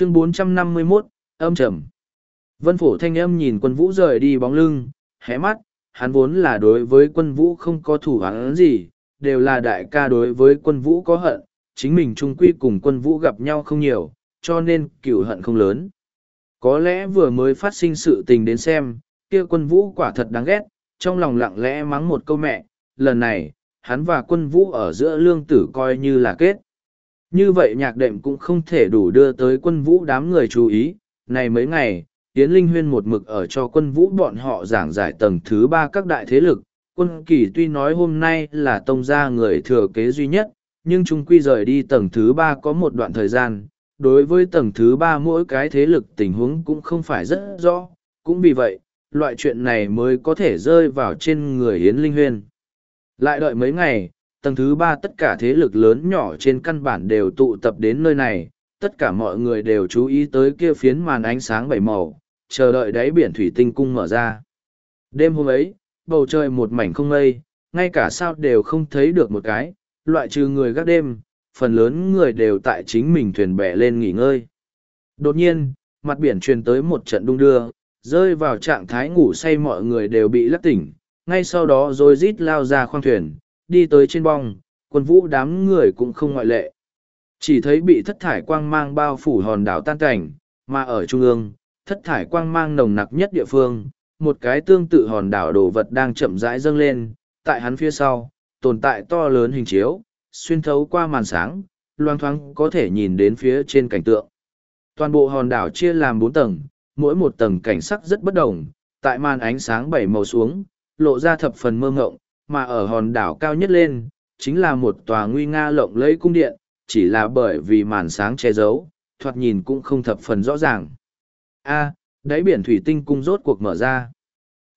chương 451, âm trầm. Vân phổ thanh âm nhìn quân vũ rời đi bóng lưng hé mắt hắn vốn là đối với quân vũ không có thủ hắn gì đều là đại ca đối với quân vũ có hận chính mình trung quy cùng quân vũ gặp nhau không nhiều cho nên cựu hận không lớn. Có lẽ vừa mới phát sinh sự tình đến xem kia quân vũ quả thật đáng ghét trong lòng lặng lẽ mắng một câu mẹ lần này hắn và quân vũ ở giữa lương tử coi như là kết như vậy nhạc đệm cũng không thể đủ đưa tới quân vũ đám người chú ý này mấy ngày Yến Linh Huyên một mực ở cho quân vũ bọn họ giảng giải tầng thứ ba các đại thế lực. Quân kỳ tuy nói hôm nay là tông gia người thừa kế duy nhất, nhưng chúng quy rời đi tầng thứ ba có một đoạn thời gian. Đối với tầng thứ ba mỗi cái thế lực tình huống cũng không phải rất rõ, cũng vì vậy, loại chuyện này mới có thể rơi vào trên người Yến Linh Huyên. Lại đợi mấy ngày, tầng thứ ba tất cả thế lực lớn nhỏ trên căn bản đều tụ tập đến nơi này, tất cả mọi người đều chú ý tới kia phiến màn ánh sáng bảy màu, chờ đợi đáy biển thủy tinh cung mở ra. Đêm hôm ấy, bầu trời một mảnh không mây, ngay cả sao đều không thấy được một cái, loại trừ người gác đêm, phần lớn người đều tại chính mình thuyền bè lên nghỉ ngơi. Đột nhiên, mặt biển truyền tới một trận đung đưa, rơi vào trạng thái ngủ say mọi người đều bị lắc tỉnh, ngay sau đó rồi rít lao ra khoang thuyền, đi tới trên bong, quân vũ đám người cũng không ngoại lệ. Chỉ thấy bị thất thải quang mang bao phủ hòn đảo tan cảnh, mà ở trung ương, thất thải quang mang nồng nặc nhất địa phương, một cái tương tự hòn đảo đồ vật đang chậm rãi dâng lên, tại hắn phía sau, tồn tại to lớn hình chiếu, xuyên thấu qua màn sáng, loang thoáng có thể nhìn đến phía trên cảnh tượng. Toàn bộ hòn đảo chia làm bốn tầng, mỗi một tầng cảnh sắc rất bất đồng, tại màn ánh sáng bảy màu xuống, lộ ra thập phần mơ ngộng, mà ở hòn đảo cao nhất lên, chính là một tòa nguy nga lộng lẫy cung điện, chỉ là bởi vì màn sáng che giấu, thoạt nhìn cũng không thập phần rõ ràng. A, đáy biển thủy tinh cung rốt cuộc mở ra.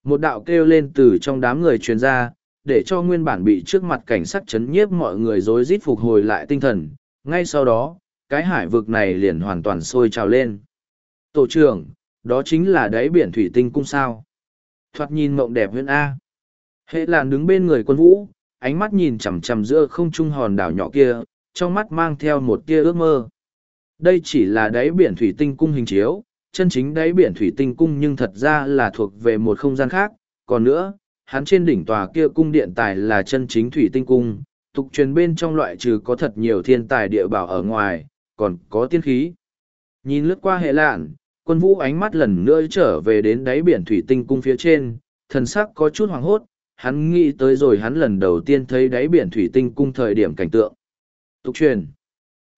Một đạo kêu lên từ trong đám người truyền ra, để cho nguyên bản bị trước mặt cảnh sắc chấn nhiếp mọi người rối rít phục hồi lại tinh thần. Ngay sau đó, cái hải vực này liền hoàn toàn sôi trào lên. Tổ trưởng, đó chính là đáy biển thủy tinh cung sao. Thoạt nhìn mộng đẹp hơn A. Hệ làn đứng bên người quân vũ, ánh mắt nhìn chằm chằm giữa không trung hòn đảo nhỏ kia, trong mắt mang theo một tia ước mơ. Đây chỉ là đáy biển thủy tinh cung hình chiếu, chân chính đáy biển thủy tinh cung nhưng thật ra là thuộc về một không gian khác. Còn nữa, hắn trên đỉnh tòa kia cung điện tài là chân chính thủy tinh cung, tục truyền bên trong loại trừ có thật nhiều thiên tài địa bảo ở ngoài, còn có tiên khí. Nhìn lướt qua hệ lạn, quân vũ ánh mắt lần nữa trở về đến đáy biển thủy tinh cung phía trên, thần sắc có chút hoàng hốt, hắn nghĩ tới rồi hắn lần đầu tiên thấy đáy biển thủy tinh cung thời điểm cảnh tượng. Tục truyền.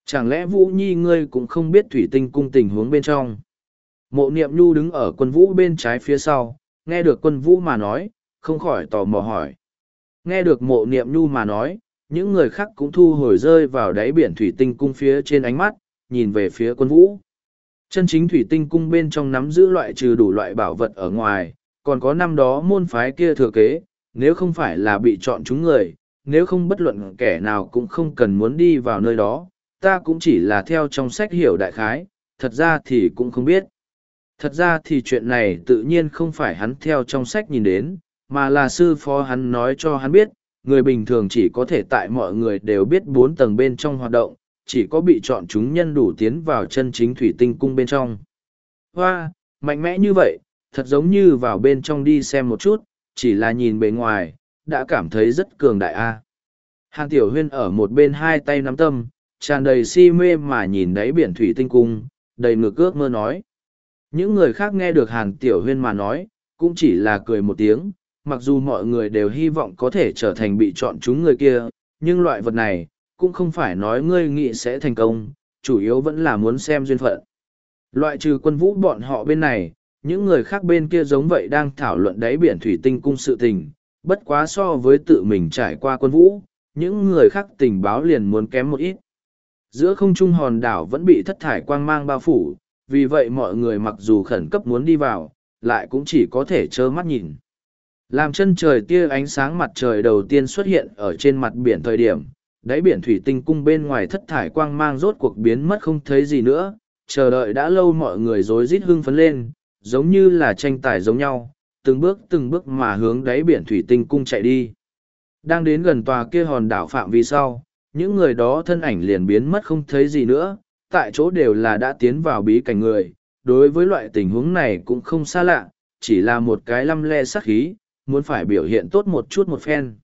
Chẳng lẽ Vũ Nhi ngươi cũng không biết thủy tinh cung tình huống bên trong? Mộ niệm nhu đứng ở quân vũ bên trái phía sau, nghe được quân vũ mà nói, không khỏi tò mò hỏi. Nghe được mộ niệm nhu mà nói, những người khác cũng thu hồi rơi vào đáy biển thủy tinh cung phía trên ánh mắt, nhìn về phía quân vũ. Chân chính thủy tinh cung bên trong nắm giữ loại trừ đủ loại bảo vật ở ngoài, còn có năm đó môn phái kia thừa kế, nếu không phải là bị chọn chúng người, nếu không bất luận kẻ nào cũng không cần muốn đi vào nơi đó, ta cũng chỉ là theo trong sách hiểu đại khái, thật ra thì cũng không biết. Thật ra thì chuyện này tự nhiên không phải hắn theo trong sách nhìn đến, mà là sư phó hắn nói cho hắn biết, người bình thường chỉ có thể tại mọi người đều biết bốn tầng bên trong hoạt động, chỉ có bị chọn chúng nhân đủ tiến vào chân chính thủy tinh cung bên trong. Hoa, mạnh mẽ như vậy, thật giống như vào bên trong đi xem một chút, chỉ là nhìn bề ngoài, đã cảm thấy rất cường đại a. Hàn Tiểu Huyên ở một bên hai tay nắm tâm, tràn đầy si mê mà nhìn đáy biển thủy tinh cung, đầy ngược ước mơ nói. Những người khác nghe được Hàn Tiểu Huyên mà nói, cũng chỉ là cười một tiếng, mặc dù mọi người đều hy vọng có thể trở thành bị chọn chúng người kia, nhưng loại vật này, cũng không phải nói ngươi nghĩ sẽ thành công, chủ yếu vẫn là muốn xem duyên phận. Loại trừ quân vũ bọn họ bên này, những người khác bên kia giống vậy đang thảo luận đáy biển thủy tinh cung sự tình, bất quá so với tự mình trải qua quân vũ, những người khác tình báo liền muốn kém một ít. Giữa không trung hòn đảo vẫn bị thất thải quang mang bao phủ, vì vậy mọi người mặc dù khẩn cấp muốn đi vào, lại cũng chỉ có thể trơ mắt nhìn. Làm chân trời tia ánh sáng mặt trời đầu tiên xuất hiện ở trên mặt biển thời điểm, đáy biển thủy tinh cung bên ngoài thất thải quang mang rốt cuộc biến mất không thấy gì nữa, chờ đợi đã lâu mọi người rối rít hưng phấn lên, giống như là tranh tài giống nhau, từng bước từng bước mà hướng đáy biển thủy tinh cung chạy đi. Đang đến gần tòa kia hòn đảo phạm vi sau, những người đó thân ảnh liền biến mất không thấy gì nữa, tại chỗ đều là đã tiến vào bí cảnh người, đối với loại tình huống này cũng không xa lạ, chỉ là một cái lăm le sắc khí, muốn phải biểu hiện tốt một chút một phen.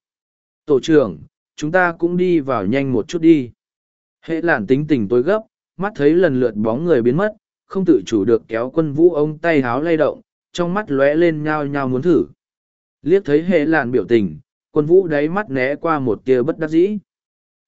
Tổ trưởng, chúng ta cũng đi vào nhanh một chút đi. Hệ làn tính tình tối gấp, mắt thấy lần lượt bóng người biến mất, không tự chủ được kéo quân vũ ông tay háo lay động, trong mắt lóe lên nhao nhao muốn thử. Liếc thấy hệ làn biểu tình, quân vũ đáy mắt né qua một tia bất đắc dĩ.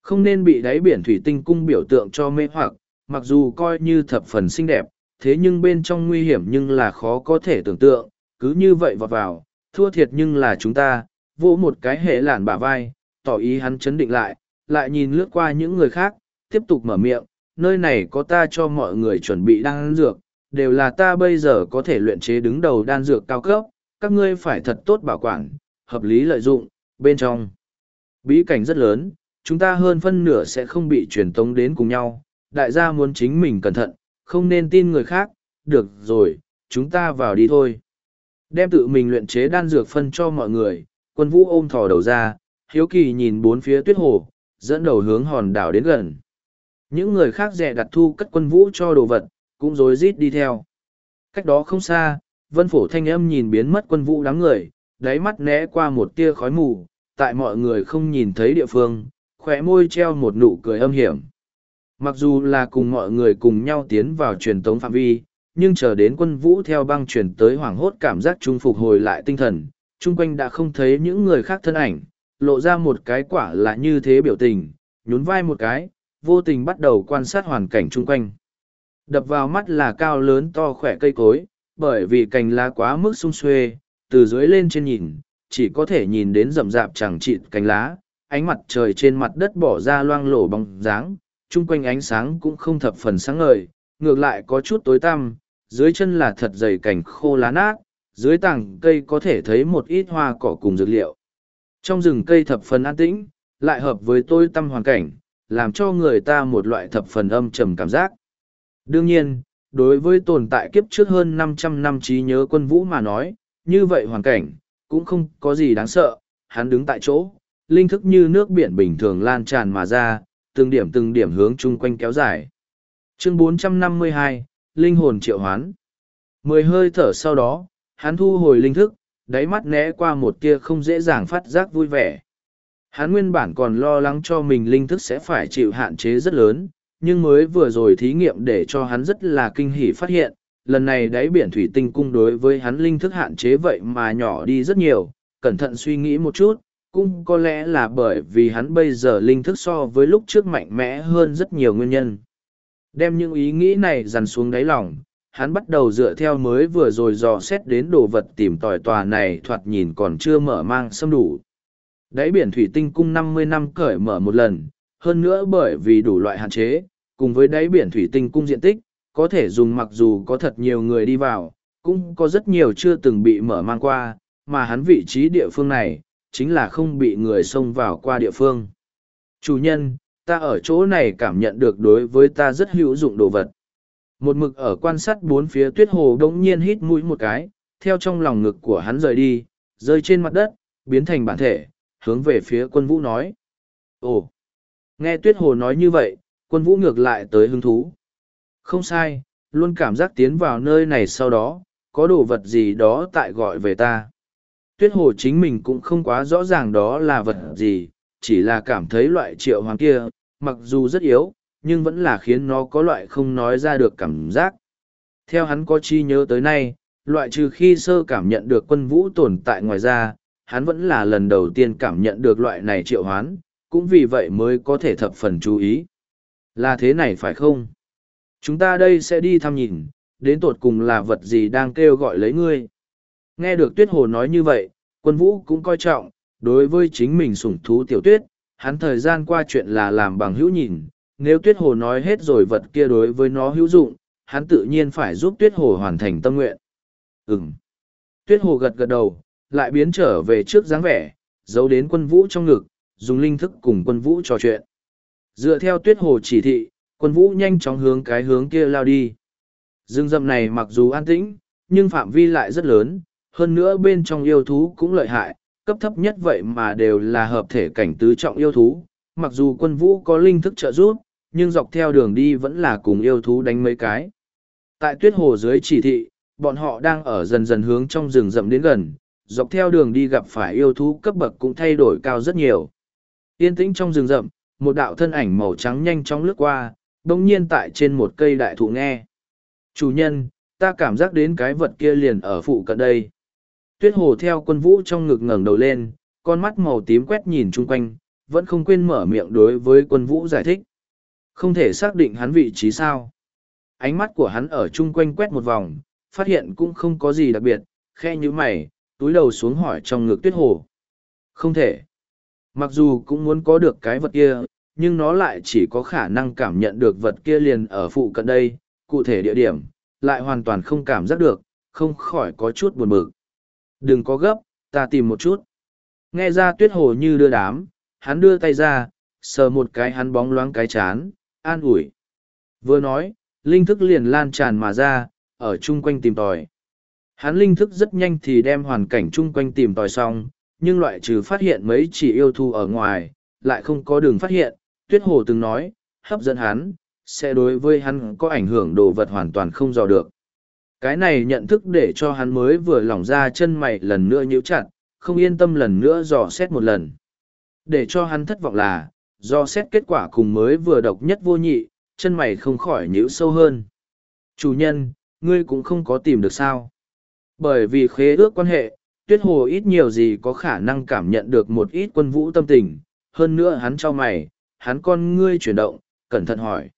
Không nên bị đáy biển thủy tinh cung biểu tượng cho mê hoặc, mặc dù coi như thập phần xinh đẹp, thế nhưng bên trong nguy hiểm nhưng là khó có thể tưởng tượng, cứ như vậy vọt vào, thua thiệt nhưng là chúng ta, vỗ một cái hệ làn bả vai, tỏ ý hắn chấn định lại, lại nhìn lướt qua những người khác, tiếp tục mở miệng, nơi này có ta cho mọi người chuẩn bị đan dược, đều là ta bây giờ có thể luyện chế đứng đầu đan dược cao cấp, các ngươi phải thật tốt bảo quản, hợp lý lợi dụng, bên trong. Bí cảnh rất lớn, chúng ta hơn phân nửa sẽ không bị truyền tống đến cùng nhau, đại gia muốn chính mình cẩn thận, không nên tin người khác, được rồi, chúng ta vào đi thôi. Đem tự mình luyện chế đan dược phân cho mọi người, quân vũ ôm thò đầu ra, hiếu kỳ nhìn bốn phía tuyết hồ, dẫn đầu hướng hòn đảo đến gần. Những người khác rẻ đặt thu cất quân vũ cho đồ vật, cũng rối rít đi theo. Cách đó không xa, vân phổ thanh âm nhìn biến mất quân vũ đám người, đáy mắt né qua một tia khói mù, tại mọi người không nhìn thấy địa phương, khỏe môi treo một nụ cười âm hiểm. Mặc dù là cùng mọi người cùng nhau tiến vào truyền tống phạm vi, nhưng chờ đến quân vũ theo băng truyền tới hoảng hốt cảm giác trung phục hồi lại tinh thần, chung quanh đã không thấy những người khác thân ảnh, lộ ra một cái quả là như thế biểu tình, nhún vai một cái, vô tình bắt đầu quan sát hoàn cảnh chung quanh. Đập vào mắt là cao lớn to khỏe cây cối, bởi vì cành lá quá mức sung xuê, từ dưới lên trên nhìn, chỉ có thể nhìn đến rậm rạp chẳng chịt cành lá, ánh mặt trời trên mặt đất bỏ ra loang lổ bóng dáng, chung quanh ánh sáng cũng không thập phần sáng ngời, ngược lại có chút tối tăm, dưới chân là thật dày cành khô lá nát, dưới tảng cây có thể thấy một ít hoa cỏ cùng dược liệu. Trong rừng cây thập phần an tĩnh, lại hợp với tôi tâm hoàn cảnh, làm cho người ta một loại thập phần âm trầm cảm giác. Đương nhiên, đối với tồn tại kiếp trước hơn 500 năm trí nhớ quân vũ mà nói, như vậy hoàn cảnh, cũng không có gì đáng sợ, hắn đứng tại chỗ, linh thức như nước biển bình thường lan tràn mà ra, từng điểm từng điểm hướng chung quanh kéo dài. Chương 452, Linh hồn triệu hoán. Mười hơi thở sau đó, hắn thu hồi linh thức, đáy mắt né qua một tia không dễ dàng phát giác vui vẻ. Hắn nguyên bản còn lo lắng cho mình linh thức sẽ phải chịu hạn chế rất lớn, nhưng mới vừa rồi thí nghiệm để cho hắn rất là kinh hỉ phát hiện, lần này đáy biển thủy tinh cung đối với hắn linh thức hạn chế vậy mà nhỏ đi rất nhiều, cẩn thận suy nghĩ một chút, cũng có lẽ là bởi vì hắn bây giờ linh thức so với lúc trước mạnh mẽ hơn rất nhiều nguyên nhân. Đem những ý nghĩ này dằn xuống đáy lòng, hắn bắt đầu dựa theo mới vừa rồi dò xét đến đồ vật tìm tòi tòa này thoạt nhìn còn chưa mở mang xâm đủ. Đáy biển thủy tinh cung năm mươi năm cởi mở một lần, hơn nữa bởi vì đủ loại hạn chế, cùng với đáy biển thủy tinh cung diện tích, có thể dùng mặc dù có thật nhiều người đi vào, cũng có rất nhiều chưa từng bị mở mang qua, mà hắn vị trí địa phương này, chính là không bị người xông vào qua địa phương. Chủ nhân, ta ở chỗ này cảm nhận được đối với ta rất hữu dụng đồ vật. Một mực ở quan sát bốn phía tuyết hồ đống nhiên hít mũi một cái, theo trong lòng ngực của hắn rời đi, rơi trên mặt đất, biến thành bản thể, hướng về phía quân vũ nói. Ồ! Nghe tuyết hồ nói như vậy, quân vũ ngược lại tới hứng thú. Không sai, luôn cảm giác tiến vào nơi này sau đó, có đồ vật gì đó tại gọi về ta. Tuyết hồ chính mình cũng không quá rõ ràng đó là vật gì, chỉ là cảm thấy loại triệu hoàng kia, mặc dù rất yếu, nhưng vẫn là khiến nó có loại không nói ra được cảm giác. Theo hắn có chi nhớ tới nay, loại trừ khi sơ cảm nhận được quân vũ tồn tại ngoài ra, hắn vẫn là lần đầu tiên cảm nhận được loại này triệu hoán, cũng vì vậy mới có thể thập phần chú ý. Là thế này phải không? Chúng ta đây sẽ đi thăm nhìn, đến tột cùng là vật gì đang kêu gọi lấy ngươi. Nghe được tuyết hồ nói như vậy, quân vũ cũng coi trọng, đối với chính mình sủng thú tiểu tuyết, hắn thời gian qua chuyện là làm bằng hữu nhìn, nếu tuyết hồ nói hết rồi vật kia đối với nó hữu dụng, hắn tự nhiên phải giúp tuyết hồ hoàn thành tâm nguyện. Ừm. Tuyết hồ gật gật đầu, lại biến trở về trước dáng vẻ, giấu đến quân vũ trong ngực, dùng linh thức cùng quân vũ trò chuyện. Dựa theo tuyết hồ chỉ thị, quân vũ nhanh chóng hướng cái hướng kia lao đi. Dương dầm này mặc dù an tĩnh, nhưng phạm vi lại rất lớn, hơn nữa bên trong yêu thú cũng lợi hại, cấp thấp nhất vậy mà đều là hợp thể cảnh tứ trọng yêu thú. Mặc dù quân vũ có linh thức trợ giúp, nhưng dọc theo đường đi vẫn là cùng yêu thú đánh mấy cái. Tại tuyết hồ dưới chỉ thị, bọn họ đang ở dần dần hướng trong rừng rậm đến gần, dọc theo đường đi gặp phải yêu thú cấp bậc cũng thay đổi cao rất nhiều. Yên tĩnh trong rừng rậm, một đạo thân ảnh màu trắng nhanh chóng lướt qua, bỗng nhiên tại trên một cây đại thụ nghe. Chủ nhân, ta cảm giác đến cái vật kia liền ở phụ cận đây. Tuyết hồ theo quân vũ trong ngực ngẩng đầu lên, con mắt màu tím quét nhìn chung quanh, vẫn không quên mở miệng đối với quân vũ giải thích. Không thể xác định hắn vị trí sao. Ánh mắt của hắn ở chung quanh quét một vòng, phát hiện cũng không có gì đặc biệt, khe như mày, túi đầu xuống hỏi trong ngực tuyết hồ. Không thể. Mặc dù cũng muốn có được cái vật kia, nhưng nó lại chỉ có khả năng cảm nhận được vật kia liền ở phụ cận đây, cụ thể địa điểm, lại hoàn toàn không cảm giác được, không khỏi có chút buồn bực. Đừng có gấp, ta tìm một chút. Nghe ra tuyết hồ như đưa đám, hắn đưa tay ra, sờ một cái hắn bóng loáng cái chán, an ủi. Vừa nói, linh thức liền lan tràn mà ra, ở chung quanh tìm tòi. Hắn linh thức rất nhanh thì đem hoàn cảnh chung quanh tìm tòi xong, nhưng loại trừ phát hiện mấy chỉ yêu thú ở ngoài, lại không có đường phát hiện. Tuyết Hồ từng nói, hấp dẫn hắn, sẽ đối với hắn có ảnh hưởng đồ vật hoàn toàn không dò được. Cái này nhận thức để cho hắn mới vừa lỏng ra chân mày lần nữa nhíu chặt, không yên tâm lần nữa dò xét một lần. Để cho hắn thất vọng là, do xét kết quả cùng mới vừa độc nhất vô nhị, chân mày không khỏi nhíu sâu hơn. Chủ nhân, ngươi cũng không có tìm được sao. Bởi vì khế ước quan hệ, tuyết hồ ít nhiều gì có khả năng cảm nhận được một ít quân vũ tâm tình, hơn nữa hắn cho mày, hắn con ngươi chuyển động, cẩn thận hỏi.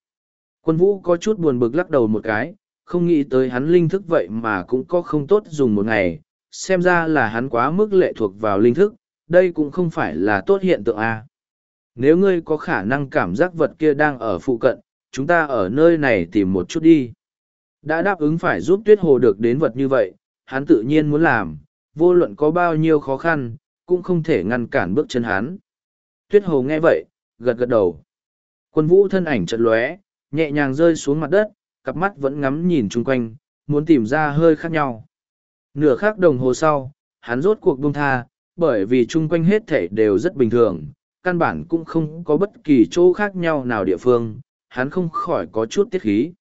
Quân vũ có chút buồn bực lắc đầu một cái, không nghĩ tới hắn linh thức vậy mà cũng có không tốt dùng một ngày, xem ra là hắn quá mức lệ thuộc vào linh thức, đây cũng không phải là tốt hiện tượng A. Nếu ngươi có khả năng cảm giác vật kia đang ở phụ cận, chúng ta ở nơi này tìm một chút đi. Đã đáp ứng phải giúp tuyết hồ được đến vật như vậy, hắn tự nhiên muốn làm, vô luận có bao nhiêu khó khăn, cũng không thể ngăn cản bước chân hắn. Tuyết hồ nghe vậy, gật gật đầu. Quân vũ thân ảnh chợt lóe, nhẹ nhàng rơi xuống mặt đất, cặp mắt vẫn ngắm nhìn chung quanh, muốn tìm ra hơi khác nhau. Nửa khắc đồng hồ sau, hắn rốt cuộc buông tha, bởi vì chung quanh hết thể đều rất bình thường, căn bản cũng không có bất kỳ chỗ khác nhau nào địa phương, hắn không khỏi có chút tiết khí.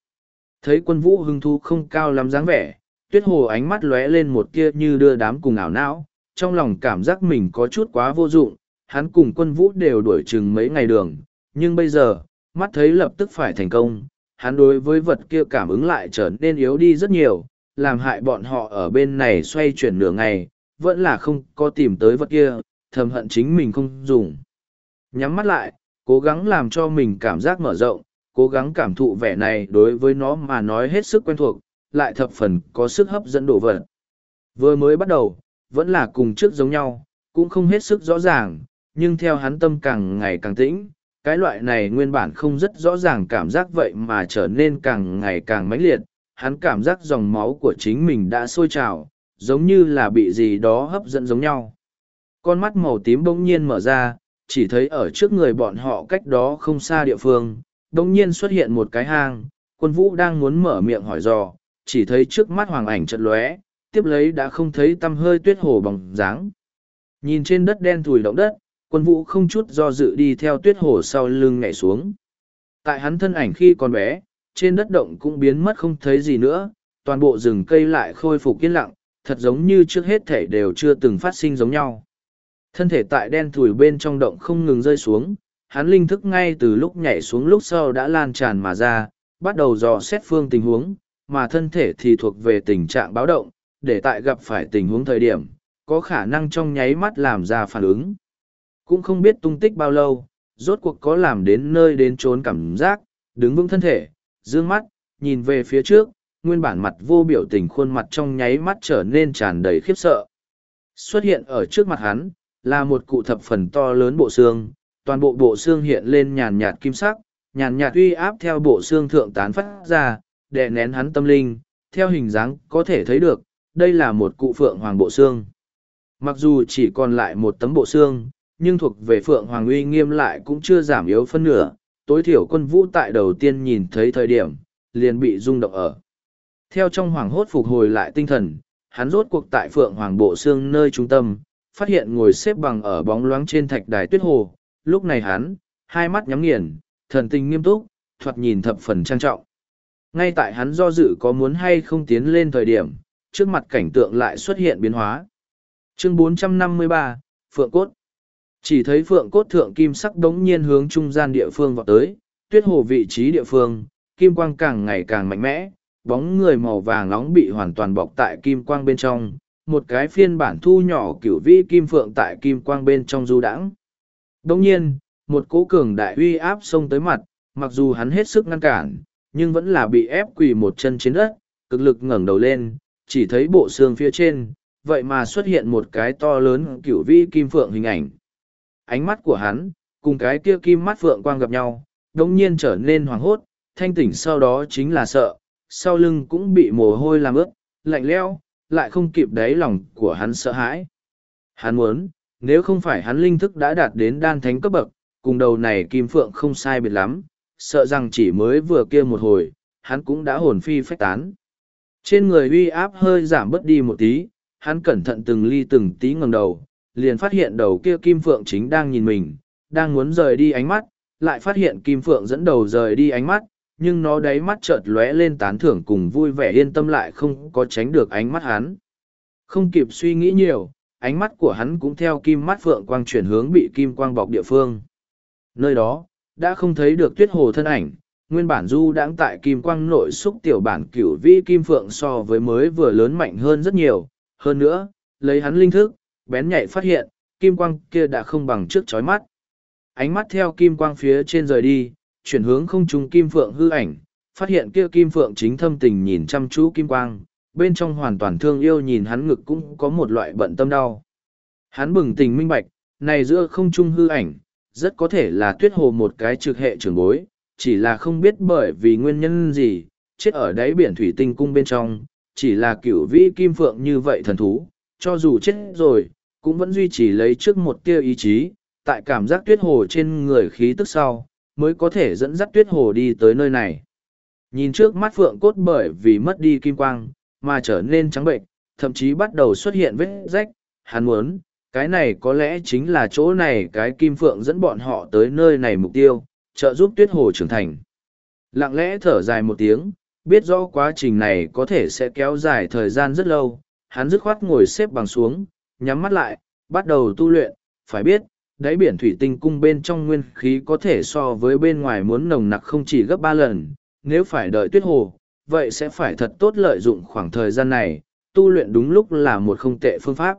Thấy quân vũ hưng thu không cao lắm dáng vẻ, tuyết hồ ánh mắt lóe lên một tia như đưa đám cùng ảo não, trong lòng cảm giác mình có chút quá vô dụng, hắn cùng quân vũ đều đuổi chừng mấy ngày đường, nhưng bây giờ, mắt thấy lập tức phải thành công, hắn đối với vật kia cảm ứng lại trở nên yếu đi rất nhiều, làm hại bọn họ ở bên này xoay chuyển nửa ngày, vẫn là không có tìm tới vật kia, thầm hận chính mình không dùng. Nhắm mắt lại, cố gắng làm cho mình cảm giác mở rộng, cố gắng cảm thụ vẻ này đối với nó mà nói hết sức quen thuộc, lại thập phần có sức hấp dẫn đồ vật. Vừa mới bắt đầu, vẫn là cùng trước giống nhau, cũng không hết sức rõ ràng, nhưng theo hắn tâm càng ngày càng tĩnh, cái loại này nguyên bản không rất rõ ràng cảm giác vậy mà trở nên càng ngày càng mãnh liệt, hắn cảm giác dòng máu của chính mình đã sôi trào, giống như là bị gì đó hấp dẫn giống nhau. Con mắt màu tím bỗng nhiên mở ra, chỉ thấy ở trước người bọn họ cách đó không xa địa phương, bỗng nhiên xuất hiện một cái hang, quân vũ đang muốn mở miệng hỏi dò, chỉ thấy trước mắt hoàng ảnh trận lóe, tiếp lấy đã không thấy tăm hơi tuyết hồ bóng dáng. Nhìn trên đất đen thùi động đất, quân vũ không chút do dự đi theo tuyết hồ sau lưng nhảy xuống. Tại hắn thân ảnh khi còn bé, trên đất động cũng biến mất không thấy gì nữa, toàn bộ rừng cây lại khôi phục yên lặng, thật giống như trước hết thể đều chưa từng phát sinh giống nhau. Thân thể tại đen thùi bên trong động không ngừng rơi xuống, hắn linh thức ngay từ lúc nhảy xuống lúc sau đã lan tràn mà ra, bắt đầu dò xét phương tình huống, mà thân thể thì thuộc về tình trạng báo động, để tại gặp phải tình huống thời điểm, có khả năng trong nháy mắt làm ra phản ứng. Cũng không biết tung tích bao lâu, rốt cuộc có làm đến nơi đến trốn cảm giác, đứng vững thân thể, dương mắt, nhìn về phía trước, nguyên bản mặt vô biểu tình khuôn mặt trong nháy mắt trở nên tràn đầy khiếp sợ. Xuất hiện ở trước mặt hắn, là một cụ thập phần to lớn bộ xương, toàn bộ bộ xương hiện lên nhàn nhạt kim sắc, nhàn nhạt uy áp theo bộ xương thượng tán phát ra, đè nén hắn tâm linh, theo hình dáng có thể thấy được, đây là một cụ phượng hoàng bộ xương. Mặc dù chỉ còn lại một tấm bộ xương, nhưng thuộc về phượng hoàng uy nghiêm lại cũng chưa giảm yếu phân nửa, tối thiểu quân vũ tại đầu tiên nhìn thấy thời điểm, liền bị rung động ở. Theo trong hoàng hốt phục hồi lại tinh thần, hắn rốt cuộc tại phượng hoàng bộ xương nơi trung tâm, phát hiện ngồi xếp bằng ở bóng loáng trên thạch đài tuyết hồ. Lúc này hắn, hai mắt nhắm nghiền, thần tình nghiêm túc, thoạt nhìn thập phần trang trọng. Ngay tại hắn do dự có muốn hay không tiến lên thời điểm, trước mặt cảnh tượng lại xuất hiện biến hóa. Chương 453, Phượng Cốt Chỉ thấy Phượng Cốt thượng kim sắc đống nhiên hướng trung gian địa phương vào tới, tuyết hồ vị trí địa phương, kim quang càng ngày càng mạnh mẽ, bóng người màu vàng nóng bị hoàn toàn bọc tại kim quang bên trong, một cái phiên bản thu nhỏ kiểu vĩ kim phượng tại kim quang bên trong du đãng. Đồng nhiên, một cố cường đại uy áp xông tới mặt, mặc dù hắn hết sức ngăn cản, nhưng vẫn là bị ép quỳ một chân trên đất, cực lực ngẩng đầu lên, chỉ thấy bộ xương phía trên, vậy mà xuất hiện một cái to lớn kiểu vĩ kim phượng hình ảnh. Ánh mắt của hắn, cùng cái kia kim mắt phượng quang gặp nhau, đồng nhiên trở nên hoàng hốt, thanh tỉnh sau đó chính là sợ, sau lưng cũng bị mồ hôi làm ướt, lạnh leo, lại không kịp đáy lòng của hắn sợ hãi. Hắn muốn, nếu không phải hắn linh thức đã đạt đến đan thánh cấp bậc, cùng đầu này kim phượng không sai biệt lắm, sợ rằng chỉ mới vừa kia một hồi, hắn cũng đã hồn phi phách tán. Trên người uy áp hơi giảm bớt đi một tí, hắn cẩn thận từng ly từng tí ngẩng đầu, liền phát hiện đầu kia kim phượng chính đang nhìn mình, đang muốn rời đi ánh mắt, lại phát hiện kim phượng dẫn đầu rời đi ánh mắt, nhưng nó đáy mắt chợt lóe lên tán thưởng cùng vui vẻ yên tâm lại không có tránh được ánh mắt hắn. Không kịp suy nghĩ nhiều, ánh mắt của hắn cũng theo kim mắt phượng quang chuyển hướng bị kim quang bọc địa phương. Nơi đó, đã không thấy được tuyết hồ thân ảnh, nguyên bản du đãng tại kim quang nội xúc tiểu bản cửu vĩ kim phượng so với mới vừa lớn mạnh hơn rất nhiều. Hơn nữa, lấy hắn linh thức, bén nhạy phát hiện, kim quang kia đã không bằng trước chói mắt. Ánh mắt theo kim quang phía trên rời đi, chuyển hướng không trùng kim phượng hư ảnh, phát hiện kia kim phượng chính thâm tình nhìn chăm chú kim quang, bên trong hoàn toàn thương yêu nhìn hắn ngực cũng có một loại bận tâm đau. Hắn bừng tình minh bạch, này giữa không trung hư ảnh, rất có thể là tuyết hồ một cái trực hệ trưởng bối, chỉ là không biết bởi vì nguyên nhân gì, chết ở đáy biển thủy tinh cung bên trong, chỉ là cửu vĩ kim phượng như vậy thần thú, cho dù chết rồi, cũng vẫn duy trì lấy trước một tia ý chí, tại cảm giác tuyết hồ trên người khí tức sau, mới có thể dẫn dắt tuyết hồ đi tới nơi này. Nhìn trước mắt phượng cốt bởi vì mất đi kim quang, mà trở nên trắng bệnh, thậm chí bắt đầu xuất hiện vết rách, hắn muốn, cái này có lẽ chính là chỗ này cái kim phượng dẫn bọn họ tới nơi này mục tiêu, trợ giúp tuyết hồ trưởng thành. Lặng lẽ thở dài một tiếng, biết rõ quá trình này có thể sẽ kéo dài thời gian rất lâu, hắn dứt khoát ngồi xếp bằng xuống, nhắm mắt lại, bắt đầu tu luyện, phải biết, đáy biển thủy tinh cung bên trong nguyên khí có thể so với bên ngoài muốn nồng nặc không chỉ gấp ba lần, nếu phải đợi tuyết hồ, vậy sẽ phải thật tốt lợi dụng khoảng thời gian này, tu luyện đúng lúc là một không tệ phương pháp.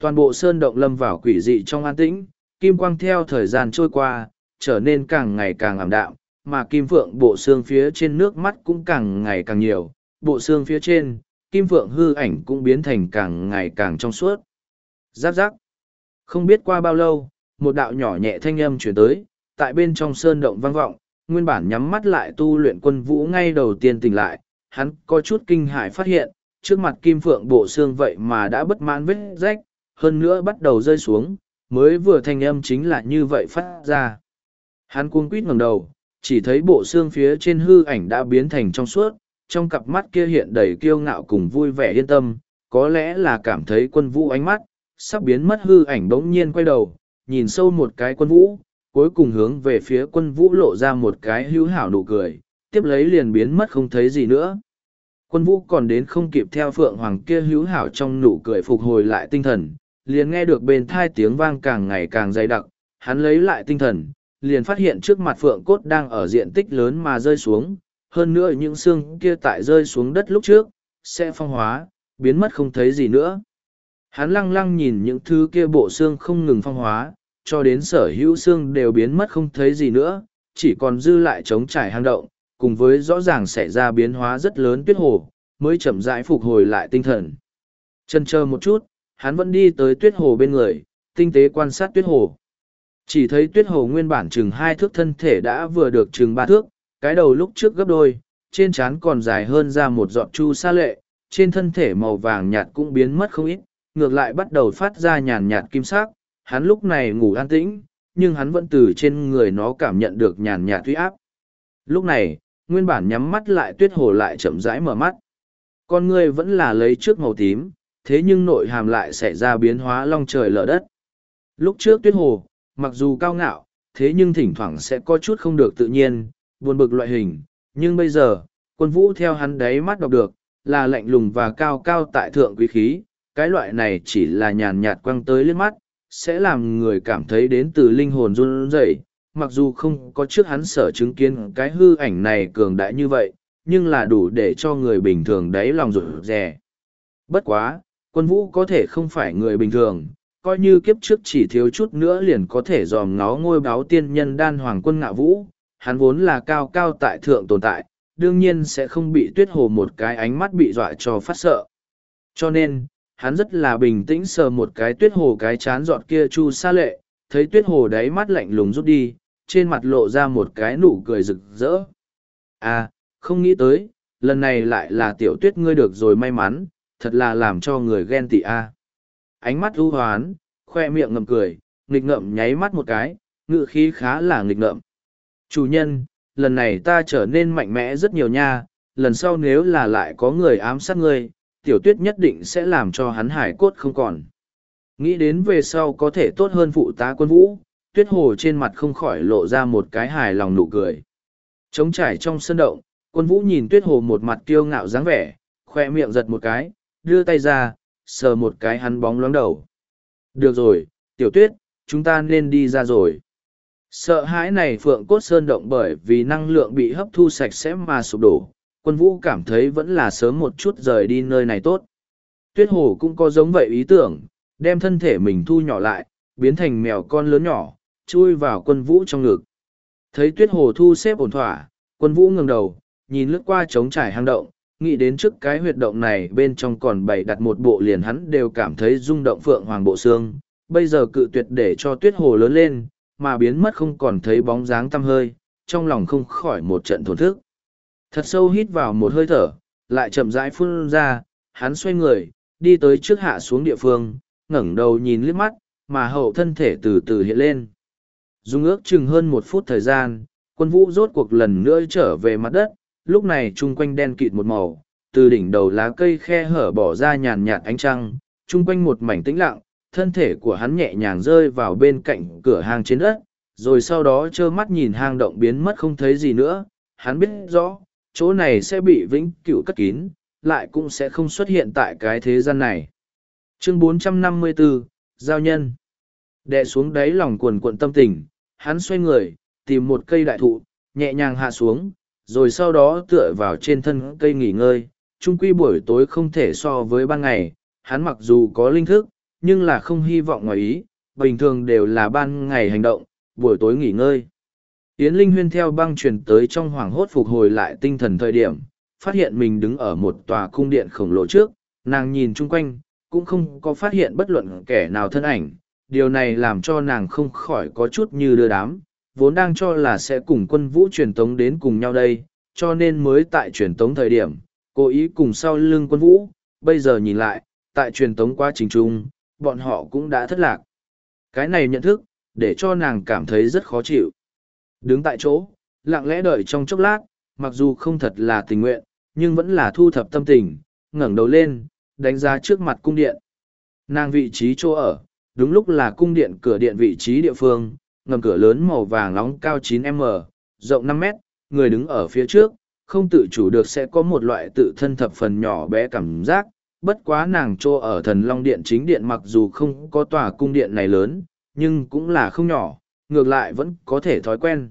Toàn bộ sơn động lâm vào quỷ dị trong an tĩnh, kim quang theo thời gian trôi qua, trở nên càng ngày càng ảm đạm, mà kim phượng bộ xương phía trên nước mắt cũng càng ngày càng nhiều, bộ xương phía trên, kim phượng hư ảnh cũng biến thành càng ngày càng trong suốt. Giáp giáp. Không biết qua bao lâu, một đạo nhỏ nhẹ thanh âm chuyển tới, tại bên trong sơn động vang vọng, nguyên bản nhắm mắt lại tu luyện quân vũ ngay đầu tiên tỉnh lại, hắn có chút kinh hãi phát hiện, trước mặt kim phượng bộ xương vậy mà đã bất mãn vết rách, hơn nữa bắt đầu rơi xuống, mới vừa thanh âm chính là như vậy phát ra. Hắn cuống quýt ngẩng đầu, chỉ thấy bộ xương phía trên hư ảnh đã biến thành trong suốt, trong cặp mắt kia hiện đầy kiêu ngạo cùng vui vẻ yên tâm, có lẽ là cảm thấy quân vũ ánh mắt, sắp biến mất hư ảnh bỗng nhiên quay đầu, nhìn sâu một cái quân vũ, cuối cùng hướng về phía quân vũ lộ ra một cái hữu hảo nụ cười, tiếp lấy liền biến mất không thấy gì nữa. Quân vũ còn đến không kịp theo phượng hoàng kia hữu hảo trong nụ cười phục hồi lại tinh thần, liền nghe được bên thai tiếng vang càng ngày càng dày đặc, hắn lấy lại tinh thần, liền phát hiện trước mặt phượng cốt đang ở diện tích lớn mà rơi xuống, hơn nữa những xương kia tại rơi xuống đất lúc trước, sẽ phong hóa, biến mất không thấy gì nữa. Hắn lăng lăng nhìn những thứ kia bộ xương không ngừng phong hóa, cho đến sở hữu xương đều biến mất không thấy gì nữa, chỉ còn dư lại trống trải hang động, cùng với rõ ràng xảy ra biến hóa rất lớn tuyết hồ, mới chậm rãi phục hồi lại tinh thần. Chân chờ một chút, hắn vẫn đi tới tuyết hồ bên người, tinh tế quan sát tuyết hồ. Chỉ thấy tuyết hồ nguyên bản chừng hai thước thân thể đã vừa được chừng ba thước, cái đầu lúc trước gấp đôi, trên trán còn dài hơn ra một giọt chu sa lệ, trên thân thể màu vàng nhạt cũng biến mất không ít, ngược lại bắt đầu phát ra nhàn nhạt kim sắc, hắn lúc này ngủ an tĩnh, nhưng hắn vẫn từ trên người nó cảm nhận được nhàn nhạt uy áp. Lúc này, nguyên bản nhắm mắt lại tuyết hồ lại chậm rãi mở mắt. Con ngươi vẫn là lấy trước màu tím, thế nhưng nội hàm lại xảy ra biến hóa long trời lở đất. Lúc trước tuyết hồ, mặc dù cao ngạo, thế nhưng thỉnh thoảng sẽ có chút không được tự nhiên, buồn bực loại hình, nhưng bây giờ, quân vũ theo hắn đáy mắt đọc được, là lạnh lùng và cao cao tại thượng quý khí, cái loại này chỉ là nhàn nhạt quăng tới liếc mắt, sẽ làm người cảm thấy đến từ linh hồn run rẩy. mặc dù không có trước hắn sở chứng kiến cái hư ảnh này cường đại như vậy, nhưng là đủ để cho người bình thường đáy lòng rụt rè. Bất quá, quân vũ có thể không phải người bình thường, coi như kiếp trước chỉ thiếu chút nữa liền có thể dòm ngó ngôi báo tiên nhân đan hoàng quân ngạ vũ, hắn vốn là cao cao tại thượng tồn tại, đương nhiên sẽ không bị tuyết hồ một cái ánh mắt bị dọa cho phát sợ. Cho nên, hắn rất là bình tĩnh sờ một cái tuyết hồ cái chán giọt kia chu xa lệ, thấy tuyết hồ đáy mắt lạnh lùng rút đi, trên mặt lộ ra một cái nụ cười rực rỡ. À, không nghĩ tới, lần này lại là tiểu tuyết ngươi được rồi may mắn, thật là làm cho người ghen tị a. Ánh mắt ưu hoán, khoe miệng ngậm cười, nghịch ngậm nháy mắt một cái, ngự khí khá là nghịch ngợm. Chủ nhân, lần này ta trở nên mạnh mẽ rất nhiều nha, lần sau nếu là lại có người ám sát ngươi, tiểu tuyết nhất định sẽ làm cho hắn hải cốt không còn. Nghĩ đến về sau có thể tốt hơn phụ tá quân vũ, tuyết hồ trên mặt không khỏi lộ ra một cái hài lòng nụ cười. Trống trải trong sân động, quân vũ nhìn tuyết hồ một mặt kiêu ngạo dáng vẻ, khoe miệng giật một cái, đưa tay ra, sờ một cái hắn bóng loáng đầu. Được rồi, tiểu tuyết, chúng ta nên đi ra rồi. Sợ hãi này phượng cốt sơn động bởi vì năng lượng bị hấp thu sạch sẽ mà sụp đổ, quân vũ cảm thấy vẫn là sớm một chút rời đi nơi này tốt. Tuyết hồ cũng có giống vậy ý tưởng, đem thân thể mình thu nhỏ lại, biến thành mèo con lớn nhỏ, chui vào quân vũ trong ngực. Thấy tuyết hồ thu xếp ổn thỏa, quân vũ ngẩng đầu, nhìn lướt qua trống trải hang động, nghĩ đến trước cái huyệt động này bên trong còn bày đặt một bộ liền hắn đều cảm thấy rung động phượng hoàng bộ xương. Bây giờ cự tuyệt để cho tuyết hồ lớn lên, mà biến mất không còn thấy bóng dáng tăm hơi, trong lòng không khỏi một trận thổn thức. Thật sâu hít vào một hơi thở, lại chậm rãi phun ra, hắn xoay người, đi tới trước hạ xuống địa phương, ngẩng đầu nhìn liếc mắt, mà hậu thân thể từ từ hiện lên. Dùng ước chừng hơn một phút thời gian, quân vũ rốt cuộc lần nữa trở về mặt đất, lúc này chung quanh đen kịt một màu, từ đỉnh đầu lá cây khe hở bỏ ra nhàn nhạt ánh trăng, chung quanh một mảnh tĩnh lặng, thân thể của hắn nhẹ nhàng rơi vào bên cạnh cửa hang trên đất, rồi sau đó trơ mắt nhìn hang động biến mất không thấy gì nữa, hắn biết rõ, chỗ này sẽ bị vĩnh cửu cất kín, lại cũng sẽ không xuất hiện tại cái thế gian này. Chương 454, Giao nhân Đệ xuống đáy lòng quần cuộn tâm tình, hắn xoay người, tìm một cây đại thụ, nhẹ nhàng hạ xuống, rồi sau đó tựa vào trên thân cây nghỉ ngơi. Trung quy buổi tối không thể so với ban ngày, hắn mặc dù có linh thức, nhưng là không hy vọng ngoài ý, bình thường đều là ban ngày hành động, buổi tối nghỉ ngơi. Yến Linh Huyên theo băng truyền tới trong hoàng hốt phục hồi lại tinh thần thời điểm, phát hiện mình đứng ở một tòa cung điện khổng lồ trước, nàng nhìn chung quanh, cũng không có phát hiện bất luận kẻ nào thân ảnh. Điều này làm cho nàng không khỏi có chút như đưa đám, vốn đang cho là sẽ cùng quân vũ truyền tống đến cùng nhau đây, cho nên mới tại truyền tống thời điểm, cố ý cùng sau lưng quân vũ, bây giờ nhìn lại, tại truyền tống quá trình chung, bọn họ cũng đã thất lạc. Cái này nhận thức, để cho nàng cảm thấy rất khó chịu. Đứng tại chỗ, lặng lẽ đợi trong chốc lát, mặc dù không thật là tình nguyện, nhưng vẫn là thu thập tâm tình, ngẩng đầu lên, đánh giá trước mặt cung điện. Nàng vị trí chỗ ở, đúng lúc là cung điện cửa điện vị trí địa phương, ngầm cửa lớn màu vàng nóng cao 9m, rộng 5 mét, người đứng ở phía trước, không tự chủ được sẽ có một loại tự thân thập phần nhỏ bé cảm giác, bất quá nàng trô ở thần long điện chính điện mặc dù không có tòa cung điện này lớn, nhưng cũng là không nhỏ, ngược lại vẫn có thể thói quen.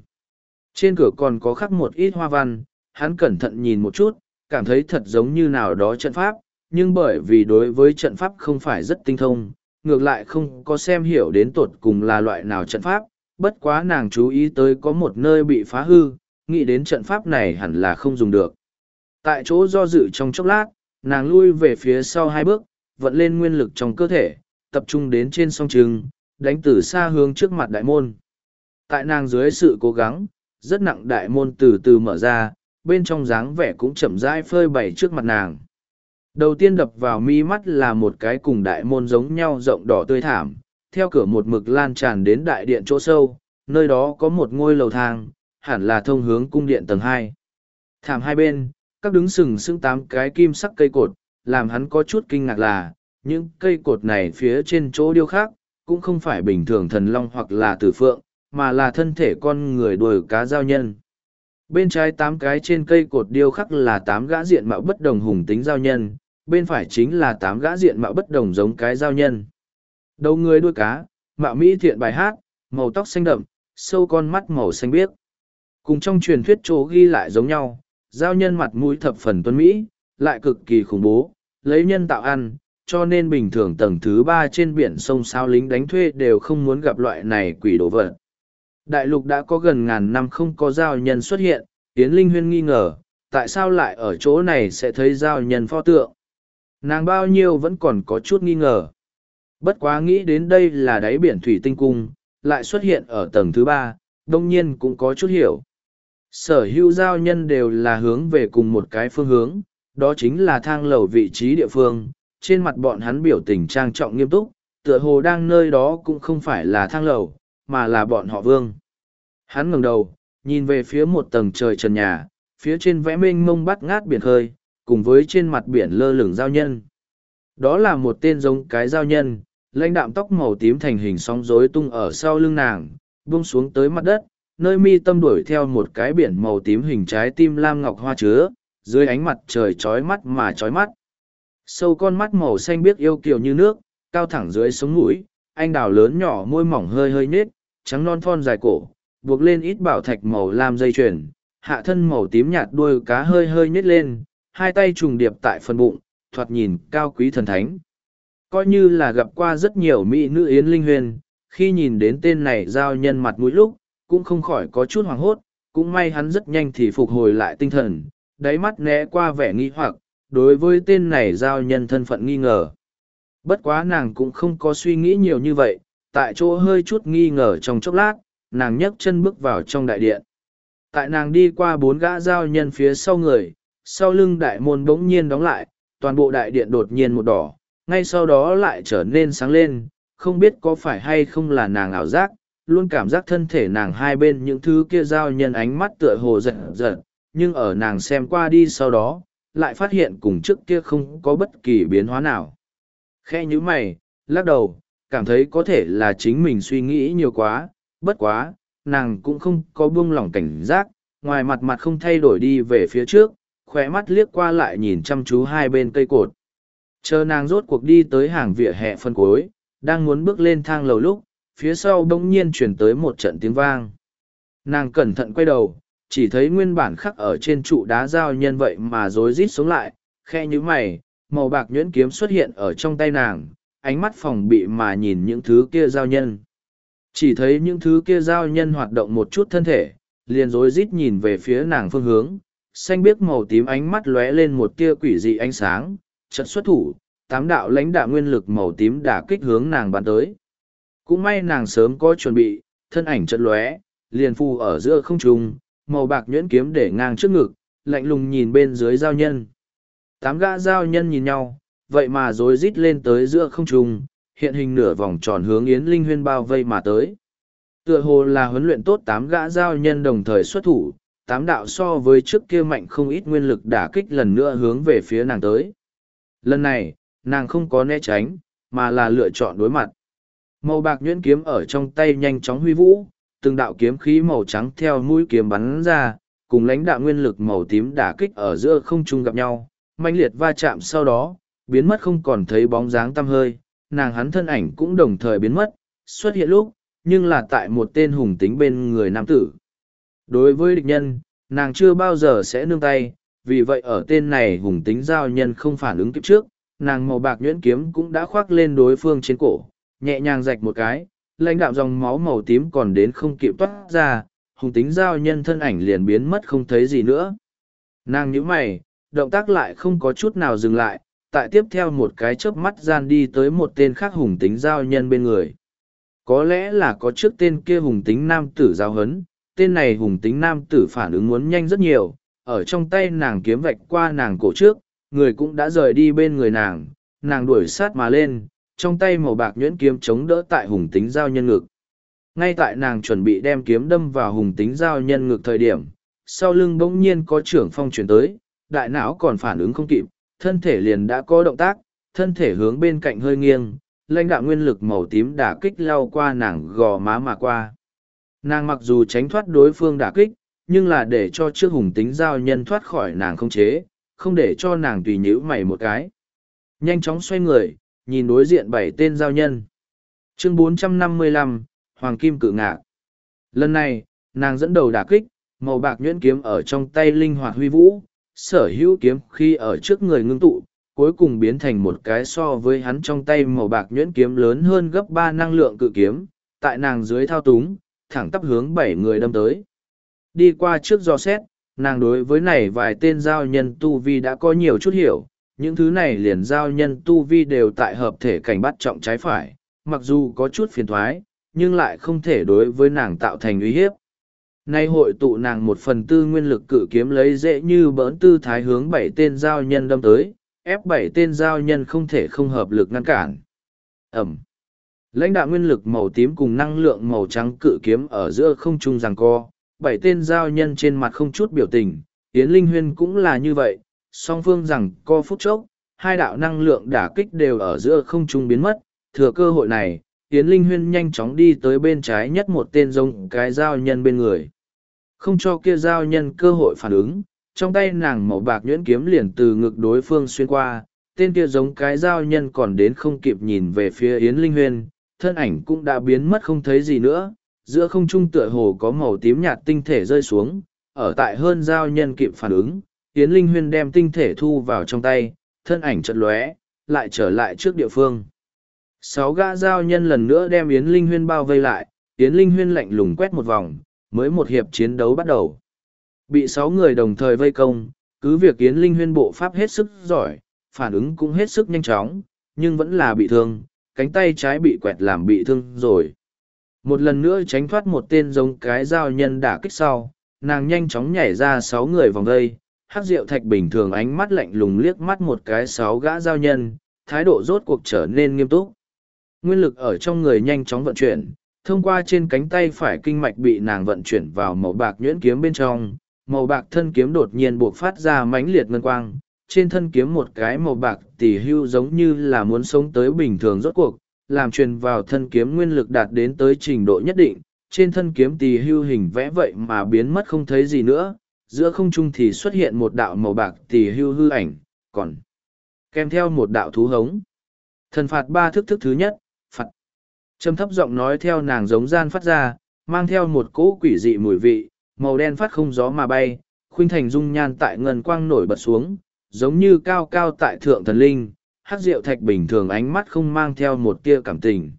Trên cửa còn có khắc một ít hoa văn, hắn cẩn thận nhìn một chút, cảm thấy thật giống như nào đó trận pháp, nhưng bởi vì đối với trận pháp không phải rất tinh thông, ngược lại không có xem hiểu đến tột cùng là loại nào trận pháp, bất quá nàng chú ý tới có một nơi bị phá hư, nghĩ đến trận pháp này hẳn là không dùng được. Tại chỗ do dự trong chốc lát, nàng lui về phía sau hai bước, vận lên nguyên lực trong cơ thể, tập trung đến trên song trừng, đánh từ xa hướng trước mặt đại môn. Tại nàng dưới sự cố gắng, rất nặng đại môn từ từ mở ra, bên trong dáng vẻ cũng chậm rãi phơi bày trước mặt nàng. Đầu tiên đập vào mi mắt là một cái cùng đại môn giống nhau rộng đỏ tươi thảm, theo cửa một mực lan tràn đến đại điện chỗ sâu, nơi đó có một ngôi lầu thang, hẳn là thông hướng cung điện tầng hai. Thảm hai bên, các đứng sừng sững tám cái kim sắc cây cột, làm hắn có chút kinh ngạc là, những cây cột này phía trên chỗ điêu khác, cũng không phải bình thường thần long hoặc là tử phượng, mà là thân thể con người đuổi cá giao nhân. Bên trái tám cái trên cây cột điêu khắc là tám gã diện mạo bất đồng hùng tính giao nhân, bên phải chính là tám gã diện mạo bất đồng giống cái giao nhân. Đầu người đuôi cá, mạo mỹ thiện bài hát, màu tóc xanh đậm, sâu con mắt màu xanh biếc. Cùng trong truyền thuyết chỗ ghi lại giống nhau, giao nhân mặt mũi thập phần tuân Mỹ, lại cực kỳ khủng bố, lấy nhân tạo ăn, cho nên bình thường tầng thứ ba trên biển sông sao lính đánh thuê đều không muốn gặp loại này quỷ đồ vật. Đại lục đã có gần ngàn năm không có giao nhân xuất hiện, Yến Linh Huyên nghi ngờ, tại sao lại ở chỗ này sẽ thấy giao nhân pho tượng. Nàng bao nhiêu vẫn còn có chút nghi ngờ. Bất quá nghĩ đến đây là đáy biển thủy tinh cung, lại xuất hiện ở tầng thứ ba, đông nhiên cũng có chút hiểu. Sở hữu giao nhân đều là hướng về cùng một cái phương hướng, đó chính là thang lầu vị trí địa phương, trên mặt bọn hắn biểu tình trang trọng nghiêm túc, tựa hồ đang nơi đó cũng không phải là thang lầu, mà là bọn họ vương. Hắn ngẩng đầu, nhìn về phía một tầng trời trần nhà, phía trên vẽ mênh mông bắt ngát biển khơi, cùng với trên mặt biển lơ lửng giao nhân. Đó là một tên giống cái giao nhân, lãnh đạm tóc màu tím thành hình sóng rối tung ở sau lưng nàng, buông xuống tới mặt đất, nơi mi tâm đuổi theo một cái biển màu tím hình trái tim lam ngọc hoa chứa, dưới ánh mặt trời trói mắt mà trói mắt. Sâu con mắt màu xanh biếc yêu kiều như nước, cao thẳng dưới sống mũi, anh đào lớn nhỏ môi mỏng hơi hơi nết, trắng non thon dài cổ, buộc lên ít bảo thạch màu lam dây chuyền, hạ thân màu tím nhạt đuôi cá hơi hơi nết lên, hai tay trùng điệp tại phần bụng, thoạt nhìn cao quý thần thánh. Coi như là gặp qua rất nhiều mỹ nữ yến linh huyền, khi nhìn đến tên này giao nhân mặt mũi lúc, cũng không khỏi có chút hoảng hốt, cũng may hắn rất nhanh thì phục hồi lại tinh thần, đáy mắt né qua vẻ nghi hoặc, đối với tên này giao nhân thân phận nghi ngờ. Bất quá nàng cũng không có suy nghĩ nhiều như vậy, tại chỗ hơi chút nghi ngờ trong chốc lát, nàng nhấc chân bước vào trong đại điện. Tại nàng đi qua bốn gã giao nhân phía sau người, sau lưng đại môn bỗng nhiên đóng lại, toàn bộ đại điện đột nhiên một đỏ, ngay sau đó lại trở nên sáng lên, không biết có phải hay không là nàng ảo giác, luôn cảm giác thân thể nàng hai bên những thứ kia giao nhân ánh mắt tựa hồ giật giật, nhưng ở nàng xem qua đi sau đó, lại phát hiện cùng trước kia không có bất kỳ biến hóa nào. Khe nhữ mày, lắc đầu, cảm thấy có thể là chính mình suy nghĩ nhiều quá, bất quá, nàng cũng không có buông lỏng cảnh giác, ngoài mặt mặt không thay đổi đi về phía trước, khóe mắt liếc qua lại nhìn chăm chú hai bên cây cột. Chờ nàng rốt cuộc đi tới hàng vỉa hè phân cối, đang muốn bước lên thang lầu lúc, phía sau bỗng nhiên chuyển tới một trận tiếng vang. Nàng cẩn thận quay đầu, chỉ thấy nguyên bản khắc ở trên trụ đá giao nhân vậy mà rối rít xuống lại, khe như mày, màu bạc nhuyễn kiếm xuất hiện ở trong tay nàng, ánh mắt phòng bị mà nhìn những thứ kia giao nhân. Chỉ thấy những thứ kia giao nhân hoạt động một chút thân thể, liền rối rít nhìn về phía nàng phương hướng, xanh biếc màu tím ánh mắt lóe lên một tia quỷ dị ánh sáng, trận xuất thủ, tám đạo lãnh đạo nguyên lực màu tím đả kích hướng nàng bắn tới. Cũng may nàng sớm có chuẩn bị, thân ảnh trận lóe, liền phù ở giữa không trung, màu bạc nhuyễn kiếm để ngang trước ngực, lạnh lùng nhìn bên dưới giao nhân. Tám gã giao nhân nhìn nhau, vậy mà rối rít lên tới giữa không trung, hiện hình nửa vòng tròn hướng Yến Linh Huyên bao vây mà tới. Tựa hồ là huấn luyện tốt tám gã giao nhân đồng thời xuất thủ, tám đạo so với trước kia mạnh không ít nguyên lực đả kích lần nữa hướng về phía nàng tới. Lần này, nàng không có né tránh, mà là lựa chọn đối mặt. Màu bạc nhuyễn kiếm ở trong tay nhanh chóng huy vũ, từng đạo kiếm khí màu trắng theo mũi kiếm bắn ra, cùng lãnh đạo nguyên lực màu tím đả kích ở giữa không trung gặp nhau, mãnh liệt va chạm sau đó, biến mất không còn thấy bóng dáng tăm hơi, nàng hắn thân ảnh cũng đồng thời biến mất, xuất hiện lúc, nhưng là tại một tên hùng tính bên người nam tử. Đối với địch nhân, nàng chưa bao giờ sẽ nương tay, vì vậy ở tên này hùng tính giao nhân không phản ứng kịp trước, nàng màu bạc nhuyễn kiếm cũng đã khoác lên đối phương trên cổ, nhẹ nhàng rạch một cái, lãnh đạo dòng máu màu tím còn đến không kịp toát ra, hùng tính giao nhân thân ảnh liền biến mất không thấy gì nữa. Nàng nhíu mày, động tác lại không có chút nào dừng lại, tại tiếp theo một cái chớp mắt gian đi tới một tên khác hùng tính giao nhân bên người. Có lẽ là có trước tên kia hùng tính nam tử giao hấn, tên này hùng tính nam tử phản ứng muốn nhanh rất nhiều, ở trong tay nàng kiếm vạch qua nàng cổ trước, người cũng đã rời đi bên người nàng, nàng đuổi sát mà lên, trong tay màu bạc nhuyễn kiếm chống đỡ tại hùng tính giao nhân ngực. Ngay tại nàng chuẩn bị đem kiếm đâm vào hùng tính giao nhân ngực thời điểm, sau lưng bỗng nhiên có trưởng phong chuyển tới, đại não còn phản ứng không kịp, thân thể liền đã có động tác, thân thể hướng bên cạnh hơi nghiêng, lãnh đạo nguyên lực màu tím đả kích lao qua nàng gò má mà qua. Nàng mặc dù tránh thoát đối phương đả kích, nhưng là để cho trước hùng tính giao nhân thoát khỏi nàng không chế, không để cho nàng tùy nhữ mày một cái. Nhanh chóng xoay người, nhìn đối diện bảy tên giao nhân. Chương 455, Hoàng Kim Cự Ngạc. Lần này, nàng dẫn đầu đả kích, màu bạc nhuyễn kiếm ở trong tay linh hoạt huy vũ, sở hữu kiếm khi ở trước người ngưng tụ, cuối cùng biến thành một cái so với hắn trong tay màu bạc nhuyễn kiếm lớn hơn gấp ba năng lượng cự kiếm, tại nàng dưới thao túng, thẳng tắp hướng bảy người đâm tới. Đi qua trước do xét, nàng đối với này vài tên giao nhân tu vi đã có nhiều chút hiểu, những thứ này liền giao nhân tu vi đều tại hợp thể cảnh bắt trọng trái phải, mặc dù có chút phiền thoái, nhưng lại không thể đối với nàng tạo thành uy hiếp. Nay hội tụ nàng một phần tư nguyên lực cự kiếm lấy dễ như bỡn tư thái hướng bảy tên giao nhân đâm tới, ép bảy tên giao nhân không thể không hợp lực ngăn cản. Ẩm. Lãnh đạo nguyên lực màu tím cùng năng lượng màu trắng cự kiếm ở giữa không trung rằng co, bảy tên giao nhân trên mặt không chút biểu tình, Yến Linh Huyên cũng là như vậy, song phương rằng co phút chốc, hai đạo năng lượng đả kích đều ở giữa không trung biến mất, thừa cơ hội này, Yến Linh Huyên nhanh chóng đi tới bên trái nhất một tên giống cái giao nhân bên người. Không cho kia giao nhân cơ hội phản ứng, trong tay nàng màu bạc nhuyễn kiếm liền từ ngực đối phương xuyên qua, tên kia giống cái giao nhân còn đến không kịp nhìn về phía Yến Linh Huyên, thân ảnh cũng đã biến mất không thấy gì nữa, giữa không trung tựa hồ có màu tím nhạt tinh thể rơi xuống, ở tại hơn giao nhân kịp phản ứng, Yến Linh Huyên đem tinh thể thu vào trong tay, thân ảnh chật lóe, lại trở lại trước địa phương. Sáu gã giao nhân lần nữa đem Yến Linh Huyên bao vây lại, Yến Linh Huyên lạnh lùng quét một vòng, mới một hiệp chiến đấu bắt đầu. Bị sáu người đồng thời vây công, cứ việc Yến Linh Huyên bộ pháp hết sức giỏi, phản ứng cũng hết sức nhanh chóng, nhưng vẫn là bị thương, cánh tay trái bị quẹt làm bị thương rồi. Một lần nữa tránh thoát một tên giống cái giao nhân đả kích sau, nàng nhanh chóng nhảy ra sáu người vòng vây hát rượu thạch bình thường ánh mắt lạnh lùng liếc mắt một cái sáu gã giao nhân, thái độ rốt cuộc trở nên nghiêm túc. Nguyên lực ở trong người nhanh chóng vận chuyển, thông qua trên cánh tay phải kinh mạch bị nàng vận chuyển vào màu bạc nhuyễn kiếm bên trong, màu bạc thân kiếm đột nhiên buộc phát ra mãnh liệt ngân quang, trên thân kiếm một cái màu bạc tỉ hưu giống như là muốn sống tới bình thường rốt cuộc, làm truyền vào thân kiếm nguyên lực đạt đến tới trình độ nhất định, trên thân kiếm tì hưu hình vẽ vậy mà biến mất không thấy gì nữa, giữa không trung thì xuất hiện một đạo màu bạc tì hưu hư ảnh, còn kèm theo một đạo thú hống. Thần phạt ba thức thức thứ nhất, phạt. Trầm thấp giọng nói theo nàng giống gian phát ra, mang theo một cỗ quỷ dị mùi vị, màu đen phát không gió mà bay, khuynh thành dung nhan tại ngân quang nổi bật xuống, giống như cao cao tại thượng thần linh, hát rượu thạch bình thường ánh mắt không mang theo một tia cảm tình.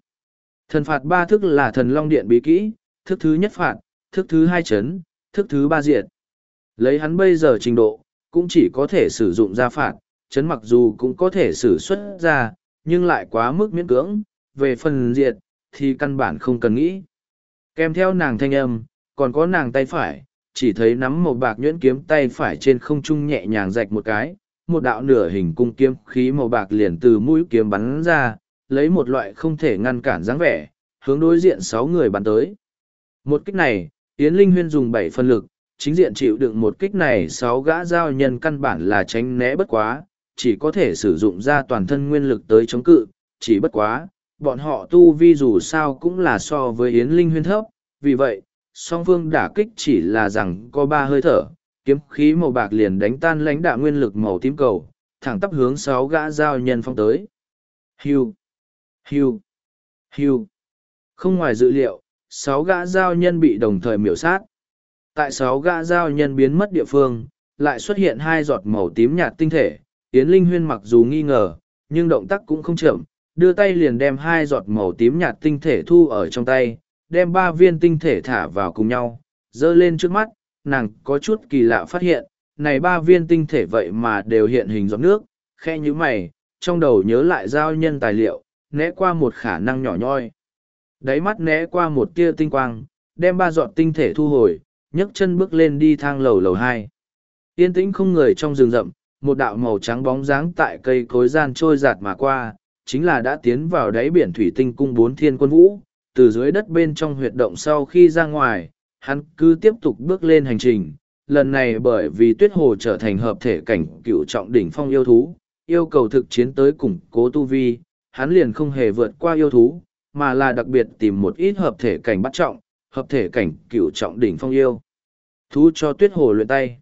Thần phạt ba thức là thần long điện bí kỹ, thức thứ nhất phạt, thức thứ hai chấn, thức thứ ba diệt. Lấy hắn bây giờ trình độ, cũng chỉ có thể sử dụng ra phạt, chấn mặc dù cũng có thể sử xuất ra, nhưng lại quá mức miễn cưỡng, về phần diệt, thì căn bản không cần nghĩ. Kèm theo nàng thanh âm, còn có nàng tay phải, chỉ thấy nắm một bạc nhuyễn kiếm tay phải trên không trung nhẹ nhàng rạch một cái, một đạo nửa hình cung kiếm khí màu bạc liền từ mũi kiếm bắn ra, lấy một loại không thể ngăn cản dáng vẻ, hướng đối diện sáu người bắn tới. Một kích này, Yến Linh Huyên dùng bảy phân lực, chính diện chịu đựng một kích này sáu gã giao nhân căn bản là tránh né bất quá, chỉ có thể sử dụng ra toàn thân nguyên lực tới chống cự, chỉ bất quá, bọn họ tu vi dù sao cũng là so với Yến Linh Huyên thấp, vì vậy, song phương đả kích chỉ là rằng có ba hơi thở, kiếm khí màu bạc liền đánh tan lãnh đạo nguyên lực màu tím cầu, thẳng tắp hướng sáu gã giao nhân phong tới. Hiu, hiu, hiu. Không ngoài dự liệu, sáu gã giao nhân bị đồng thời miểu sát. Tại sáu gã giao nhân biến mất địa phương, lại xuất hiện hai giọt màu tím nhạt tinh thể. Yến Linh Huyên mặc dù nghi ngờ, nhưng động tác cũng không chậm, đưa tay liền đem hai giọt màu tím nhạt tinh thể thu ở trong tay, đem ba viên tinh thể thả vào cùng nhau, dơ lên trước mắt, nàng có chút kỳ lạ phát hiện, này ba viên tinh thể vậy mà đều hiện hình giọt nước, khe như mày, trong đầu nhớ lại giao nhân tài liệu, né qua một khả năng nhỏ nhoi. Đáy mắt né qua một tia tinh quang, đem ba giọt tinh thể thu hồi, nhấc chân bước lên đi thang lầu lầu hai. Yên tĩnh không người trong rừng rậm, một đạo màu trắng bóng dáng tại cây cối gian trôi giạt mà qua, chính là đã tiến vào đáy biển thủy tinh cung bốn thiên quân vũ, từ dưới đất bên trong huyệt động sau khi ra ngoài, hắn cứ tiếp tục bước lên hành trình. Lần này bởi vì tuyết hồ trở thành hợp thể cảnh cựu trọng đỉnh phong yêu thú, yêu cầu thực chiến tới củng cố tu vi, hắn liền không hề vượt qua yêu thú, mà là đặc biệt tìm một ít hợp thể cảnh bắt trọng, hợp thể cảnh cựu trọng đỉnh phong yêu. Thú cho tuyết hồ luyện tay.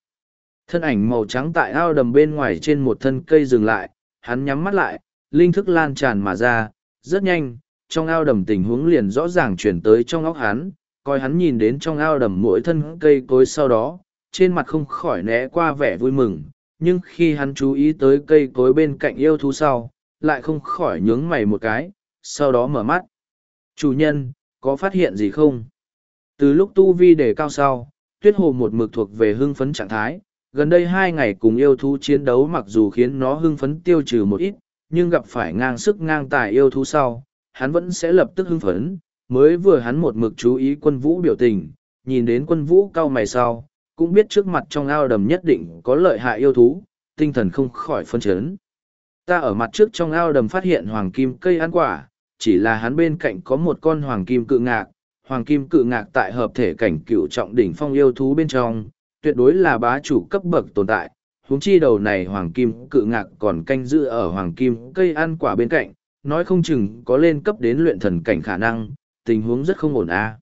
Thân ảnh màu trắng tại ao đầm bên ngoài trên một thân cây dừng lại, hắn nhắm mắt lại, linh thức lan tràn mà ra, rất nhanh, trong ao đầm tình huống liền rõ ràng chuyển tới trong óc hắn, coi hắn nhìn đến trong ao đầm mỗi thân cây cối sau đó, trên mặt không khỏi né qua vẻ vui mừng, nhưng khi hắn chú ý tới cây cối bên cạnh yêu thú sau, lại không khỏi nhướng mày một cái, sau đó mở mắt. Chủ nhân, có phát hiện gì không? Từ lúc tu vi đề cao sau, tuyết hồ một mực thuộc về hưng phấn trạng thái, gần đây hai ngày cùng yêu thú chiến đấu mặc dù khiến nó hưng phấn tiêu trừ một ít, nhưng gặp phải ngang sức ngang tài yêu thú sau, hắn vẫn sẽ lập tức hưng phấn, mới vừa hắn một mực chú ý quân vũ biểu tình, nhìn đến quân vũ cao mày sau, cũng biết trước mặt trong ao đầm nhất định có lợi hại yêu thú, tinh thần không khỏi phân chấn. Ta ở mặt trước trong ao đầm phát hiện hoàng kim cây ăn quả, chỉ là hắn bên cạnh có một con hoàng kim cự ngạc, hoàng kim cự ngạc tại hợp thể cảnh cựu trọng đỉnh phong yêu thú bên trong, tuyệt đối là bá chủ cấp bậc tồn tại. Huống chi đầu này hoàng kim cự ngạc còn canh giữ ở hoàng kim cây ăn quả bên cạnh, nói không chừng có lên cấp đến luyện thần cảnh khả năng, tình huống rất không ổn à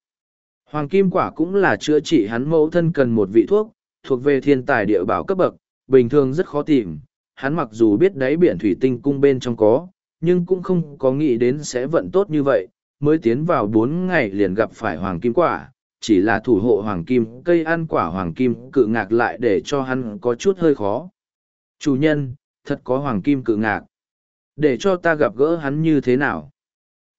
Hoàng kim quả cũng là chữa trị hắn mẫu thân cần một vị thuốc, thuộc về thiên tài địa bảo cấp bậc, bình thường rất khó tìm. Hắn mặc dù biết đáy biển thủy tinh cung bên trong có, nhưng cũng không có nghĩ đến sẽ vận tốt như vậy, mới tiến vào bốn ngày liền gặp phải hoàng kim quả, chỉ là thủ hộ hoàng kim cây ăn quả hoàng kim cự ngạc lại để cho hắn có chút hơi khó. Chủ nhân, thật có hoàng kim cự ngạc. Để cho ta gặp gỡ hắn như thế nào?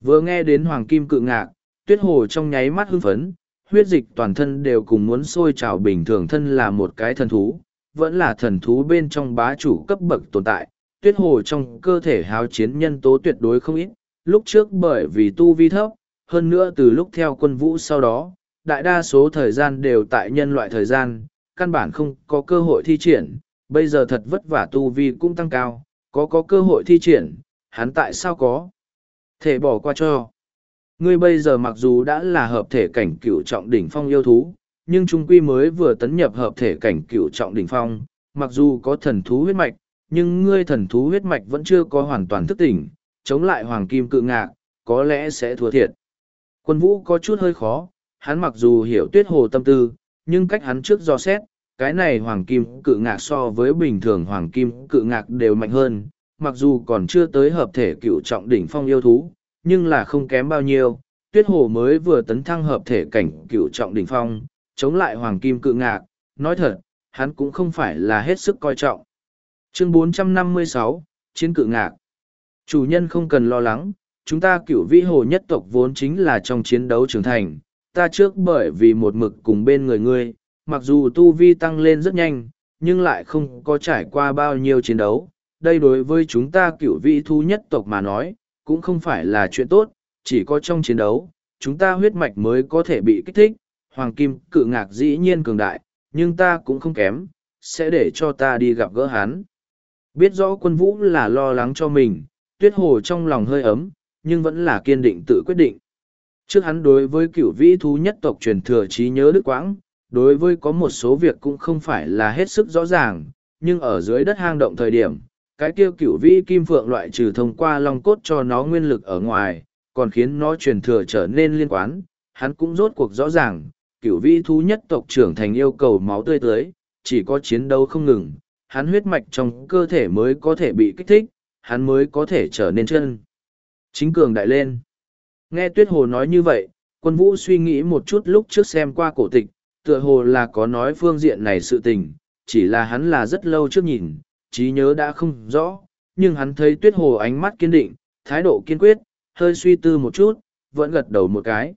Vừa nghe đến hoàng kim cự ngạc, tuyết hồ trong nháy mắt hưng phấn, huyết dịch toàn thân đều cùng muốn sôi trào bình thường thân là một cái thần thú, vẫn là thần thú bên trong bá chủ cấp bậc tồn tại. Tuyết hồ trong cơ thể háo chiến nhân tố tuyệt đối không ít, lúc trước bởi vì tu vi thấp, hơn nữa từ lúc theo quân vũ sau đó, đại đa số thời gian đều tại nhân loại thời gian, căn bản không có cơ hội thi triển, bây giờ thật vất vả tu vi cũng tăng cao, có có cơ hội thi triển, hắn tại sao có? Thể bỏ qua cho. Ngươi bây giờ mặc dù đã là hợp thể cảnh cựu trọng đỉnh phong yêu thú, nhưng trung quy mới vừa tấn nhập hợp thể cảnh cựu trọng đỉnh phong, mặc dù có thần thú huyết mạch, nhưng ngươi thần thú huyết mạch vẫn chưa có hoàn toàn thức tỉnh, chống lại hoàng kim cự ngạc, có lẽ sẽ thua thiệt. Quân vũ có chút hơi khó, hắn mặc dù hiểu tuyết hồ tâm tư, nhưng cách hắn trước do xét, cái này hoàng kim cự ngạc so với bình thường hoàng kim cự ngạc đều mạnh hơn, mặc dù còn chưa tới hợp thể cựu trọng đỉnh phong yêu thú, nhưng là không kém bao nhiêu. Tuyết hồ mới vừa tấn thăng hợp thể cảnh cựu trọng đỉnh phong, chống lại hoàng kim cự ngạc, nói thật, hắn cũng không phải là hết sức coi trọng. Chương 456, Chiến cự ngạc Chủ nhân không cần lo lắng, chúng ta cựu vĩ hồ nhất tộc vốn chính là trong chiến đấu trưởng thành, ta trước bởi vì một mực cùng bên người ngươi, mặc dù tu vi tăng lên rất nhanh, nhưng lại không có trải qua bao nhiêu chiến đấu. Đây đối với chúng ta cựu vĩ thu nhất tộc mà nói, cũng không phải là chuyện tốt, chỉ có trong chiến đấu, chúng ta huyết mạch mới có thể bị kích thích. Hoàng Kim cự ngạc dĩ nhiên cường đại, nhưng ta cũng không kém, sẽ để cho ta đi gặp gỡ hắn. Biết rõ quân vũ là lo lắng cho mình, tuyết hồ trong lòng hơi ấm, nhưng vẫn là kiên định tự quyết định. Trước hắn đối với cựu vĩ thú nhất tộc truyền thừa trí nhớ đức quãng, đối với có một số việc cũng không phải là hết sức rõ ràng, nhưng ở dưới đất hang động thời điểm, cái tiêu cựu vĩ kim phượng loại trừ thông qua long cốt cho nó nguyên lực ở ngoài, còn khiến nó truyền thừa trở nên liên quan, hắn cũng rốt cuộc rõ ràng, cựu vĩ thú nhất tộc trưởng thành yêu cầu máu tươi tưới, chỉ có chiến đấu không ngừng, hắn huyết mạch trong cơ thể mới có thể bị kích thích, hắn mới có thể trở nên chân. Chính cường đại lên. Nghe Tuyết Hồ nói như vậy, quân vũ suy nghĩ một chút lúc trước xem qua cổ tịch, tựa hồ là có nói phương diện này sự tình, chỉ là hắn là rất lâu trước nhìn, trí nhớ đã không rõ, nhưng hắn thấy Tuyết Hồ ánh mắt kiên định, thái độ kiên quyết, hơi suy tư một chút, vẫn gật đầu một cái.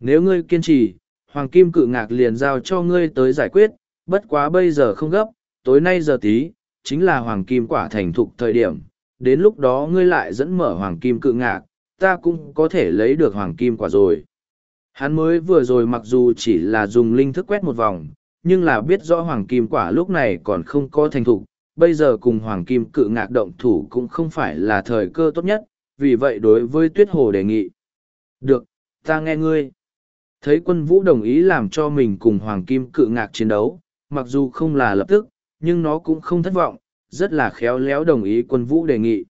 Nếu ngươi kiên trì, Hoàng Kim cự ngạc liền giao cho ngươi tới giải quyết, bất quá bây giờ không gấp, tối nay giờ tí, chính là Hoàng Kim quả thành thục thời điểm, đến lúc đó ngươi lại dẫn mở Hoàng Kim cự ngạc, ta cũng có thể lấy được hoàng kim quả rồi. Hắn mới vừa rồi mặc dù chỉ là dùng linh thức quét một vòng, nhưng là biết rõ hoàng kim quả lúc này còn không có thành thục, bây giờ cùng hoàng kim cự ngạc động thủ cũng không phải là thời cơ tốt nhất, vì vậy đối với tuyết hồ đề nghị. Được, ta nghe ngươi. Thấy quân vũ đồng ý làm cho mình cùng hoàng kim cự ngạc chiến đấu, mặc dù không là lập tức, nhưng nó cũng không thất vọng, rất là khéo léo đồng ý quân vũ đề nghị.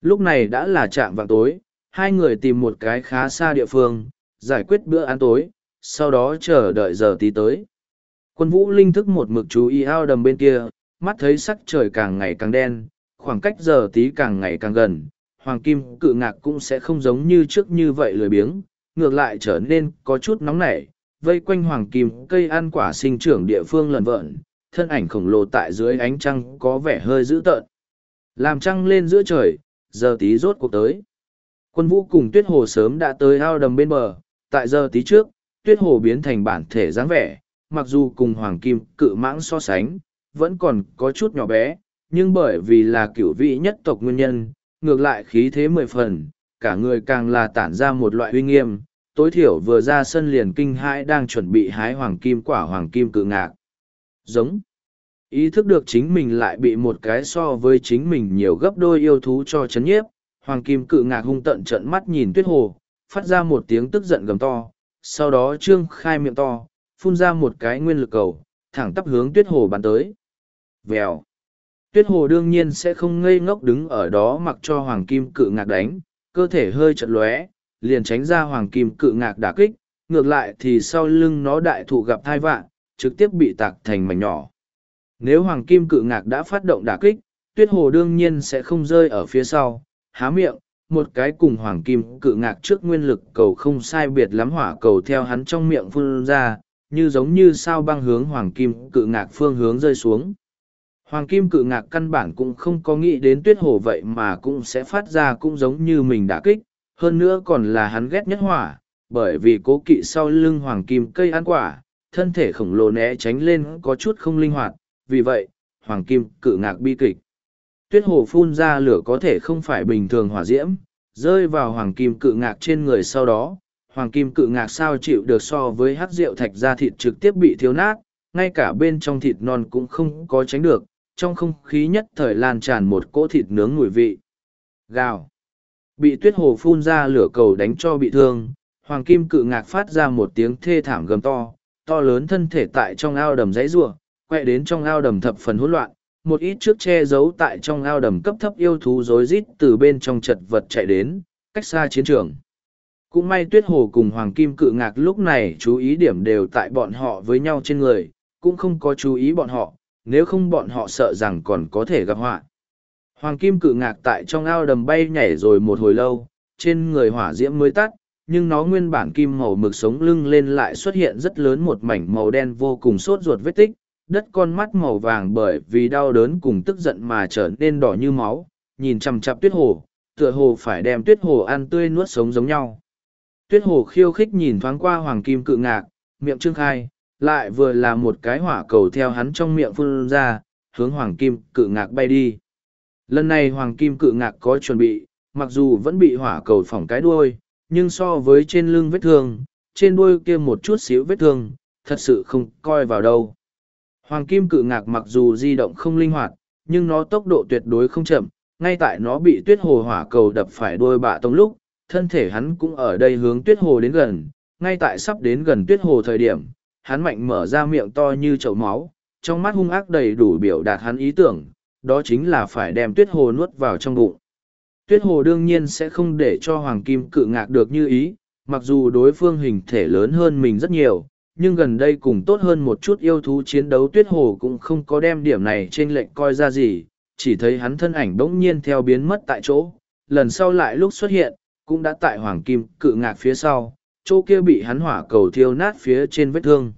Lúc này đã là trạm vạng tối, hai người tìm một cái khá xa địa phương, giải quyết bữa ăn tối, sau đó chờ đợi giờ tí tới. Quân vũ linh thức một mực chú ý ao đầm bên kia, mắt thấy sắc trời càng ngày càng đen, khoảng cách giờ tí càng ngày càng gần, hoàng kim cự ngạc cũng sẽ không giống như trước như vậy lười biếng, ngược lại trở nên có chút nóng nảy, vây quanh hoàng kim cây ăn quả sinh trưởng địa phương lần vợn, thân ảnh khổng lồ tại dưới ánh trăng có vẻ hơi dữ tợn. Làm trăng lên giữa trời, giờ tí rốt cuộc tới. Quân vũ cùng tuyết hồ sớm đã tới ao đầm bên bờ, tại giờ tí trước, tuyết hồ biến thành bản thể dáng vẻ, mặc dù cùng hoàng kim cự mãng so sánh, vẫn còn có chút nhỏ bé, nhưng bởi vì là cửu vị nhất tộc nguyên nhân, ngược lại khí thế mười phần, cả người càng là tản ra một loại uy nghiêm, tối thiểu vừa ra sân liền kinh hãi đang chuẩn bị hái hoàng kim quả hoàng kim cự ngạc. Giống. Ý thức được chính mình lại bị một cái so với chính mình nhiều gấp đôi yêu thú cho chấn nhiếp, hoàng kim cự ngạc hung tận trận mắt nhìn tuyết hồ, phát ra một tiếng tức giận gầm to, sau đó trương khai miệng to, phun ra một cái nguyên lực cầu, thẳng tắp hướng tuyết hồ bắn tới. Vèo. Tuyết hồ đương nhiên sẽ không ngây ngốc đứng ở đó mặc cho hoàng kim cự ngạc đánh, cơ thể hơi chật lóe, liền tránh ra hoàng kim cự ngạc đả kích, ngược lại thì sau lưng nó đại thụ gặp thai vạn, trực tiếp bị tạc thành mảnh nhỏ. Nếu hoàng kim cự ngạc đã phát động đả kích, tuyết hồ đương nhiên sẽ không rơi ở phía sau, há miệng, một cái cùng hoàng kim cự ngạc trước nguyên lực cầu không sai biệt lắm hỏa cầu theo hắn trong miệng phun ra, như giống như sao băng hướng hoàng kim cự ngạc phương hướng rơi xuống. Hoàng kim cự ngạc căn bản cũng không có nghĩ đến tuyết hồ vậy mà cũng sẽ phát ra cũng giống như mình đã kích, hơn nữa còn là hắn ghét nhất hỏa, bởi vì cố kỵ sau lưng hoàng kim cây ăn quả, thân thể khổng lồ né tránh lên có chút không linh hoạt, vì vậy, hoàng kim cự ngạc bi kịch. Tuyết hồ phun ra lửa có thể không phải bình thường hỏa diễm, rơi vào hoàng kim cự ngạc trên người sau đó, hoàng kim cự ngạc sao chịu được so với hát rượu thạch da thịt trực tiếp bị thiếu nát, ngay cả bên trong thịt non cũng không có tránh được, trong không khí nhất thời lan tràn một cỗ thịt nướng mùi vị. Gào. Bị tuyết hồ phun ra lửa cầu đánh cho bị thương, hoàng kim cự ngạc phát ra một tiếng thê thảm gầm to, to lớn thân thể tại trong ao đầm dãy rủa, quay đến trong ao đầm thập phần hỗn loạn, một ít trước che giấu tại trong ao đầm cấp thấp yêu thú rối rít từ bên trong chật vật chạy đến, cách xa chiến trường. Cũng may tuyết hồ cùng hoàng kim cự ngạc lúc này chú ý điểm đều tại bọn họ với nhau trên người, cũng không có chú ý bọn họ, nếu không bọn họ sợ rằng còn có thể gặp họa. Hoàng kim cự ngạc tại trong ao đầm bay nhảy rồi một hồi lâu, trên người hỏa diễm mới tắt, nhưng nó nguyên bản kim màu mực sống lưng lên lại xuất hiện rất lớn một mảnh màu đen vô cùng sốt ruột vết tích, đất con mắt màu vàng bởi vì đau đớn cùng tức giận mà trở nên đỏ như máu, nhìn chằm chặp tuyết hồ, tựa hồ phải đem tuyết hồ ăn tươi nuốt sống giống nhau. Tuyết hồ khiêu khích nhìn thoáng qua hoàng kim cự ngạc, miệng trương khai, lại vừa là một cái hỏa cầu theo hắn trong miệng phun ra, hướng hoàng kim cự ngạc bay đi. Lần này hoàng kim cự ngạc có chuẩn bị, mặc dù vẫn bị hỏa cầu phỏng cái đuôi, nhưng so với trên lưng vết thương, trên đuôi kia một chút xíu vết thương, thật sự không coi vào đâu. Hoàng kim cự ngạc mặc dù di động không linh hoạt, nhưng nó tốc độ tuyệt đối không chậm, ngay tại nó bị tuyết hồ hỏa cầu đập phải đuôi bạ tông lúc, thân thể hắn cũng ở đây hướng tuyết hồ đến gần, ngay tại sắp đến gần tuyết hồ thời điểm, hắn mạnh mở ra miệng to như chậu máu, trong mắt hung ác đầy đủ biểu đạt hắn ý tưởng, đó chính là phải đem tuyết hồ nuốt vào trong bụng. Tuyết hồ đương nhiên sẽ không để cho hoàng kim cự ngạc được như ý, mặc dù đối phương hình thể lớn hơn mình rất nhiều, nhưng gần đây cùng tốt hơn một chút yêu thú chiến đấu tuyết hồ cũng không có đem điểm này trên lệnh coi ra gì, chỉ thấy hắn thân ảnh bỗng nhiên theo biến mất tại chỗ, lần sau lại lúc xuất hiện, cũng đã tại hoàng kim cự ngạc phía sau, chỗ kia bị hắn hỏa cầu thiêu nát phía trên vết thương.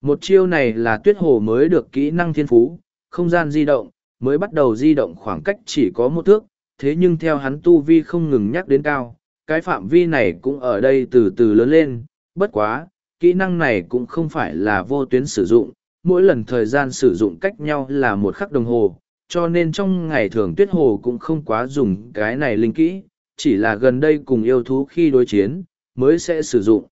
Một chiêu này là tuyết hồ mới được kỹ năng thiên phú, không gian di động, mới bắt đầu di động khoảng cách chỉ có một thước, thế nhưng theo hắn tu vi không ngừng nhắc đến cao, cái phạm vi này cũng ở đây từ từ lớn lên, bất quá, kỹ năng này cũng không phải là vô tuyến sử dụng, mỗi lần thời gian sử dụng cách nhau là một khắc đồng hồ, cho nên trong ngày thường tuyết hồ cũng không quá dùng cái này linh kỹ, chỉ là gần đây cùng yêu thú khi đối chiến, mới sẽ sử dụng.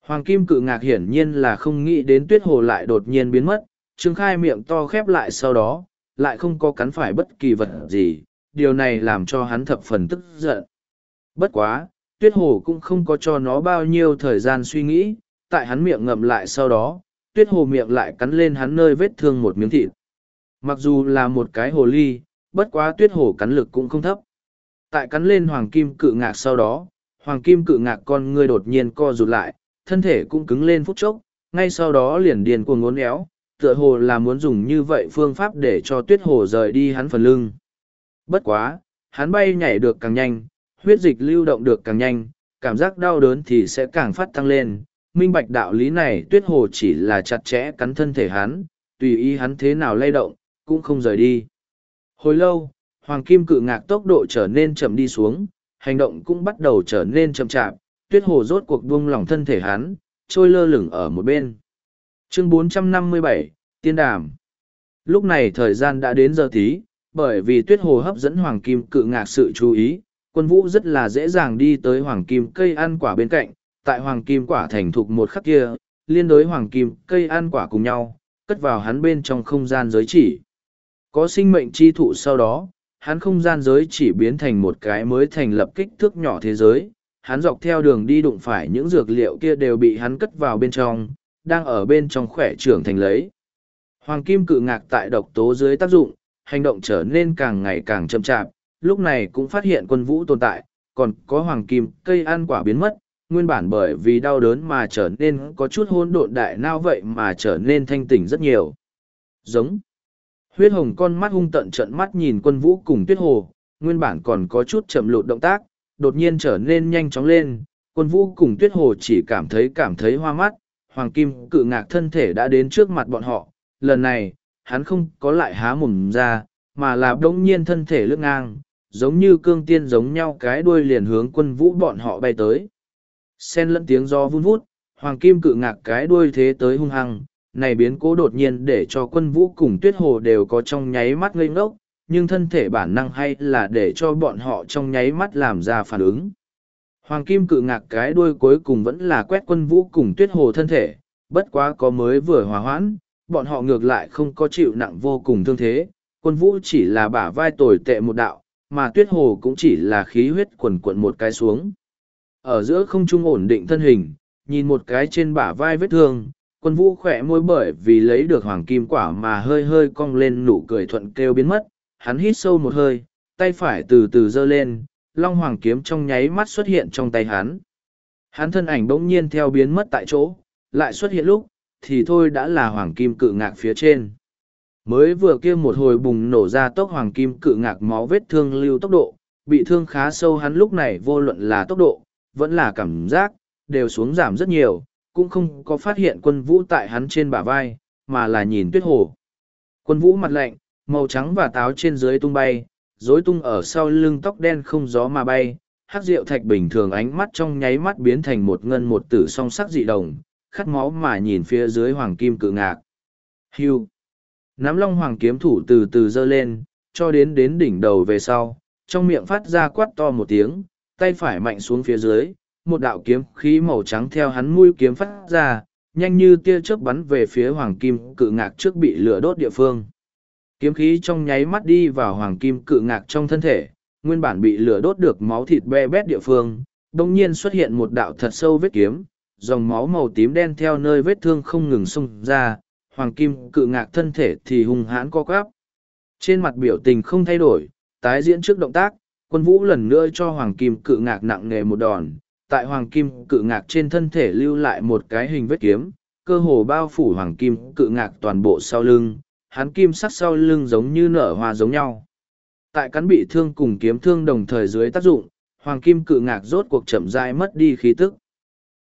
Hoàng Kim cự ngạc hiển nhiên là không nghĩ đến tuyết hồ lại đột nhiên biến mất, trương khai miệng to khép lại sau đó, lại không có cắn phải bất kỳ vật gì, điều này làm cho hắn thập phần tức giận. Bất quá, tuyết hồ cũng không có cho nó bao nhiêu thời gian suy nghĩ, tại hắn miệng ngậm lại sau đó, tuyết hồ miệng lại cắn lên hắn nơi vết thương một miếng thịt. Mặc dù là một cái hồ ly, bất quá tuyết hồ cắn lực cũng không thấp. Tại cắn lên hoàng kim cự ngạc sau đó, hoàng kim cự ngạc con ngươi đột nhiên co rụt lại, thân thể cũng cứng lên phút chốc, ngay sau đó liền điền cuồng ngốn éo, tựa hồ là muốn dùng như vậy phương pháp để cho tuyết hồ rời đi hắn phần lưng. Bất quá, hắn bay nhảy được càng nhanh, huyết dịch lưu động được càng nhanh, cảm giác đau đớn thì sẽ càng phát tăng lên. Minh bạch đạo lý này tuyết hồ chỉ là chặt chẽ cắn thân thể hắn, tùy ý hắn thế nào lay động, cũng không rời đi. Hồi lâu, hoàng kim cự ngạc tốc độ trở nên chậm đi xuống, hành động cũng bắt đầu trở nên chậm chạp, tuyết hồ rốt cuộc buông lỏng thân thể hắn, trôi lơ lửng ở một bên. Chương 457, Tiên Đàm Lúc này thời gian đã đến giờ tí, bởi vì tuyết hồ hấp dẫn hoàng kim cự ngạc sự chú ý, quân vũ rất là dễ dàng đi tới hoàng kim cây ăn quả bên cạnh, tại hoàng kim quả thành thục một khắc kia, liên đối hoàng kim cây ăn quả cùng nhau, cất vào hắn bên trong không gian giới chỉ. Có sinh mệnh chi thụ sau đó, hắn không gian giới chỉ biến thành một cái mới thành lập kích thước nhỏ thế giới, hắn dọc theo đường đi đụng phải những dược liệu kia đều bị hắn cất vào bên trong, đang ở bên trong khỏe trưởng thành lấy. Hoàng kim cự ngạc tại độc tố dưới tác dụng, hành động trở nên càng ngày càng chậm chạp, lúc này cũng phát hiện quân vũ tồn tại, còn có hoàng kim cây ăn quả biến mất, nguyên bản bởi vì đau đớn mà trở nên có chút hỗn độn đại nao vậy mà trở nên thanh tỉnh rất nhiều. Giống. Huyết hồng con mắt hung tận trận mắt nhìn quân vũ cùng tuyết hồ, nguyên bản còn có chút chậm lụt động tác, đột nhiên trở nên nhanh chóng lên, quân vũ cùng tuyết hồ chỉ cảm thấy cảm thấy hoa mắt, hoàng kim cự ngạc thân thể đã đến trước mặt bọn họ, lần này, hắn không có lại há mồm ra, mà là đống nhiên thân thể lướt ngang, giống như cương tiên giống nhau cái đuôi liền hướng quân vũ bọn họ bay tới. Xen lẫn tiếng gió vun vút, hoàng kim cự ngạc cái đuôi thế tới hung hăng, này biến cố đột nhiên để cho quân vũ cùng tuyết hồ đều có trong nháy mắt ngây ngốc, nhưng thân thể bản năng hay là để cho bọn họ trong nháy mắt làm ra phản ứng. Hoàng kim cự ngạc cái đuôi cuối cùng vẫn là quét quân vũ cùng tuyết hồ thân thể, bất quá có mới vừa hòa hoãn, bọn họ ngược lại không có chịu nặng vô cùng thương thế, quân vũ chỉ là bả vai tồi tệ một đạo, mà tuyết hồ cũng chỉ là khí huyết quần quận một cái xuống. Ở giữa không trung ổn định thân hình, nhìn một cái trên bả vai vết thương, quân vũ khỏe môi bởi vì lấy được hoàng kim quả mà hơi hơi cong lên nụ cười thuận kêu biến mất, hắn hít sâu một hơi, tay phải từ từ giơ lên, long hoàng kiếm trong nháy mắt xuất hiện trong tay hắn. Hắn thân ảnh bỗng nhiên theo biến mất tại chỗ, lại xuất hiện lúc, thì thôi đã là hoàng kim cự ngạc phía trên. Mới vừa kia một hồi bùng nổ ra tốc hoàng kim cự ngạc máu vết thương lưu tốc độ, bị thương khá sâu hắn lúc này vô luận là tốc độ, vẫn là cảm giác, đều xuống giảm rất nhiều, cũng không có phát hiện quân vũ tại hắn trên bả vai, mà là nhìn tuyết hồ. Quân vũ mặt lạnh, màu trắng và táo trên dưới tung bay, rối tung ở sau lưng tóc đen không gió mà bay, hắc rượu thạch bình thường ánh mắt trong nháy mắt biến thành một ngân một tử song sắc dị đồng, khát máu mà nhìn phía dưới hoàng kim cự ngạc. Hưu. Nắm long hoàng kiếm thủ từ từ dơ lên, cho đến đến đỉnh đầu về sau, trong miệng phát ra quát to một tiếng, tay phải mạnh xuống phía dưới, một đạo kiếm khí màu trắng theo hắn mũi kiếm phát ra, nhanh như tia chớp bắn về phía hoàng kim cự ngạc trước bị lửa đốt địa phương. Kiếm khí trong nháy mắt đi vào hoàng kim cự ngạc trong thân thể, nguyên bản bị lửa đốt được máu thịt be bét địa phương, đồng nhiên xuất hiện một đạo thật sâu vết kiếm, dòng máu màu tím đen theo nơi vết thương không ngừng xông ra, hoàng kim cự ngạc thân thể thì hung hãn co quắp. Trên mặt biểu tình không thay đổi, tái diễn trước động tác, quân vũ lần nữa cho hoàng kim cự ngạc nặng nề một đòn, tại hoàng kim cự ngạc trên thân thể lưu lại một cái hình vết kiếm, cơ hồ bao phủ hoàng kim cự ngạc toàn bộ sau lưng, hắn kim sắc sau lưng giống như nở hoa giống nhau. Tại cắn bị thương cùng kiếm thương đồng thời dưới tác dụng, hoàng kim cự ngạc rốt cuộc chậm rãi mất đi khí tức.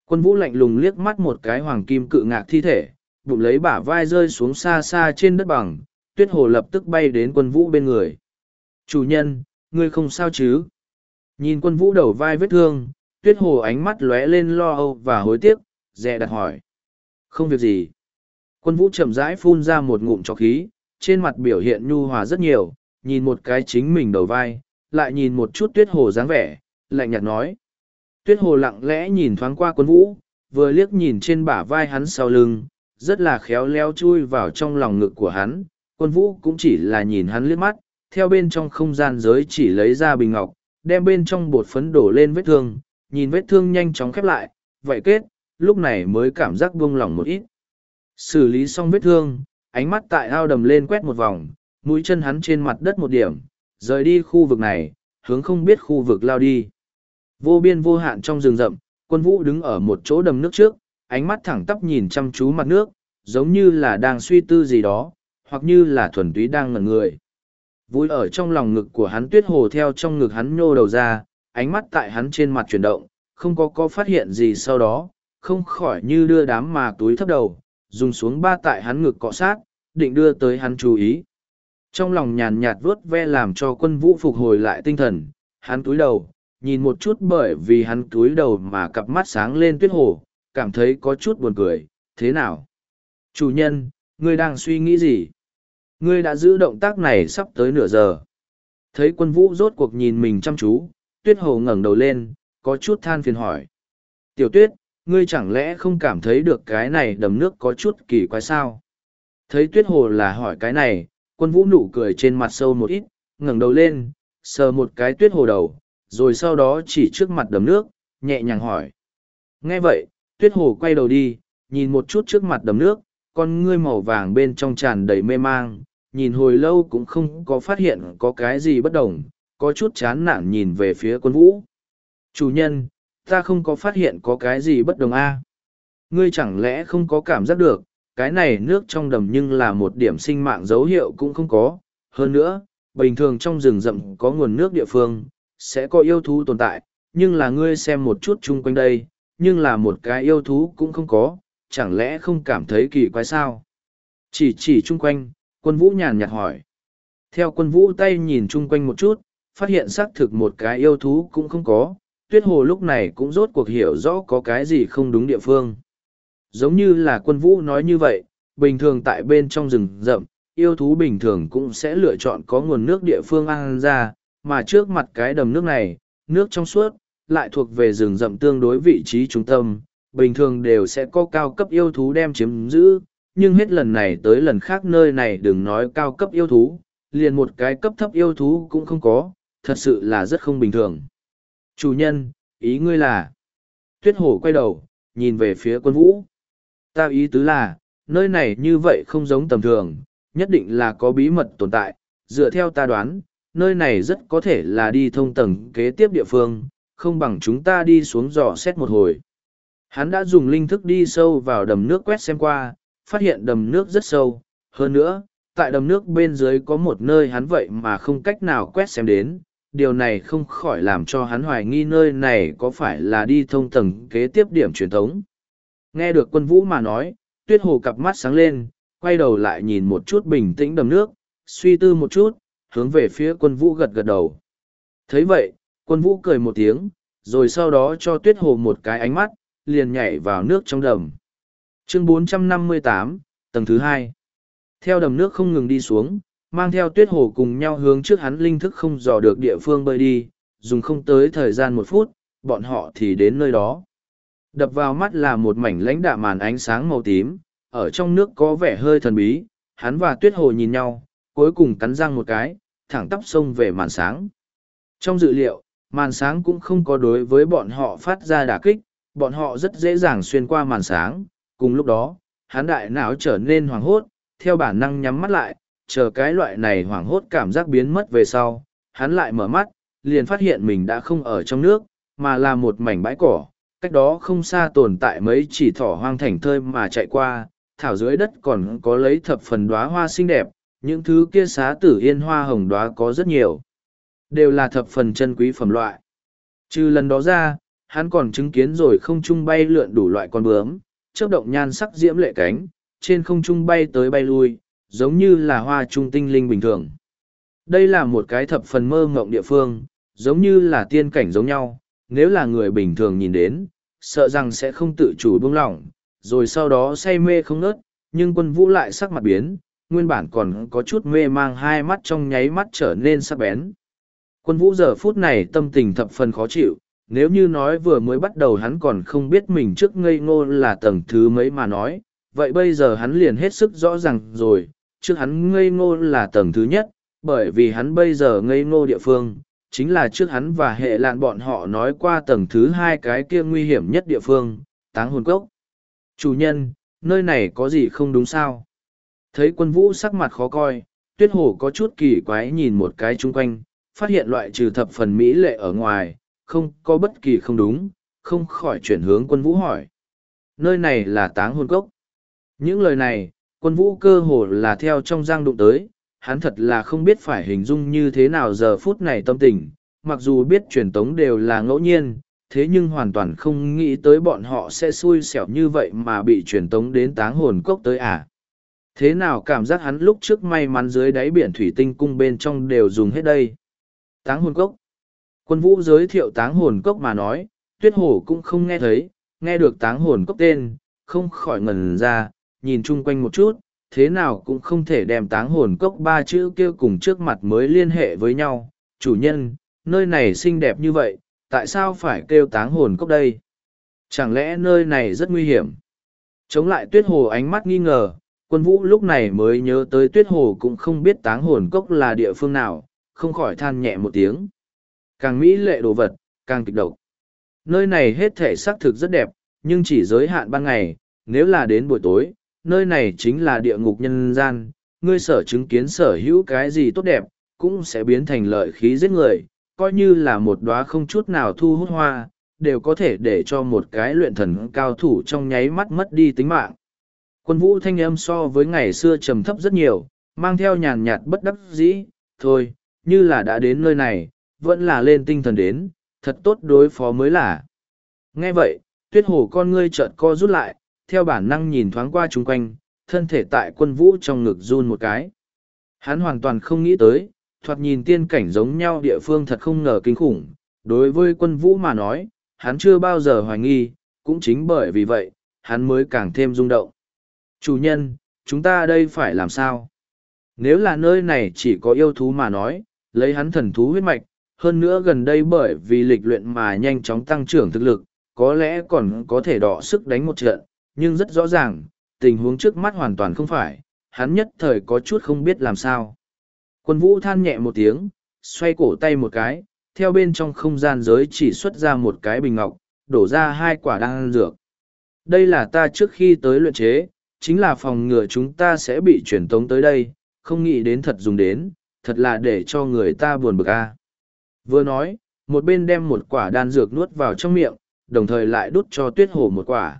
Quân vũ lạnh lùng liếc mắt một cái hoàng kim cự ngạc thi thể, bụng lấy bả vai rơi xuống xa xa trên đất bằng, tuyết hồ lập tức bay đến quân vũ bên người. Chủ nhân, ngươi không sao chứ? Nhìn quân vũ đầu vai vết thương, tuyết hồ ánh mắt lóe lên lo âu và hối tiếc, dè đặt hỏi. Không việc gì. Quân vũ chậm rãi phun ra một ngụm trọc khí, trên mặt biểu hiện nhu hòa rất nhiều, nhìn một cái chính mình đầu vai, lại nhìn một chút tuyết hồ dáng vẻ, lạnh nhạt nói. Tuyết hồ lặng lẽ nhìn thoáng qua quân vũ, vừa liếc nhìn trên bả vai hắn sau lưng, rất là khéo léo chui vào trong lòng ngực của hắn. Quân vũ cũng chỉ là nhìn hắn liếc mắt, theo bên trong không gian giới chỉ lấy ra bình ngọc, đem bên trong bột phấn đổ lên vết thương, nhìn vết thương nhanh chóng khép lại, vậy kết, lúc này mới cảm giác buông lỏng một ít. Xử lý xong vết thương, ánh mắt tại ao đầm lên quét một vòng, mũi chân hắn trên mặt đất một điểm, rời đi khu vực này, hướng không biết khu vực lao đi. Vô biên vô hạn trong rừng rậm, quân vũ đứng ở một chỗ đầm nước trước, ánh mắt thẳng tắp nhìn chăm chú mặt nước, giống như là đang suy tư gì đó, hoặc như là thuần túy đang ngẩn người. Vui ở trong lòng ngực của hắn tuyết hồ theo trong ngực hắn nhô đầu ra, ánh mắt tại hắn trên mặt chuyển động, không có có phát hiện gì sau đó, không khỏi như đưa đám mà túi thấp đầu, dùng xuống ba tại hắn ngực cọ sát, định đưa tới hắn chú ý. Trong lòng nhàn nhạt vuốt ve làm cho quân vũ phục hồi lại tinh thần, hắn túi đầu, nhìn một chút bởi vì hắn túi đầu mà cặp mắt sáng lên tuyết hồ, cảm thấy có chút buồn cười, thế nào? Chủ nhân, ngươi đang suy nghĩ gì? Ngươi đã giữ động tác này sắp tới nửa giờ. Thấy quân vũ rốt cuộc nhìn mình chăm chú, tuyết hồ ngẩng đầu lên, có chút than phiền hỏi. Tiểu tuyết, ngươi chẳng lẽ không cảm thấy được cái này đầm nước có chút kỳ quái sao? Thấy tuyết hồ là hỏi cái này, quân vũ nụ cười trên mặt sâu một ít, ngẩng đầu lên, sờ một cái tuyết hồ đầu, rồi sau đó chỉ trước mặt đầm nước, nhẹ nhàng hỏi. Nghe vậy, tuyết hồ quay đầu đi, nhìn một chút trước mặt đầm nước, con ngươi màu vàng bên trong tràn đầy mê mang, nhìn hồi lâu cũng không có phát hiện có cái gì bất đồng, có chút chán nản nhìn về phía quân vũ. Chủ nhân, ta không có phát hiện có cái gì bất đồng a. Ngươi chẳng lẽ không có cảm giác được, cái này nước trong đầm nhưng là một điểm sinh mạng dấu hiệu cũng không có. Hơn nữa, bình thường trong rừng rậm có nguồn nước địa phương, sẽ có yêu thú tồn tại, nhưng là ngươi xem một chút chung quanh đây, nhưng là một cái yêu thú cũng không có, chẳng lẽ không cảm thấy kỳ quái sao? Chỉ chỉ chung quanh, quân vũ nhàn nhạt hỏi. Theo quân vũ tay nhìn chung quanh một chút, phát hiện xác thực một cái yêu thú cũng không có, tuyết hồ lúc này cũng rốt cuộc hiểu rõ có cái gì không đúng địa phương. Giống như là quân vũ nói như vậy, bình thường tại bên trong rừng rậm, yêu thú bình thường cũng sẽ lựa chọn có nguồn nước địa phương ăn ra, mà trước mặt cái đầm nước này, nước trong suốt, lại thuộc về rừng rậm tương đối vị trí trung tâm, bình thường đều sẽ có cao cấp yêu thú đem chiếm giữ, nhưng hết lần này tới lần khác nơi này đừng nói cao cấp yêu thú, liền một cái cấp thấp yêu thú cũng không có, thật sự là rất không bình thường. Chủ nhân, ý ngươi là... Tuyết hổ quay đầu, nhìn về phía quân vũ. Ta ý tứ là, nơi này như vậy không giống tầm thường, nhất định là có bí mật tồn tại, dựa theo ta đoán, nơi này rất có thể là đi thông tầng kế tiếp địa phương, không bằng chúng ta đi xuống dò xét một hồi. Hắn đã dùng linh thức đi sâu vào đầm nước quét xem qua, phát hiện đầm nước rất sâu, hơn nữa, tại đầm nước bên dưới có một nơi hắn vậy mà không cách nào quét xem đến, điều này không khỏi làm cho hắn hoài nghi nơi này có phải là đi thông tầng kế tiếp điểm truyền thống. Nghe được quân vũ mà nói, tuyết hồ cặp mắt sáng lên, quay đầu lại nhìn một chút bình tĩnh đầm nước, suy tư một chút, hướng về phía quân vũ gật gật đầu. thấy vậy, quân vũ cười một tiếng, rồi sau đó cho tuyết hồ một cái ánh mắt, liền nhảy vào nước trong đầm. Chương 458, tầng thứ hai. Theo đầm nước không ngừng đi xuống, mang theo tuyết hồ cùng nhau hướng trước hắn linh thức không dò được địa phương bơi đi, dùng không tới thời gian một phút, bọn họ thì đến nơi đó. Đập vào mắt là một mảnh lãnh đạ màn ánh sáng màu tím, ở trong nước có vẻ hơi thần bí, hắn và tuyết hồ nhìn nhau, cuối cùng cắn răng một cái, thẳng tắp sông về màn sáng. Trong dự liệu, màn sáng cũng không có đối với bọn họ phát ra đả kích, bọn họ rất dễ dàng xuyên qua màn sáng, cùng lúc đó, hắn đại não trở nên hoảng hốt, theo bản năng nhắm mắt lại, chờ cái loại này hoảng hốt cảm giác biến mất về sau, hắn lại mở mắt, liền phát hiện mình đã không ở trong nước, mà là một mảnh bãi cỏ, cách đó không xa tồn tại mấy chỉ thỏ hoang thành thơi mà chạy qua, thảo dưới đất còn có lấy thập phần đóa hoa xinh đẹp, những thứ kia xá tử yên hoa hồng đóa có rất nhiều, đều là thập phần chân quý phẩm loại. Trừ lần đó ra, hắn còn chứng kiến rồi không trung bay lượn đủ loại con bướm, chớp động nhan sắc diễm lệ cánh, trên không trung bay tới bay lui, giống như là hoa trung tinh linh bình thường. Đây là một cái thập phần mơ ngộng địa phương, giống như là tiên cảnh giống nhau, nếu là người bình thường nhìn đến, sợ rằng sẽ không tự chủ buông lỏng, rồi sau đó say mê không nớt, nhưng quân vũ lại sắc mặt biến, nguyên bản còn có chút mê mang hai mắt trong nháy mắt trở nên sắc bén. Quân vũ giờ phút này tâm tình thập phần khó chịu, nếu như nói vừa mới bắt đầu hắn còn không biết mình trước ngây ngô là tầng thứ mấy mà nói, vậy bây giờ hắn liền hết sức rõ ràng rồi, trước hắn ngây ngô là tầng thứ nhất, bởi vì hắn bây giờ ngây ngô địa phương, chính là trước hắn và hệ lạn bọn họ nói qua tầng thứ hai cái kia nguy hiểm nhất địa phương, táng hồn cốc. Chủ nhân, nơi này có gì không đúng sao? Thấy quân vũ sắc mặt khó coi, tuyết hổ có chút kỳ quái nhìn một cái chung quanh, phát hiện loại trừ thập phần mỹ lệ ở ngoài, không có bất kỳ không đúng, không khỏi chuyển hướng quân vũ hỏi. Nơi này là táng hồn cốc. Những lời này, quân vũ cơ hồ là theo trong giang đụng tới, hắn thật là không biết phải hình dung như thế nào giờ phút này tâm tình, mặc dù biết truyền tống đều là ngẫu nhiên, thế nhưng hoàn toàn không nghĩ tới bọn họ sẽ xui xẻo như vậy mà bị truyền tống đến táng hồn cốc tới à. Thế nào cảm giác hắn lúc trước may mắn dưới đáy biển thủy tinh cung bên trong đều dùng hết đây. Táng hồn cốc. Quân vũ giới thiệu táng hồn cốc mà nói, tuyết hổ cũng không nghe thấy, nghe được táng hồn cốc tên, không khỏi ngẩn ra, nhìn chung quanh một chút, thế nào cũng không thể đem táng hồn cốc ba chữ kia cùng trước mặt mới liên hệ với nhau. Chủ nhân, nơi này xinh đẹp như vậy, tại sao phải kêu táng hồn cốc đây? Chẳng lẽ nơi này rất nguy hiểm? Chống lại tuyết hồ ánh mắt nghi ngờ, quân vũ lúc này mới nhớ tới tuyết hồ cũng không biết táng hồn cốc là địa phương nào, không khỏi than nhẹ một tiếng. Càng mỹ lệ đồ vật, càng kịch độc. Nơi này hết thể xác thực rất đẹp, nhưng chỉ giới hạn ban ngày, nếu là đến buổi tối, nơi này chính là địa ngục nhân gian, ngươi sở chứng kiến sở hữu cái gì tốt đẹp, cũng sẽ biến thành lợi khí giết người, coi như là một đóa không chút nào thu hút hoa, đều có thể để cho một cái luyện thần cao thủ trong nháy mắt mất đi tính mạng. Quân vũ thanh âm so với ngày xưa trầm thấp rất nhiều, mang theo nhàn nhạt bất đắc dĩ, thôi, như là đã đến nơi này, vẫn là lên tinh thần đến, thật tốt đối phó mới là. Nghe vậy, tuyết hổ con ngươi chợt co rút lại, theo bản năng nhìn thoáng qua chung quanh, thân thể tại quân vũ trong ngực run một cái. Hắn hoàn toàn không nghĩ tới, thoạt nhìn tiên cảnh giống nhau địa phương thật không ngờ kinh khủng. Đối với quân vũ mà nói, hắn chưa bao giờ hoài nghi, cũng chính bởi vì vậy, hắn mới càng thêm rung động. Chủ nhân, chúng ta đây phải làm sao? Nếu là nơi này chỉ có yêu thú mà nói, lấy hắn thần thú huyết mạch, hơn nữa gần đây bởi vì lịch luyện mà nhanh chóng tăng trưởng thực lực, có lẽ còn có thể đọ sức đánh một trận, nhưng rất rõ ràng, tình huống trước mắt hoàn toàn không phải, hắn nhất thời có chút không biết làm sao. Quân vũ than nhẹ một tiếng, xoay cổ tay một cái, theo bên trong không gian giới chỉ xuất ra một cái bình ngọc, đổ ra hai quả đan dược. Đây là ta trước khi tới luyện chế, chính là phòng ngừa chúng ta sẽ bị truyền tống tới đây, không nghĩ đến thật dùng đến, thật là để cho người ta buồn bực a. Vừa nói, một bên đem một quả đan dược nuốt vào trong miệng, đồng thời lại đút cho tuyết Hổ một quả.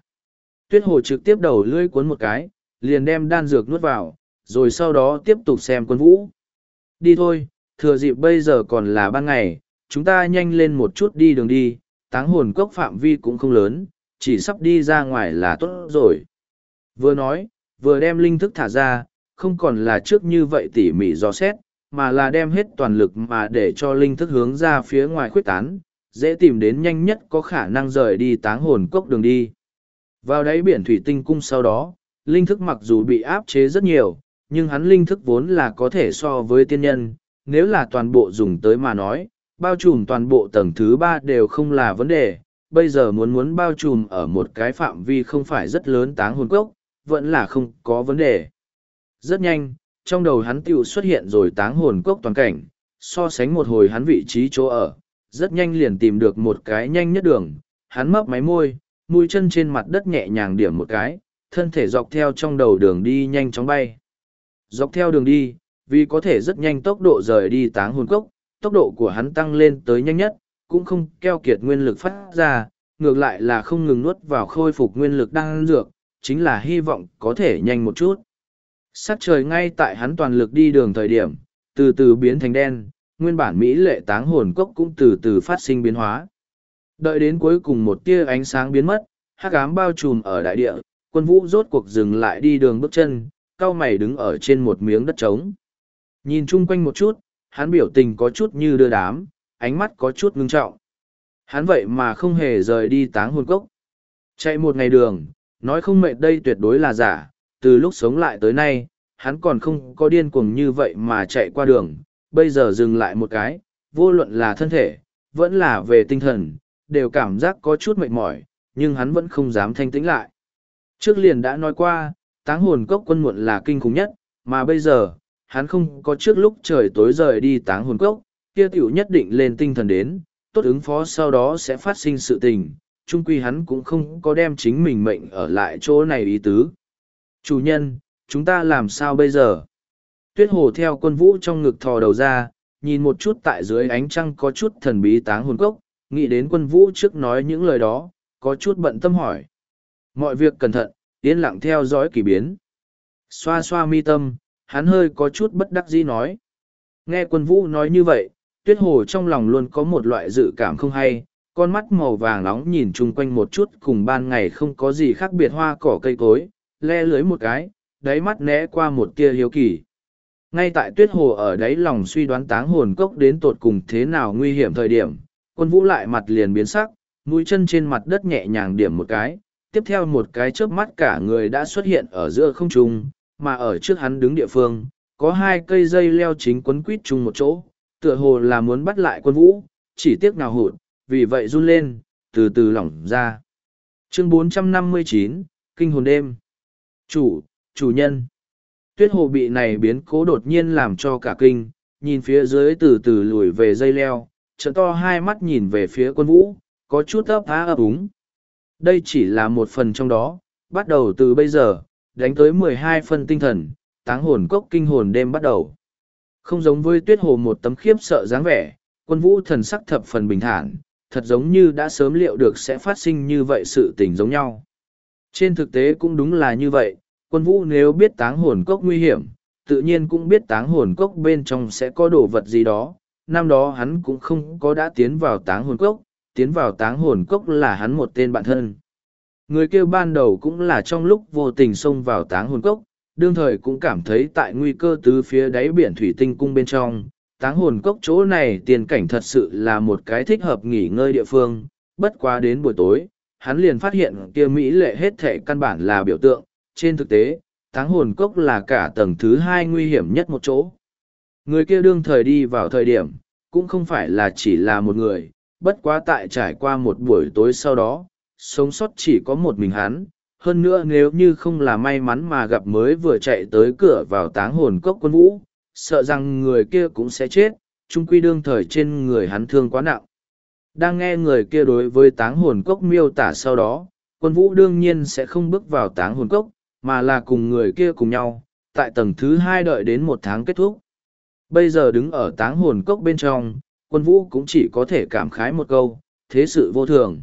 Tuyết hồ trực tiếp đầu lưỡi cuốn một cái, liền đem đan dược nuốt vào, rồi sau đó tiếp tục xem quân vũ. Đi thôi, thừa dịp bây giờ còn là ban ngày, chúng ta nhanh lên một chút đi đường đi, táng hồn cốc phạm vi cũng không lớn, chỉ sắp đi ra ngoài là tốt rồi. Vừa nói, vừa đem linh thức thả ra, không còn là trước như vậy tỉ mỉ dò xét, mà là đem hết toàn lực mà để cho linh thức hướng ra phía ngoài khuếch tán, dễ tìm đến nhanh nhất có khả năng rời đi táng hồn cốc đường đi. Vào đáy biển thủy tinh cung sau đó, linh thức mặc dù bị áp chế rất nhiều, nhưng hắn linh thức vốn là có thể so với tiên nhân, nếu là toàn bộ dùng tới mà nói, bao trùm toàn bộ tầng thứ ba đều không là vấn đề, bây giờ muốn muốn bao trùm ở một cái phạm vi không phải rất lớn táng hồn cốc, vẫn là không có vấn đề. Rất nhanh, trong đầu hắn tiểu xuất hiện rồi táng hồn cốc toàn cảnh, so sánh một hồi hắn vị trí chỗ ở, rất nhanh liền tìm được một cái nhanh nhất đường, hắn mấp máy môi, mũi chân trên mặt đất nhẹ nhàng điểm một cái, thân thể dọc theo trong đầu đường đi nhanh chóng bay. Dọc theo đường đi, vì có thể rất nhanh tốc độ rời đi táng hồn cốc, tốc độ của hắn tăng lên tới nhanh nhất, cũng không keo kiệt nguyên lực phát ra, ngược lại là không ngừng nuốt vào khôi phục nguyên lực đang dược, chính là hy vọng có thể nhanh một chút. Sắc trời ngay tại hắn toàn lực đi đường thời điểm, từ từ biến thành đen, nguyên bản Mỹ lệ táng hồn cốc cũng từ từ phát sinh biến hóa. Đợi đến cuối cùng một tia ánh sáng biến mất, hắc ám bao trùm ở đại địa, quân vũ rốt cuộc dừng lại đi đường bước chân, cao mày đứng ở trên một miếng đất trống. Nhìn chung quanh một chút, hắn biểu tình có chút như đưa đám, ánh mắt có chút ngưng trọng. Hắn vậy mà không hề rời đi táng hồn cốc. Chạy một ngày đường, nói không mệt đây tuyệt đối là giả, từ lúc sống lại tới nay, hắn còn không có điên cuồng như vậy mà chạy qua đường, bây giờ dừng lại một cái, vô luận là thân thể, vẫn là về tinh thần, đều cảm giác có chút mệt mỏi, nhưng hắn vẫn không dám thanh tĩnh lại. Trước liền đã nói qua, táng hồn cốc quân muộn là kinh khủng nhất, mà bây giờ, hắn không có trước lúc trời tối rời đi táng hồn cốc, kia tiểu nhất định lên tinh thần đến, tốt ứng phó sau đó sẽ phát sinh sự tình, chung quy hắn cũng không có đem chính mình mệnh ở lại chỗ này ý tứ. Chủ nhân, chúng ta làm sao bây giờ? Tuyết hồ theo quân vũ trong ngực thò đầu ra, nhìn một chút tại dưới ánh trăng có chút thần bí táng hồn cốc, nghĩ đến quân vũ trước nói những lời đó, có chút bận tâm hỏi. mọi việc cẩn thận yên lặng theo dõi kỳ biến. Xoa xoa mi tâm hắn hơi có chút bất đắc dĩ nói. Nghe quân vũ nói như vậy tuyết hồ trong lòng luôn có một loại dự cảm không hay con mắt màu vàng nóng nhìn chung quanh một chút cùng ban ngày không có gì khác biệt hoa cỏ cây cối le lưới một cái đáy mắt né qua một tia hiếu kỳ. Ngay tại tuyết hồ ở đáy lòng suy đoán táng hồn cốc đến tột cùng thế nào nguy hiểm thời điểm quân vũ lại mặt liền biến sắc mũi chân trên mặt đất nhẹ nhàng điểm một cái. Tiếp theo một cái chớp mắt cả người đã xuất hiện ở giữa không trung mà ở trước hắn đứng địa phương có hai cây dây leo chính quấn quít chung một chỗ tựa hồ là muốn bắt lại quân vũ chỉ tiếc nào hụt vì vậy run lên từ từ lỏng ra. Chương 459, kinh hồn đêm. Chủ chủ nhân. Tuyết hồ bị này biến cố đột nhiên làm cho cả kinh nhìn phía dưới từ từ lùi về dây leo trận to hai mắt nhìn về phía quân vũ có chút ấp á ấp úng đây chỉ là một phần trong đó bắt đầu từ bây giờ đánh tới mười hai phân tinh thần táng hồn cốc kinh hồn đêm bắt đầu không giống với tuyết hồ một tấm khiếp sợ dáng vẻ quân vũ thần sắc thập phần bình thản thật giống như đã sớm liệu được sẽ phát sinh như vậy sự tình giống nhau trên thực tế cũng đúng là như vậy quân vũ nếu biết táng hồn cốc nguy hiểm, tự nhiên cũng biết táng hồn cốc bên trong sẽ có đồ vật gì đó. Năm đó hắn cũng không có đã tiến vào táng hồn cốc, tiến vào táng hồn cốc là hắn một tên bạn thân. Người kêu ban đầu cũng là trong lúc vô tình xông vào táng hồn cốc, đương thời cũng cảm thấy tại nguy cơ từ phía đáy biển thủy tinh cung bên trong. Táng hồn cốc chỗ này tiền cảnh thật sự là một cái thích hợp nghỉ ngơi địa phương, bất quá đến buổi tối, hắn liền phát hiện kia Mỹ lệ hết thể căn bản là biểu tượng, trên thực tế, táng hồn cốc là cả tầng thứ hai nguy hiểm nhất một chỗ. Người kia đương thời đi vào thời điểm, cũng không phải là chỉ là một người, bất quá tại trải qua một buổi tối sau đó, sống sót chỉ có một mình hắn. Hơn nữa nếu như không là may mắn mà gặp mới vừa chạy tới cửa vào táng hồn cốc quân vũ, sợ rằng người kia cũng sẽ chết, chung quy đương thời trên người hắn thương quá nặng. Đang nghe người kia đối với táng hồn cốc miêu tả sau đó, quân vũ đương nhiên sẽ không bước vào táng hồn cốc, mà là cùng người kia cùng nhau, tại tầng thứ hai đợi đến một tháng kết thúc. Bây giờ đứng ở táng hồn cốc bên trong, quân vũ cũng chỉ có thể cảm khái một câu, thế sự vô thường.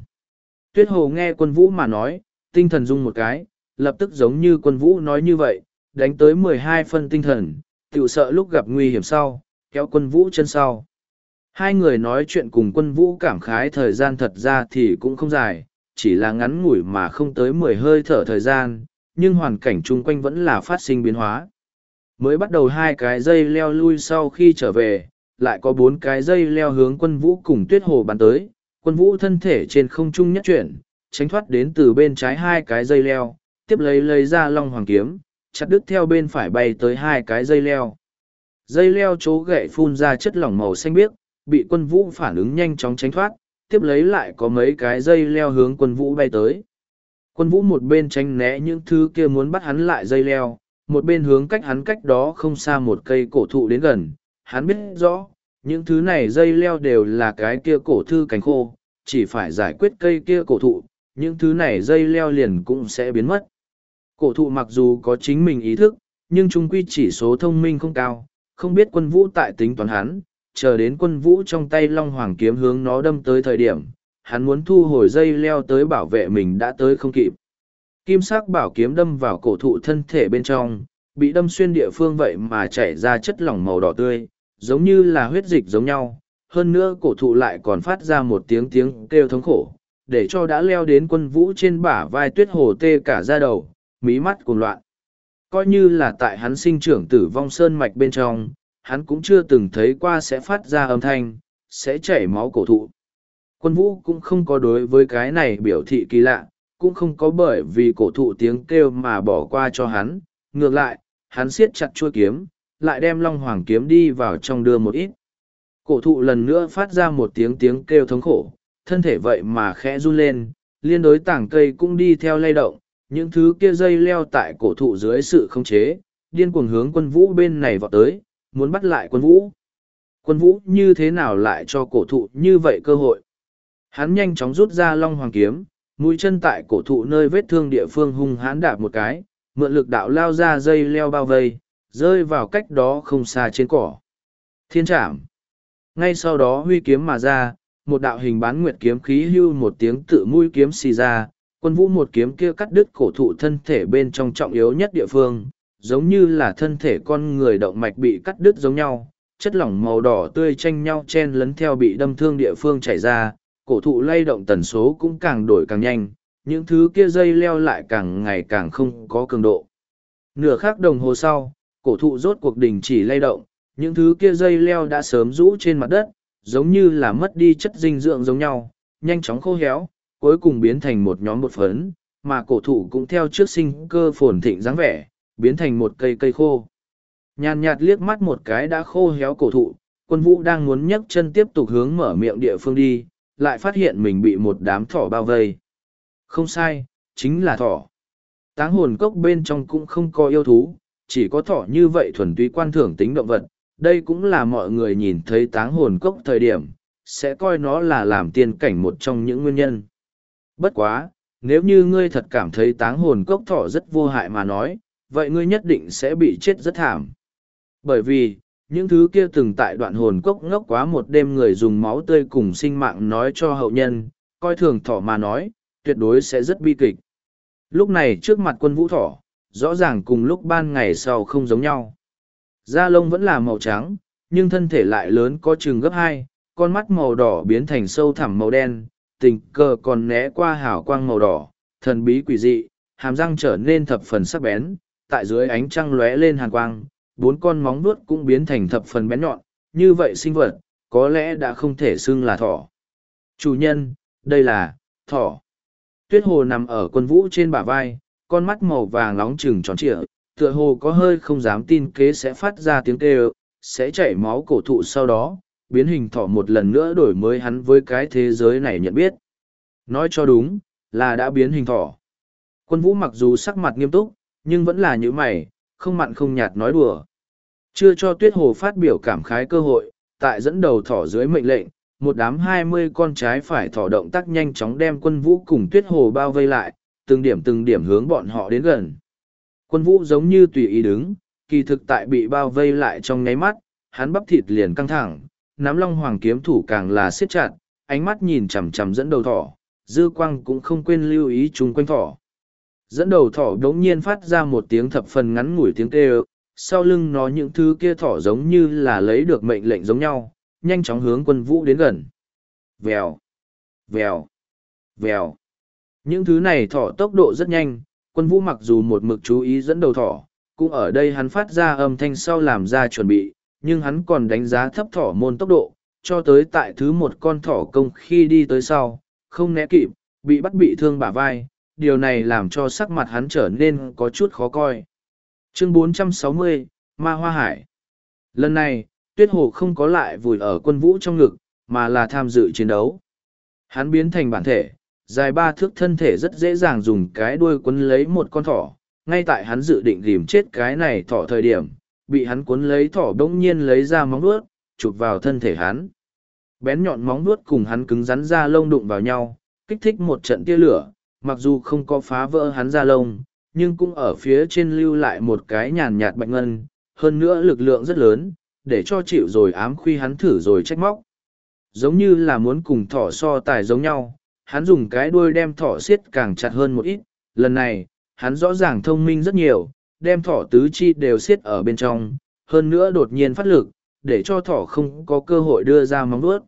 Tuyết hồ nghe quân vũ mà nói, tinh thần rung một cái, lập tức giống như quân vũ nói như vậy, đánh tới mười hai phân tinh thần, tiểu sợ lúc gặp nguy hiểm sau, kéo quân vũ chân sau. Hai người nói chuyện cùng quân vũ cảm khái thời gian thật ra thì cũng không dài, chỉ là ngắn ngủi mà không tới mười hơi thở thời gian, nhưng hoàn cảnh chung quanh vẫn là phát sinh biến hóa. Mới bắt đầu hai cái dây leo lui sau khi trở về, lại có bốn cái dây leo hướng quân vũ cùng tuyết hồ bắn tới, quân vũ thân thể trên không trung nhất chuyển, tránh thoát đến từ bên trái hai cái dây leo, tiếp lấy lấy ra long hoàng kiếm, chặt đứt theo bên phải bay tới hai cái dây leo. Dây leo chố gậy phun ra chất lỏng màu xanh biếc, bị quân vũ phản ứng nhanh chóng tránh thoát, tiếp lấy lại có mấy cái dây leo hướng quân vũ bay tới. Quân vũ một bên tránh né những thứ kia muốn bắt hắn lại dây leo, một bên hướng cách hắn cách đó không xa một cây cổ thụ đến gần. Hắn biết rõ, những thứ này dây leo đều là cái kia cổ thư cánh khô, chỉ phải giải quyết cây kia cổ thụ, những thứ này dây leo liền cũng sẽ biến mất. Cổ thụ mặc dù có chính mình ý thức, nhưng chúng quy chỉ số thông minh không cao, không biết quân vũ tại tính toán hắn, chờ đến quân vũ trong tay long hoàng kiếm hướng nó đâm tới thời điểm, hắn muốn thu hồi dây leo tới bảo vệ mình đã tới không kịp. Kim sắc bảo kiếm đâm vào cổ thụ thân thể bên trong, bị đâm xuyên địa phương vậy mà chảy ra chất lỏng màu đỏ tươi, giống như là huyết dịch giống nhau. Hơn nữa cổ thụ lại còn phát ra một tiếng tiếng kêu thống khổ, để cho đã leo đến quân vũ trên bả vai tuyết hồ tê cả da đầu, mí mắt cuồng loạn. Coi như là tại hắn sinh trưởng tử vong sơn mạch bên trong, hắn cũng chưa từng thấy qua sẽ phát ra âm thanh, sẽ chảy máu cổ thụ. Quân vũ cũng không có đối với cái này biểu thị kỳ lạ, cũng không có bởi vì cổ thụ tiếng kêu mà bỏ qua cho hắn, ngược lại, hắn siết chặt chuôi kiếm, lại đem long hoàng kiếm đi vào trong đưa một ít. Cổ thụ lần nữa phát ra một tiếng tiếng kêu thống khổ, thân thể vậy mà khẽ run lên, liên đối tảng cây cũng đi theo lay động, những thứ kia dây leo tại cổ thụ dưới sự khống chế, điên cuồng hướng quân vũ bên này vọt tới, muốn bắt lại quân vũ. Quân vũ như thế nào lại cho cổ thụ như vậy cơ hội? Hắn nhanh chóng rút ra long hoàng kiếm, mũi chân tại cổ thụ nơi vết thương địa phương hung hãn đạp một cái, mượn lực đạo lao ra dây leo bao vây, rơi vào cách đó không xa trên cỏ. Thiên trảm. Ngay sau đó huy kiếm mà ra, một đạo hình bán nguyệt kiếm khí hưu một tiếng tự mũi kiếm xì ra, Quân vũ một kiếm kia cắt đứt cổ thụ thân thể bên trong trọng yếu nhất địa phương, giống như là thân thể con người động mạch bị cắt đứt giống nhau, chất lỏng màu đỏ tươi tranh nhau chen lấn theo bị đâm thương địa phương chảy ra, cổ thụ lay động tần số cũng càng đổi càng nhanh, những thứ kia dây leo lại càng ngày càng không có cường độ. Nửa khắc đồng hồ sau, cổ thụ rốt cuộc đình chỉ lay động, những thứ kia dây leo đã sớm rũ trên mặt đất, giống như là mất đi chất dinh dưỡng giống nhau, nhanh chóng khô héo, cuối cùng biến thành một nhóm bột phấn, mà cổ thụ cũng theo trước sinh cơ phồn thịnh dáng vẻ, biến thành một cây cây khô. Nhàn nhạt liếc mắt một cái đã khô héo cổ thụ, quân vũ đang muốn nhấc chân tiếp tục hướng mở miệng địa phương đi, lại phát hiện mình bị một đám thỏ bao vây. Không sai, chính là thỏ. Táng hồn cốc bên trong cũng không có yêu thú, chỉ có thỏ như vậy thuần túy quan thưởng tính động vật. Đây cũng là mọi người nhìn thấy táng hồn cốc thời điểm, sẽ coi nó là làm tiên cảnh một trong những nguyên nhân. Bất quá, nếu như ngươi thật cảm thấy táng hồn cốc thỏ rất vô hại mà nói, vậy ngươi nhất định sẽ bị chết rất thảm. Bởi vì, những thứ kia từng tại đoạn hồn cốc ngốc quá một đêm người dùng máu tươi cùng sinh mạng nói cho hậu nhân, coi thường thỏ mà nói, tuyệt đối sẽ rất bi kịch. Lúc này trước mặt quân vũ thỏ, rõ ràng cùng lúc ban ngày sau không giống nhau. Da lông vẫn là màu trắng, nhưng thân thể lại lớn có chừng gấp hai, con mắt màu đỏ biến thành sâu thẳm màu đen, tình cờ còn né qua hào quang màu đỏ, thần bí quỷ dị, hàm răng trở nên thập phần sắc bén, tại dưới ánh trăng lóe lên hàn quang, bốn con móng vuốt cũng biến thành thập phần bén nhọn, như vậy sinh vật, có lẽ đã không thể xưng là thỏ. Chủ nhân, đây là, thỏ. Tuyết hồ nằm ở quân vũ trên bả vai, con mắt màu vàng nóng trừng tròn trịa, tựa hồ có hơi không dám tin kế sẽ phát ra tiếng kêu, sẽ chảy máu cổ thụ sau đó, biến hình thỏ một lần nữa đổi mới hắn với cái thế giới này nhận biết. Nói cho đúng, là đã biến hình thỏ. Quân vũ mặc dù sắc mặt nghiêm túc, nhưng vẫn là như mày, không mặn không nhạt nói đùa. Chưa cho tuyết hồ phát biểu cảm khái cơ hội, tại dẫn đầu thỏ dưới mệnh lệnh, một đám hai mươi con trái phải thỏ động tác nhanh chóng đem quân vũ cùng tuyết hồ bao vây lại, từng điểm từng điểm hướng bọn họ đến gần. Quân vũ giống như tùy ý đứng, kỳ thực tại bị bao vây lại trong nháy mắt, hắn bắp thịt liền căng thẳng, nắm long hoàng kiếm thủ càng là siết chặt, ánh mắt nhìn chằm chằm dẫn đầu thỏ, dư quang cũng không quên lưu ý chung quanh thỏ. Dẫn đầu thỏ đống nhiên phát ra một tiếng thập phần ngắn ngủi tiếng kêu, sau lưng nó những thứ kia thỏ giống như là lấy được mệnh lệnh giống nhau, nhanh chóng hướng quân vũ đến gần. Vèo, vèo, vèo. Những thứ này thỏ tốc độ rất nhanh, quân vũ mặc dù một mực chú ý dẫn đầu thỏ, cũng ở đây hắn phát ra âm thanh sau làm ra chuẩn bị, nhưng hắn còn đánh giá thấp thỏ môn tốc độ, cho tới tại thứ một con thỏ công khi đi tới sau, không né kịp, bị bắt bị thương bả vai, điều này làm cho sắc mặt hắn trở nên có chút khó coi. Chương 460, Ma Hoa Hải Lần này, Tuyết Hồ không có lại vùi ở quân vũ trong ngực, mà là tham dự chiến đấu. Hắn biến thành bản thể, dài ba thước thân thể rất dễ dàng dùng cái đuôi quấn lấy một con thỏ. Ngay tại hắn dự định ghim chết cái này thỏ thời điểm, bị hắn cuốn lấy thỏ bỗng nhiên lấy ra móng vuốt, chụp vào thân thể hắn. Bén nhọn móng vuốt cùng hắn cứng rắn ra lông đụng vào nhau, kích thích một trận tia lửa, mặc dù không có phá vỡ hắn ra lông, nhưng cũng ở phía trên lưu lại một cái nhàn nhạt bạch ngân, hơn nữa lực lượng rất lớn, để cho chịu rồi ám khuy hắn thử rồi trách móc. Giống như là muốn cùng thỏ so tài giống nhau, hắn dùng cái đuôi đem thỏ xiết càng chặt hơn một ít, lần này, hắn rõ ràng thông minh rất nhiều, đem thỏ tứ chi đều xiết ở bên trong, hơn nữa đột nhiên phát lực, để cho thỏ không có cơ hội đưa ra móng vuốt.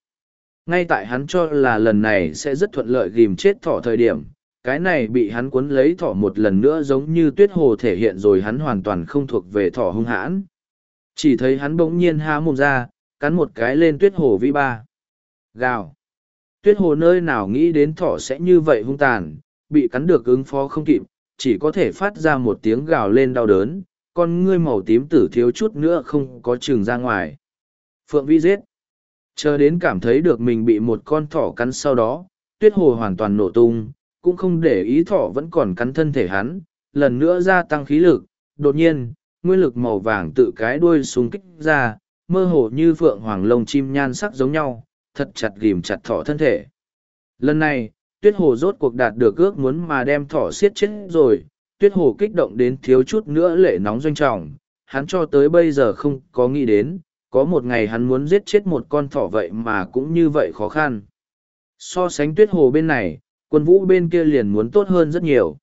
Ngay tại hắn cho là lần này sẽ rất thuận lợi ghim chết thỏ thời điểm, cái này bị hắn cuốn lấy thỏ một lần nữa giống như tuyết hồ thể hiện rồi hắn hoàn toàn không thuộc về thỏ hung hãn. Chỉ thấy hắn bỗng nhiên há mồm ra, cắn một cái lên tuyết hồ vĩ ba. Gào. Tuyết hồ nơi nào nghĩ đến thỏ sẽ như vậy hung tàn, bị cắn được ứng phó không kịp, chỉ có thể phát ra một tiếng gào lên đau đớn, con ngươi màu tím tử thiếu chút nữa không có chừng ra ngoài. Phượng Vi giết. Chờ đến cảm thấy được mình bị một con thỏ cắn sau đó, tuyết hồ hoàn toàn nổ tung, cũng không để ý thỏ vẫn còn cắn thân thể hắn, lần nữa gia tăng khí lực, đột nhiên, nguyên lực màu vàng tự cái đuôi xuống kích ra, mơ hồ như phượng hoàng lông chim nhan sắc giống nhau, thật chặt ghim chặt thỏ thân thể. Lần này, tuyết hồ rốt cuộc đạt được ước muốn mà đem thỏ siết chết rồi, tuyết hồ kích động đến thiếu chút nữa lệ nóng doanh trọng, hắn cho tới bây giờ không có nghĩ đến, có một ngày hắn muốn giết chết một con thỏ vậy mà cũng như vậy khó khăn. So sánh tuyết hồ bên này, quân vũ bên kia liền muốn tốt hơn rất nhiều.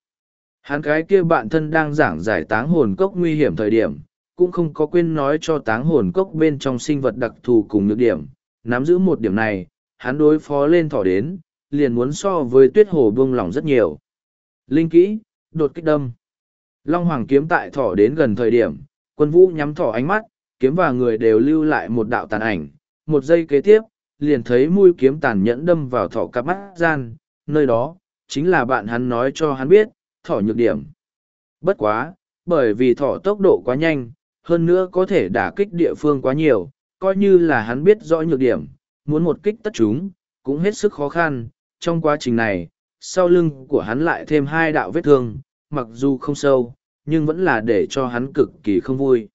Hắn cái kia bạn thân đang giảng giải táng hồn cốc nguy hiểm thời điểm, cũng không có quên nói cho táng hồn cốc bên trong sinh vật đặc thù cùng nhược điểm. Nắm giữ một điểm này, hắn đối phó lên thỏ đến, liền muốn so với tuyết hồ buông lỏng rất nhiều. Linh kỹ, đột kích đâm. Long Hoàng kiếm tại thỏ đến gần thời điểm, quân vũ nhắm thỏ ánh mắt, kiếm và người đều lưu lại một đạo tàn ảnh. Một giây kế tiếp, liền thấy mũi kiếm tàn nhẫn đâm vào thỏ cặp mắt gian, nơi đó, chính là bạn hắn nói cho hắn biết, thỏ nhược điểm. Bất quá, bởi vì thỏ tốc độ quá nhanh, hơn nữa có thể đả kích địa phương quá nhiều, coi như là hắn biết rõ nhược điểm, muốn một kích tất chúng, cũng hết sức khó khăn. Trong quá trình này, sau lưng của hắn lại thêm hai đạo vết thương, mặc dù không sâu, nhưng vẫn là để cho hắn cực kỳ không vui.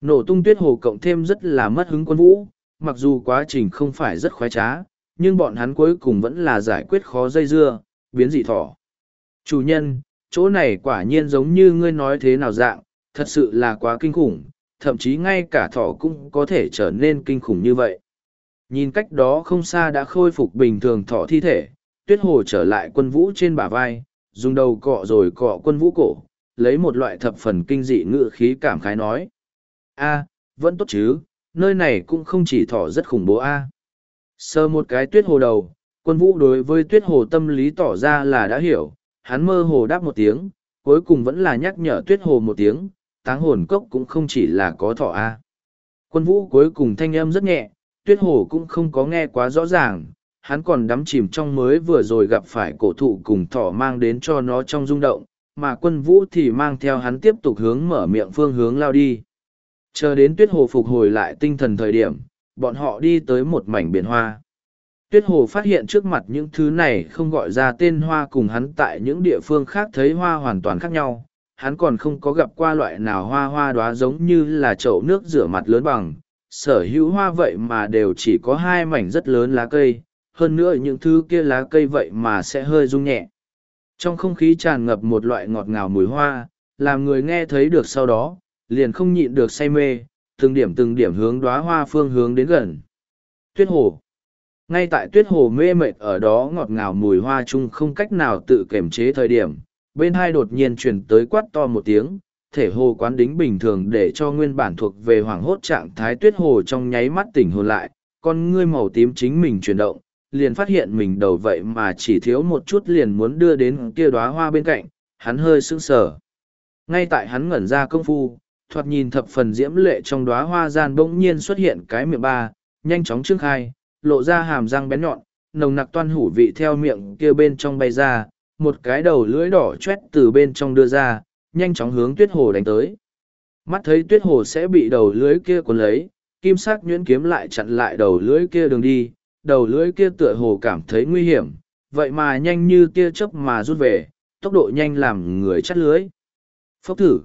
Nổ tung tuyết hồ cộng thêm rất là mất hứng quân vũ, mặc dù quá trình không phải rất khoái trá, nhưng bọn hắn cuối cùng vẫn là giải quyết khó dây dưa, biến dị thỏ. Chủ nhân, chỗ này quả nhiên giống như ngươi nói thế nào dạng, thật sự là quá kinh khủng, thậm chí ngay cả thỏ cũng có thể trở nên kinh khủng như vậy. Nhìn cách đó không xa đã khôi phục bình thường thỏ thi thể, tuyết hồ trở lại quân vũ trên bả vai, dùng đầu cọ rồi cọ quân vũ cổ, lấy một loại thập phần kinh dị ngự khí cảm khái nói. a vẫn tốt chứ, nơi này cũng không chỉ thỏ rất khủng bố a sờ một cái tuyết hồ đầu, quân vũ đối với tuyết hồ tâm lý tỏ ra là đã hiểu, hắn mơ hồ đáp một tiếng, cuối cùng vẫn là nhắc nhở tuyết hồ một tiếng, táng hồn cốc cũng không chỉ là có thỏ a. Quân vũ cuối cùng thanh âm rất nhẹ, tuyết hồ cũng không có nghe quá rõ ràng, hắn còn đắm chìm trong mới vừa rồi gặp phải cổ thụ cùng thỏ mang đến cho nó trong rung động, mà quân vũ thì mang theo hắn tiếp tục hướng mở miệng phương hướng lao đi. Chờ đến tuyết hồ phục hồi lại tinh thần thời điểm, bọn họ đi tới một mảnh biển hoa. Tuyết hồ phát hiện trước mặt những thứ này không gọi ra tên hoa cùng hắn tại những địa phương khác thấy hoa hoàn toàn khác nhau. Hắn còn không có gặp qua loại nào hoa hoa đoá giống như là chậu nước rửa mặt lớn bằng. Sở hữu hoa vậy mà đều chỉ có hai mảnh rất lớn lá cây, hơn nữa những thứ kia lá cây vậy mà sẽ hơi rung nhẹ. Trong không khí tràn ngập một loại ngọt ngào mùi hoa, làm người nghe thấy được sau đó, liền không nhịn được say mê, từng điểm từng điểm hướng đóa hoa phương hướng đến gần. Tuyết hồ. Ngay tại tuyết hồ mê mệt ở đó ngọt ngào mùi hoa chung không cách nào tự kiềm chế thời điểm, bên hai đột nhiên truyền tới quát to một tiếng, thể hồ quán đính bình thường để cho nguyên bản thuộc về hoảng hốt trạng thái tuyết hồ trong nháy mắt tỉnh hồn lại, con ngươi màu tím chính mình chuyển động, liền phát hiện mình đầu vậy mà chỉ thiếu một chút liền muốn đưa đến kia đóa hoa bên cạnh, hắn hơi sững sờ. Ngay tại hắn ngẩn ra công phu, thoạt nhìn thập phần diễm lệ trong đóa hoa gian bỗng nhiên xuất hiện cái miệng ba, nhanh chóng trương khai, lộ ra hàm răng bén nhọn, nồng nặc toan hủ vị theo miệng kia bên trong bay ra, một cái đầu lưỡi đỏ chét từ bên trong đưa ra, nhanh chóng hướng tuyết hồ đánh tới. Mắt thấy tuyết hồ sẽ bị đầu lưỡi kia cuốn lấy, kim sắc nhuyễn kiếm lại chặn lại đầu lưỡi kia đường đi, đầu lưỡi kia tựa hồ cảm thấy nguy hiểm, vậy mà nhanh như tia chớp mà rút về, tốc độ nhanh làm người chắt lưới. Phốc thử.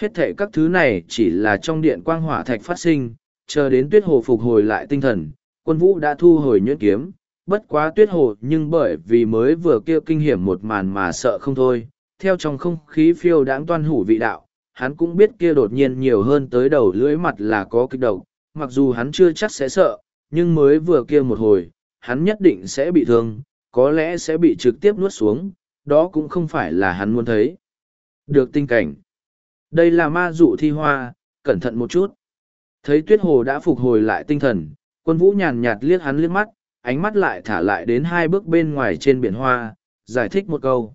Hết thể các thứ này chỉ là trong điện quang hỏa thạch phát sinh, chờ đến tuyết hồ phục hồi lại tinh thần, quân vũ đã thu hồi nhuyễn kiếm, bất quá tuyết hồ nhưng bởi vì mới vừa kia kinh hiểm một màn mà sợ không thôi, theo trong không khí phiêu đãng toan hủ vị đạo, hắn cũng biết kia đột nhiên nhiều hơn tới đầu lưỡi mặt là có kích độc, mặc dù hắn chưa chắc sẽ sợ, nhưng mới vừa kia một hồi, hắn nhất định sẽ bị thương, có lẽ sẽ bị trực tiếp nuốt xuống, đó cũng không phải là hắn muốn thấy. Được tinh cảnh. Đây là ma dụ thi hoa, cẩn thận một chút. Thấy tuyết hồ đã phục hồi lại tinh thần, quân vũ nhàn nhạt liếc hắn liếc mắt, ánh mắt lại thả lại đến hai bước bên ngoài trên biển hoa, giải thích một câu.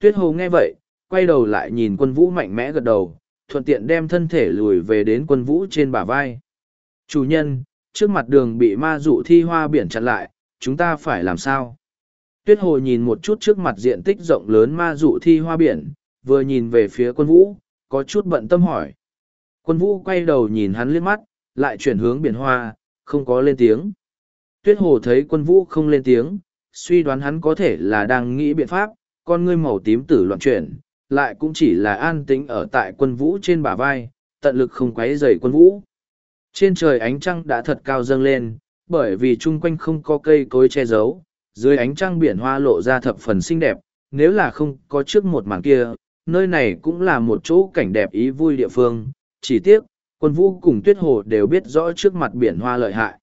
Tuyết hồ nghe vậy, quay đầu lại nhìn quân vũ mạnh mẽ gật đầu, thuận tiện đem thân thể lùi về đến quân vũ trên bả vai. Chủ nhân, trước mặt đường bị ma dụ thi hoa biển chặn lại, chúng ta phải làm sao? Tuyết hồ nhìn một chút trước mặt diện tích rộng lớn ma dụ thi hoa biển, vừa nhìn về phía quân vũ, có chút bận tâm hỏi. Quân vũ quay đầu nhìn hắn liếc mắt, lại chuyển hướng biển hoa, không có lên tiếng. Tuyết hồ thấy quân vũ không lên tiếng, suy đoán hắn có thể là đang nghĩ biện pháp, con ngươi màu tím tử loạn chuyển, lại cũng chỉ là an tĩnh ở tại quân vũ trên bả vai, tận lực không quấy rầy quân vũ. Trên trời ánh trăng đã thật cao dâng lên, bởi vì chung quanh không có cây cối che giấu, dưới ánh trăng biển hoa lộ ra thập phần xinh đẹp, nếu là không có trước một màn kia, nơi này cũng là một chỗ cảnh đẹp ý vui địa phương, chỉ tiếc, quân vũ cùng tuyết hồ đều biết rõ trước mặt biển hoa lợi hại.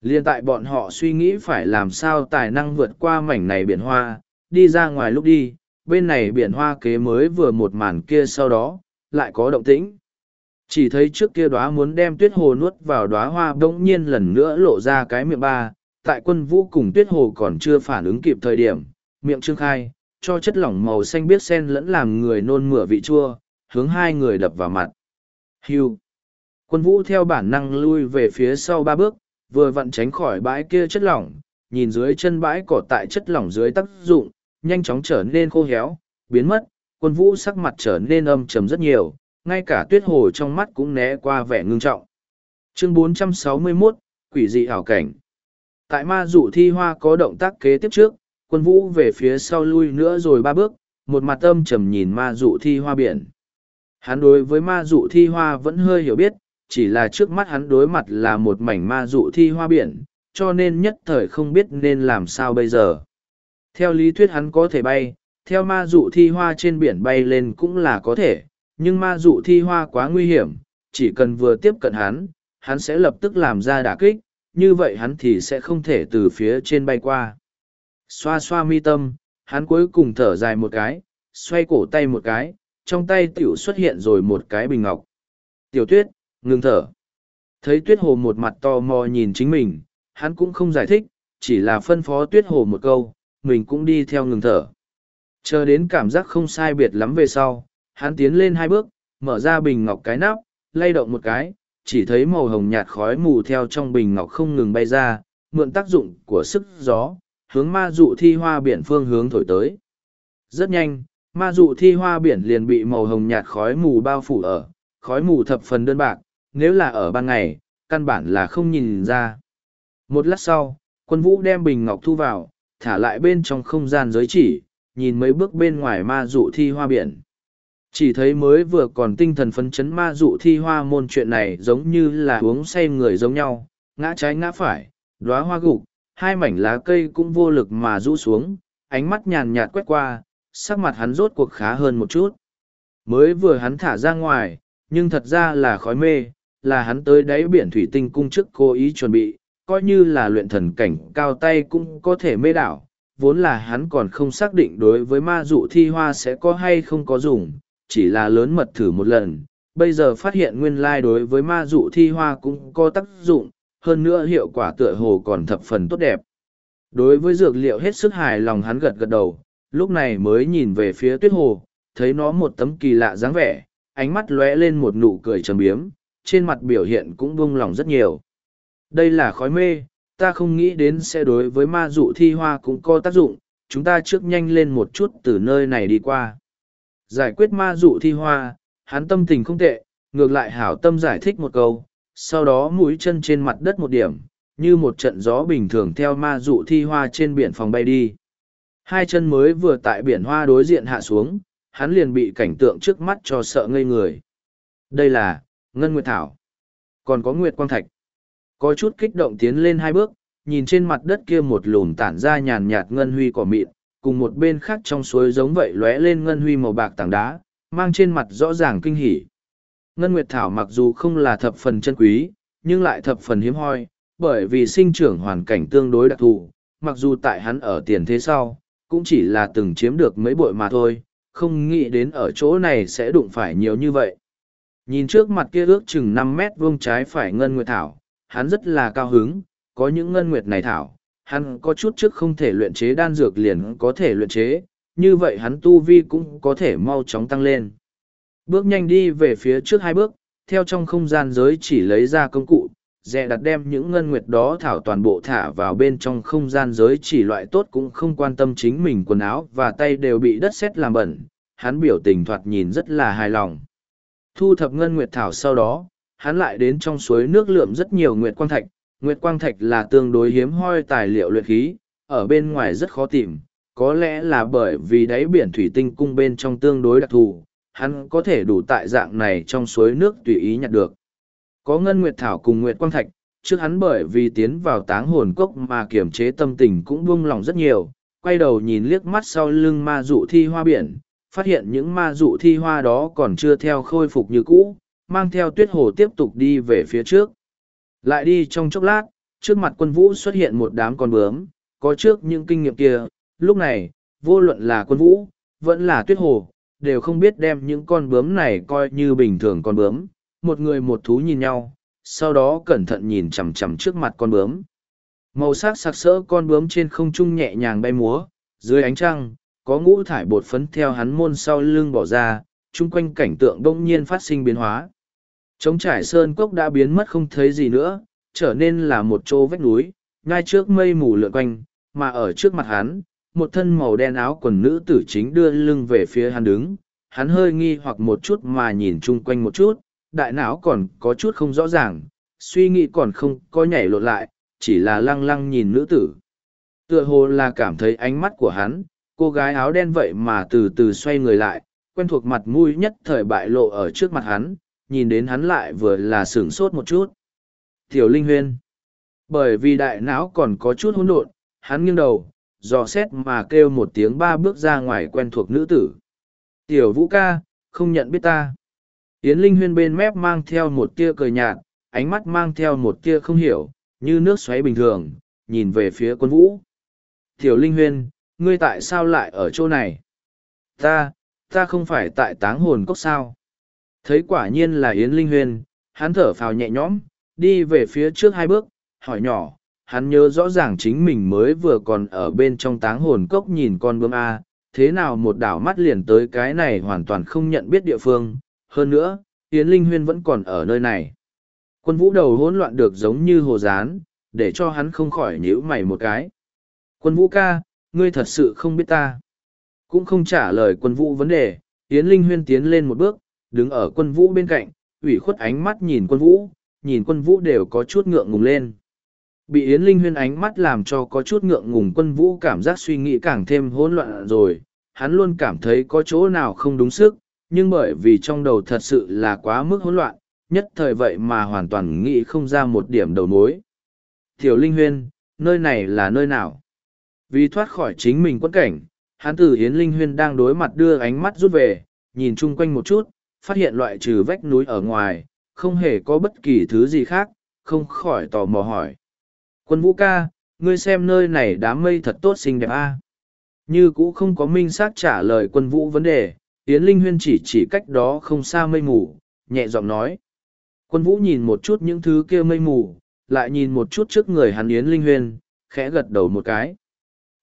Liên tại bọn họ suy nghĩ phải làm sao tài năng vượt qua mảnh này biển hoa, đi ra ngoài lúc đi, bên này biển hoa kế mới vừa một màn kia sau đó, lại có động tĩnh. Chỉ thấy trước kia đóa muốn đem tuyết hồ nuốt vào đóa hoa bỗng nhiên lần nữa lộ ra cái miệng ba, tại quân vũ cùng tuyết hồ còn chưa phản ứng kịp thời điểm, miệng trương khai, cho chất lỏng màu xanh biết sen lẫn làm người nôn mửa vị chua, hướng hai người đập vào mặt. Hưu. Quân vũ theo bản năng lui về phía sau ba bước, vừa vặn tránh khỏi bãi kia chất lỏng, nhìn dưới chân bãi cỏ tại chất lỏng dưới tác dụng, nhanh chóng trở nên khô héo, biến mất, quân vũ sắc mặt trở nên âm trầm rất nhiều, ngay cả tuyết hồ trong mắt cũng né qua vẻ ngưng trọng. Chương 461, Quỷ dị ảo cảnh Tại ma dụ thi hoa có động tác kế tiếp trước, quân vũ về phía sau lui nữa rồi ba bước, một mặt âm trầm nhìn ma dụ thi hoa biển. Hắn đối với ma dụ thi hoa vẫn hơi hiểu biết, chỉ là trước mắt hắn đối mặt là một mảnh ma dụ thi hoa biển, cho nên nhất thời không biết nên làm sao bây giờ. Theo lý thuyết hắn có thể bay, theo ma dụ thi hoa trên biển bay lên cũng là có thể, nhưng ma dụ thi hoa quá nguy hiểm, chỉ cần vừa tiếp cận hắn, hắn sẽ lập tức làm ra đả kích, như vậy hắn thì sẽ không thể từ phía trên bay qua. Xoa xoa mi tâm, hắn cuối cùng thở dài một cái, xoay cổ tay một cái, trong tay tiểu xuất hiện rồi một cái bình ngọc. Tiểu tuyết, ngừng thở. Thấy tuyết hồ một mặt to mò nhìn chính mình, hắn cũng không giải thích, chỉ là phân phó tuyết hồ một câu, mình cũng đi theo ngừng thở. Chờ đến cảm giác không sai biệt lắm về sau, hắn tiến lên hai bước, mở ra bình ngọc cái nắp, lay động một cái, chỉ thấy màu hồng nhạt khói mù theo trong bình ngọc không ngừng bay ra, mượn tác dụng của sức gió, hướng ma dụ thi hoa biển phương hướng thổi tới. Rất nhanh, ma dụ thi hoa biển liền bị màu hồng nhạt khói mù bao phủ ở, khói mù thập phần đơn bạc, nếu là ở ban ngày, căn bản là không nhìn ra. Một lát sau, quân vũ đem bình ngọc thu vào, thả lại bên trong không gian giới chỉ, nhìn mấy bước bên ngoài ma dụ thi hoa biển. Chỉ thấy mới vừa còn tinh thần phấn chấn ma dụ thi hoa môn chuyện này giống như là uống say người giống nhau, ngã trái ngã phải, đóa hoa gục, hai mảnh lá cây cũng vô lực mà rũ xuống, ánh mắt nhàn nhạt quét qua, sắc mặt hắn rốt cuộc khá hơn một chút. Mới vừa hắn thả ra ngoài, nhưng thật ra là khói mê, là hắn tới đáy biển thủy tinh cung chức cố ý chuẩn bị, coi như là luyện thần cảnh cao tay cũng có thể mê đảo, vốn là hắn còn không xác định đối với ma dụ thi hoa sẽ có hay không có dùng, chỉ là lớn mật thử một lần, bây giờ phát hiện nguyên lai đối với ma dụ thi hoa cũng có tác dụng, hơn nữa hiệu quả tựa hồ còn thập phần tốt đẹp. Đối với dược liệu hết sức hài lòng hắn gật gật đầu, lúc này mới nhìn về phía tuyết hồ, thấy nó một tấm kỳ lạ dáng vẻ, ánh mắt lóe lên một nụ cười trầm biếm, trên mặt biểu hiện cũng buông lỏng rất nhiều. Đây là khói mê, ta không nghĩ đến sẽ đối với ma dụ thi hoa cũng có tác dụng, chúng ta trước nhanh lên một chút từ nơi này đi qua. Giải quyết ma dụ thi hoa, hắn tâm tình không tệ, ngược lại hảo tâm giải thích một câu, sau đó mũi chân trên mặt đất một điểm, như một trận gió bình thường theo ma dụ thi hoa trên biển phòng bay đi. Hai chân mới vừa tại biển hoa đối diện hạ xuống, hắn liền bị cảnh tượng trước mắt cho sợ ngây người. Đây là, Ngân Nguyệt Thảo. Còn có Nguyệt Quang Thạch. Có chút kích động tiến lên hai bước, nhìn trên mặt đất kia một lùm tản ra nhàn nhạt ngân huy cỏ mịn, cùng một bên khác trong suối giống vậy lóe lên ngân huy màu bạc tảng đá, mang trên mặt rõ ràng kinh hỉ. Ngân Nguyệt Thảo mặc dù không là thập phần chân quý, nhưng lại thập phần hiếm hoi, bởi vì sinh trưởng hoàn cảnh tương đối đặc thù, mặc dù tại hắn ở tiền thế sau, cũng chỉ là từng chiếm được mấy bội mà thôi, không nghĩ đến ở chỗ này sẽ đụng phải nhiều như vậy. Nhìn trước mặt kia ước chừng năm mét vuông trái phải Ngân Nguyệt Thảo, hắn rất là cao hứng, có những Ngân Nguyệt này Thảo, hắn có chút trước không thể luyện chế đan dược liền có thể luyện chế, như vậy hắn tu vi cũng có thể mau chóng tăng lên. Bước nhanh đi về phía trước hai bước, theo trong không gian giới chỉ lấy ra công cụ, dè đặt đem những ngân nguyệt đó thảo toàn bộ thả vào bên trong không gian giới chỉ loại tốt cũng không quan tâm chính mình quần áo và tay đều bị đất sét làm bẩn, hắn biểu tình thoạt nhìn rất là hài lòng. Thu thập ngân nguyệt thảo sau đó, hắn lại đến trong suối nước lượm rất nhiều nguyệt quang thạch, nguyệt quang thạch là tương đối hiếm hoi tài liệu luyện khí, ở bên ngoài rất khó tìm, có lẽ là bởi vì đáy biển thủy tinh cung bên trong tương đối đặc thù, hắn có thể đủ tại dạng này trong suối nước tùy ý nhặt được. Có ngân nguyệt thảo cùng nguyệt quang thạch, trước hắn bởi vì tiến vào táng hồn cốc mà kiềm chế tâm tình cũng buông lòng rất nhiều, quay đầu nhìn liếc mắt sau lưng ma dụ thi hoa biển, phát hiện những ma dụ thi hoa đó còn chưa theo khôi phục như cũ, mang theo tuyết hồ tiếp tục đi về phía trước. Lại đi trong chốc lát, trước mặt quân vũ xuất hiện một đám con bướm, có trước những kinh nghiệm kia, lúc này, vô luận là quân vũ, vẫn là tuyết hồ, đều không biết đem những con bướm này coi như bình thường con bướm, một người một thú nhìn nhau, sau đó cẩn thận nhìn chằm chằm trước mặt con bướm. Màu sắc sặc sỡ con bướm trên không trung nhẹ nhàng bay múa, dưới ánh trăng, có ngũ thải bột phấn theo hắn môn sau lưng bỏ ra, chung quanh cảnh tượng đông nhiên phát sinh biến hóa. Trống trải sơn cốc đã biến mất không thấy gì nữa, trở nên là một chỗ vách núi, ngay trước mây mù lượn quanh, mà ở trước mặt hắn, một thân màu đen áo quần nữ tử chính đưa lưng về phía hắn đứng, hắn hơi nghi hoặc một chút mà nhìn chung quanh một chút, đại não còn có chút không rõ ràng, suy nghĩ còn không có nhảy lộn lại, chỉ là lăng lăng nhìn nữ tử. Tựa hồ là cảm thấy ánh mắt của hắn, cô gái áo đen vậy mà từ từ xoay người lại, quen thuộc mặt mũi nhất thời bại lộ ở trước mặt hắn, nhìn đến hắn lại vừa là sửng sốt một chút. Tiểu Linh Huyên. Bởi vì đại não còn có chút hỗn độn, hắn nghiêng đầu, dò xét mà kêu một tiếng ba bước ra ngoài quen thuộc nữ tử. Tiểu Vũ ca, không nhận biết ta. Yến Linh Huyên bên mép mang theo một tia cười nhạt, ánh mắt mang theo một tia không hiểu, như nước xoáy bình thường, nhìn về phía quân vũ. Tiểu Linh Huyên, ngươi tại sao lại ở chỗ này? Ta, ta không phải tại táng hồn cốc sao? Thấy quả nhiên là Yến Linh Huyên, hắn thở phào nhẹ nhõm, đi về phía trước hai bước, hỏi nhỏ, hắn nhớ rõ ràng chính mình mới vừa còn ở bên trong táng hồn cốc nhìn con bướm A, thế nào một đảo mắt liền tới cái này hoàn toàn không nhận biết địa phương, hơn nữa, Yến Linh Huyên vẫn còn ở nơi này. Quân vũ đầu hỗn loạn được giống như hồ rán, để cho hắn không khỏi nhíu mày một cái. Quân vũ ca, ngươi thật sự không biết ta. Cũng không trả lời quân vũ vấn đề, Yến Linh Huyên tiến lên một bước, đứng ở quân vũ bên cạnh, ủy khuất ánh mắt nhìn quân vũ, nhìn quân vũ đều có chút ngượng ngùng lên. Bị Yến Linh Huyên ánh mắt làm cho có chút ngượng ngùng quân vũ cảm giác suy nghĩ càng thêm hỗn loạn rồi, hắn luôn cảm thấy có chỗ nào không đúng sức, nhưng bởi vì trong đầu thật sự là quá mức hỗn loạn, nhất thời vậy mà hoàn toàn nghĩ không ra một điểm đầu mối. Tiểu Linh Huyên, nơi này là nơi nào? Vì thoát khỏi chính mình quất cảnh, hắn từ Yến Linh Huyên đang đối mặt đưa ánh mắt rút về, nhìn chung quanh một chút, phát hiện loại trừ vách núi ở ngoài, không hề có bất kỳ thứ gì khác, không khỏi tò mò hỏi. Quân vũ ca, ngươi xem nơi này đám mây thật tốt xinh đẹp a. Như cũ không có minh xác trả lời quân vũ vấn đề, Yến Linh Huyên chỉ chỉ cách đó không xa mây mù, nhẹ giọng nói. Quân vũ nhìn một chút những thứ kia mây mù, lại nhìn một chút trước người hắn Yến Linh Huyên, khẽ gật đầu một cái.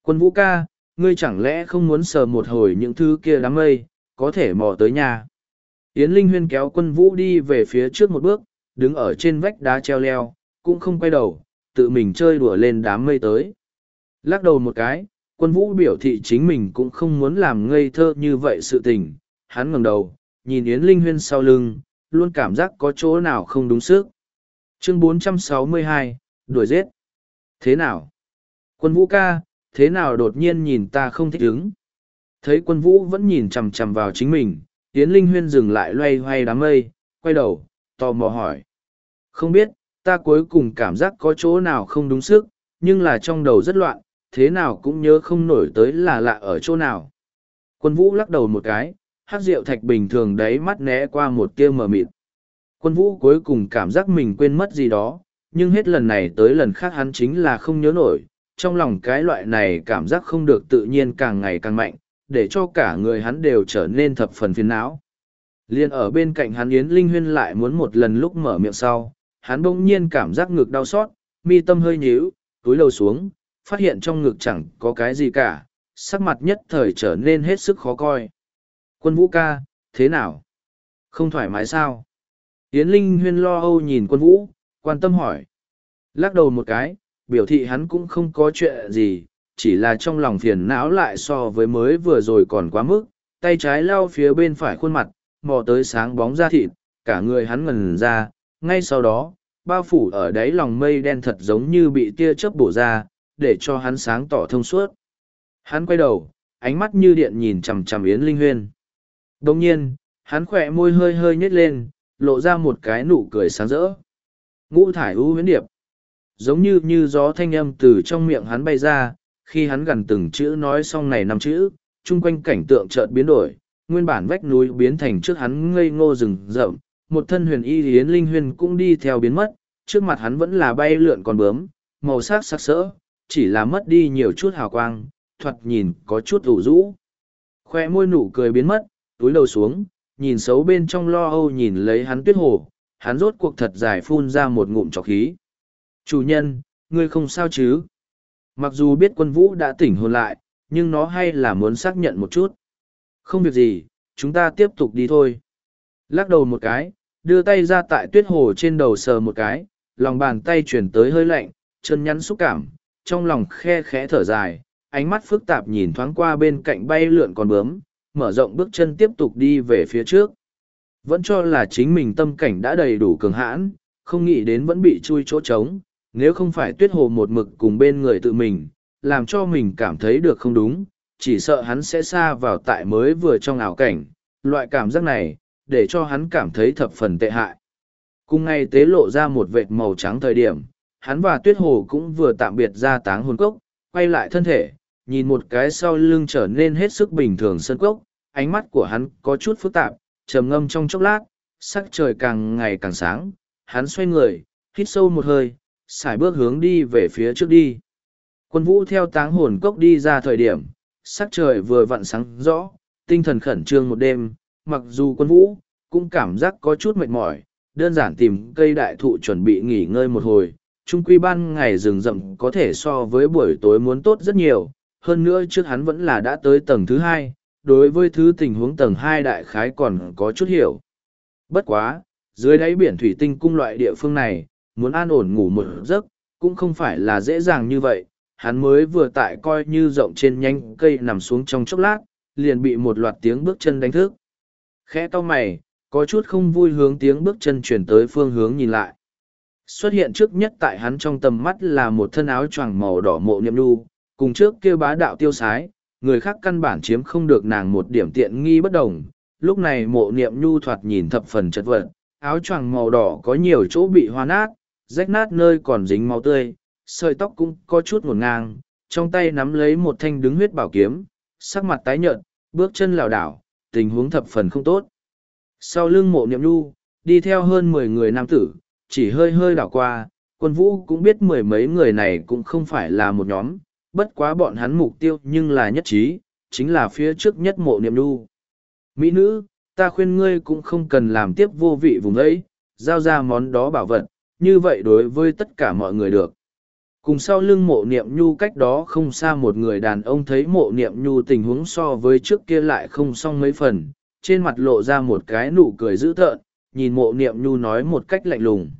Quân vũ ca, ngươi chẳng lẽ không muốn sờ một hồi những thứ kia đám mây, có thể mò tới nhà. Yến Linh Huyên kéo quân vũ đi về phía trước một bước, đứng ở trên vách đá treo leo, cũng không quay đầu, tự mình chơi đùa lên đám mây tới. Lắc đầu một cái, quân vũ biểu thị chính mình cũng không muốn làm ngây thơ như vậy sự tình. Hắn ngẩng đầu, nhìn Yến Linh Huyên sau lưng, luôn cảm giác có chỗ nào không đúng sức. Chương 462, đuổi giết. Thế nào? Quân vũ ca, thế nào đột nhiên nhìn ta không thích ứng? Thấy quân vũ vẫn nhìn chằm chằm vào chính mình, Yến Linh Huyên dừng lại loay hoay đám mây, quay đầu, tò mò hỏi. Không biết, ta cuối cùng cảm giác có chỗ nào không đúng sức, nhưng là trong đầu rất loạn, thế nào cũng nhớ không nổi tới là lạ ở chỗ nào. Quân vũ lắc đầu một cái, hát rượu thạch bình thường đấy mắt né qua một tia mờ mịt. Quân vũ cuối cùng cảm giác mình quên mất gì đó, nhưng hết lần này tới lần khác hắn chính là không nhớ nổi, trong lòng cái loại này cảm giác không được tự nhiên càng ngày càng mạnh, để cho cả người hắn đều trở nên thập phần phiền não. Liên ở bên cạnh hắn Yến Linh Huyên lại muốn một lần lúc mở miệng sau, hắn bỗng nhiên cảm giác ngực đau xót, mi tâm hơi nhíu, túi lầu xuống, phát hiện trong ngực chẳng có cái gì cả, sắc mặt nhất thời trở nên hết sức khó coi. Quân vũ ca, thế nào? Không thoải mái sao? Yến Linh Huyên lo âu nhìn quân vũ, quan tâm hỏi. Lắc đầu một cái, biểu thị hắn cũng không có chuyện gì, chỉ là trong lòng phiền não lại so với mới vừa rồi còn quá mức, tay trái lau phía bên phải khuôn mặt, mò tới sáng bóng da thịt, cả người hắn ngần ra, ngay sau đó, bao phủ ở đáy lòng mây đen thật giống như bị tia chớp bổ ra, để cho hắn sáng tỏ thông suốt. Hắn quay đầu, ánh mắt như điện nhìn chằm chằm Yến Linh Huyên. Đồng nhiên, hắn khỏe môi hơi hơi nhếch lên, lộ ra một cái nụ cười sáng rỡ. Ngũ thải ưu huyến điệp. Giống như như gió thanh âm từ trong miệng hắn bay ra, khi hắn gần từng chữ nói xong này năm chữ, chung quanh cảnh tượng chợt biến đổi, nguyên bản vách núi biến thành trước hắn ngây ngô rừng rậm, một thân huyền y yến linh huyền cũng đi theo biến mất, trước mặt hắn vẫn là bay lượn con bướm, màu sắc sắc sỡ, chỉ là mất đi nhiều chút hào quang, thoạt nhìn có chút ủ rũ. Khoe môi nụ cười biến mất, túi đầu xuống, nhìn xấu bên trong lo âu nhìn lấy hắn tuyết hồ, hắn rốt cuộc thật dài phun ra một ngụm trọc khí. Chủ nhân, ngươi không sao chứ? Mặc dù biết quân vũ đã tỉnh hồn lại, nhưng nó hay là muốn xác nhận một chút. Không việc gì, chúng ta tiếp tục đi thôi. Lắc đầu một cái, đưa tay ra tại tuyết hồ trên đầu sờ một cái, lòng bàn tay chuyển tới hơi lạnh, chân nhắn xúc cảm, trong lòng khe khẽ thở dài, ánh mắt phức tạp nhìn thoáng qua bên cạnh bay lượn con bướm, mở rộng bước chân tiếp tục đi về phía trước. Vẫn cho là chính mình tâm cảnh đã đầy đủ cường hãn, không nghĩ đến vẫn bị chui chỗ trống, nếu không phải tuyết hồ một mực cùng bên người tự mình, làm cho mình cảm thấy được không đúng, chỉ sợ hắn sẽ xa vào tại mới vừa trong ảo cảnh, loại cảm giác này, để cho hắn cảm thấy thập phần tệ hại. Cùng ngày tế lộ ra một vệt màu trắng thời điểm, hắn và tuyết hồ cũng vừa tạm biệt ra táng hồn cốc, quay lại thân thể, nhìn một cái sau lưng trở nên hết sức bình thường sân cốc, ánh mắt của hắn có chút phức tạp, trầm ngâm trong chốc lát, sắc trời càng ngày càng sáng, hắn xoay người, hít sâu một hơi, xài bước hướng đi về phía trước đi. Quân vũ theo táng hồn cốc đi ra thời điểm, sắc trời vừa vặn sáng rõ, tinh thần khẩn trương một đêm, mặc dù quân vũ, cũng cảm giác có chút mệt mỏi, đơn giản tìm cây đại thụ chuẩn bị nghỉ ngơi một hồi. Trung quy ban ngày rừng rậm có thể so với buổi tối muốn tốt rất nhiều, hơn nữa trước hắn vẫn là đã tới tầng thứ hai, đối với thứ tình huống tầng hai đại khái còn có chút hiểu. Bất quá, dưới đáy biển thủy tinh cung loại địa phương này, muốn an ổn ngủ một giấc, cũng không phải là dễ dàng như vậy. Hắn mới vừa tại coi như rộng trên nhanh cây nằm xuống trong chốc lát, liền bị một loạt tiếng bước chân đánh thức. Khẽ to mày, có chút không vui hướng tiếng bước chân chuyển tới phương hướng nhìn lại. Xuất hiện trước nhất tại hắn trong tầm mắt là một thân áo choàng màu đỏ mộ niệm nu, cùng trước kia bá đạo tiêu sái, người khác căn bản chiếm không được nàng một điểm tiện nghi bất đồng. Lúc này mộ niệm nhu thoạt nhìn thập phần chật vật, áo choàng màu đỏ có nhiều chỗ bị hoa nát, rách nát nơi còn dính máu tươi, sợi tóc cũng có chút ngổn ngang, trong tay nắm lấy một thanh đứng huyết bảo kiếm, sắc mặt tái nhợt, bước chân lảo đảo, tình huống thập phần không tốt. Sau lưng mộ niệm nu, đi theo hơn mười người nam tử, chỉ hơi hơi đảo qua, quân vũ cũng biết mười mấy người này cũng không phải là một nhóm, bất quá bọn hắn mục tiêu nhưng là nhất trí, chính là phía trước nhất mộ niệm nu. Mỹ nữ, ta khuyên ngươi cũng không cần làm tiếp vô vị vùng ấy, giao ra món đó bảo vật, như vậy đối với tất cả mọi người được. Cùng sau lưng mộ niệm nhu cách đó không xa một người đàn ông thấy mộ niệm nhu tình huống so với trước kia lại không xong mấy phần, trên mặt lộ ra một cái nụ cười dữ tợn, nhìn mộ niệm nhu nói một cách lạnh lùng.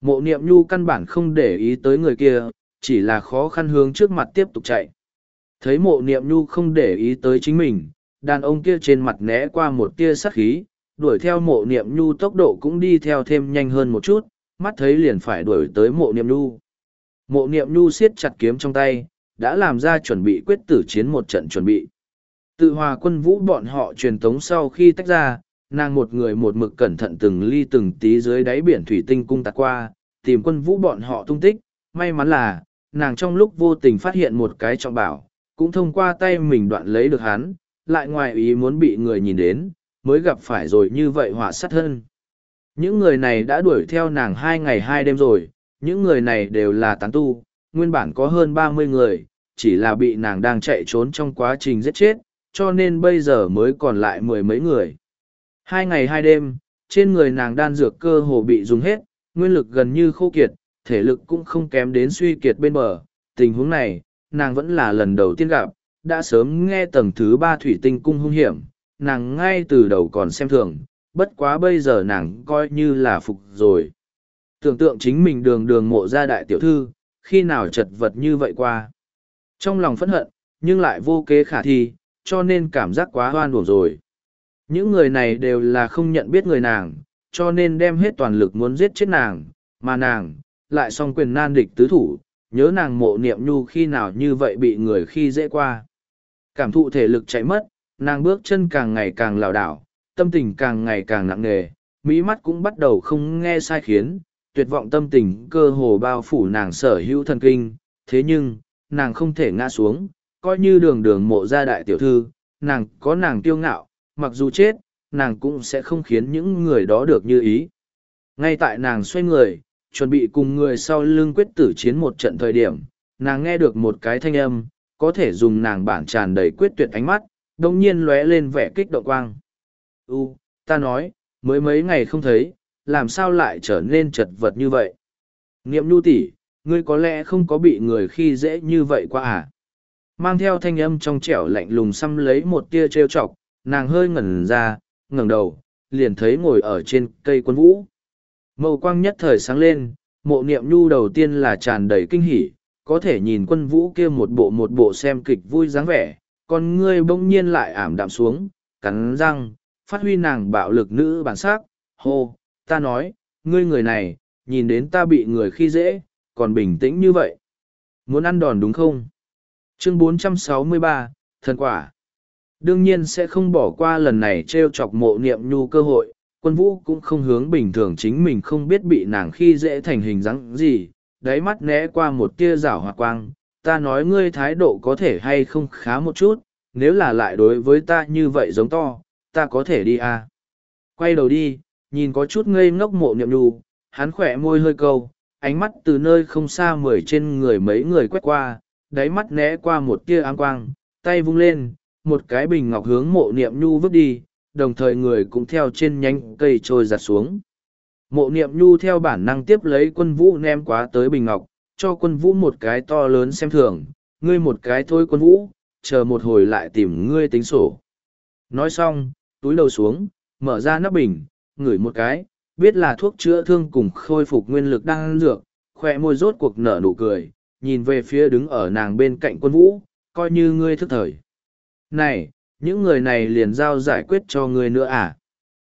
Mộ niệm nhu căn bản không để ý tới người kia, chỉ là khó khăn hướng trước mặt tiếp tục chạy. Thấy mộ niệm nhu không để ý tới chính mình, đàn ông kia trên mặt né qua một tia sắt khí, đuổi theo mộ niệm nhu tốc độ cũng đi theo thêm nhanh hơn một chút, mắt thấy liền phải đuổi tới mộ niệm nhu. Mộ niệm nhu siết chặt kiếm trong tay, đã làm ra chuẩn bị quyết tử chiến một trận chuẩn bị. Tự hòa quân vũ bọn họ truyền tống sau khi tách ra, nàng một người một mực cẩn thận từng ly từng tí dưới đáy biển thủy tinh cung tạt qua, tìm quân vũ bọn họ tung tích, may mắn là, nàng trong lúc vô tình phát hiện một cái trọng bảo, cũng thông qua tay mình đoạn lấy được hắn, lại ngoài ý muốn bị người nhìn đến, mới gặp phải rồi như vậy họa sát hơn. Những người này đã đuổi theo nàng hai ngày hai đêm rồi, những người này đều là tán tu, nguyên bản có hơn ba mươi người, chỉ là bị nàng đang chạy trốn trong quá trình giết chết, cho nên bây giờ mới còn lại mười mấy người. Hai ngày hai đêm, trên người nàng đan dược cơ hồ bị dùng hết, nguyên lực gần như khô kiệt, thể lực cũng không kém đến suy kiệt bên bờ. Tình huống này, nàng vẫn là lần đầu tiên gặp, đã sớm nghe tầng thứ ba thủy tinh cung hung hiểm, nàng ngay từ đầu còn xem thường, bất quá bây giờ nàng coi như là phục rồi. Tưởng tượng chính mình đường đường mộ ra đại tiểu thư, khi nào chật vật như vậy qua. Trong lòng phẫn hận, nhưng lại vô kế khả thi, cho nên cảm giác quá hoan buồn rồi. Những người này đều là không nhận biết người nàng, cho nên đem hết toàn lực muốn giết chết nàng, mà nàng, lại song quyền nan địch tứ thủ, nhớ nàng mộ niệm nhu khi nào như vậy bị người khi dễ qua. Cảm thụ thể lực chạy mất, nàng bước chân càng ngày càng lảo đảo, tâm tình càng ngày càng nặng nề, mỹ mắt cũng bắt đầu không nghe sai khiến, tuyệt vọng tâm tình cơ hồ bao phủ nàng sở hữu thần kinh, thế nhưng, nàng không thể ngã xuống, coi như đường đường mộ gia đại tiểu thư, nàng có nàng tiêu ngạo, mặc dù chết, nàng cũng sẽ không khiến những người đó được như ý. Ngay tại nàng xoay người, chuẩn bị cùng người sau lưng quyết tử chiến một trận thời điểm, nàng nghe được một cái thanh âm, có thể dùng nàng bản tràn đầy quyết tuyệt ánh mắt, đồng nhiên lóe lên vẻ kích động quang. U, ta nói, mới mấy ngày không thấy, làm sao lại trở nên chật vật như vậy? Niệm nhu tỷ, ngươi có lẽ không có bị người khi dễ như vậy qua à? Mang theo thanh âm trong trẻo lạnh lùng xăm lấy một tia trêu chọc, nàng hơi ngẩn ra, ngẩng đầu, liền thấy ngồi ở trên cây quân vũ. mậu quang nhất thời sáng lên, mộ niệm nhu đầu tiên là tràn đầy kinh hỉ, có thể nhìn quân vũ kia một bộ một bộ xem kịch vui dáng vẻ, còn ngươi bỗng nhiên lại ảm đạm xuống, cắn răng, phát huy nàng bạo lực nữ bản sắc, hô, ta nói, ngươi người này, nhìn đến ta bị người khi dễ, còn bình tĩnh như vậy. Muốn ăn đòn đúng không? Chương 463, Thần Quả Đương nhiên sẽ không bỏ qua lần này treo chọc mộ niệm nhu cơ hội, quân vũ cũng không hướng bình thường chính mình không biết bị nàng khi dễ thành hình dáng gì, đáy mắt né qua một tia rảo hoạt quang, ta nói ngươi thái độ có thể hay không khá một chút, nếu là lại đối với ta như vậy giống to, ta có thể đi à. Quay đầu đi, nhìn có chút ngây ngốc mộ niệm nhu, hắn khỏe môi hơi câu, ánh mắt từ nơi không xa mười trên người mấy người quét qua, đáy mắt né qua một tia áng quang, tay vung lên, một cái bình ngọc hướng mộ niệm nhu vứt đi, đồng thời người cũng theo trên nhánh cây trôi giặt xuống. Mộ niệm nhu theo bản năng tiếp lấy quân vũ ném quá tới bình ngọc, cho quân vũ một cái to lớn xem thường, ngươi một cái thôi quân vũ, chờ một hồi lại tìm ngươi tính sổ. Nói xong, túi đầu xuống, mở ra nắp bình, ngửi một cái, biết là thuốc chữa thương cùng khôi phục nguyên lực đang ăn dược, khoe môi rốt cuộc nở nụ cười, nhìn về phía đứng ở nàng bên cạnh quân vũ, coi như ngươi thức thời. Này, những người này liền giao giải quyết cho ngươi nữa à?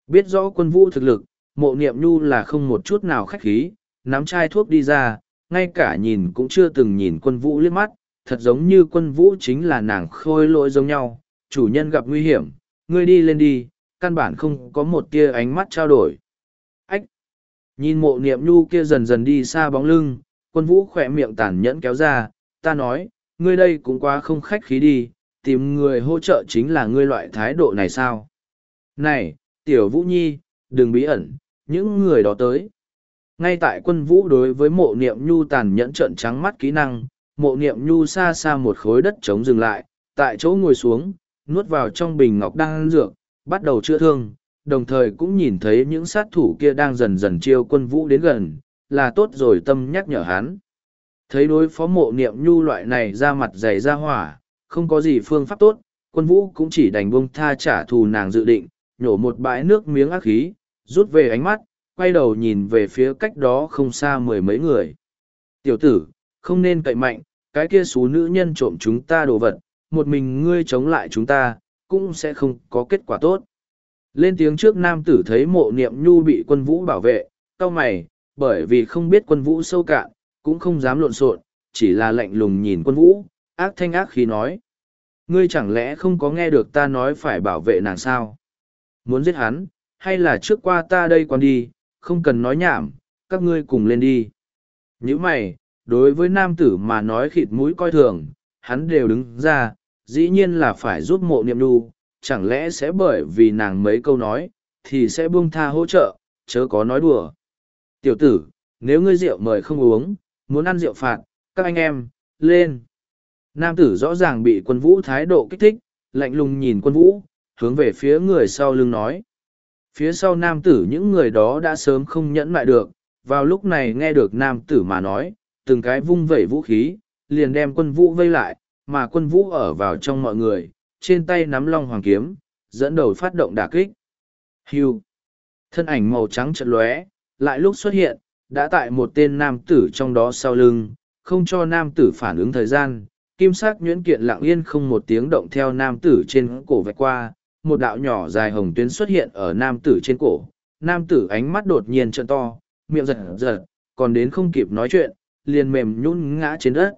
Biết rõ quân vũ thực lực, mộ niệm nhu là không một chút nào khách khí, nắm chai thuốc đi ra, ngay cả nhìn cũng chưa từng nhìn quân vũ liếc mắt, thật giống như quân vũ chính là nàng khôi lỗi giống nhau, chủ nhân gặp nguy hiểm, ngươi đi lên đi, căn bản không có một tia ánh mắt trao đổi. Ách! Nhìn mộ niệm nhu kia dần dần đi xa bóng lưng, quân vũ khỏe miệng tàn nhẫn kéo ra, ta nói, ngươi đây cũng quá không khách khí đi, tìm người hỗ trợ chính là ngươi loại thái độ này sao? Này, tiểu vũ nhi, đừng bí ẩn, những người đó tới. Ngay tại quân vũ đối với mộ niệm nhu tàn nhẫn trợn trắng mắt kỹ năng, mộ niệm nhu xa xa một khối đất trống dừng lại, tại chỗ ngồi xuống, nuốt vào trong bình ngọc đang ăn dược, bắt đầu chữa thương, đồng thời cũng nhìn thấy những sát thủ kia đang dần dần chiêu quân vũ đến gần, là tốt rồi tâm nhắc nhở hắn. Thấy đối phó mộ niệm nhu loại này ra mặt dày ra hỏa, không có gì phương pháp tốt, quân vũ cũng chỉ đành buông tha trả thù nàng dự định, nhổ một bãi nước miếng ác khí, rút về ánh mắt, quay đầu nhìn về phía cách đó không xa mười mấy người. Tiểu tử, không nên cậy mạnh, cái kia xú nữ nhân trộm chúng ta đồ vật, một mình ngươi chống lại chúng ta, cũng sẽ không có kết quả tốt. Lên tiếng trước nam tử thấy mộ niệm nhu bị quân vũ bảo vệ, cao mày, bởi vì không biết quân vũ sâu cạn, cũng không dám lộn xộn, chỉ là lạnh lùng nhìn quân vũ, ác thanh ác khí nói. Ngươi chẳng lẽ không có nghe được ta nói phải bảo vệ nàng sao? Muốn giết hắn, hay là trước qua ta đây quan đi, không cần nói nhảm, các ngươi cùng lên đi. Những mày, đối với nam tử mà nói khịt mũi coi thường, hắn đều đứng ra, dĩ nhiên là phải giúp mộ niệm đu, chẳng lẽ sẽ bởi vì nàng mấy câu nói, thì sẽ buông tha hỗ trợ, chớ có nói đùa. Tiểu tử, nếu ngươi rượu mời không uống, muốn ăn rượu phạt, các anh em, lên. Nam tử rõ ràng bị quân vũ thái độ kích thích, lạnh lùng nhìn quân vũ, hướng về phía người sau lưng nói. Phía sau nam tử những người đó đã sớm không nhẫn lại được, vào lúc này nghe được nam tử mà nói, từng cái vung vẩy vũ khí, liền đem quân vũ vây lại, mà quân vũ ở vào trong mọi người, trên tay nắm long hoàng kiếm, dẫn đầu phát động đả kích. Hưu. Thân ảnh màu trắng chợt lóe, lại lúc xuất hiện, đã tại một tên nam tử trong đó sau lưng, không cho nam tử phản ứng thời gian. Kim sắc nhuyễn kiện lặng yên không một tiếng động theo nam tử trên cổ vạch qua, một đạo nhỏ dài hồng tuyến xuất hiện ở nam tử trên cổ. Nam tử ánh mắt đột nhiên trợn to, miệng giật giật, còn đến không kịp nói chuyện, liền mềm nhún ngã trên đất.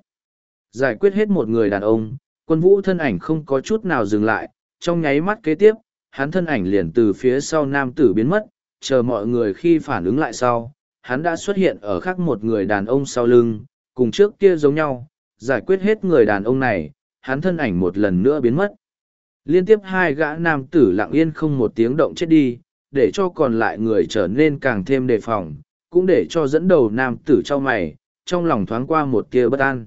Giải quyết hết một người đàn ông, quân vũ thân ảnh không có chút nào dừng lại, trong nháy mắt kế tiếp, hắn thân ảnh liền từ phía sau nam tử biến mất, chờ mọi người khi phản ứng lại sau, hắn đã xuất hiện ở khác một người đàn ông sau lưng, cùng trước kia giống nhau, giải quyết hết người đàn ông này, hắn thân ảnh một lần nữa biến mất. Liên tiếp hai gã nam tử lặng yên không một tiếng động chết đi, để cho còn lại người trở nên càng thêm đề phòng, cũng để cho dẫn đầu nam tử cho mày, trong lòng thoáng qua một tia bất an.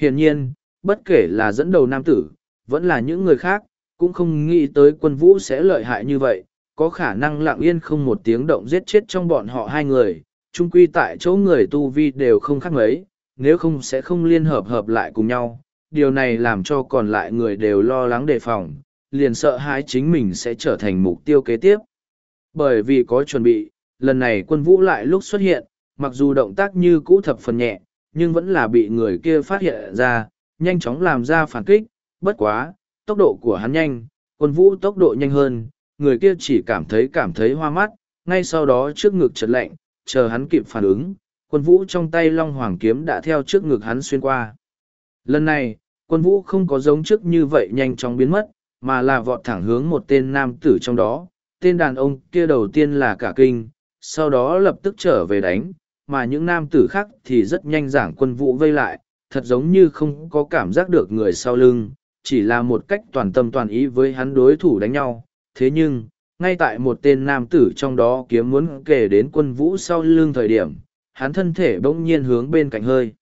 Hiển nhiên, bất kể là dẫn đầu nam tử, vẫn là những người khác, cũng không nghĩ tới quân vũ sẽ lợi hại như vậy, có khả năng lặng yên không một tiếng động giết chết trong bọn họ hai người, chung quy tại chỗ người tu vi đều không khác mấy, nếu không sẽ không liên hợp hợp lại cùng nhau. Điều này làm cho còn lại người đều lo lắng đề phòng, liền sợ hãi chính mình sẽ trở thành mục tiêu kế tiếp. Bởi vì có chuẩn bị, lần này quân vũ lại lúc xuất hiện, mặc dù động tác như cũ thập phần nhẹ, nhưng vẫn là bị người kia phát hiện ra, nhanh chóng làm ra phản kích, bất quá, tốc độ của hắn nhanh, quân vũ tốc độ nhanh hơn, người kia chỉ cảm thấy cảm thấy hoa mắt, ngay sau đó trước ngực chợt lạnh, chờ hắn kịp phản ứng, quân vũ trong tay long hoàng kiếm đã theo trước ngực hắn xuyên qua. Lần này, quân vũ không có giống trước như vậy nhanh chóng biến mất, mà là vọt thẳng hướng một tên nam tử trong đó. Tên đàn ông kia đầu tiên là cả kinh, sau đó lập tức trở về đánh, mà những nam tử khác thì rất nhanh giảng quân vũ vây lại, thật giống như không có cảm giác được người sau lưng, chỉ là một cách toàn tâm toàn ý với hắn đối thủ đánh nhau. Thế nhưng, ngay tại một tên nam tử trong đó kiếm muốn kể đến quân vũ sau lưng thời điểm, hắn thân thể bỗng nhiên hướng bên cạnh hơi.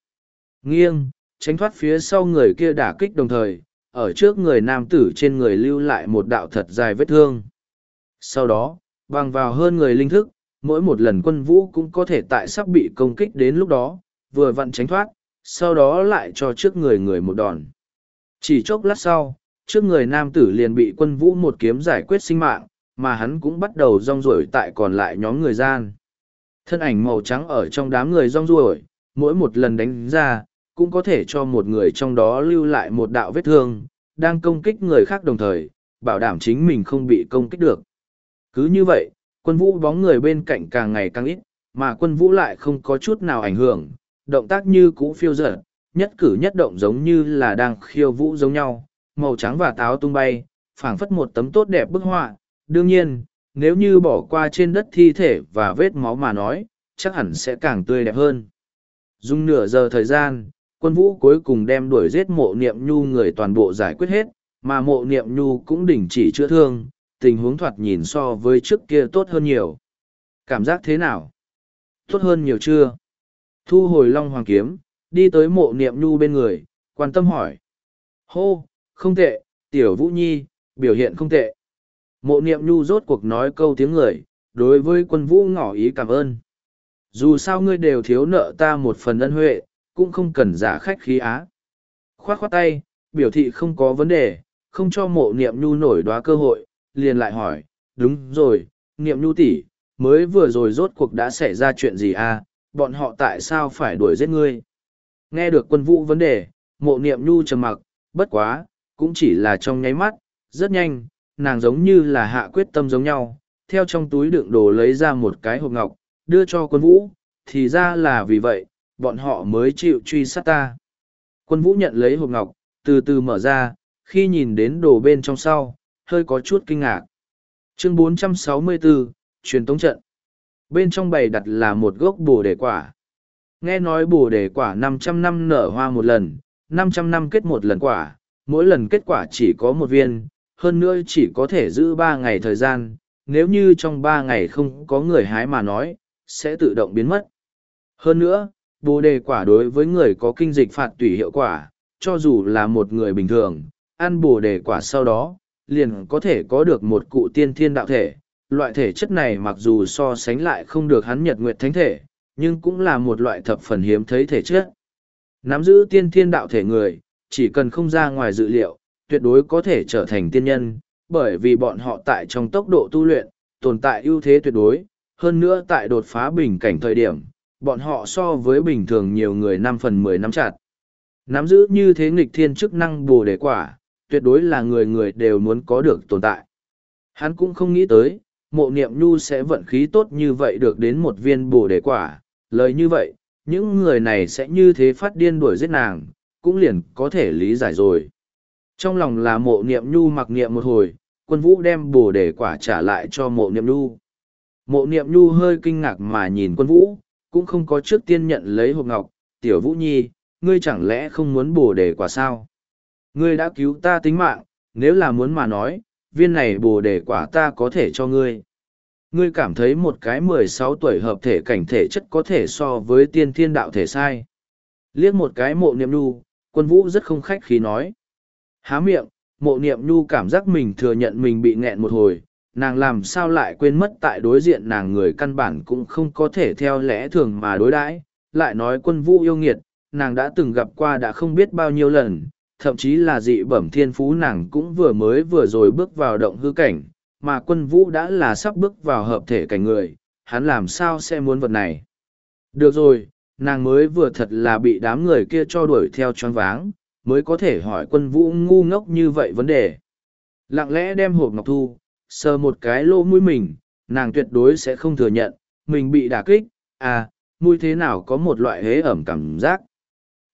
Nghiêng, tránh thoát phía sau người kia đả kích đồng thời, ở trước người nam tử trên người lưu lại một đạo thật dài vết thương. Sau đó, bằng vào hơn người linh thức, mỗi một lần quân vũ cũng có thể tại sắp bị công kích đến lúc đó, vừa vặn tránh thoát, sau đó lại cho trước người người một đòn. Chỉ chốc lát sau, trước người nam tử liền bị quân vũ một kiếm giải quyết sinh mạng, mà hắn cũng bắt đầu rong ruổi tại còn lại nhóm người gian. Thân ảnh màu trắng ở trong đám người rong ruổi, mỗi một lần đánh ra, cũng có thể cho một người trong đó lưu lại một đạo vết thương, đang công kích người khác đồng thời, bảo đảm chính mình không bị công kích được. Cứ như vậy, quân vũ bóng người bên cạnh càng ngày càng ít, mà quân vũ lại không có chút nào ảnh hưởng, động tác như cũ phiêu dở, nhất cử nhất động giống như là đang khiêu vũ giống nhau, màu trắng và táo tung bay, phảng phất một tấm tốt đẹp bức họa. Đương nhiên, nếu như bỏ qua trên đất thi thể và vết máu mà nói, chắc hẳn sẽ càng tươi đẹp hơn. Dùng nửa giờ thời gian, quân vũ cuối cùng đem đuổi giết mộ niệm nhu người toàn bộ giải quyết hết, mà mộ niệm nhu cũng đình chỉ chữa thương, tình huống thoạt nhìn so với trước kia tốt hơn nhiều. Cảm giác thế nào? Tốt hơn nhiều chưa? Thu hồi long hoàng kiếm, đi tới mộ niệm nhu bên người, quan tâm hỏi. Hô, không tệ, tiểu vũ nhi, biểu hiện không tệ. Mộ niệm nhu rốt cuộc nói câu tiếng người, đối với quân vũ ngỏ ý cảm ơn. Dù sao ngươi đều thiếu nợ ta một phần ân huệ, cũng không cần giả khách khí á. Khoát khoát tay, biểu thị không có vấn đề, không cho mộ niệm nhu nổi đoá cơ hội, liền lại hỏi, đúng rồi, niệm nhu tỷ, mới vừa rồi rốt cuộc đã xảy ra chuyện gì à, bọn họ tại sao phải đuổi giết ngươi? Nghe được quân vũ vấn đề, mộ niệm nhu trầm mặc, bất quá, cũng chỉ là trong nháy mắt, rất nhanh, nàng giống như là hạ quyết tâm giống nhau, theo trong túi đựng đồ lấy ra một cái hộp ngọc, đưa cho quân vũ, thì ra là vì vậy, bọn họ mới chịu truy sát ta. Quân vũ nhận lấy hộp ngọc, từ từ mở ra, khi nhìn đến đồ bên trong sau, hơi có chút kinh ngạc. Chương 464, truyền tống trận. Bên trong bày đặt là một gốc bồ đề quả. Nghe nói bồ đề quả 500 năm nở hoa một lần, 500 năm kết một lần quả, mỗi lần kết quả chỉ có một viên, hơn nữa chỉ có thể giữ ba ngày thời gian, nếu như trong ba ngày không có người hái mà nói, sẽ tự động biến mất. Hơn nữa, bồ đề quả đối với người có kinh dịch phạt tùy hiệu quả, cho dù là một người bình thường, ăn bồ đề quả sau đó, liền có thể có được một cụ tiên thiên đạo thể. Loại thể chất này mặc dù so sánh lại không được hắn nhật nguyệt thánh thể, nhưng cũng là một loại thập phần hiếm thấy thể chất. Nắm giữ tiên thiên đạo thể người, chỉ cần không ra ngoài dự liệu, tuyệt đối có thể trở thành tiên nhân, bởi vì bọn họ tại trong tốc độ tu luyện, tồn tại ưu thế tuyệt đối, hơn nữa tại đột phá bình cảnh thời điểm, bọn họ so với bình thường nhiều người năm phần mười năm chặt. Nắm giữ như thế nghịch thiên chức năng bồ đề quả, tuyệt đối là người người đều muốn có được tồn tại. Hắn cũng không nghĩ tới, mộ niệm nhu sẽ vận khí tốt như vậy được đến một viên bồ đề quả, lời như vậy, những người này sẽ như thế phát điên đuổi giết nàng, cũng liền có thể lý giải rồi. Trong lòng là mộ niệm nhu mặc niệm một hồi, quân vũ đem bồ đề quả trả lại cho mộ niệm nhu. Mộ niệm nhu hơi kinh ngạc mà nhìn quân vũ, cũng không có trước tiên nhận lấy hộp ngọc, tiểu vũ nhi, ngươi chẳng lẽ không muốn bồ đề quả sao? Ngươi đã cứu ta tính mạng, nếu là muốn mà nói, viên này bồ đề quả ta có thể cho ngươi. Ngươi cảm thấy một cái mười sáu tuổi hợp thể cảnh thể chất có thể so với tiên thiên đạo thể sai. Liếc một cái mộ niệm nu, quân vũ rất không khách khí nói. Há miệng, mộ niệm nhu cảm giác mình thừa nhận mình bị nghẹn một hồi, nàng làm sao lại quên mất tại đối diện nàng người căn bản cũng không có thể theo lẽ thường mà đối đãi lại nói quân vũ yêu nghiệt nàng đã từng gặp qua đã không biết bao nhiêu lần thậm chí là dị bẩm thiên phú nàng cũng vừa mới vừa rồi bước vào động hư cảnh mà quân vũ đã là sắp bước vào hợp thể cảnh người hắn làm sao sẽ muốn vật này được rồi nàng mới vừa thật là bị đám người kia cho đuổi theo choáng váng mới có thể hỏi quân vũ ngu ngốc như vậy vấn đề lặng lẽ đem hộp ngọc thu sờ một cái lỗ mũi mình, nàng tuyệt đối sẽ không thừa nhận, mình bị đả kích, à, mũi thế nào có một loại hế ẩm cảm giác.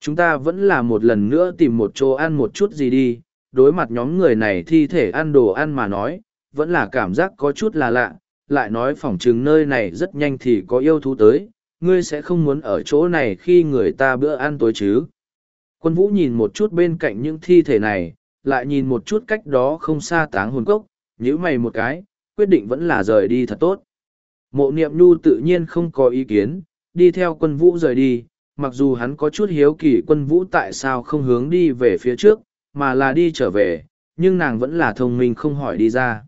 Chúng ta vẫn là một lần nữa tìm một chỗ ăn một chút gì đi, đối mặt nhóm người này thi thể ăn đồ ăn mà nói, vẫn là cảm giác có chút là lạ, lại nói phỏng chừng nơi này rất nhanh thì có yêu thú tới, ngươi sẽ không muốn ở chỗ này khi người ta bữa ăn tối chứ. Quân vũ nhìn một chút bên cạnh những thi thể này, lại nhìn một chút cách đó không xa táng hồn cốc, nhíu mày một cái, quyết định vẫn là rời đi thật tốt. Mộ niệm nhu tự nhiên không có ý kiến, đi theo quân vũ rời đi, mặc dù hắn có chút hiếu kỳ quân vũ tại sao không hướng đi về phía trước, mà là đi trở về, nhưng nàng vẫn là thông minh không hỏi đi ra.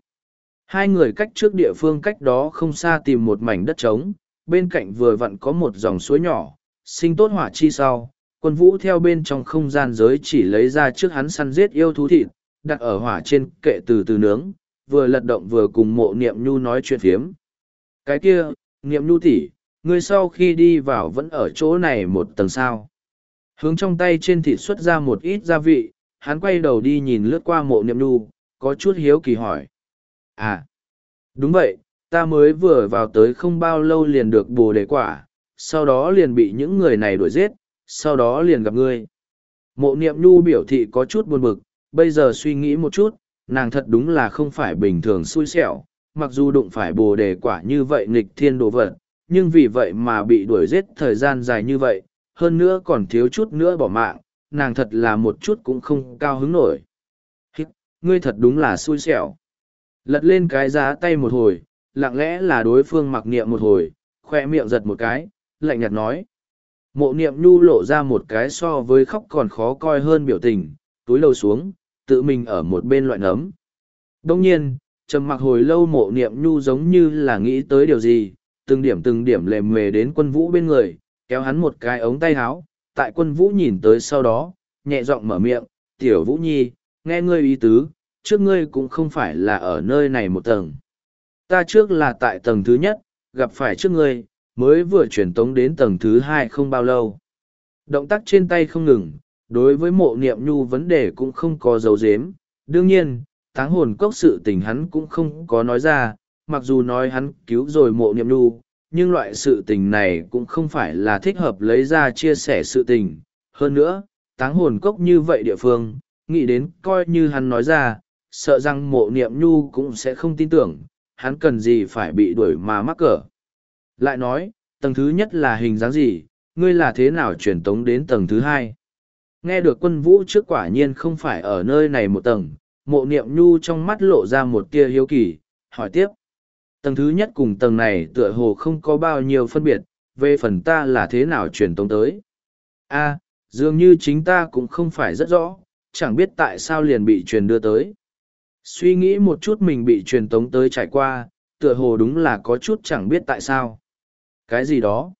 Hai người cách trước địa phương cách đó không xa tìm một mảnh đất trống, bên cạnh vừa vặn có một dòng suối nhỏ, sinh tốt hỏa chi sau. Quân vũ theo bên trong không gian giới chỉ lấy ra trước hắn săn giết yêu thú thịt, đặt ở hỏa trên kệ từ từ nướng, vừa lật động vừa cùng mộ niệm nhu nói chuyện phiếm. Cái kia, niệm nhu tỷ, ngươi sau khi đi vào vẫn ở chỗ này một tầng sao. Hướng trong tay trên thịt xuất ra một ít gia vị, hắn quay đầu đi nhìn lướt qua mộ niệm nu có chút hiếu kỳ hỏi. À, đúng vậy, ta mới vừa vào tới không bao lâu liền được bồ đề quả, sau đó liền bị những người này đuổi giết, sau đó liền gặp ngươi. Mộ niệm nu biểu thị có chút buồn bực, bây giờ suy nghĩ một chút, nàng thật đúng là không phải bình thường xui xẻo, mặc dù đụng phải bồ đề quả như vậy nghịch thiên đồ vật, nhưng vì vậy mà bị đuổi giết thời gian dài như vậy, hơn nữa còn thiếu chút nữa bỏ mạng, nàng thật là một chút cũng không cao hứng nổi. Hít, ngươi thật đúng là xui xẻo. Lật lên cái giá tay một hồi, lặng lẽ là đối phương mặc niệm một hồi, khoe miệng giật một cái, lạnh nhạt nói. Mộ niệm nhu lộ ra một cái so với khóc còn khó coi hơn biểu tình, túi lâu xuống, tự mình ở một bên loại nấm. Đông nhiên, trầm mặc hồi lâu mộ niệm nhu giống như là nghĩ tới điều gì, từng điểm từng điểm lề mề đến quân vũ bên người, kéo hắn một cái ống tay áo, tại quân vũ nhìn tới sau đó, nhẹ giọng mở miệng, tiểu vũ nhi, nghe ngươi ý tứ, trước ngươi cũng không phải là ở nơi này một tầng. Ta trước là tại tầng thứ nhất, gặp phải trước ngươi, mới vừa chuyển tống đến tầng thứ hai không bao lâu. Động tác trên tay không ngừng, đối với mộ niệm nhu vấn đề cũng không có dấu dếm. Đương nhiên, táng hồn cốc sự tình hắn cũng không có nói ra, mặc dù nói hắn cứu rồi mộ niệm nhu, nhưng loại sự tình này cũng không phải là thích hợp lấy ra chia sẻ sự tình. Hơn nữa, táng hồn cốc như vậy địa phương, nghĩ đến coi như hắn nói ra, sợ rằng mộ niệm nhu cũng sẽ không tin tưởng, hắn cần gì phải bị đuổi mà mắc cỡ. Lại nói, tầng thứ nhất là hình dáng gì, ngươi là thế nào truyền tống đến tầng thứ hai? Nghe được quân vũ trước quả nhiên không phải ở nơi này một tầng, mộ niệm nhu trong mắt lộ ra một tia hiếu kỳ, hỏi tiếp. Tầng thứ nhất cùng tầng này tựa hồ không có bao nhiêu phân biệt, về phần ta là thế nào truyền tống tới. a dường như chính ta cũng không phải rất rõ, chẳng biết tại sao liền bị truyền đưa tới. Suy nghĩ một chút mình bị truyền tống tới trải qua, tựa hồ đúng là có chút chẳng biết tại sao. Cái gì đó?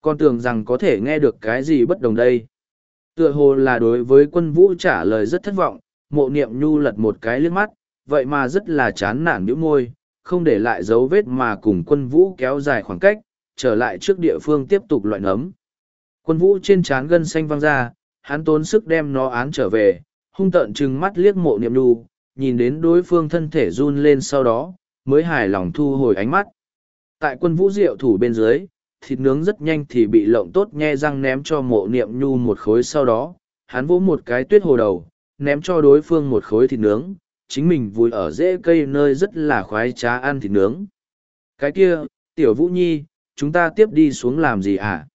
Con tưởng rằng có thể nghe được cái gì bất đồng đây tựa hồ là đối với quân vũ trả lời rất thất vọng mộ niệm nhu lật một cái liếc mắt vậy mà rất là chán nản nhũ môi không để lại dấu vết mà cùng quân vũ kéo dài khoảng cách, trở lại trước địa phương tiếp tục loại nấm. Quân vũ trên trán gân xanh văng ra, hắn tốn sức đem nó án trở về, hung tợn trừng mắt liếc mộ niệm nhu nhìn đến đối phương thân thể run lên sau đó, mới hài lòng thu hồi ánh mắt. Tại quân vũ diệu thủ bên dưới, thịt nướng rất nhanh thì bị lộng tốt nhe răng ném cho mộ niệm nhu một khối sau đó, hắn vỗ một cái tuyết hồ đầu, ném cho đối phương một khối thịt nướng chính mình vùi ở rễ cây nơi rất là khoái trá ăn thịt nướng. Cái kia tiểu vũ nhi chúng ta tiếp đi xuống làm gì ạ? À?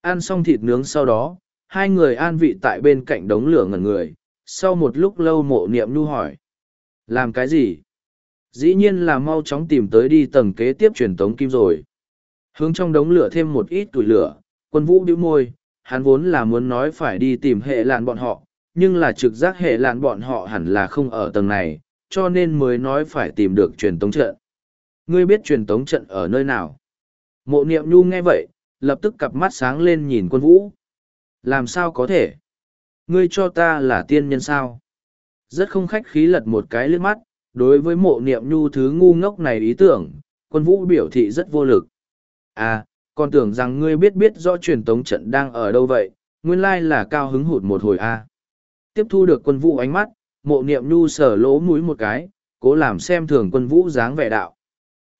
ăn xong thịt nướng sau đó hai người an vị tại bên cạnh đống lửa ngẩn người sau một lúc lâu mộ niệm nu hỏi. Làm cái gì? Dĩ nhiên là mau chóng tìm tới đi tầng kế tiếp truyền tống kim rồi. Hướng trong đống lửa thêm một ít tuổi lửa, quân vũ bĩu môi, hắn vốn là muốn nói phải đi tìm hệ lạn bọn họ, nhưng là trực giác hệ lạn bọn họ hẳn là không ở tầng này, cho nên mới nói phải tìm được truyền tống trận. Ngươi biết truyền tống trận ở nơi nào? Mộ niệm nhu nghe vậy, lập tức cặp mắt sáng lên nhìn quân vũ. Làm sao có thể? Ngươi cho ta là tiên nhân sao? Rất không khách khí lật một cái liếc mắt, đối với mộ niệm nhu thứ ngu ngốc này ý tưởng, quân vũ biểu thị rất vô lực. À, còn tưởng rằng ngươi biết biết rõ truyền tống trận đang ở đâu vậy, nguyên lai là cao hứng hụt một hồi a. À. Tiếp thu được quân vũ ánh mắt, mộ niệm nhu sở lỗ mũi một cái, cố làm xem thường quân vũ dáng vẻ đạo.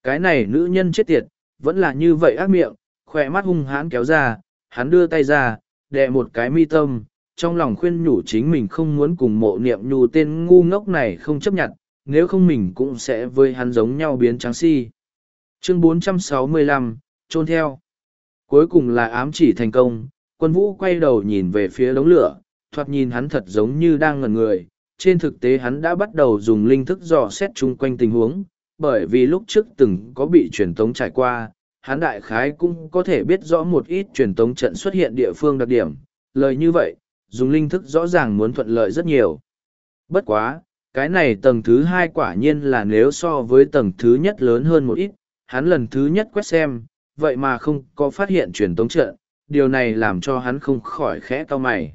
Cái này nữ nhân chết tiệt, vẫn là như vậy ác miệng, khỏe mắt hung hãn kéo ra, hắn đưa tay ra, đè một cái mi tâm, trong lòng khuyên nhủ chính mình không muốn cùng mộ niệm nhu tên ngu ngốc này không chấp nhận, nếu không mình cũng sẽ với hắn giống nhau biến trắng si. Chương 465, trôn theo. Cuối cùng là ám chỉ thành công, quân vũ quay đầu nhìn về phía đống lửa, thoạt nhìn hắn thật giống như đang ngẩn người. Trên thực tế hắn đã bắt đầu dùng linh thức dò xét chung quanh tình huống, bởi vì lúc trước từng có bị truyền tống trải qua, hắn đại khái cũng có thể biết rõ một ít truyền tống trận xuất hiện địa phương đặc điểm. Lời như vậy, dùng linh thức rõ ràng muốn thuận lợi rất nhiều. Bất quá, cái này tầng thứ hai quả nhiên là nếu so với tầng thứ nhất lớn hơn một ít, hắn lần thứ nhất quét xem, vậy mà không có phát hiện truyền tống trận, điều này làm cho hắn không khỏi khẽ cau mày.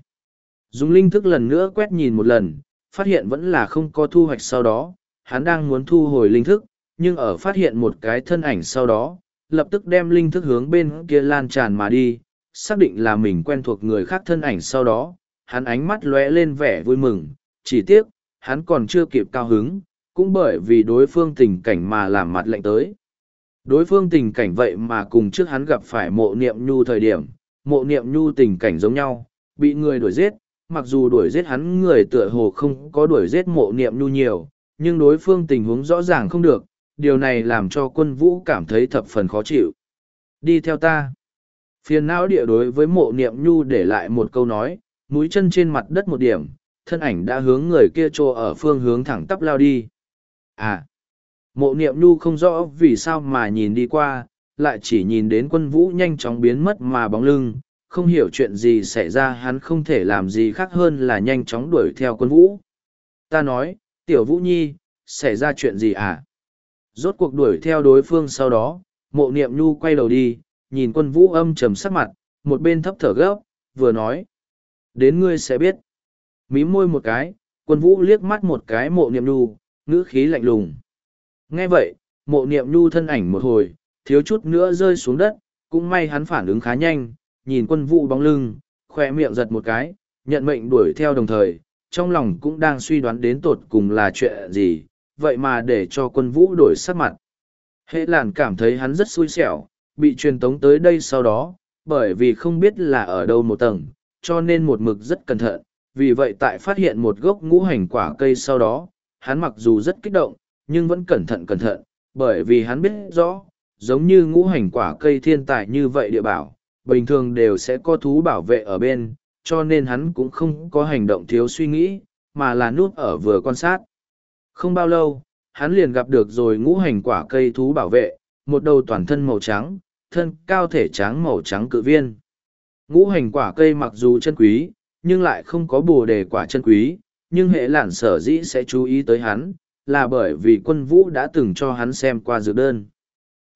Dùng linh thức lần nữa quét nhìn một lần, phát hiện vẫn là không có thu hoạch sau đó, hắn đang muốn thu hồi linh thức, nhưng ở phát hiện một cái thân ảnh sau đó, lập tức đem linh thức hướng bên kia lan tràn mà đi, xác định là mình quen thuộc người khác thân ảnh sau đó, hắn ánh mắt lóe lên vẻ vui mừng, chỉ tiếc, hắn còn chưa kịp cao hứng, cũng bởi vì đối phương tình cảnh mà làm mặt lệnh tới. Đối phương tình cảnh vậy mà cùng trước hắn gặp phải mộ niệm nhu thời điểm, mộ niệm nhu tình cảnh giống nhau, bị người đuổi giết, mặc dù đuổi giết hắn người tựa hồ không có đuổi giết mộ niệm nhu nhiều, nhưng đối phương tình huống rõ ràng không được, điều này làm cho quân vũ cảm thấy thập phần khó chịu. Đi theo ta. Phiền não địa đối với mộ niệm nhu để lại một câu nói, mũi chân trên mặt đất một điểm, thân ảnh đã hướng người kia trô ở phương hướng thẳng tắp lao đi. À, mộ niệm nhu không rõ vì sao mà nhìn đi qua, lại chỉ nhìn đến quân vũ nhanh chóng biến mất mà bóng lưng, không hiểu chuyện gì xảy ra hắn không thể làm gì khác hơn là nhanh chóng đuổi theo quân vũ. Ta nói, tiểu vũ nhi, xảy ra chuyện gì à? Rốt cuộc đuổi theo đối phương sau đó, mộ niệm nhu quay đầu đi, nhìn quân vũ âm trầm sắc mặt, một bên thấp thở gấp, vừa nói. Đến ngươi sẽ biết. Mím môi một cái, quân vũ liếc mắt một cái mộ niệm nhu, ngữ khí lạnh lùng. Nghe vậy, mộ niệm nhu thân ảnh một hồi, thiếu chút nữa rơi xuống đất, cũng may hắn phản ứng khá nhanh, nhìn quân vũ bóng lưng, khoe miệng giật một cái, nhận mệnh đuổi theo đồng thời, trong lòng cũng đang suy đoán đến tột cùng là chuyện gì, vậy mà để cho quân vũ đổi sắc mặt. Hệ làn cảm thấy hắn rất xui xẻo, bị truyền tống tới đây sau đó, bởi vì không biết là ở đâu một tầng, cho nên một mực rất cẩn thận, vì vậy tại phát hiện một gốc ngũ hành quả cây sau đó, hắn mặc dù rất kích động, nhưng vẫn cẩn thận cẩn thận, bởi vì hắn biết rõ, giống như ngũ hành quả cây thiên tài như vậy địa bảo, bình thường đều sẽ có thú bảo vệ ở bên, cho nên hắn cũng không có hành động thiếu suy nghĩ, mà là nút ở vừa quan sát. Không bao lâu, hắn liền gặp được rồi ngũ hành quả cây thú bảo vệ, một đầu toàn thân màu trắng, thân cao thể trắng màu trắng cự viên. Ngũ hành quả cây mặc dù chân quý, nhưng lại không có bồ đề quả chân quý, nhưng hệ lản sở dĩ sẽ chú ý tới hắn, là bởi vì quân vũ đã từng cho hắn xem qua dược đơn.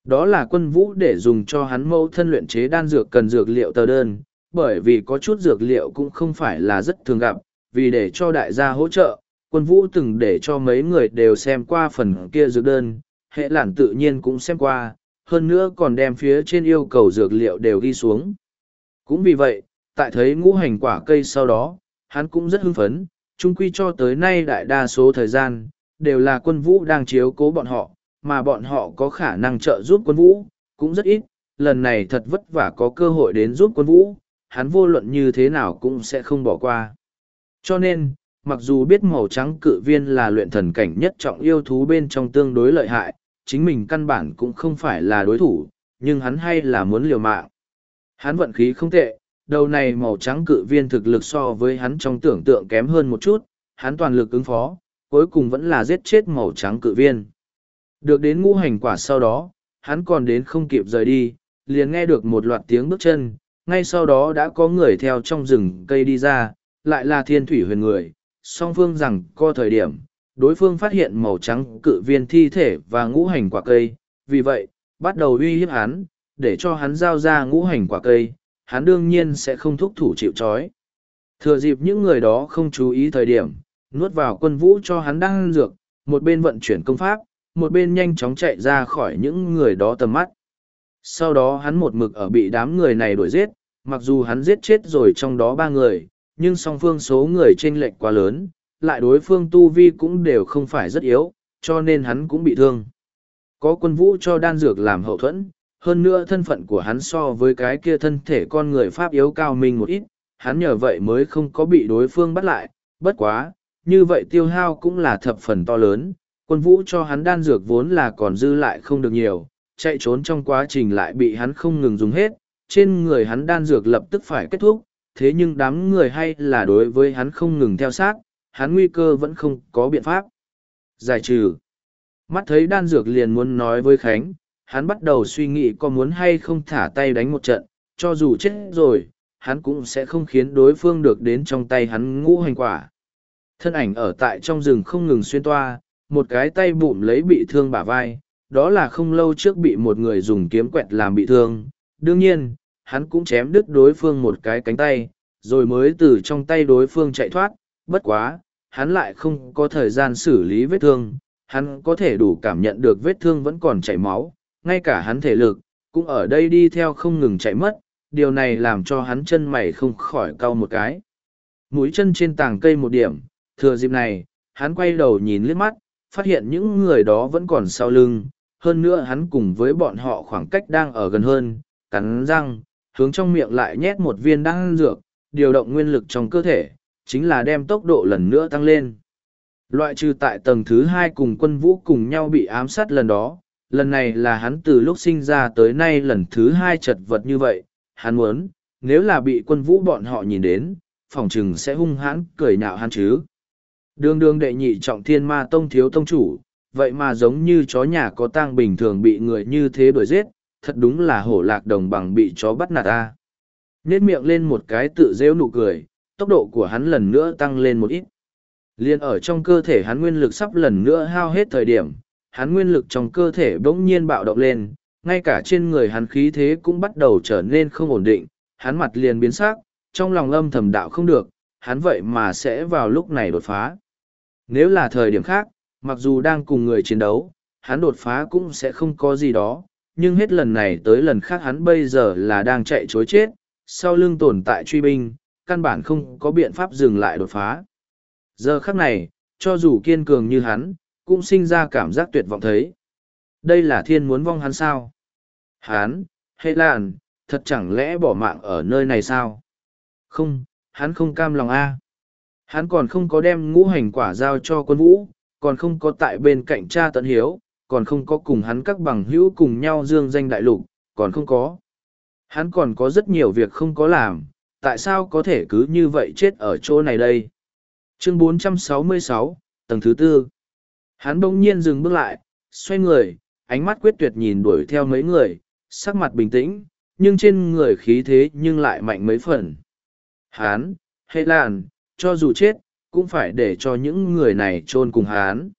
Đó là quân vũ để dùng cho hắn mẫu thân luyện chế đan dược cần dược liệu tờ đơn, bởi vì có chút dược liệu cũng không phải là rất thường gặp, vì để cho đại gia hỗ trợ, quân vũ từng để cho mấy người đều xem qua phần kia dược đơn, hệ lản tự nhiên cũng xem qua, hơn nữa còn đem phía trên yêu cầu dược liệu đều ghi xuống. Cũng vì vậy, tại thấy ngũ hành quả cây sau đó, hắn cũng rất hưng phấn, chung quy cho tới nay đại đa số thời gian, đều là quân vũ đang chiếu cố bọn họ, mà bọn họ có khả năng trợ giúp quân vũ, cũng rất ít, lần này thật vất vả có cơ hội đến giúp quân vũ, hắn vô luận như thế nào cũng sẽ không bỏ qua. Cho nên, mặc dù biết màu trắng cự viên là luyện thần cảnh nhất trọng yêu thú bên trong tương đối lợi hại, chính mình căn bản cũng không phải là đối thủ, nhưng hắn hay là muốn liều mạng. Hắn vận khí không tệ, đầu này màu trắng cự viên thực lực so với hắn trong tưởng tượng kém hơn một chút, hắn toàn lực ứng phó, cuối cùng vẫn là giết chết màu trắng cự viên. Được đến ngũ hành quả sau đó, hắn còn đến không kịp rời đi, liền nghe được một loạt tiếng bước chân, ngay sau đó đã có người theo trong rừng cây đi ra, lại là thiên thủy huyền người, song phương rằng co thời điểm, đối phương phát hiện màu trắng cự viên thi thể và ngũ hành quả cây, vì vậy, bắt đầu uy hiếp hắn, để cho hắn giao ra ngũ hành quả cây, hắn đương nhiên sẽ không thúc thủ chịu trói. Thừa dịp những người đó không chú ý thời điểm, nuốt vào quân vũ cho hắn đang dược, một bên vận chuyển công pháp, một bên nhanh chóng chạy ra khỏi những người đó tầm mắt. Sau đó hắn một mực ở bị đám người này đuổi giết, mặc dù hắn giết chết rồi trong đó ba người, nhưng song phương số người chênh lệch quá lớn, lại đối phương tu vi cũng đều không phải rất yếu, cho nên hắn cũng bị thương. Có quân vũ cho đan dược làm hậu thuẫn, hơn nữa thân phận của hắn so với cái kia thân thể con người Pháp yếu cao mình một ít, hắn nhờ vậy mới không có bị đối phương bắt lại, bất quá, như vậy tiêu hao cũng là thập phần to lớn, quân vũ cho hắn đan dược vốn là còn dư lại không được nhiều, chạy trốn trong quá trình lại bị hắn không ngừng dùng hết, trên người hắn đan dược lập tức phải kết thúc, thế nhưng đám người hay là đối với hắn không ngừng theo sát, hắn nguy cơ vẫn không có biện pháp. Giải trừ. Mắt thấy đan dược liền muốn nói với Khánh, hắn bắt đầu suy nghĩ có muốn hay không thả tay đánh một trận, cho dù chết rồi, hắn cũng sẽ không khiến đối phương được đến trong tay hắn ngũ hành quả. Thân ảnh ở tại trong rừng không ngừng xuyên toa, một cái tay bụm lấy bị thương bả vai, đó là không lâu trước bị một người dùng kiếm quẹt làm bị thương. Đương nhiên, hắn cũng chém đứt đối phương một cái cánh tay, rồi mới từ trong tay đối phương chạy thoát, bất quá, hắn lại không có thời gian xử lý vết thương, hắn có thể đủ cảm nhận được vết thương vẫn còn chảy máu, ngay cả hắn thể lực, cũng ở đây đi theo không ngừng chạy mất, điều này làm cho hắn chân mày không khỏi cau một cái. Mũi chân trên tàng cây một điểm, thừa dịp này, hắn quay đầu nhìn liếc mắt, phát hiện những người đó vẫn còn sau lưng, hơn nữa hắn cùng với bọn họ khoảng cách đang ở gần hơn, cắn răng, hướng trong miệng lại nhét một viên đan dược, điều động nguyên lực trong cơ thể, chính là đem tốc độ lần nữa tăng lên. Loại trừ tại tầng thứ hai cùng quân vũ cùng nhau bị ám sát lần đó, lần này là hắn từ lúc sinh ra tới nay lần thứ hai chật vật như vậy, hắn muốn, nếu là bị quân vũ bọn họ nhìn đến, phòng trừng sẽ hung hãn cười nhạo hắn chứ. Đường đường đệ nhị trọng thiên ma tông thiếu tông chủ, vậy mà giống như chó nhà có tang bình thường bị người như thế đuổi giết, thật đúng là hổ lạc đồng bằng bị chó bắt nạt ta. Nết miệng lên một cái tự rêu nụ cười, tốc độ của hắn lần nữa tăng lên một ít. Liên ở trong cơ thể hắn nguyên lực sắp lần nữa hao hết thời điểm, hắn nguyên lực trong cơ thể bỗng nhiên bạo động lên, ngay cả trên người hắn khí thế cũng bắt đầu trở nên không ổn định, hắn mặt liền biến sắc, trong lòng âm thầm đạo không được, hắn vậy mà sẽ vào lúc này đột phá. Nếu là thời điểm khác, mặc dù đang cùng người chiến đấu, hắn đột phá cũng sẽ không có gì đó, nhưng hết lần này tới lần khác hắn bây giờ là đang chạy chối chết, sau lưng tồn tại truy binh, căn bản không có biện pháp dừng lại đột phá. Giờ khắc này, cho dù kiên cường như hắn, cũng sinh ra cảm giác tuyệt vọng thấy. Đây là thiên muốn vong hắn sao? Hắn, hệ làn, thật chẳng lẽ bỏ mạng ở nơi này sao? Không, hắn không cam lòng a. Hắn còn không có đem ngũ hành quả giao cho quân vũ, còn không có tại bên cạnh cha tận hiếu, còn không có cùng hắn các bằng hữu cùng nhau dương danh đại lục, còn không có. Hắn còn có rất nhiều việc không có làm, tại sao có thể cứ như vậy chết ở chỗ này đây? Chương 466, tầng thứ tư. Hắn bỗng nhiên dừng bước lại, xoay người, ánh mắt quyết tuyệt nhìn đuổi theo mấy người, sắc mặt bình tĩnh, nhưng trên người khí thế nhưng lại mạnh mấy phần. Hán, hệ làn, cho dù chết, cũng phải để cho những người này chôn cùng hán.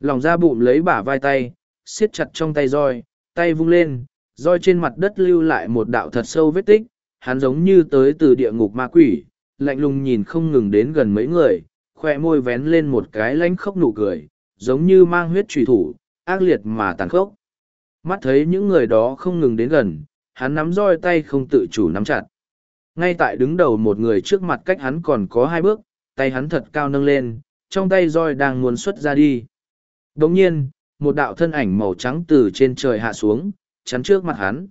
Lòng ra bụng lấy bả vai tay, siết chặt trong tay roi, tay vung lên, roi trên mặt đất lưu lại một đạo thật sâu vết tích, hắn giống như tới từ địa ngục ma quỷ, lạnh lùng nhìn không ngừng đến gần mấy người, khoe môi vén lên một cái lánh khóc nụ cười, giống như mang huyết trùy thủ, ác liệt mà tàn khốc. Mắt thấy những người đó không ngừng đến gần, hắn nắm roi tay không tự chủ nắm chặt. Ngay tại đứng đầu một người trước mặt cách hắn còn có hai bước, tay hắn thật cao nâng lên, trong tay roi đang muốn xuất ra đi. Đồng nhiên, một đạo thân ảnh màu trắng từ trên trời hạ xuống, chắn trước mặt hắn.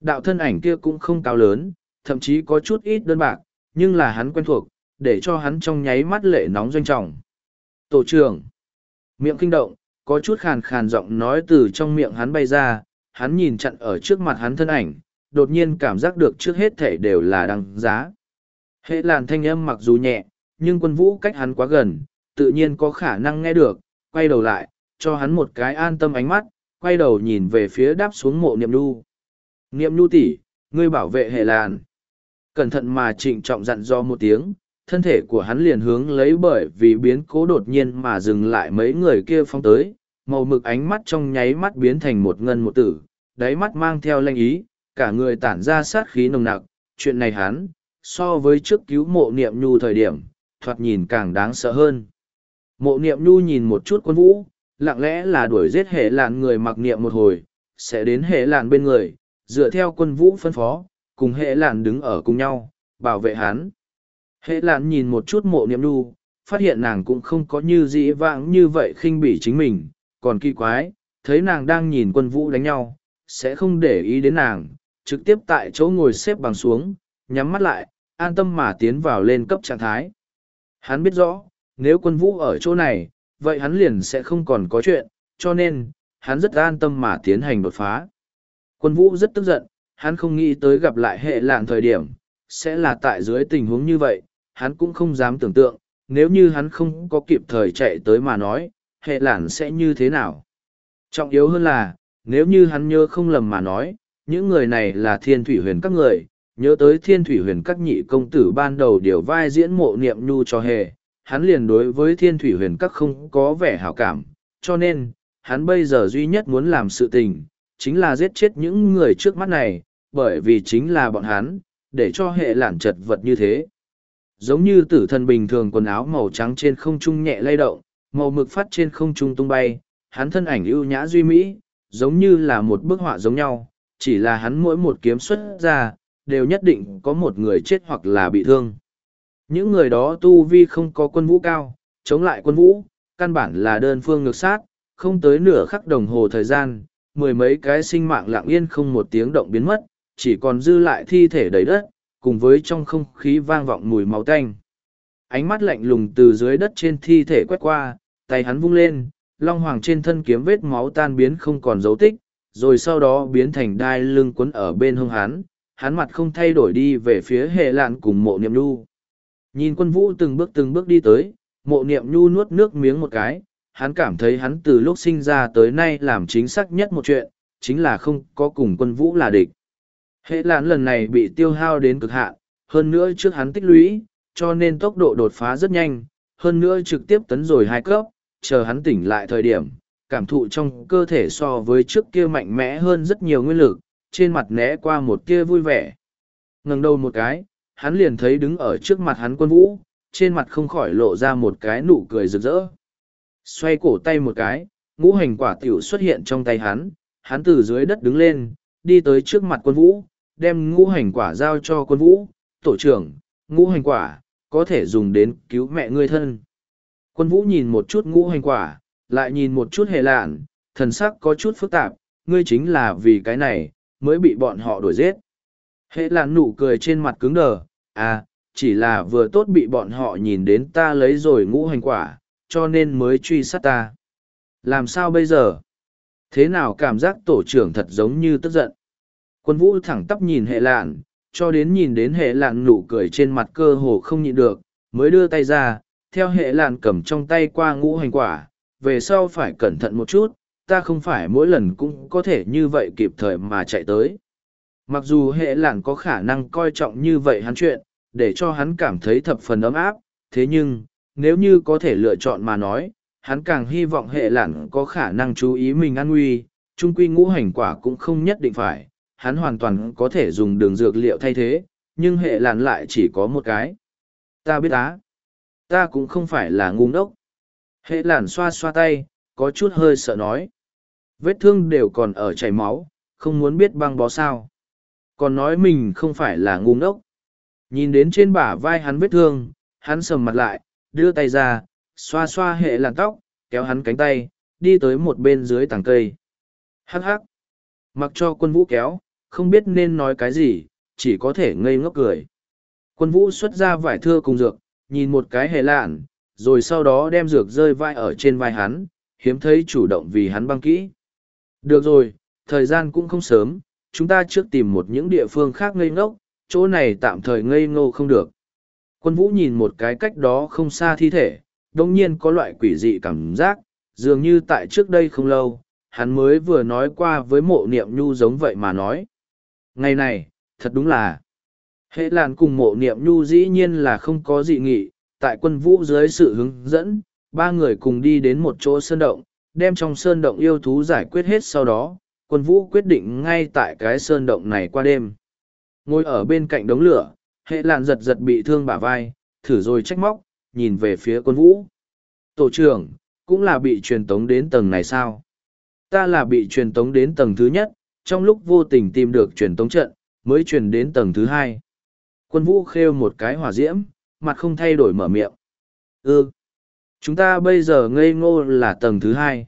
Đạo thân ảnh kia cũng không cao lớn, thậm chí có chút ít đơn bạc, nhưng là hắn quen thuộc, để cho hắn trong nháy mắt lệ nóng doanh trọng. Tổ trưởng, miệng kinh động, có chút khàn khàn giọng nói từ trong miệng hắn bay ra, hắn nhìn chặn ở trước mặt hắn thân ảnh, đột nhiên cảm giác được trước hết thể đều là đăng giá. Hệ làn thanh âm mặc dù nhẹ, nhưng quân vũ cách hắn quá gần, tự nhiên có khả năng nghe được, quay đầu lại, cho hắn một cái an tâm ánh mắt, quay đầu nhìn về phía đáp xuống mộ niệm nu. Niệm nu tỷ, ngươi bảo vệ hệ làn. Cẩn thận mà trịnh trọng dặn do một tiếng, thân thể của hắn liền hướng lấy bởi vì biến cố đột nhiên mà dừng lại mấy người kia phong tới, màu mực ánh mắt trong nháy mắt biến thành một ngân một tử, đáy mắt mang theo lanh ý, cả người tản ra sát khí nồng nặc, chuyện này hắn, so với trước cứu mộ niệm nhu thời điểm, thoạt nhìn càng đáng sợ hơn. Mộ niệm nhu nhìn một chút quân vũ, lặng lẽ là đuổi giết hệ lạn người mặc niệm một hồi, sẽ đến hệ lạn bên người, dựa theo quân vũ phân phó, cùng hệ lạn đứng ở cùng nhau, bảo vệ hắn. Hệ lạn nhìn một chút mộ niệm nhu, phát hiện nàng cũng không có như dĩ vãng như vậy khinh bỉ chính mình, còn kỳ quái, thấy nàng đang nhìn quân vũ đánh nhau, sẽ không để ý đến nàng, trực tiếp tại chỗ ngồi xếp bằng xuống, nhắm mắt lại, an tâm mà tiến vào lên cấp trạng thái. Hắn biết rõ, nếu quân vũ ở chỗ này, vậy hắn liền sẽ không còn có chuyện, cho nên, hắn rất an tâm mà tiến hành đột phá. Quân vũ rất tức giận, hắn không nghĩ tới gặp lại hệ lạng thời điểm, sẽ là tại dưới tình huống như vậy, hắn cũng không dám tưởng tượng, nếu như hắn không có kịp thời chạy tới mà nói, hệ lạng sẽ như thế nào. Trọng yếu hơn là, nếu như hắn nhớ không lầm mà nói, những người này là thiên thủy huyền các người, nhớ tới thiên thủy huyền các nhị công tử ban đầu điều vai diễn mộ niệm nhu cho hề, hắn liền đối với thiên thủy huyền các không có vẻ hảo cảm, cho nên, hắn bây giờ duy nhất muốn làm sự tình, chính là giết chết những người trước mắt này, bởi vì chính là bọn hắn, để cho hệ lản chật vật như thế. Giống như tử thần bình thường quần áo màu trắng trên không trung nhẹ lay động, màu mực phát trên không trung tung bay, hắn thân ảnh ưu nhã duy mỹ, giống như là một bức họa giống nhau, chỉ là hắn mỗi một kiếm xuất ra, đều nhất định có một người chết hoặc là bị thương. Những người đó tu vi không có quân vũ cao, chống lại quân vũ, căn bản là đơn phương ngược sát, không tới nửa khắc đồng hồ thời gian, mười mấy cái sinh mạng lặng yên không một tiếng động biến mất, chỉ còn dư lại thi thể đầy đất, cùng với trong không khí vang vọng mùi máu tanh. Ánh mắt lạnh lùng từ dưới đất trên thi thể quét qua, tay hắn vung lên, long hoàng trên thân kiếm vết máu tan biến không còn dấu tích, rồi sau đó biến thành đai lưng quấn ở bên hông hắn, hắn mặt không thay đổi đi về phía hệ lạn cùng mộ niệm nhu. Nhìn quân vũ từng bước từng bước đi tới, mộ niệm nhu nuốt nước miếng một cái, hắn cảm thấy hắn từ lúc sinh ra tới nay làm chính xác nhất một chuyện, chính là không có cùng quân vũ là địch. Hệ lạn lần này bị tiêu hao đến cực hạn, hơn nữa trước hắn tích lũy, cho nên tốc độ đột phá rất nhanh, hơn nữa trực tiếp tấn rồi hai cấp, chờ hắn tỉnh lại thời điểm, cảm thụ trong cơ thể so với trước kia mạnh mẽ hơn rất nhiều nguyên lực, trên mặt né qua một kia vui vẻ. ngẩng đầu một cái, hắn liền thấy đứng ở trước mặt hắn quân vũ, trên mặt không khỏi lộ ra một cái nụ cười rực rỡ. Xoay cổ tay một cái, ngũ hành quả tiểu xuất hiện trong tay hắn, hắn từ dưới đất đứng lên, đi tới trước mặt quân vũ, đem ngũ hành quả giao cho quân vũ, tổ trưởng, ngũ hành quả, có thể dùng đến cứu mẹ ngươi thân. Quân vũ nhìn một chút ngũ hành quả, lại nhìn một chút hề lạn, thần sắc có chút phức tạp, ngươi chính là vì cái này, mới bị bọn họ đuổi giết. Hệ lạn nụ cười trên mặt cứng đờ, à, chỉ là vừa tốt bị bọn họ nhìn đến ta lấy rồi ngũ hành quả, cho nên mới truy sát ta. Làm sao bây giờ? Thế nào cảm giác tổ trưởng thật giống như tức giận? Quân vũ thẳng tắp nhìn hệ lạn, cho đến nhìn đến hệ lạn nụ cười trên mặt cơ hồ không nhịn được, mới đưa tay ra, theo hệ lạn cầm trong tay qua ngũ hành quả, về sau phải cẩn thận một chút, ta không phải mỗi lần cũng có thể như vậy kịp thời mà chạy tới. Mặc dù hệ làng có khả năng coi trọng như vậy hắn chuyện, để cho hắn cảm thấy thập phần ấm áp, thế nhưng, nếu như có thể lựa chọn mà nói, hắn càng hy vọng hệ làng có khả năng chú ý mình an nguy, trung quy ngũ hành quả cũng không nhất định phải, hắn hoàn toàn có thể dùng đường dược liệu thay thế, nhưng hệ làn lại chỉ có một cái. Ta biết á, ta cũng không phải là ngu ngốc. Hệ lạn xoa xoa tay, có chút hơi sợ nói. Vết thương đều còn ở chảy máu, không muốn biết băng bó sao. Còn nói mình không phải là ngu ngốc. Nhìn đến trên bả vai hắn vết thương, hắn sầm mặt lại, đưa tay ra, xoa xoa hệ làn tóc, kéo hắn cánh tay, đi tới một bên dưới tảng cây. Hắc hắc. Mặc cho quân vũ kéo, không biết nên nói cái gì, chỉ có thể ngây ngốc cười. Quân vũ xuất ra vải thưa cùng dược, nhìn một cái hệ lạn, rồi sau đó đem dược rơi vai ở trên vai hắn, hiếm thấy chủ động vì hắn băng kỹ. Được rồi, thời gian cũng không sớm, chúng ta trước tìm một những địa phương khác ngây ngốc, chỗ này tạm thời ngây ngô không được. Quân vũ nhìn một cái cách đó không xa thi thể, đồng nhiên có loại quỷ dị cảm giác, dường như tại trước đây không lâu, hắn mới vừa nói qua với mộ niệm nhu giống vậy mà nói. Ngày này, thật đúng là, Hệ làn cùng mộ niệm nhu dĩ nhiên là không có dị nghị, tại quân vũ dưới sự hướng dẫn, ba người cùng đi đến một chỗ sơn động, đem trong sơn động yêu thú giải quyết hết sau đó, quân vũ quyết định ngay tại cái sơn động này qua đêm. Ngồi ở bên cạnh đống lửa, hệ làn giật giật bị thương bả vai, thử rồi trách móc, nhìn về phía quân vũ. Tổ trưởng, cũng là bị truyền tống đến tầng này sao? Ta là bị truyền tống đến tầng thứ nhất, trong lúc vô tình tìm được truyền tống trận, mới truyền đến tầng thứ hai. Quân vũ khêu một cái hỏa diễm, mặt không thay đổi mở miệng. Ừ, chúng ta bây giờ ngây ngô là tầng thứ hai.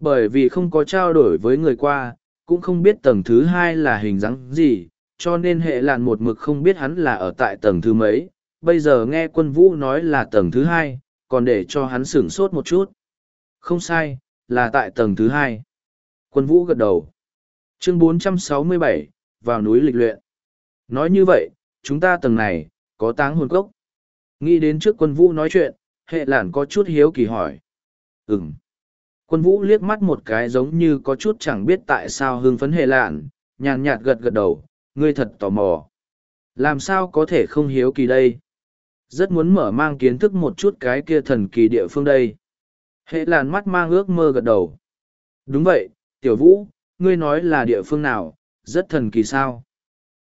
Bởi vì không có trao đổi với người qua, cũng không biết tầng thứ hai là hình dáng gì, cho nên hệ làn một mực không biết hắn là ở tại tầng thứ mấy. Bây giờ nghe quân vũ nói là tầng thứ hai, còn để cho hắn sửng sốt một chút. Không sai, là tại tầng thứ hai. Quân vũ gật đầu. Chương 467, vào núi lịch luyện. Nói như vậy, chúng ta tầng này, có táng hồn cốc. Nghĩ đến trước quân vũ nói chuyện, hệ lản có chút hiếu kỳ hỏi. Ừm. Quân vũ liếc mắt một cái giống như có chút chẳng biết tại sao hưng phấn hệ lản, nhàn nhạt gật gật đầu, ngươi thật tò mò. Làm sao có thể không hiếu kỳ đây? Rất muốn mở mang kiến thức một chút cái kia thần kỳ địa phương đây. Hệ làn mắt mang ước mơ gật đầu. Đúng vậy, tiểu vũ, ngươi nói là địa phương nào, rất thần kỳ sao.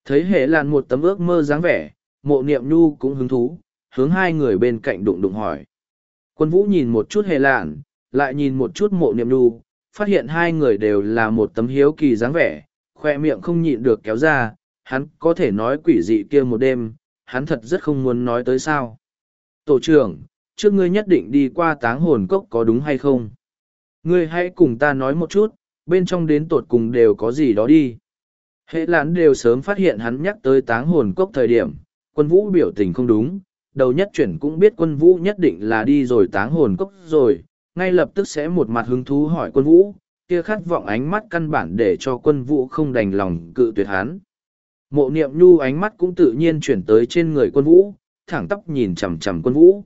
Thấy hệ làn một tấm ước mơ dáng vẻ, mộ niệm nhu cũng hứng thú, hướng hai người bên cạnh đụng đụng hỏi. Quân vũ nhìn một chút hề lạn, lại nhìn một chút mộ niệm nu, phát hiện hai người đều là một tấm hiếu kỳ dáng vẻ, khoe miệng không nhịn được kéo ra, hắn có thể nói quỷ dị kia một đêm, hắn thật rất không muốn nói tới sao. Tổ trưởng, trước ngươi nhất định đi qua táng hồn cốc có đúng hay không? Ngươi hãy cùng ta nói một chút, bên trong đến tột cùng đều có gì đó đi. Hệ lãn đều sớm phát hiện hắn nhắc tới táng hồn cốc thời điểm, quân vũ biểu tình không đúng, đầu nhất chuyển cũng biết quân vũ nhất định là đi rồi táng hồn cốc rồi, ngay lập tức sẽ một mặt hứng thú hỏi quân vũ, kia khát vọng ánh mắt căn bản để cho quân vũ không đành lòng cự tuyệt hắn. Mộ niệm nhu ánh mắt cũng tự nhiên chuyển tới trên người quân vũ, thẳng tóc nhìn chằm chằm quân vũ.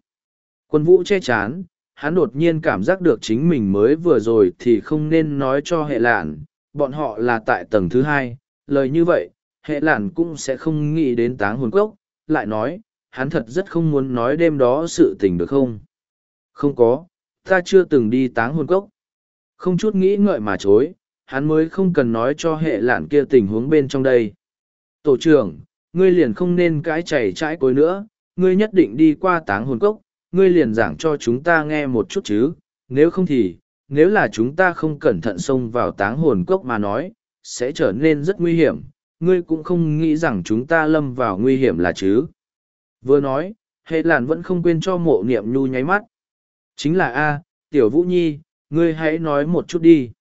Quân vũ che chán, hắn đột nhiên cảm giác được chính mình mới vừa rồi thì không nên nói cho hệ lạn, bọn họ là tại tầng thứ hai, lời như vậy, hệ lạn cũng sẽ không nghĩ đến táng hồn cốc, lại nói, hắn thật rất không muốn nói đêm đó sự tình được không? Không có, ta chưa từng đi táng hồn cốc. Không chút nghĩ ngợi mà chối, hắn mới không cần nói cho hệ lạn kia tình huống bên trong đây. Tổ trưởng, ngươi liền không nên cãi chảy trãi cối nữa, ngươi nhất định đi qua táng hồn cốc, ngươi liền giảng cho chúng ta nghe một chút chứ, nếu không thì, nếu là chúng ta không cẩn thận xông vào táng hồn cốc mà nói, sẽ trở nên rất nguy hiểm, ngươi cũng không nghĩ rằng chúng ta lâm vào nguy hiểm là chứ. Vừa nói, hệ làn vẫn không quên cho mộ niệm nhu nháy mắt. Chính là A, tiểu vũ nhi, ngươi hãy nói một chút đi.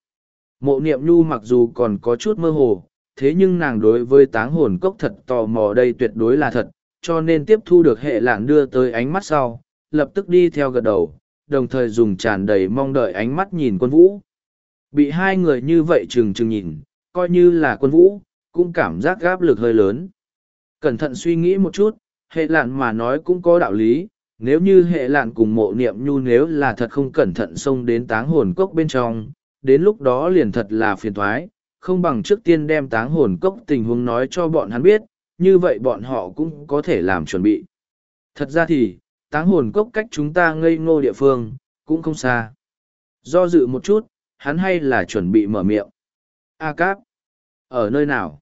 Mộ niệm nhu mặc dù còn có chút mơ hồ, thế nhưng nàng đối với táng hồn cốc thật tò mò đây tuyệt đối là thật, cho nên tiếp thu được hệ lạn đưa tới ánh mắt sau, lập tức đi theo gật đầu, đồng thời dùng tràn đầy mong đợi ánh mắt nhìn quân vũ. Bị hai người như vậy trừng trừng nhìn, coi như là quân vũ, cũng cảm giác gáp lực hơi lớn. Cẩn thận suy nghĩ một chút, hệ lạn mà nói cũng có đạo lý, nếu như hệ lạn cùng mộ niệm nhu nếu là thật không cẩn thận xông đến táng hồn cốc bên trong, đến lúc đó liền thật là phiền thoái, không bằng trước tiên đem táng hồn cốc tình huống nói cho bọn hắn biết, như vậy bọn họ cũng có thể làm chuẩn bị. Thật ra thì, táng hồn cốc cách chúng ta ngây ngô địa phương, cũng không xa. Do dự một chút, hắn hay là chuẩn bị mở miệng. A Cáp, ở nơi nào?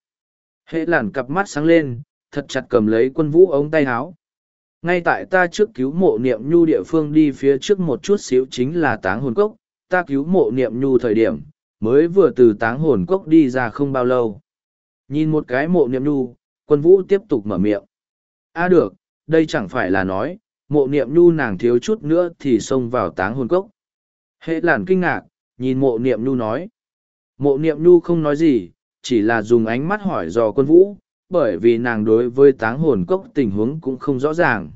Hệ làn cặp mắt sáng lên, thật chặt cầm lấy quân vũ ống tay áo. Ngay tại ta trước cứu mộ niệm nhu địa phương đi phía trước một chút xíu chính là táng hồn cốc, ta cứu mộ niệm nhu thời điểm, mới vừa từ táng hồn cốc đi ra không bao lâu. Nhìn một cái mộ niệm nhu, quân vũ tiếp tục mở miệng. a được, đây chẳng phải là nói, mộ niệm nhu nàng thiếu chút nữa thì xông vào táng hồn cốc. Hệ làn kinh ngạc, nhìn mộ niệm nhu nói. Mộ niệm nhu không nói gì, chỉ là dùng ánh mắt hỏi dò quân vũ, bởi vì nàng đối với táng hồn cốc tình huống cũng không rõ ràng.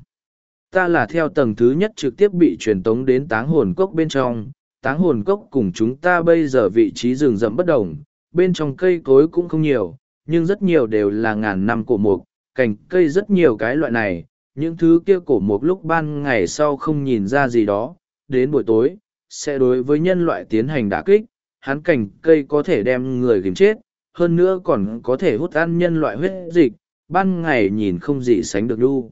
Ta là theo tầng thứ nhất trực tiếp bị truyền tống đến táng hồn cốc bên trong, táng hồn cốc cùng chúng ta bây giờ vị trí rừng rậm bất đồng, bên trong cây cối cũng không nhiều, nhưng rất nhiều đều là ngàn năm cổ mục, cành cây rất nhiều cái loại này, những thứ kia cổ mục lúc ban ngày sau không nhìn ra gì đó, đến buổi tối, sẽ đối với nhân loại tiến hành đả kích, hắn cành cây có thể đem người ghim chết, hơn nữa còn có thể hút ăn nhân loại huyết dịch, ban ngày nhìn không gì sánh được nhu.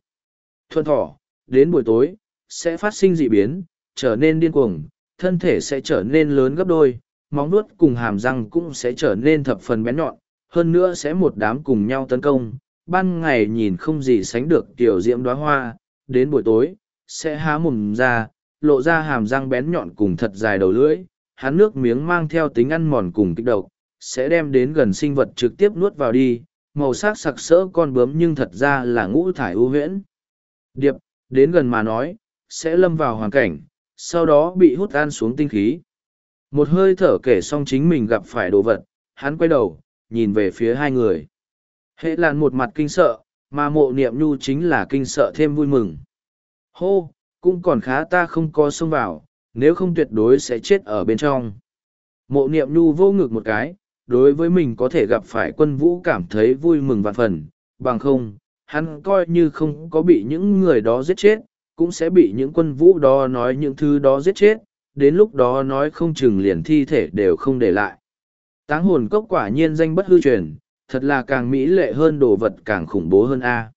Thuận thỏ, đến buổi tối, sẽ phát sinh dị biến, trở nên điên cuồng, thân thể sẽ trở nên lớn gấp đôi, móng nuốt cùng hàm răng cũng sẽ trở nên thập phần bén nhọn, hơn nữa sẽ một đám cùng nhau tấn công. Ban ngày nhìn không gì sánh được tiểu diễm đóa hoa, đến buổi tối, sẽ há mồm ra, lộ ra hàm răng bén nhọn cùng thật dài đầu lưỡi, hắn nước miếng mang theo tính ăn mòn cùng kích độc, sẽ đem đến gần sinh vật trực tiếp nuốt vào đi, màu sắc sặc sỡ con bướm nhưng thật ra là ngũ thải ưu huyễn. Điệp, đến gần mà nói, sẽ lâm vào hoàn cảnh, sau đó bị hút tan xuống tinh khí. Một hơi thở kể xong chính mình gặp phải đồ vật, hắn quay đầu, nhìn về phía hai người. Hệ làn một mặt kinh sợ, mà mộ niệm nhu chính là kinh sợ thêm vui mừng. Hô, cũng còn khá ta không có xông vào, nếu không tuyệt đối sẽ chết ở bên trong. Mộ niệm nhu vô ngực một cái, đối với mình có thể gặp phải quân vũ cảm thấy vui mừng vạn phần, bằng không, hắn coi như không có bị những người đó giết chết, cũng sẽ bị những quân vũ đó nói những thứ đó giết chết, đến lúc đó nói không chừng liền thi thể đều không để lại. Táng hồn cốc quả nhiên danh bất hư truyền, thật là càng mỹ lệ hơn đồ vật càng khủng bố hơn a.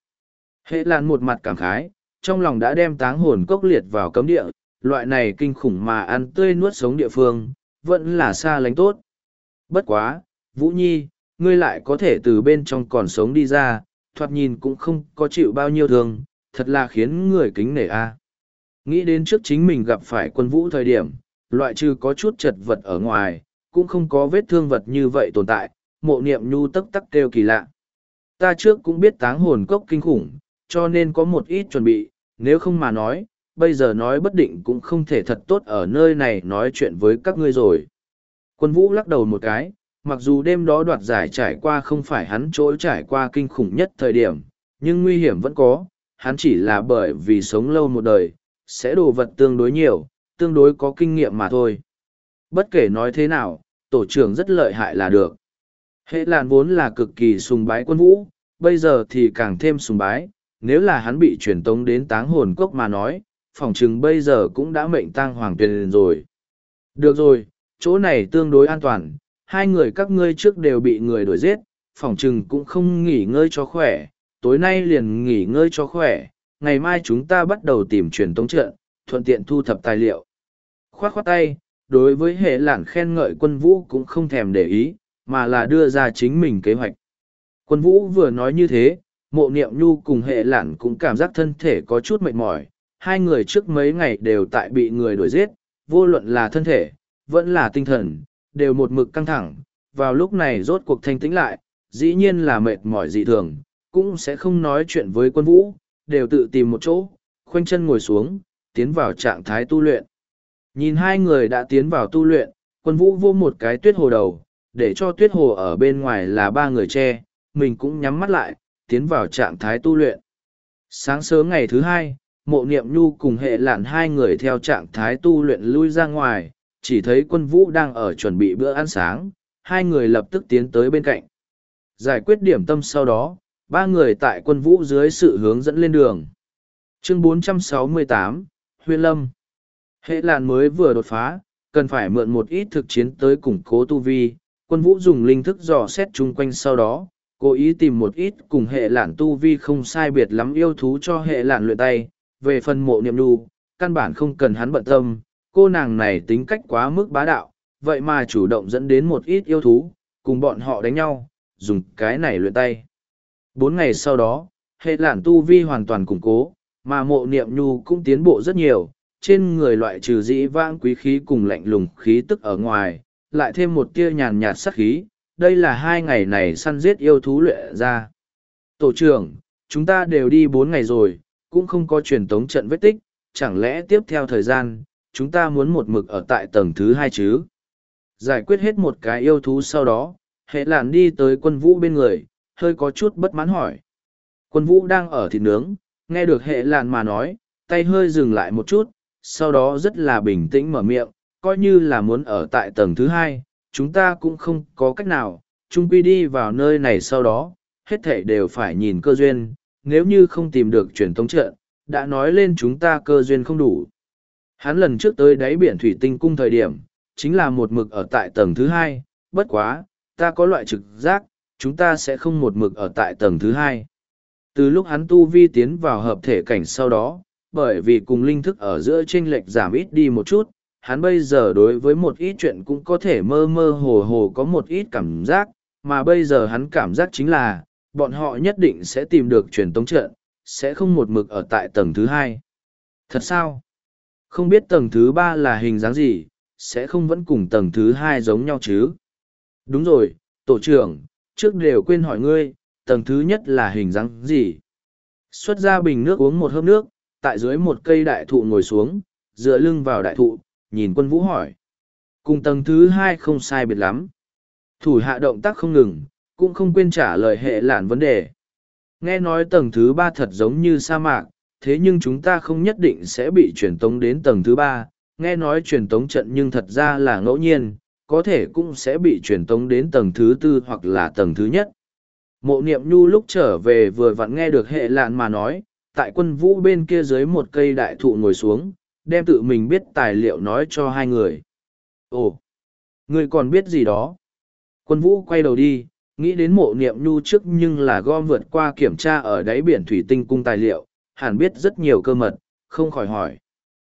Hệ lan một mặt cảm khái, trong lòng đã đem táng hồn cốc liệt vào cấm địa, loại này kinh khủng mà ăn tươi nuốt sống địa phương, vẫn là xa lánh tốt. Bất quá, Vũ Nhi, ngươi lại có thể từ bên trong còn sống đi ra, thoạt nhìn cũng không có chịu bao nhiêu thương, thật là khiến người kính nể a. À. Nghĩ đến trước chính mình gặp phải quân vũ thời điểm, loại trừ có chút chật vật ở ngoài, cũng không có vết thương vật như vậy tồn tại, mộ niệm nhu tức tắc kêu kỳ lạ. Ta trước cũng biết táng hồn cốc kinh khủng, cho nên có một ít chuẩn bị, nếu không mà nói, bây giờ nói bất định cũng không thể thật tốt ở nơi này nói chuyện với các ngươi rồi. Quân vũ lắc đầu một cái, mặc dù đêm đó đoạt giải trải qua không phải hắn chỗ trải qua kinh khủng nhất thời điểm, nhưng nguy hiểm vẫn có, hắn chỉ là bởi vì sống lâu một đời, sẽ đồ vật tương đối nhiều, tương đối có kinh nghiệm mà thôi. Bất kể nói thế nào, tổ trưởng rất lợi hại là được. Hệ làn vốn là cực kỳ sùng bái quân vũ, bây giờ thì càng thêm sùng bái, nếu là hắn bị truyền tống đến táng hồn cốc mà nói, phỏng chừng bây giờ cũng đã mệnh tang hoàng tuyền rồi. Được rồi, chỗ này tương đối an toàn, hai người các ngươi trước đều bị người đuổi giết, phỏng chừng cũng không nghỉ ngơi cho khỏe, tối nay liền nghỉ ngơi cho khỏe, ngày mai chúng ta bắt đầu tìm truyền tống trận, thuận tiện thu thập tài liệu. Khoát khoát tay, đối với hệ lản khen ngợi quân vũ cũng không thèm để ý, mà là đưa ra chính mình kế hoạch. Quân vũ vừa nói như thế, mộ niệm nhu cùng hệ lản cũng cảm giác thân thể có chút mệt mỏi, hai người trước mấy ngày đều tại bị người đuổi giết, vô luận là thân thể, vẫn là tinh thần, đều một mực căng thẳng, vào lúc này rốt cuộc thanh tĩnh lại, dĩ nhiên là mệt mỏi dị thường, cũng sẽ không nói chuyện với quân vũ, đều tự tìm một chỗ, khoanh chân ngồi xuống, tiến vào trạng thái tu luyện. Nhìn hai người đã tiến vào tu luyện, quân vũ vô một cái tuyết hồ đầu, để cho tuyết hồ ở bên ngoài là ba người che, mình cũng nhắm mắt lại, tiến vào trạng thái tu luyện. Sáng sớm ngày thứ hai, mộ niệm nhu cùng hệ lạn hai người theo trạng thái tu luyện lui ra ngoài, chỉ thấy quân vũ đang ở chuẩn bị bữa ăn sáng, hai người lập tức tiến tới bên cạnh. Giải quyết điểm tâm sau đó, ba người tại quân vũ dưới sự hướng dẫn lên đường. Chương 468, Huyên Lâm Hệ làn mới vừa đột phá, cần phải mượn một ít thực chiến tới củng cố tu vi, quân vũ dùng linh thức dò xét chung quanh sau đó, cố ý tìm một ít cùng hệ lạn tu vi không sai biệt lắm yêu thú cho hệ lạn luyện tay, về phần mộ niệm đu, căn bản không cần hắn bận tâm, cô nàng này tính cách quá mức bá đạo, vậy mà chủ động dẫn đến một ít yêu thú, cùng bọn họ đánh nhau, dùng cái này luyện tay. Bốn ngày sau đó, hệ lản tu vi hoàn toàn củng cố, mà mộ niệm nhu cũng tiến bộ rất nhiều, trên người loại trừ dĩ vãng quý khí cùng lạnh lùng khí tức ở ngoài, lại thêm một tia nhàn nhạt sắc khí, đây là hai ngày này săn giết yêu thú luyện ra. Tổ trưởng, chúng ta đều đi bốn ngày rồi, cũng không có truyền tống trận vết tích, chẳng lẽ tiếp theo thời gian, chúng ta muốn một mực ở tại tầng thứ hai chứ? Giải quyết hết một cái yêu thú sau đó, hệ lạn đi tới quân vũ bên người, hơi có chút bất mãn hỏi. Quân vũ đang ở thịt nướng, nghe được hệ lạn mà nói, tay hơi dừng lại một chút, sau đó rất là bình tĩnh mở miệng, coi như là muốn ở tại tầng thứ hai, chúng ta cũng không có cách nào, chúng quy đi vào nơi này sau đó, hết thảy đều phải nhìn cơ duyên, nếu như không tìm được truyền thống trợ, đã nói lên chúng ta cơ duyên không đủ. Hắn lần trước tới đáy biển thủy tinh cung thời điểm, chính là một mực ở tại tầng thứ hai, bất quá, ta có loại trực giác, chúng ta sẽ không một mực ở tại tầng thứ hai. Từ lúc hắn tu vi tiến vào hợp thể cảnh sau đó, bởi vì cùng linh thức ở giữa chênh lệch giảm ít đi một chút, hắn bây giờ đối với một ít chuyện cũng có thể mơ mơ hồ hồ có một ít cảm giác, mà bây giờ hắn cảm giác chính là, bọn họ nhất định sẽ tìm được truyền tống trận, sẽ không một mực ở tại tầng thứ hai. Thật sao? Không biết tầng thứ ba là hình dáng gì, sẽ không vẫn cùng tầng thứ hai giống nhau chứ? Đúng rồi, tổ trưởng, trước đều quên hỏi ngươi, tầng thứ nhất là hình dáng gì? Xuất ra bình nước uống một hớp nước, tại dưới một cây đại thụ ngồi xuống, dựa lưng vào đại thụ, nhìn quân vũ hỏi. Cùng tầng thứ hai không sai biệt lắm. Thủ hạ động tác không ngừng, cũng không quên trả lời hệ lản vấn đề. Nghe nói tầng thứ ba thật giống như sa mạc, thế nhưng chúng ta không nhất định sẽ bị truyền tống đến tầng thứ ba. Nghe nói truyền tống trận nhưng thật ra là ngẫu nhiên, có thể cũng sẽ bị truyền tống đến tầng thứ tư hoặc là tầng thứ nhất. Mộ niệm nhu lúc trở về vừa vặn nghe được hệ lạn mà nói, tại quân vũ bên kia dưới một cây đại thụ ngồi xuống, đem tự mình biết tài liệu nói cho hai người. Ồ, người còn biết gì đó? Quân vũ quay đầu đi, nghĩ đến mộ niệm nhu trước nhưng là gom vượt qua kiểm tra ở đáy biển thủy tinh cung tài liệu, hẳn biết rất nhiều cơ mật, không khỏi hỏi.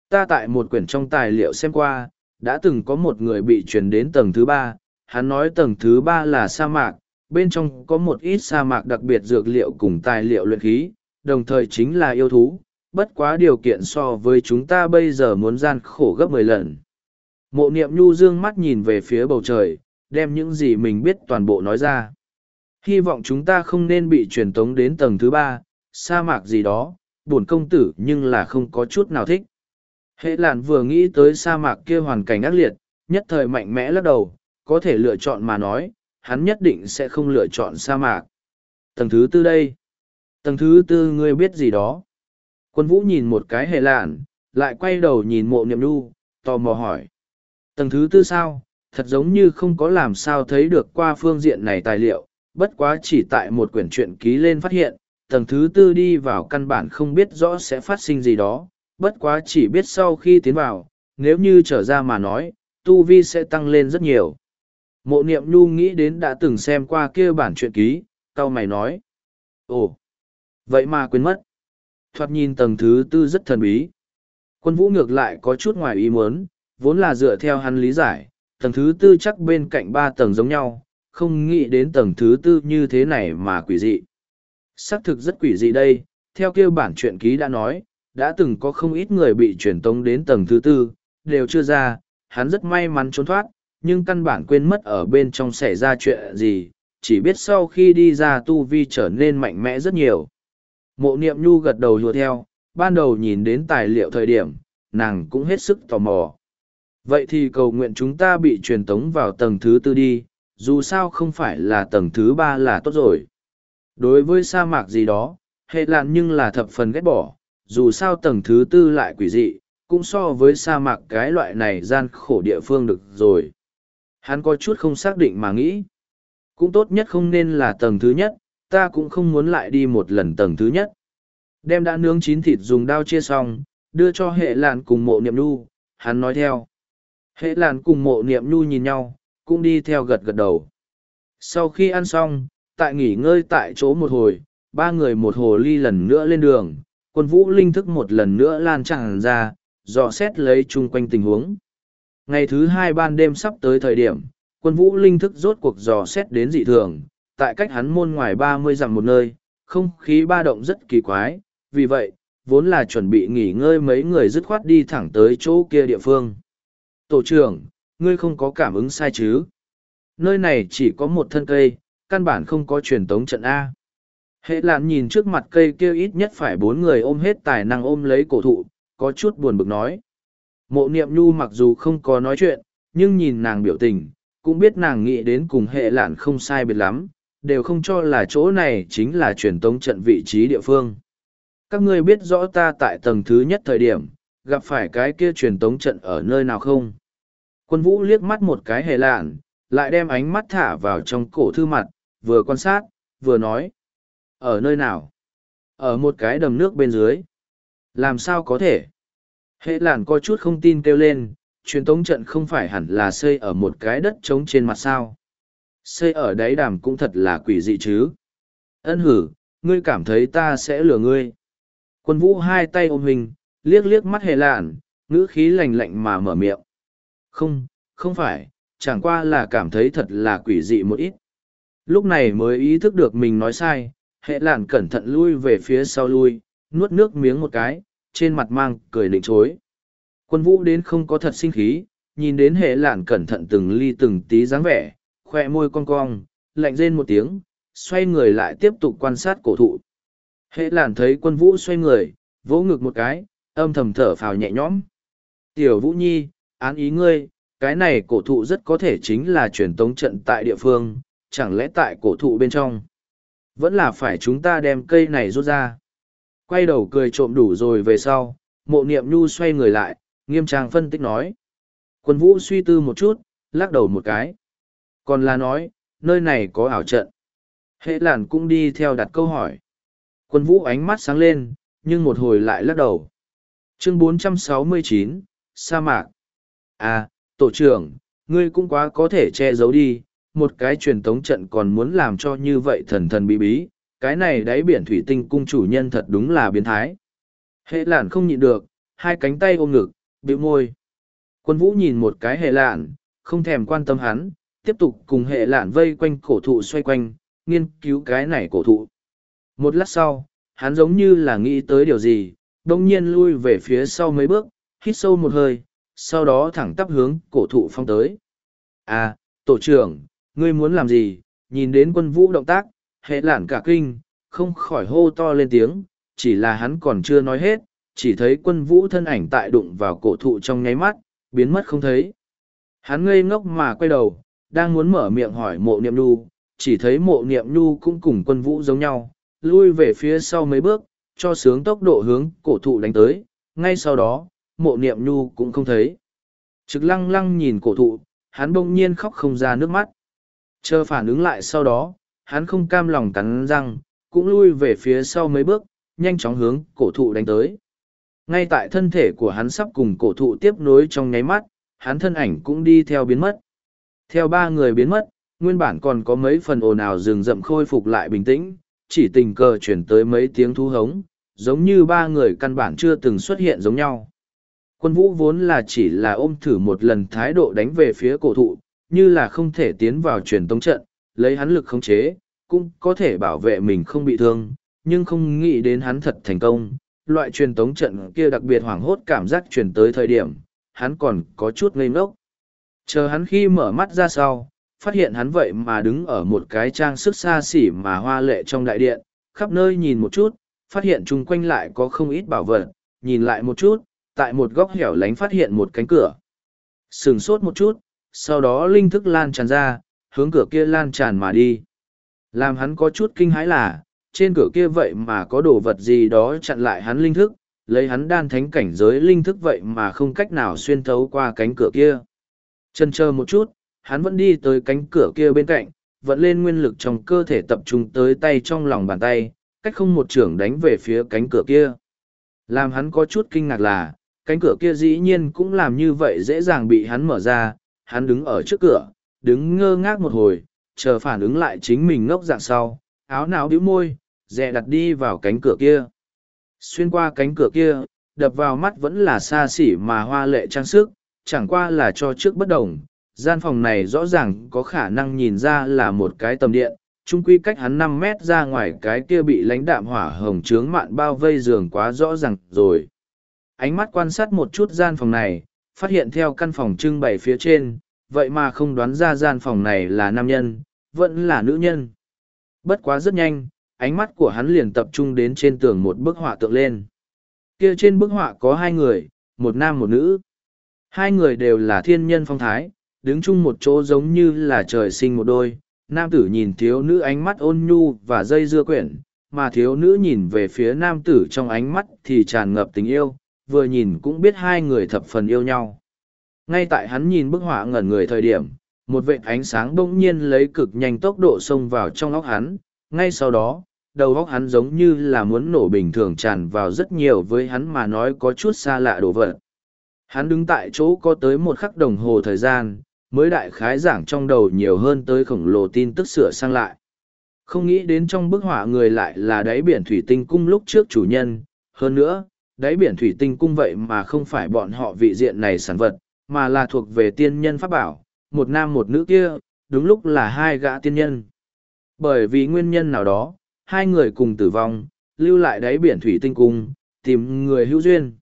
Ta tại một quyển trong tài liệu xem qua, đã từng có một người bị truyền đến tầng thứ ba, hắn nói tầng thứ ba là sa mạc, bên trong có một ít sa mạc đặc biệt dược liệu cùng tài liệu luyện khí, đồng thời chính là yêu thú, bất quá điều kiện so với chúng ta bây giờ muốn gian khổ gấp mười lần. Mộ niệm nhu dương mắt nhìn về phía bầu trời, đem những gì mình biết toàn bộ nói ra. Hy vọng chúng ta không nên bị truyền tống đến tầng thứ ba, sa mạc gì đó, buồn công tử nhưng là không có chút nào thích. Hệ Lạn vừa nghĩ tới sa mạc kia hoàn cảnh ác liệt, nhất thời mạnh mẽ lắc đầu, có thể lựa chọn mà nói, hắn nhất định sẽ không lựa chọn sa mạc. Tầng thứ tư đây. Tầng thứ tư ngươi biết gì đó. Quân vũ nhìn một cái hệ lạn, lại quay đầu nhìn mộ niệm nu, tò mò hỏi. Tầng thứ tư sao, thật giống như không có làm sao thấy được qua phương diện này tài liệu, bất quá chỉ tại một quyển truyện ký lên phát hiện, tầng thứ tư đi vào căn bản không biết rõ sẽ phát sinh gì đó, bất quá chỉ biết sau khi tiến vào, nếu như trở ra mà nói, tu vi sẽ tăng lên rất nhiều. Mộ niệm nhu nghĩ đến đã từng xem qua kia bản truyện ký, cao mày nói. Ồ, vậy mà quên mất. Thoạt nhìn tầng thứ tư rất thần bí. Quân vũ ngược lại có chút ngoài ý muốn, vốn là dựa theo hắn lý giải, tầng thứ tư chắc bên cạnh ba tầng giống nhau, không nghĩ đến tầng thứ tư như thế này mà quỷ dị. Xác thực rất quỷ dị đây, theo kêu bản truyện ký đã nói, đã từng có không ít người bị truyền tống đến tầng thứ tư, đều chưa ra, hắn rất may mắn trốn thoát, nhưng căn bản quên mất ở bên trong xảy ra chuyện gì, chỉ biết sau khi đi ra tu vi trở nên mạnh mẽ rất nhiều. Mộ niệm nhu gật đầu lùa theo, ban đầu nhìn đến tài liệu thời điểm, nàng cũng hết sức tò mò. Vậy thì cầu nguyện chúng ta bị truyền tống vào tầng thứ tư đi, dù sao không phải là tầng thứ ba là tốt rồi. Đối với sa mạc gì đó, hệ lạn nhưng là thập phần ghét bỏ, dù sao tầng thứ tư lại quỷ dị, cũng so với sa mạc cái loại này gian khổ địa phương được rồi. Hắn có chút không xác định mà nghĩ. Cũng tốt nhất không nên là tầng thứ nhất, ta cũng không muốn lại đi một lần tầng thứ nhất. Đem đã nướng chín thịt dùng dao chia xong, đưa cho hệ lạn cùng mộ niệm nhu, hắn nói theo. Hệ lạn cùng mộ niệm nhu nhìn nhau, cũng đi theo gật gật đầu. Sau khi ăn xong, tại nghỉ ngơi tại chỗ một hồi, ba người một hồ ly lần nữa lên đường, quân vũ linh thức một lần nữa lan tràn ra, dò xét lấy chung quanh tình huống. Ngày thứ hai ban đêm sắp tới thời điểm, quân vũ linh thức rốt cuộc dò xét đến dị thường, tại cách hắn môn ngoài ba mươi dặm một nơi, không khí ba động rất kỳ quái, vì vậy, vốn là chuẩn bị nghỉ ngơi mấy người dứt khoát đi thẳng tới chỗ kia địa phương. Tổ trưởng, ngươi không có cảm ứng sai chứ? Nơi này chỉ có một thân cây, căn bản không có truyền tống trận A. Hệ lạn nhìn trước mặt cây kia ít nhất phải bốn người ôm hết tài năng ôm lấy cổ thụ, có chút buồn bực nói. Mộ niệm nhu mặc dù không có nói chuyện, nhưng nhìn nàng biểu tình, cũng biết nàng nghĩ đến cùng hệ lạn không sai biệt lắm, đều không cho là chỗ này chính là truyền tống trận vị trí địa phương. Các ngươi biết rõ ta tại tầng thứ nhất thời điểm, gặp phải cái kia truyền tống trận ở nơi nào không? Quân vũ liếc mắt một cái hệ lạn, lại đem ánh mắt thả vào trong cổ thư mặt, vừa quan sát, vừa nói. Ở nơi nào? Ở một cái đầm nước bên dưới. Làm sao có thể? Hệ làn có chút không tin kêu lên, truyền tống trận không phải hẳn là xây ở một cái đất trống trên mặt sao. Xây ở đáy đàm cũng thật là quỷ dị chứ. Ân hử, ngươi cảm thấy ta sẽ lừa ngươi. Quân vũ hai tay ôm hình, liếc liếc mắt hệ lạn, ngữ khí lạnh lạnh mà mở miệng. Không, không phải, chẳng qua là cảm thấy thật là quỷ dị một ít. Lúc này mới ý thức được mình nói sai, hệ lạn cẩn thận lui về phía sau lui, nuốt nước miếng một cái, trên mặt mang cười định chối. Quân vũ đến không có thật sinh khí, nhìn đến hệ lạn cẩn thận từng ly từng tí dáng vẻ, khoe môi cong cong, lạnh rên một tiếng, xoay người lại tiếp tục quan sát cổ thụ. Hệ lạn thấy quân vũ xoay người, vỗ ngực một cái, âm thầm thở phào nhẹ nhõm. Tiểu vũ nhi, án ý ngươi, cái này cổ thụ rất có thể chính là truyền tống trận tại địa phương, chẳng lẽ tại cổ thụ bên trong. Vẫn là phải chúng ta đem cây này rút ra. Quay đầu cười trộm đủ rồi về sau, mộ niệm nhu xoay người lại, nghiêm trang phân tích nói. Quân vũ suy tư một chút, lắc đầu một cái. Còn là nói, nơi này có ảo trận. Hệ làn cũng đi theo đặt câu hỏi. Quân vũ ánh mắt sáng lên, nhưng một hồi lại lắc đầu. Chương 469, Sa mạc. À, tổ trưởng, ngươi cũng quá có thể che giấu đi, một cái truyền tống trận còn muốn làm cho như vậy thần thần bí bí, cái này đáy biển thủy tinh cung chủ nhân thật đúng là biến thái. Hệ lạn không nhịn được, hai cánh tay ôm ngực, bĩu môi. Quân vũ nhìn một cái hệ lạn, không thèm quan tâm hắn, tiếp tục cùng hệ lạn vây quanh cổ thụ xoay quanh, nghiên cứu cái này cổ thụ. Một lát sau, hắn giống như là nghĩ tới điều gì, đồng nhiên lui về phía sau mấy bước, hít sâu một hơi, sau đó thẳng tắp hướng cổ thụ phong tới. À, tổ trưởng, ngươi muốn làm gì? Nhìn đến quân vũ động tác, hệ lản cả kinh, không khỏi hô to lên tiếng, chỉ là hắn còn chưa nói hết, chỉ thấy quân vũ thân ảnh tại đụng vào cổ thụ trong nháy mắt, biến mất không thấy. Hắn ngây ngốc mà quay đầu, đang muốn mở miệng hỏi mộ niệm nhu, chỉ thấy mộ niệm nhu cũng cùng quân vũ giống nhau, lui về phía sau mấy bước, cho sướng tốc độ hướng cổ thụ đánh tới, ngay sau đó, mộ niệm nhu cũng không thấy. Trực lăng lăng nhìn cổ thụ, hắn bỗng nhiên khóc không ra nước mắt. Chờ phản ứng lại sau đó, hắn không cam lòng cắn răng, cũng lui về phía sau mấy bước, nhanh chóng hướng cổ thụ đánh tới. Ngay tại thân thể của hắn sắp cùng cổ thụ tiếp nối trong nháy mắt, hắn thân ảnh cũng đi theo biến mất. Theo ba người biến mất, nguyên bản còn có mấy phần ồn ào rừng rậm khôi phục lại bình tĩnh, chỉ tình cờ chuyển tới mấy tiếng thu hống, giống như ba người căn bản chưa từng xuất hiện giống nhau. Quân vũ vốn là chỉ là ôm thử một lần thái độ đánh về phía cổ thụ, như là không thể tiến vào truyền tống trận, lấy hắn lực khống chế, cũng có thể bảo vệ mình không bị thương, nhưng không nghĩ đến hắn thật thành công. Loại truyền tống trận kia đặc biệt hoảng hốt cảm giác truyền tới thời điểm, hắn còn có chút ngây ngốc. Chờ hắn khi mở mắt ra sau, phát hiện hắn vậy mà đứng ở một cái trang sức xa xỉ mà hoa lệ trong đại điện, khắp nơi nhìn một chút, phát hiện chung quanh lại có không ít bảo vật, nhìn lại một chút, tại một góc hẻo lánh phát hiện một cánh cửa. Sừng sốt một chút, sau đó linh thức lan tràn ra, hướng cửa kia lan tràn mà đi. Làm hắn có chút kinh hãi là, trên cửa kia vậy mà có đồ vật gì đó chặn lại hắn linh thức, lấy hắn đan thánh cảnh giới linh thức vậy mà không cách nào xuyên thấu qua cánh cửa kia. Chân chờ một chút, hắn vẫn đi tới cánh cửa kia bên cạnh, vẫn lên nguyên lực trong cơ thể tập trung tới tay trong lòng bàn tay, cách không một trưởng đánh về phía cánh cửa kia. Làm hắn có chút kinh ngạc là, cánh cửa kia dĩ nhiên cũng làm như vậy dễ dàng bị hắn mở ra, hắn đứng ở trước cửa, đứng ngơ ngác một hồi, chờ phản ứng lại chính mình ngốc dạng sau, áo não bĩu môi, dè đặt đi vào cánh cửa kia. Xuyên qua cánh cửa kia, đập vào mắt vẫn là xa xỉ mà hoa lệ trang sức, chẳng qua là cho trước bất đồng. Gian phòng này rõ ràng có khả năng nhìn ra là một cái tầm điện, chung quy cách hắn năm mét ra ngoài cái kia bị lãnh đạm hỏa hồng trướng mạn bao vây giường quá rõ ràng rồi. Ánh mắt quan sát một chút gian phòng này, phát hiện theo căn phòng trưng bày phía trên, vậy mà không đoán ra gian phòng này là nam nhân, vẫn là nữ nhân. Bất quá rất nhanh, ánh mắt của hắn liền tập trung đến trên tường một bức họa tượng lên. Kia trên bức họa có hai người, một nam một nữ. Hai người đều là thiên nhân phong thái, đứng chung một chỗ giống như là trời sinh một đôi. Nam tử nhìn thiếu nữ ánh mắt ôn nhu và dây dưa quyển, mà thiếu nữ nhìn về phía nam tử trong ánh mắt thì tràn ngập tình yêu, vừa nhìn cũng biết hai người thập phần yêu nhau. Ngay tại hắn nhìn bức họa ngẩn người thời điểm, một vệt ánh sáng bỗng nhiên lấy cực nhanh tốc độ xông vào trong óc hắn, ngay sau đó, đầu óc hắn giống như là muốn nổ bình thường tràn vào rất nhiều với hắn mà nói có chút xa lạ đồ vật. Hắn đứng tại chỗ có tới một khắc đồng hồ thời gian, mới đại khái giảng trong đầu nhiều hơn tới khổng lồ tin tức sửa sang lại. Không nghĩ đến trong bức họa người lại là đáy biển thủy tinh cung lúc trước chủ nhân, hơn nữa, đáy biển thủy tinh cung vậy mà không phải bọn họ vị diện này sản vật, mà là thuộc về tiên nhân pháp bảo, một nam một nữ kia, đúng lúc là hai gã tiên nhân. Bởi vì nguyên nhân nào đó, hai người cùng tử vong, lưu lại đáy biển thủy tinh cung, tìm người hữu duyên.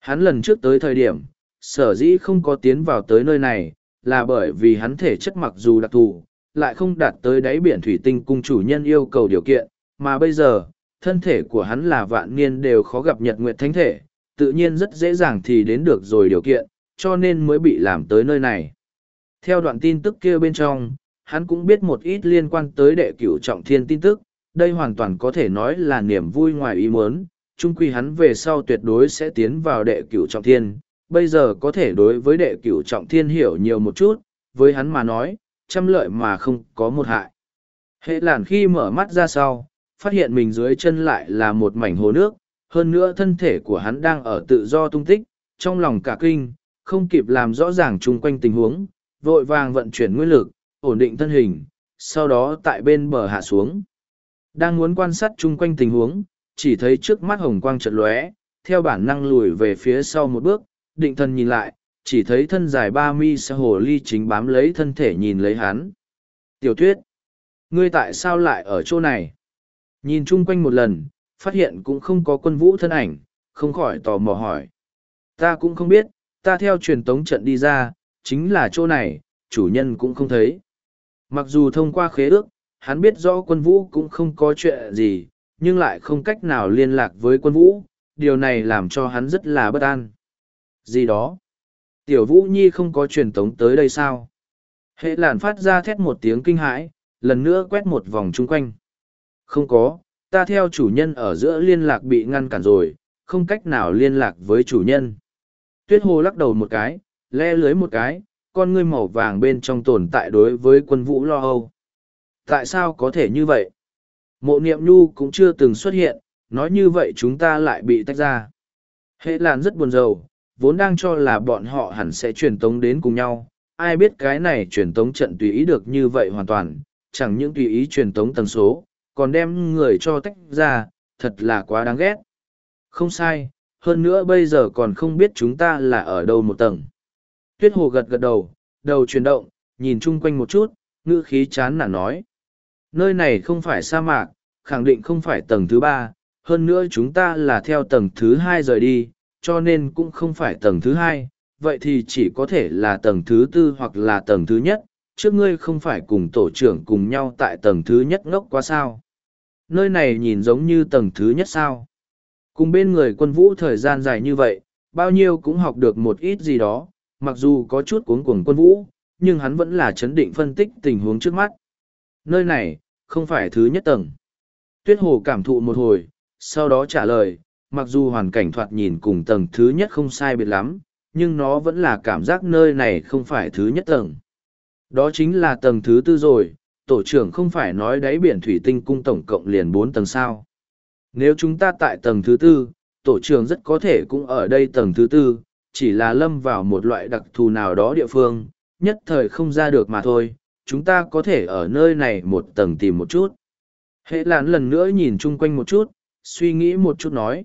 Hắn lần trước tới thời điểm, sở dĩ không có tiến vào tới nơi này, là bởi vì hắn thể chất mặc dù đặc thù, lại không đạt tới đáy biển thủy tinh cung chủ nhân yêu cầu điều kiện, mà bây giờ, thân thể của hắn là vạn niên đều khó gặp nhật nguyệt thánh thể, tự nhiên rất dễ dàng thì đến được rồi điều kiện, cho nên mới bị làm tới nơi này. Theo đoạn tin tức kia bên trong, hắn cũng biết một ít liên quan tới đệ cửu trọng thiên tin tức, đây hoàn toàn có thể nói là niềm vui ngoài ý muốn, chung quy hắn về sau tuyệt đối sẽ tiến vào đệ cửu trọng thiên, bây giờ có thể đối với đệ cửu trọng thiên hiểu nhiều một chút, với hắn mà nói, trăm lợi mà không có một hại. Hệ làn khi mở mắt ra sau, phát hiện mình dưới chân lại là một mảnh hồ nước, hơn nữa thân thể của hắn đang ở tự do tung tích, trong lòng cả kinh, không kịp làm rõ ràng chung quanh tình huống, vội vàng vận chuyển nguyên lực, ổn định thân hình, sau đó tại bên bờ hạ xuống. Đang muốn quan sát chung quanh tình huống, chỉ thấy trước mắt hồng quang chợt lóe, theo bản năng lùi về phía sau một bước, định thần nhìn lại, chỉ thấy thân dài ba mi sa hồ ly chính bám lấy thân thể nhìn lấy hắn. Tiểu tuyết, ngươi tại sao lại ở chỗ này? Nhìn chung quanh một lần, phát hiện cũng không có quân vũ thân ảnh, không khỏi tò mò hỏi. Ta cũng không biết, ta theo truyền tống trận đi ra, chính là chỗ này, chủ nhân cũng không thấy. Mặc dù thông qua khế ước, hắn biết rõ quân vũ cũng không có chuyện gì, nhưng lại không cách nào liên lạc với quân vũ, điều này làm cho hắn rất là bất an. Gì đó? Tiểu Vũ Nhi không có truyền tống tới đây sao? Hệ làn phát ra thét một tiếng kinh hãi, lần nữa quét một vòng chung quanh. Không có, ta theo chủ nhân ở giữa liên lạc bị ngăn cản rồi, không cách nào liên lạc với chủ nhân. Tuyết hồ lắc đầu một cái, le lưới một cái, con ngươi màu vàng bên trong tồn tại đối với quân vũ lo âu. Tại sao có thể như vậy? Mộ niệm nhu cũng chưa từng xuất hiện, nói như vậy chúng ta lại bị tách ra. Hệ làn rất buồn rầu, vốn đang cho là bọn họ hẳn sẽ truyền tống đến cùng nhau. Ai biết cái này truyền tống trận tùy ý được như vậy hoàn toàn, chẳng những tùy ý truyền tống tần số, còn đem người cho tách ra, thật là quá đáng ghét. Không sai, hơn nữa bây giờ còn không biết chúng ta là ở đâu một tầng. Tuyết hồ gật gật đầu, đầu chuyển động, nhìn chung quanh một chút, ngữ khí chán nản nói. Nơi này không phải sa mạc, khẳng định không phải tầng thứ ba, hơn nữa chúng ta là theo tầng thứ hai rời đi, cho nên cũng không phải tầng thứ hai, vậy thì chỉ có thể là tầng thứ tư hoặc là tầng thứ nhất, trước ngươi không phải cùng tổ trưởng cùng nhau tại tầng thứ nhất ngốc quá sao. Nơi này nhìn giống như tầng thứ nhất sao. Cùng bên người quân vũ thời gian dài như vậy, bao nhiêu cũng học được một ít gì đó, mặc dù có chút cuống cuồng quân vũ, nhưng hắn vẫn là chấn định phân tích tình huống trước mắt. Nơi này, không phải thứ nhất tầng. Tuyết hồ cảm thụ một hồi, sau đó trả lời, mặc dù hoàn cảnh thoạt nhìn cùng tầng thứ nhất không sai biệt lắm, nhưng nó vẫn là cảm giác nơi này không phải thứ nhất tầng. Đó chính là tầng thứ tư rồi, tổ trưởng không phải nói đáy biển thủy tinh cung tổng cộng liền bốn tầng sao. Nếu chúng ta tại tầng thứ tư, tổ trưởng rất có thể cũng ở đây tầng thứ tư, chỉ là lâm vào một loại đặc thù nào đó địa phương, nhất thời không ra được mà thôi, chúng ta có thể ở nơi này một tầng tìm một chút. Hệ lán lần nữa nhìn chung quanh một chút, suy nghĩ một chút nói.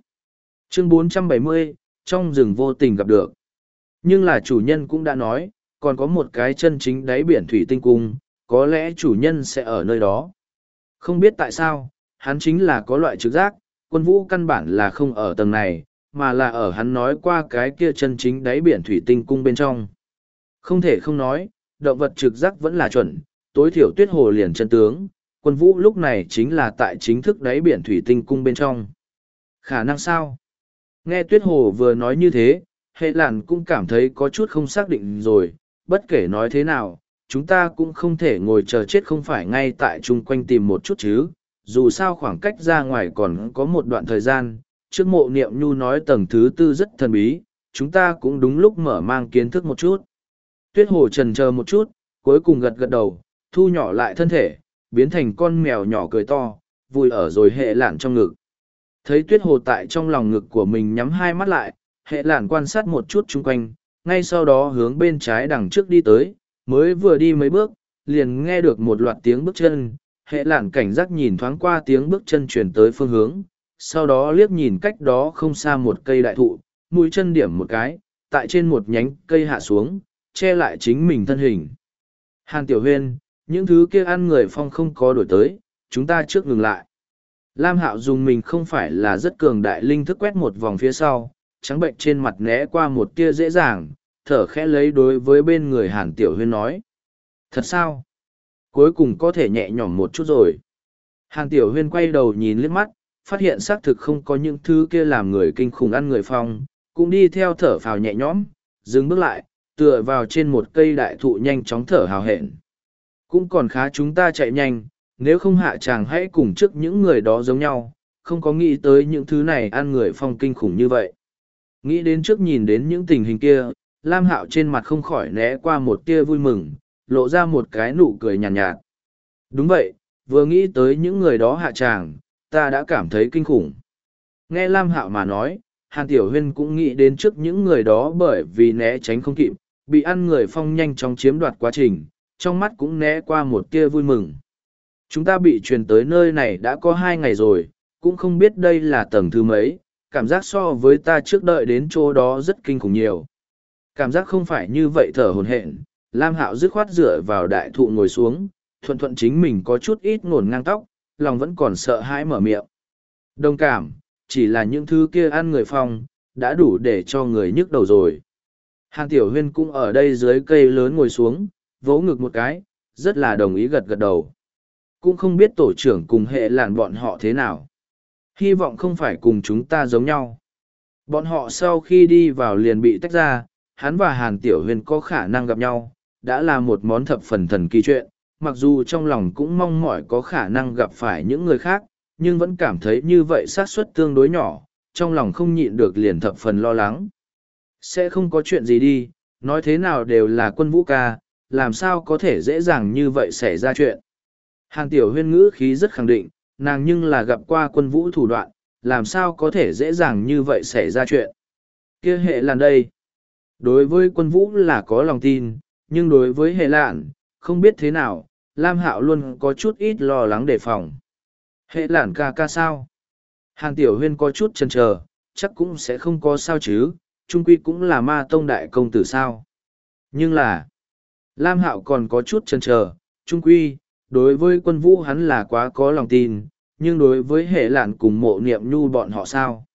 Chương 470, trong rừng vô tình gặp được. Nhưng là chủ nhân cũng đã nói, còn có một cái chân chính đáy biển thủy tinh cung, có lẽ chủ nhân sẽ ở nơi đó. Không biết tại sao, hắn chính là có loại trực giác, quân vũ căn bản là không ở tầng này, mà là ở hắn nói qua cái kia chân chính đáy biển thủy tinh cung bên trong. Không thể không nói, động vật trực giác vẫn là chuẩn, tối thiểu tuyết hồ liền chân tướng, quân vũ lúc này chính là tại chính thức đáy biển thủy tinh cung bên trong. Khả năng sao? Nghe tuyết hồ vừa nói như thế, hệ làn cũng cảm thấy có chút không xác định rồi, bất kể nói thế nào, chúng ta cũng không thể ngồi chờ chết không phải ngay tại chung quanh tìm một chút chứ, dù sao khoảng cách ra ngoài còn có một đoạn thời gian, trước mộ niệm nhu nói tầng thứ tư rất thần bí, chúng ta cũng đúng lúc mở mang kiến thức một chút. Tuyết hồ trần chờ một chút, cuối cùng gật gật đầu, thu nhỏ lại thân thể, biến thành con mèo nhỏ cười to, vui ở rồi hệ lản trong ngực. Thấy tuyết hồ tại trong lòng ngực của mình nhắm hai mắt lại, hệ lản quan sát một chút chung quanh, ngay sau đó hướng bên trái đằng trước đi tới, mới vừa đi mấy bước, liền nghe được một loạt tiếng bước chân, hệ lạn cảnh giác nhìn thoáng qua tiếng bước chân chuyển tới phương hướng sau đó liếc nhìn cách đó không xa một cây đại thụ mũi chân điểm một cái tại trên một nhánh cây hạ xuống che lại chính mình thân hình. Hàn tiểu huyên những thứ kia ăn người phong không có đổi tới chúng ta trước ngừng lại. Lam hạo dùng mình không phải là rất cường đại linh thức quét một vòng phía sau trắng bệnh trên mặt né qua một tia dễ dàng thở khẽ lấy đối với bên người hàn tiểu huyên nói. Thật sao? Cuối cùng có thể nhẹ nhõm một chút rồi. Hàn tiểu huyên quay đầu nhìn liếc mắt, phát hiện xác thực không có những thứ kia làm người kinh khủng ăn người phong, cũng đi theo thở phào nhẹ nhõm, dừng bước lại, tựa vào trên một cây đại thụ nhanh chóng thở hào hẹn. Cũng còn khá chúng ta chạy nhanh, nếu không hạ chàng hãy cùng trước những người đó giống nhau, không có nghĩ tới những thứ này ăn người phong kinh khủng như vậy. Nghĩ đến trước nhìn đến những tình hình kia lam hạo trên mặt không khỏi né qua một tia vui mừng lộ ra một cái nụ cười nhàn nhạt, nhạt. Đúng vậy vừa nghĩ tới những người đó hạ tràng ta đã cảm thấy kinh khủng. Nghe lam hạo mà nói hàn tiểu huyên cũng nghĩ đến trước những người đó bởi vì né tránh không kịp bị ăn người phong nhanh chóng chiếm đoạt quá trình trong mắt cũng né qua một tia vui mừng. Chúng ta bị truyền tới nơi này đã có hai ngày rồi cũng không biết đây là tầng thứ mấy cảm giác so với ta trước đợi đến chỗ đó rất kinh khủng nhiều cảm giác không phải như vậy thở hồn hện lam hạo dứt khoát dựa vào đại thụ ngồi xuống, thuận thuận chính mình có chút ít ngổn ngang tóc, lòng vẫn còn sợ hãi mở miệng. Đồng cảm, chỉ là những thứ kia ăn người phong, đã đủ để cho người nhức đầu rồi. Hàn tiểu huyên cũng ở đây dưới cây lớn ngồi xuống, vỗ ngực một cái, rất là đồng ý gật gật đầu. Cũng không biết tổ trưởng cùng hệ làn bọn họ thế nào. Hy vọng không phải cùng chúng ta giống nhau. Bọn họ sau khi đi vào liền bị tách ra hắn và hàn tiểu huyên có khả năng gặp nhau, đã là một món thập phần thần kỳ chuyện, mặc dù trong lòng cũng mong mỏi có khả năng gặp phải những người khác, nhưng vẫn cảm thấy như vậy xác suất tương đối nhỏ, trong lòng không nhịn được liền thập phần lo lắng. Sẽ không có chuyện gì đi, nói thế nào đều là quân vũ ca, làm sao có thể dễ dàng như vậy xảy ra chuyện. Hàn tiểu huyên ngữ khí rất khẳng định, nàng nhưng là gặp qua quân vũ thủ đoạn, làm sao có thể dễ dàng như vậy xảy ra chuyện. Kia hệ làn đây đối với quân vũ là có lòng tin, nhưng đối với hệ lạn, không biết thế nào, lam hạo luôn có chút ít lo lắng đề phòng. Hệ lạn ca ca sao? Hàn tiểu huyên có chút chần chờ, chắc cũng sẽ không có sao chứ, trung quy cũng là ma tông đại công tử sao? Nhưng là, lam hạo còn có chút chần chờ, trung quy, đối với quân vũ hắn là quá có lòng tin, nhưng đối với hệ lạn cùng mộ niệm nhu bọn họ sao?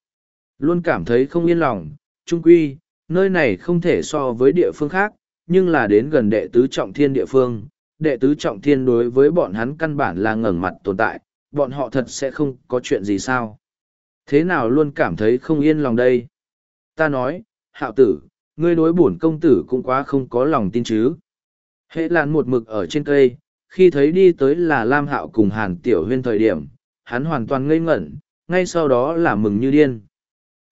Luôn cảm thấy không yên lòng, trung quy nơi này không thể so với địa phương khác, nhưng là đến gần đệ tứ trọng thiên địa phương. Đệ tứ trọng thiên đối với bọn hắn căn bản là ngẩng mặt tồn tại, bọn họ thật sẽ không có chuyện gì sao. Thế nào luôn cảm thấy không yên lòng đây? Ta nói, hạo tử, ngươi đối bổn công tử cũng quá không có lòng tin chứ. Hệ làn một mực ở trên cây, khi thấy đi tới là lam hạo cùng hàn tiểu huyên thời điểm, hắn hoàn toàn ngây ngẩn, ngay sau đó là mừng như điên.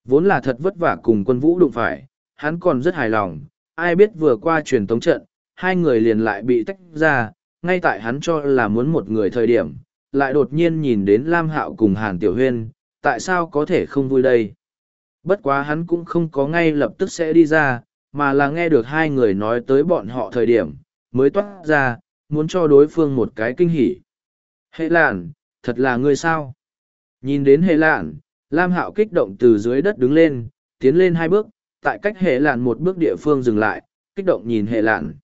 Vốn là thật vất vả cùng quân vũ đụng phải hắn còn rất hài lòng, ai biết vừa qua truyền tống trận, hai người liền lại bị tách ra, ngay tại hắn cho là muốn một người thời điểm, lại đột nhiên nhìn đến Lam Hạo cùng Hàn Tiểu Huyên, tại sao có thể không vui đây? Bất quá hắn cũng không có ngay lập tức sẽ đi ra, mà là nghe được hai người nói tới bọn họ thời điểm, mới toát ra, muốn cho đối phương một cái kinh hỉ. Hệ lạn, thật là ngươi sao? Nhìn đến hệ lạn, Lam Hạo kích động từ dưới đất đứng lên, tiến lên hai bước, tại cách hệ lạn một bước địa phương dừng lại, kích động nhìn hệ lạn.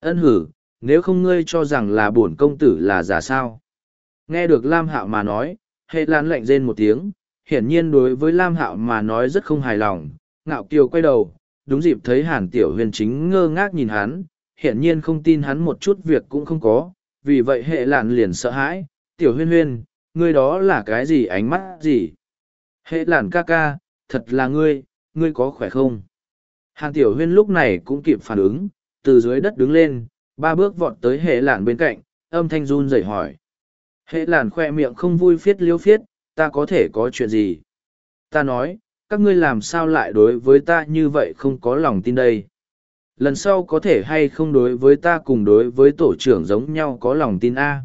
Ân hử, nếu không ngươi cho rằng là bổn công tử là giả sao. Nghe được Lam Hạo mà nói, hệ lạn lạnh rên một tiếng, hiển nhiên đối với Lam Hạo mà nói rất không hài lòng, ngạo kiều quay đầu, đúng dịp thấy hàn tiểu huyền chính ngơ ngác nhìn hắn, hiển nhiên không tin hắn một chút việc cũng không có, vì vậy hệ lạn liền sợ hãi, tiểu huyên huyên, ngươi đó là cái gì ánh mắt gì? Hệ lạn ca ca, thật là ngươi, ngươi có khỏe không? Hàn Tiểu Huyên lúc này cũng kịp phản ứng, từ dưới đất đứng lên, ba bước vọt tới hệ làn bên cạnh, âm thanh run rẩy hỏi. Hệ làn khoe miệng không vui phiết liêu phiết, ta có thể có chuyện gì? Ta nói, các ngươi làm sao lại đối với ta như vậy không có lòng tin đây? Lần sau có thể hay không đối với ta cùng đối với tổ trưởng giống nhau có lòng tin A?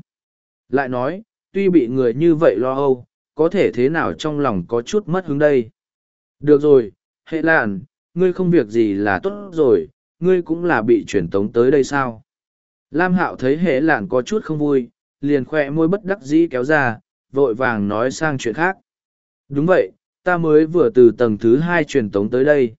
Lại nói, tuy bị người như vậy lo âu, có thể thế nào trong lòng có chút mất hứng đây? Được rồi, hệ lạn ngươi không việc gì là tốt rồi ngươi cũng là bị truyền tống tới đây sao lam hạo thấy hệ lạn có chút không vui liền khoe môi bất đắc dĩ kéo ra, vội vàng nói sang chuyện khác. Đúng vậy, ta mới vừa từ tầng thứ hai truyền tống tới đây.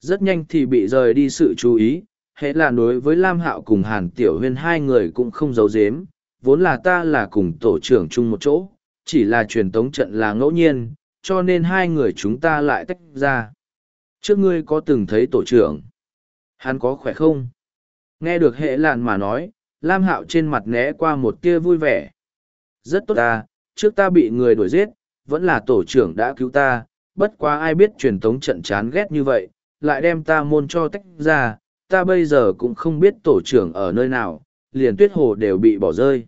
Rất nhanh thì bị rời đi sự chú ý, hệ là đối với Lam Hạo cùng Hàn Tiểu Huyên hai người cũng không giấu giếm, vốn là ta là cùng tổ trưởng chung một chỗ, chỉ là truyền tống trận là ngẫu nhiên, cho nên hai người chúng ta lại tách ra. Trước ngươi có từng thấy tổ trưởng? Hắn có khỏe không? Nghe được hệ lạn mà nói, Lam Hạo trên mặt né qua một tia vui vẻ. Rất tốt ta, trước ta bị người đuổi giết, vẫn là tổ trưởng đã cứu ta, bất quá ai biết truyền tống trận chán ghét như vậy, lại đem ta môn cho tách ra, ta bây giờ cũng không biết tổ trưởng ở nơi nào, liền tuyết hồ đều bị bỏ rơi.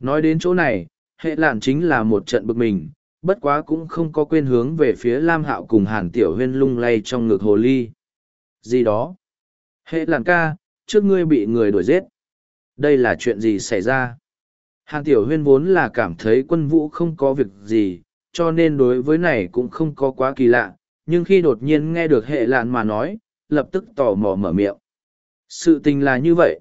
Nói đến chỗ này, hệ lạn chính là một trận bực mình, bất quá cũng không có quên hướng về phía Lam Hạo cùng Hàn Tiểu Huyên lung lay trong ngực hồ ly. Gì đó? Hệ lạn ca, trước ngươi bị người đuổi giết. Đây là chuyện gì xảy ra? Hàn Tiểu Huyên vốn là cảm thấy quân vũ không có việc gì, cho nên đối với này cũng không có quá kỳ lạ, nhưng khi đột nhiên nghe được hệ lạn mà nói, lập tức tò mò mở miệng. Sự tình là như vậy.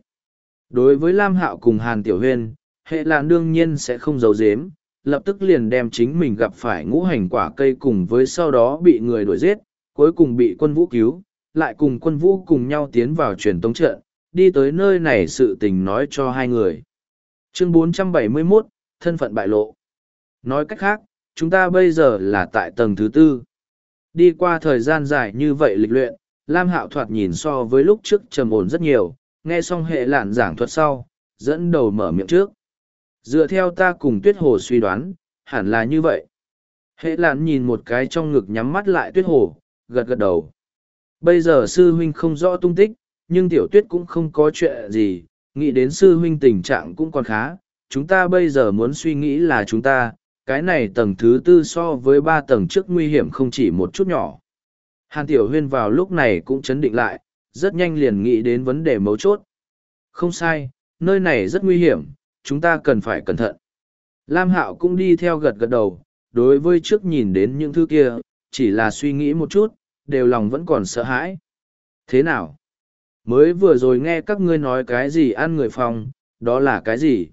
Đối với Lam Hạo cùng Hàn Tiểu Huyên, hệ lạn đương nhiên sẽ không giấu giếm, lập tức liền đem chính mình gặp phải ngũ hành quả cây cùng với sau đó bị người đuổi giết, cuối cùng bị quân vũ cứu, lại cùng quân vũ cùng nhau tiến vào truyền tống trận, đi tới nơi này sự tình nói cho hai người. Chương 471, thân phận bại lộ. Nói cách khác, chúng ta bây giờ là tại tầng thứ tư. Đi qua thời gian dài như vậy lịch luyện, Lam Hạo thoạt nhìn so với lúc trước trầm ổn rất nhiều, nghe xong hệ lạn giảng thuật sau, dẫn đầu mở miệng trước. Dựa theo ta cùng tuyết hồ suy đoán, hẳn là như vậy. Hệ lạn nhìn một cái trong ngực nhắm mắt lại tuyết hồ, gật gật đầu. Bây giờ sư huynh không rõ tung tích, nhưng tiểu tuyết cũng không có chuyện gì, nghĩ đến sư huynh tình trạng cũng còn khá. Chúng ta bây giờ muốn suy nghĩ là chúng ta, cái này tầng thứ tư so với ba tầng trước nguy hiểm không chỉ một chút nhỏ. Hàn Tiểu Huyên vào lúc này cũng chấn định lại, rất nhanh liền nghĩ đến vấn đề mấu chốt. Không sai, nơi này rất nguy hiểm, chúng ta cần phải cẩn thận. Lam Hạo cũng đi theo gật gật đầu, đối với trước nhìn đến những thứ kia, chỉ là suy nghĩ một chút, đều lòng vẫn còn sợ hãi. Thế nào? Mới vừa rồi nghe các ngươi nói cái gì ăn người phòng, đó là cái gì?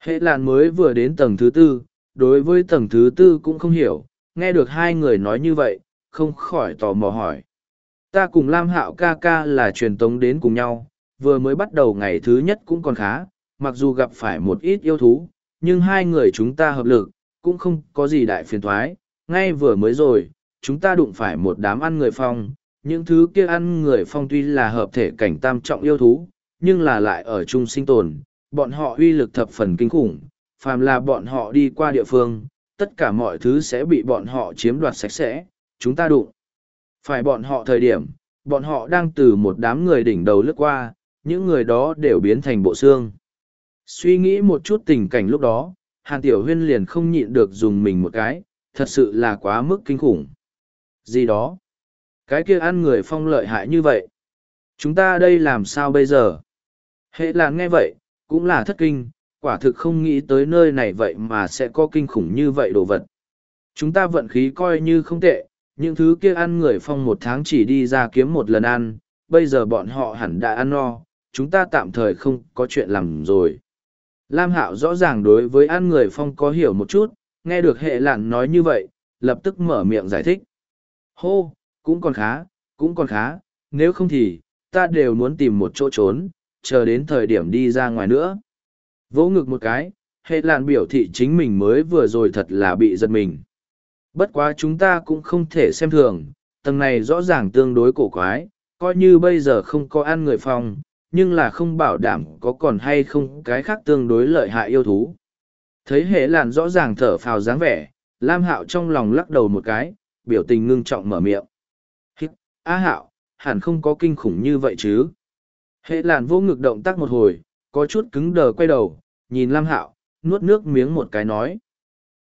Hệ làn mới vừa đến tầng thứ tư, đối với tầng thứ tư cũng không hiểu, nghe được hai người nói như vậy, không khỏi tò mò hỏi. Ta cùng Lam Hạo ca ca là truyền tống đến cùng nhau, vừa mới bắt đầu ngày thứ nhất cũng còn khá, mặc dù gặp phải một ít yêu thú, nhưng hai người chúng ta hợp lực, cũng không có gì đại phiền thoái, ngay vừa mới rồi, chúng ta đụng phải một đám ăn người phong, những thứ kia ăn người phong tuy là hợp thể cảnh tam trọng yêu thú, nhưng là lại ở chung sinh tồn, bọn họ uy lực thập phần kinh khủng, phàm là bọn họ đi qua địa phương, tất cả mọi thứ sẽ bị bọn họ chiếm đoạt sạch sẽ, chúng ta đụng. Phải bọn họ thời điểm, bọn họ đang từ một đám người đỉnh đầu lướt qua, những người đó đều biến thành bộ xương. Suy nghĩ một chút tình cảnh lúc đó, Hàn Tiểu Huyên liền không nhịn được dùng mình một cái, thật sự là quá mức kinh khủng. Gì đó? Cái kia ăn người phong lợi hại như vậy. Chúng ta đây làm sao bây giờ? Hệ là nghe vậy, cũng là thất kinh, quả thực không nghĩ tới nơi này vậy mà sẽ có kinh khủng như vậy đồ vật. Chúng ta vận khí coi như không tệ, những thứ kia ăn người phong một tháng chỉ đi ra kiếm một lần ăn, bây giờ bọn họ hẳn đã ăn no, chúng ta tạm thời không có chuyện làm rồi. Lam Hạo rõ ràng đối với ăn người phong có hiểu một chút, nghe được hệ lạn nói như vậy, lập tức mở miệng giải thích. Hô, cũng còn khá, cũng còn khá, nếu không thì, ta đều muốn tìm một chỗ trốn, chờ đến thời điểm đi ra ngoài nữa. Vỗ ngực một cái, hệ lạn biểu thị chính mình mới vừa rồi thật là bị giật mình. Bất quá chúng ta cũng không thể xem thường, tầng này rõ ràng tương đối cổ quái, coi như bây giờ không có ăn người phòng, nhưng là không bảo đảm có còn hay không cái khác tương đối lợi hại yêu thú. Thấy hệ lạn rõ ràng thở phào dáng vẻ, Lam Hạo trong lòng lắc đầu một cái, biểu tình ngưng trọng mở miệng. Hít, A Hạo, hẳn không có kinh khủng như vậy chứ. Hệ lạn vô ngực động tác một hồi, có chút cứng đờ quay đầu, nhìn Lam Hạo, nuốt nước miếng một cái nói.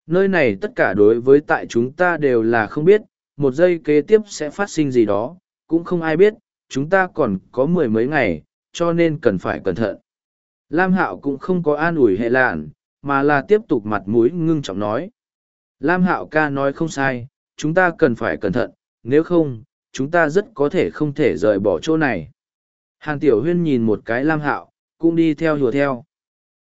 Nơi này tất cả đối với tại chúng ta đều là không biết, một giây kế tiếp sẽ phát sinh gì đó, cũng không ai biết, chúng ta còn có mười mấy ngày, cho nên cần phải cẩn thận. Lam Hạo cũng không có an ủi hệ lạn, mà là tiếp tục mặt mũi ngưng trọng nói. Lam Hạo ca nói không sai, chúng ta cần phải cẩn thận, nếu không, chúng ta rất có thể không thể rời bỏ chỗ này. Hàn Tiểu Huyên nhìn một cái Lam Hạo, cũng đi theo hùa theo.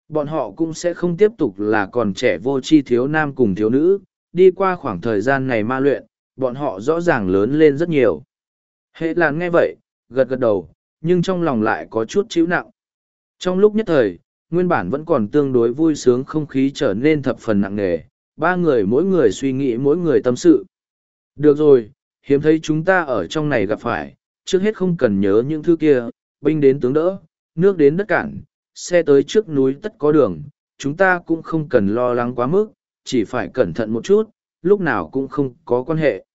Bọn họ cũng sẽ không tiếp tục là còn trẻ vô tri thiếu nam cùng thiếu nữ, đi qua khoảng thời gian này ma luyện, bọn họ rõ ràng lớn lên rất nhiều. Hệ làn nghe vậy, gật gật đầu, nhưng trong lòng lại có chút chịu nặng. Trong lúc nhất thời, nguyên bản vẫn còn tương đối vui sướng không khí trở nên thập phần nặng nề, ba người mỗi người suy nghĩ mỗi người tâm sự. Được rồi, hiếm thấy chúng ta ở trong này gặp phải, trước hết không cần nhớ những thứ kia, binh đến tướng đỡ, nước đến đất cản, xe tới trước núi tất có đường, chúng ta cũng không cần lo lắng quá mức, chỉ phải cẩn thận một chút, lúc nào cũng không có quan hệ.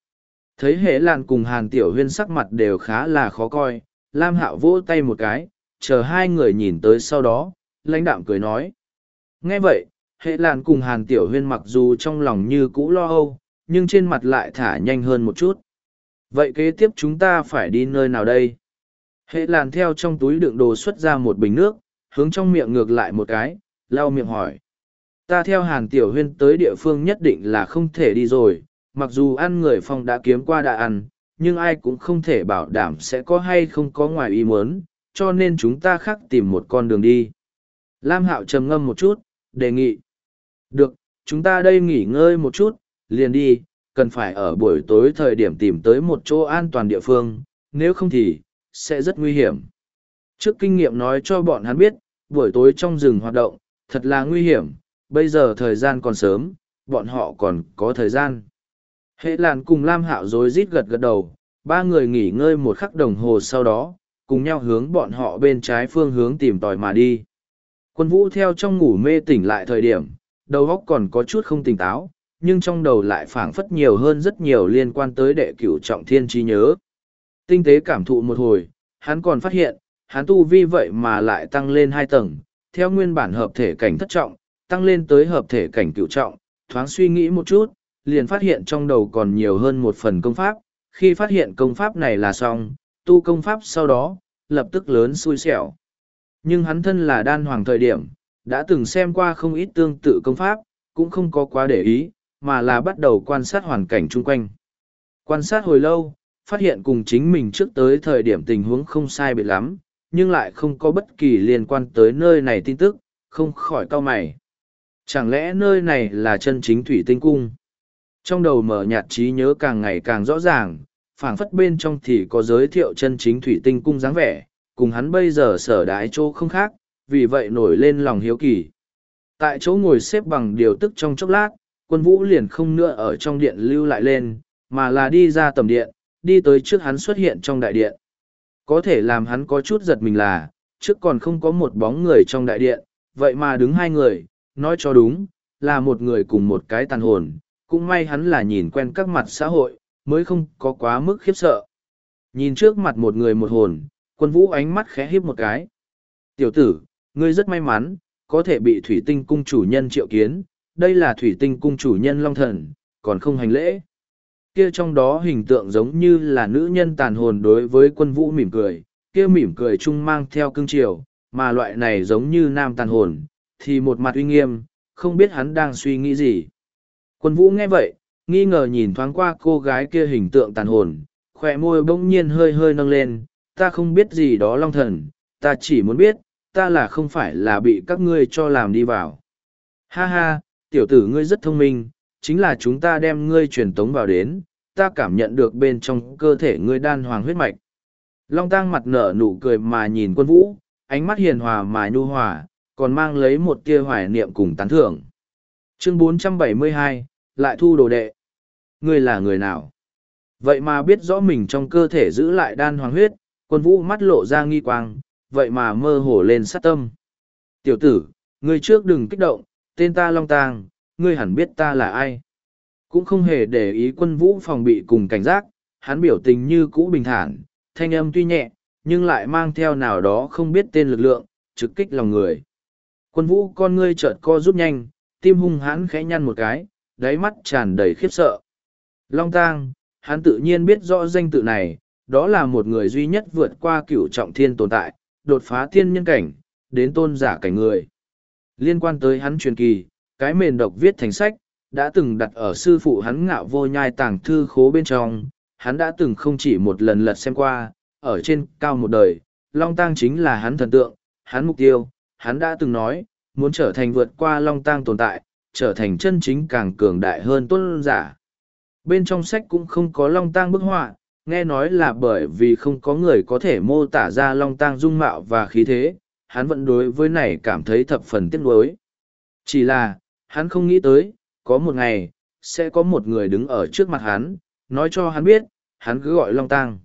Thấy hệ làn cùng hàn tiểu huyên sắc mặt đều khá là khó coi, Lam Hạo vỗ tay một cái, chờ hai người nhìn tới sau đó, lãnh đạm cười nói. Nghe vậy, hệ làn cùng hàn tiểu huyên mặc dù trong lòng như cũ lo âu, nhưng trên mặt lại thả nhanh hơn một chút. Vậy kế tiếp chúng ta phải đi nơi nào đây? Hệ làn theo trong túi đựng đồ xuất ra một bình nước, hướng trong miệng ngược lại một cái, lau miệng hỏi. Ta theo hàn tiểu huyên tới địa phương nhất định là không thể đi rồi, mặc dù ăn người phong đã kiếm qua đã ăn, nhưng ai cũng không thể bảo đảm sẽ có hay không có ngoài ý muốn, cho nên chúng ta khác tìm một con đường đi. Lam Hạo trầm ngâm một chút, đề nghị. Được, chúng ta đây nghỉ ngơi một chút, liền đi, cần phải ở buổi tối thời điểm tìm tới một chỗ an toàn địa phương, nếu không thì, sẽ rất nguy hiểm. Trước kinh nghiệm nói cho bọn hắn biết, buổi tối trong rừng hoạt động, thật là nguy hiểm, bây giờ thời gian còn sớm, bọn họ còn có thời gian. Hệ làn cùng Lam Hạo rối rít gật gật đầu, ba người nghỉ ngơi một khắc đồng hồ sau đó, cùng nhau hướng bọn họ bên trái phương hướng tìm tòi mà đi. Quân vũ theo trong ngủ mê tỉnh lại thời điểm, đầu óc còn có chút không tỉnh táo, nhưng trong đầu lại phảng phất nhiều hơn rất nhiều liên quan tới đệ cửu trọng thiên trí nhớ. Tinh tế cảm thụ một hồi, hắn còn phát hiện, hắn tu vi vậy mà lại tăng lên hai tầng, theo nguyên bản hợp thể cảnh thất trọng, tăng lên tới hợp thể cảnh cửu trọng, thoáng suy nghĩ một chút, liền phát hiện trong đầu còn nhiều hơn một phần công pháp, khi phát hiện công pháp này là xong, tu công pháp sau đó, lập tức lớn xui xẻo. Nhưng hắn thân là đan hoàng thời điểm, đã từng xem qua không ít tương tự công pháp, cũng không có quá để ý, mà là bắt đầu quan sát hoàn cảnh chung quanh. Quan sát hồi lâu, phát hiện cùng chính mình trước tới thời điểm tình huống không sai biệt lắm, nhưng lại không có bất kỳ liên quan tới nơi này tin tức, không khỏi cau mày. Chẳng lẽ nơi này là chân chính thủy tinh cung? Trong đầu mở nhạt trí nhớ càng ngày càng rõ ràng, phảng phất bên trong thì có giới thiệu chân chính thủy tinh cung dáng vẻ, cùng hắn bây giờ sở đái chỗ không khác, vì vậy nổi lên lòng hiếu kỳ. Tại chỗ ngồi xếp bằng điều tức trong chốc lát, quân vũ liền không nữa ở trong điện lưu lại lên, mà là đi ra tầm điện, đi tới trước hắn xuất hiện trong đại điện. Có thể làm hắn có chút giật mình là, trước còn không có một bóng người trong đại điện, vậy mà đứng hai người, nói cho đúng, là một người cùng một cái tàn hồn, cũng may hắn là nhìn quen các mặt xã hội, mới không có quá mức khiếp sợ. Nhìn trước mặt một người một hồn, quân vũ ánh mắt khẽ híp một cái. Tiểu tử, ngươi rất may mắn, có thể bị thủy tinh cung chủ nhân triệu kiến, đây là thủy tinh cung chủ nhân long thần, còn không hành lễ. Kia trong đó hình tượng giống như là nữ nhân tàn hồn đối với quân vũ mỉm cười, kia mỉm cười chung mang theo cương triều, mà loại này giống như nam tàn hồn, thì một mặt uy nghiêm, không biết hắn đang suy nghĩ gì. Quân vũ nghe vậy, nghi ngờ nhìn thoáng qua cô gái kia hình tượng tàn hồn, khỏe môi bỗng nhiên hơi hơi nâng lên, ta không biết gì đó long thần, ta chỉ muốn biết, ta là không phải là bị các ngươi cho làm đi vào. Ha ha, tiểu tử ngươi rất thông minh, chính là chúng ta đem ngươi truyền tống vào đến, ta cảm nhận được bên trong cơ thể ngươi đan hoàng huyết mạch. Long tang mặt nở nụ cười mà nhìn quân vũ, ánh mắt hiền hòa mà nhu hòa, còn mang lấy một tia hoài niệm cùng tán thưởng. Chương 472, lại thu đồ đệ. Ngươi là người nào? Vậy mà biết rõ mình trong cơ thể giữ lại đan hoàng huyết, quân vũ mắt lộ ra nghi quang, vậy mà mơ hồ lên sát tâm. Tiểu tử, ngươi trước đừng kích động, tên ta Long Tang, ngươi hẳn biết ta là ai. Cũng không hề để ý quân vũ phòng bị cùng cảnh giác, hắn biểu tình như cũ bình thản, thanh âm tuy nhẹ, nhưng lại mang theo nào đó không biết tên lực lượng, trực kích lòng người. Quân vũ con ngươi chợt co rút nhanh, tim hung hãn khẽ nhăn một cái, đáy mắt tràn đầy khiếp sợ. Long Tang, hắn tự nhiên biết rõ danh tự này, đó là một người duy nhất vượt qua cửu trọng thiên tồn tại, đột phá thiên nhân cảnh, đến tôn giả cảnh người. Liên quan tới hắn truyền kỳ, cái mền độc viết thành sách, đã từng đặt ở sư phụ hắn ngạo vô nhai tàng thư khố bên trong, hắn đã từng không chỉ một lần lật xem qua, ở trên cao một đời, Long Tăng chính là hắn thần tượng, hắn mục tiêu, hắn đã từng nói, muốn trở thành vượt qua long tang tồn tại, trở thành chân chính càng cường đại hơn tôn giả. Bên trong sách cũng không có long tang bức họa, nghe nói là bởi vì không có người có thể mô tả ra long tang dung mạo và khí thế, hắn vẫn đối với này cảm thấy thập phần tiếc nuối. Chỉ là, hắn không nghĩ tới, có một ngày, sẽ có một người đứng ở trước mặt hắn, nói cho hắn biết, hắn cứ gọi Long Tăng.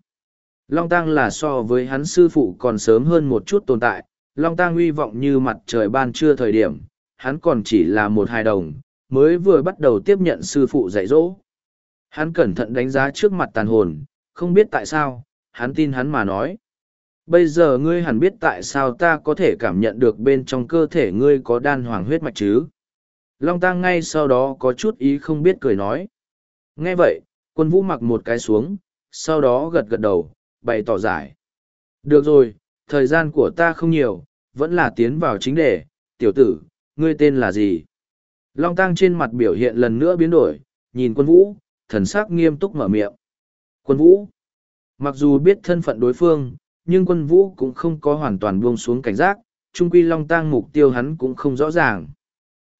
Long Tăng là so với hắn sư phụ còn sớm hơn một chút tồn tại, Long Tăng uy vọng như mặt trời ban trưa thời điểm, hắn còn chỉ là một hài đồng, mới vừa bắt đầu tiếp nhận sư phụ dạy dỗ. Hắn cẩn thận đánh giá trước mặt tàn hồn, không biết tại sao, hắn tin hắn mà nói. Bây giờ ngươi hẳn biết tại sao ta có thể cảm nhận được bên trong cơ thể ngươi có đan hoàng huyết mạch chứ. Long Tăng ngay sau đó có chút ý không biết cười nói. Nghe vậy, quân vũ mặc một cái xuống, sau đó gật gật đầu, bày tỏ giải. Được rồi, thời gian của ta không nhiều, vẫn là tiến vào chính đề, tiểu tử, ngươi tên là gì? Long Tăng trên mặt biểu hiện lần nữa biến đổi, nhìn quân vũ, thần sắc nghiêm túc mở miệng. Quân vũ, mặc dù biết thân phận đối phương, nhưng quân vũ cũng không có hoàn toàn buông xuống cảnh giác, trung quy Long Tăng mục tiêu hắn cũng không rõ ràng.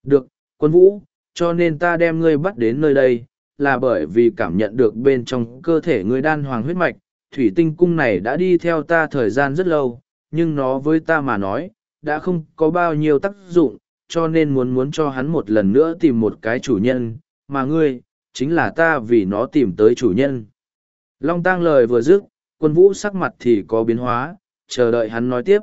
Được, quân vũ, cho nên ta đem ngươi bắt đến nơi đây, là bởi vì cảm nhận được bên trong cơ thể ngươi đan hoàng huyết mạch, thủy tinh cung này đã đi theo ta thời gian rất lâu, nhưng nó với ta mà nói, đã không có bao nhiêu tác dụng, cho nên muốn muốn cho hắn một lần nữa tìm một cái chủ nhân, mà ngươi, chính là ta vì nó tìm tới chủ nhân. Long tang lời vừa dứt, quân vũ sắc mặt thì có biến hóa, chờ đợi hắn nói tiếp.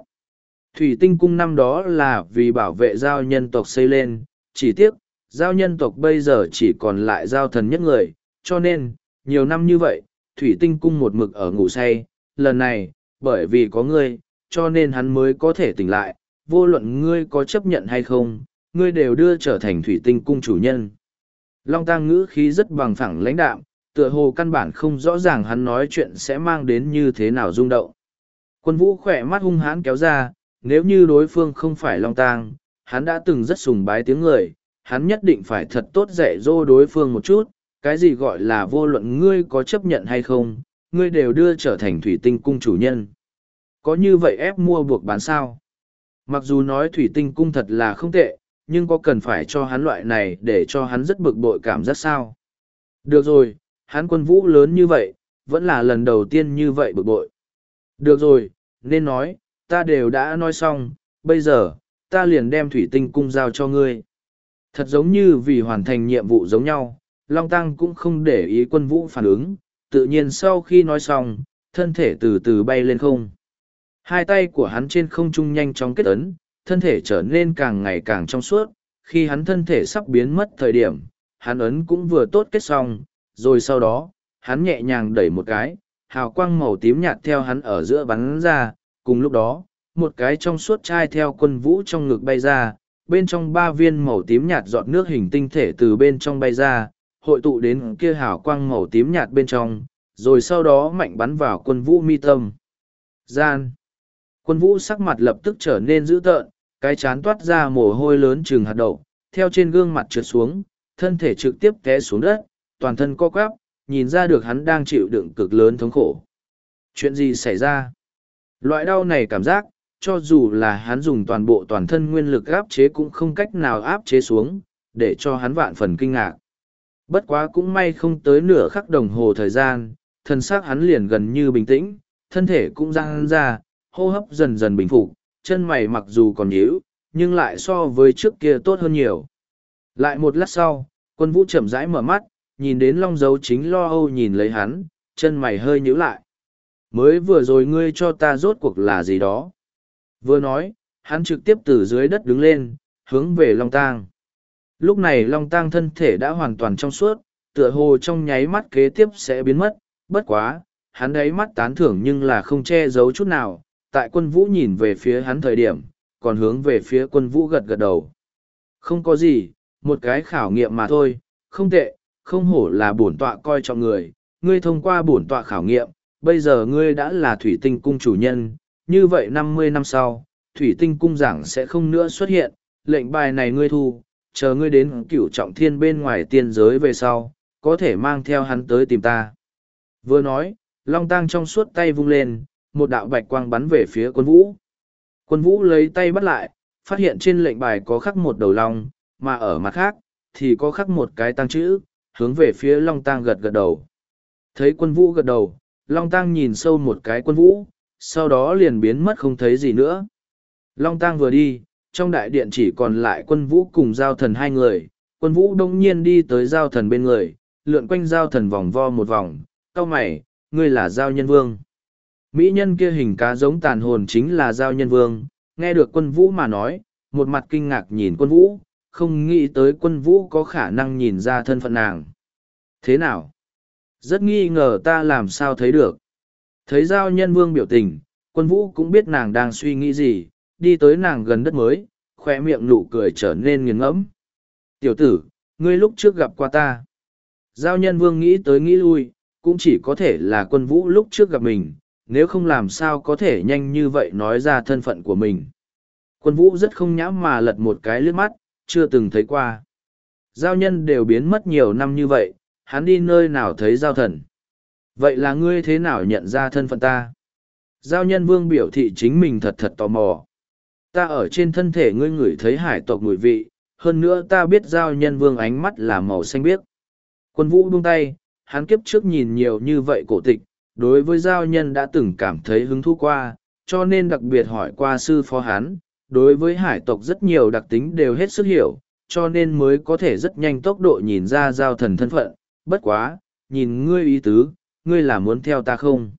Thủy tinh cung năm đó là vì bảo vệ giao nhân tộc xây lên, chỉ tiếc, giao nhân tộc bây giờ chỉ còn lại giao thần nhất người, cho nên, nhiều năm như vậy, thủy tinh cung một mực ở ngủ say, lần này, bởi vì có ngươi, cho nên hắn mới có thể tỉnh lại, vô luận ngươi có chấp nhận hay không, ngươi đều đưa trở thành thủy tinh cung chủ nhân. Long Tăng ngữ khí rất bằng phẳng lãnh đạm, tựa hồ căn bản không rõ ràng hắn nói chuyện sẽ mang đến như thế nào rung động. Quân vũ khỏe mắt hung hãn kéo ra, nếu như đối phương không phải Long Tăng, hắn đã từng rất sùng bái tiếng người, hắn nhất định phải thật tốt dạy dỗ đối phương một chút, cái gì gọi là vô luận ngươi có chấp nhận hay không, ngươi đều đưa trở thành thủy tinh cung chủ nhân. Có như vậy ép mua buộc bán sao? Mặc dù nói thủy tinh cung thật là không tệ, nhưng có cần phải cho hắn loại này để cho hắn rất bực bội cảm giác sao? Được rồi, hắn quân vũ lớn như vậy, vẫn là lần đầu tiên như vậy bực bội. Được rồi, nên nói, ta đều đã nói xong, bây giờ, ta liền đem thủy tinh cung giao cho ngươi. Thật giống như vì hoàn thành nhiệm vụ giống nhau, Long Tăng cũng không để ý quân vũ phản ứng, tự nhiên sau khi nói xong, thân thể từ từ bay lên không. Hai tay của hắn trên không trung nhanh chóng kết ấn, thân thể trở nên càng ngày càng trong suốt, khi hắn thân thể sắp biến mất thời điểm, hắn ấn cũng vừa tốt kết xong, rồi sau đó, hắn nhẹ nhàng đẩy một cái, hào quang màu tím nhạt theo hắn ở giữa bắn ra, cùng lúc đó, một cái trong suốt chai theo quân vũ trong ngực bay ra, bên trong ba viên màu tím nhạt giọt nước hình tinh thể từ bên trong bay ra, hội tụ đến kia hào quang màu tím nhạt bên trong, rồi sau đó mạnh bắn vào quân vũ mi tâm. Gian. Quân vũ sắc mặt lập tức trở nên dữ tợn, cái chán toát ra mồ hôi lớn trừng hạt đậu, theo trên gương mặt trượt xuống, thân thể trực tiếp té xuống đất, toàn thân co quắp, nhìn ra được hắn đang chịu đựng cực lớn thống khổ. Chuyện gì xảy ra? Loại đau này cảm giác, cho dù là hắn dùng toàn bộ toàn thân nguyên lực áp chế cũng không cách nào áp chế xuống, để cho hắn vạn phần kinh ngạc. Bất quá cũng may không tới nửa khắc đồng hồ thời gian, thân xác hắn liền gần như bình tĩnh, thân thể cũng răng ra, hô hấp dần dần bình phục, chân mày mặc dù còn nhíu, nhưng lại so với trước kia tốt hơn nhiều. Lại một lát sau, quân vũ chậm rãi mở mắt, nhìn đến long dấu chính lo âu nhìn lấy hắn, chân mày hơi nhíu lại. Mới vừa rồi ngươi cho ta rốt cuộc là gì đó. Vừa nói, hắn trực tiếp từ dưới đất đứng lên, hướng về Long Tang. Lúc này Long Tang thân thể đã hoàn toàn trong suốt, tựa hồ trong nháy mắt kế tiếp sẽ biến mất, bất quá, hắn ấy mắt tán thưởng nhưng là không che giấu chút nào, tại quân vũ nhìn về phía hắn thời điểm, còn hướng về phía quân vũ gật gật đầu. Không có gì, một cái khảo nghiệm mà thôi, không tệ, không hổ là bổn tọa coi trọng người, ngươi thông qua bổn tọa khảo nghiệm, bây giờ ngươi đã là thủy tinh cung chủ nhân, như vậy năm mươi năm sau, thủy tinh cung giảng sẽ không nữa xuất hiện, lệnh bài này ngươi thu, chờ ngươi đến cửu trọng thiên bên ngoài tiên giới về sau, có thể mang theo hắn tới tìm ta. Vừa nói, Long Tăng trong suốt tay vung lên, một đạo bạch quang bắn về phía quân vũ. Quân vũ lấy tay bắt lại, phát hiện trên lệnh bài có khắc một đầu long, mà ở mặt khác, thì có khắc một cái tăng chữ, hướng về phía long tang gật gật đầu. Thấy quân vũ gật đầu, long tang nhìn sâu một cái quân vũ, sau đó liền biến mất không thấy gì nữa. Long tang vừa đi, trong đại điện chỉ còn lại quân vũ cùng giao thần hai người, quân vũ đông nhiên đi tới giao thần bên người, lượn quanh giao thần vòng vo một vòng, cao mày, ngươi là giao nhân vương. Mỹ nhân kia hình cá giống tàn hồn chính là giao nhân vương, nghe được quân vũ mà nói, một mặt kinh ngạc nhìn quân vũ, không nghĩ tới quân vũ có khả năng nhìn ra thân phận nàng. Thế nào? Rất nghi ngờ ta làm sao thấy được. Thấy giao nhân vương biểu tình, quân vũ cũng biết nàng đang suy nghĩ gì, đi tới nàng gần đất mới, khoe miệng nụ cười trở nên nghiền ngẫm. Tiểu tử, ngươi lúc trước gặp qua ta. Giao nhân vương nghĩ tới nghĩ lui, cũng chỉ có thể là quân vũ lúc trước gặp mình, nếu không làm sao có thể nhanh như vậy nói ra thân phận của mình. Quân vũ rất không nhãm mà lật một cái lướt mắt, chưa từng thấy qua. Giao nhân đều biến mất nhiều năm như vậy, hắn đi nơi nào thấy giao thần. Vậy là ngươi thế nào nhận ra thân phận ta? Giao nhân vương biểu thị chính mình thật thật tò mò. Ta ở trên thân thể ngươi ngửi thấy hải tộc mùi vị, hơn nữa ta biết giao nhân vương ánh mắt là màu xanh biếc. Quân vũ buông tay, hắn kiếp trước nhìn nhiều như vậy cổ tịch, đối với giao nhân đã từng cảm thấy hứng thú qua, cho nên đặc biệt hỏi qua sư phó hắn, đối với hải tộc rất nhiều đặc tính đều hết sức hiểu, cho nên mới có thể rất nhanh tốc độ nhìn ra giao thần thân phận, bất quá, nhìn ngươi ý tứ, ngươi là muốn theo ta không?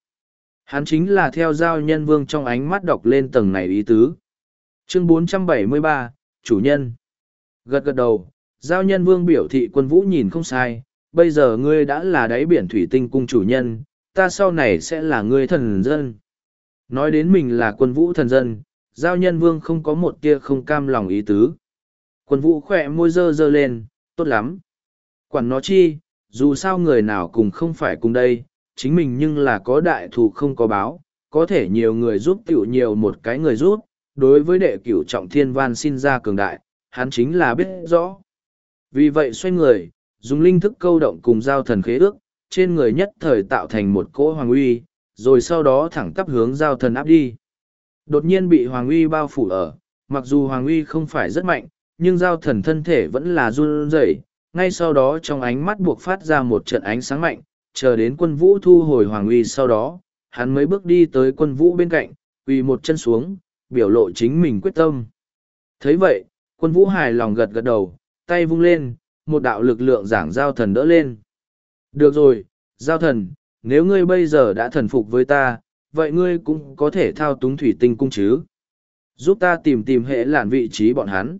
Hắn chính là theo giao nhân vương trong ánh mắt đọc lên tầng này ý tứ. Chương 473, Chủ nhân. Gật gật đầu, giao nhân vương biểu thị quân vũ nhìn không sai, bây giờ ngươi đã là đáy biển thủy tinh cung chủ nhân, ta sau này sẽ là người thần dân. Nói đến mình là quân vũ thần dân, giao nhân vương không có một tia không cam lòng ý tứ. Quân vũ khỏe môi dơ dơ lên, tốt lắm. Quản nó chi, dù sao người nào cùng không phải cùng đây, chính mình nhưng là có đại thù không có báo, có thể nhiều người giúp tiểu nhiều một cái người giúp, đối với đệ cửu trọng thiên văn xin ra cường đại, hắn chính là biết rõ. Vì vậy xoay người, dùng linh thức câu động cùng giao thần khế ước, trên người nhất thời tạo thành một cỗ hoàng uy, rồi sau đó thẳng tắp hướng giao thần áp đi. Đột nhiên bị hoàng uy bao phủ ở, mặc dù hoàng uy không phải rất mạnh, nhưng giao thần thân thể vẫn là run rẩy. ngay sau đó trong ánh mắt buộc phát ra một trận ánh sáng mạnh, chờ đến quân vũ thu hồi hoàng uy sau đó, hắn mới bước đi tới quân vũ bên cạnh, quỳ một chân xuống, biểu lộ chính mình quyết tâm. thấy vậy, quân vũ hài lòng gật gật đầu, tay vung lên, một đạo lực lượng giảng giao thần đỡ lên. Được rồi, giao thần, nếu ngươi bây giờ đã thần phục với ta, vậy ngươi cũng có thể thao túng thủy tinh cung chứ. Giúp ta tìm tìm hệ làn vị trí bọn hắn.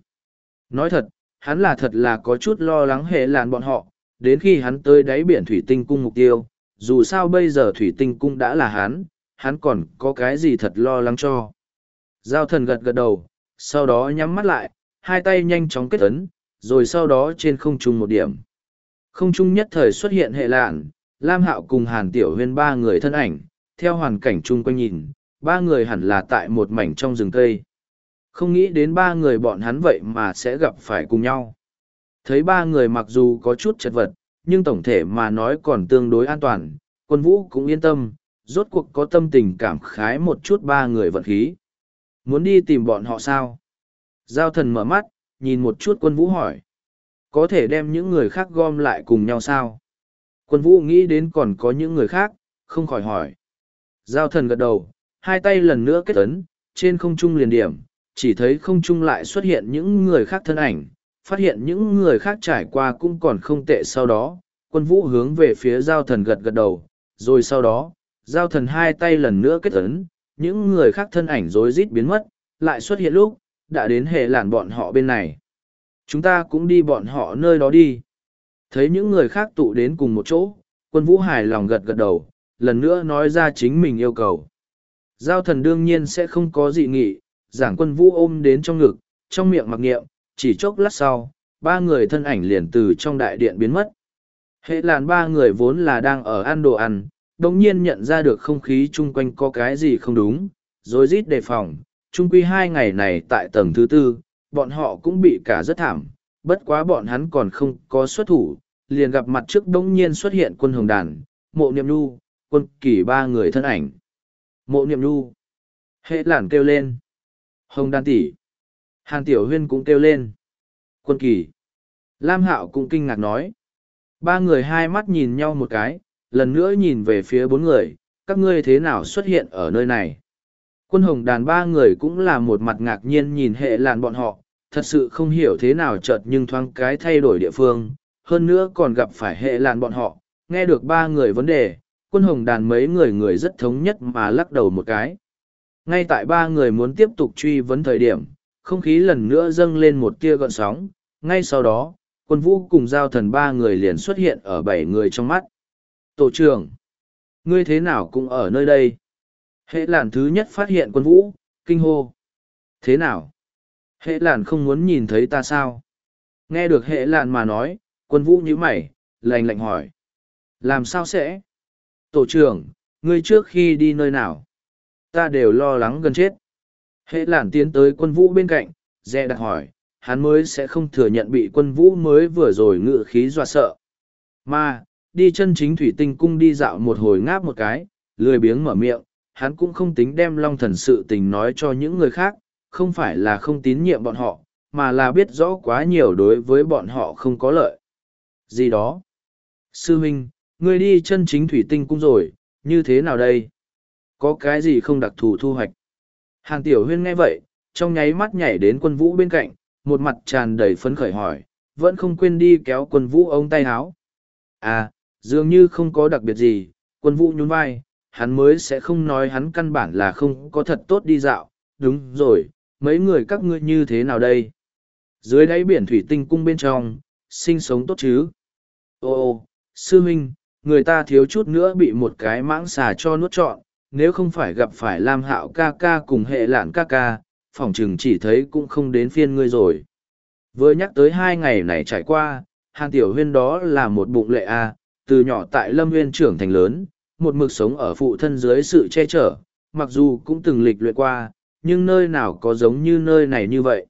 Nói thật, hắn là thật là có chút lo lắng hệ làn bọn họ, đến khi hắn tới đáy biển thủy tinh cung mục tiêu, dù sao bây giờ thủy tinh cung đã là hắn, hắn còn có cái gì thật lo lắng cho. Giao thần gật gật đầu, sau đó nhắm mắt lại, hai tay nhanh chóng kết ấn, rồi sau đó trên không trung một điểm. Không trung nhất thời xuất hiện hệ lạn, Lam Hạo cùng Hàn Tiểu Huyên ba người thân ảnh, theo hoàn cảnh chung quanh nhìn, ba người hẳn là tại một mảnh trong rừng cây. Không nghĩ đến ba người bọn hắn vậy mà sẽ gặp phải cùng nhau. Thấy ba người mặc dù có chút chật vật, nhưng tổng thể mà nói còn tương đối an toàn, quân vũ cũng yên tâm, rốt cuộc có tâm tình cảm khái một chút ba người vận khí. Muốn đi tìm bọn họ sao? Giao thần mở mắt, nhìn một chút quân vũ hỏi. Có thể đem những người khác gom lại cùng nhau sao? Quân vũ nghĩ đến còn có những người khác, không khỏi hỏi. Giao thần gật đầu, hai tay lần nữa kết ấn, trên không trung liền điểm, chỉ thấy không trung lại xuất hiện những người khác thân ảnh, phát hiện những người khác trải qua cũng còn không tệ sau đó, quân vũ hướng về phía giao thần gật gật đầu, rồi sau đó, giao thần hai tay lần nữa kết ấn, những người khác thân ảnh rối rít biến mất, lại xuất hiện lúc, đã đến hệ làn bọn họ bên này. Chúng ta cũng đi bọn họ nơi đó đi. Thấy những người khác tụ đến cùng một chỗ, quân vũ hài lòng gật gật đầu, lần nữa nói ra chính mình yêu cầu. Giao thần đương nhiên sẽ không có dị nghị, giảng quân vũ ôm đến trong ngực, trong miệng mặc niệm, chỉ chốc lát sau, ba người thân ảnh liền từ trong đại điện biến mất. Hệ làn ba người vốn là đang ở ăn đồ ăn, đồng nhiên nhận ra được không khí chung quanh có cái gì không đúng, rồi rít đề phòng. Trung quy hai ngày này tại tầng thứ tư, bọn họ cũng bị cả rất thảm, bất quá bọn hắn còn không có xuất thủ, liền gặp mặt trước đống nhiên xuất hiện quân hồng đàn, mộ niệm nu, quân kỳ ba người thân ảnh. Mộ niệm nu. Hệ lản kêu lên. Hồng đàn tỷ. Hàn Tiểu Huyên cũng kêu lên. Quân kỳ. Lam Hạo cũng kinh ngạc nói. Ba người hai mắt nhìn nhau một cái, lần nữa nhìn về phía bốn người, các ngươi thế nào xuất hiện ở nơi này. Quân hồng đàn ba người cũng là một mặt ngạc nhiên nhìn hệ làn bọn họ, thật sự không hiểu thế nào chợt nhưng thoáng cái thay đổi địa phương, hơn nữa còn gặp phải hệ làn bọn họ, nghe được ba người vấn đề, quân hồng đàn mấy người người rất thống nhất mà lắc đầu một cái. Ngay tại ba người muốn tiếp tục truy vấn thời điểm, không khí lần nữa dâng lên một tia gợn sóng, ngay sau đó, quân vũ cùng giao thần ba người liền xuất hiện ở bảy người trong mắt. Tổ trưởng, ngươi thế nào cũng ở nơi đây. Hệ làn thứ nhất phát hiện quân vũ, kinh hô. Thế nào? Hệ làn không muốn nhìn thấy ta sao? Nghe được hệ làn mà nói, quân vũ nhíu mày, lạnh lạnh hỏi. Làm sao sẽ? Tổ trưởng, ngươi trước khi đi nơi nào? Ta đều lo lắng gần chết. Hệ làn tiến tới quân vũ bên cạnh, dè đặt hỏi, hắn mới sẽ không thừa nhận bị quân vũ mới vừa rồi ngự khí dọa sợ. Mà, đi chân chính thủy tinh cung đi dạo một hồi ngáp một cái, lười biếng mở miệng, hắn cũng không tính đem long thần sự tình nói cho những người khác, không phải là không tín nhiệm bọn họ, mà là biết rõ quá nhiều đối với bọn họ không có lợi. Gì đó? Sư huynh, ngươi đi chân chính thủy tinh cung rồi, như thế nào đây? Có cái gì không đặc thù thu hoạch? Hàng tiểu huyên nghe vậy, trong nháy mắt nhảy đến quân vũ bên cạnh, một mặt tràn đầy phấn khởi hỏi, vẫn không quên đi kéo quân vũ ống tay áo. À, dường như không có đặc biệt gì, quân vũ nhún vai, hắn mới sẽ không nói hắn căn bản là không có thật tốt đi dạo, đúng rồi, mấy người các ngươi như thế nào đây? Dưới đáy biển thủy tinh cung bên trong, sinh sống tốt chứ? Ô ô, sư huynh, người ta thiếu chút nữa bị một cái mãng xà cho nuốt trọn, nếu không phải gặp phải Lam Hạo ca ca cùng hệ lạn ca ca, phỏng chừng chỉ thấy cũng không đến phiên ngươi rồi. Vừa nhắc tới hai ngày này trải qua, Hàn Tiểu Huyên đó là một bụng lệ A, từ nhỏ tại Lâm Huyên trưởng thành lớn, một mực sống ở phụ thân dưới sự che chở, mặc dù cũng từng lịch luyện qua, nhưng nơi nào có giống như nơi này như vậy.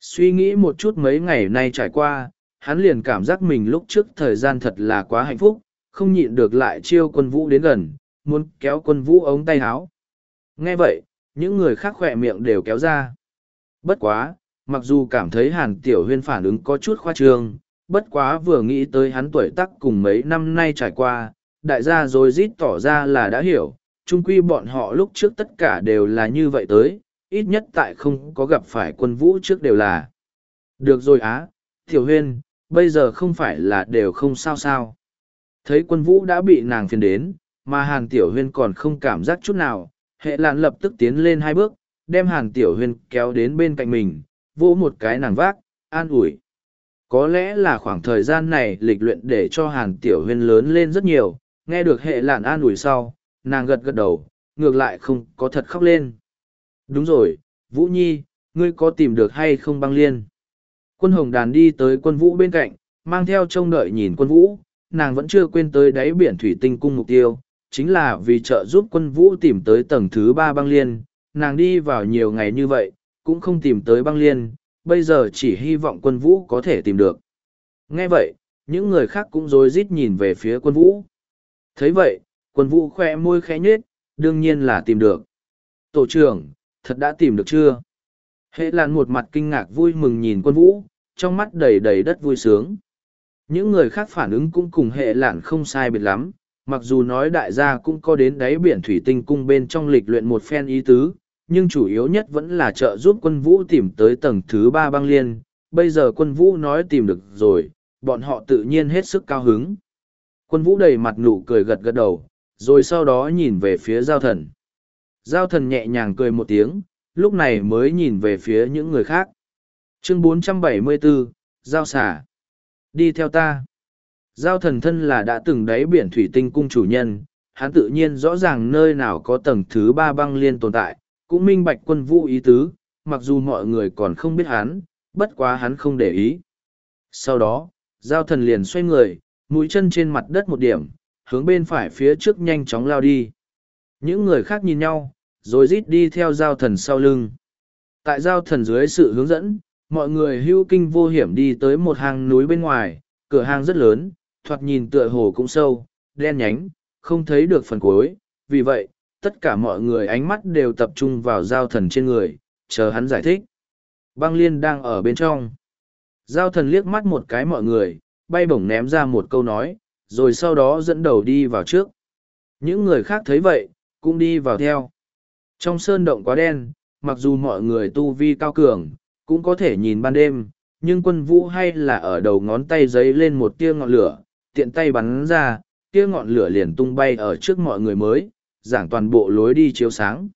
Suy nghĩ một chút mấy ngày nay trải qua, hắn liền cảm giác mình lúc trước thời gian thật là quá hạnh phúc, không nhịn được lại chiêu quân vũ đến gần, muốn kéo quân vũ ống tay áo. Nghe vậy, những người khác khỏe miệng đều kéo ra. Bất quá, mặc dù cảm thấy hàn tiểu huyên phản ứng có chút khoa trương, bất quá vừa nghĩ tới hắn tuổi tác cùng mấy năm nay trải qua, đại gia rồi rít tỏ ra là đã hiểu, chung quy bọn họ lúc trước tất cả đều là như vậy tới, ít nhất tại không có gặp phải quân vũ trước đều là. Được rồi á, tiểu huyên, bây giờ không phải là đều không sao sao. Thấy quân vũ đã bị nàng phiền đến, mà hàn tiểu huyên còn không cảm giác chút nào, hệ lạn lập tức tiến lên hai bước, đem hàn tiểu huyên kéo đến bên cạnh mình, vỗ một cái nàng vác, an ủi. Có lẽ là khoảng thời gian này lịch luyện để cho hàn tiểu huyên lớn lên rất nhiều, nghe được hệ lạn an ủi sau, nàng gật gật đầu, ngược lại không có thật khóc lên. Đúng rồi, Vũ Nhi, ngươi có tìm được hay không băng liên? Quân hồng đàn đi tới quân vũ bên cạnh, mang theo trông đợi nhìn quân vũ, nàng vẫn chưa quên tới đáy biển thủy tinh cung mục tiêu, chính là vì trợ giúp quân vũ tìm tới tầng thứ ba băng liên, nàng đi vào nhiều ngày như vậy, cũng không tìm tới băng liên, bây giờ chỉ hy vọng quân vũ có thể tìm được. Nghe vậy, những người khác cũng rối rít nhìn về phía quân vũ thấy vậy, quân vũ khoe môi khẽ nhếch, đương nhiên là tìm được. Tổ trưởng, thật đã tìm được chưa? Hệ lan một mặt kinh ngạc vui mừng nhìn quân vũ, trong mắt đầy đầy đất vui sướng. Những người khác phản ứng cũng cùng hệ lạn không sai biệt lắm, mặc dù nói đại gia cũng có đến đáy biển thủy tinh cung bên trong lịch luyện một phen ý tứ, nhưng chủ yếu nhất vẫn là trợ giúp quân vũ tìm tới tầng thứ ba băng liên. Bây giờ quân vũ nói tìm được rồi, bọn họ tự nhiên hết sức cao hứng. Quân vũ đầy mặt nụ cười gật gật đầu, rồi sau đó nhìn về phía giao thần. Giao thần nhẹ nhàng cười một tiếng, lúc này mới nhìn về phía những người khác. Chương 474, Giao xả. Đi theo ta. Giao thần thân là đã từng đáy biển thủy tinh cung chủ nhân, hắn tự nhiên rõ ràng nơi nào có tầng thứ ba băng liên tồn tại, cũng minh bạch quân vũ ý tứ, mặc dù mọi người còn không biết hắn, bất quá hắn không để ý. Sau đó, giao thần liền xoay người, mũi chân trên mặt đất một điểm, hướng bên phải phía trước nhanh chóng lao đi. Những người khác nhìn nhau, rồi rít đi theo giao thần sau lưng. Tại giao thần dưới sự hướng dẫn, mọi người hưu kinh vô hiểm đi tới một hang núi bên ngoài, cửa hang rất lớn, thoạt nhìn tựa hồ cũng sâu, đen nhánh, không thấy được phần cuối, vì vậy, tất cả mọi người ánh mắt đều tập trung vào giao thần trên người, chờ hắn giải thích. Băng liên đang ở bên trong. Giao thần liếc mắt một cái mọi người, bay bổng ném ra một câu nói, rồi sau đó dẫn đầu đi vào trước. Những người khác thấy vậy, cũng đi vào theo. Trong sơn động quá đen, mặc dù mọi người tu vi cao cường, cũng có thể nhìn ban đêm, nhưng quân vũ hay là ở đầu ngón tay giấy lên một tia ngọn lửa, tiện tay bắn ra, tia ngọn lửa liền tung bay ở trước mọi người mới, giảng toàn bộ lối đi chiếu sáng.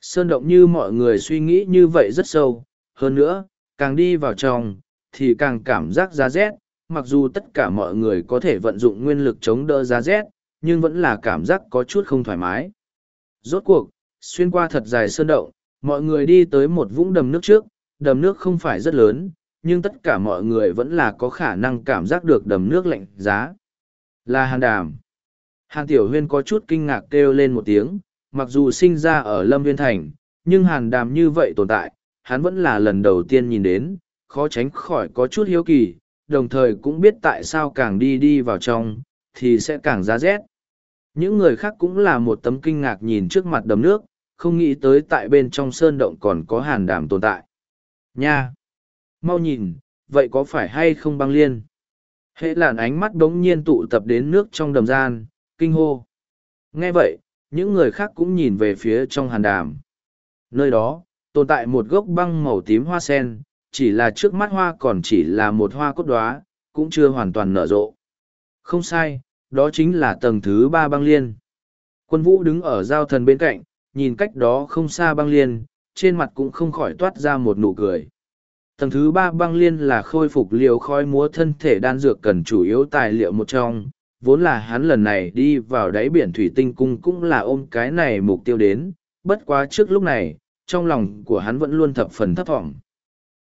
Sơn động như mọi người suy nghĩ như vậy rất sâu, hơn nữa, càng đi vào trong, thì càng cảm giác giá rét, mặc dù tất cả mọi người có thể vận dụng nguyên lực chống đỡ giá rét, nhưng vẫn là cảm giác có chút không thoải mái. Rốt cuộc, xuyên qua thật dài sơn động, mọi người đi tới một vũng đầm nước trước, đầm nước không phải rất lớn, nhưng tất cả mọi người vẫn là có khả năng cảm giác được đầm nước lạnh giá. Là hàn đàm. Hàn Tiểu Huyên có chút kinh ngạc kêu lên một tiếng, mặc dù sinh ra ở Lâm Viên Thành, nhưng hàn đàm như vậy tồn tại, hắn vẫn là lần đầu tiên nhìn đến, khó tránh khỏi có chút hiếu kỳ, đồng thời cũng biết tại sao càng đi đi vào trong, thì sẽ càng giá rét. Những người khác cũng là một tấm kinh ngạc nhìn trước mặt đầm nước, không nghĩ tới tại bên trong sơn động còn có hàn đàm tồn tại. Nha! Mau nhìn, vậy có phải hay không băng liên? Hệ làn ánh mắt đống nhiên tụ tập đến nước trong đầm gian, kinh hô. Nghe vậy, những người khác cũng nhìn về phía trong hàn đàm. Nơi đó, tồn tại một gốc băng màu tím hoa sen, chỉ là trước mắt hoa còn chỉ là một hoa cốt đoá, cũng chưa hoàn toàn nở rộ. Không sai, đó chính là tầng thứ ba băng liên. Quân vũ đứng ở giao thần bên cạnh, nhìn cách đó không xa băng liên, trên mặt cũng không khỏi toát ra một nụ cười. Tầng thứ ba băng liên là khôi phục liều khói múa thân thể đan dược cần chủ yếu tài liệu một trong, vốn là hắn lần này đi vào đáy biển thủy tinh cung cũng là ôm cái này mục tiêu đến, bất quá trước lúc này, trong lòng của hắn vẫn luôn thập phần thấp thỏm.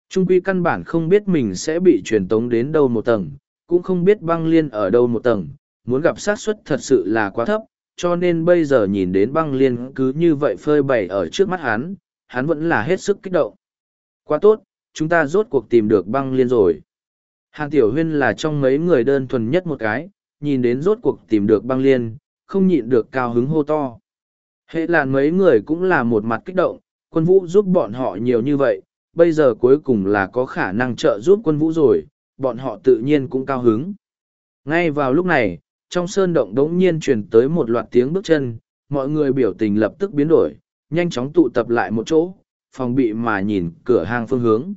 Trung quy căn bản không biết mình sẽ bị truyền tống đến đâu một tầng, cũng không biết băng liên ở đâu một tầng, muốn gặp xác suất thật sự là quá thấp, cho nên bây giờ nhìn đến băng liên cứ như vậy phơi bày ở trước mắt hắn, hắn vẫn là hết sức kích động. Quá tốt, chúng ta rốt cuộc tìm được băng liên rồi. Hàn Tiểu Huyên là trong mấy người đơn thuần nhất một cái, nhìn đến rốt cuộc tìm được băng liên, không nhịn được cao hứng hô to. Hệ làn mấy người cũng là một mặt kích động, quân vũ giúp bọn họ nhiều như vậy, bây giờ cuối cùng là có khả năng trợ giúp quân vũ rồi, bọn họ tự nhiên cũng cao hứng. Ngay vào lúc này, trong sơn động đống nhiên truyền tới một loạt tiếng bước chân, mọi người biểu tình lập tức biến đổi, nhanh chóng tụ tập lại một chỗ, phòng bị mà nhìn cửa hàng phương hướng.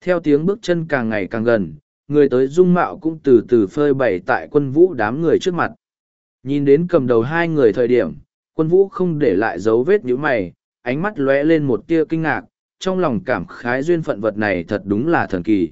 Theo tiếng bước chân càng ngày càng gần, người tới dung mạo cũng từ từ phơi bày tại quân vũ đám người trước mặt. Nhìn đến cầm đầu hai người thời điểm, quân vũ không để lại dấu vết nhíu mày, ánh mắt lóe lên một tia kinh ngạc, trong lòng cảm khái duyên phận vật này thật đúng là thần kỳ.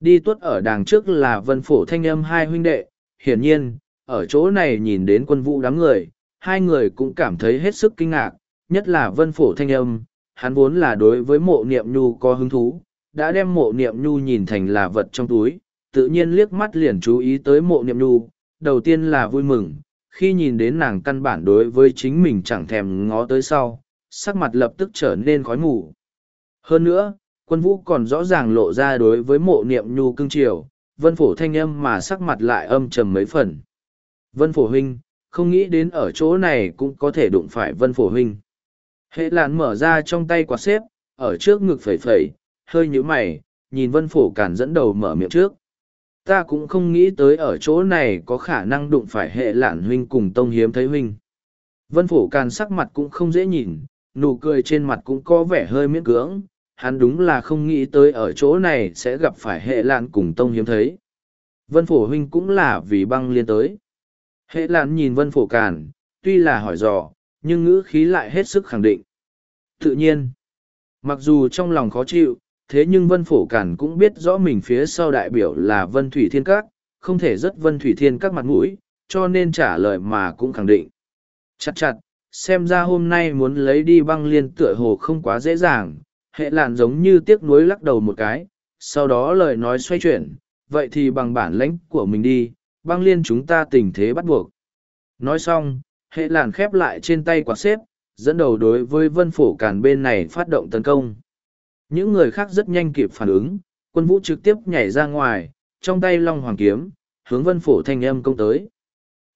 Đi tuất ở đàng trước là vân phổ thanh âm hai huynh đệ, hiển nhiên, ở chỗ này nhìn đến quân vũ đám người, hai người cũng cảm thấy hết sức kinh ngạc, nhất là vân phổ thanh âm, hắn vốn là đối với mộ niệm nhu có hứng thú, đã đem mộ niệm nhu nhìn thành là vật trong túi, tự nhiên liếc mắt liền chú ý tới mộ niệm nhu, đầu tiên là vui mừng, khi nhìn đến nàng căn bản đối với chính mình chẳng thèm ngó tới sau, sắc mặt lập tức trở nên khói mù. Hơn nữa, quân vũ còn rõ ràng lộ ra đối với mộ niệm nhu cưng chiều, vân phổ thanh âm mà sắc mặt lại âm trầm mấy phần. Vân phổ huynh, không nghĩ đến ở chỗ này cũng có thể đụng phải vân phổ huynh. Hệ làn mở ra trong tay quạt xếp, ở trước ngực phẩy phẩy, hơi nhíu mày, nhìn vân phổ cản dẫn đầu mở miệng trước. Ta cũng không nghĩ tới ở chỗ này có khả năng đụng phải hệ lạn huynh cùng tông hiếm thấy huynh. Vân phổ càn sắc mặt cũng không dễ nhìn, nụ cười trên mặt cũng có vẻ hơi miễn cưỡng, hắn đúng là không nghĩ tới ở chỗ này sẽ gặp phải hệ lạn cùng tông hiếm thấy. Vân phổ huynh cũng là vì băng liên tới. Hệ lạn nhìn vân phổ càn, tuy là hỏi dò, nhưng ngữ khí lại hết sức khẳng định. Tự nhiên, mặc dù trong lòng khó chịu, thế nhưng vân phổ càn cũng biết rõ mình phía sau đại biểu là vân thủy thiên các, không thể rất vân thủy thiên các mặt mũi, cho nên trả lời mà cũng khẳng định. Chặt chặt, xem ra hôm nay muốn lấy đi băng liên tựa hồ không quá dễ dàng, hệ làn giống như tiếc nuối lắc đầu một cái, sau đó lời nói xoay chuyển, vậy thì bằng bản lãnh của mình đi, băng liên chúng ta tình thế bắt buộc. Nói xong, hệ làn khép lại trên tay quạt xếp, dẫn đầu đối với vân phổ càn bên này phát động tấn công. Những người khác rất nhanh kịp phản ứng, quân vũ trực tiếp nhảy ra ngoài, trong tay long hoàng kiếm, hướng vân phổ thanh âm công tới.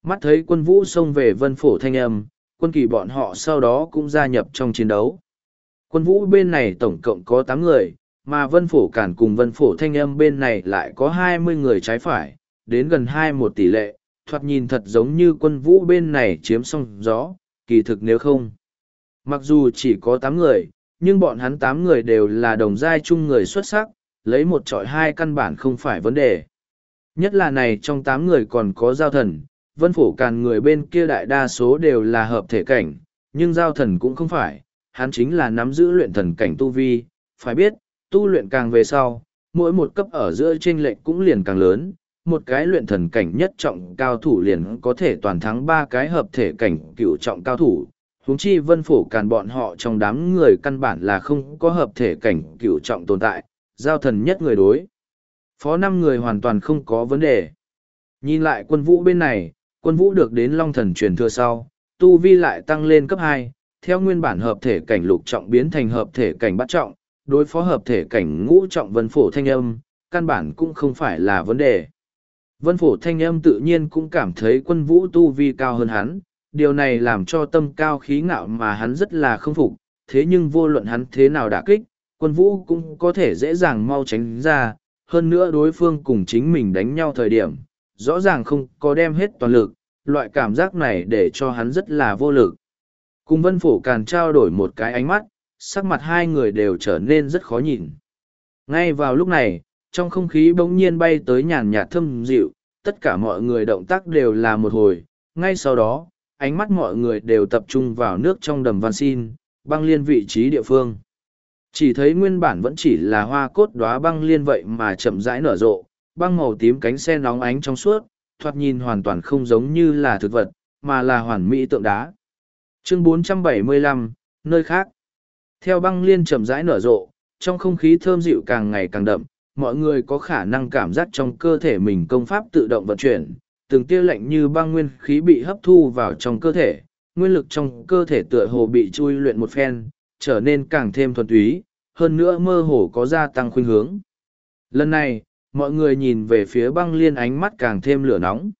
Mắt thấy quân vũ xông về vân phổ thanh âm, quân kỳ bọn họ sau đó cũng gia nhập trong chiến đấu. Quân vũ bên này tổng cộng có tám người, mà vân phổ cản cùng vân phổ thanh âm bên này lại có hai mươi người trái phải, đến gần hai một tỷ lệ, thoạt nhìn thật giống như quân vũ bên này chiếm xong gió, kỳ thực nếu không. Mặc dù chỉ có tám người, nhưng bọn hắn tám người đều là đồng giai chung người xuất sắc, lấy một trọi hai căn bản không phải vấn đề. Nhất là này trong tám người còn có giao thần, vân phổ càn người bên kia đại đa số đều là hợp thể cảnh, nhưng giao thần cũng không phải, hắn chính là nắm giữ luyện thần cảnh tu vi, phải biết, tu luyện càng về sau, mỗi một cấp ở giữa chênh lệch cũng liền càng lớn, một cái luyện thần cảnh nhất trọng cao thủ liền có thể toàn thắng ba cái hợp thể cảnh cựu trọng cao thủ. Huống chi vân phủ càn bọn họ trong đám người căn bản là không có hợp thể cảnh cựu trọng tồn tại, giao thần nhất người đối. Phó năm người hoàn toàn không có vấn đề. Nhìn lại quân vũ bên này, quân vũ được đến long thần truyền thừa sau, tu vi lại tăng lên cấp hai, theo nguyên bản hợp thể cảnh lục trọng biến thành hợp thể cảnh bát trọng, đối phó hợp thể cảnh ngũ trọng vân phổ thanh âm, căn bản cũng không phải là vấn đề. Vân phổ thanh âm tự nhiên cũng cảm thấy quân vũ tu vi cao hơn hắn, điều này làm cho tâm cao khí ngạo mà hắn rất là không phục, thế nhưng vô luận hắn thế nào đả kích, quân vũ cũng có thể dễ dàng mau tránh ra, hơn nữa đối phương cùng chính mình đánh nhau thời điểm, rõ ràng không có đem hết toàn lực, loại cảm giác này để cho hắn rất là vô lực. Cùng vân phổ càn trao đổi một cái ánh mắt, sắc mặt hai người đều trở nên rất khó nhìn. Ngay vào lúc này, trong không khí bỗng nhiên bay tới nhàn nhạt thâm dịu, tất cả mọi người động tác đều là một hồi, ngay sau đó, ánh mắt mọi người đều tập trung vào nước trong đầm van xin, băng liên vị trí địa phương. Chỉ thấy nguyên bản vẫn chỉ là hoa cốt đóa băng liên vậy mà chậm rãi nở rộ, băng màu tím cánh sen nóng ánh trong suốt, thoạt nhìn hoàn toàn không giống như là thực vật, mà là hoàn mỹ tượng đá. Chương 475, nơi khác. Theo băng liên chậm rãi nở rộ, trong không khí thơm dịu càng ngày càng đậm, mọi người có khả năng cảm giác trong cơ thể mình công pháp tự động vận chuyển, từng tia lạnh như băng nguyên khí bị hấp thu vào trong cơ thể, nguyên lực trong cơ thể tựa hồ bị chui luyện một phen, trở nên càng thêm thuần túy, hơn nữa mơ hồ có gia tăng khuynh hướng. Lần này, mọi người nhìn về phía băng liên ánh mắt càng thêm lửa nóng.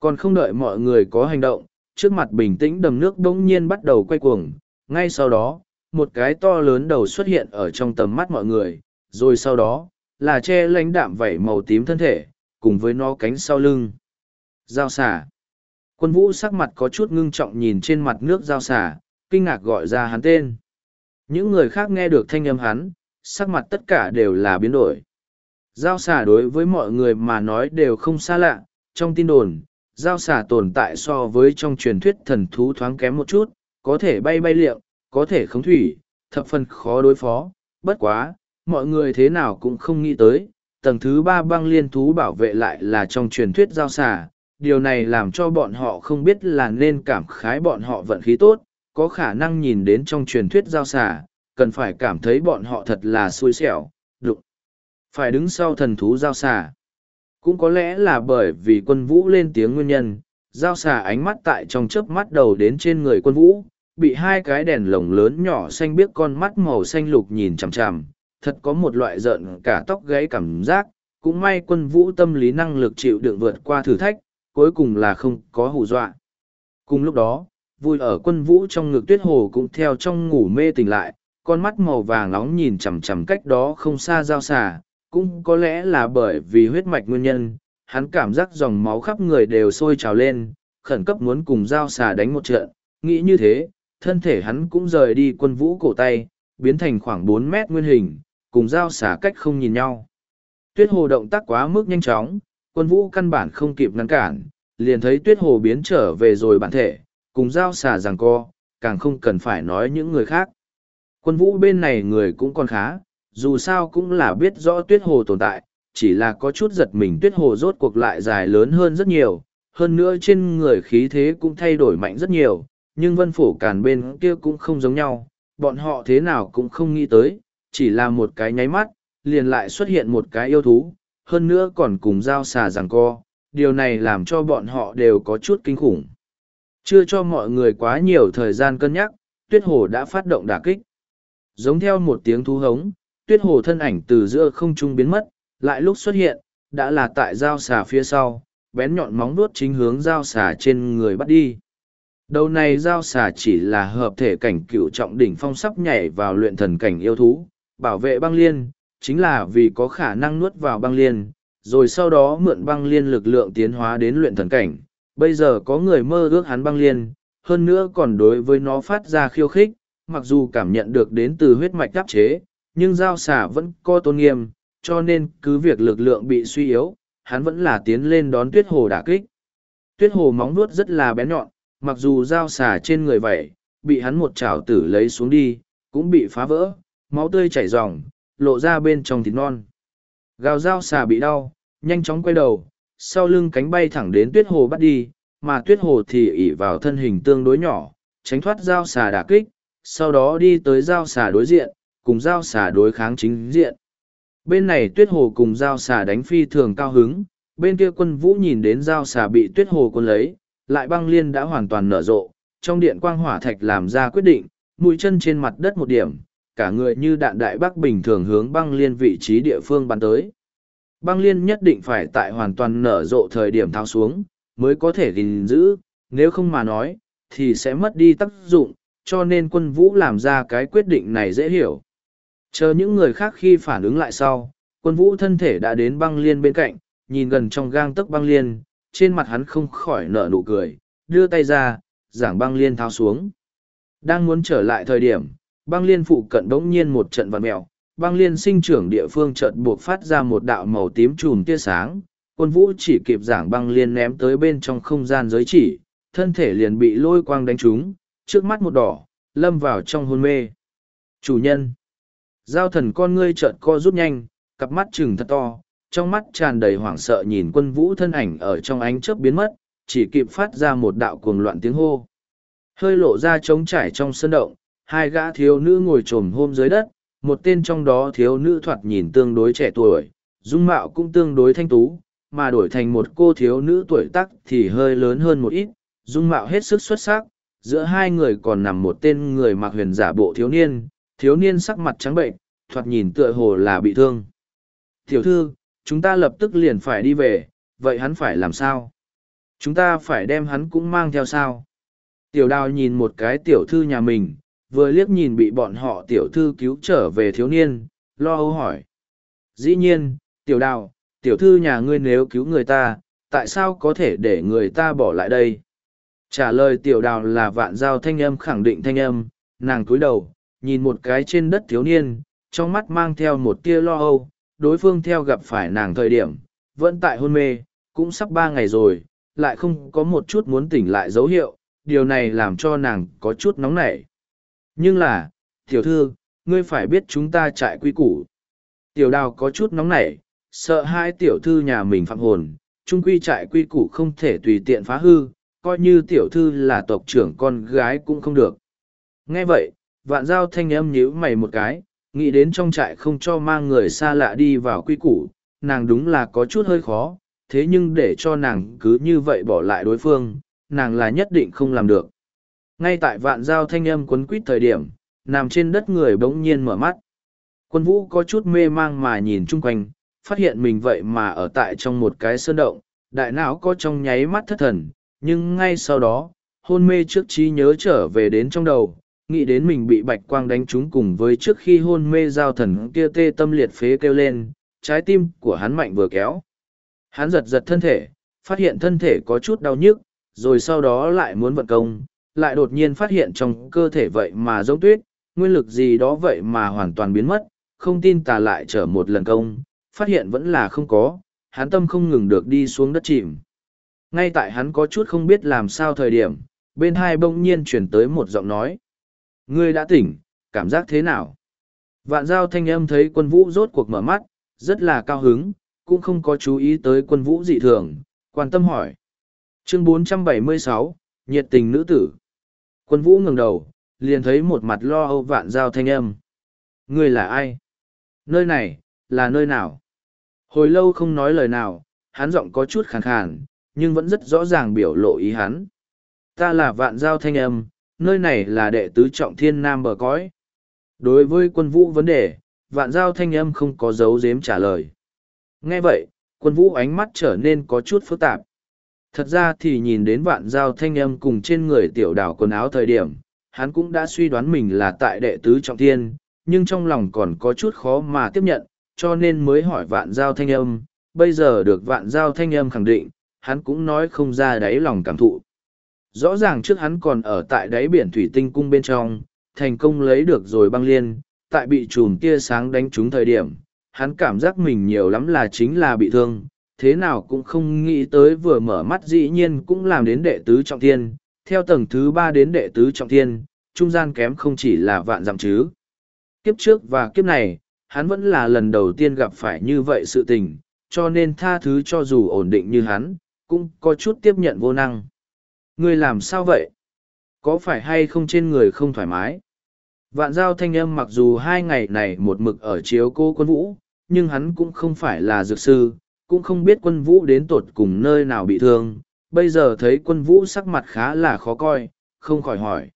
Còn không đợi mọi người có hành động, trước mặt bình tĩnh đầm nước bỗng nhiên bắt đầu quay cuồng, ngay sau đó, một cái to lớn đầu xuất hiện ở trong tầm mắt mọi người, rồi sau đó, là che lãnh đạm vảy màu tím thân thể, cùng với nó cánh sau lưng. Giao xả. Quân vũ sắc mặt có chút ngưng trọng nhìn trên mặt nước giao xả, kinh ngạc gọi ra hắn tên. Những người khác nghe được thanh âm hắn, sắc mặt tất cả đều là biến đổi. Giao xả đối với mọi người mà nói đều không xa lạ, trong tin đồn, giao xà tồn tại so với trong truyền thuyết thần thú thoáng kém một chút, có thể bay bay liệng, có thể khống thủy, thập phần khó đối phó, bất quá, mọi người thế nào cũng không nghĩ tới, tầng thứ ba băng liên thú bảo vệ lại là trong truyền thuyết giao xà, điều này làm cho bọn họ không biết là nên cảm khái bọn họ vận khí tốt, có khả năng nhìn đến trong truyền thuyết giao xà, cần phải cảm thấy bọn họ thật là xui xẻo, đụng. Phải đứng sau thần thú giao xà. Cũng có lẽ là bởi vì quân vũ lên tiếng nguyên nhân, giao xà ánh mắt tại trong chớp mắt đầu đến trên người quân vũ, bị hai cái đèn lồng lớn nhỏ xanh biếc con mắt màu xanh lục nhìn chằm chằm, thật có một loại giận cả tóc gáy cảm giác, cũng may quân vũ tâm lý năng lực chịu đựng vượt qua thử thách, cuối cùng là không có hù dọa. Cùng lúc đó, vui ở quân vũ trong ngực tuyết hồ cũng theo trong ngủ mê tỉnh lại, con mắt màu vàng nóng nhìn chằm chằm cách đó không xa giao xà, cũng có lẽ là bởi vì huyết mạch nguyên nhân, hắn cảm giác dòng máu khắp người đều sôi trào lên, khẩn cấp muốn cùng giao xà đánh một trận, nghĩ như thế, thân thể hắn cũng rời đi quân vũ cổ tay, biến thành khoảng bốn mét nguyên hình, cùng giao xả cách không nhìn nhau. Tuyết hồ động tác quá mức nhanh chóng, quân vũ căn bản không kịp ngăn cản, liền thấy tuyết hồ biến trở về rồi bản thể, cùng giao xả rằng co, càng không cần phải nói những người khác. Quân vũ bên này người cũng còn khá, dù sao cũng là biết rõ tuyết hồ tồn tại, chỉ là có chút giật mình tuyết hồ rốt cuộc lại dài lớn hơn rất nhiều, hơn nữa trên người khí thế cũng thay đổi mạnh rất nhiều, nhưng vân Phủ càn bên kia cũng không giống nhau, bọn họ thế nào cũng không nghĩ tới, chỉ là một cái nháy mắt, liền lại xuất hiện một cái yêu thú, hơn nữa còn cùng giao xà rằng co, điều này làm cho bọn họ đều có chút kinh khủng. Chưa cho mọi người quá nhiều thời gian cân nhắc, tuyết hồ đã phát động đả kích. Giống theo một tiếng thú hống, tuyết hồ thân ảnh từ giữa không trung biến mất, lại lúc xuất hiện, đã là tại dao xà phía sau, bén nhọn móng vuốt chính hướng dao xà trên người bắt đi. Đầu này dao xà chỉ là hợp thể cảnh cựu trọng đỉnh phong sắp nhảy vào luyện thần cảnh yêu thú, bảo vệ băng liên, chính là vì có khả năng nuốt vào băng liên, rồi sau đó mượn băng liên lực lượng tiến hóa đến luyện thần cảnh. Bây giờ có người mơ ước hắn băng liên, hơn nữa còn đối với nó phát ra khiêu khích, mặc dù cảm nhận được đến từ huyết mạch đáp chế, nhưng giao xả vẫn co tôn nghiêm, cho nên cứ việc lực lượng bị suy yếu, hắn vẫn là tiến lên đón tuyết hồ đả kích. Tuyết hồ móng vuốt rất là bén nhọn, mặc dù dao xả trên người vậy, bị hắn một chảo tử lấy xuống đi, cũng bị phá vỡ, máu tươi chảy ròng, lộ ra bên trong thịt non. Gào dao xà bị đau, nhanh chóng quay đầu, sau lưng cánh bay thẳng đến tuyết hồ bắt đi, mà tuyết hồ thì ỉ vào thân hình tương đối nhỏ, tránh thoát dao xà đả kích, sau đó đi tới dao xà đối diện, cùng giao xà đối kháng chính diện. Bên này tuyết hồ cùng giao xà đánh phi thường cao hứng, bên kia quân vũ nhìn đến giao xà bị tuyết hồ quân lấy, lại băng liên đã hoàn toàn nở rộ, trong điện quang hỏa thạch làm ra quyết định, mũi chân trên mặt đất một điểm, cả người như đạn đại bác bình thường hướng băng liên vị trí địa phương bắn tới. Băng liên nhất định phải tại hoàn toàn nở rộ thời điểm tháo xuống, mới có thể gìn giữ, nếu không mà nói, thì sẽ mất đi tác dụng, cho nên quân vũ làm ra cái quyết định này dễ hiểu. Chờ những người khác khi phản ứng lại sau, quân vũ thân thể đã đến băng liên bên cạnh, nhìn gần trong gang tấc băng liên, trên mặt hắn không khỏi nở nụ cười, đưa tay ra, giảng băng liên tháo xuống. Đang muốn trở lại thời điểm, băng liên phụ cận đống nhiên một trận vặn mèo, băng liên sinh trưởng địa phương chợt buộc phát ra một đạo màu tím chùm tia sáng, quân vũ chỉ kịp giảng băng liên ném tới bên trong không gian giới chỉ, thân thể liền bị lôi quang đánh trúng, trước mắt một đỏ, lâm vào trong hôn mê. Chủ nhân. Giao thần con ngươi trợn co rút nhanh, cặp mắt trừng thật to, trong mắt tràn đầy hoảng sợ nhìn quân vũ thân ảnh ở trong ánh chớp biến mất, chỉ kịp phát ra một đạo cuồng loạn tiếng hô. Hơi lộ ra trống trải trong sân động, hai gã thiếu nữ ngồi trồm hôm dưới đất, một tên trong đó thiếu nữ thoạt nhìn tương đối trẻ tuổi, dung mạo cũng tương đối thanh tú, mà đổi thành một cô thiếu nữ tuổi tác thì hơi lớn hơn một ít, dung mạo hết sức xuất sắc. Giữa hai người còn nằm một tên người mặc huyền giả bộ thiếu niên, thiếu niên sắc mặt trắng bệnh, thoạt nhìn tựa hồ là bị thương. Tiểu thư, chúng ta lập tức liền phải đi về, vậy hắn phải làm sao? Chúng ta phải đem hắn cũng mang theo sao? Tiểu đào nhìn một cái tiểu thư nhà mình, vừa liếc nhìn bị bọn họ tiểu thư cứu trở về thiếu niên, lo âu hỏi. Dĩ nhiên, tiểu đào, tiểu thư nhà ngươi nếu cứu người ta, tại sao có thể để người ta bỏ lại đây? Trả lời tiểu đào là vạn giao thanh âm khẳng định thanh âm, nàng cúi đầu, nhìn một cái trên đất thiếu niên, trong mắt mang theo một tia lo âu, đối phương theo gặp phải nàng thời điểm, vẫn tại hôn mê, cũng sắp ba ngày rồi, lại không có một chút muốn tỉnh lại dấu hiệu, điều này làm cho nàng có chút nóng nảy. Nhưng là, tiểu thư, ngươi phải biết chúng ta trại quy củ. Tiểu đào có chút nóng nảy, sợ hai tiểu thư nhà mình phạm hồn, chung quy trại quy củ không thể tùy tiện phá hư, coi như tiểu thư là tộc trưởng con gái cũng không được. Nghe vậy, vạn giao thanh âm nhíu mày một cái, nghĩ đến trong trại không cho mang người xa lạ đi vào quy củ, nàng đúng là có chút hơi khó, thế nhưng để cho nàng cứ như vậy bỏ lại đối phương, nàng là nhất định không làm được. Ngay tại vạn giao thanh âm quấn quýt thời điểm, nằm trên đất người bỗng nhiên mở mắt. Quân vũ có chút mê mang mà nhìn chung quanh, phát hiện mình vậy mà ở tại trong một cái sơn động, đại não có trong nháy mắt thất thần, nhưng ngay sau đó, hôn mê trước trí nhớ trở về đến trong đầu, nghĩ đến mình bị bạch quang đánh trúng cùng với trước khi hôn mê giao thần kia tê tâm liệt phế kêu lên, trái tim của hắn mạnh vừa kéo. Hắn giật giật thân thể, phát hiện thân thể có chút đau nhức, rồi sau đó lại muốn vận công, lại đột nhiên phát hiện trong cơ thể vậy mà giống tuyết, nguyên lực gì đó vậy mà hoàn toàn biến mất, không tin tà lại trở một lần công, phát hiện vẫn là không có, hắn tâm không ngừng được đi xuống đất chìm. Ngay tại hắn có chút không biết làm sao thời điểm, bên hai bỗng nhiên chuyển tới một giọng nói. Ngươi đã tỉnh, cảm giác thế nào? Vạn giao thanh âm thấy quân vũ rốt cuộc mở mắt, rất là cao hứng, cũng không có chú ý tới quân vũ dị thường, quan tâm hỏi. Chương 476, nhiệt tình nữ tử. Quân vũ ngẩng đầu, liền thấy một mặt lo âu vạn giao thanh âm. Ngươi là ai? Nơi này, là nơi nào? Hồi lâu không nói lời nào, hắn giọng có chút khàn khàn, nhưng vẫn rất rõ ràng biểu lộ ý hắn. Ta là vạn giao thanh âm, nơi này là đệ tứ trọng thiên nam bờ cõi. Đối với quân vũ vấn đề, vạn giao thanh âm không có dấu giếm trả lời. Nghe vậy, quân vũ ánh mắt trở nên có chút phức tạp. Thật ra thì nhìn đến vạn giao thanh âm cùng trên người tiểu đảo quần áo thời điểm, hắn cũng đã suy đoán mình là tại đệ tứ trọng thiên, nhưng trong lòng còn có chút khó mà tiếp nhận, cho nên mới hỏi vạn giao thanh âm, bây giờ được vạn giao thanh âm khẳng định, hắn cũng nói không ra đáy lòng cảm thụ. Rõ ràng trước hắn còn ở tại đáy biển thủy tinh cung bên trong, thành công lấy được rồi băng liên, tại bị chùm tia sáng đánh trúng thời điểm, hắn cảm giác mình nhiều lắm là chính là bị thương, thế nào cũng không nghĩ tới vừa mở mắt dĩ nhiên cũng làm đến đệ tứ trọng thiên, theo tầng thứ ba đến đệ tứ trọng thiên, trung gian kém không chỉ là vạn dặm chứ. Kiếp trước và kiếp này, hắn vẫn là lần đầu tiên gặp phải như vậy sự tình, cho nên tha thứ cho dù ổn định như hắn, cũng có chút tiếp nhận vô năng. Ngươi làm sao vậy? Có phải hay không trên người không thoải mái? Vạn giao thanh âm mặc dù hai ngày này một mực ở chiếu cô quân vũ, nhưng hắn cũng không phải là dược sư, cũng không biết quân vũ đến tột cùng nơi nào bị thương. Bây giờ thấy quân vũ sắc mặt khá là khó coi, không khỏi hỏi.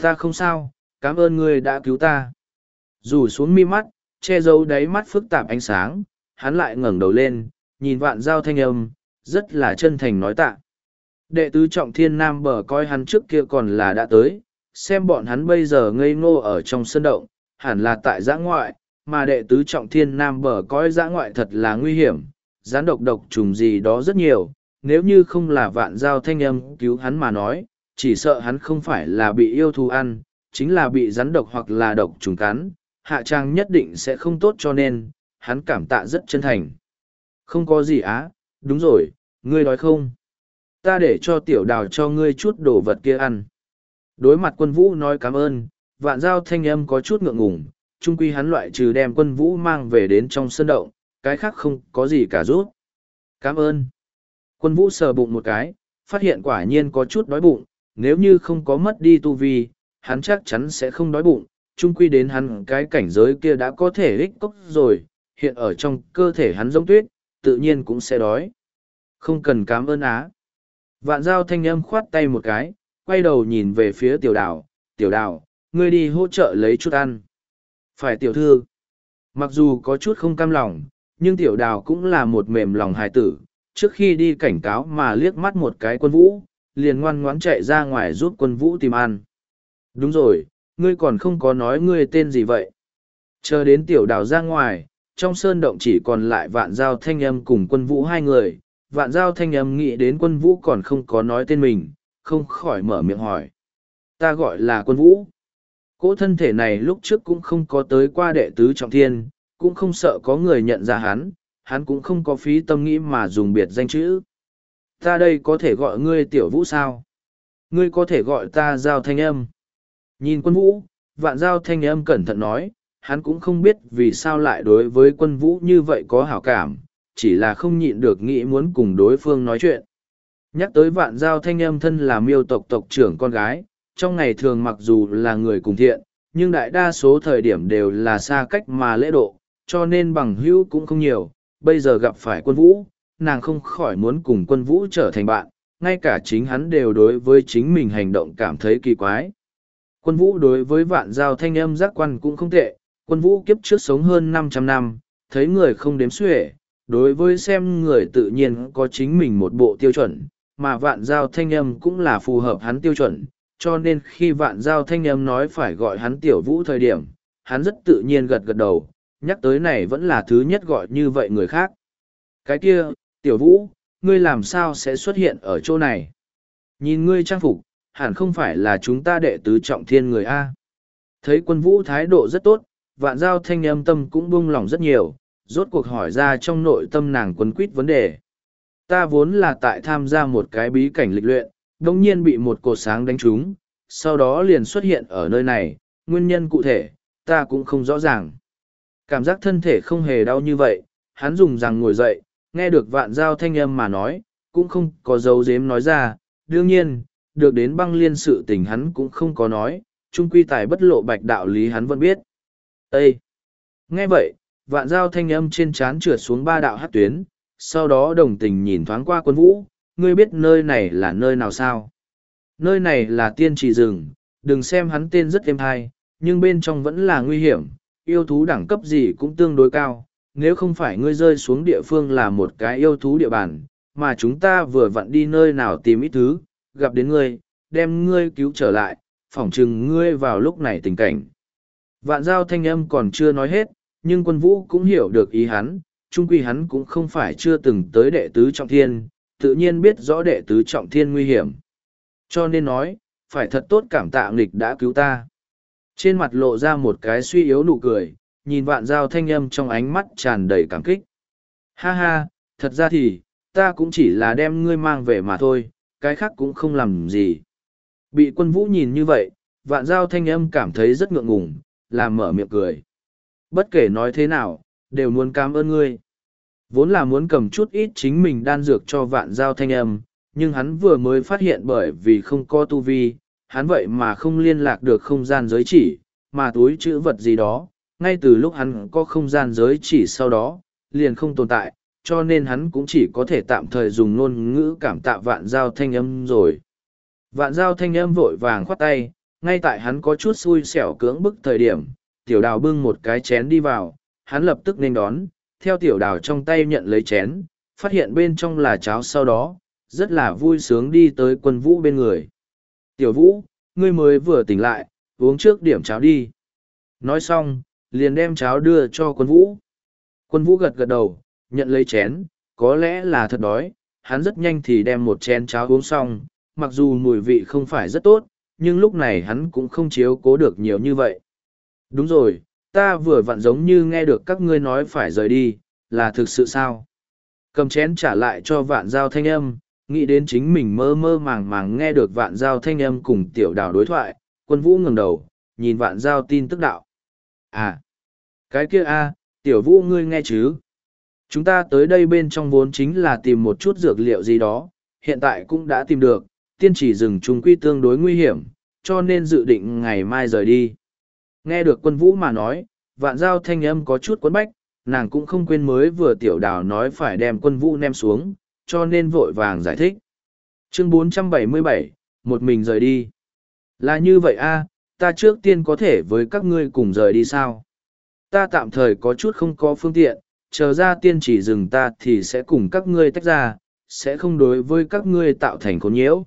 Ta không sao, cảm ơn ngươi đã cứu ta. Dù xuống mi mắt, che giấu đáy mắt phức tạp ánh sáng, hắn lại ngẩng đầu lên, nhìn vạn giao thanh âm, rất là chân thành nói tạ. Đệ tứ trọng thiên nam bờ coi hắn trước kia còn là đã tới, xem bọn hắn bây giờ ngây ngô ở trong sân động, hẳn là tại giã ngoại, mà đệ tứ trọng thiên nam bờ coi giã ngoại thật là nguy hiểm, gián độc độc trùng gì đó rất nhiều, nếu như không là vạn giao thanh âm cứu hắn mà nói, chỉ sợ hắn không phải là bị yêu thù ăn, chính là bị rắn độc hoặc là độc trùng cắn, hạ trang nhất định sẽ không tốt cho nên, hắn cảm tạ rất chân thành. Không có gì á, đúng rồi, ngươi nói không? Ta để cho tiểu đào cho ngươi chút đồ vật kia ăn. Đối mặt quân vũ nói cảm ơn, vạn giao thanh âm có chút ngượng ngùng, chung quy hắn loại trừ đem quân vũ mang về đến trong sân động, cái khác không có gì cả rút. Cảm ơn. Quân vũ sờ bụng một cái, phát hiện quả nhiên có chút đói bụng, nếu như không có mất đi tu vi, hắn chắc chắn sẽ không đói bụng, chung quy đến hắn cái cảnh giới kia đã có thể ích cốc rồi, hiện ở trong cơ thể hắn giống tuyết, tự nhiên cũng sẽ đói. Không cần cảm ơn á. Vạn giao thanh âm khoát tay một cái, quay đầu nhìn về phía tiểu đào, tiểu đào, ngươi đi hỗ trợ lấy chút ăn. Phải tiểu thư. Mặc dù có chút không cam lòng, nhưng tiểu đào cũng là một mềm lòng hài tử, trước khi đi cảnh cáo mà liếc mắt một cái quân vũ, liền ngoan ngoãn chạy ra ngoài giúp quân vũ tìm ăn. Đúng rồi, ngươi còn không có nói ngươi tên gì vậy. Chờ đến tiểu đào ra ngoài, trong sơn động chỉ còn lại vạn giao thanh âm cùng quân vũ hai người, vạn giao thanh âm nghĩ đến quân vũ còn không có nói tên mình, không khỏi mở miệng hỏi. Ta gọi là quân vũ. Cỗ thân thể này lúc trước cũng không có tới qua đệ tứ trọng thiên, cũng không sợ có người nhận ra hắn, hắn cũng không có phí tâm nghĩ mà dùng biệt danh chữ. Ta đây có thể gọi ngươi tiểu vũ sao? Ngươi có thể gọi ta giao thanh âm. Nhìn quân vũ, vạn giao thanh âm cẩn thận nói, hắn cũng không biết vì sao lại đối với quân vũ như vậy có hảo cảm, chỉ là không nhịn được nghĩ muốn cùng đối phương nói chuyện. Nhắc tới vạn giao thanh âm thân là miêu tộc tộc trưởng con gái, trong ngày thường mặc dù là người cùng thiện, nhưng đại đa số thời điểm đều là xa cách mà lễ độ, cho nên bằng hữu cũng không nhiều. Bây giờ gặp phải quân vũ, nàng không khỏi muốn cùng quân vũ trở thành bạn, ngay cả chính hắn đều đối với chính mình hành động cảm thấy kỳ quái. Quân vũ đối với vạn giao thanh âm giác quan cũng không tệ, quân vũ kiếp trước sống hơn 500 năm, thấy người không đếm xuể, đối với xem người tự nhiên có chính mình một bộ tiêu chuẩn, mà vạn giao thanh âm cũng là phù hợp hắn tiêu chuẩn, cho nên khi vạn giao thanh âm nói phải gọi hắn tiểu vũ thời điểm, hắn rất tự nhiên gật gật đầu, nhắc tới này vẫn là thứ nhất gọi như vậy người khác. Cái kia, tiểu vũ, ngươi làm sao sẽ xuất hiện ở chỗ này? Nhìn ngươi trang phục, hẳn không phải là chúng ta đệ tứ trọng thiên người A. Thấy quân vũ thái độ rất tốt, vạn giao thanh âm tâm cũng buông lòng rất nhiều, rốt cuộc hỏi ra trong nội tâm nàng quấn quýt vấn đề. Ta vốn là tại tham gia một cái bí cảnh lịch luyện, đồng nhiên bị một cột sáng đánh trúng, sau đó liền xuất hiện ở nơi này, nguyên nhân cụ thể, ta cũng không rõ ràng. Cảm giác thân thể không hề đau như vậy, hắn dùng rằng ngồi dậy, nghe được vạn giao thanh âm mà nói, cũng không có dấu dếm nói ra, đương nhiên, được đến băng liên sự tình hắn cũng không có nói, trung quy tài bất lộ bạch đạo lý hắn vẫn biết. Ê! Nghe vậy, vạn giao thanh âm trên trán trượt xuống ba đạo hát tuyến, sau đó đồng tình nhìn thoáng qua quân vũ, ngươi biết nơi này là nơi nào sao? Nơi này là tiên trì rừng, đừng xem hắn tên rất êm hay, nhưng bên trong vẫn là nguy hiểm, yêu thú đẳng cấp gì cũng tương đối cao, nếu không phải ngươi rơi xuống địa phương là một cái yêu thú địa bàn, mà chúng ta vừa vặn đi nơi nào tìm ít thứ, gặp đến ngươi, đem ngươi cứu trở lại, phỏng chừng ngươi vào lúc này tình cảnh. Vạn giao thanh âm còn chưa nói hết, nhưng quân vũ cũng hiểu được ý hắn, chung quy hắn cũng không phải chưa từng tới đệ tứ trọng thiên, tự nhiên biết rõ đệ tứ trọng thiên nguy hiểm. Cho nên nói, phải thật tốt cảm tạ nghịch đã cứu ta. Trên mặt lộ ra một cái suy yếu nụ cười, nhìn vạn giao thanh âm trong ánh mắt tràn đầy cảm kích. Ha ha, thật ra thì, ta cũng chỉ là đem ngươi mang về mà thôi, cái khác cũng không làm gì. Bị quân vũ nhìn như vậy, vạn giao thanh âm cảm thấy rất ngượng ngùng, làm mở miệng cười. Bất kể nói thế nào, đều muốn cảm ơn ngươi. Vốn là muốn cầm chút ít chính mình đan dược cho vạn giao thanh âm, nhưng hắn vừa mới phát hiện bởi vì không có tu vi, hắn vậy mà không liên lạc được không gian giới chỉ, mà túi chữ vật gì đó, ngay từ lúc hắn có không gian giới chỉ sau đó, liền không tồn tại, cho nên hắn cũng chỉ có thể tạm thời dùng ngôn ngữ cảm tạ vạn giao thanh âm rồi. Vạn giao thanh âm vội vàng khoát tay, ngay tại hắn có chút xui xẻo cưỡng bức thời điểm, tiểu đào bưng một cái chén đi vào, hắn lập tức nên đón, theo tiểu đào trong tay nhận lấy chén, phát hiện bên trong là cháo sau đó, rất là vui sướng đi tới quân vũ bên người. Tiểu vũ, ngươi mới vừa tỉnh lại, uống trước điểm cháo đi. Nói xong, liền đem cháo đưa cho quân vũ. Quân vũ gật gật đầu, nhận lấy chén, có lẽ là thật đói, hắn rất nhanh thì đem một chén cháo uống xong, mặc dù mùi vị không phải rất tốt, nhưng lúc này hắn cũng không chiếu cố được nhiều như vậy. Đúng rồi, ta vừa vặn giống như nghe được các ngươi nói phải rời đi, là thực sự sao? Cầm chén trả lại cho vạn giao thanh âm, nghĩ đến chính mình mơ mơ màng màng nghe được vạn giao thanh âm cùng tiểu đào đối thoại, quân vũ ngẩng đầu, nhìn vạn giao tin tức đạo. À, cái kia a, tiểu vũ ngươi nghe chứ? Chúng ta tới đây bên trong vốn chính là tìm một chút dược liệu gì đó, hiện tại cũng đã tìm được, tiên chỉ rừng trung quy tương đối nguy hiểm, cho nên dự định ngày mai rời đi. Nghe được quân vũ mà nói, vạn giao thanh âm có chút quấn bách, nàng cũng không quên mới vừa tiểu đào nói phải đem quân vũ ném xuống, cho nên vội vàng giải thích. Chương 477, một mình rời đi. Là như vậy a, ta trước tiên có thể với các ngươi cùng rời đi sao? Ta tạm thời có chút không có phương tiện, chờ ra tiên chỉ dừng ta thì sẽ cùng các ngươi tách ra, sẽ không đối với các ngươi tạo thành khốn nhiễu.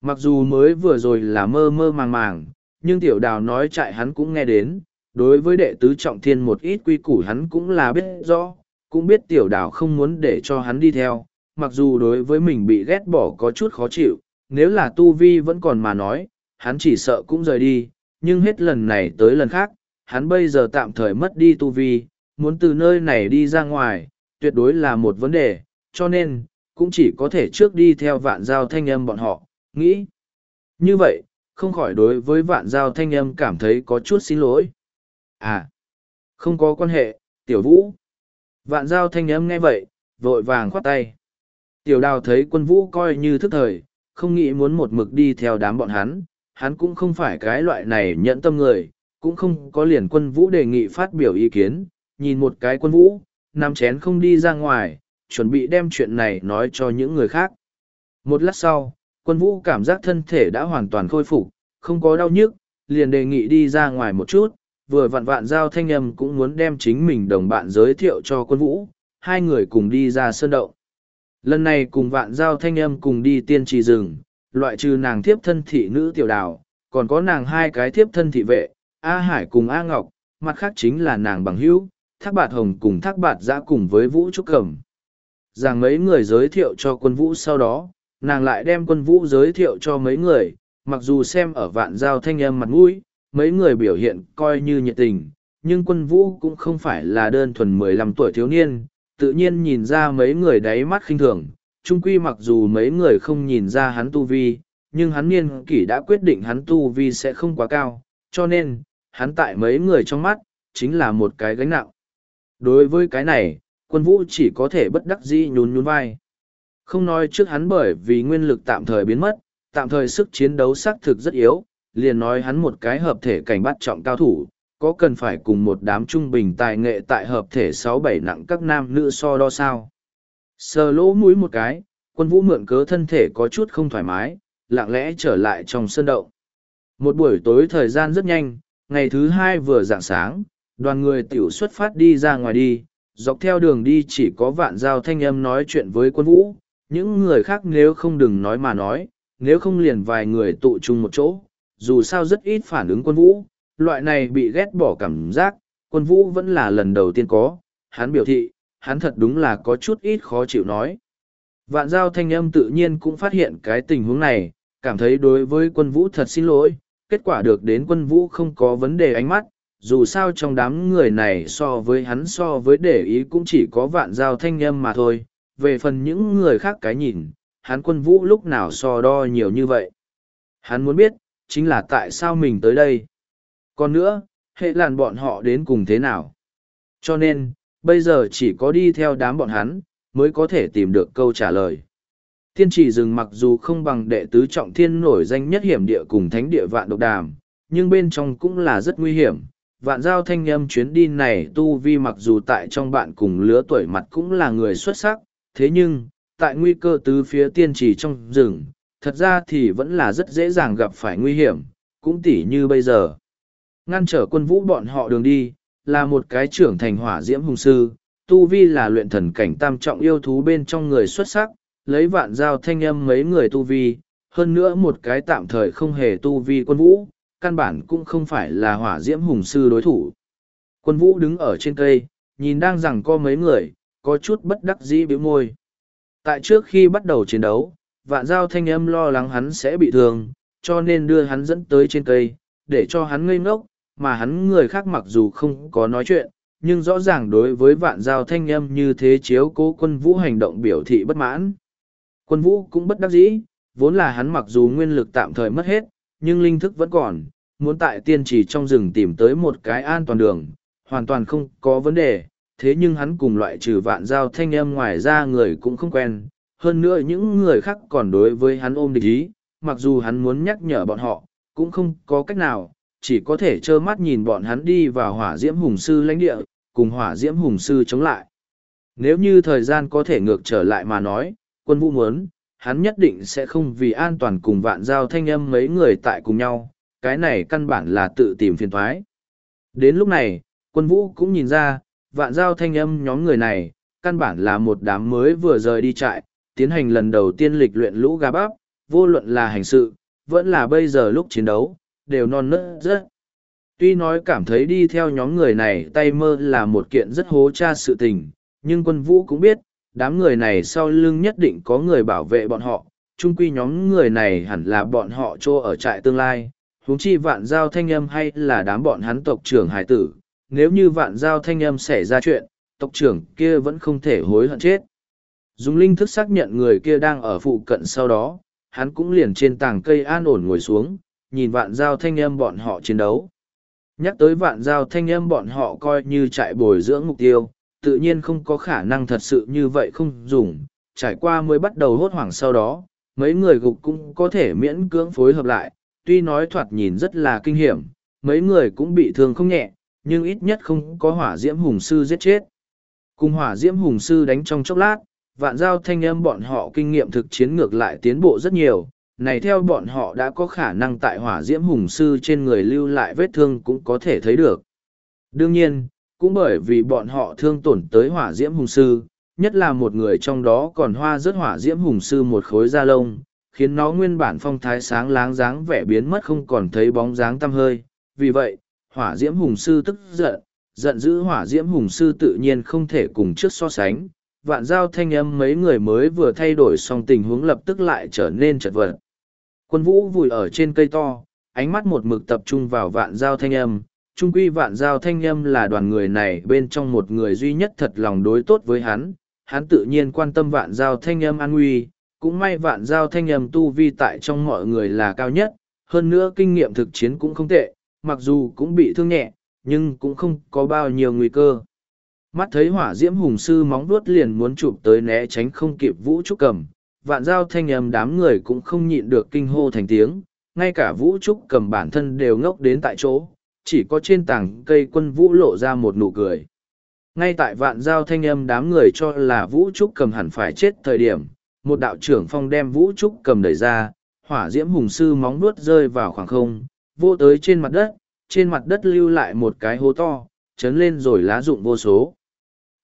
Mặc dù mới vừa rồi là mơ mơ màng màng, nhưng tiểu đào nói chạy hắn cũng nghe đến, đối với đệ tứ trọng thiên một ít quy củ hắn cũng là biết rõ, cũng biết tiểu đào không muốn để cho hắn đi theo, mặc dù đối với mình bị ghét bỏ có chút khó chịu, nếu là tu vi vẫn còn mà nói, hắn chỉ sợ cũng rời đi, nhưng hết lần này tới lần khác, hắn bây giờ tạm thời mất đi tu vi, muốn từ nơi này đi ra ngoài, tuyệt đối là một vấn đề, cho nên, cũng chỉ có thể trước đi theo vạn giao thanh âm bọn họ, nghĩ. Như vậy, không khỏi đối với vạn giao thanh âm cảm thấy có chút xin lỗi. À, không có quan hệ, tiểu vũ. Vạn giao thanh âm nghe vậy, vội vàng khoát tay. Tiểu đào thấy quân vũ coi như thức thời, không nghĩ muốn một mực đi theo đám bọn hắn, hắn cũng không phải cái loại này nhẫn tâm người, cũng không có liền quân vũ đề nghị phát biểu ý kiến, nhìn một cái quân vũ, nằm chén không đi ra ngoài, chuẩn bị đem chuyện này nói cho những người khác. Một lát sau, quân vũ cảm giác thân thể đã hoàn toàn khôi phục, không có đau nhức, liền đề nghị đi ra ngoài một chút, vừa vặn vạn giao thanh âm cũng muốn đem chính mình đồng bạn giới thiệu cho quân vũ, hai người cùng đi ra sơn động. Lần này cùng vạn giao thanh âm cùng đi tiên trì rừng, loại trừ nàng thiếp thân thị nữ tiểu đào, còn có nàng hai cái thiếp thân thị vệ, A Hải cùng A Ngọc, mặt khác chính là nàng bằng hữu, thác bạt hồng cùng thác bạt giã cùng với vũ trúc cẩm. Rằng mấy người giới thiệu cho quân vũ sau đó, nàng lại đem quân vũ giới thiệu cho mấy người, mặc dù xem ở vạn giao thanh âm mặt mũi, mấy người biểu hiện coi như nhiệt tình, nhưng quân vũ cũng không phải là đơn thuần mười lăm tuổi thiếu niên, tự nhiên nhìn ra mấy người đáy mắt khinh thường, chung quy mặc dù mấy người không nhìn ra hắn tu vi, nhưng hắn niên kỷ đã quyết định hắn tu vi sẽ không quá cao, cho nên, hắn tại mấy người trong mắt, chính là một cái gánh nặng. Đối với cái này, quân vũ chỉ có thể bất đắc dĩ nhún nhún vai. Không nói trước hắn bởi vì nguyên lực tạm thời biến mất, tạm thời sức chiến đấu xác thực rất yếu, liền nói hắn một cái hợp thể cảnh bắt trọng cao thủ, có cần phải cùng một đám trung bình tài nghệ tại hợp thể sáu bảy nặng các nam nữ so đo sao. Sờ lỗ mũi một cái, quân vũ mượn cớ thân thể có chút không thoải mái, lặng lẽ trở lại trong sân động. Một buổi tối thời gian rất nhanh, ngày thứ hai vừa dạng sáng, đoàn người tiểu xuất phát đi ra ngoài đi, dọc theo đường đi chỉ có vạn giao thanh âm nói chuyện với quân vũ, những người khác nếu không đừng nói mà nói, nếu không liền vài người tụ chung một chỗ, dù sao rất ít phản ứng quân vũ, loại này bị ghét bỏ cảm giác, quân vũ vẫn là lần đầu tiên có, hắn biểu thị, hắn thật đúng là có chút ít khó chịu nói. Vạn giao thanh âm tự nhiên cũng phát hiện cái tình huống này, cảm thấy đối với quân vũ thật xin lỗi, kết quả được đến quân vũ không có vấn đề ánh mắt, dù sao trong đám người này so với hắn so với để ý cũng chỉ có vạn giao thanh âm mà thôi, về phần những người khác cái nhìn, hắn quân vũ lúc nào so đo nhiều như vậy. Hắn muốn biết, chính là tại sao mình tới đây. Còn nữa, hệ làn bọn họ đến cùng thế nào. Cho nên, bây giờ chỉ có đi theo đám bọn hắn, mới có thể tìm được câu trả lời. Thiên chỉ rừng mặc dù không bằng đệ tứ trọng thiên nổi danh nhất hiểm địa cùng thánh địa vạn độc đàm, nhưng bên trong cũng là rất nguy hiểm. Vạn giao thanh âm chuyến đi này tu vi mặc dù tại trong bạn cùng lứa tuổi mặt cũng là người xuất sắc, thế nhưng, tại nguy cơ tứ phía tiên trì trong rừng, thật ra thì vẫn là rất dễ dàng gặp phải nguy hiểm, cũng tỉ như bây giờ. Ngăn trở quân vũ bọn họ đường đi, là một cái trưởng thành hỏa diễm hùng sư, tu vi là luyện thần cảnh tam trọng yêu thú bên trong người xuất sắc, lấy vạn giao thanh âm mấy người tu vi, hơn nữa một cái tạm thời không hề tu vi quân vũ, căn bản cũng không phải là hỏa diễm hùng sư đối thủ. Quân vũ đứng ở trên cây, nhìn đang rằng co mấy người, có chút bất đắc dĩ biểu môi. Tại trước khi bắt đầu chiến đấu, vạn giao thanh âm lo lắng hắn sẽ bị thương, cho nên đưa hắn dẫn tới trên cây, để cho hắn ngây ngốc, mà hắn người khác mặc dù không có nói chuyện, nhưng rõ ràng đối với vạn giao thanh âm như thế chiếu cố quân vũ hành động biểu thị bất mãn. Quân vũ cũng bất đắc dĩ, vốn là hắn mặc dù nguyên lực tạm thời mất hết, nhưng linh thức vẫn còn, muốn tại tiên trì trong rừng tìm tới một cái an toàn đường, hoàn toàn không có vấn đề, thế nhưng hắn cùng loại trừ vạn giao thanh âm ngoài ra người cũng không quen, hơn nữa những người khác còn đối với hắn ôm địch ý, mặc dù hắn muốn nhắc nhở bọn họ, cũng không có cách nào, chỉ có thể trơ mắt nhìn bọn hắn đi vào hỏa diễm hùng sư lãnh địa, cùng hỏa diễm hùng sư chống lại. Nếu như thời gian có thể ngược trở lại mà nói, quân vũ muốn, hắn nhất định sẽ không vì an toàn cùng vạn giao thanh âm mấy người tại cùng nhau, cái này căn bản là tự tìm phiền toái Đến lúc này, quân vũ cũng nhìn ra, vạn giao thanh âm nhóm người này, căn bản là một đám mới vừa rời đi trại, tiến hành lần đầu tiên lịch luyện lũ gà bắp, vô luận là hành sự, vẫn là bây giờ lúc chiến đấu, đều non nớt rất. Tuy nói cảm thấy đi theo nhóm người này tay mơ là một kiện rất hố cha sự tình, nhưng quân vũ cũng biết, đám người này sau lưng nhất định có người bảo vệ bọn họ, chung quy nhóm người này hẳn là bọn họ trô ở trại tương lai, huống chi vạn giao thanh âm hay là đám bọn hắn tộc trưởng hải tử, nếu như vạn giao thanh âm xảy ra chuyện, tộc trưởng kia vẫn không thể hối hận chết. Dùng linh thức xác nhận người kia đang ở phụ cận sau đó, hắn cũng liền trên tảng cây an ổn ngồi xuống, nhìn vạn giao thanh âm bọn họ chiến đấu. Nhắc tới vạn giao thanh âm bọn họ coi như trại bồi dưỡng mục tiêu, tự nhiên không có khả năng thật sự như vậy không dùng, trải qua mới bắt đầu hốt hoảng sau đó, mấy người gục cũng có thể miễn cưỡng phối hợp lại, tuy nói thoạt nhìn rất là kinh hiểm, mấy người cũng bị thương không nhẹ, nhưng ít nhất không có hỏa diễm hùng sư giết chết. Cùng hỏa diễm hùng sư đánh trong chốc lát, vạn giao thanh âm bọn họ kinh nghiệm thực chiến ngược lại tiến bộ rất nhiều, này theo bọn họ đã có khả năng tại hỏa diễm hùng sư trên người lưu lại vết thương cũng có thể thấy được. Đương nhiên, cũng bởi vì bọn họ thương tổn tới hỏa diễm hùng sư, nhất là một người trong đó còn hoa rớt hỏa diễm hùng sư một khối da lông, khiến nó nguyên bản phong thái sáng láng dáng vẻ biến mất không còn thấy bóng dáng tăm hơi. Vì vậy, hỏa diễm hùng sư tức giận, giận dữ hỏa diễm hùng sư tự nhiên không thể cùng trước so sánh. Vạn giao thanh âm mấy người mới vừa thay đổi xong tình huống lập tức lại trở nên chật vật. Quân vũ vùi ở trên cây to, ánh mắt một mực tập trung vào vạn giao thanh âm. Trung quy vạn giao thanh âm là đoàn người này bên trong một người duy nhất thật lòng đối tốt với hắn. Hắn tự nhiên quan tâm vạn giao thanh âm an nguy, cũng may vạn giao thanh âm tu vi tại trong mọi người là cao nhất, hơn nữa kinh nghiệm thực chiến cũng không tệ, mặc dù cũng bị thương nhẹ, nhưng cũng không có bao nhiêu nguy cơ. Mắt thấy hỏa diễm hùng sư móng vuốt liền muốn chụp tới né tránh không kịp vũ trúc cầm, vạn giao thanh âm đám người cũng không nhịn được kinh hô thành tiếng, ngay cả vũ trúc cầm bản thân đều ngốc đến tại chỗ, chỉ có trên tảng cây quân vũ lộ ra một nụ cười. Ngay tại vạn giao thanh âm đám người cho là vũ trúc cầm hẳn phải chết thời điểm, một đạo trưởng phong đem vũ trúc cầm đẩy ra, hỏa diễm hùng sư móng nuốt rơi vào khoảng không, vô tới trên mặt đất, trên mặt đất lưu lại một cái hố to, chấn lên rồi lá rụng vô số.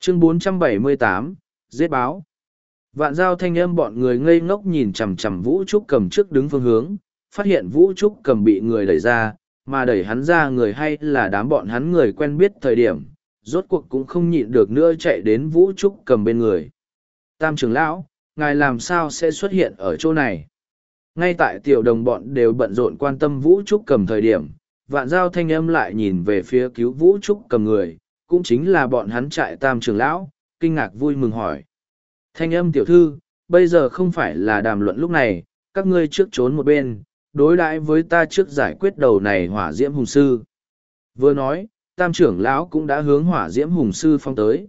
Chương 478, Giết báo Vạn giao thanh âm bọn người ngây ngốc nhìn chằm chằm Vũ Trúc cầm trước đứng phương hướng, phát hiện Vũ Trúc cầm bị người đẩy ra, mà đẩy hắn ra người hay là đám bọn hắn người quen biết thời điểm, rốt cuộc cũng không nhịn được nữa chạy đến Vũ Trúc cầm bên người. Tam trưởng lão, ngài làm sao sẽ xuất hiện ở chỗ này? Ngay tại tiểu đồng bọn đều bận rộn quan tâm Vũ Trúc cầm thời điểm, vạn giao thanh âm lại nhìn về phía cứu Vũ Trúc cầm người, cũng chính là bọn hắn trại tam trưởng lão, kinh ngạc vui mừng hỏi. Thanh âm tiểu thư, bây giờ không phải là đàm luận lúc này, các ngươi trước trốn một bên, đối đãi với ta trước giải quyết đầu này hỏa diễm hùng sư. Vừa nói, tam trưởng lão cũng đã hướng hỏa diễm hùng sư phong tới.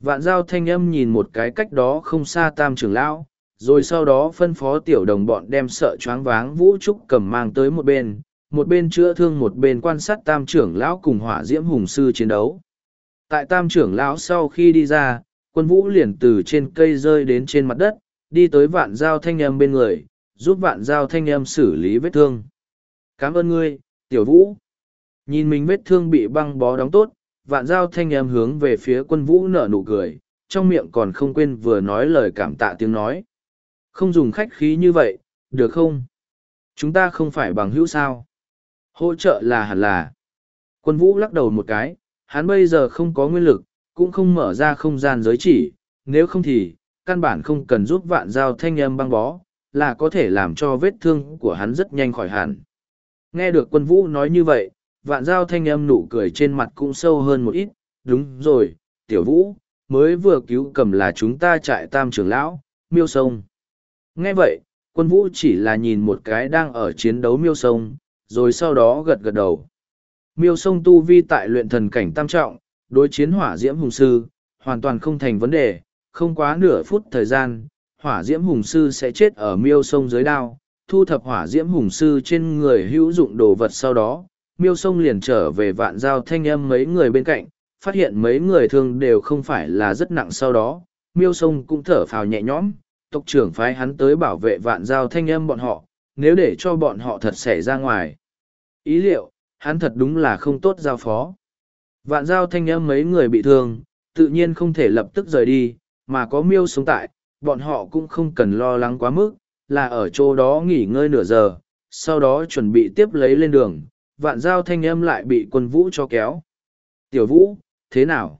Vạn giao thanh âm nhìn một cái cách đó không xa tam trưởng lão, rồi sau đó phân phó tiểu đồng bọn đem sợ choáng váng vũ trúc cầm mang tới một bên, một bên chữa thương một bên quan sát tam trưởng lão cùng hỏa diễm hùng sư chiến đấu. Tại tam trưởng lão sau khi đi ra, quân vũ liền từ trên cây rơi đến trên mặt đất, đi tới vạn giao thanh âm bên người, giúp vạn giao thanh âm xử lý vết thương. Cảm ơn ngươi, tiểu vũ. Nhìn mình vết thương bị băng bó đóng tốt, vạn giao thanh âm hướng về phía quân vũ nở nụ cười, trong miệng còn không quên vừa nói lời cảm tạ tiếng nói. Không dùng khách khí như vậy, được không? Chúng ta không phải bằng hữu sao? Hỗ trợ là hẳn là. Quân vũ lắc đầu một cái, hắn bây giờ không có nguyên lực, cũng không mở ra không gian giới chỉ, nếu không thì, căn bản không cần giúp vạn giao thanh âm băng bó, là có thể làm cho vết thương của hắn rất nhanh khỏi hẳn. Nghe được quân vũ nói như vậy, vạn giao thanh âm nụ cười trên mặt cũng sâu hơn một ít, đúng rồi, tiểu vũ, mới vừa cứu cầm là chúng ta trại tam trưởng lão, miêu sông. Nghe vậy, quân vũ chỉ là nhìn một cái đang ở chiến đấu miêu sông, rồi sau đó gật gật đầu. Miêu sông tu vi tại luyện thần cảnh tam trọng, đối chiến hỏa diễm hùng sư, hoàn toàn không thành vấn đề, không quá nửa phút thời gian, hỏa diễm hùng sư sẽ chết ở miêu sông dưới đao, thu thập hỏa diễm hùng sư trên người hữu dụng đồ vật sau đó, miêu sông liền trở về vạn giao thanh âm mấy người bên cạnh, phát hiện mấy người thương đều không phải là rất nặng sau đó, miêu sông cũng thở phào nhẹ nhõm, tộc trưởng phái hắn tới bảo vệ vạn giao thanh âm bọn họ, nếu để cho bọn họ thật xảy ra ngoài. Ý liệu, hắn thật đúng là không tốt giao phó. Vạn giao thanh âm mấy người bị thương, tự nhiên không thể lập tức rời đi, mà có miêu sống tại, bọn họ cũng không cần lo lắng quá mức, là ở chỗ đó nghỉ ngơi nửa giờ, sau đó chuẩn bị tiếp lấy lên đường, vạn giao thanh âm lại bị quân vũ cho kéo. Tiểu vũ, thế nào?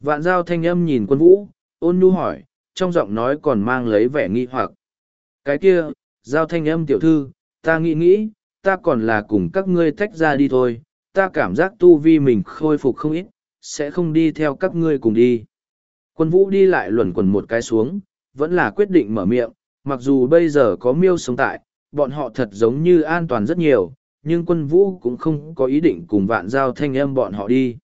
Vạn giao thanh âm nhìn quân vũ, ôn nhu hỏi, trong giọng nói còn mang lấy vẻ nghi hoặc. Cái kia, giao thanh âm tiểu thư, ta nghĩ nghĩ, ta còn là cùng các ngươi tách ra đi thôi, ta cảm giác tu vi mình khôi phục không ít, sẽ không đi theo các ngươi cùng đi. Quân vũ đi lại luẩn quẩn một cái xuống, vẫn là quyết định mở miệng, mặc dù bây giờ có miêu sống tại, bọn họ thật giống như an toàn rất nhiều, nhưng quân vũ cũng không có ý định cùng vạn giao thanh âm bọn họ đi.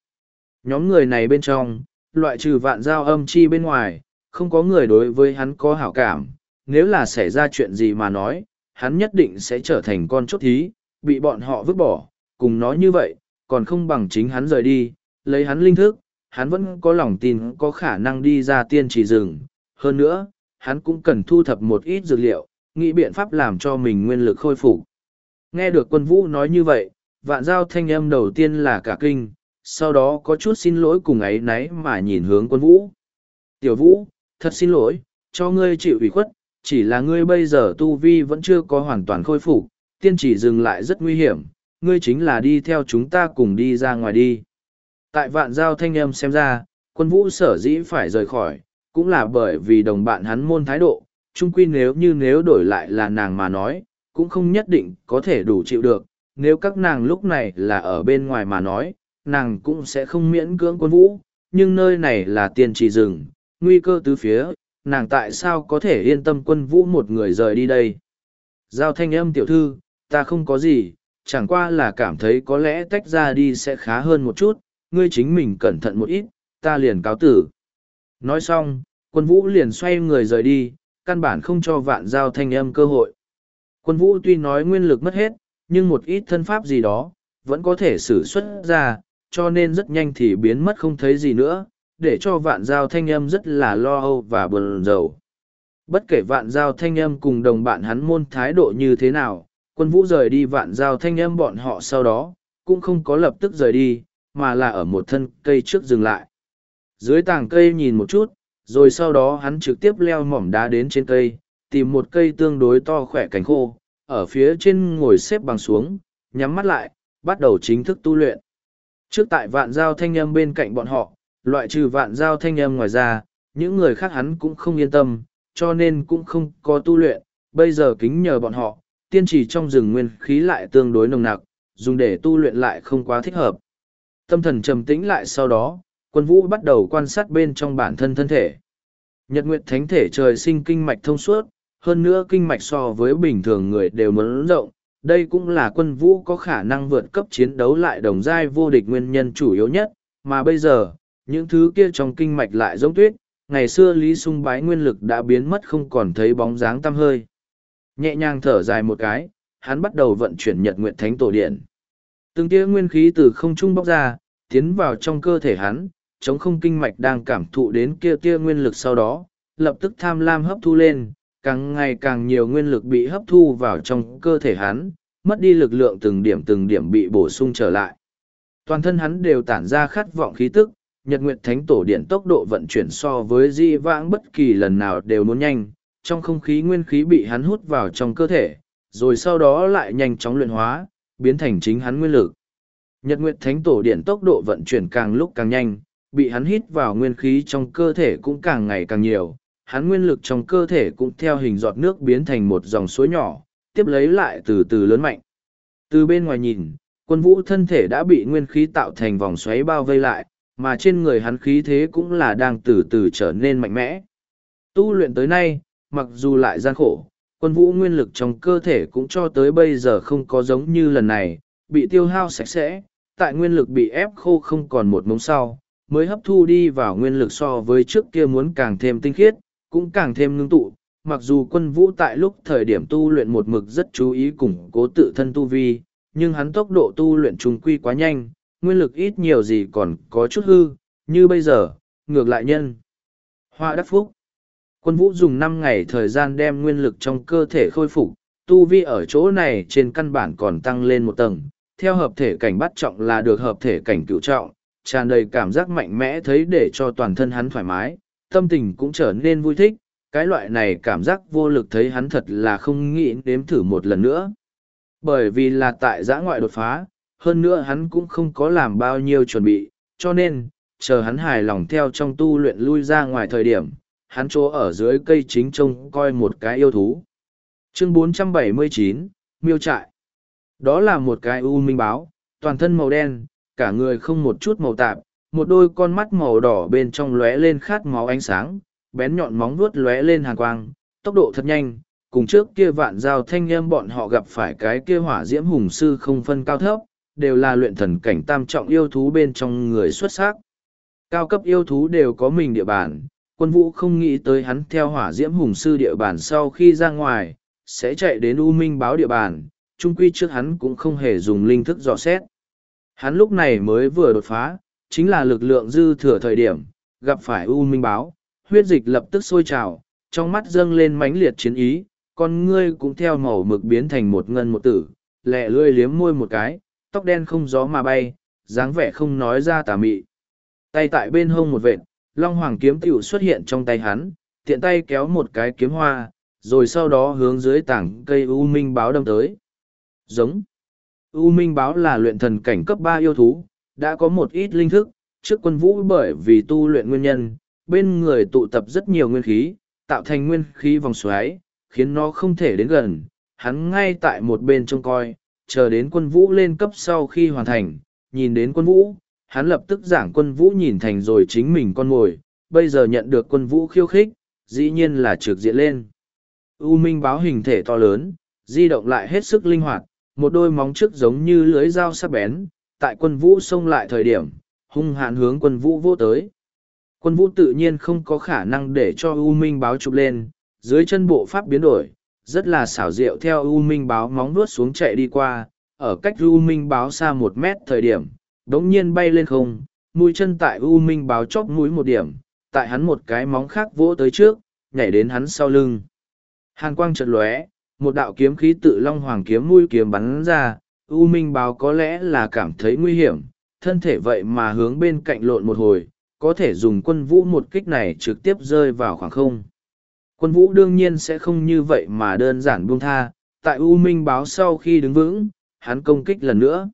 Nhóm người này bên trong, loại trừ vạn giao âm chi bên ngoài, không có người đối với hắn có hảo cảm, nếu là xảy ra chuyện gì mà nói, hắn nhất định sẽ trở thành con chốt thí, bị bọn họ vứt bỏ, cùng nói như vậy, còn không bằng chính hắn rời đi, lấy hắn linh thức, hắn vẫn có lòng tin có khả năng đi ra tiên trì rừng. Hơn nữa, hắn cũng cần thu thập một ít dược liệu, nghĩ biện pháp làm cho mình nguyên lực khôi phục. Nghe được quân vũ nói như vậy, vạn giao thanh âm đầu tiên là cả kinh, sau đó có chút xin lỗi cùng ấy náy mà nhìn hướng quân vũ. Tiểu vũ, thật xin lỗi, cho ngươi chịu ủy khuất, chỉ là ngươi bây giờ tu vi vẫn chưa có hoàn toàn khôi phục, tiên chỉ dừng lại rất nguy hiểm, ngươi chính là đi theo chúng ta cùng đi ra ngoài đi. Tại vạn giao thanh âm xem ra, quân vũ sở dĩ phải rời khỏi, cũng là bởi vì đồng bạn hắn môn thái độ, chung quy nếu như nếu đổi lại là nàng mà nói, cũng không nhất định có thể đủ chịu được, nếu các nàng lúc này là ở bên ngoài mà nói, nàng cũng sẽ không miễn cưỡng quân vũ, nhưng nơi này là tiên trì rừng, nguy cơ tứ phía, nàng tại sao có thể yên tâm quân vũ một người rời đi đây. Giao thanh âm tiểu thư, ta không có gì, chẳng qua là cảm thấy có lẽ tách ra đi sẽ khá hơn một chút, ngươi chính mình cẩn thận một ít, ta liền cáo tử. Nói xong, quân vũ liền xoay người rời đi, căn bản không cho vạn giao thanh âm cơ hội. Quân vũ tuy nói nguyên lực mất hết, nhưng một ít thân pháp gì đó, vẫn có thể sử xuất ra, cho nên rất nhanh thì biến mất không thấy gì nữa, để cho vạn giao thanh âm rất là lo âu và buồn rầu. Bất kể vạn giao thanh âm cùng đồng bạn hắn môn thái độ như thế nào, quân vũ rời đi vạn giao thanh âm bọn họ sau đó, cũng không có lập tức rời đi, mà là ở một thân cây trước dừng lại. Dưới tàng cây nhìn một chút, rồi sau đó hắn trực tiếp leo mỏm đá đến trên cây, tìm một cây tương đối to khỏe cánh khô, ở phía trên ngồi xếp bằng xuống, nhắm mắt lại, bắt đầu chính thức tu luyện. Trước tại vạn giao thanh âm bên cạnh bọn họ, loại trừ vạn giao thanh âm ngoài ra, những người khác hắn cũng không yên tâm, cho nên cũng không có tu luyện. Bây giờ kính nhờ bọn họ, tiên trì trong rừng nguyên khí lại tương đối nồng nặc, dùng để tu luyện lại không quá thích hợp. Tâm thần trầm tĩnh lại sau đó, quân vũ bắt đầu quan sát bên trong bản thân thân thể. Nhật Nguyệt Thánh thể trời sinh kinh mạch thông suốt, hơn nữa kinh mạch so với bình thường người đều muốn rộng, đây cũng là quân vũ có khả năng vượt cấp chiến đấu lại đồng giai vô địch nguyên nhân chủ yếu nhất, mà bây giờ, những thứ kia trong kinh mạch lại giống tuyết, ngày xưa Lý Sung bái nguyên lực đã biến mất không còn thấy bóng dáng tăm hơi. Nhẹ nhàng thở dài một cái, hắn bắt đầu vận chuyển Nhật Nguyệt Thánh Tổ Điện. Từng tia nguyên khí từ không trung bóc ra, tiến vào trong cơ thể hắn, chống không kinh mạch đang cảm thụ đến kia tia nguyên lực sau đó, lập tức tham lam hấp thu lên, càng ngày càng nhiều nguyên lực bị hấp thu vào trong cơ thể hắn, mất đi lực lượng từng điểm từng điểm bị bổ sung trở lại. Toàn thân hắn đều tản ra khát vọng khí tức, Nhật Nguyệt Thánh Tổ Điện tốc độ vận chuyển so với di vãng bất kỳ lần nào đều muốn nhanh, trong không khí nguyên khí bị hắn hút vào trong cơ thể, rồi sau đó lại nhanh chóng luyện hóa, biến thành chính hắn nguyên lực. Nhật Nguyệt Thánh Tổ Điện tốc độ vận chuyển càng lúc càng nhanh, bị hắn hít vào nguyên khí trong cơ thể cũng càng ngày càng nhiều, hắn nguyên lực trong cơ thể cũng theo hình giọt nước biến thành một dòng suối nhỏ, tiếp lấy lại từ từ lớn mạnh. Từ bên ngoài nhìn, quân vũ thân thể đã bị nguyên khí tạo thành vòng xoáy bao vây lại, mà trên người hắn khí thế cũng là đang từ từ trở nên mạnh mẽ. Tu luyện tới nay, mặc dù lại gian khổ, quân vũ nguyên lực trong cơ thể cũng cho tới bây giờ không có giống như lần này, bị tiêu hao sạch sẽ, tại nguyên lực bị ép khô không còn một mống sau, mới hấp thu đi vào nguyên lực so với trước kia muốn càng thêm tinh khiết, cũng càng thêm ngưng tụ. Mặc dù quân vũ tại lúc thời điểm tu luyện một mực rất chú ý củng cố tự thân tu vi, nhưng hắn tốc độ tu luyện trùng quy quá nhanh, nguyên lực ít nhiều gì còn có chút hư, như bây giờ, ngược lại nhân. Hoa đắc phúc. Quân vũ dùng năm ngày thời gian đem nguyên lực trong cơ thể khôi phục, tu vi ở chỗ này trên căn bản còn tăng lên một tầng. Theo hợp thể cảnh bắt trọng là được hợp thể cảnh cửu trọng, tràn đầy cảm giác mạnh mẽ thấy để cho toàn thân hắn thoải mái, tâm tình cũng trở nên vui thích, cái loại này cảm giác vô lực thấy hắn thật là không nghĩ nếm thử một lần nữa. Bởi vì là tại giã ngoại đột phá, hơn nữa hắn cũng không có làm bao nhiêu chuẩn bị, cho nên, chờ hắn hài lòng theo trong tu luyện lui ra ngoài thời điểm, hắn chỗ ở dưới cây chính trông coi một cái yêu thú. Chương 479, Miêu Trại Đó là một cái u minh báo, toàn thân màu đen, cả người không một chút màu tạp, một đôi con mắt màu đỏ bên trong lóe lên khát máu ánh sáng, bén nhọn móng vuốt lóe lên hàn quang, tốc độ thật nhanh, cùng trước kia vạn giao thanh em bọn họ gặp phải cái kia hỏa diễm hùng sư không phân cao thấp, đều là luyện thần cảnh tam trọng yêu thú bên trong người xuất sắc. Cao cấp yêu thú đều có mình địa bàn, quân vũ không nghĩ tới hắn theo hỏa diễm hùng sư địa bàn sau khi ra ngoài, sẽ chạy đến U Minh báo địa bàn, trung quy trước hắn cũng không hề dùng linh thức dò xét. Hắn lúc này mới vừa đột phá, chính là lực lượng dư thừa thời điểm, gặp phải U Minh báo, huyết dịch lập tức sôi trào, trong mắt dâng lên mãnh liệt chiến ý, con ngươi cũng theo màu mực biến thành một ngân một tử, lẹ lươi liếm môi một cái, tóc đen không gió mà bay, dáng vẻ không nói ra tà mị. Tay tại bên hông một vệt, long hoàng kiếm tiểu xuất hiện trong tay hắn, tiện tay kéo một cái kiếm hoa, rồi sau đó hướng dưới tảng cây U Minh báo đâm tới. Giống. U Minh báo là luyện thần cảnh cấp ba yêu thú, đã có một ít linh thức, trước quân vũ bởi vì tu luyện nguyên nhân, bên người tụ tập rất nhiều nguyên khí, tạo thành nguyên khí vòng xoáy, khiến nó không thể đến gần. Hắn ngay tại một bên trông coi, chờ đến quân vũ lên cấp sau khi hoàn thành, nhìn đến quân vũ, hắn lập tức giảng quân vũ nhìn thành rồi chính mình con ngồi, bây giờ nhận được quân vũ khiêu khích, dĩ nhiên là trực diện lên. U Minh báo hình thể to lớn, di động lại hết sức linh hoạt, một đôi móng trước giống như lưới dao sắc bén, tại quân vũ xông lại thời điểm, hung hãn hướng quân vũ vô tới. Quân vũ tự nhiên không có khả năng để cho U Minh báo chụp lên, dưới chân bộ pháp biến đổi, rất là xảo diệu theo U Minh báo móng vuốt xuống chạy đi qua, ở cách U Minh báo xa một mét thời điểm, đống nhiên bay lên không, mũi chân tại U Minh báo chóp mũi một điểm, tại hắn một cái móng khác vỗ tới trước, nhảy đến hắn sau lưng. Hàn quang chợt lóe, một đạo kiếm khí tự long hoàng kiếm mũi kiếm bắn ra, U Minh báo có lẽ là cảm thấy nguy hiểm, thân thể vậy mà hướng bên cạnh lộn một hồi, có thể dùng quân vũ một kích này trực tiếp rơi vào khoảng không. Quân vũ đương nhiên sẽ không như vậy mà đơn giản buông tha, tại U Minh báo sau khi đứng vững, hắn công kích lần nữa.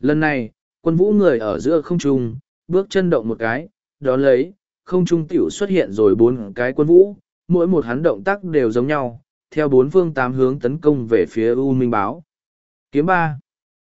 Lần này, quân vũ người ở giữa không trung, bước chân động một cái, đó lấy, không trung tiểu xuất hiện rồi bốn cái quân vũ, mỗi một hắn động tác đều giống nhau, theo bốn phương tám hướng tấn công về phía U Minh Báo. Kiếm ba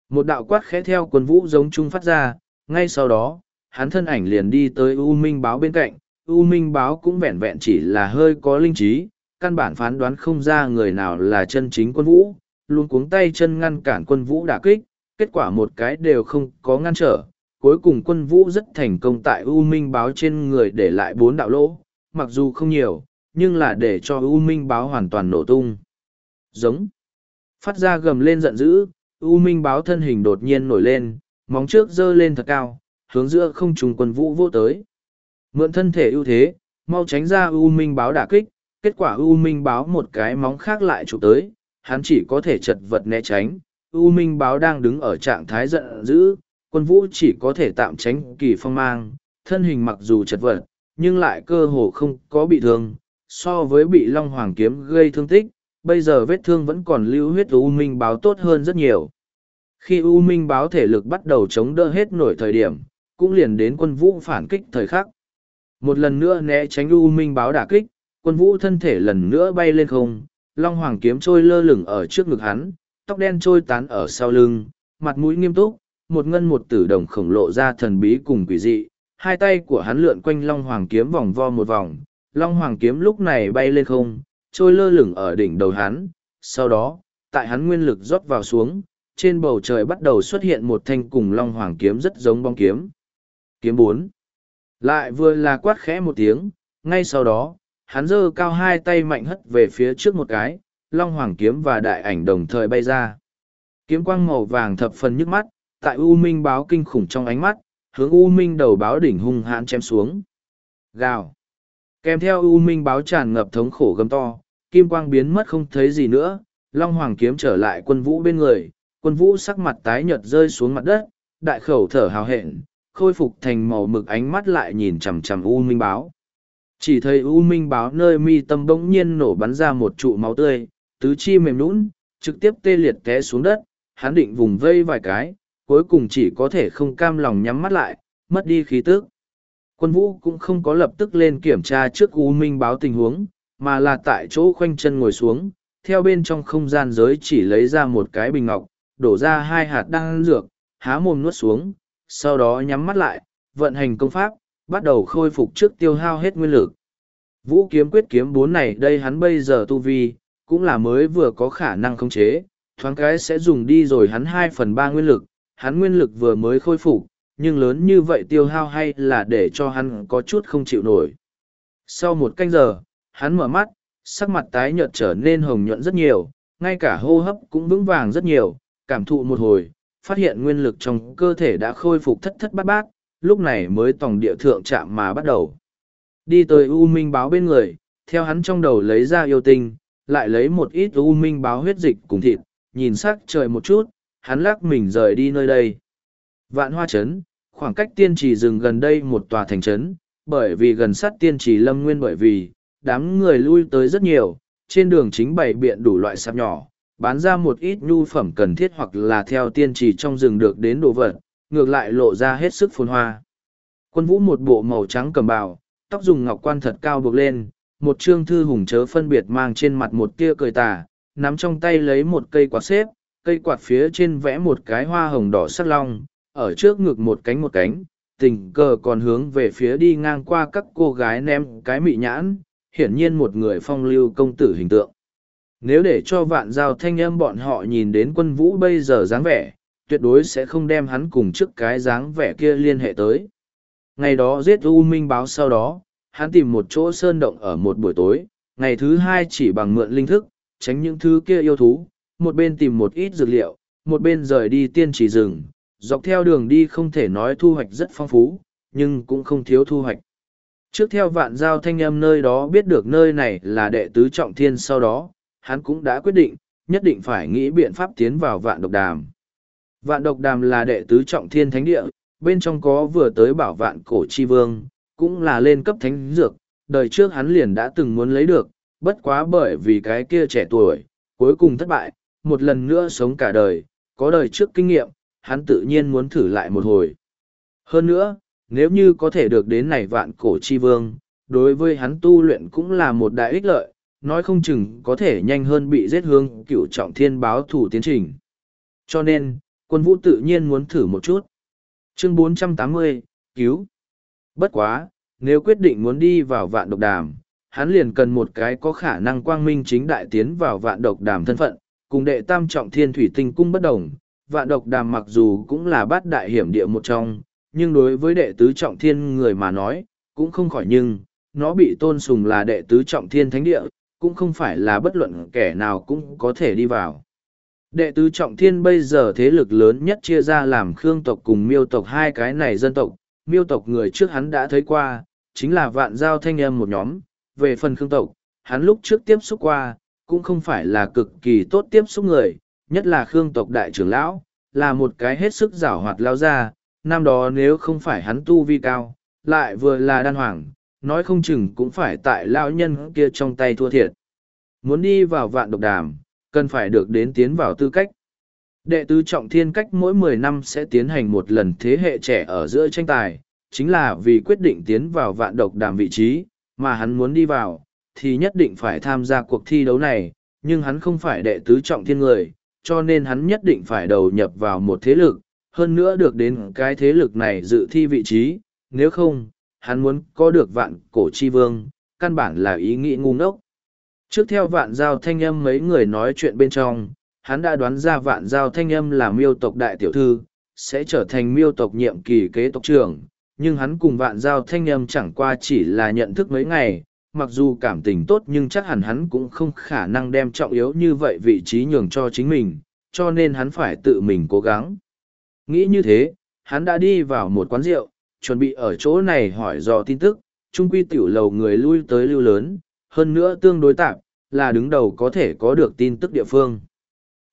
Một đạo quát khẽ theo quân vũ giống trung phát ra, ngay sau đó, hắn thân ảnh liền đi tới U Minh Báo bên cạnh, U Minh Báo cũng vẹn vẹn chỉ là hơi có linh trí, căn bản phán đoán không ra người nào là chân chính quân vũ, luôn cuống tay chân ngăn cản quân vũ đả kích, kết quả một cái đều không có ngăn trở. Cuối cùng quân vũ rất thành công tại U Minh báo trên người để lại bốn đạo lỗ, mặc dù không nhiều, nhưng là để cho U Minh báo hoàn toàn nổ tung. Giống. Phát ra gầm lên giận dữ, U Minh báo thân hình đột nhiên nổi lên, móng trước giơ lên thật cao, hướng giữa không trùng quân vũ vô tới. Mượn thân thể ưu thế, mau tránh ra U Minh báo đả kích, kết quả U Minh báo một cái móng khác lại chụp tới, hắn chỉ có thể chật vật né tránh. U Minh báo đang đứng ở trạng thái giận dữ, quân vũ chỉ có thể tạm tránh kỳ phong mang, thân hình mặc dù chật vật, nhưng lại cơ hồ không có bị thương, so với bị Long Hoàng kiếm gây thương tích, bây giờ vết thương vẫn còn lưu huyết U Minh báo tốt hơn rất nhiều. Khi U Minh báo thể lực bắt đầu chống đỡ hết nổi thời điểm, cũng liền đến quân vũ phản kích thời khắc. Một lần nữa né tránh U Minh báo đả kích, quân vũ thân thể lần nữa bay lên không, long hoàng kiếm trôi lơ lửng ở trước ngực hắn, tóc đen trôi tán ở sau lưng, mặt mũi nghiêm túc, một ngân một tử đồng khổng lộ ra thần bí cùng quỷ dị, hai tay của hắn lượn quanh long hoàng kiếm vòng vo một vòng, long hoàng kiếm lúc này bay lên không, trôi lơ lửng ở đỉnh đầu hắn, sau đó, tại hắn nguyên lực rót vào xuống, trên bầu trời bắt đầu xuất hiện một thanh cùng long hoàng kiếm rất giống bóng kiếm. Kiếm bốn lại vừa là quát khẽ một tiếng, ngay sau đó, hắn giơ cao hai tay mạnh hất về phía trước một cái, long hoàng kiếm và đại ảnh đồng thời bay ra. Kiếm quang màu vàng thập phần nhức mắt, tại U Minh báo kinh khủng trong ánh mắt, hướng U Minh đầu báo đỉnh hung hãn chém xuống. Gào. Kèm theo U Minh báo tràn ngập thống khổ gầm to, kim quang biến mất không thấy gì nữa, Long Hoàng kiếm trở lại quân vũ bên người, quân vũ sắc mặt tái nhợt rơi xuống mặt đất, đại khẩu thở hào hẹn, khôi phục thành màu mực ánh mắt lại nhìn chằm chằm U Minh báo. Chỉ thấy U Minh báo nơi mi tâm bỗng nhiên nổ bắn ra một trụ máu tươi, tứ chi mềm nũng, trực tiếp tê liệt té xuống đất, hắn định vùng vây vài cái, cuối cùng chỉ có thể không cam lòng nhắm mắt lại, mất đi khí tức. Quân vũ cũng không có lập tức lên kiểm tra trước U Minh báo tình huống, mà là tại chỗ khoanh chân ngồi xuống, theo bên trong không gian giới chỉ lấy ra một cái bình ngọc, đổ ra hai hạt đan dược, há mồm nuốt xuống, sau đó nhắm mắt lại, vận hành công pháp, bắt đầu khôi phục trước tiêu hao hết nguyên lực. Vũ kiếm quyết kiếm bốn này đây hắn bây giờ tu vi, cũng là mới vừa có khả năng khống chế, thoáng cái sẽ dùng đi rồi hắn hai phần ba nguyên lực, hắn nguyên lực vừa mới khôi phục, nhưng lớn như vậy tiêu hao hay là để cho hắn có chút không chịu nổi. Sau một canh giờ, hắn mở mắt, sắc mặt tái nhợt trở nên hồng nhuận rất nhiều, ngay cả hô hấp cũng vững vàng rất nhiều, cảm thụ một hồi, phát hiện nguyên lực trong cơ thể đã khôi phục thất thất bát bát, lúc này mới tòng địa thượng chạm mà bắt đầu. Đi tới U Minh báo bên người, theo hắn trong đầu lấy ra yêu tinh, lại lấy một ít U Minh báo huyết dịch cùng thịt, nhìn sắc trời một chút, hắn lắc mình rời đi nơi đây. Vạn Hoa Trấn, khoảng cách tiên trì rừng gần đây một tòa thành trấn, bởi vì gần sát tiên trì lâm nguyên bởi vì, đám người lui tới rất nhiều, trên đường chính bày biện đủ loại sạp nhỏ, bán ra một ít nhu phẩm cần thiết hoặc là theo tiên trì trong rừng được đến đồ vật, ngược lại lộ ra hết sức phồn hoa. Quân vũ một bộ màu trắng cầm bào, tóc dùng ngọc quan thật cao buộc lên, một trương thư hùng chớ phân biệt mang trên mặt một tia cười tà, nắm trong tay lấy một cây quạt xếp, cây quạt phía trên vẽ một cái hoa hồng đỏ sắc long, ở trước ngực một cánh một cánh, tình cờ còn hướng về phía đi ngang qua các cô gái ném cái mị nhãn, hiển nhiên một người phong lưu công tử hình tượng. Nếu để cho vạn giao thanh âm bọn họ nhìn đến quân vũ bây giờ dáng vẻ, tuyệt đối sẽ không đem hắn cùng trước cái dáng vẻ kia liên hệ tới. Ngày đó giết U Minh báo sau đó, hắn tìm một chỗ sơn động ở một buổi tối, ngày thứ hai chỉ bằng mượn linh thức, tránh những thứ kia yêu thú, một bên tìm một ít dược liệu, một bên rời đi tiên trì rừng, dọc theo đường đi không thể nói thu hoạch rất phong phú, nhưng cũng không thiếu thu hoạch. Trước theo vạn giao thanh âm nơi đó biết được nơi này là đệ tứ trọng thiên sau đó, hắn cũng đã quyết định, nhất định phải nghĩ biện pháp tiến vào vạn độc đàm. Vạn độc đàm là đệ tứ trọng thiên thánh địa, bên trong có vừa tới bảo vạn cổ chi vương, cũng là lên cấp thánh dược, đời trước hắn liền đã từng muốn lấy được, bất quá bởi vì cái kia trẻ tuổi, cuối cùng thất bại, một lần nữa sống cả đời, có đời trước kinh nghiệm, hắn tự nhiên muốn thử lại một hồi. Hơn nữa, nếu như có thể được đến này vạn cổ chi vương, đối với hắn tu luyện cũng là một đại ích lợi, nói không chừng có thể nhanh hơn bị giết hương cựu trọng thiên báo thủ tiến trình. Cho nên, quân vũ tự nhiên muốn thử một chút. Chương 480, cứu. Bất quá, nếu quyết định muốn đi vào vạn độc đàm, hắn liền cần một cái có khả năng quang minh chính đại tiến vào vạn độc đàm thân phận, cùng đệ tam trọng thiên thủy tinh cung bất đồng. Vạn độc đàm mặc dù cũng là bát đại hiểm địa một trong, nhưng đối với đệ tứ trọng thiên người mà nói, cũng không khỏi nhưng, nó bị tôn sùng là đệ tứ trọng thiên thánh địa, cũng không phải là bất luận kẻ nào cũng có thể đi vào. Đệ tứ trọng thiên bây giờ thế lực lớn nhất chia ra làm khương tộc cùng miêu tộc hai cái này dân tộc, miêu tộc người trước hắn đã thấy qua, chính là vạn giao thanh âm một nhóm, về phần khương tộc, hắn lúc trước tiếp xúc qua, cũng không phải là cực kỳ tốt tiếp xúc người, nhất là khương tộc đại trưởng lão, là một cái hết sức giảo hoạt lao ra, năm đó nếu không phải hắn tu vi cao, lại vừa là đan hoàng, nói không chừng cũng phải tại lão nhân kia trong tay thua thiệt. Muốn đi vào vạn độc đàm, cần phải được đến tiến vào tư cách. Đệ tứ trọng thiên cách mỗi mười năm sẽ tiến hành một lần thế hệ trẻ ở giữa tranh tài, chính là vì quyết định tiến vào vạn độc đàm vị trí, mà hắn muốn đi vào, thì nhất định phải tham gia cuộc thi đấu này, nhưng hắn không phải đệ tứ trọng thiên người, cho nên hắn nhất định phải đầu nhập vào một thế lực, hơn nữa được đến cái thế lực này dự thi vị trí, nếu không, hắn muốn có được vạn cổ chi vương, căn bản là ý nghĩ ngu ngốc. Trước theo vạn giao thanh âm mấy người nói chuyện bên trong, hắn đã đoán ra vạn giao thanh âm là miêu tộc đại tiểu thư, sẽ trở thành miêu tộc nhiệm kỳ kế tộc trưởng, nhưng hắn cùng vạn giao thanh âm chẳng qua chỉ là nhận thức mấy ngày, mặc dù cảm tình tốt nhưng chắc hẳn hắn cũng không khả năng đem trọng yếu như vậy vị trí nhường cho chính mình, cho nên hắn phải tự mình cố gắng. Nghĩ như thế, hắn đã đi vào một quán rượu, chuẩn bị ở chỗ này hỏi dò tin tức, trung quy tiểu lầu người lui tới lưu lớn, hơn nữa tương đối tạp, là đứng đầu có thể có được tin tức địa phương.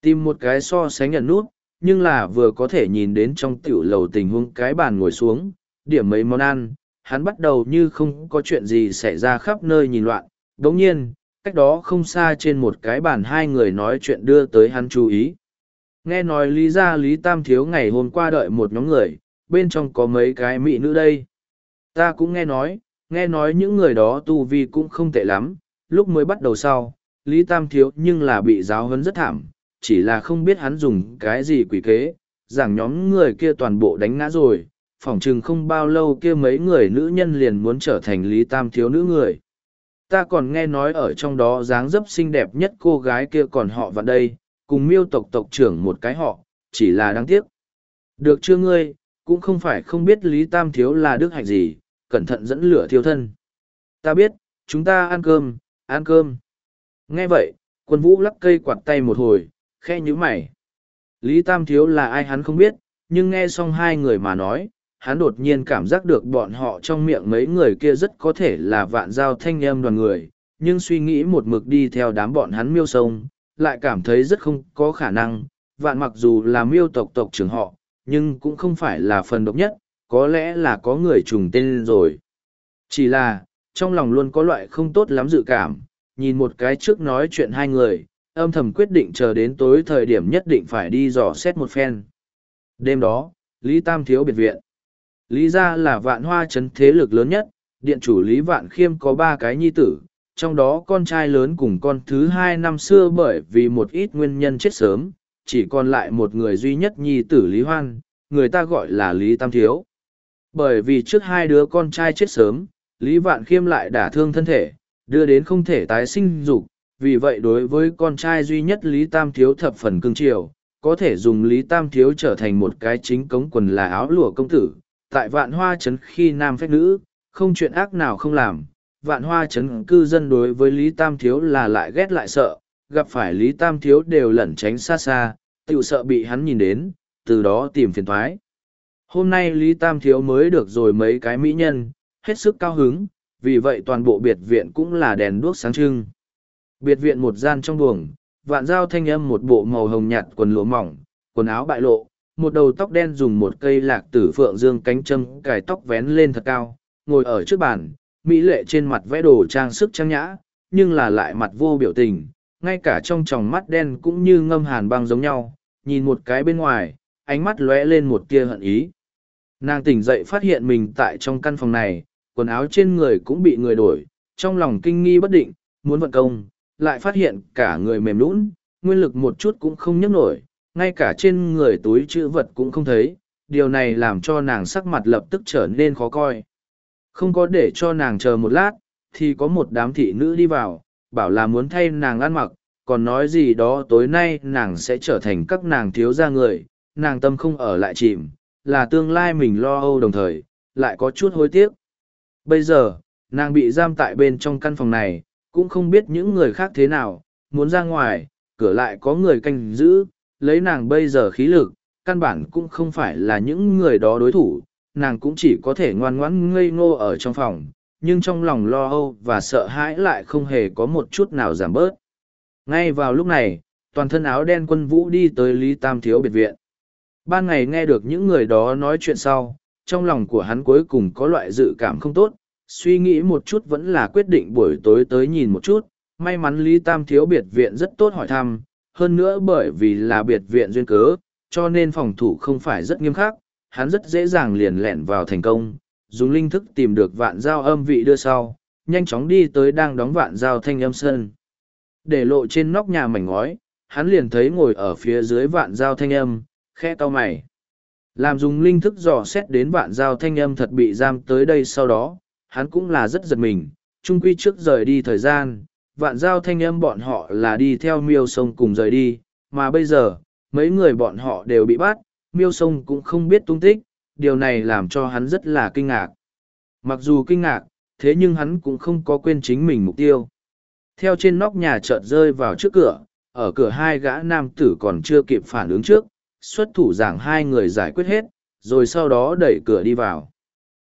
Tìm một cái so sánh nhận nút, nhưng là vừa có thể nhìn đến trong tiểu lầu tình huống cái bàn ngồi xuống, điểm mấy món ăn, hắn bắt đầu như không có chuyện gì xảy ra khắp nơi nhìn loạn. Đồng nhiên, cách đó không xa trên một cái bàn hai người nói chuyện đưa tới hắn chú ý. Nghe nói lý ra lý tam thiếu ngày hôm qua đợi một nhóm người, bên trong có mấy cái mỹ nữ đây. Ta cũng nghe nói, nghe nói những người đó tu vi cũng không tệ lắm, lúc mới bắt đầu sau, Lý Tam thiếu nhưng là bị giáo huấn rất thảm, chỉ là không biết hắn dùng cái gì quỷ kế, rằng nhóm người kia toàn bộ đánh ngã rồi, phỏng chừng không bao lâu kia mấy người nữ nhân liền muốn trở thành Lý Tam thiếu nữ người. Ta còn nghe nói ở trong đó dáng dấp xinh đẹp nhất cô gái kia còn họ vào đây, cùng miêu tộc tộc trưởng một cái họ, chỉ là đáng tiếc. Được chưa ngươi, cũng không phải không biết Lý Tam thiếu là đức hạnh gì, cẩn thận dẫn lửa thiêu thân. Ta biết, chúng ta ăn cơm, ăn cơm. Nghe vậy, quân vũ lắc cây quạt tay một hồi, khe nhíu mày. Lý Tam Thiếu là ai hắn không biết, nhưng nghe xong hai người mà nói, hắn đột nhiên cảm giác được bọn họ trong miệng mấy người kia rất có thể là vạn giao thanh âm đoàn người, nhưng suy nghĩ một mực đi theo đám bọn hắn miêu sông, lại cảm thấy rất không có khả năng, vạn mặc dù là miêu tộc tộc trưởng họ, nhưng cũng không phải là phần độc nhất, có lẽ là có người trùng tên rồi. Chỉ là, trong lòng luôn có loại không tốt lắm dự cảm, nhìn một cái trước nói chuyện hai người, âm thầm quyết định chờ đến tối thời điểm nhất định phải đi dò xét một phen. Đêm đó, Lý Tam thiếu biệt viện. Lý gia là vạn hoa chấn thế lực lớn nhất, điện chủ Lý Vạn Khiêm có ba cái nhi tử, trong đó con trai lớn cùng con thứ hai năm xưa bởi vì một ít nguyên nhân chết sớm, chỉ còn lại một người duy nhất nhi tử Lý Hoan, người ta gọi là Lý Tam Thiếu. Bởi vì trước hai đứa con trai chết sớm, Lý Vạn Khiêm lại đả thương thân thể, đưa đến không thể tái sinh dục, vì vậy đối với con trai duy nhất Lý Tam Thiếu thập phần cưng chiều, có thể dùng Lý Tam Thiếu trở thành một cái chính cống quần là áo lụa công tử, tại vạn hoa trấn khi nam phách nữ, không chuyện ác nào không làm. Vạn hoa trấn cư dân đối với Lý Tam Thiếu là lại ghét lại sợ, gặp phải Lý Tam Thiếu đều lẩn tránh xa xa, tự sợ bị hắn nhìn đến, từ đó tìm phiền thoái. Hôm nay Lý Tam Thiếu mới được rồi mấy cái mỹ nhân, hết sức cao hứng, vì vậy toàn bộ biệt viện cũng là đèn đuốc sáng trưng. Biệt viện một gian trong buồng, vạn giao thanh âm một bộ màu hồng nhạt quần lụa mỏng, quần áo bại lộ, một đầu tóc đen dùng một cây lạc tử phượng dương cánh châm cài tóc vén lên thật cao, ngồi ở trước bàn, mỹ lệ trên mặt vẽ đồ trang sức trang nhã, nhưng là lại mặt vô biểu tình, ngay cả trong tròng mắt đen cũng như ngâm hàn băng giống nhau, nhìn một cái bên ngoài, ánh mắt lóe lên một tia hận ý. Nàng tỉnh dậy phát hiện mình tại trong căn phòng này, quần áo trên người cũng bị người đổi, trong lòng kinh nghi bất định, muốn vận công, lại phát hiện cả người mềm lún, nguyên lực một chút cũng không nhấc nổi, ngay cả trên người túi chữ vật cũng không thấy, điều này làm cho nàng sắc mặt lập tức trở nên khó coi. Không có để cho nàng chờ một lát, thì có một đám thị nữ đi vào, bảo là muốn thay nàng ăn mặc, còn nói gì đó tối nay nàng sẽ trở thành các nàng thiếu gia người, nàng tâm không ở lại chìm, là tương lai mình lo âu đồng thời, lại có chút hối tiếc. Bây giờ, nàng bị giam tại bên trong căn phòng này, cũng không biết những người khác thế nào, muốn ra ngoài, cửa lại có người canh giữ, lấy nàng bây giờ khí lực, căn bản cũng không phải là những người đó đối thủ, nàng cũng chỉ có thể ngoan ngoãn ngây ngô ở trong phòng, nhưng trong lòng lo âu và sợ hãi lại không hề có một chút nào giảm bớt. Ngay vào lúc này, toàn thân áo đen quân vũ đi tới Lý Tam Thiếu biệt viện. Ban ngày nghe được những người đó nói chuyện sau, trong lòng của hắn cuối cùng có loại dự cảm không tốt, suy nghĩ một chút vẫn là quyết định buổi tối tới nhìn một chút. May mắn Lý Tam Thiếu biệt viện rất tốt hỏi thăm, hơn nữa bởi vì là biệt viện duyên cớ, cho nên phòng thủ không phải rất nghiêm khắc, hắn rất dễ dàng liền lẹn vào thành công, dùng linh thức tìm được vạn giao âm vị đưa sau, nhanh chóng đi tới đang đóng vạn giao thanh âm sơn. Để lộ trên nóc nhà mảnh ngói, hắn liền thấy ngồi ở phía dưới vạn giao thanh âm, khe to mày. Làm dùng linh thức dò xét đến vạn giao thanh âm thật bị giam tới đây sau đó, hắn cũng là rất giật mình, trung quy trước rời đi thời gian, vạn giao thanh âm bọn họ là đi theo miêu sông cùng rời đi, mà bây giờ, mấy người bọn họ đều bị bắt, miêu sông cũng không biết tung tích, điều này làm cho hắn rất là kinh ngạc. Mặc dù kinh ngạc, thế nhưng hắn cũng không có quên chính mình mục tiêu. Theo trên nóc nhà chợt rơi vào trước cửa, ở cửa hai gã nam tử còn chưa kịp phản ứng trước, xuất thủ giảng hai người giải quyết hết, rồi sau đó đẩy cửa đi vào.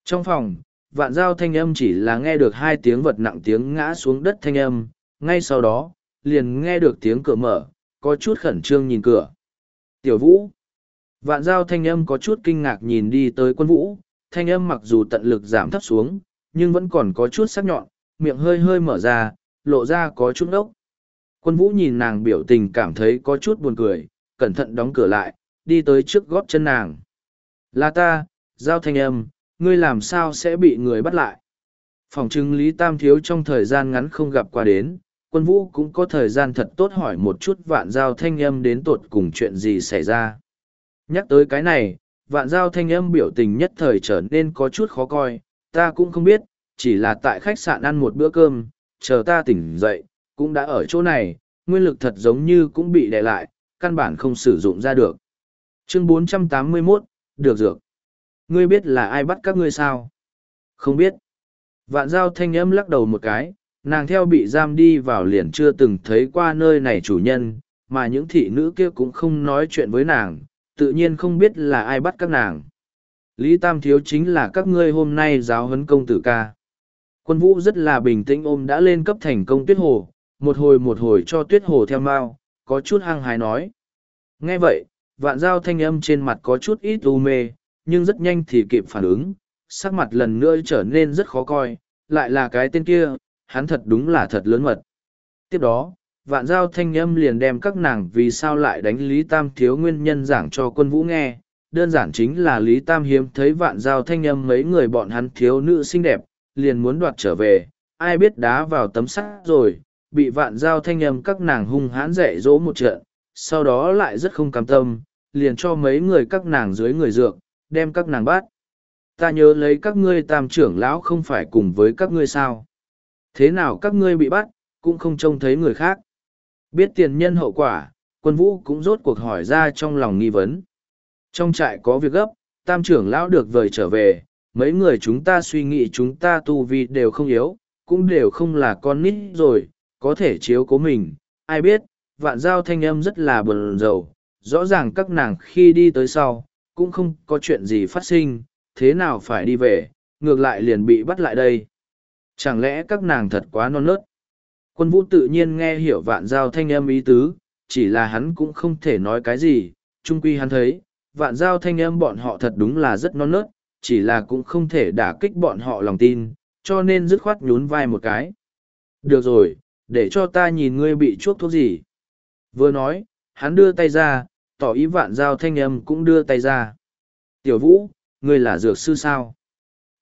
Trong phòng, vạn giao thanh âm chỉ là nghe được hai tiếng vật nặng tiếng ngã xuống đất thanh âm, ngay sau đó, liền nghe được tiếng cửa mở, có chút khẩn trương nhìn cửa. Tiểu vũ. Vạn giao thanh âm có chút kinh ngạc nhìn đi tới quân vũ, thanh âm mặc dù tận lực giảm thấp xuống, nhưng vẫn còn có chút sắc nhọn, miệng hơi hơi mở ra, lộ ra có chút ốc. Quân vũ nhìn nàng biểu tình cảm thấy có chút buồn cười, cẩn thận đóng cửa lại, đi tới trước gót chân nàng. Là ta, giao thanh âm, ngươi làm sao sẽ bị người bắt lại? Phòng chứng Lý Tam Thiếu trong thời gian ngắn không gặp qua đến, quân vũ cũng có thời gian thật tốt hỏi một chút vạn giao thanh âm đến tột cùng chuyện gì xảy ra. Nhắc tới cái này, vạn giao thanh âm biểu tình nhất thời trở nên có chút khó coi, ta cũng không biết, chỉ là tại khách sạn ăn một bữa cơm, chờ ta tỉnh dậy, cũng đã ở chỗ này, nguyên lực thật giống như cũng bị đè lại, căn bản không sử dụng ra được. Chương 481, được dược. Ngươi biết là ai bắt các ngươi sao? Không biết. Vạn giao thanh âm lắc đầu một cái, nàng theo bị giam đi vào liền chưa từng thấy qua nơi này chủ nhân, mà những thị nữ kia cũng không nói chuyện với nàng, tự nhiên không biết là ai bắt các nàng. Lý Tam Thiếu chính là các ngươi hôm nay giáo huấn công tử ca. Quân vũ rất là bình tĩnh ôm đã lên cấp thành công tuyết hồ, một hồi một hồi cho tuyết hồ theo mau, có chút hăng hái nói. Nghe vậy, vạn giao thanh âm trên mặt có chút ít u mê, nhưng rất nhanh thì kịp phản ứng, sắc mặt lần nữa trở nên rất khó coi, lại là cái tên kia, hắn thật đúng là thật lớn mật. Tiếp đó, vạn giao thanh âm liền đem các nàng vì sao lại đánh Lý Tam thiếu nguyên nhân giảng cho quân vũ nghe, đơn giản chính là Lý Tam hiếm thấy vạn giao thanh âm mấy người bọn hắn thiếu nữ xinh đẹp, liền muốn đoạt trở về, ai biết đá vào tấm sắt rồi, bị vạn giao thanh âm các nàng hung hãn dạy dỗ một trận, sau đó lại rất không cam tâm, liền cho mấy người các nàng dưới người dược, đem các nàng bắt. Ta nhớ lấy các ngươi tam trưởng lão không phải cùng với các ngươi sao. Thế nào các ngươi bị bắt, cũng không trông thấy người khác. Biết tiền nhân hậu quả, quân vũ cũng rốt cuộc hỏi ra trong lòng nghi vấn. Trong trại có việc gấp, tam trưởng lão được vời trở về, mấy người chúng ta suy nghĩ chúng ta tu vi đều không yếu, cũng đều không là con nít rồi, có thể chiếu cố mình. Ai biết, vạn giao thanh âm rất là buồn rầu, rõ ràng các nàng khi đi tới sau, cũng không có chuyện gì phát sinh, thế nào phải đi về, ngược lại liền bị bắt lại đây. Chẳng lẽ các nàng thật quá non nớt? Quân vũ tự nhiên nghe hiểu vạn giao thanh âm ý tứ, chỉ là hắn cũng không thể nói cái gì, chung quy hắn thấy, vạn giao thanh âm bọn họ thật đúng là rất non nớt, chỉ là cũng không thể đả kích bọn họ lòng tin, cho nên dứt khoát nhún vai một cái. Được rồi, để cho ta nhìn ngươi bị chuốc thuốc gì. Vừa nói, hắn đưa tay ra, tỏ ý vạn giao thanh âm cũng đưa tay ra. Tiểu vũ, ngươi là dược sư sao?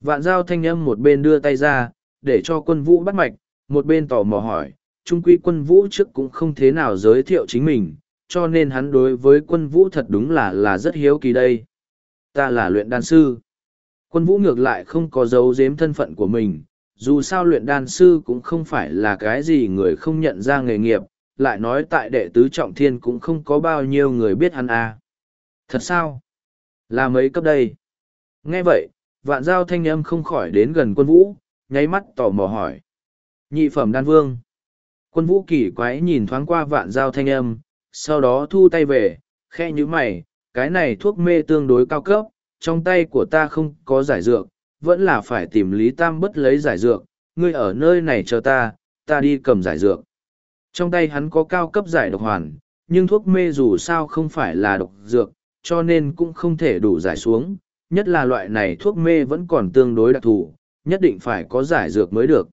Vạn giao thanh âm một bên đưa tay ra, để cho quân vũ bắt mạch, một bên tò mò hỏi, trung quy quân vũ trước cũng không thế nào giới thiệu chính mình, cho nên hắn đối với quân vũ thật đúng là là rất hiếu kỳ đây. Ta là luyện đan sư. Quân vũ ngược lại không có giấu giếm thân phận của mình, dù sao luyện đan sư cũng không phải là cái gì người không nhận ra nghề nghiệp, lại nói tại đệ tứ trọng thiên cũng không có bao nhiêu người biết hắn à. Thật sao? Là mấy cấp đây? Nghe vậy, vạn giao thanh âm không khỏi đến gần quân vũ, nháy mắt tò mò hỏi. Nhị phẩm đan vương. Quân vũ kỳ quái nhìn thoáng qua vạn giao thanh âm, sau đó thu tay về, khe như mày, cái này thuốc mê tương đối cao cấp, trong tay của ta không có giải dược, vẫn là phải tìm Lý Tam bất lấy giải dược, ngươi ở nơi này chờ ta, ta đi cầm giải dược. Trong tay hắn có cao cấp giải độc hoàn, nhưng thuốc mê dù sao không phải là độc dược, cho nên cũng không thể đủ giải xuống, nhất là loại này thuốc mê vẫn còn tương đối đặc thù, nhất định phải có giải dược mới được.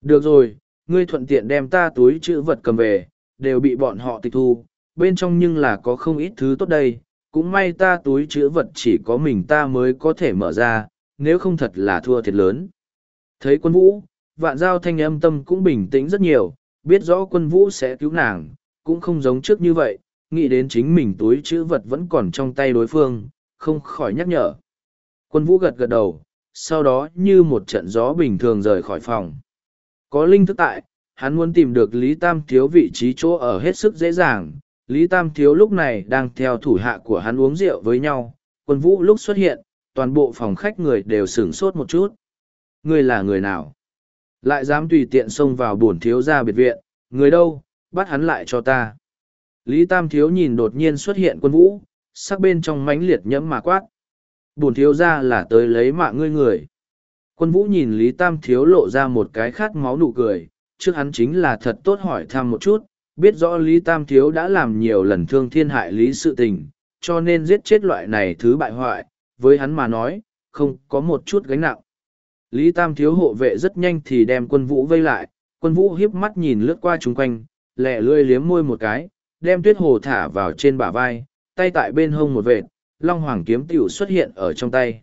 Được rồi, ngươi thuận tiện đem ta túi chữ vật cầm về, đều bị bọn họ tịch thu, bên trong nhưng là có không ít thứ tốt đây, cũng may ta túi chữ vật chỉ có mình ta mới có thể mở ra, nếu không thật là thua thiệt lớn. Thấy quân vũ, vạn giao thanh âm tâm cũng bình tĩnh rất nhiều, biết rõ quân vũ sẽ cứu nàng, cũng không giống trước như vậy, nghĩ đến chính mình túi chữ vật vẫn còn trong tay đối phương, không khỏi nhắc nhở. Quân vũ gật gật đầu, sau đó như một trận gió bình thường rời khỏi phòng. Có linh thức tại, hắn muốn tìm được Lý Tam Thiếu vị trí chỗ ở hết sức dễ dàng. Lý Tam Thiếu lúc này đang theo thủ hạ của hắn uống rượu với nhau. Quân vũ lúc xuất hiện, toàn bộ phòng khách người đều sửng sốt một chút. Người là người nào? Lại dám tùy tiện xông vào bổn thiếu gia biệt viện, người đâu, bắt hắn lại cho ta. Lý Tam Thiếu nhìn đột nhiên xuất hiện quân vũ, sắc bên trong mãnh liệt nhẫm mà quát. Bổn thiếu gia là tới lấy mạng ngươi người. Quân vũ nhìn Lý Tam Thiếu lộ ra một cái khát máu nụ cười, trước hắn chính là thật tốt hỏi thăm một chút, biết rõ Lý Tam Thiếu đã làm nhiều lần thương thiên hại Lý sự tình, cho nên giết chết loại này thứ bại hoại, với hắn mà nói, không có một chút gánh nặng. Lý Tam Thiếu hộ vệ rất nhanh thì đem quân vũ vây lại, quân vũ hiếp mắt nhìn lướt qua chúng quanh, lẹ lươi liếm môi một cái, đem tuyết hồ thả vào trên bả vai, tay tại bên hông một vệt, long hoàng kiếm tiểu xuất hiện ở trong tay.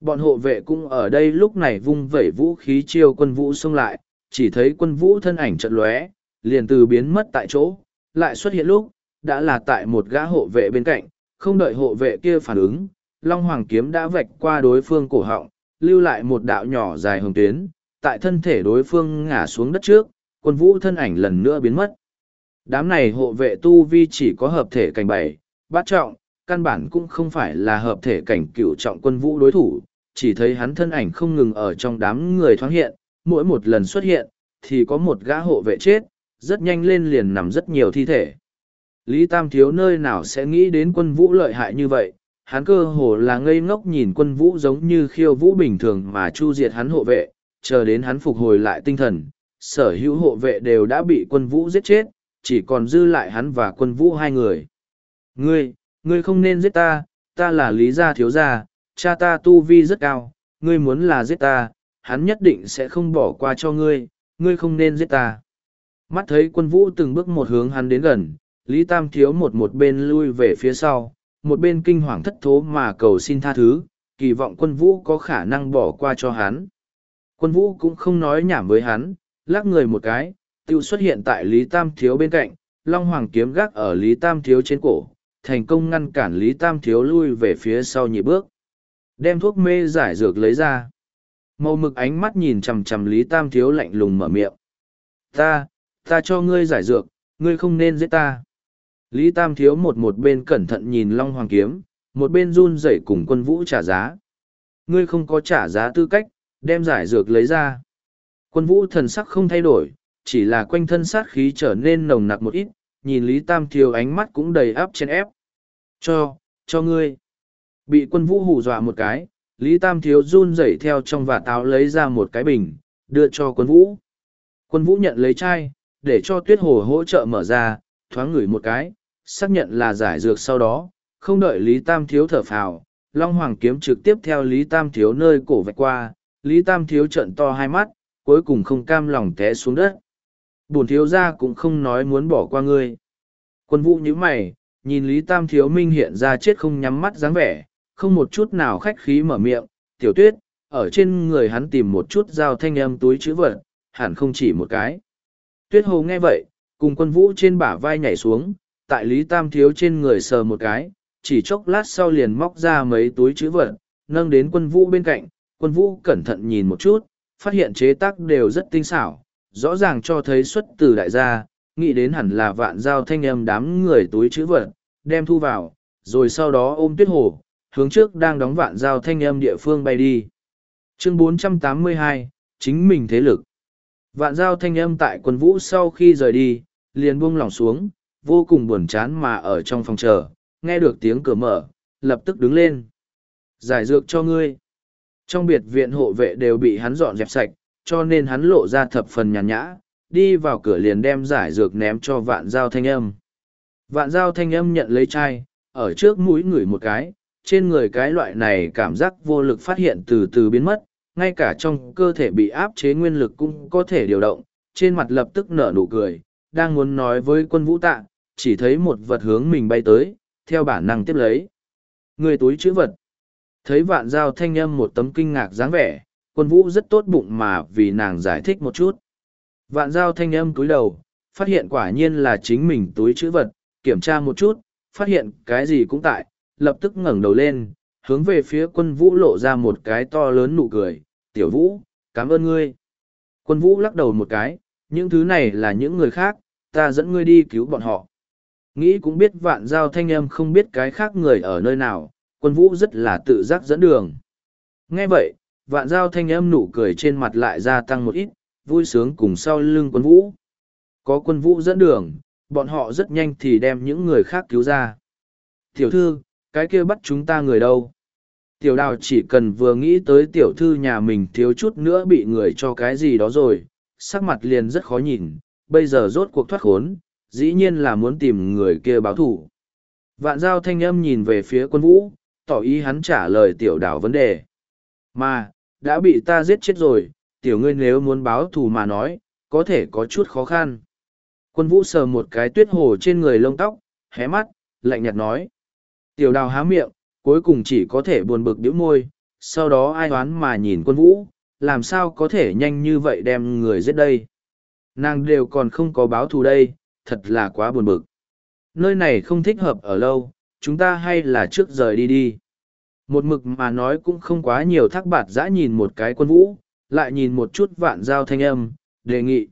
Bọn hộ vệ cũng ở đây lúc này vung vẩy vũ khí chiêu quân vũ xông lại, chỉ thấy quân vũ thân ảnh trận lóe, liền từ biến mất tại chỗ, lại xuất hiện lúc, đã là tại một gã hộ vệ bên cạnh, không đợi hộ vệ kia phản ứng, Long Hoàng kiếm đã vạch qua đối phương cổ họng, lưu lại một đạo nhỏ dài hồng tuyến, tại thân thể đối phương ngã xuống đất trước, quân vũ thân ảnh lần nữa biến mất. Đám này hộ vệ tu vi chỉ có hợp thể cảnh bảy, bát trọng, căn bản cũng không phải là hợp thể cảnh cựu trọng quân vũ đối thủ, chỉ thấy hắn thân ảnh không ngừng ở trong đám người thoáng hiện, mỗi một lần xuất hiện, thì có một gã hộ vệ chết, rất nhanh lên liền nằm rất nhiều thi thể. Lý Tam Thiếu nơi nào sẽ nghĩ đến quân vũ lợi hại như vậy, hắn cơ hồ là ngây ngốc nhìn quân vũ giống như khiêu vũ bình thường mà chu diệt hắn hộ vệ, chờ đến hắn phục hồi lại tinh thần, sở hữu hộ vệ đều đã bị quân vũ giết chết, chỉ còn dư lại hắn và quân vũ hai người. Ngươi, ngươi không nên giết ta, ta là lý gia thiếu gia, cha ta tu vi rất cao, ngươi muốn là giết ta, hắn nhất định sẽ không bỏ qua cho ngươi, ngươi không nên giết ta. Mắt thấy quân vũ từng bước một hướng hắn đến gần, Lý Tam thiếu một một bên lui về phía sau, một bên kinh hoàng thất thố mà cầu xin tha thứ, kỳ vọng quân vũ có khả năng bỏ qua cho hắn. Quân vũ cũng không nói nhảm với hắn, lắc người một cái, tiêu xuất hiện tại Lý Tam thiếu bên cạnh, Long Hoàng kiếm gác ở Lý Tam thiếu trên cổ, thành công ngăn cản Lý Tam thiếu lui về phía sau nhị bước. Đem thuốc mê giải dược lấy ra. Màu mực ánh mắt nhìn chằm chằm Lý Tam thiếu lạnh lùng mở miệng. Ta, ta cho ngươi giải dược, ngươi không nên giết ta. Lý Tam thiếu một một bên cẩn thận nhìn Long Hoàng kiếm, một bên run rẩy cùng quân vũ trả giá. Ngươi không có trả giá tư cách, đem giải dược lấy ra. Quân vũ thần sắc không thay đổi, chỉ là quanh thân sát khí trở nên nồng nặc một ít, nhìn Lý Tam thiếu ánh mắt cũng đầy áp trên ép. Cho, cho ngươi. Bị quân vũ hù dọa một cái, Lý Tam thiếu run rẩy theo trong và táo lấy ra một cái bình, đưa cho quân vũ. Quân vũ nhận lấy chai, để cho tuyết hồ hỗ trợ mở ra, thoáng ngửi một cái, xác nhận là giải dược sau đó, không đợi Lý Tam Thiếu thở phào, Long Hoàng kiếm trực tiếp theo Lý Tam Thiếu nơi cổ vạch qua, Lý Tam Thiếu trợn to hai mắt, cuối cùng không cam lòng té xuống đất. Bổn thiếu gia cũng không nói muốn bỏ qua ngươi. Quân vũ nhíu mày, nhìn Lý Tam Thiếu Minh hiện ra chết không nhắm mắt dáng vẻ, không một chút nào khách khí mở miệng, tiểu tuyết, ở trên người hắn tìm một chút dao thanh âm túi chữ vật, hẳn không chỉ một cái. Tuyết hồ nghe vậy, cùng quân vũ trên bả vai nhảy xuống, tại Lý Tam Thiếu trên người sờ một cái, chỉ chốc lát sau liền móc ra mấy túi chữ vật, nâng đến quân vũ bên cạnh, quân vũ cẩn thận nhìn một chút, phát hiện chế tác đều rất tinh xảo, rõ ràng cho thấy xuất từ đại gia, nghĩ đến hẳn là vạn giao thanh âm đám người túi chữ vật, đem thu vào, rồi sau đó ôm tuyết hồ, hướng trước đang đóng vạn giao thanh âm địa phương bay đi. Chương 482, chính mình thế lực. Vạn giao thanh âm tại quân vũ sau khi rời đi, liền buông lỏng xuống, vô cùng buồn chán mà ở trong phòng chờ, nghe được tiếng cửa mở, lập tức đứng lên. Giải dược cho ngươi. Trong biệt viện hộ vệ đều bị hắn dọn dẹp sạch, cho nên hắn lộ ra thập phần nhàn nhã, đi vào cửa liền đem giải dược ném cho vạn giao thanh âm. Vạn giao thanh âm nhận lấy chai, ở trước mũi ngửi một cái, trên người cái loại này cảm giác vô lực phát hiện từ từ biến mất, ngay cả trong cơ thể bị áp chế nguyên lực cũng có thể điều động, trên mặt lập tức nở nụ cười, đang muốn nói với quân vũ tạ, chỉ thấy một vật hướng mình bay tới, theo bản năng tiếp lấy. Người túi chữ vật. Thấy vạn giao thanh âm một tấm kinh ngạc dáng vẻ, quân vũ rất tốt bụng mà vì nàng giải thích một chút. Vạn giao thanh âm cúi đầu, phát hiện quả nhiên là chính mình túi chữ vật, kiểm tra một chút, phát hiện cái gì cũng tại, lập tức ngẩng đầu lên, hướng về phía quân vũ lộ ra một cái to lớn nụ cười, tiểu vũ, cảm ơn ngươi. Quân vũ lắc đầu một cái, những thứ này là những người khác, ta dẫn ngươi đi cứu bọn họ. Nghĩ cũng biết vạn giao thanh âm không biết cái khác người ở nơi nào, quân vũ rất là tự giác dẫn đường. Nghe vậy, vạn giao thanh âm nụ cười trên mặt lại gia tăng một ít, vui sướng cùng sau lưng quân vũ. Có quân vũ dẫn đường, bọn họ rất nhanh thì đem những người khác cứu ra. Tiểu thư, cái kia bắt chúng ta người đâu? Tiểu đào chỉ cần vừa nghĩ tới tiểu thư nhà mình thiếu chút nữa bị người cho cái gì đó rồi, sắc mặt liền rất khó nhìn, bây giờ rốt cuộc thoát khốn, dĩ nhiên là muốn tìm người kia báo thủ. Vạn giao thanh âm nhìn về phía quân vũ, tỏ ý hắn trả lời tiểu đào vấn đề. Mà, đã bị ta giết chết rồi, tiểu ngươi nếu muốn báo thù mà nói, có thể có chút khó khăn. Quân vũ sờ một cái tuyết hồ trên người lông tóc, hé mắt, lạnh nhạt nói. Tiểu đào há miệng, cuối cùng chỉ có thể buồn bực điếu môi, sau đó ai đoán mà nhìn quân vũ, làm sao có thể nhanh như vậy đem người giết đây. Nàng đều còn không có báo thù đây, thật là quá buồn bực. Nơi này không thích hợp ở lâu, chúng ta hay là trước rời đi đi. Một mực mà nói cũng không quá nhiều thác bạt dã nhìn một cái quân vũ, lại nhìn một chút vạn giao thanh âm, đề nghị.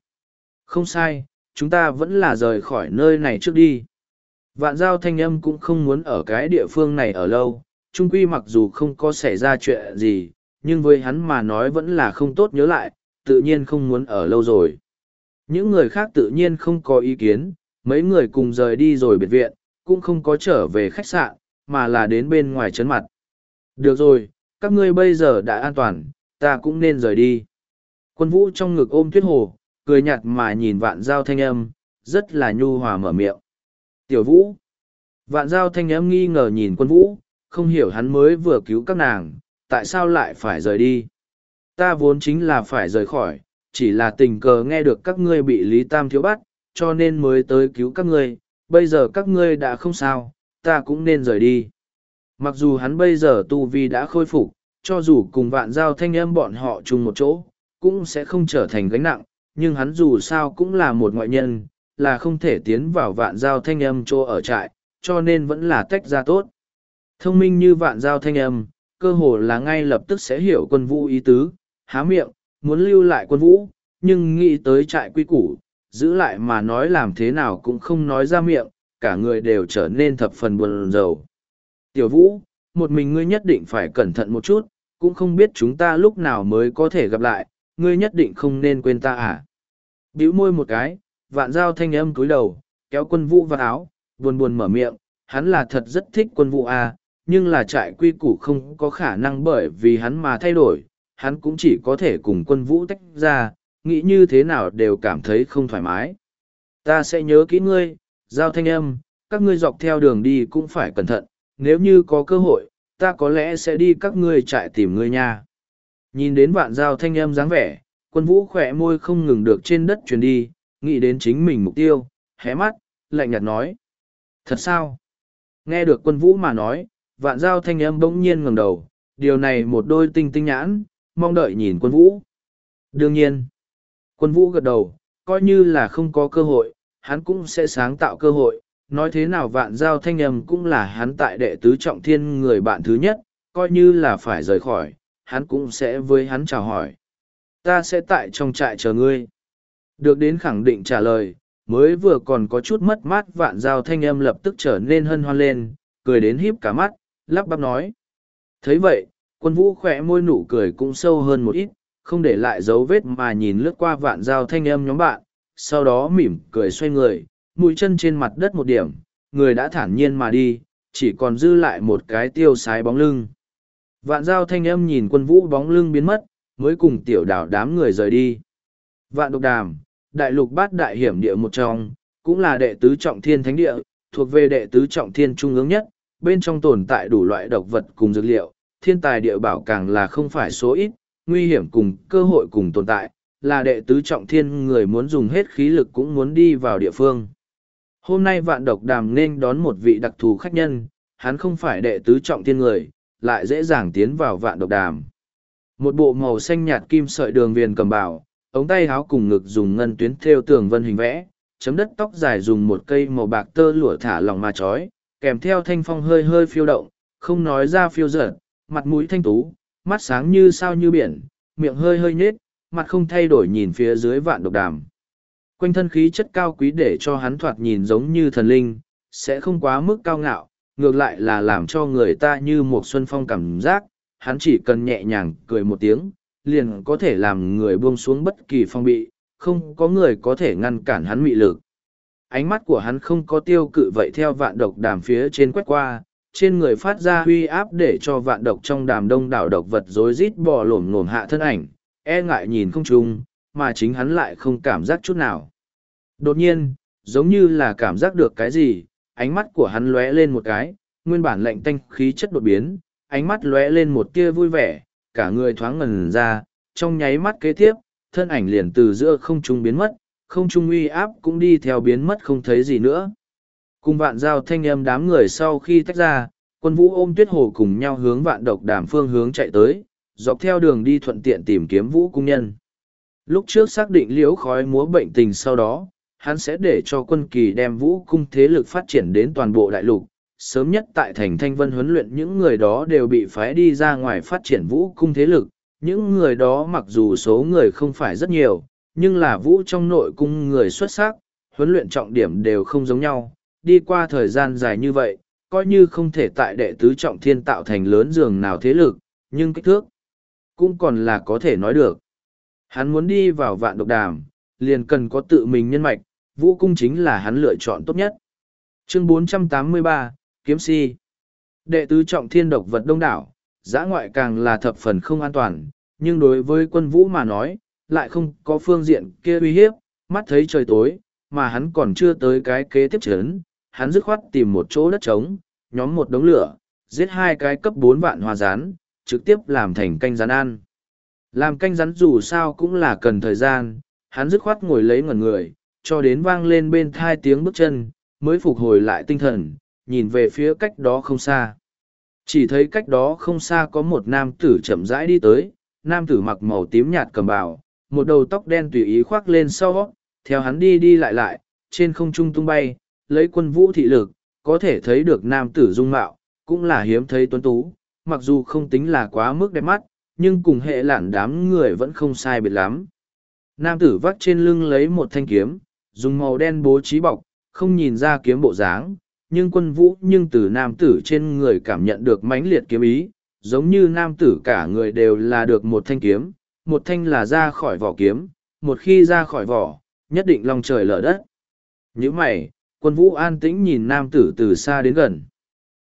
Không sai, chúng ta vẫn là rời khỏi nơi này trước đi. Vạn giao thanh âm cũng không muốn ở cái địa phương này ở lâu, trung quy mặc dù không có xảy ra chuyện gì, nhưng với hắn mà nói vẫn là không tốt nhớ lại, tự nhiên không muốn ở lâu rồi. Những người khác tự nhiên không có ý kiến, mấy người cùng rời đi rồi biệt viện, cũng không có trở về khách sạn, mà là đến bên ngoài chấn mặt. Được rồi, các ngươi bây giờ đã an toàn, ta cũng nên rời đi. Quân vũ trong ngực ôm tuyết hồ, cười nhạt mà nhìn vạn giao thanh âm, rất là nhu hòa mở miệng. Tiểu vũ. Vạn giao thanh âm nghi ngờ nhìn quân vũ, không hiểu hắn mới vừa cứu các nàng, tại sao lại phải rời đi. Ta vốn chính là phải rời khỏi, chỉ là tình cờ nghe được các ngươi bị Lý Tam thiếu bắt, cho nên mới tới cứu các ngươi, bây giờ các ngươi đã không sao, ta cũng nên rời đi. Mặc dù hắn bây giờ tu vi đã khôi phục, cho dù cùng vạn giao thanh âm bọn họ chung một chỗ, cũng sẽ không trở thành gánh nặng, nhưng hắn dù sao cũng là một ngoại nhân, là không thể tiến vào vạn giao thanh âm chỗ ở trại, cho nên vẫn là tách ra tốt. Thông minh như vạn giao thanh âm, cơ hồ là ngay lập tức sẽ hiểu quân vũ ý tứ, há miệng, muốn lưu lại quân vũ, nhưng nghĩ tới trại quy củ, giữ lại mà nói làm thế nào cũng không nói ra miệng, cả người đều trở nên thập phần buồn rầu. Tiểu vũ, một mình ngươi nhất định phải cẩn thận một chút, cũng không biết chúng ta lúc nào mới có thể gặp lại, ngươi nhất định không nên quên ta à. Biểu môi một cái, vạn giao thanh âm cúi đầu, kéo quân vũ vào áo, buồn buồn mở miệng, hắn là thật rất thích quân vũ à, nhưng là trại quy củ không có khả năng bởi vì hắn mà thay đổi, hắn cũng chỉ có thể cùng quân vũ tách ra, nghĩ như thế nào đều cảm thấy không thoải mái. Ta sẽ nhớ kỹ ngươi, giao thanh âm, các ngươi dọc theo đường đi cũng phải cẩn thận, nếu như có cơ hội, ta có lẽ sẽ đi các ngươi trại tìm ngươi nha. Nhìn đến vạn giao thanh âm dáng vẻ, quân vũ khỏe môi không ngừng được trên đất truyền đi, nghĩ đến chính mình mục tiêu, hé mắt, lạnh nhạt nói. Thật sao? Nghe được quân vũ mà nói, vạn giao thanh âm bỗng nhiên ngẩng đầu, điều này một đôi tinh tinh nhãn, mong đợi nhìn quân vũ. Đương nhiên, quân vũ gật đầu, coi như là không có cơ hội, hắn cũng sẽ sáng tạo cơ hội. Nói thế nào vạn giao thanh âm cũng là hắn tại đệ tứ trọng thiên người bạn thứ nhất, coi như là phải rời khỏi, hắn cũng sẽ với hắn chào hỏi. Ta sẽ tại trong trại chờ ngươi. Được đến khẳng định trả lời, mới vừa còn có chút mất mát vạn giao thanh âm lập tức trở nên hân hoan lên, cười đến híp cả mắt, lắp bắp nói. thấy vậy, quân vũ khỏe môi nụ cười cũng sâu hơn một ít, không để lại dấu vết mà nhìn lướt qua vạn giao thanh âm nhóm bạn, sau đó mỉm cười xoay người, mũi chân trên mặt đất một điểm, người đã thản nhiên mà đi, chỉ còn dư lại một cái tiêu sái bóng lưng. Vạn giao thanh âm nhìn quân vũ bóng lưng biến mất, mới cùng tiểu đảo đám người rời đi. Vạn độc đàm, đại lục bát đại hiểm địa một trong, cũng là đệ tứ trọng thiên thánh địa, thuộc về đệ tứ trọng thiên trung ương nhất, bên trong tồn tại đủ loại độc vật cùng dược liệu, thiên tài địa bảo càng là không phải số ít, nguy hiểm cùng cơ hội cùng tồn tại, là đệ tứ trọng thiên người muốn dùng hết khí lực cũng muốn đi vào địa phương. Hôm nay vạn độc đàm nên đón một vị đặc thù khách nhân, hắn không phải đệ tứ trọng thiên người, lại dễ dàng tiến vào vạn độc đàm. Một bộ màu xanh nhạt kim sợi đường viền cầm bảo, ống tay háo cùng ngực dùng ngân tuyến thêu tường vân hình vẽ, chấm đất tóc dài dùng một cây màu bạc tơ lụa thả lòng mà trói, kèm theo thanh phong hơi hơi phiêu động, không nói ra phiêu dở, mặt mũi thanh tú, mắt sáng như sao như biển, miệng hơi hơi nhết, mặt không thay đổi nhìn phía dưới vạn độc đàm. Quanh thân khí chất cao quý để cho hắn thoạt nhìn giống như thần linh, sẽ không quá mức cao ngạo, ngược lại là làm cho người ta như một xuân phong cảm giác, hắn chỉ cần nhẹ nhàng cười một tiếng, liền có thể làm người buông xuống bất kỳ phong bị, không có người có thể ngăn cản hắn mị lực. Ánh mắt của hắn không có tiêu cự vậy theo vạn độc đàm phía trên quét qua, trên người phát ra huy áp để cho vạn độc trong đàm đông đảo độc vật rối rít bò lổm lổm hạ thân ảnh, e ngại nhìn không chung, mà chính hắn lại không cảm giác chút nào. Đột nhiên, giống như là cảm giác được cái gì, ánh mắt của hắn lóe lên một cái, nguyên bản lạnh tanh khí chất đột biến, ánh mắt lóe lên một tia vui vẻ, cả người thoáng ngần ra, trong nháy mắt kế tiếp, thân ảnh liền từ giữa không trung biến mất, không trung uy áp cũng đi theo biến mất không thấy gì nữa. Cùng vạn giao thanh âm đám người sau khi tách ra, quân vũ ôm tuyết hồ cùng nhau hướng vạn độc đàm phương hướng chạy tới, dọc theo đường đi thuận tiện tìm kiếm vũ cung nhân. Lúc trước xác định liễu khói múa bệnh tình sau đó, hắn sẽ để cho quân kỳ đem vũ cung thế lực phát triển đến toàn bộ đại lục. Sớm nhất tại thành thanh vân huấn luyện những người đó đều bị phái đi ra ngoài phát triển vũ cung thế lực. Những người đó mặc dù số người không phải rất nhiều, nhưng là vũ trong nội cung người xuất sắc, huấn luyện trọng điểm đều không giống nhau. Đi qua thời gian dài như vậy, coi như không thể tại đệ tứ trọng thiên tạo thành lớn giường nào thế lực, nhưng kích thước cũng còn là có thể nói được. Hắn muốn đi vào vạn độc đàm, liền cần có tự mình nhân mạch, vũ cung chính là hắn lựa chọn tốt nhất. Chương 483, Kiếm Si Đệ tứ trọng thiên độc vật đông đảo, giã ngoại càng là thập phần không an toàn, nhưng đối với quân vũ mà nói, lại không có phương diện kia uy hiếp, mắt thấy trời tối, mà hắn còn chưa tới cái kế tiếp chấn, hắn dứt khoát tìm một chỗ đất trống, nhóm một đống lửa, giết hai cái cấp bốn vạn hoa rán, trực tiếp làm thành canh rán ăn. Làm canh rắn dù sao cũng là cần thời gian, hắn dứt khoát ngồi lấy ngẩn người, cho đến vang lên bên thai tiếng bước chân, mới phục hồi lại tinh thần, nhìn về phía cách đó không xa. Chỉ thấy cách đó không xa có một nam tử chậm rãi đi tới, nam tử mặc màu tím nhạt cầm bào, một đầu tóc đen tùy ý khoác lên sau, theo hắn đi đi lại lại, trên không trung tung bay, lấy quân vũ thị lực, có thể thấy được nam tử dung mạo, cũng là hiếm thấy tuấn tú, mặc dù không tính là quá mức đẹp mắt, nhưng cùng hệ lản đám người vẫn không sai biệt lắm. Nam tử vắt trên lưng lấy một thanh kiếm, dùng màu đen bố trí bọc, không nhìn ra kiếm bộ dáng, nhưng quân vũ nhưng từ nam tử trên người cảm nhận được mãnh liệt kiếm ý, giống như nam tử cả người đều là được một thanh kiếm, một thanh là ra khỏi vỏ kiếm, một khi ra khỏi vỏ, nhất định lòng trời lở đất. Như mày, quân vũ an tĩnh nhìn nam tử từ xa đến gần.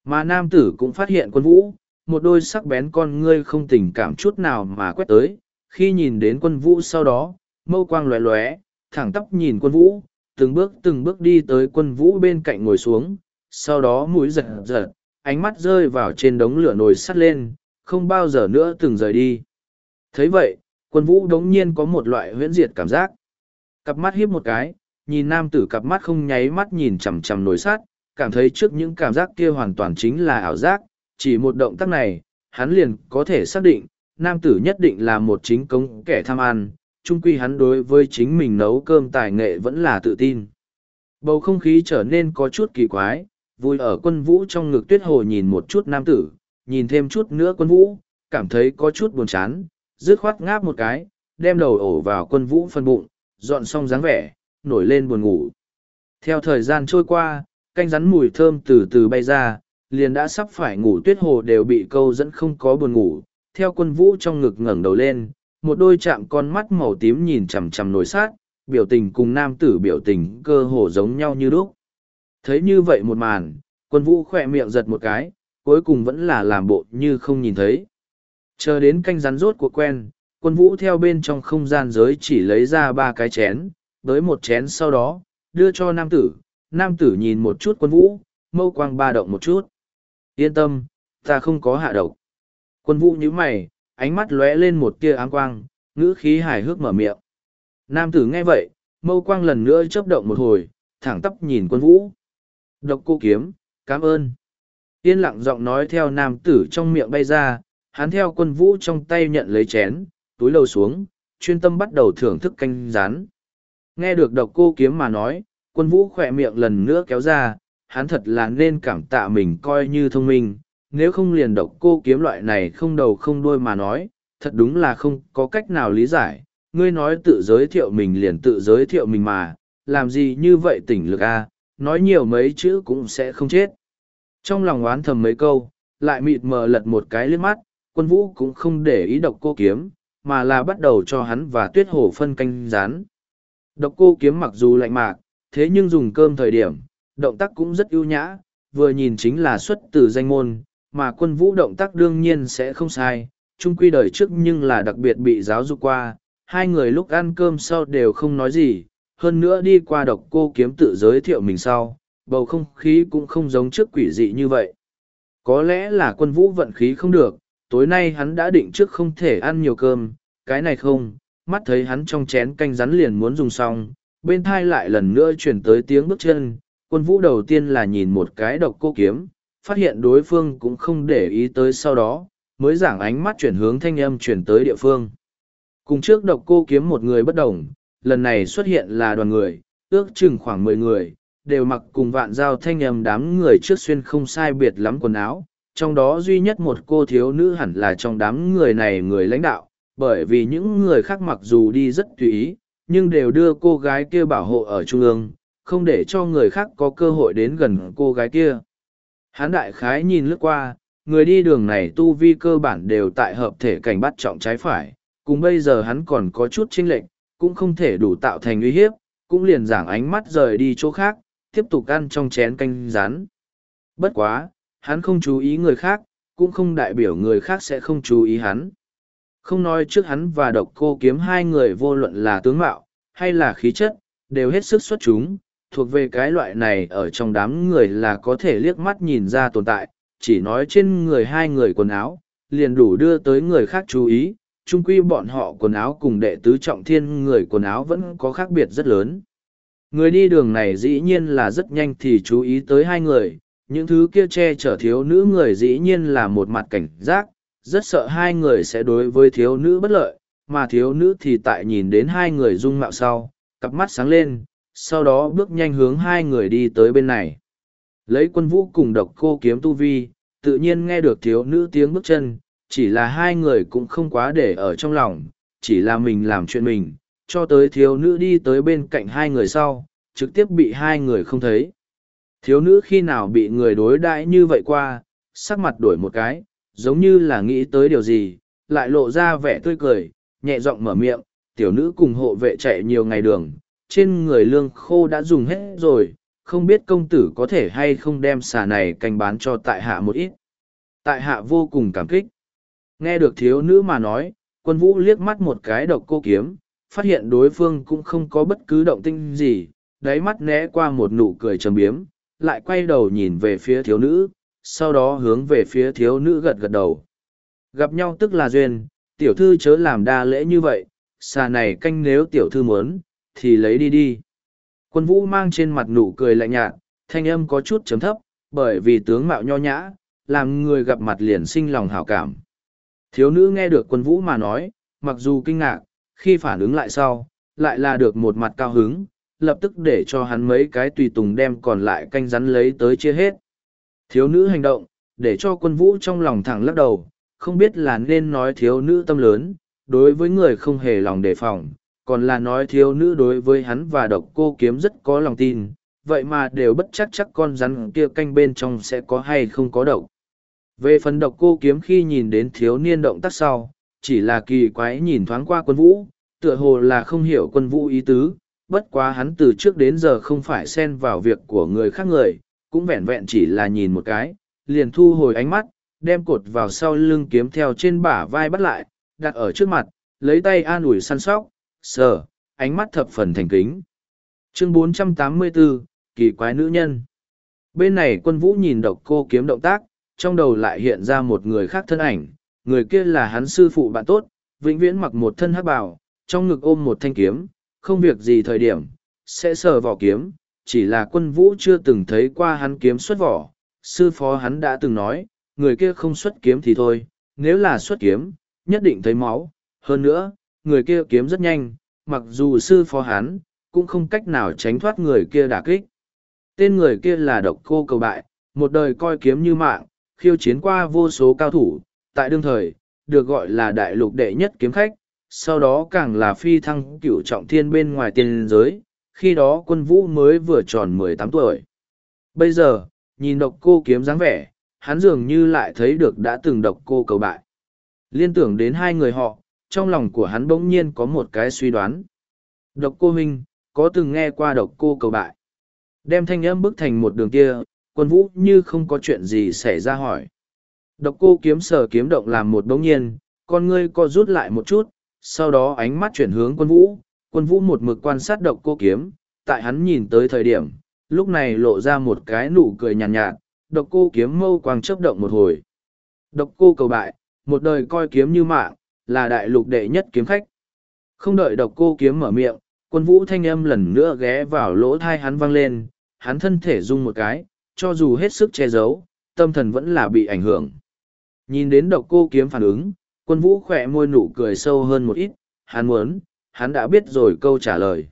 Mà nam tử cũng phát hiện quân vũ, một đôi sắc bén con ngươi không tình cảm chút nào mà quét tới, khi nhìn đến quân vũ sau đó, mâu quang lóe lóe, thẳng tóc nhìn quân vũ, từng bước từng bước đi tới quân vũ bên cạnh ngồi xuống, sau đó mũi giật giật, ánh mắt rơi vào trên đống lửa nồi sắt lên, không bao giờ nữa từng rời đi. thấy vậy, quân vũ đống nhiên có một loại huyễn diệt cảm giác. Cặp mắt hiếp một cái, nhìn nam tử cặp mắt không nháy mắt nhìn chằm chằm nồi sắt, cảm thấy trước những cảm giác kia hoàn toàn chính là ảo giác, chỉ một động tác này, hắn liền có thể xác định, nam tử nhất định là một chính công kẻ tham ăn, chung quy hắn đối với chính mình nấu cơm tài nghệ vẫn là tự tin. Bầu không khí trở nên có chút kỳ quái, vui ở quân vũ trong ngực tuyết hồ nhìn một chút nam tử, nhìn thêm chút nữa quân vũ, cảm thấy có chút buồn chán, dứt khoát ngáp một cái, đem đầu ổ vào quân vũ phân bụng, dọn xong dáng vẻ, nổi lên buồn ngủ. Theo thời gian trôi qua, canh rắn mùi thơm từ từ bay ra, liền đã sắp phải ngủ tuyết hồ đều bị câu dẫn không có buồn ngủ, theo quân vũ trong ngực ngẩng đầu lên, một đôi chạm con mắt màu tím nhìn chằm chằm nổi sát, biểu tình cùng nam tử biểu tình cơ hồ giống nhau như đúc Thấy như vậy một màn, quân vũ khỏe miệng giật một cái, cuối cùng vẫn là làm bộ như không nhìn thấy. Chờ đến canh rắn rốt của quen, quân vũ theo bên trong không gian giới chỉ lấy ra ba cái chén, tới một chén sau đó, đưa cho nam tử, nam tử nhìn một chút quân vũ, mâu quang ba động một chút. Yên tâm, ta không có hạ độc. Quân vũ nhíu mày, ánh mắt lóe lên một tia áng quang, ngữ khí hài hước mở miệng. Nam tử nghe vậy, mâu quang lần nữa chớp động một hồi, thẳng tắp nhìn quân vũ. Độc cô kiếm, cảm ơn. Yên lặng giọng nói theo nam tử trong miệng bay ra, hắn theo quân vũ trong tay nhận lấy chén, túi lầu xuống, chuyên tâm bắt đầu thưởng thức canh rán. Nghe được độc cô kiếm mà nói, quân vũ khỏe miệng lần nữa kéo ra, hắn thật là nên cảm tạ mình coi như thông minh, nếu không liền độc cô kiếm loại này không đầu không đuôi mà nói, thật đúng là không có cách nào lý giải, ngươi nói tự giới thiệu mình liền tự giới thiệu mình mà, làm gì như vậy tỉnh lực a nói nhiều mấy chữ cũng sẽ không chết. Trong lòng oán thầm mấy câu, lại mịt mờ lật một cái liếc mắt, quân vũ cũng không để ý độc cô kiếm, mà là bắt đầu cho hắn và tuyết hổ phân canh rán. Độc cô kiếm mặc dù lạnh mạc, thế nhưng dùng cơm thời điểm, động tác cũng rất ưu nhã, vừa nhìn chính là xuất từ danh môn, mà quân vũ động tác đương nhiên sẽ không sai, chung quy đời trước nhưng là đặc biệt bị giáo dục qua, hai người lúc ăn cơm sau đều không nói gì, hơn nữa đi qua độc cô kiếm tự giới thiệu mình sau, bầu không khí cũng không giống trước quỷ dị như vậy. Có lẽ là quân vũ vận khí không được, tối nay hắn đã định trước không thể ăn nhiều cơm, cái này không, mắt thấy hắn trong chén canh rắn liền muốn dùng xong, bên thai lại lần nữa chuyển tới tiếng bước chân, quân vũ đầu tiên là nhìn một cái độc cô kiếm, phát hiện đối phương cũng không để ý tới sau đó, mới giảng ánh mắt chuyển hướng thanh âm chuyển tới địa phương. Cùng trước độc cô kiếm một người bất đồng, lần này xuất hiện là đoàn người, ước chừng khoảng mười người, đều mặc cùng vạn giao thanh âm đám người trước xuyên không sai biệt lắm quần áo, trong đó duy nhất một cô thiếu nữ hẳn là trong đám người này người lãnh đạo, bởi vì những người khác mặc dù đi rất tùy ý, nhưng đều đưa cô gái kia bảo hộ ở trung ương, không để cho người khác có cơ hội đến gần cô gái kia. Hán đại khái nhìn lướt qua, người đi đường này tu vi cơ bản đều tại hợp thể cảnh bắt trọng trái phải, cùng bây giờ hắn còn có chút chênh lệch, cũng không thể đủ tạo thành uy hiếp, cũng liền giảng ánh mắt rời đi chỗ khác, tiếp tục ăn trong chén canh rán. Bất quá, hắn không chú ý người khác, cũng không đại biểu người khác sẽ không chú ý hắn. Không nói trước hắn và độc cô kiếm hai người vô luận là tướng mạo, hay là khí chất, đều hết sức xuất chúng, thuộc về cái loại này ở trong đám người là có thể liếc mắt nhìn ra tồn tại, chỉ nói trên người hai người quần áo, liền đủ đưa tới người khác chú ý, chung quy bọn họ quần áo cùng đệ tứ trọng thiên người quần áo vẫn có khác biệt rất lớn. Người đi đường này dĩ nhiên là rất nhanh thì chú ý tới hai người, những thứ kia che chở thiếu nữ người dĩ nhiên là một mặt cảnh giác, rất sợ hai người sẽ đối với thiếu nữ bất lợi, mà thiếu nữ thì tại nhìn đến hai người dung mạo sau, cặp mắt sáng lên, sau đó bước nhanh hướng hai người đi tới bên này. Lấy quân vũ cùng độc cô kiếm tu vi, tự nhiên nghe được thiếu nữ tiếng bước chân, chỉ là hai người cũng không quá để ở trong lòng, chỉ là mình làm chuyện mình, cho tới thiếu nữ đi tới bên cạnh hai người sau, trực tiếp bị hai người không thấy. Thiếu nữ khi nào bị người đối đãi như vậy qua, sắc mặt đổi một cái, giống như là nghĩ tới điều gì, lại lộ ra vẻ tươi cười, nhẹ giọng mở miệng, tiểu nữ cùng hộ vệ chạy nhiều ngày đường, trên người lương khô đã dùng hết rồi, không biết công tử có thể hay không đem xà này canh bán cho tại hạ một ít. Tại hạ vô cùng cảm kích. Nghe được thiếu nữ mà nói, quân vũ liếc mắt một cái độc cô kiếm, phát hiện đối phương cũng không có bất cứ động tinh gì, đáy mắt né qua một nụ cười trầm biếm, lại quay đầu nhìn về phía thiếu nữ, sau đó hướng về phía thiếu nữ gật gật đầu. Gặp nhau tức là duyên, tiểu thư chớ làm đa lễ như vậy, xà này canh nếu tiểu thư muốn, thì lấy đi đi. Quân vũ mang trên mặt nụ cười lạnh nhạt, thanh âm có chút chấm thấp, bởi vì tướng mạo nho nhã, làm người gặp mặt liền sinh lòng hảo cảm. Thiếu nữ nghe được quân vũ mà nói, mặc dù kinh ngạc, khi phản ứng lại sau, lại là được một mặt cao hứng, lập tức để cho hắn mấy cái tùy tùng đem còn lại canh rắn lấy tới chia hết. Thiếu nữ hành động, để cho quân vũ trong lòng thẳng lắc đầu, không biết là nên nói thiếu nữ tâm lớn, đối với người không hề lòng đề phòng, còn là nói thiếu nữ đối với hắn và độc cô kiếm rất có lòng tin, vậy mà đều bất chắc chắc con rắn kia canh bên trong sẽ có hay không có độc. Về phần độc cô kiếm khi nhìn đến thiếu niên động tác sau, chỉ là kỳ quái nhìn thoáng qua quân vũ, tựa hồ là không hiểu quân vũ ý tứ, bất quá hắn từ trước đến giờ không phải xen vào việc của người khác người, cũng vẹn vẹn chỉ là nhìn một cái, liền thu hồi ánh mắt, đem cột vào sau lưng kiếm theo trên bả vai bắt lại, đặt ở trước mặt, lấy tay an ủi săn sóc, sờ, ánh mắt thập phần thành kính. Chương 484, Kỳ quái nữ nhân. Bên này quân vũ nhìn độc cô kiếm động tác, trong đầu lại hiện ra một người khác thân ảnh, người kia là hắn sư phụ bạn tốt, vĩnh viễn mặc một thân hắc bào, trong ngực ôm một thanh kiếm, không việc gì thời điểm, sẽ sờ vỏ kiếm, chỉ là quân vũ chưa từng thấy qua hắn kiếm xuất vỏ. Sư phó hắn đã từng nói, người kia không xuất kiếm thì thôi, nếu là xuất kiếm, nhất định thấy máu. Hơn nữa, người kia kiếm rất nhanh, mặc dù sư phó hắn, cũng không cách nào tránh thoát người kia đả kích. Tên người kia là độc cô cầu bại, một đời coi kiếm như mạng, khiêu chiến qua vô số cao thủ, tại đương thời, được gọi là đại lục đệ nhất kiếm khách, sau đó càng là phi thăng cửu trọng thiên bên ngoài tiền giới, khi đó quân vũ mới vừa tròn mười tám tuổi. Bây giờ, nhìn độc cô kiếm dáng vẻ, hắn dường như lại thấy được đã từng độc cô cầu bại. Liên tưởng đến hai người họ, trong lòng của hắn bỗng nhiên có một cái suy đoán. Độc cô Minh, có từng nghe qua độc cô cầu bại. Đem thanh âm bức thành một đường kia, quân vũ như không có chuyện gì xảy ra hỏi. Độc cô kiếm sở kiếm động làm một bỗng nhiên, con ngươi co rút lại một chút, sau đó ánh mắt chuyển hướng quân vũ, quân vũ một mực quan sát độc cô kiếm, tại hắn nhìn tới thời điểm, lúc này lộ ra một cái nụ cười nhàn nhạt, nhạt, độc cô kiếm mâu quang chớp động một hồi. Độc cô cầu bại, một đời coi kiếm như mạng, là đại lục đệ nhất kiếm khách. Không đợi độc cô kiếm mở miệng, quân vũ thanh âm lần nữa ghé vào lỗ tai hắn vang lên, hắn thân thể rung một cái, cho dù hết sức che giấu, tâm thần vẫn là bị ảnh hưởng. Nhìn đến độc cô kiếm phản ứng, quân vũ khỏe môi nụ cười sâu hơn một ít, hắn muốn, hắn đã biết rồi câu trả lời.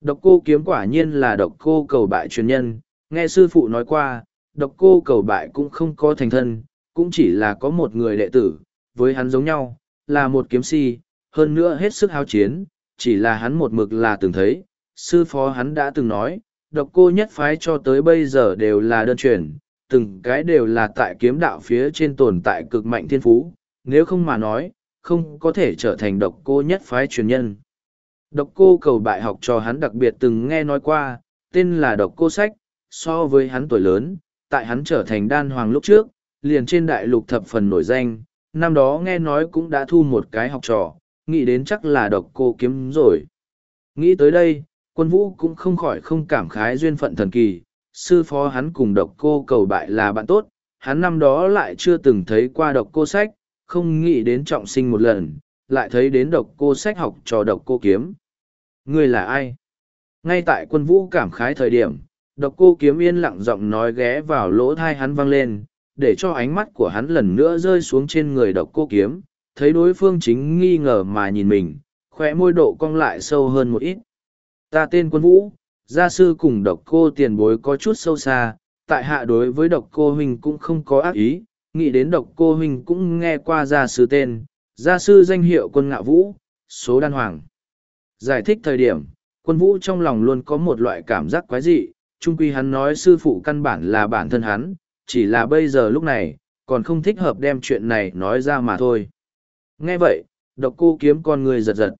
Độc cô kiếm quả nhiên là độc cô cầu bại truyền nhân, nghe sư phụ nói qua, độc cô cầu bại cũng không có thành thân, cũng chỉ là có một người đệ tử, với hắn giống nhau, là một kiếm si, hơn nữa hết sức hao chiến, chỉ là hắn một mực là từng thấy, sư phó hắn đã từng nói, độc cô nhất phái cho tới bây giờ đều là đơn truyền, từng cái đều là tại kiếm đạo phía trên tồn tại cực mạnh thiên phú, nếu không mà nói, không có thể trở thành độc cô nhất phái truyền nhân. Độc cô cầu bại học cho hắn đặc biệt từng nghe nói qua, tên là độc cô sách, so với hắn tuổi lớn, tại hắn trở thành đan hoàng lúc trước, liền trên đại lục thập phần nổi danh, năm đó nghe nói cũng đã thu một cái học trò, nghĩ đến chắc là độc cô kiếm rồi. Nghĩ tới đây, quân vũ cũng không khỏi không cảm khái duyên phận thần kỳ, sư phó hắn cùng độc cô cầu bại là bạn tốt, hắn năm đó lại chưa từng thấy qua độc cô sách, không nghĩ đến trọng sinh một lần, lại thấy đến độc cô sách học trò độc cô kiếm. Người là ai? Ngay tại quân vũ cảm khái thời điểm, độc cô kiếm yên lặng giọng nói ghé vào lỗ tai hắn vang lên, để cho ánh mắt của hắn lần nữa rơi xuống trên người độc cô kiếm, thấy đối phương chính nghi ngờ mà nhìn mình, khỏe môi độ cong lại sâu hơn một ít. Ta tên quân vũ, gia sư cùng độc cô tiền bối có chút sâu xa, tại hạ đối với độc cô huynh cũng không có ác ý, nghĩ đến độc cô huynh cũng nghe qua gia sư tên, gia sư danh hiệu quân ngạo vũ, số đan hoàng. Giải thích thời điểm, quân vũ trong lòng luôn có một loại cảm giác quái dị, chung quy hắn nói sư phụ căn bản là bản thân hắn, chỉ là bây giờ lúc này, còn không thích hợp đem chuyện này nói ra mà thôi. Nghe vậy, độc cô kiếm con người giật giật.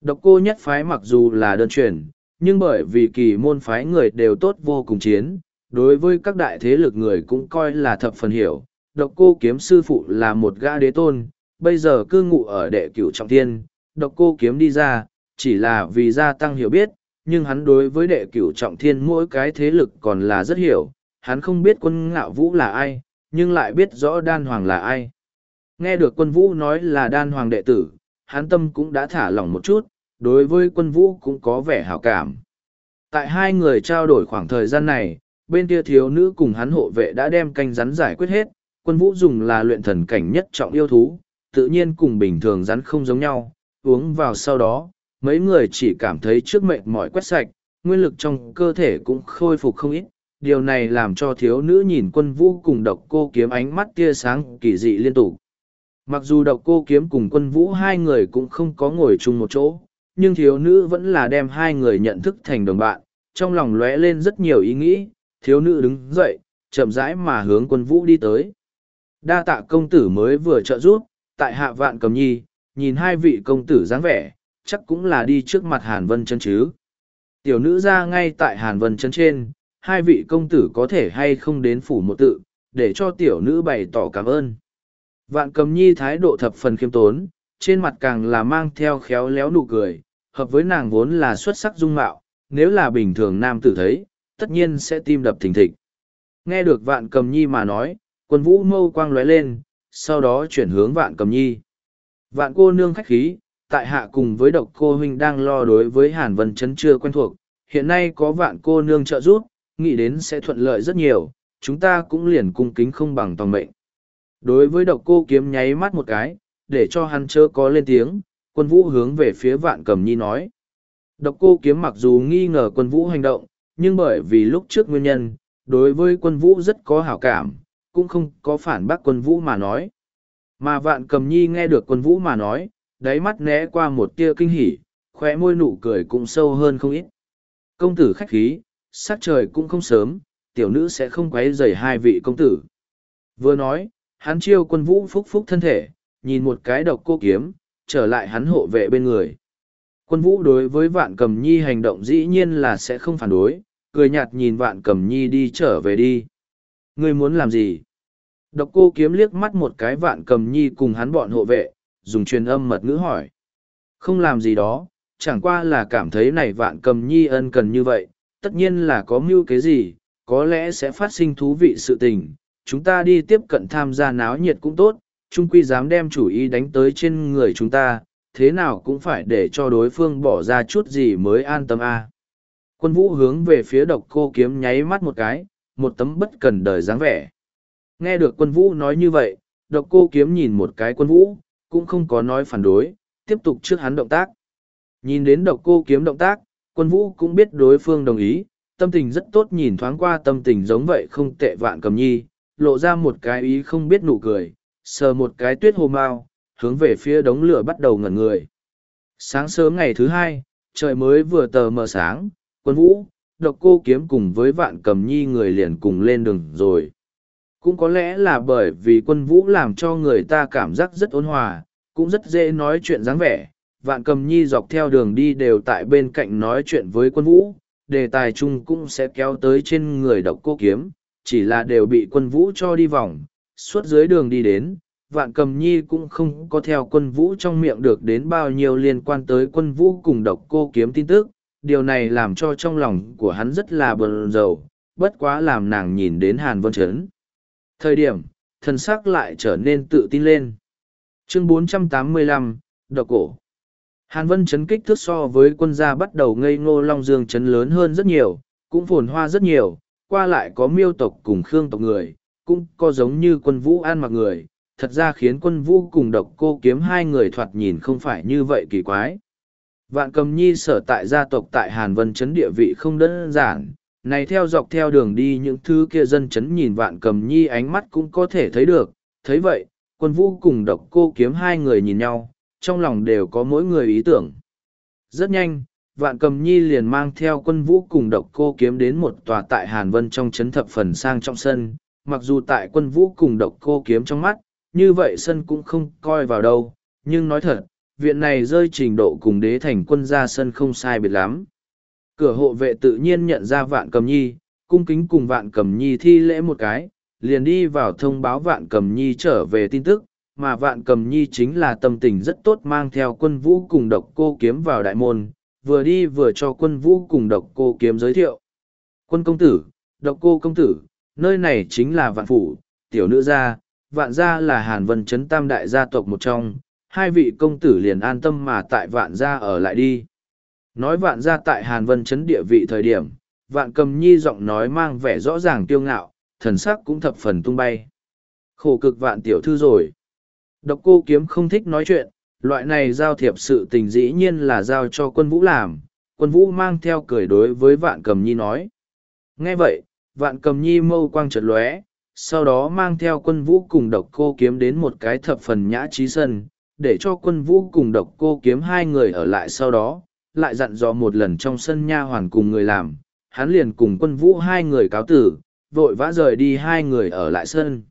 Độc cô nhất phái mặc dù là đơn truyền, nhưng bởi vì kỳ môn phái người đều tốt vô cùng chiến, đối với các đại thế lực người cũng coi là thập phần hiểu. Độc cô kiếm sư phụ là một gã đế tôn, bây giờ cư ngụ ở đệ cửu trọng thiên, độc cô kiếm đi ra, chỉ là vì gia tăng hiểu biết, nhưng hắn đối với đệ cửu trọng thiên mỗi cái thế lực còn là rất hiểu, hắn không biết quân ngạo vũ là ai, nhưng lại biết rõ đan hoàng là ai. Nghe được quân vũ nói là đan hoàng đệ tử, hắn tâm cũng đã thả lỏng một chút, đối với quân vũ cũng có vẻ hảo cảm. Tại hai người trao đổi khoảng thời gian này, bên kia thiếu nữ cùng hắn hộ vệ đã đem canh rắn giải quyết hết, quân vũ dùng là luyện thần cảnh nhất trọng yêu thú, tự nhiên cùng bình thường rắn không giống nhau, uống vào sau đó, mấy người chỉ cảm thấy trước mệt mỏi quét sạch, nguyên lực trong cơ thể cũng khôi phục không ít. Điều này làm cho thiếu nữ nhìn quân vũ cùng độc cô kiếm ánh mắt tia sáng kỳ dị liên tục. Mặc dù độc cô kiếm cùng quân vũ hai người cũng không có ngồi chung một chỗ, nhưng thiếu nữ vẫn là đem hai người nhận thức thành đồng bạn, trong lòng lóe lên rất nhiều ý nghĩ, thiếu nữ đứng dậy, chậm rãi mà hướng quân vũ đi tới. Đa tạ công tử mới vừa trợ giúp, tại hạ vạn cầm nhi, nhìn hai vị công tử dáng vẻ, chắc cũng là đi trước mặt Hàn Vân chân chứ. Tiểu nữ ra ngay tại Hàn Vân chân trên, hai vị công tử có thể hay không đến phủ một tự, để cho tiểu nữ bày tỏ cảm ơn. Vạn cầm nhi thái độ thập phần khiêm tốn, trên mặt càng là mang theo khéo léo nụ cười, hợp với nàng vốn là xuất sắc dung mạo, nếu là bình thường nam tử thấy, tất nhiên sẽ tim đập thình thịch. Nghe được vạn cầm nhi mà nói, quân vũ mâu quang lóe lên, sau đó chuyển hướng vạn cầm nhi. Vạn cô nương khách khí, tại hạ cùng với độc cô huynh đang lo đối với Hàn Vân Trấn chưa quen thuộc, hiện nay có vạn cô nương trợ giúp, nghĩ đến sẽ thuận lợi rất nhiều, chúng ta cũng liền cung kính không bằng toàn mệnh. Đối với độc cô kiếm nháy mắt một cái, để cho hắn chớ có lên tiếng, quân vũ hướng về phía vạn cầm nhi nói. Độc cô kiếm mặc dù nghi ngờ quân vũ hành động, nhưng bởi vì lúc trước nguyên nhân, đối với quân vũ rất có hảo cảm, cũng không có phản bác quân vũ mà nói. Mà vạn cầm nhi nghe được quân vũ mà nói, đáy mắt né qua một tia kinh hỉ, khóe môi nụ cười cũng sâu hơn không ít. Công tử khách khí, sắc trời cũng không sớm, tiểu nữ sẽ không quấy rầy hai vị công tử. Vừa nói, hắn chiêu quân vũ phúc phúc thân thể, nhìn một cái độc cô kiếm, trở lại hắn hộ vệ bên người. Quân vũ đối với vạn cầm nhi hành động dĩ nhiên là sẽ không phản đối, cười nhạt nhìn vạn cầm nhi đi trở về đi. Ngươi muốn làm gì? Độc cô kiếm liếc mắt một cái vạn cầm nhi cùng hắn bọn hộ vệ, dùng truyền âm mật ngữ hỏi. Không làm gì đó, chẳng qua là cảm thấy này vạn cầm nhi ân cần như vậy, tất nhiên là có mưu kế gì, có lẽ sẽ phát sinh thú vị sự tình. Chúng ta đi tiếp cận tham gia náo nhiệt cũng tốt, chung quy dám đem chủ ý đánh tới trên người chúng ta, thế nào cũng phải để cho đối phương bỏ ra chút gì mới an tâm a. Quân vũ hướng về phía độc cô kiếm nháy mắt một cái, một tấm bất cần đời dáng vẻ. Nghe được quân vũ nói như vậy, độc cô kiếm nhìn một cái quân vũ, cũng không có nói phản đối, tiếp tục trước hắn động tác. Nhìn đến độc cô kiếm động tác, quân vũ cũng biết đối phương đồng ý, tâm tình rất tốt nhìn thoáng qua tâm tình giống vậy không tệ vạn cầm nhi, lộ ra một cái ý không biết nụ cười, sờ một cái tuyết hồ mau, hướng về phía đống lửa bắt đầu ngẩn người. Sáng sớm ngày thứ hai, trời mới vừa tờ mờ sáng, quân vũ, độc cô kiếm cùng với vạn cầm nhi người liền cùng lên đường rồi. Cũng có lẽ là bởi vì quân vũ làm cho người ta cảm giác rất ôn hòa, cũng rất dễ nói chuyện dáng vẻ. Vạn cầm nhi dọc theo đường đi đều tại bên cạnh nói chuyện với quân vũ, đề tài chung cũng sẽ kéo tới trên người độc cô kiếm, chỉ là đều bị quân vũ cho đi vòng, suốt dưới đường đi đến, vạn cầm nhi cũng không có theo quân vũ trong miệng được đến bao nhiêu liên quan tới quân vũ cùng độc cô kiếm tin tức, điều này làm cho trong lòng của hắn rất là bần dầu, bất quá làm nàng nhìn đến Hàn Vân Trấn. Thời điểm, thần sắc lại trở nên tự tin lên. Chương 485, Độc Cổ Hàn Vân Trấn kích thước so với quân gia bắt đầu ngây ngô Long Dương Trấn lớn hơn rất nhiều, cũng phồn hoa rất nhiều, qua lại có miêu tộc cùng khương tộc người, cũng có giống như quân vũ an mặc người, thật ra khiến quân vũ cùng độc cô kiếm hai người thoạt nhìn không phải như vậy kỳ quái. Vạn cầm nhi sở tại gia tộc tại Hàn Vân Trấn địa vị không đơn giản, này theo dọc theo đường đi những thứ kia dân chấn nhìn vạn cầm nhi ánh mắt cũng có thể thấy được, thấy vậy, quân vũ cùng độc cô kiếm hai người nhìn nhau, trong lòng đều có mỗi người ý tưởng. Rất nhanh, vạn cầm nhi liền mang theo quân vũ cùng độc cô kiếm đến một tòa tại Hàn Vân trong chấn thập phần sang trong sân, mặc dù tại quân vũ cùng độc cô kiếm trong mắt, như vậy sân cũng không coi vào đâu, nhưng nói thật, viện này rơi trình độ cùng đế thành quân ra sân không sai biệt lắm. Cửa hộ vệ tự nhiên nhận ra vạn cầm nhi, cung kính cùng vạn cầm nhi thi lễ một cái, liền đi vào thông báo vạn cầm nhi trở về tin tức, mà vạn cầm nhi chính là tâm tình rất tốt mang theo quân vũ cùng độc cô kiếm vào đại môn, vừa đi vừa cho quân vũ cùng độc cô kiếm giới thiệu. Quân công tử, độc cô công tử, nơi này chính là vạn phủ, tiểu nữ gia, vạn gia là hàn vân chấn tam đại gia tộc một trong, hai vị công tử liền an tâm mà tại vạn gia ở lại đi. Nói vạn gia tại Hàn Vân chấn địa vị thời điểm, vạn cầm nhi giọng nói mang vẻ rõ ràng tiêu ngạo, thần sắc cũng thập phần tung bay. Khổ cực vạn tiểu thư rồi. Độc cô kiếm không thích nói chuyện, loại này giao thiệp sự tình dĩ nhiên là giao cho quân vũ làm. Quân vũ mang theo cười đối với vạn cầm nhi nói. Nghe vậy, vạn cầm nhi mâu quang chợt lóe, sau đó mang theo quân vũ cùng độc cô kiếm đến một cái thập phần nhã trí sân, để cho quân vũ cùng độc cô kiếm hai người ở lại sau đó, lại dặn dò một lần trong sân nha hoàn cùng người làm, hắn liền cùng quân vũ hai người cáo tử, vội vã rời đi hai người ở lại sân.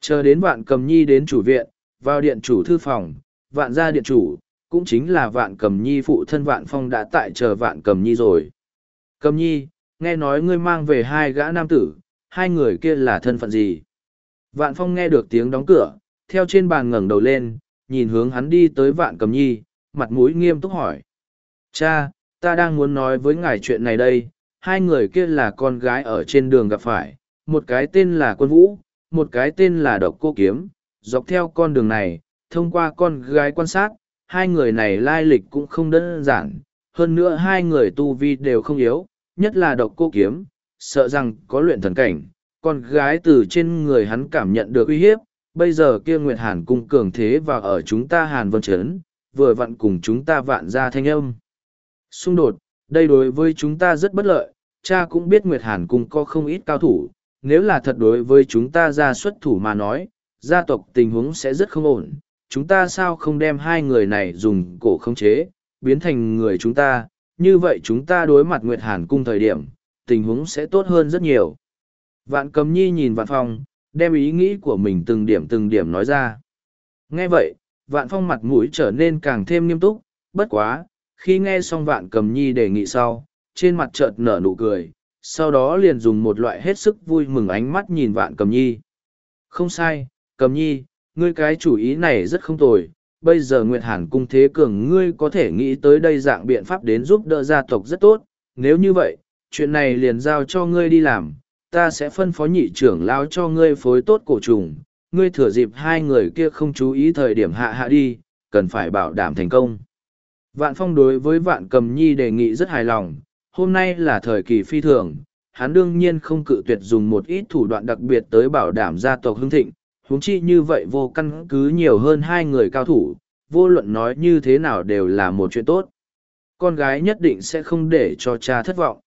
Chờ đến vạn cầm nhi đến chủ viện, vào điện chủ thư phòng, vạn gia điện chủ, cũng chính là vạn cầm nhi phụ thân vạn phong đã tại chờ vạn cầm nhi rồi. Cầm nhi, nghe nói ngươi mang về hai gã nam tử, hai người kia là thân phận gì? Vạn phong nghe được tiếng đóng cửa, theo trên bàn ngẩng đầu lên, nhìn hướng hắn đi tới vạn cầm nhi, mặt mũi nghiêm túc hỏi. Cha, ta đang muốn nói với ngài chuyện này đây, hai người kia là con gái ở trên đường gặp phải, một cái tên là Quân Vũ, một cái tên là Độc Cô Kiếm, dọc theo con đường này, thông qua con gái quan sát, hai người này lai lịch cũng không đơn giản, hơn nữa hai người tu vi đều không yếu, nhất là Độc Cô Kiếm, sợ rằng có luyện thần cảnh, con gái từ trên người hắn cảm nhận được uy hiếp, bây giờ kia Nguyệt Hàn cung cường thế và ở chúng ta Hàn Vân Trấn, vừa vặn cùng chúng ta vạn ra thanh âm. Xung đột, đây đối với chúng ta rất bất lợi, cha cũng biết Nguyệt Hàn Cung có không ít cao thủ, nếu là thật đối với chúng ta ra xuất thủ mà nói, gia tộc tình huống sẽ rất không ổn, chúng ta sao không đem hai người này dùng cổ không chế, biến thành người chúng ta, như vậy chúng ta đối mặt Nguyệt Hàn Cung thời điểm, tình huống sẽ tốt hơn rất nhiều. Vạn cầm nhi nhìn vạn phong, đem ý nghĩ của mình từng điểm từng điểm nói ra. Nghe vậy, vạn phong mặt mũi trở nên càng thêm nghiêm túc, bất quá, khi nghe xong vạn cầm nhi đề nghị sau trên mặt chợt nở nụ cười sau đó liền dùng một loại hết sức vui mừng ánh mắt nhìn vạn cầm nhi không sai cầm nhi ngươi cái chủ ý này rất không tồi bây giờ nguyệt hàn cung thế cường ngươi có thể nghĩ tới đây dạng biện pháp đến giúp đỡ gia tộc rất tốt nếu như vậy chuyện này liền giao cho ngươi đi làm ta sẽ phân phó nhị trưởng lao cho ngươi phối tốt cổ trùng ngươi thừa dịp hai người kia không chú ý thời điểm hạ hạ đi cần phải bảo đảm thành công. Vạn Phong đối với Vạn Cầm Nhi đề nghị rất hài lòng, hôm nay là thời kỳ phi thường, hắn đương nhiên không cự tuyệt dùng một ít thủ đoạn đặc biệt tới bảo đảm gia tộc hưng thịnh, huống chi như vậy vô căn cứ nhiều hơn hai người cao thủ, vô luận nói như thế nào đều là một chuyện tốt. Con gái nhất định sẽ không để cho cha thất vọng.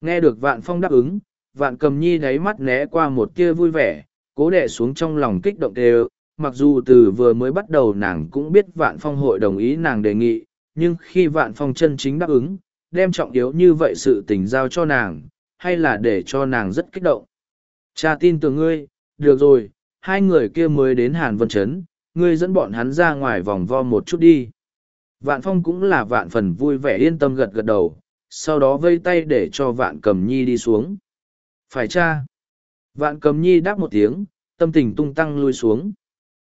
Nghe được Vạn Phong đáp ứng, Vạn Cầm Nhi đáy mắt né qua một tia vui vẻ, cố đẻ xuống trong lòng kích động đều, mặc dù từ vừa mới bắt đầu nàng cũng biết Vạn Phong hội đồng ý nàng đề nghị, nhưng khi vạn phong chân chính đáp ứng, đem trọng yếu như vậy sự tình giao cho nàng, hay là để cho nàng rất kích động. Cha tin tưởng ngươi, được rồi, hai người kia mới đến Hàn Vân Trấn, ngươi dẫn bọn hắn ra ngoài vòng vo một chút đi. Vạn phong cũng là vạn phần vui vẻ yên tâm gật gật đầu, sau đó vây tay để cho vạn cầm nhi đi xuống. Phải cha. Vạn cầm nhi đáp một tiếng, tâm tình tung tăng lui xuống.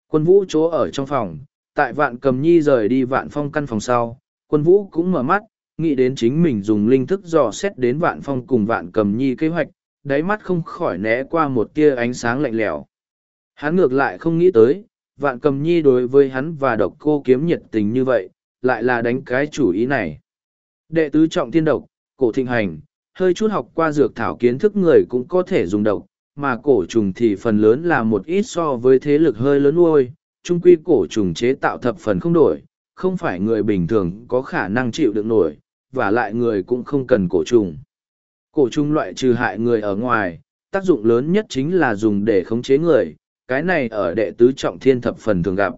Quân vũ chỗ ở trong phòng, tại vạn cầm nhi rời đi vạn phong căn phòng sau quân vũ cũng mở mắt nghĩ đến chính mình dùng linh thức dò xét đến vạn phong cùng vạn cầm nhi kế hoạch đáy mắt không khỏi né qua một tia ánh sáng lạnh lẽo hắn ngược lại không nghĩ tới vạn cầm nhi đối với hắn và độc cô kiếm nhiệt tình như vậy lại là đánh cái chủ ý này đệ tứ trọng thiên độc cổ thịnh hành hơi chút học qua dược thảo kiến thức người cũng có thể dùng độc mà cổ trùng thì phần lớn là một ít so với thế lực hơi lớn nuôi trung quy cổ trùng chế tạo thập phần không đổi, không phải người bình thường có khả năng chịu được nổi, và lại người cũng không cần cổ trùng. Cổ trùng loại trừ hại người ở ngoài, tác dụng lớn nhất chính là dùng để khống chế người, cái này ở đệ tứ trọng thiên thập phần thường gặp.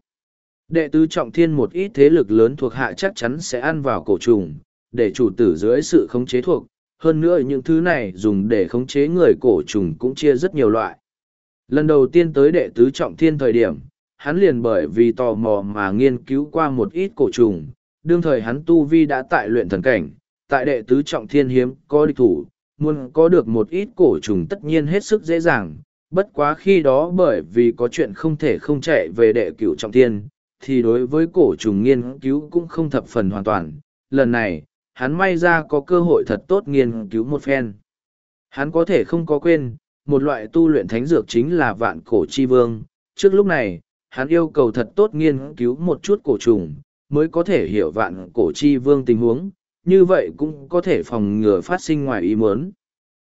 Đệ tứ trọng thiên một ít thế lực lớn thuộc hạ chắc chắn sẽ ăn vào cổ trùng, để chủ tử dưới sự khống chế thuộc. Hơn nữa những thứ này dùng để khống chế người cổ trùng cũng chia rất nhiều loại. Lần đầu tiên tới đệ tứ trọng thiên thời điểm, hắn liền bởi vì tò mò mà nghiên cứu qua một ít cổ trùng, đương thời hắn tu vi đã tại luyện thần cảnh, tại đệ tứ trọng thiên hiếm có địch thủ, muốn có được một ít cổ trùng tất nhiên hết sức dễ dàng, bất quá khi đó bởi vì có chuyện không thể không chạy về đệ cửu trọng thiên, thì đối với cổ trùng nghiên cứu cũng không thập phần hoàn toàn, lần này, hắn may ra có cơ hội thật tốt nghiên cứu một phen. Hắn có thể không có quên, một loại tu luyện thánh dược chính là vạn cổ chi vương, trước lúc này, hắn yêu cầu thật tốt nghiên cứu một chút cổ trùng, mới có thể hiểu vạn cổ chi vương tình huống, như vậy cũng có thể phòng ngừa phát sinh ngoài ý muốn.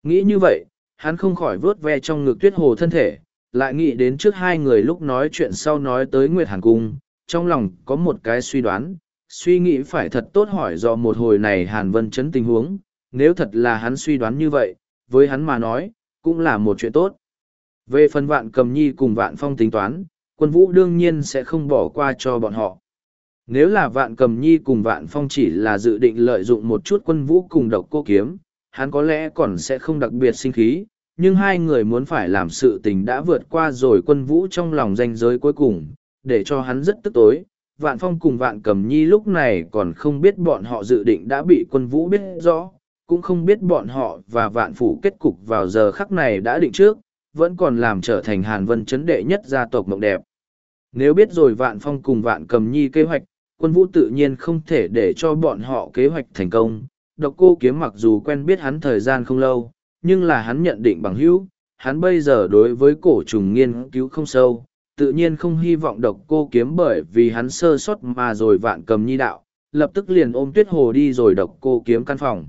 Nghĩ như vậy, hắn không khỏi vớt ve trong ngực tuyết hồ thân thể, lại nghĩ đến trước hai người lúc nói chuyện sau nói tới Nguyệt Hàn Cung, trong lòng có một cái suy đoán, suy nghĩ phải thật tốt hỏi do một hồi này Hàn Vân chấn tình huống, nếu thật là hắn suy đoán như vậy, với hắn mà nói, cũng là một chuyện tốt. Về phần vạn cầm nhi cùng vạn phong tính toán, quân vũ đương nhiên sẽ không bỏ qua cho bọn họ. Nếu là vạn cầm nhi cùng vạn phong chỉ là dự định lợi dụng một chút quân vũ cùng độc cô kiếm, hắn có lẽ còn sẽ không đặc biệt sinh khí, nhưng hai người muốn phải làm sự tình đã vượt qua rồi quân vũ trong lòng danh giới cuối cùng, để cho hắn rất tức tối. Vạn Phong cùng Vạn Cầm Nhi lúc này còn không biết bọn họ dự định đã bị quân vũ biết rõ, cũng không biết bọn họ và Vạn Phủ kết cục vào giờ khắc này đã định trước, vẫn còn làm trở thành Hàn Vân chấn đệ nhất gia tộc mộng đẹp. Nếu biết rồi Vạn Phong cùng Vạn Cầm Nhi kế hoạch, quân vũ tự nhiên không thể để cho bọn họ kế hoạch thành công. Độc cô kiếm mặc dù quen biết hắn thời gian không lâu, nhưng là hắn nhận định bằng hữu, hắn bây giờ đối với cổ trùng nghiên cứu không sâu, tự nhiên không hy vọng độc cô kiếm bởi vì hắn sơ sót mà rồi vạn cầm nhi đạo, lập tức liền ôm tuyết hồ đi rồi độc cô kiếm căn phòng.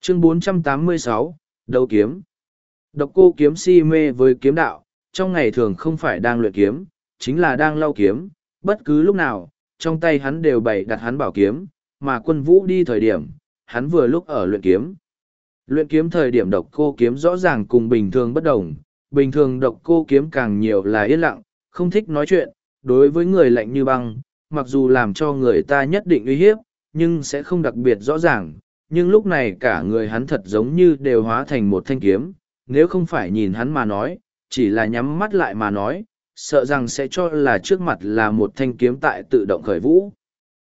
Chương 486, Đấu kiếm Độc cô kiếm si mê với kiếm đạo, trong ngày thường không phải đang luyện kiếm, chính là đang lau kiếm, bất cứ lúc nào, trong tay hắn đều bày đặt hắn bảo kiếm, mà quân vũ đi thời điểm, hắn vừa lúc ở luyện kiếm. Luyện kiếm thời điểm độc cô kiếm rõ ràng cùng bình thường bất đồng, bình thường độc cô kiếm càng nhiều là yên lặng, không thích nói chuyện, đối với người lạnh như băng, mặc dù làm cho người ta nhất định uy hiếp, nhưng sẽ không đặc biệt rõ ràng, nhưng lúc này cả người hắn thật giống như đều hóa thành một thanh kiếm, nếu không phải nhìn hắn mà nói, chỉ là nhắm mắt lại mà nói, sợ rằng sẽ cho là trước mặt là một thanh kiếm tại tự động khởi vũ.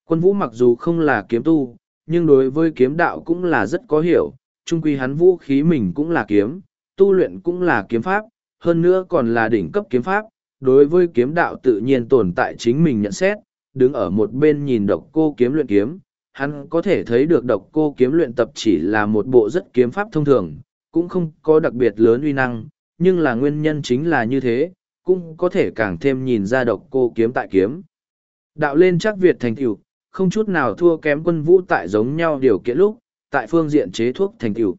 Quân vũ mặc dù không là kiếm tu, nhưng đối với kiếm đạo cũng là rất có hiểu, chung quy hắn vũ khí mình cũng là kiếm, tu luyện cũng là kiếm pháp, hơn nữa còn là đỉnh cấp kiếm pháp, đối với kiếm đạo tự nhiên tồn tại chính mình nhận xét, đứng ở một bên nhìn độc cô kiếm luyện kiếm, hắn có thể thấy được độc cô kiếm luyện tập chỉ là một bộ rất kiếm pháp thông thường, cũng không có đặc biệt lớn uy năng, nhưng là nguyên nhân chính là như thế, cũng có thể càng thêm nhìn ra độc cô kiếm tại kiếm. Đạo lên chắc Việt thành tiểu không chút nào thua kém quân vũ tại giống nhau điều kiện lúc, tại phương diện chế thuốc thành tựu.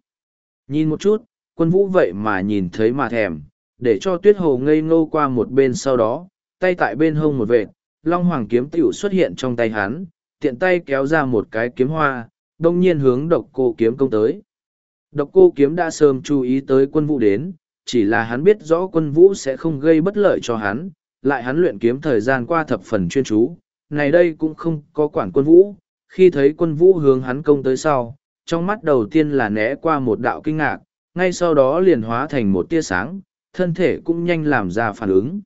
Nhìn một chút, quân vũ vậy mà nhìn thấy mà thèm, để cho tuyết hồ ngây ngô qua một bên sau đó, tay tại bên hông một vệt, long hoàng kiếm tiểu xuất hiện trong tay hắn, tiện tay kéo ra một cái kiếm hoa, đồng nhiên hướng độc cô kiếm công tới. Độc cô kiếm đã sớm chú ý tới quân vũ đến, chỉ là hắn biết rõ quân vũ sẽ không gây bất lợi cho hắn, lại hắn luyện kiếm thời gian qua thập phần chuyên chú, này đây cũng không có quản quân vũ, khi thấy quân vũ hướng hắn công tới sau, trong mắt đầu tiên là né qua một đạo kinh ngạc, ngay sau đó liền hóa thành một tia sáng, thân thể cũng nhanh làm ra phản ứng.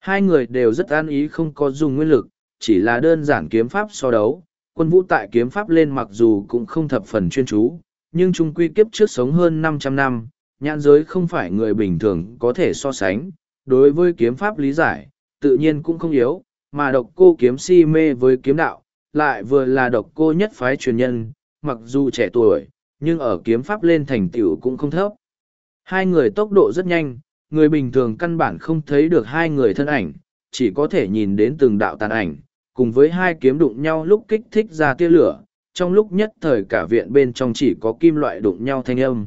Hai người đều rất an ý không có dùng nguyên lực, chỉ là đơn giản kiếm pháp so đấu. Quân vũ tại kiếm pháp lên mặc dù cũng không thập phần chuyên chú, nhưng trung quy kiếp trước sống hơn 500 năm, nhãn giới không phải người bình thường có thể so sánh. Đối với kiếm pháp lý giải, tự nhiên cũng không yếu, mà độc cô kiếm si mê với kiếm đạo, lại vừa là độc cô nhất phái truyền nhân, mặc dù trẻ tuổi, nhưng ở kiếm pháp lên thành tựu cũng không thấp. Hai người tốc độ rất nhanh, người bình thường căn bản không thấy được hai người thân ảnh, chỉ có thể nhìn đến từng đạo tàn ảnh, cùng với hai kiếm đụng nhau lúc kích thích ra tia lửa, trong lúc nhất thời cả viện bên trong chỉ có kim loại đụng nhau thanh âm.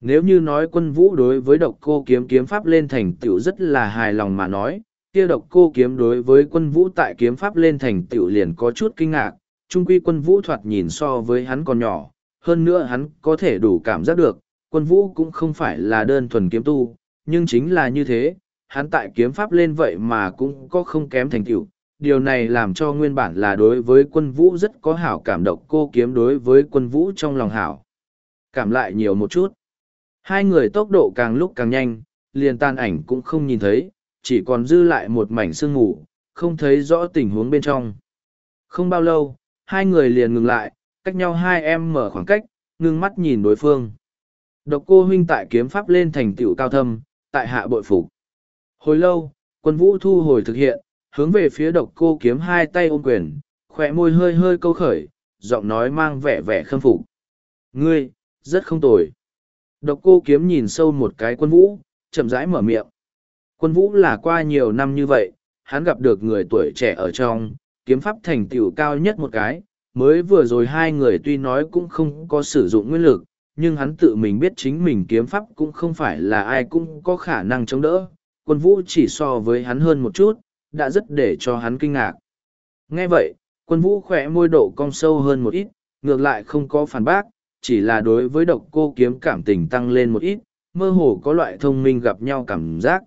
Nếu như nói quân vũ đối với độc cô kiếm kiếm pháp lên thành tựu rất là hài lòng mà nói, kia độc cô kiếm đối với quân vũ tại kiếm pháp lên thành tựu liền có chút kinh ngạc, trung quy quân vũ thoạt nhìn so với hắn còn nhỏ, hơn nữa hắn có thể đủ cảm giác được, quân vũ cũng không phải là đơn thuần kiếm tu, nhưng chính là như thế, hắn tại kiếm pháp lên vậy mà cũng có không kém thành tựu. Điều này làm cho nguyên bản là đối với quân vũ rất có hảo cảm độc cô kiếm đối với quân vũ trong lòng hảo. Cảm lại nhiều một chút. Hai người tốc độ càng lúc càng nhanh, liền tan ảnh cũng không nhìn thấy, chỉ còn dư lại một mảnh sương ngủ, không thấy rõ tình huống bên trong. Không bao lâu, hai người liền ngừng lại, cách nhau hai em mở khoảng cách, ngưng mắt nhìn đối phương. Độc cô huynh tại kiếm pháp lên thành tựu cao thâm, tại hạ bội phục. Hồi lâu, quân vũ thu hồi thực hiện, hướng về phía độc cô kiếm hai tay ôm quyền, khỏe môi hơi hơi câu khởi, giọng nói mang vẻ vẻ khâm phục. Ngươi, rất không tồi. Độc cô kiếm nhìn sâu một cái quân vũ, chậm rãi mở miệng. Quân vũ là qua nhiều năm như vậy, hắn gặp được người tuổi trẻ ở trong, kiếm pháp thành tựu cao nhất một cái, mới vừa rồi hai người tuy nói cũng không có sử dụng nguyên lực, nhưng hắn tự mình biết chính mình kiếm pháp cũng không phải là ai cũng có khả năng chống đỡ. Quân vũ chỉ so với hắn hơn một chút, đã rất để cho hắn kinh ngạc. Nghe vậy, quân vũ khỏe môi độ cong sâu hơn một ít, ngược lại không có phản bác, chỉ là đối với độc cô kiếm cảm tình tăng lên một ít, mơ hồ có loại thông minh gặp nhau cảm giác.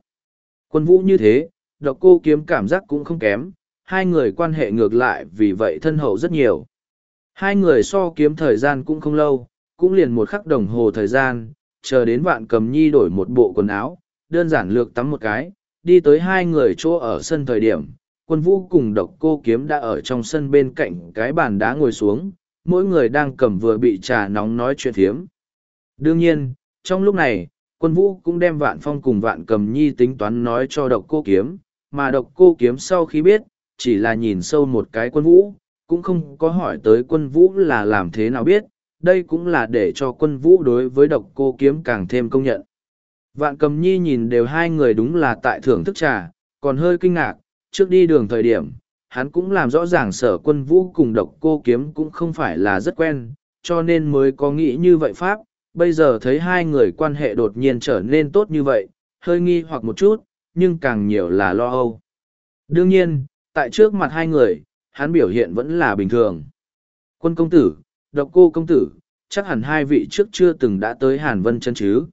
Quân vũ như thế, độc cô kiếm cảm giác cũng không kém, hai người quan hệ ngược lại vì vậy thân hậu rất nhiều. Hai người so kiếm thời gian cũng không lâu, cũng liền một khắc đồng hồ thời gian, chờ đến vạn cầm nhi đổi một bộ quần áo, đơn giản lược tắm một cái, đi tới hai người chỗ ở sân thời điểm. Quân vũ cùng độc cô kiếm đã ở trong sân bên cạnh cái bàn đá ngồi xuống, mỗi người đang cầm vừa bị trà nóng nói chuyện thiếm. Đương nhiên, trong lúc này, quân vũ cũng đem vạn phong cùng vạn cầm nhi tính toán nói cho độc cô kiếm, mà độc cô kiếm sau khi biết, chỉ là nhìn sâu một cái quân vũ, cũng không có hỏi tới quân vũ là làm thế nào biết, đây cũng là để cho quân vũ đối với độc cô kiếm càng thêm công nhận. Vạn cầm nhi nhìn đều hai người đúng là tại thưởng thức trà, còn hơi kinh ngạc, trước đi đường thời điểm, hắn cũng làm rõ ràng sở quân vũ cùng độc cô kiếm cũng không phải là rất quen, cho nên mới có nghĩ như vậy Pháp, bây giờ thấy hai người quan hệ đột nhiên trở nên tốt như vậy, hơi nghi hoặc một chút, nhưng càng nhiều là lo âu. Đương nhiên, tại trước mặt hai người, hắn biểu hiện vẫn là bình thường. Quân công tử, độc cô công tử, chắc hẳn hai vị trước chưa từng đã tới Hàn Vân chân chứ.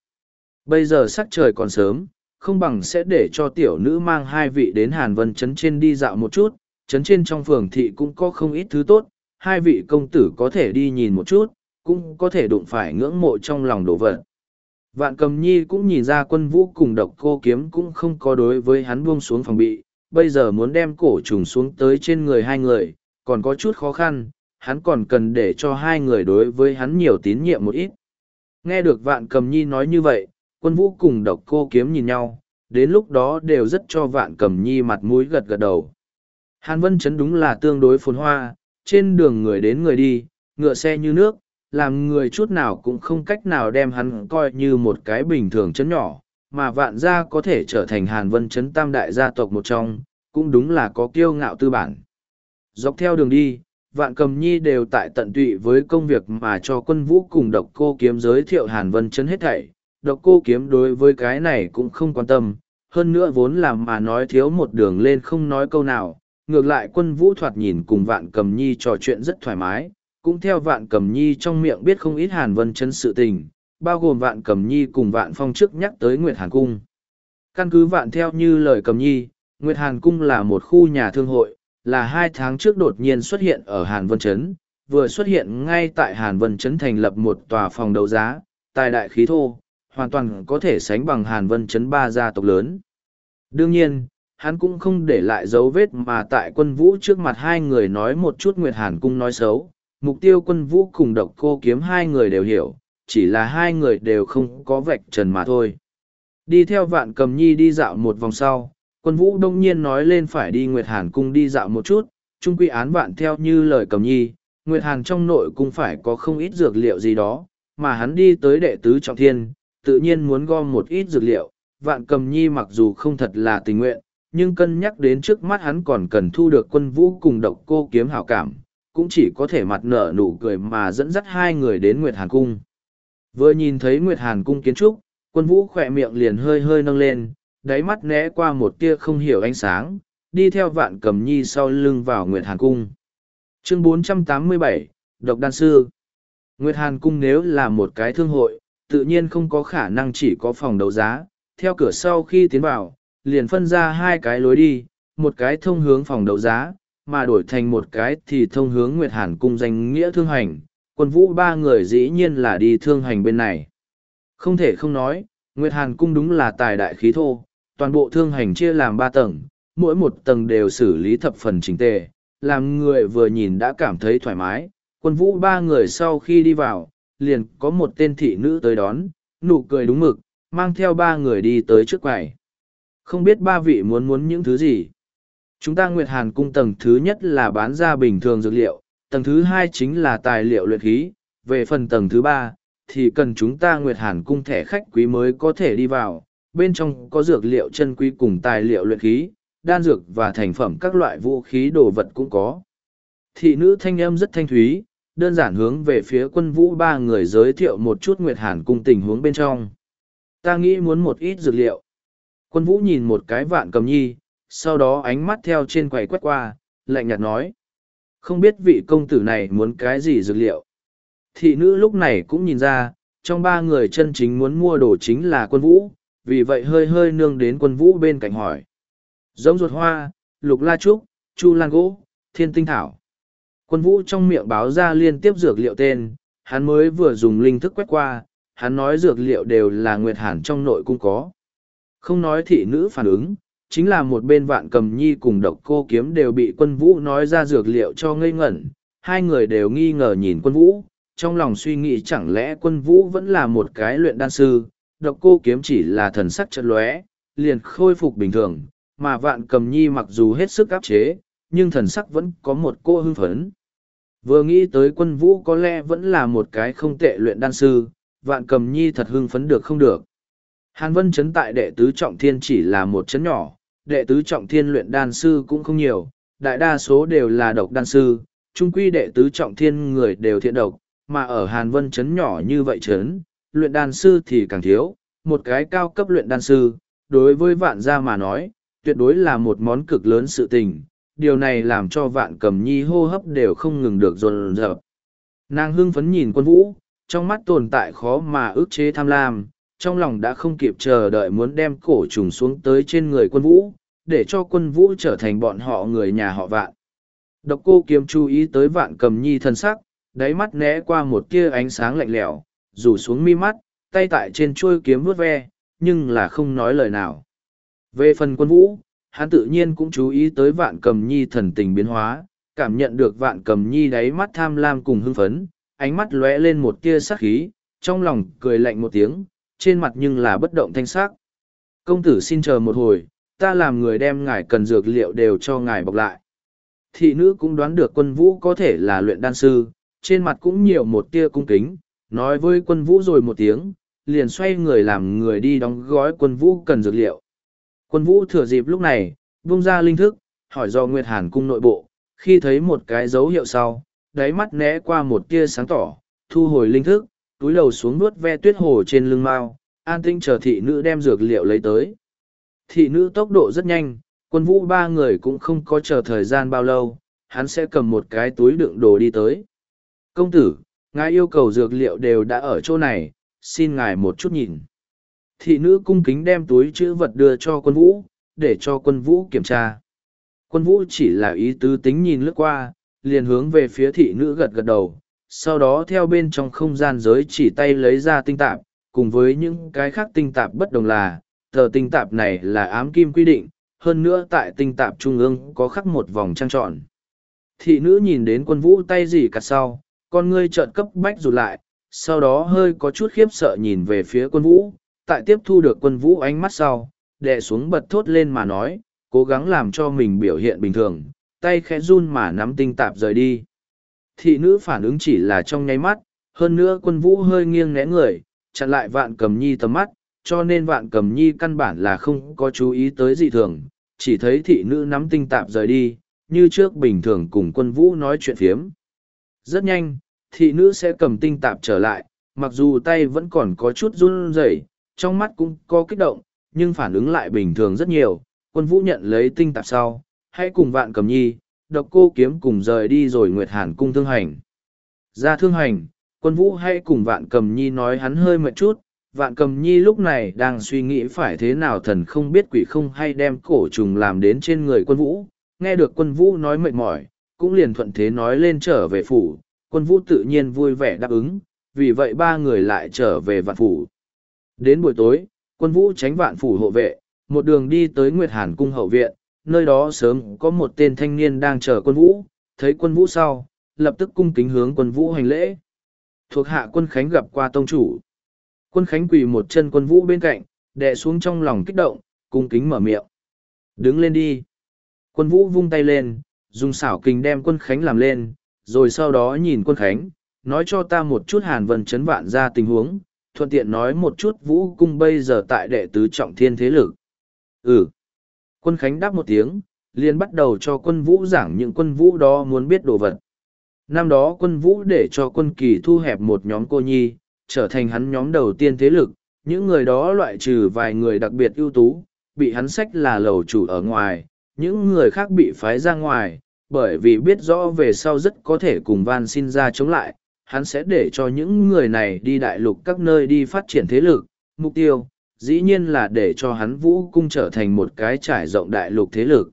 Bây giờ sắc trời còn sớm, không bằng sẽ để cho tiểu nữ mang hai vị đến Hàn Vân Trấn trên đi dạo một chút, trấn trên trong phường thị cũng có không ít thứ tốt, hai vị công tử có thể đi nhìn một chút, cũng có thể đụng phải ngưỡng mộ trong lòng đổ vật. Vạn cầm nhi cũng nhìn ra quân vũ cùng độc cô kiếm cũng không có đối với hắn buông xuống phòng bị, bây giờ muốn đem cổ trùng xuống tới trên người hai người, còn có chút khó khăn, hắn còn cần để cho hai người đối với hắn nhiều tín nhiệm một ít. Nghe được vạn cầm nhi nói như vậy, quân vũ cùng độc cô kiếm nhìn nhau, đến lúc đó đều rất cho vạn cầm nhi mặt mũi gật gật đầu. Hàn Vân chấn đúng là tương đối phồn hoa, trên đường người đến người đi, ngựa xe như nước, làm người chút nào cũng không cách nào đem hắn coi như một cái bình thường chấn nhỏ, mà vạn gia có thể trở thành Hàn Vân Chấn tam đại gia tộc một trong, cũng đúng là có kiêu ngạo tư bản. Dọc theo đường đi, vạn cầm nhi đều tại tận tụy với công việc mà cho quân vũ cùng độc cô kiếm giới thiệu Hàn Vân Chấn hết thảy. Độc cô kiếm đối với cái này cũng không quan tâm, hơn nữa vốn làm mà nói thiếu một đường lên không nói câu nào, ngược lại quân vũ thoạt nhìn cùng vạn cầm nhi trò chuyện rất thoải mái, cũng theo vạn cầm nhi trong miệng biết không ít hàn vân chân sự tình, bao gồm vạn cầm nhi cùng vạn phong trước nhắc tới Nguyệt Hàn Cung. Căn cứ vạn theo như lời cầm nhi, Nguyệt Hàn Cung là một khu nhà thương hội, là hai tháng trước đột nhiên xuất hiện ở Hàn Vân chấn vừa xuất hiện ngay tại Hàn Vân chấn thành lập một tòa phòng đấu giá, tài đại khí thô, hoàn toàn có thể sánh bằng Hàn Vân chấn ba gia tộc lớn. Đương nhiên, hắn cũng không để lại dấu vết mà tại quân vũ trước mặt hai người nói một chút Nguyệt Hàn Cung nói xấu. Mục tiêu quân vũ cùng độc cô kiếm hai người đều hiểu, chỉ là hai người đều không có vạch trần mà thôi. Đi theo vạn cầm nhi đi dạo một vòng sau, quân vũ đông nhiên nói lên phải đi Nguyệt Hàn Cung đi dạo một chút, trung quy án vạn theo như lời cầm nhi, Nguyệt Hàn trong nội cung phải có không ít dược liệu gì đó, mà hắn đi tới đệ tứ trọng thiên, tự nhiên muốn gom một ít dược liệu, vạn cầm nhi mặc dù không thật là tình nguyện, nhưng cân nhắc đến trước mắt hắn còn cần thu được quân vũ cùng độc cô kiếm hảo cảm, cũng chỉ có thể mặt nở nụ cười mà dẫn dắt hai người đến Nguyệt Hàn Cung. Vừa nhìn thấy Nguyệt Hàn Cung kiến trúc, quân vũ khỏe miệng liền hơi hơi nâng lên, đáy mắt né qua một tia không hiểu ánh sáng, đi theo vạn cầm nhi sau lưng vào Nguyệt Hàn Cung. Chương 487, Độc Đan Sư Nguyệt Hàn Cung nếu là một cái thương hội, tự nhiên không có khả năng chỉ có phòng đấu giá, theo cửa sau khi tiến vào, liền phân ra hai cái lối đi, một cái thông hướng phòng đấu giá, mà đổi thành một cái thì thông hướng Nguyệt Hàn cung danh nghĩa thương hành. Quân vũ ba người dĩ nhiên là đi thương hành bên này. Không thể không nói, Nguyệt Hàn cung đúng là tài đại khí thô, toàn bộ thương hành chia làm ba tầng, mỗi một tầng đều xử lý thập phần chỉnh tề, làm người vừa nhìn đã cảm thấy thoải mái. Quân vũ ba người sau khi đi vào, liền có một tên thị nữ tới đón, nụ cười đúng mực, mang theo ba người đi tới trước quầy. Không biết ba vị muốn muốn những thứ gì. Chúng ta Nguyệt Hàn cung tầng thứ nhất là bán ra bình thường dược liệu, tầng thứ hai chính là tài liệu luyện khí, về phần tầng thứ ba, thì cần chúng ta Nguyệt Hàn cung thẻ khách quý mới có thể đi vào, bên trong có dược liệu chân quý cùng tài liệu luyện khí, đan dược và thành phẩm các loại vũ khí đồ vật cũng có. Thị nữ thanh âm rất thanh thúy, đơn giản hướng về phía quân vũ ba người giới thiệu một chút Nguyệt Hàn cung tình huống bên trong. Ta nghĩ muốn một ít dược liệu. Quân vũ nhìn một cái vạn cầm nhi, sau đó ánh mắt theo trên quầy quét qua, lạnh nhạt nói. Không biết vị công tử này muốn cái gì dược liệu. Thị nữ lúc này cũng nhìn ra, trong ba người chân chính muốn mua đồ chính là quân vũ, vì vậy hơi hơi nương đến quân vũ bên cạnh hỏi. Giống ruột hoa, lục la trúc, chu lan gỗ, thiên tinh thảo. Quân vũ trong miệng báo ra liên tiếp dược liệu tên, hắn mới vừa dùng linh thức quét qua, hắn nói dược liệu đều là nguyệt hàn trong nội cung có. Không nói thị nữ phản ứng, chính là một bên vạn cầm nhi cùng độc cô kiếm đều bị quân vũ nói ra dược liệu cho ngây ngẩn, hai người đều nghi ngờ nhìn quân vũ, trong lòng suy nghĩ chẳng lẽ quân vũ vẫn là một cái luyện đan sư, độc cô kiếm chỉ là thần sắc chợt lóe, liền khôi phục bình thường, mà vạn cầm nhi mặc dù hết sức áp chế, nhưng thần sắc vẫn có một cô hưng phấn. Vừa nghĩ tới quân vũ có lẽ vẫn là một cái không tệ luyện đan sư, vạn cầm nhi thật hưng phấn được không được. Hàn Vân Trấn tại đệ tứ trọng thiên chỉ là một chấn nhỏ, đệ tứ trọng thiên luyện đan sư cũng không nhiều, đại đa số đều là độc đan sư, trung quy đệ tứ trọng thiên người đều thiện độc, mà ở Hàn Vân Trấn nhỏ như vậy trấn, luyện đan sư thì càng thiếu, một cái cao cấp luyện đan sư, đối với vạn gia mà nói, tuyệt đối là một món cực lớn sự tình, điều này làm cho vạn cầm nhi hô hấp đều không ngừng được dồn dập. Nàng hưng phấn nhìn quân vũ, trong mắt tồn tại khó mà ước chế tham lam, trong lòng đã không kịp chờ đợi muốn đem cổ trùng xuống tới trên người quân vũ, để cho quân vũ trở thành bọn họ người nhà họ vạn. Độc cô kiếm chú ý tới vạn cầm nhi thân sắc, đáy mắt né qua một tia ánh sáng lạnh lẽo, rủ xuống mi mắt, tay tại trên chuôi kiếm vuốt ve, nhưng là không nói lời nào. Về phần quân vũ, hắn tự nhiên cũng chú ý tới vạn cầm nhi thần tình biến hóa, cảm nhận được vạn cầm nhi đáy mắt tham lam cùng hưng phấn, ánh mắt lóe lên một tia sắc khí, trong lòng cười lạnh một tiếng, trên mặt nhưng là bất động thanh sắc. Công tử xin chờ một hồi, ta làm người đem ngài cần dược liệu đều cho ngài bọc lại. Thị nữ cũng đoán được quân vũ có thể là luyện đan sư, trên mặt cũng nhiều một tia cung kính, nói với quân vũ rồi một tiếng, liền xoay người làm người đi đóng gói quân vũ cần dược liệu. Quân vũ thừa dịp lúc này, buông ra linh thức, hỏi do Nguyệt Hàn cung nội bộ, khi thấy một cái dấu hiệu sau, đáy mắt né qua một tia sáng tỏ, thu hồi linh thức, túi đầu xuống nuốt ve tuyết hồ trên lưng mao, an tinh chờ thị nữ đem dược liệu lấy tới. Thị nữ tốc độ rất nhanh, quân vũ ba người cũng không có chờ thời gian bao lâu, hắn sẽ cầm một cái túi đựng đồ đi tới. Công tử, ngài yêu cầu dược liệu đều đã ở chỗ này, xin ngài một chút nhìn. Thị nữ cung kính đem túi chữ vật đưa cho quân vũ, để cho quân vũ kiểm tra. Quân vũ chỉ là ý tứ tính nhìn lướt qua, liền hướng về phía thị nữ gật gật đầu, sau đó theo bên trong không gian giới chỉ tay lấy ra tinh tạp, cùng với những cái khác tinh tạp bất đồng là, tờ tinh tạp này là ám kim quy định, hơn nữa tại tinh tạp trung ương có khắc một vòng trăng tròn. Thị nữ nhìn đến quân vũ tay gì cả sau, con ngươi trợn cấp bách rụt lại, sau đó hơi có chút khiếp sợ nhìn về phía quân vũ, tại tiếp thu được quân vũ ánh mắt sau, đè xuống bật thốt lên mà nói, cố gắng làm cho mình biểu hiện bình thường, tay khẽ run mà nắm tinh tạp rời đi. Thị nữ phản ứng chỉ là trong nháy mắt, hơn nữa quân vũ hơi nghiêng né người, chặn lại vạn cầm nhi tầm mắt, cho nên vạn cầm nhi căn bản là không có chú ý tới dị thường, chỉ thấy thị nữ nắm tinh tạp rời đi, như trước bình thường cùng quân vũ nói chuyện phiếm. Rất nhanh, thị nữ sẽ cầm tinh tạp trở lại, mặc dù tay vẫn còn có chút run rẩy, trong mắt cũng có kích động, nhưng phản ứng lại bình thường rất nhiều. Quân vũ nhận lấy tinh tạp sau, hãy cùng vạn cầm nhi, độc cô kiếm cùng rời đi rồi Nguyệt Hàn cung thương hành. Ra thương hành, quân vũ hãy cùng vạn cầm nhi nói hắn hơi mệt chút, vạn cầm nhi lúc này đang suy nghĩ phải thế nào thần không biết quỷ không hay đem cổ trùng làm đến trên người quân vũ, nghe được quân vũ nói mệt mỏi, cũng liền thuận thế nói lên trở về phủ, quân vũ tự nhiên vui vẻ đáp ứng, vì vậy ba người lại trở về vạn phủ. Đến buổi tối, quân vũ tránh vạn phủ hộ vệ, một đường đi tới Nguyệt Hàn cung hậu viện, nơi đó sớm có một tên thanh niên đang chờ quân vũ, thấy quân vũ sau, lập tức cung kính hướng quân vũ hành lễ. Thuộc hạ quân Khánh gặp qua tông chủ. Quân Khánh quỳ một chân quân vũ bên cạnh, đè xuống trong lòng kích động, cung kính mở miệng. Đứng lên đi. Quân vũ vung tay lên, dùng xảo kình đem quân Khánh làm lên, rồi sau đó nhìn quân Khánh, nói cho ta một chút hàn vân chấn vạn ra tình huống, thuận tiện nói một chút vũ cung bây giờ tại đệ tứ trọng thiên thế lực. Ừ. Quân Khánh đáp một tiếng, liền bắt đầu cho quân vũ giảng những quân vũ đó muốn biết đồ vật. Năm đó quân vũ để cho quân kỳ thu hẹp một nhóm cô nhi, trở thành hắn nhóm đầu tiên thế lực, những người đó loại trừ vài người đặc biệt ưu tú, bị hắn sách là lầu chủ ở ngoài, những người khác bị phái ra ngoài, bởi vì biết rõ về sau rất có thể cùng van xin ra chống lại, hắn sẽ để cho những người này đi đại lục các nơi đi phát triển thế lực, mục tiêu, dĩ nhiên là để cho hắn vũ cung trở thành một cái trải rộng đại lục thế lực.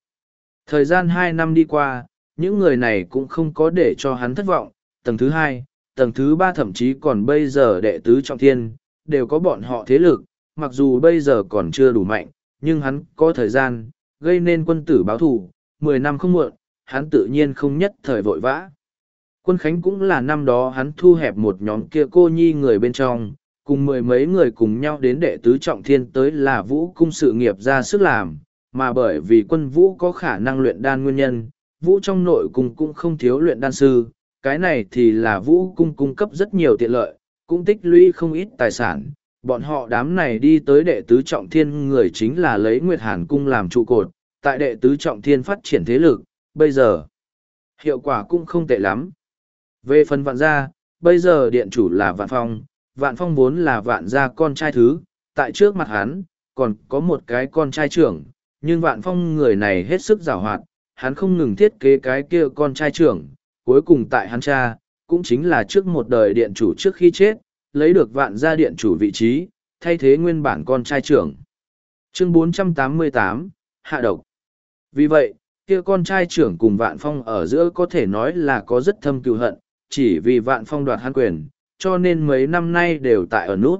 Thời gian hai năm đi qua, những người này cũng không có để cho hắn thất vọng, tầng thứ hai, tầng thứ ba thậm chí còn bây giờ đệ tứ trọng thiên, đều có bọn họ thế lực, mặc dù bây giờ còn chưa đủ mạnh, nhưng hắn có thời gian, gây nên quân tử báo thù, mười năm không muộn, hắn tự nhiên không nhất thời vội vã. Quân Khánh cũng là năm đó hắn thu hẹp một nhóm kia cô nhi người bên trong, cùng mười mấy người cùng nhau đến đệ tứ trọng thiên tới là vũ cung sự nghiệp ra sức làm, mà bởi vì quân vũ có khả năng luyện đan nguyên nhân, vũ trong nội cung cũng không thiếu luyện đan sư, cái này thì là vũ cung cung cấp rất nhiều tiện lợi, cũng tích lũy không ít tài sản. Bọn họ đám này đi tới đệ tứ trọng thiên người chính là lấy Nguyệt Hàn cung làm trụ cột, tại đệ tứ trọng thiên phát triển thế lực, bây giờ hiệu quả cũng không tệ lắm. Về phần vạn gia, bây giờ điện chủ là vạn phong, vạn phong vốn là vạn gia con trai thứ, tại trước mặt hắn, còn có một cái con trai trưởng, nhưng vạn phong người này hết sức giảo hoạt, hắn không ngừng thiết kế cái kia con trai trưởng, cuối cùng tại hắn cha, cũng chính là trước một đời điện chủ trước khi chết, lấy được vạn gia điện chủ vị trí, thay thế nguyên bản con trai trưởng. Chương 488, Hạ Độc Vì vậy, kia con trai trưởng cùng vạn phong ở giữa có thể nói là có rất thâm cựu hận, chỉ vì vạn phong đoạt hắn quyền, cho nên mấy năm nay đều tại ở nút.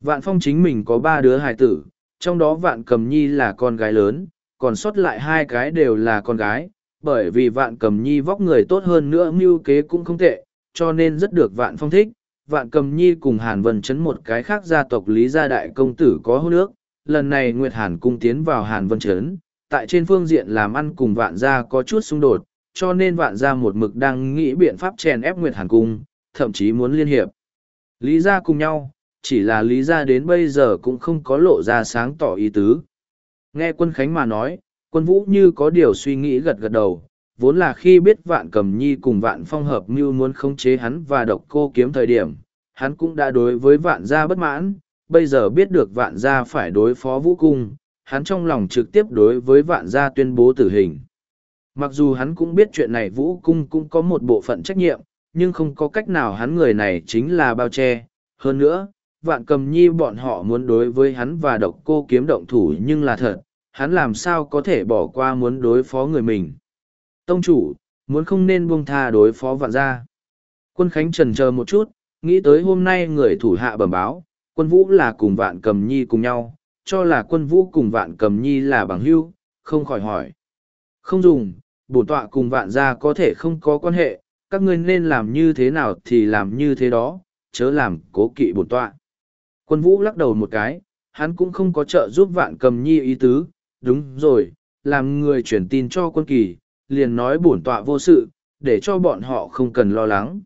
Vạn phong chính mình có ba đứa hài tử, trong đó vạn cầm nhi là con gái lớn, còn sót lại hai cái đều là con gái, bởi vì vạn cầm nhi vóc người tốt hơn nữa mưu kế cũng không tệ, cho nên rất được vạn phong thích. Vạn cầm nhi cùng Hàn Vân Trấn một cái khác gia tộc Lý Gia Đại Công Tử có hôn nước, lần này Nguyệt Hàn cung tiến vào Hàn Vân Trấn, tại trên phương diện làm ăn cùng vạn gia có chút xung đột, cho nên vạn gia một mực đang nghĩ biện pháp chèn ép Nguyệt Hàn cung, thậm chí muốn liên hiệp. Lý Gia cùng nhau, chỉ là Lý Gia đến bây giờ cũng không có lộ ra sáng tỏ ý tứ. Nghe quân Khánh mà nói, quân vũ như có điều suy nghĩ gật gật đầu, vốn là khi biết vạn cầm nhi cùng vạn phong hợp mưu muốn khống chế hắn và độc cô kiếm thời điểm, hắn cũng đã đối với vạn gia bất mãn, bây giờ biết được vạn gia phải đối phó vũ cung, hắn trong lòng trực tiếp đối với vạn gia tuyên bố tử hình. Mặc dù hắn cũng biết chuyện này vũ cung cũng có một bộ phận trách nhiệm, nhưng không có cách nào hắn người này chính là bao che. Hơn nữa, vạn cầm nhi bọn họ muốn đối với hắn và độc cô kiếm động thủ nhưng là thật, hắn làm sao có thể bỏ qua muốn đối phó người mình. Tông chủ, muốn không nên buông tha đối phó vạn gia. Quân Khánh trần chờ một chút, nghĩ tới hôm nay người thủ hạ bẩm báo, quân vũ là cùng vạn cầm nhi cùng nhau, cho là quân vũ cùng vạn cầm nhi là bằng hữu, không khỏi hỏi. Không dùng, bổn tọa cùng vạn gia có thể không có quan hệ, các ngươi nên làm như thế nào thì làm như thế đó, chớ làm cố kỵ bổn tọa. Quân vũ lắc đầu một cái, hắn cũng không có trợ giúp vạn cầm nhi ý tứ, đúng rồi, làm người truyền tin cho quân kỳ, liền nói bổn tọa vô sự, để cho bọn họ không cần lo lắng.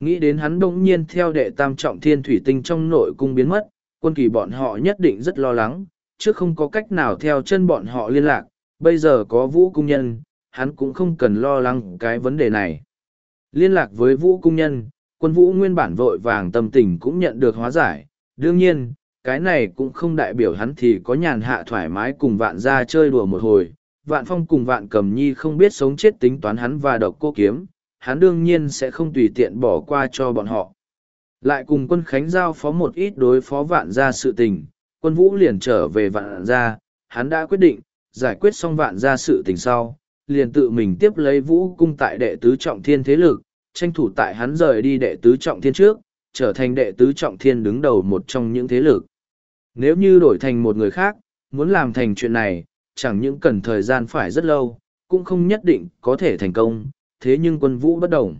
Nghĩ đến hắn đông nhiên theo đệ tam trọng thiên thủy tinh trong nội cung biến mất, quân kỳ bọn họ nhất định rất lo lắng, chứ không có cách nào theo chân bọn họ liên lạc, bây giờ có vũ cung nhân, hắn cũng không cần lo lắng cái vấn đề này. Liên lạc với vũ cung nhân, quân vũ nguyên bản vội vàng tâm tình cũng nhận được hóa giải, đương nhiên, cái này cũng không đại biểu hắn thì có nhàn hạ thoải mái cùng vạn gia chơi đùa một hồi. Vạn phong cùng vạn cầm nhi không biết sống chết tính toán hắn và độc cô kiếm, hắn đương nhiên sẽ không tùy tiện bỏ qua cho bọn họ. Lại cùng quân Khánh giao phó một ít đối phó vạn gia sự tình, quân vũ liền trở về vạn gia, hắn đã quyết định, giải quyết xong vạn gia sự tình sau, liền tự mình tiếp lấy vũ cung tại đệ tứ trọng thiên thế lực, tranh thủ tại hắn rời đi đệ tứ trọng thiên trước, trở thành đệ tứ trọng thiên đứng đầu một trong những thế lực. Nếu như đổi thành một người khác, muốn làm thành chuyện này, chẳng những cần thời gian phải rất lâu, cũng không nhất định có thể thành công, thế nhưng quân vũ bất động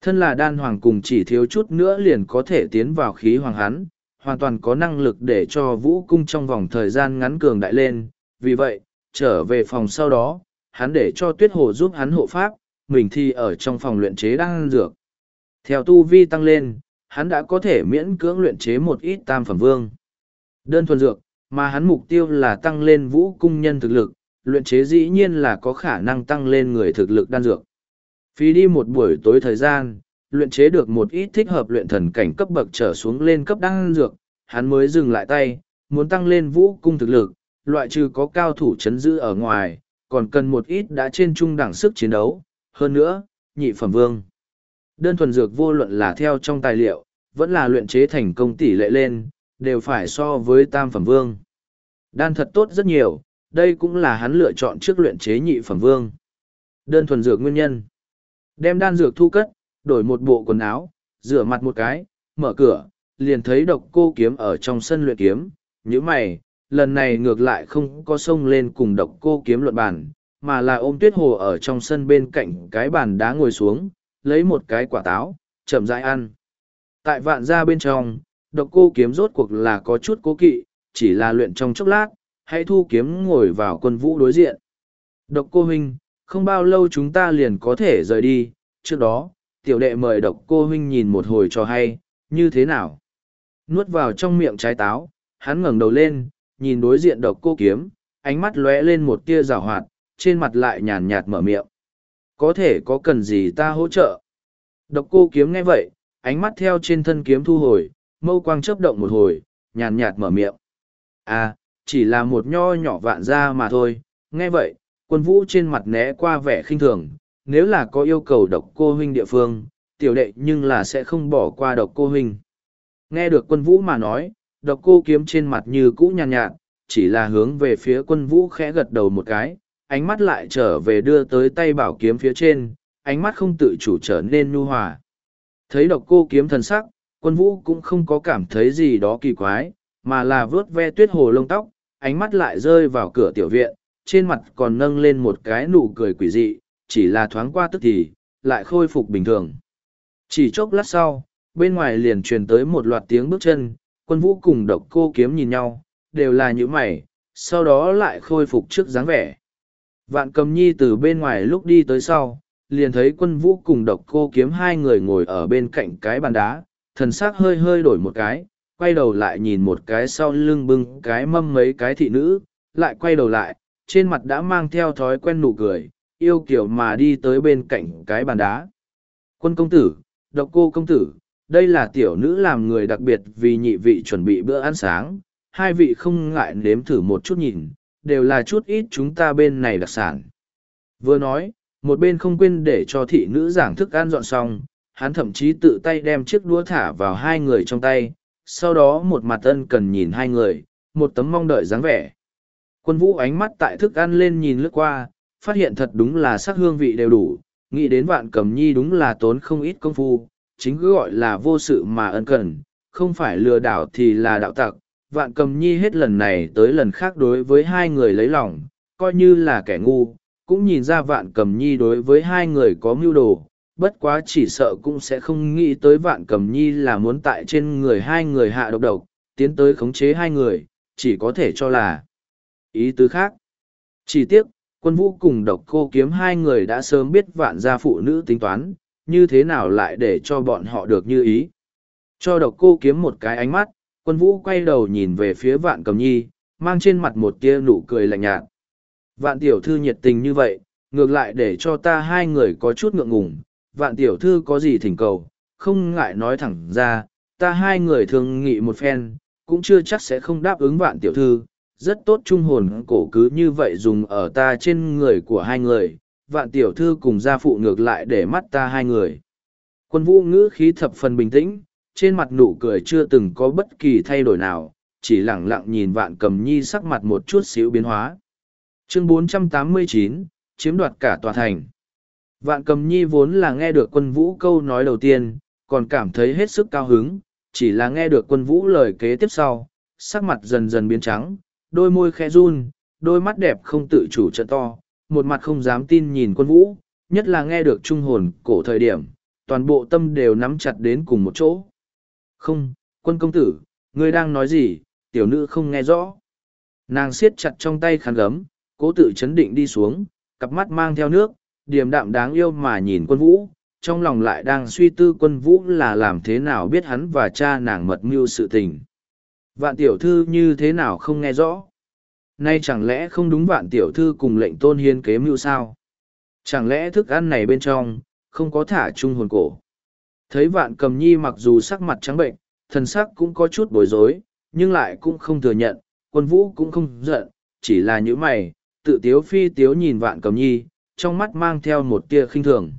Thân là đan hoàng cùng chỉ thiếu chút nữa liền có thể tiến vào khí hoàng hắn, hoàn toàn có năng lực để cho vũ cung trong vòng thời gian ngắn cường đại lên. Vì vậy, trở về phòng sau đó, hắn để cho tuyết hồ giúp hắn hộ pháp, mình thì ở trong phòng luyện chế đang dược. Theo tu vi tăng lên, hắn đã có thể miễn cưỡng luyện chế một ít tam phẩm vương. Đơn thuần dược, mà hắn mục tiêu là tăng lên vũ cung nhân thực lực, luyện chế dĩ nhiên là có khả năng tăng lên người thực lực đan dược. Phí đi một buổi tối thời gian, luyện chế được một ít thích hợp luyện thần cảnh cấp bậc trở xuống lên cấp đan dược, hắn mới dừng lại tay, muốn tăng lên vũ cung thực lực, loại trừ có cao thủ chấn giữ ở ngoài, còn cần một ít đã trên trung đẳng sức chiến đấu, hơn nữa, nhị phẩm vương. Đơn thuần dược vô luận là theo trong tài liệu, vẫn là luyện chế thành công tỷ lệ lên, đều phải so với tam phẩm vương. Đan thật tốt rất nhiều, đây cũng là hắn lựa chọn trước luyện chế nhị phẩm vương. Đơn thuần dược nguyên nhân. Đem đan dược thu cất, đổi một bộ quần áo, rửa mặt một cái, mở cửa, liền thấy độc cô kiếm ở trong sân luyện kiếm. Như mày, lần này ngược lại không có sông lên cùng độc cô kiếm luận bàn, mà là ôm tuyết hồ ở trong sân bên cạnh cái bàn đá ngồi xuống, lấy một cái quả táo, chậm rãi ăn. Tại vạn gia bên trong, độc cô kiếm rốt cuộc là có chút cố kỵ, chỉ là luyện trong chốc lát, hãy thu kiếm ngồi vào quân vũ đối diện. Độc cô huynh, không bao lâu chúng ta liền có thể rời đi, trước đó, tiểu đệ mời độc cô huynh nhìn một hồi cho hay, như thế nào? Nuốt vào trong miệng trái táo, hắn ngẩng đầu lên, nhìn đối diện độc cô kiếm, ánh mắt lóe lên một tia rào hoạt, trên mặt lại nhàn nhạt mở miệng. Có thể có cần gì ta hỗ trợ? Độc cô kiếm nghe vậy, ánh mắt theo trên thân kiếm thu hồi, mâu quang chớp động một hồi, nhàn nhạt mở miệng. À, chỉ là một nho nhỏ vạn ra mà thôi, nghe vậy, quân vũ trên mặt né qua vẻ khinh thường, nếu là có yêu cầu độc cô huynh địa phương, tiểu đệ nhưng là sẽ không bỏ qua độc cô huynh. Nghe được quân vũ mà nói, độc cô kiếm trên mặt như cũ nhàn nhạt, nhạt, chỉ là hướng về phía quân vũ khẽ gật đầu một cái, ánh mắt lại trở về đưa tới tay bảo kiếm phía trên, ánh mắt không tự chủ trở nên nhu hòa. Thấy độc cô kiếm thần sắc, quân vũ cũng không có cảm thấy gì đó kỳ quái, mà là vớt ve tuyết hồ lông tóc, ánh mắt lại rơi vào cửa tiểu viện, trên mặt còn nâng lên một cái nụ cười quỷ dị, chỉ là thoáng qua tức thì, lại khôi phục bình thường. Chỉ chốc lát sau, bên ngoài liền truyền tới một loạt tiếng bước chân, quân vũ cùng độc cô kiếm nhìn nhau, đều là những mày, sau đó lại khôi phục trước dáng vẻ. Vạn cầm nhi từ bên ngoài lúc đi tới sau, liền thấy quân vũ cùng độc cô kiếm hai người ngồi ở bên cạnh cái bàn đá, thần sắc hơi hơi đổi một cái, quay đầu lại nhìn một cái sau lưng bưng cái mâm mấy cái thị nữ, lại quay đầu lại, trên mặt đã mang theo thói quen nụ cười, yêu kiểu mà đi tới bên cạnh cái bàn đá. Quân công tử, độc cô công tử, đây là tiểu nữ làm người đặc biệt vì nhị vị chuẩn bị bữa ăn sáng, hai vị không ngại nếm thử một chút nhìn, đều là chút ít chúng ta bên này đặc sản. Vừa nói, một bên không quên để cho thị nữ giảng thức ăn dọn xong, hắn thậm chí tự tay đem chiếc đũa thả vào hai người trong tay, sau đó một mặt ân cần nhìn hai người, một tấm mong đợi dáng vẻ. Quân vũ ánh mắt tại thức ăn lên nhìn lướt qua, phát hiện thật đúng là sắc hương vị đều đủ, nghĩ đến vạn cầm nhi đúng là tốn không ít công phu, chính cứ gọi là vô sự mà ân cần, không phải lừa đảo thì là đạo tặc. Vạn cầm nhi hết lần này tới lần khác đối với hai người lấy lòng, coi như là kẻ ngu, cũng nhìn ra vạn cầm nhi đối với hai người có mưu đồ, bất quá chỉ sợ cũng sẽ không nghĩ tới vạn cầm nhi là muốn tại trên người hai người hạ độc độc, tiến tới khống chế hai người, chỉ có thể cho là ý tứ khác. Chỉ tiếc, quân vũ cùng độc cô kiếm hai người đã sớm biết vạn gia phụ nữ tính toán, như thế nào lại để cho bọn họ được như ý. Cho độc cô kiếm một cái ánh mắt, quân vũ quay đầu nhìn về phía vạn cầm nhi, mang trên mặt một tia nụ cười lạnh nhạt. Vạn tiểu thư nhiệt tình như vậy, ngược lại để cho ta hai người có chút ngượng ngùng, vạn tiểu thư có gì thỉnh cầu, không ngại nói thẳng ra, ta hai người thường nghị một phen, cũng chưa chắc sẽ không đáp ứng vạn tiểu thư, rất tốt trung hồn cổ cứ như vậy dùng ở ta trên người của hai người, vạn tiểu thư cùng gia phụ ngược lại để mắt ta hai người. Quân vũ ngữ khí thập phần bình tĩnh, trên mặt nụ cười chưa từng có bất kỳ thay đổi nào, chỉ lặng lặng nhìn vạn cầm nhi sắc mặt một chút xíu biến hóa. Chương 489, chiếm đoạt cả tòa thành. Vạn cầm nhi vốn là nghe được quân vũ câu nói đầu tiên, còn cảm thấy hết sức cao hứng, chỉ là nghe được quân vũ lời kế tiếp sau, sắc mặt dần dần biến trắng, đôi môi khẽ run, đôi mắt đẹp không tự chủ trận to, một mặt không dám tin nhìn quân vũ, nhất là nghe được trung hồn cổ thời điểm, toàn bộ tâm đều nắm chặt đến cùng một chỗ. Không, quân công tử, ngươi đang nói gì, tiểu nữ không nghe rõ. Nàng siết chặt trong tay khăn gấm, cố tự chấn định đi xuống, cặp mắt mang theo nước, điềm đạm đáng yêu mà nhìn quân vũ, trong lòng lại đang suy tư quân vũ là làm thế nào biết hắn và cha nàng mật mưu sự tình. Vạn tiểu thư như thế nào không nghe rõ. Nay chẳng lẽ không đúng vạn tiểu thư cùng lệnh tôn hiên kế mưu sao? Chẳng lẽ thức ăn này bên trong, không có thả chung hồn cổ? Thấy vạn cầm nhi mặc dù sắc mặt trắng bệnh, thần sắc cũng có chút bối rối, nhưng lại cũng không thừa nhận, quân vũ cũng không giận, chỉ là những mày, tự tiếu phi tiếu nhìn vạn cầm nhi, trong mắt mang theo một tia khinh thường.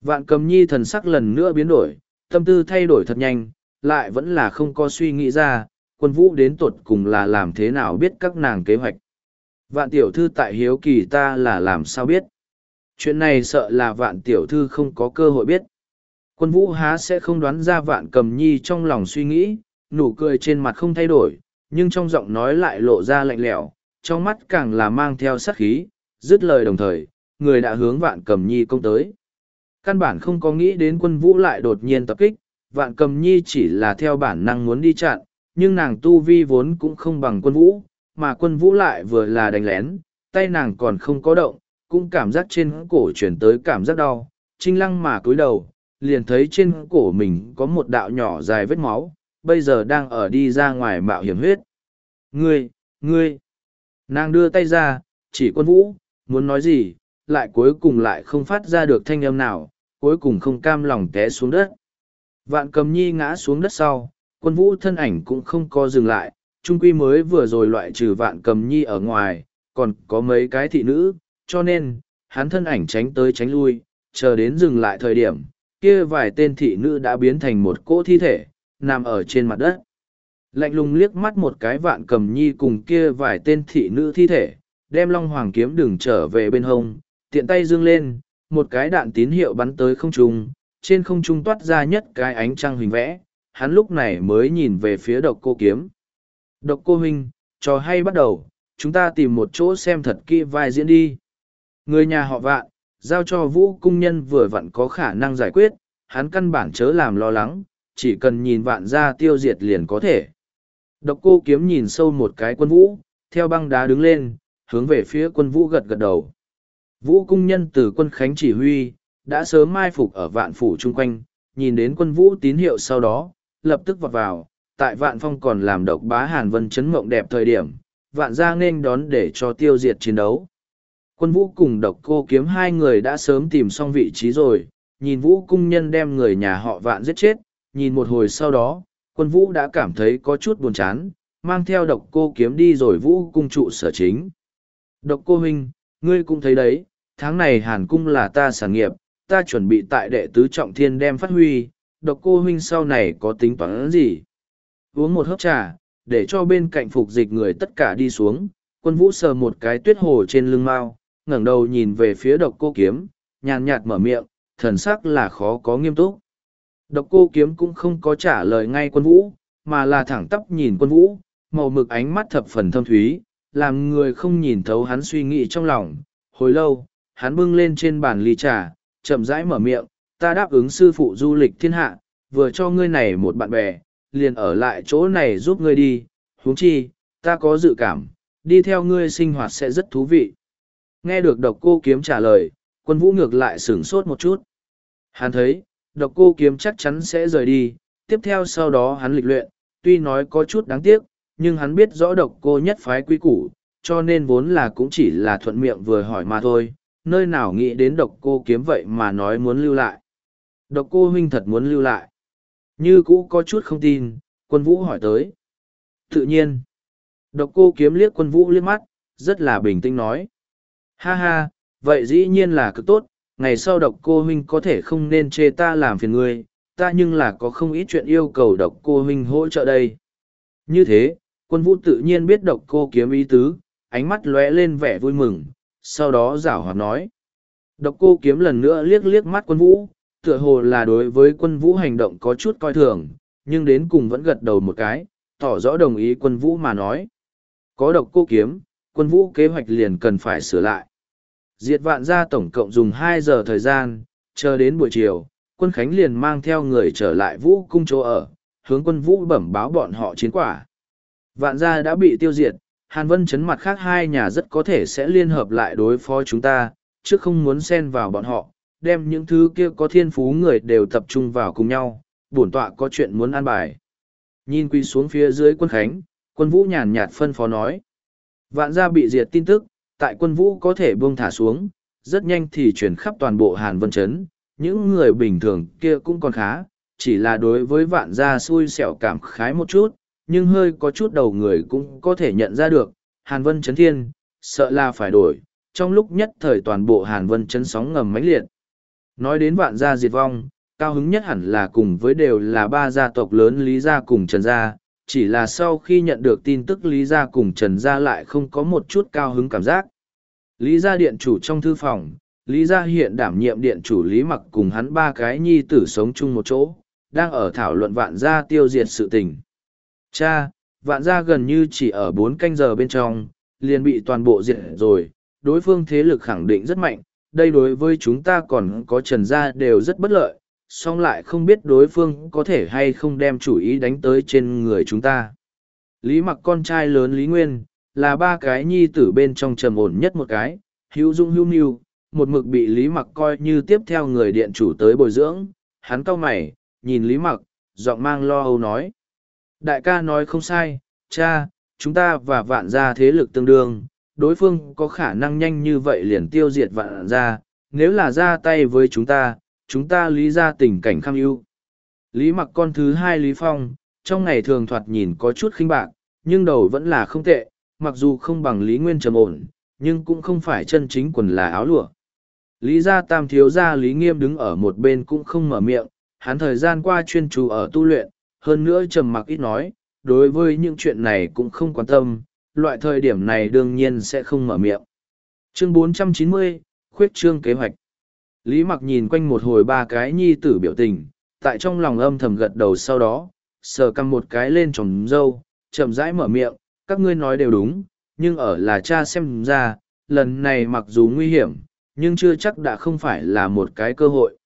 Vạn cầm nhi thần sắc lần nữa biến đổi, tâm tư thay đổi thật nhanh, lại vẫn là không có suy nghĩ ra, quân vũ đến tuột cùng là làm thế nào biết các nàng kế hoạch. Vạn tiểu thư tại hiếu kỳ ta là làm sao biết. Chuyện này sợ là vạn tiểu thư không có cơ hội biết. Quân vũ há sẽ không đoán ra vạn cầm nhi trong lòng suy nghĩ, nụ cười trên mặt không thay đổi, nhưng trong giọng nói lại lộ ra lạnh lẽo, trong mắt càng là mang theo sát khí, dứt lời đồng thời, người đã hướng vạn cầm nhi công tới. Căn bản không có nghĩ đến quân vũ lại đột nhiên tập kích, vạn cầm nhi chỉ là theo bản năng muốn đi chặn, nhưng nàng tu vi vốn cũng không bằng quân vũ, mà quân vũ lại vừa là đánh lén, tay nàng còn không có động, cũng cảm giác trên cổ chuyển tới cảm giác đau, trinh lăng mà cúi đầu, liền thấy trên cổ mình có một đạo nhỏ dài vết máu, bây giờ đang ở đi ra ngoài mạo hiểm huyết. Ngươi, ngươi, nàng đưa tay ra, chỉ quân vũ, muốn nói gì, lại cuối cùng lại không phát ra được thanh âm nào, cuối cùng không cam lòng té xuống đất. Vạn cầm nhi ngã xuống đất sau, quân vũ thân ảnh cũng không có dừng lại, trung quy mới vừa rồi loại trừ vạn cầm nhi ở ngoài, còn có mấy cái thị nữ, cho nên, hắn thân ảnh tránh tới tránh lui, chờ đến dừng lại thời điểm, kia vài tên thị nữ đã biến thành một cỗ thi thể, nằm ở trên mặt đất. Lạnh lùng liếc mắt một cái vạn cầm nhi cùng kia vài tên thị nữ thi thể, đem long hoàng kiếm đường trở về bên hông, tiện tay dương lên, một cái đạn tín hiệu bắn tới không trung, trên không trung toát ra nhất cái ánh trăng hình vẽ, hắn lúc này mới nhìn về phía độc cô kiếm. Độc cô huynh, trò hay bắt đầu, chúng ta tìm một chỗ xem thật kỹ vai diễn đi. Người nhà họ vạn, giao cho vũ cung nhân vừa vặn có khả năng giải quyết, hắn căn bản chớ làm lo lắng, chỉ cần nhìn vạn ra tiêu diệt liền có thể. Độc cô kiếm nhìn sâu một cái quân vũ, theo băng đá đứng lên, hướng về phía quân vũ gật gật đầu. Vũ cung nhân từ quân Khánh chỉ huy, đã sớm mai phục ở vạn phủ chung quanh, nhìn đến quân vũ tín hiệu sau đó, lập tức vọt vào, tại vạn phong còn làm độc bá hàn vân chấn mộng đẹp thời điểm, vạn gia nên đón để cho tiêu diệt chiến đấu. Quân vũ cùng độc cô kiếm hai người đã sớm tìm xong vị trí rồi, nhìn vũ cung nhân đem người nhà họ vạn giết chết, nhìn một hồi sau đó, quân vũ đã cảm thấy có chút buồn chán, mang theo độc cô kiếm đi rồi vũ cung trụ sở chính. Độc cô huynh, ngươi cũng thấy đấy, tháng này hàn cung là ta sản nghiệp, ta chuẩn bị tại đệ tứ trọng thiên đem phát huy, độc cô huynh sau này có tính toán gì? Uống một hớp trà, để cho bên cạnh phục dịch người tất cả đi xuống, quân vũ sờ một cái tuyết hồ trên lưng mao, ngẩng đầu nhìn về phía độc cô kiếm, nhàn nhạt mở miệng, thần sắc là khó có nghiêm túc. Độc cô kiếm cũng không có trả lời ngay quân vũ, mà là thẳng tắp nhìn quân vũ, màu mực ánh mắt thập phần thâm thúy, làm người không nhìn thấu hắn suy nghĩ trong lòng. Hồi lâu, hắn bưng lên trên bàn ly trà, chậm rãi mở miệng, ta đáp ứng sư phụ du lịch thiên hạ, vừa cho ngươi này một bạn bè, liền ở lại chỗ này giúp ngươi đi, huống chi, ta có dự cảm, đi theo ngươi sinh hoạt sẽ rất thú vị. Nghe được độc cô kiếm trả lời, quân vũ ngược lại sửng sốt một chút. Hắn thấy, độc cô kiếm chắc chắn sẽ rời đi, tiếp theo sau đó hắn lịch luyện, tuy nói có chút đáng tiếc, nhưng hắn biết rõ độc cô nhất phái quý củ, cho nên vốn là cũng chỉ là thuận miệng vừa hỏi mà thôi, nơi nào nghĩ đến độc cô kiếm vậy mà nói muốn lưu lại. Độc cô huynh thật muốn lưu lại. Như cũ có chút không tin, quân vũ hỏi tới. Tự nhiên. Độc cô kiếm liếc quân vũ liếc mắt, rất là bình tĩnh nói. Ha ha, vậy dĩ nhiên là cực tốt, ngày sau độc cô huynh có thể không nên chê ta làm phiền ngươi, ta nhưng là có không ít chuyện yêu cầu độc cô huynh hỗ trợ đây. Như thế, quân vũ tự nhiên biết độc cô kiếm ý tứ, ánh mắt lóe lên vẻ vui mừng, sau đó giảo hoạt nói. Độc cô kiếm lần nữa liếc liếc mắt quân vũ, tựa hồ là đối với quân vũ hành động có chút coi thường, nhưng đến cùng vẫn gật đầu một cái, tỏ rõ đồng ý quân vũ mà nói. Có độc cô kiếm, quân vũ kế hoạch liền cần phải sửa lại. Diệt vạn gia tổng cộng dùng hai giờ thời gian, chờ đến buổi chiều, quân Khánh liền mang theo người trở lại vũ cung chỗ ở, hướng quân vũ bẩm báo bọn họ chiến quả. Vạn gia đã bị tiêu diệt, Hàn Vân chấn mặt khác hai nhà rất có thể sẽ liên hợp lại đối phó chúng ta, chứ không muốn xen vào bọn họ, đem những thứ kia có thiên phú người đều tập trung vào cùng nhau, bổn tọa có chuyện muốn an bài. Nhìn quy xuống phía dưới quân Khánh, quân vũ nhàn nhạt phân phó nói. Vạn gia bị diệt tin tức, tại quân vũ có thể buông thả xuống, rất nhanh thì chuyển khắp toàn bộ Hàn Vân Trấn, những người bình thường kia cũng còn khá, chỉ là đối với vạn gia xui xẻo cảm khái một chút, nhưng hơi có chút đầu người cũng có thể nhận ra được, Hàn Vân Trấn Thiên, sợ là phải đổi, trong lúc nhất thời toàn bộ Hàn Vân Trấn sóng ngầm mãnh liệt. Nói đến vạn gia diệt vong, cao hứng nhất hẳn là cùng với đều là ba gia tộc lớn Lý Gia cùng Trần Gia, chỉ là sau khi nhận được tin tức Lý Gia cùng Trần Gia lại không có một chút cao hứng cảm giác. Lý Gia điện chủ trong thư phòng, Lý Gia hiện đảm nhiệm điện chủ Lý Mặc cùng hắn ba cái nhi tử sống chung một chỗ, đang ở thảo luận vạn gia tiêu diệt sự tình. Cha, vạn gia gần như chỉ ở bốn canh giờ bên trong, liền bị toàn bộ diệt rồi, đối phương thế lực khẳng định rất mạnh, đây đối với chúng ta còn có trần gia đều rất bất lợi, song lại không biết đối phương có thể hay không đem chủ ý đánh tới trên người chúng ta. Lý mặc con trai lớn Lý Nguyên, là ba cái nhi tử bên trong trầm ổn nhất một cái, hữu dung hữu mưu, một mực bị Lý mặc coi như tiếp theo người điện chủ tới bồi dưỡng, hắn cau mày, nhìn Lý mặc, giọng mang lo âu nói. Đại ca nói không sai, cha, chúng ta và vạn gia thế lực tương đương, đối phương có khả năng nhanh như vậy liền tiêu diệt vạn gia, nếu là ra tay với chúng ta, chúng ta lý ra tình cảnh kham ưu. Lý mặc con thứ hai Lý Phong, trong ngày thường thoạt nhìn có chút khinh bạc, nhưng đầu vẫn là không tệ, mặc dù không bằng Lý Nguyên trầm ổn, nhưng cũng không phải chân chính quần là áo lụa. Lý gia tam thiếu gia Lý Nghiêm đứng ở một bên cũng không mở miệng, hắn thời gian qua chuyên chú ở tu luyện, hơn nữa trầm mặc ít nói, đối với những chuyện này cũng không quan tâm, loại thời điểm này đương nhiên sẽ không mở miệng. Chương 490, Khuyết trương kế hoạch. Lý mặc nhìn quanh một hồi ba cái nhi tử biểu tình, tại trong lòng âm thầm gật đầu sau đó, sờ cầm một cái lên trồng dâu, chậm rãi mở miệng, các ngươi nói đều đúng, nhưng ở là cha xem ra, lần này mặc dù nguy hiểm, nhưng chưa chắc đã không phải là một cái cơ hội.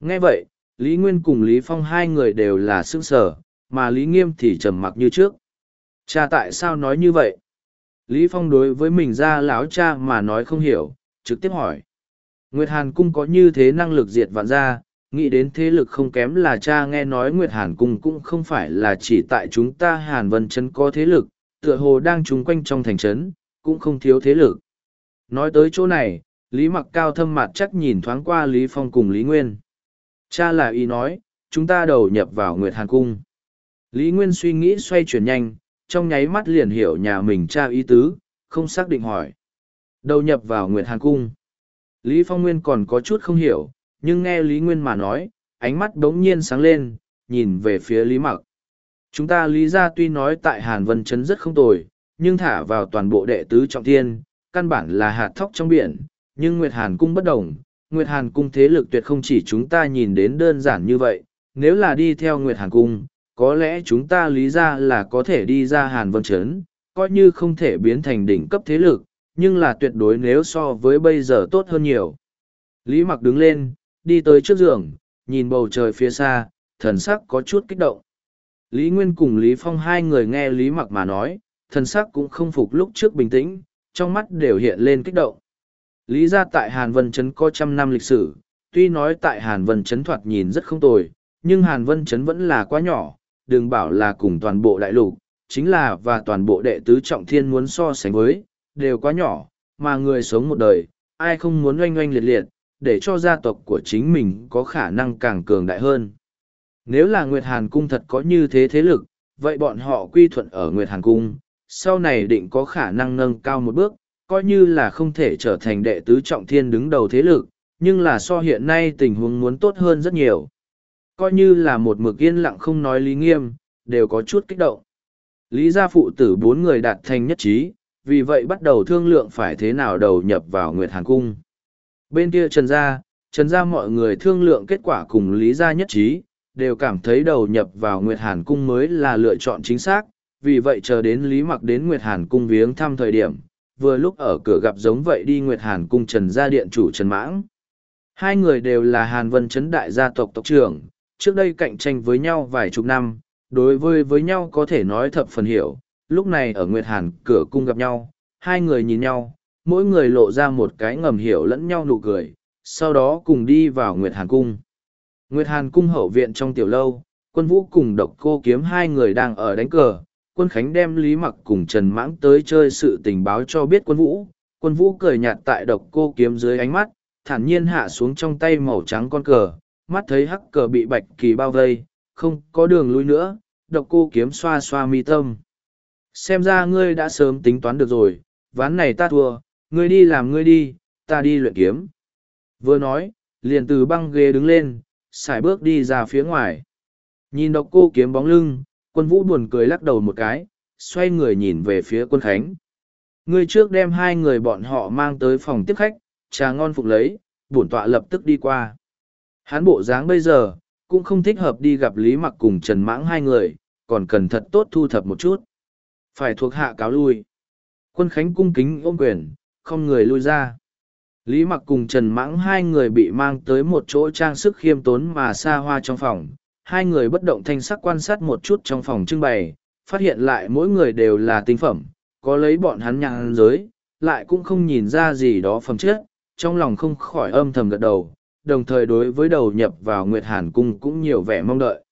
Nghe vậy, Lý Nguyên cùng Lý Phong hai người đều là sững sở, mà Lý Nghiêm thì trầm mặc như trước. Cha tại sao nói như vậy? Lý Phong đối với mình ra láo cha mà nói không hiểu, trực tiếp hỏi. Nguyệt Hàn Cung có như thế năng lực diệt vạn gia, nghĩ đến thế lực không kém là cha nghe nói Nguyệt Hàn Cung cũng không phải là chỉ tại chúng ta Hàn Vân Trấn có thế lực, tựa hồ đang trúng quanh trong thành trấn, cũng không thiếu thế lực. Nói tới chỗ này, Lý Mặc Cao thâm mặt chắc nhìn thoáng qua Lý Phong cùng Lý Nguyên. Cha là ý nói, chúng ta đầu nhập vào Nguyệt Hàn Cung. Lý Nguyên suy nghĩ xoay chuyển nhanh, trong nháy mắt liền hiểu nhà mình cha ý tứ, không xác định hỏi. Đầu nhập vào Nguyệt Hàn Cung. Lý Phong Nguyên còn có chút không hiểu, nhưng nghe Lý Nguyên mà nói, ánh mắt đống nhiên sáng lên, nhìn về phía Lý Mặc. Chúng ta Lý ra tuy nói tại Hàn Vân Trấn rất không tồi, nhưng thả vào toàn bộ đệ tứ trọng thiên, căn bản là hạt thóc trong biển, nhưng Nguyệt Hàn Cung bất đồng. Nguyệt Hàn Cung thế lực tuyệt không chỉ chúng ta nhìn đến đơn giản như vậy, nếu là đi theo Nguyệt Hàn Cung, có lẽ chúng ta lý ra là có thể đi ra Hàn Vân Trấn, coi như không thể biến thành đỉnh cấp thế lực, nhưng là tuyệt đối nếu so với bây giờ tốt hơn nhiều. Lý mặc đứng lên, đi tới trước giường, nhìn bầu trời phía xa, thần sắc có chút kích động. Lý Nguyên cùng Lý Phong hai người nghe Lý mặc mà nói, thần sắc cũng không phục lúc trước bình tĩnh, trong mắt đều hiện lên kích động. Lý ra tại Hàn Vân Trấn có trăm năm lịch sử, tuy nói tại Hàn Vân Trấn thoạt nhìn rất không tồi, nhưng Hàn Vân Trấn vẫn là quá nhỏ, đừng bảo là cùng toàn bộ đại lục, chính là và toàn bộ đệ tứ trọng thiên muốn so sánh với, đều quá nhỏ, mà người sống một đời, ai không muốn oanh oanh liệt liệt, để cho gia tộc của chính mình có khả năng càng cường đại hơn. Nếu là Nguyệt Hàn Cung thật có như thế thế lực, vậy bọn họ quy thuận ở Nguyệt Hàn Cung, sau này định có khả năng nâng cao một bước, coi như là không thể trở thành đệ tứ trọng thiên đứng đầu thế lực, nhưng là so hiện nay tình huống muốn tốt hơn rất nhiều. Coi như là một mực yên lặng không nói lý nghiêm, đều có chút kích động. Lý gia phụ tử bốn người đạt thành nhất trí, vì vậy bắt đầu thương lượng phải thế nào đầu nhập vào Nguyệt Hàn Cung. Bên kia Trần Gia, Trần Gia mọi người thương lượng kết quả cùng Lý Gia nhất trí, đều cảm thấy đầu nhập vào Nguyệt Hàn Cung mới là lựa chọn chính xác, vì vậy chờ đến Lý Mặc đến Nguyệt Hàn Cung viếng thăm thời điểm, vừa lúc ở cửa gặp giống vậy đi Nguyệt Hàn Cung Trần Gia Điện chủ Trần Mãng. Hai người đều là Hàn Vân Trấn Đại gia tộc tộc trưởng, trước đây cạnh tranh với nhau vài chục năm, đối với với nhau có thể nói thập phần hiểu, lúc này ở Nguyệt Hàn cửa cung gặp nhau, hai người nhìn nhau, mỗi người lộ ra một cái ngầm hiểu lẫn nhau nụ cười, sau đó cùng đi vào Nguyệt Hàn cung. Nguyệt Hàn cung hậu viện trong tiểu lâu, quân vũ cùng độc cô kiếm hai người đang ở đánh cờ, quân khánh đem lý mặc cùng trần mãng tới chơi sự tình báo cho biết quân vũ. Quân vũ cười nhạt tại độc cô kiếm dưới ánh mắt thản nhiên hạ xuống trong tay màu trắng con cờ mắt thấy hắc cờ bị bạch kỳ bao vây, không có đường lui nữa, độc cô kiếm xoa xoa mi tâm. Xem ra ngươi đã sớm tính toán được rồi, ván này ta thua, ngươi đi làm ngươi đi, ta đi luyện kiếm. Vừa nói, liền từ băng ghế đứng lên xài bước đi ra phía ngoài. Nhìn độc cô kiếm bóng lưng, quân vũ buồn cười lắc đầu một cái, xoay người nhìn về phía quân khánh. Ngươi trước đem hai người bọn họ mang tới phòng tiếp khách, trà ngon phục lấy, bổn tọa lập tức đi qua hắn bộ dáng bây giờ, cũng không thích hợp đi gặp lý mặc cùng trần mãng hai người, còn cần thật tốt thu thập một chút. Phải thuộc hạ cáo lui. Quân khánh cung kính ôm quyền, không người lui ra. Lý mặc cùng trần mãng hai người bị mang tới một chỗ trang sức khiêm tốn mà xa hoa trong phòng. Hai người bất động thanh sắc quan sát một chút trong phòng trưng bày, phát hiện lại mỗi người đều là tinh phẩm, có lấy bọn hắn nhang giới, lại cũng không nhìn ra gì đó phẩm chất, trong lòng không khỏi âm thầm gật đầu đồng thời đối với đầu nhập vào nguyệt hàn cung cũng nhiều vẻ mong đợi.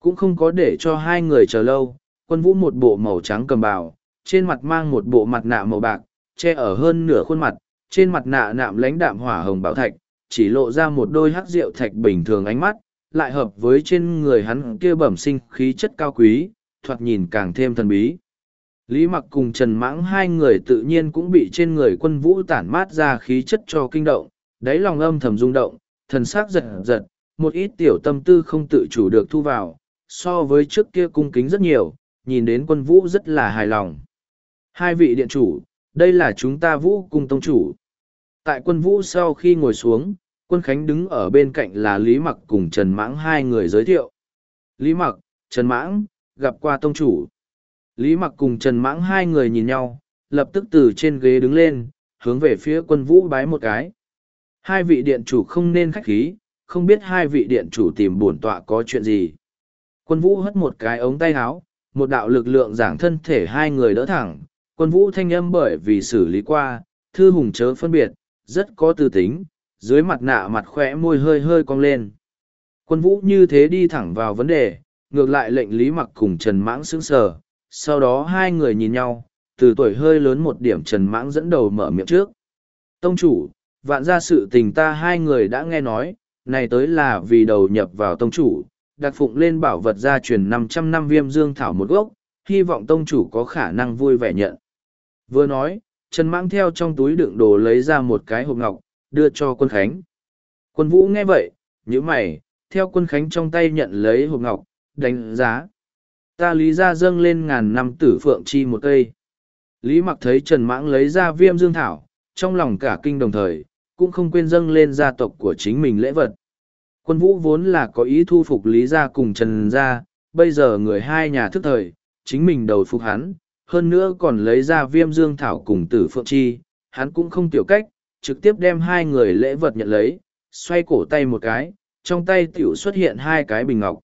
Cũng không có để cho hai người chờ lâu, quân vũ một bộ màu trắng cầm bào, trên mặt mang một bộ mặt nạ màu bạc, che ở hơn nửa khuôn mặt, trên mặt nạ nạm lãnh đạm hỏa hồng bảo thạch, chỉ lộ ra một đôi hắc rượu thạch bình thường ánh mắt, lại hợp với trên người hắn kia bẩm sinh khí chất cao quý, thoạt nhìn càng thêm thần bí. Lý mặc cùng trần mãng hai người tự nhiên cũng bị trên người quân vũ tản mát ra khí chất cho kinh động, đáy lòng âm thầm rung động thần s ắ c giật giật, một ít tiểu tâm tư không tự chủ được thu vào, so với trước kia cung kính rất nhiều, nhìn đến quân vũ rất là hài lòng. Hai vị điện chủ, đây là chúng ta vũ cung tông chủ. Tại quân vũ sau khi ngồi xuống, quân khánh đứng ở bên cạnh là lý mặc cùng trần mãng hai người giới thiệu. Lý mặc, trần mãng, gặp qua tông chủ. Lý mặc cùng trần mãng hai người nhìn nhau, lập tức từ trên ghế đứng lên, hướng về phía quân vũ bái một cái hai vị điện chủ không nên khách khí, không biết hai vị điện chủ tìm bổn tọa có chuyện gì. Quân vũ hất một cái ống tay áo, một đạo lực lượng giảng thân thể hai người đỡ thẳng. Quân vũ thanh âm bởi vì xử lý qua, thư hùng chớ phân biệt, rất có tư tính, dưới mặt nạ mặt khỏe môi hơi hơi cong lên. Quân vũ như thế đi thẳng vào vấn đề, ngược lại lệnh lý mặc cùng trần mãng sững sờ. Sau đó hai người nhìn nhau, từ tuổi hơi lớn một điểm trần mãng dẫn đầu mở miệng trước. Tông chủ vạn ra sự tình ta hai người đã nghe nói, này tới là vì đầu nhập vào tông chủ đặc phụng lên bảo vật gia truyền năm trăm năm viêm dương thảo một gốc, hy vọng tông chủ có khả năng vui vẻ nhận. Vừa nói, trần mãng theo trong túi đựng đồ lấy ra một cái hộp ngọc, đưa cho quân khánh. Quân vũ nghe vậy, nhíu mày, theo quân khánh trong tay nhận lấy hộp ngọc, đánh giá. Ta lý ra dâng lên ngàn năm tử phượng chi một cây. Lý mặc thấy trần mãng lấy ra viêm dương thảo, trong lòng cả kinh đồng thời cũng không quên dâng lên gia tộc của chính mình lễ vật. Quân vũ vốn là có ý thu phục lý gia cùng trần gia bây giờ người hai nhà thức thời chính mình đầu phục hắn hơn nữa còn lấy ra viêm dương thảo cùng tử phượng chi hắn cũng không tiểu cách trực tiếp đem hai người lễ vật nhận lấy xoay cổ tay một cái trong tay tiểu xuất hiện hai cái bình ngọc.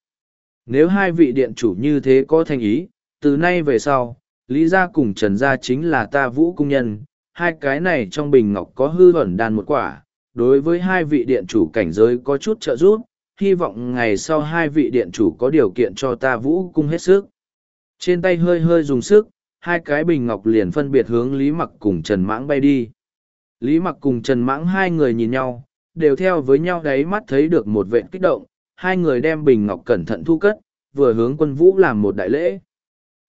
Nếu hai vị điện chủ như thế có thành ý, từ nay về sau, Lý gia cùng Trần gia chính là ta vũ cung nhân, hai cái này trong bình ngọc có hư ẩn đan một quả, đối với hai vị điện chủ cảnh giới có chút trợ giúp, hy vọng ngày sau hai vị điện chủ có điều kiện cho ta vũ cung hết sức. Trên tay hơi hơi dùng sức, hai cái bình ngọc liền phân biệt hướng Lý Mặc cùng Trần Mãng bay đi. Lý Mặc cùng Trần Mãng hai người nhìn nhau, đều theo với nhau đáy mắt thấy được một vệt kích động, hai người đem bình ngọc cẩn thận thu cất, vừa hướng quân vũ làm một đại lễ.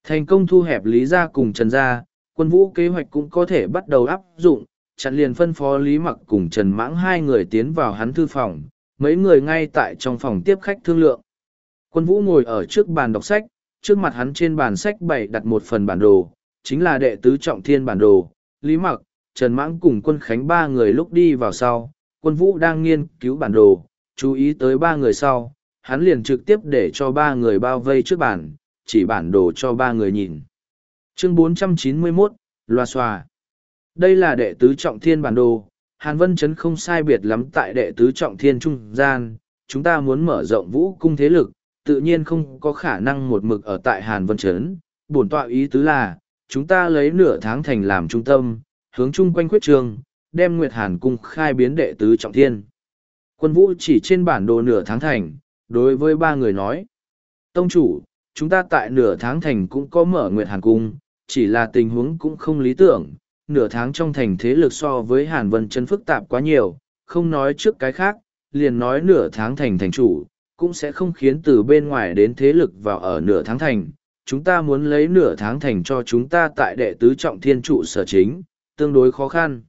Thành công thu hẹp Lý gia cùng Trần gia, quân vũ kế hoạch cũng có thể bắt đầu áp dụng, chặn liền phân phó Lý Mặc cùng Trần Mãng hai người tiến vào hắn thư phòng, mấy người ngay tại trong phòng tiếp khách thương lượng. Quân vũ ngồi ở trước bàn đọc sách, trước mặt hắn trên bàn sách bày đặt một phần bản đồ, chính là đệ tứ trọng thiên bản đồ, Lý Mặc, Trần Mãng cùng quân Khánh ba người lúc đi vào sau, quân vũ đang nghiên cứu bản đồ, chú ý tới ba người sau, hắn liền trực tiếp để cho ba người bao vây trước bản, chỉ bản đồ cho ba người nhìn. Chương 491, Loa xòa Đây là đệ tứ trọng thiên bản đồ, Hàn Vân Trấn không sai biệt lắm tại đệ tứ trọng thiên trung gian, chúng ta muốn mở rộng vũ cung thế lực, tự nhiên không có khả năng một mực ở tại Hàn Vân Trấn. Bổn tọa ý tứ là, chúng ta lấy nửa tháng thành làm trung tâm, hướng chung quanh quyết trường, đem Nguyệt Hàn cung khai biến đệ tứ trọng thiên. Quân vũ chỉ trên bản đồ nửa tháng thành, đối với ba người nói. Tông chủ, chúng ta tại nửa tháng thành cũng có mở Nguyệt Hàn Cung, chỉ là tình huống cũng không lý tưởng, nửa tháng trong thành thế lực so với Hàn Vân chân phức tạp quá nhiều, không nói trước cái khác, liền nói nửa tháng thành thành chủ, cũng sẽ không khiến từ bên ngoài đến thế lực vào ở nửa tháng thành. Chúng ta muốn lấy nửa tháng thành cho chúng ta tại đệ tứ trọng thiên trụ sở chính, tương đối khó khăn.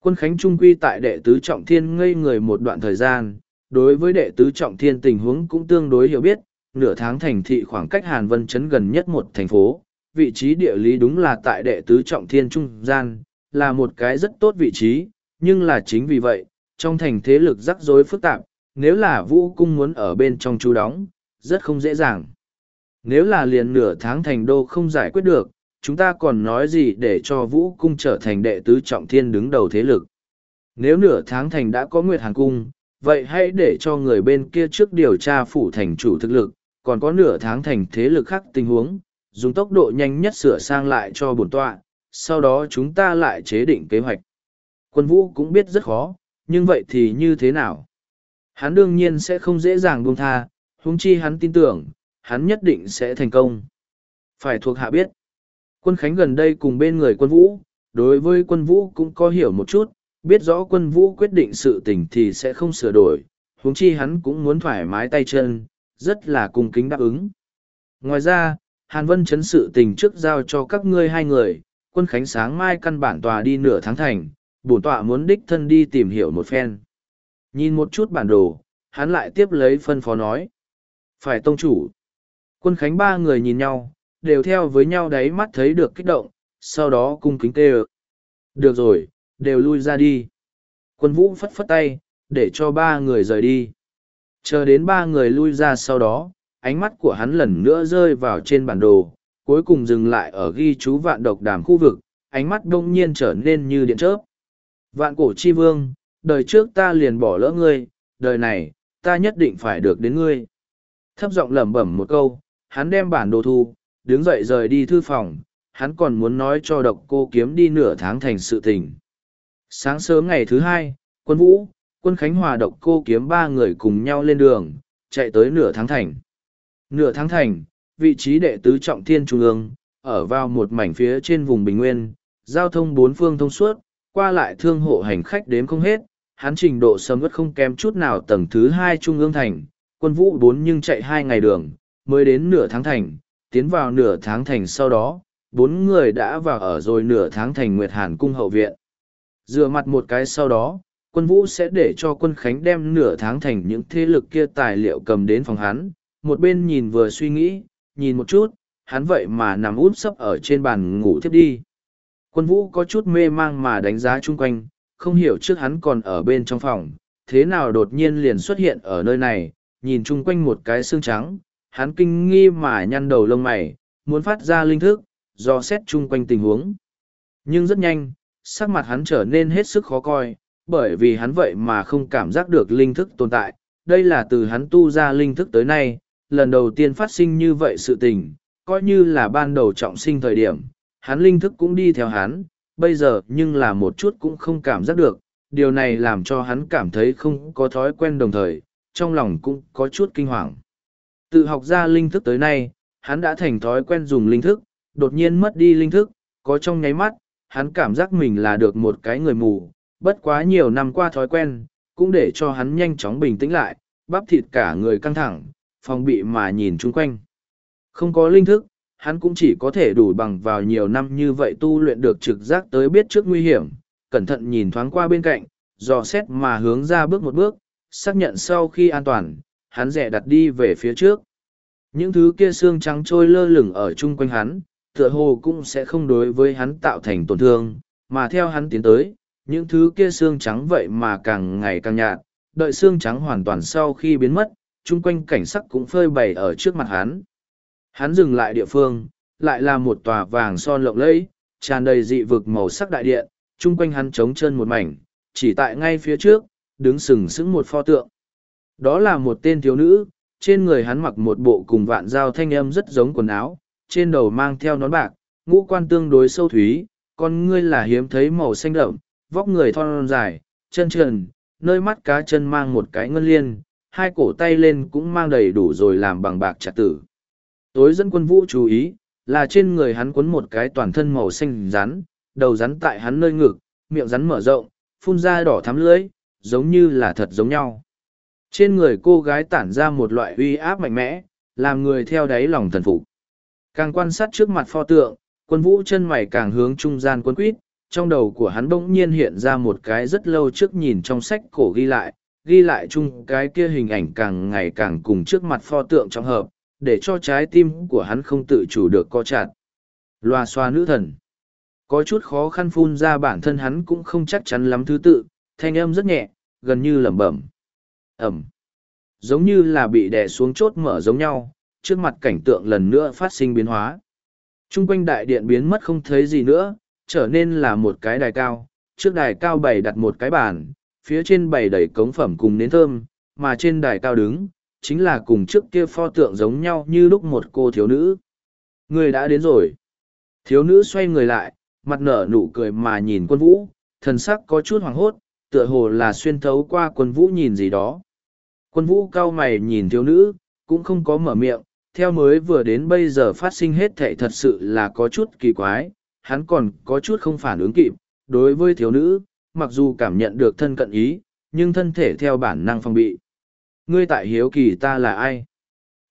Quân Khánh Trung Quy tại đệ tứ trọng thiên ngây người một đoạn thời gian, đối với đệ tứ trọng thiên tình huống cũng tương đối hiểu biết, nửa tháng thành thị khoảng cách Hàn Vân Trấn gần nhất một thành phố, vị trí địa lý đúng là tại đệ tứ trọng thiên trung gian, là một cái rất tốt vị trí, nhưng là chính vì vậy, trong thành thế lực rắc rối phức tạp, nếu là vũ cung muốn ở bên trong chú đóng, rất không dễ dàng. Nếu là liền nửa tháng thành đô không giải quyết được, chúng ta còn nói gì để cho vũ cung trở thành đệ tứ trọng thiên đứng đầu thế lực. Nếu nửa tháng thành đã có Nguyệt Hàn Cung, vậy hãy để cho người bên kia trước điều tra phủ thành chủ thực lực, còn có nửa tháng thành thế lực khác tình huống, dùng tốc độ nhanh nhất sửa sang lại cho bổn tọa, sau đó chúng ta lại chế định kế hoạch. Quân vũ cũng biết rất khó, nhưng vậy thì như thế nào? Hắn đương nhiên sẽ không dễ dàng buông tha, huống chi hắn tin tưởng, hắn nhất định sẽ thành công. Phải thuộc hạ biết. Quân Khánh gần đây cùng bên người quân vũ, đối với quân vũ cũng có hiểu một chút, biết rõ quân vũ quyết định sự tình thì sẽ không sửa đổi, huống chi hắn cũng muốn thoải mái tay chân, rất là cung kính đáp ứng. Ngoài ra, Hàn Vân chấn sự tình trước giao cho các ngươi hai người, quân Khánh sáng mai căn bản tòa đi nửa tháng thành, bổn tọa muốn đích thân đi tìm hiểu một phen. Nhìn một chút bản đồ, hắn lại tiếp lấy phân phó nói. Phải tông chủ. Quân Khánh ba người nhìn nhau, đều theo với nhau đáy mắt thấy được kích động, sau đó cung kính tê Được rồi, đều lui ra đi. Quân vũ phất phất tay, để cho ba người rời đi. Chờ đến ba người lui ra sau đó, ánh mắt của hắn lần nữa rơi vào trên bản đồ, cuối cùng dừng lại ở ghi chú vạn độc đàm khu vực, ánh mắt đông nhiên trở nên như điện chớp. Vạn cổ chi vương, đời trước ta liền bỏ lỡ ngươi, đời này, ta nhất định phải được đến ngươi. Thấp giọng lẩm bẩm một câu, hắn đem bản đồ thu, đứng dậy rời đi thư phòng, hắn còn muốn nói cho độc cô kiếm đi nửa tháng thành sự tình. Sáng sớm ngày thứ hai, quân vũ, quân Khánh Hòa độc cô kiếm ba người cùng nhau lên đường, chạy tới nửa tháng thành. Nửa tháng thành, vị trí đệ tứ trọng thiên trung ương, ở vào một mảnh phía trên vùng bình nguyên, giao thông bốn phương thông suốt, qua lại thương hộ hành khách đếm không hết, hắn trình độ sầm ớt không kém chút nào tầng thứ hai trung ương thành, quân vũ bốn nhưng chạy hai ngày đường, mới đến nửa tháng thành, tiến vào nửa tháng thành sau đó, bốn người đã vào ở rồi nửa tháng thành Nguyệt Hàn cung hậu viện. Dựa mặt một cái sau đó, quân vũ sẽ để cho quân Khánh đem nửa tháng thành những thế lực kia tài liệu cầm đến phòng hắn, một bên nhìn vừa suy nghĩ, nhìn một chút, hắn vậy mà nằm úp sấp ở trên bàn ngủ thiếp đi. Quân vũ có chút mê mang mà đánh giá chung quanh, không hiểu trước hắn còn ở bên trong phòng, thế nào đột nhiên liền xuất hiện ở nơi này, nhìn chung quanh một cái xương trắng, hắn kinh nghi mà nhăn đầu lông mày, muốn phát ra linh thức, do xét chung quanh tình huống. Nhưng rất nhanh, sắc mặt hắn trở nên hết sức khó coi, bởi vì hắn vậy mà không cảm giác được linh thức tồn tại. Đây là từ hắn tu ra linh thức tới nay, lần đầu tiên phát sinh như vậy sự tình, coi như là ban đầu trọng sinh thời điểm, hắn linh thức cũng đi theo hắn, bây giờ nhưng là một chút cũng không cảm giác được, điều này làm cho hắn cảm thấy không có thói quen đồng thời, trong lòng cũng có chút kinh hoàng. Tự học ra linh thức tới nay, hắn đã thành thói quen dùng linh thức, đột nhiên mất đi linh thức, có trong nháy mắt, hắn cảm giác mình là được một cái người mù, bất quá nhiều năm qua thói quen, cũng để cho hắn nhanh chóng bình tĩnh lại, bắp thịt cả người căng thẳng, phòng bị mà nhìn chung quanh. Không có linh thức, hắn cũng chỉ có thể đủ bằng vào nhiều năm như vậy tu luyện được trực giác tới biết trước nguy hiểm, cẩn thận nhìn thoáng qua bên cạnh, dò xét mà hướng ra bước một bước, xác nhận sau khi an toàn, hắn rẻ đặt đi về phía trước. Những thứ kia xương trắng trôi lơ lửng ở chung quanh hắn, tựa hồ cũng sẽ không đối với hắn tạo thành tổn thương, mà theo hắn tiến tới, những thứ kia xương trắng vậy mà càng ngày càng nhạt, đợi xương trắng hoàn toàn sau khi biến mất, chung quanh cảnh sắc cũng phơi bày ở trước mặt hắn. Hắn dừng lại địa phương, lại là một tòa vàng son lộng lẫy, tràn đầy dị vực màu sắc đại điện, chung quanh hắn trống chân một mảnh, chỉ tại ngay phía trước, đứng sừng sững một pho tượng. Đó là một tên thiếu nữ, trên người hắn mặc một bộ cùng vạn dao thanh âm rất giống quần áo, trên đầu mang theo nón bạc, ngũ quan tương đối sâu thúy, con ngươi là hiếm thấy màu xanh đậm, vóc người thon dài, chân trần, nơi mắt cá chân mang một cái ngân liên, hai cổ tay lên cũng mang đầy đủ rồi làm bằng bạc trạc tử. Tối dẫn quân vũ chú ý, là trên người hắn quấn một cái toàn thân màu xanh rắn, đầu rắn tại hắn nơi ngực, miệng rắn mở rộng, phun ra đỏ thắm lưỡi, giống như là thật giống nhau. Trên người cô gái tản ra một loại uy áp mạnh mẽ, làm người theo đáy lòng thần phục. Càng quan sát trước mặt pho tượng, quân vũ chân mày càng hướng trung gian quân quýt, trong đầu của hắn bỗng nhiên hiện ra một cái rất lâu trước nhìn trong sách cổ ghi lại, ghi lại chung cái kia hình ảnh càng ngày càng cùng trước mặt pho tượng trong hợp, để cho trái tim của hắn không tự chủ được co chặt. Loa xoa nữ thần. Có chút khó khăn phun ra bản thân hắn cũng không chắc chắn lắm thứ tự, thanh âm rất nhẹ, gần như lẩm bẩm. Ẩm. Giống như là bị đè xuống chốt mở giống nhau, trước mặt cảnh tượng lần nữa phát sinh biến hóa. Trung quanh đại điện biến mất không thấy gì nữa, trở nên là một cái đài cao, trước đài cao bày đặt một cái bàn, phía trên bày đầy cống phẩm cùng nến thơm, mà trên đài cao đứng, chính là cùng trước kia pho tượng giống nhau như lúc một cô thiếu nữ. Người đã đến rồi. Thiếu nữ xoay người lại, mặt nở nụ cười mà nhìn quân vũ, thần sắc có chút hoảng hốt, tựa hồ là xuyên thấu qua quân vũ nhìn gì đó. Quân vũ cao mày nhìn thiếu nữ, cũng không có mở miệng, theo mới vừa đến bây giờ phát sinh hết thảy thật sự là có chút kỳ quái, hắn còn có chút không phản ứng kịp, đối với thiếu nữ, mặc dù cảm nhận được thân cận ý, nhưng thân thể theo bản năng phòng bị. Ngươi tại hiếu kỳ ta là ai?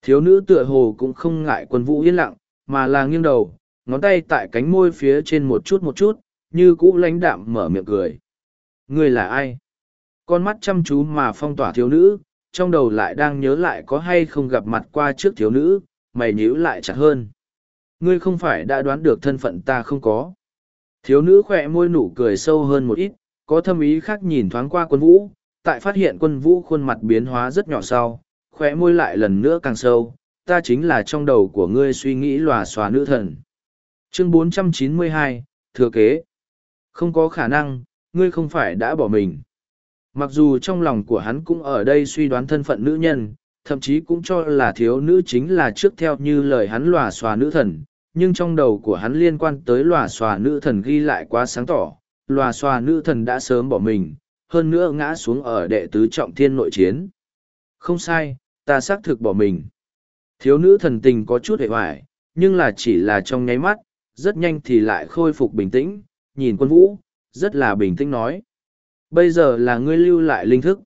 Thiếu nữ tựa hồ cũng không ngại quân vũ yên lặng, mà là nghiêng đầu, ngón tay tại cánh môi phía trên một chút một chút, như cũ lãnh đạm mở miệng cười. Ngươi là ai? Con mắt chăm chú mà phong tỏa thiếu nữ, trong đầu lại đang nhớ lại có hay không gặp mặt qua trước thiếu nữ, mày nhíu lại chặt hơn. Ngươi không phải đã đoán được thân phận ta không có. Thiếu nữ khỏe môi nụ cười sâu hơn một ít, có thâm ý khác nhìn thoáng qua quân vũ, tại phát hiện quân vũ khuôn mặt biến hóa rất nhỏ sau, khỏe môi lại lần nữa càng sâu, ta chính là trong đầu của ngươi suy nghĩ lòa xòa nữ thần. Chương 492, Thừa kế. Không có khả năng, ngươi không phải đã bỏ mình. Mặc dù trong lòng của hắn cũng ở đây suy đoán thân phận nữ nhân, thậm chí cũng cho là thiếu nữ chính là trước theo như lời hắn lòa xòa nữ thần, nhưng trong đầu của hắn liên quan tới lòa xòa nữ thần ghi lại quá sáng tỏ, lòa xòa nữ thần đã sớm bỏ mình, hơn nữa ngã xuống ở đệ tứ trọng thiên nội chiến. Không sai, ta xác thực bỏ mình. Thiếu nữ thần tình có chút hề hoài, nhưng là chỉ là trong nháy mắt, rất nhanh thì lại khôi phục bình tĩnh, nhìn quân vũ, rất là bình tĩnh nói. Bây giờ là ngươi lưu lại linh thức.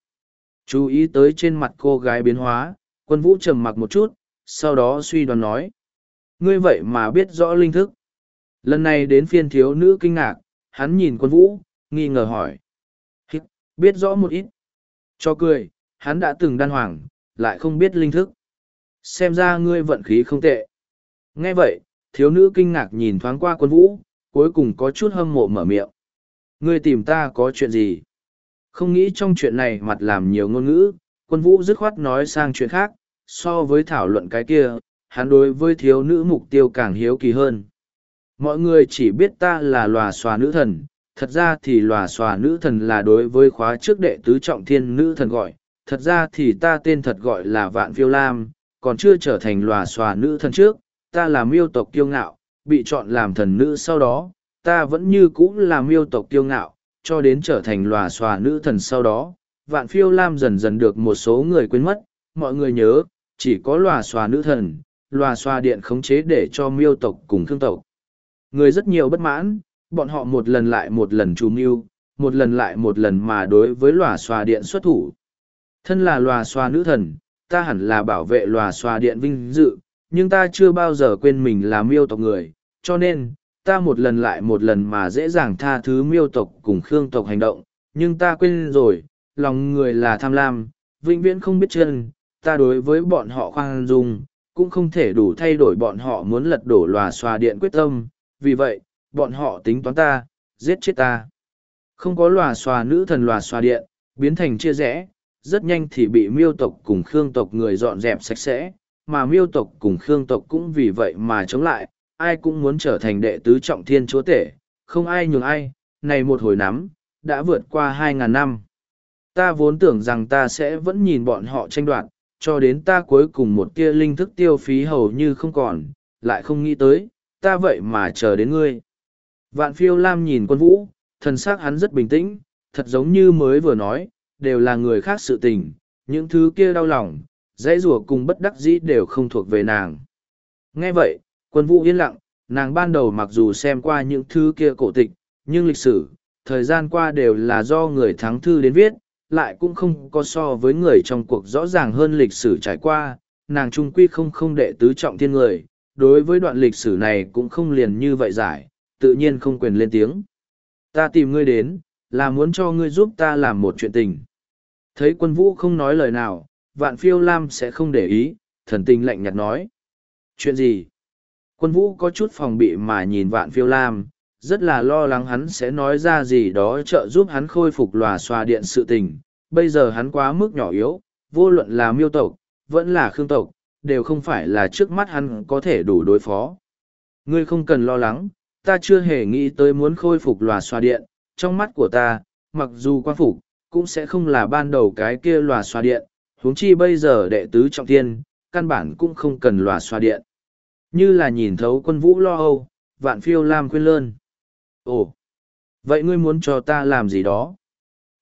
Chú ý tới trên mặt cô gái biến hóa, quân vũ trầm mặc một chút, sau đó suy đoán nói. Ngươi vậy mà biết rõ linh thức. Lần này đến phiên thiếu nữ kinh ngạc, hắn nhìn quân vũ, nghi ngờ hỏi. Hít, biết rõ một ít. Cho cười, hắn đã từng đan hoàng, lại không biết linh thức. Xem ra ngươi vận khí không tệ. Nghe vậy, thiếu nữ kinh ngạc nhìn thoáng qua quân vũ, cuối cùng có chút hâm mộ mở miệng. Ngươi tìm ta có chuyện gì? Không nghĩ trong chuyện này mặt làm nhiều ngôn ngữ, quân vũ dứt khoát nói sang chuyện khác, so với thảo luận cái kia, hắn đối với thiếu nữ mục tiêu càng hiếu kỳ hơn. Mọi người chỉ biết ta là lòa xòa nữ thần, thật ra thì lòa xòa nữ thần là đối với khóa trước đệ tứ trọng thiên nữ thần gọi, thật ra thì ta tên thật gọi là Vạn Phiêu Lam, còn chưa trở thành lòa xòa nữ thần trước, ta là miêu tộc kiêu ngạo, bị chọn làm thần nữ sau đó, ta vẫn như cũ là miêu tộc kiêu ngạo, cho đến trở thành lòa xòa nữ thần sau đó, Vạn Phiêu Lam dần dần được một số người quên mất, mọi người nhớ, chỉ có lòa xòa nữ thần, loa xoa điện khống chế để cho miêu tộc cùng thương tộc. Người rất nhiều bất mãn, bọn họ một lần lại một lần trù mưu, một lần lại một lần mà đối với lòa xoa điện xuất thủ. Thân là lòa xoa nữ thần, ta hẳn là bảo vệ lòa xoa điện vinh dự, nhưng ta chưa bao giờ quên mình là miêu tộc người, cho nên, ta một lần lại một lần mà dễ dàng tha thứ miêu tộc cùng khương tộc hành động, nhưng ta quên rồi, lòng người là tham lam, vĩnh viễn không biết chân, ta đối với bọn họ khoan dung, cũng không thể đủ thay đổi bọn họ muốn lật đổ lòa xòa điện quyết tâm, vì vậy, bọn họ tính toán ta, giết chết ta. Không có lòa xòa nữ thần lòa xòa điện, biến thành chia rẽ, rất nhanh thì bị miêu tộc cùng khương tộc người dọn dẹp sạch sẽ, mà miêu tộc cùng khương tộc cũng vì vậy mà chống lại, ai cũng muốn trở thành đệ tứ trọng thiên chúa tể, không ai nhường ai, này một hồi nắm, đã vượt qua hai ngàn năm. Ta vốn tưởng rằng ta sẽ vẫn nhìn bọn họ tranh đoạt, cho đến ta cuối cùng một tia linh thức tiêu phí hầu như không còn, lại không nghĩ tới, ta vậy mà chờ đến ngươi. Vạn phiêu lam nhìn quân vũ, thần sắc hắn rất bình tĩnh, thật giống như mới vừa nói, đều là người khác sự tình, những thứ kia đau lòng, dãy rủa cùng bất đắc dĩ đều không thuộc về nàng. Nghe vậy, quân vũ yên lặng, nàng ban đầu mặc dù xem qua những thứ kia cổ tịch, nhưng lịch sử, thời gian qua đều là do người thắng thư đến viết, lại cũng không có so với người trong cuộc rõ ràng hơn lịch sử trải qua, nàng trung quy không không đệ tứ trọng thiên người, đối với đoạn lịch sử này cũng không liền như vậy giải, tự nhiên không quyền lên tiếng. Ta tìm ngươi đến, là muốn cho ngươi giúp ta làm một chuyện tình. Thấy quân vũ không nói lời nào, vạn phiêu lam sẽ không để ý, thần tình lạnh nhạt nói. Chuyện gì? Quân vũ có chút phòng bị mà nhìn vạn phiêu lam, rất là lo lắng hắn sẽ nói ra gì đó trợ giúp hắn khôi phục lòa xoa điện sự tình. Bây giờ hắn quá mức nhỏ yếu, vô luận là miêu tộc, vẫn là khương tộc, đều không phải là trước mắt hắn có thể đủ đối phó. Ngươi không cần lo lắng, ta chưa hề nghĩ tới muốn khôi phục lòa xoa điện, trong mắt của ta, mặc dù quan phục, cũng sẽ không là ban đầu cái kia lòa xoa điện, huống chi bây giờ đệ tứ trọng thiên, căn bản cũng không cần lòa xoa điện. Như là nhìn thấu quân vũ lo âu, vạn phiêu lam khuyên lơn. Ồ, vậy ngươi muốn cho ta làm gì đó?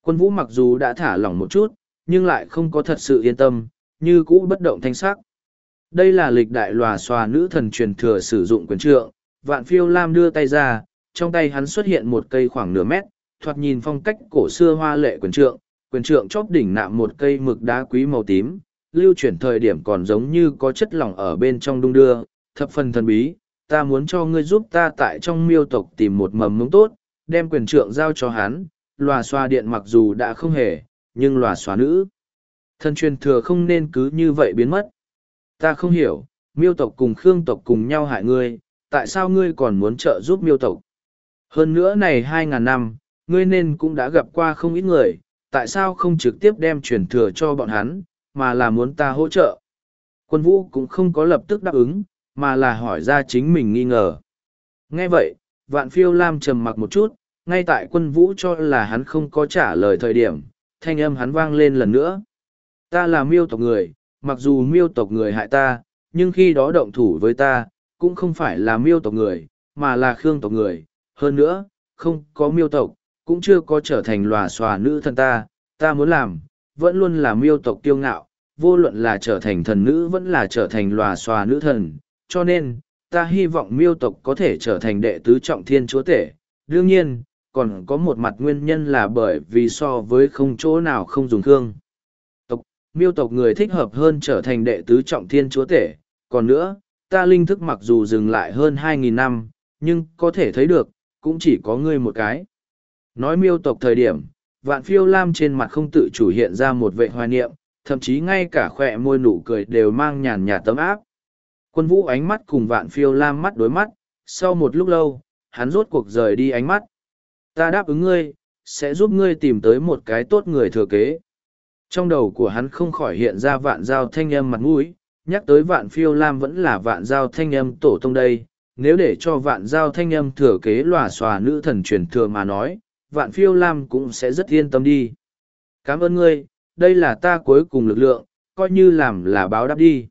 Quân vũ mặc dù đã thả lỏng một chút, nhưng lại không có thật sự yên tâm, như cũ bất động thanh sắc. Đây là lịch đại lòa xòa nữ thần truyền thừa sử dụng quyền trượng, vạn phiêu lam đưa tay ra, trong tay hắn xuất hiện một cây khoảng nửa mét, thoạt nhìn phong cách cổ xưa hoa lệ quyền trượng, quyền trượng chóp đỉnh nạm một cây mực đá quý màu tím, lưu chuyển thời điểm còn giống như có chất lỏng ở bên trong đung đưa, thập phần thần bí, ta muốn cho ngươi giúp ta tại trong miêu tộc tìm một mầm mống tốt, đem quyền trượng giao cho hắn, lòa xoa điện mặc dù đã không hề, nhưng lòa xoa nữ. Thân truyền thừa không nên cứ như vậy biến mất. Ta không hiểu, miêu tộc cùng khương tộc cùng nhau hại ngươi, tại sao ngươi còn muốn trợ giúp miêu tộc? Hơn nữa này hai ngàn năm, ngươi nên cũng đã gặp qua không ít người, tại sao không trực tiếp đem truyền thừa cho bọn hắn, mà là muốn ta hỗ trợ? Quân vũ cũng không có lập tức đáp ứng, mà là hỏi ra chính mình nghi ngờ. Nghe vậy, vạn phiêu lam trầm mặc một chút, ngay tại quân vũ cho là hắn không có trả lời thời điểm, thanh âm hắn vang lên lần nữa. Ta là miêu tộc người, mặc dù miêu tộc người hại ta, nhưng khi đó động thủ với ta, cũng không phải là miêu tộc người, mà là khương tộc người. Hơn nữa, không có miêu tộc, cũng chưa có trở thành lòa xòa nữ thân ta, ta muốn làm, vẫn luôn là miêu tộc kiêu ngạo, vô luận là trở thành thần nữ vẫn là trở thành lòa xòa nữ thần, cho nên, ta hy vọng miêu tộc có thể trở thành đệ tứ trọng thiên chúa tể. Đương nhiên, còn có một mặt nguyên nhân là bởi vì so với không chỗ nào không dùng thương, Tộc, miêu tộc người thích hợp hơn trở thành đệ tứ trọng thiên chúa tể. Còn nữa, ta linh thức mặc dù dừng lại hơn 2.000 năm, nhưng có thể thấy được, cũng chỉ có ngươi một cái. Nói miêu tộc thời điểm, vạn phiêu lam trên mặt không tự chủ hiện ra một vệ hoài niệm, thậm chí ngay cả khỏe môi nụ cười đều mang nhàn nhạt tấm áp. Quân vũ ánh mắt cùng vạn phiêu lam mắt đối mắt, sau một lúc lâu, hắn rốt cuộc rời đi ánh mắt. Ta đáp ứng ngươi, sẽ giúp ngươi tìm tới một cái tốt người thừa kế. Trong đầu của hắn không khỏi hiện ra vạn giao thanh âm mặt mũi, nhắc tới vạn phiêu lam vẫn là vạn giao thanh âm tổ tông đây. Nếu để cho vạn giao thanh âm thừa kế lòa xòa nữ thần truyền thừa mà nói, vạn phiêu lam cũng sẽ rất yên tâm đi. Cảm ơn ngươi, đây là ta cuối cùng lực lượng, coi như làm là báo đáp đi.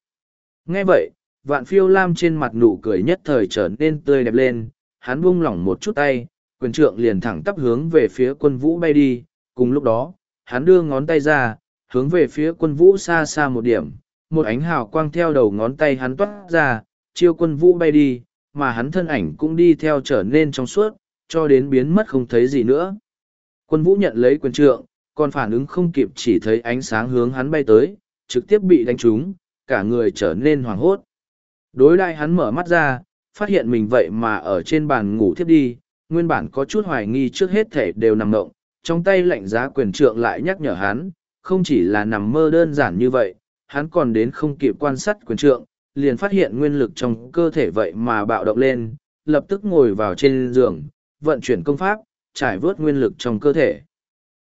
Nghe vậy, vạn phiêu lam trên mặt nụ cười nhất thời trở nên tươi đẹp lên, hắn buông lỏng một chút tay, quyền trượng liền thẳng tắp hướng về phía quân vũ bay đi, cùng lúc đó, hắn đưa ngón tay ra, hướng về phía quân vũ xa xa một điểm, một ánh hào quang theo đầu ngón tay hắn toát ra, chiêu quân vũ bay đi, mà hắn thân ảnh cũng đi theo trở nên trong suốt, cho đến biến mất không thấy gì nữa. Quân vũ nhận lấy quyền trượng, còn phản ứng không kịp chỉ thấy ánh sáng hướng hắn bay tới, trực tiếp bị đánh trúng, cả người trở nên hoảng hốt. Đối đại hắn mở mắt ra, phát hiện mình vậy mà ở trên bàn ngủ thiếp đi, nguyên bản có chút hoài nghi trước hết thể đều nằm ngộng, trong tay lạnh giá quyền trượng lại nhắc nhở hắn, không chỉ là nằm mơ đơn giản như vậy, hắn còn đến không kịp quan sát quyền trượng, liền phát hiện nguyên lực trong cơ thể vậy mà bạo động lên, lập tức ngồi vào trên giường, vận chuyển công pháp, trải vớt nguyên lực trong cơ thể.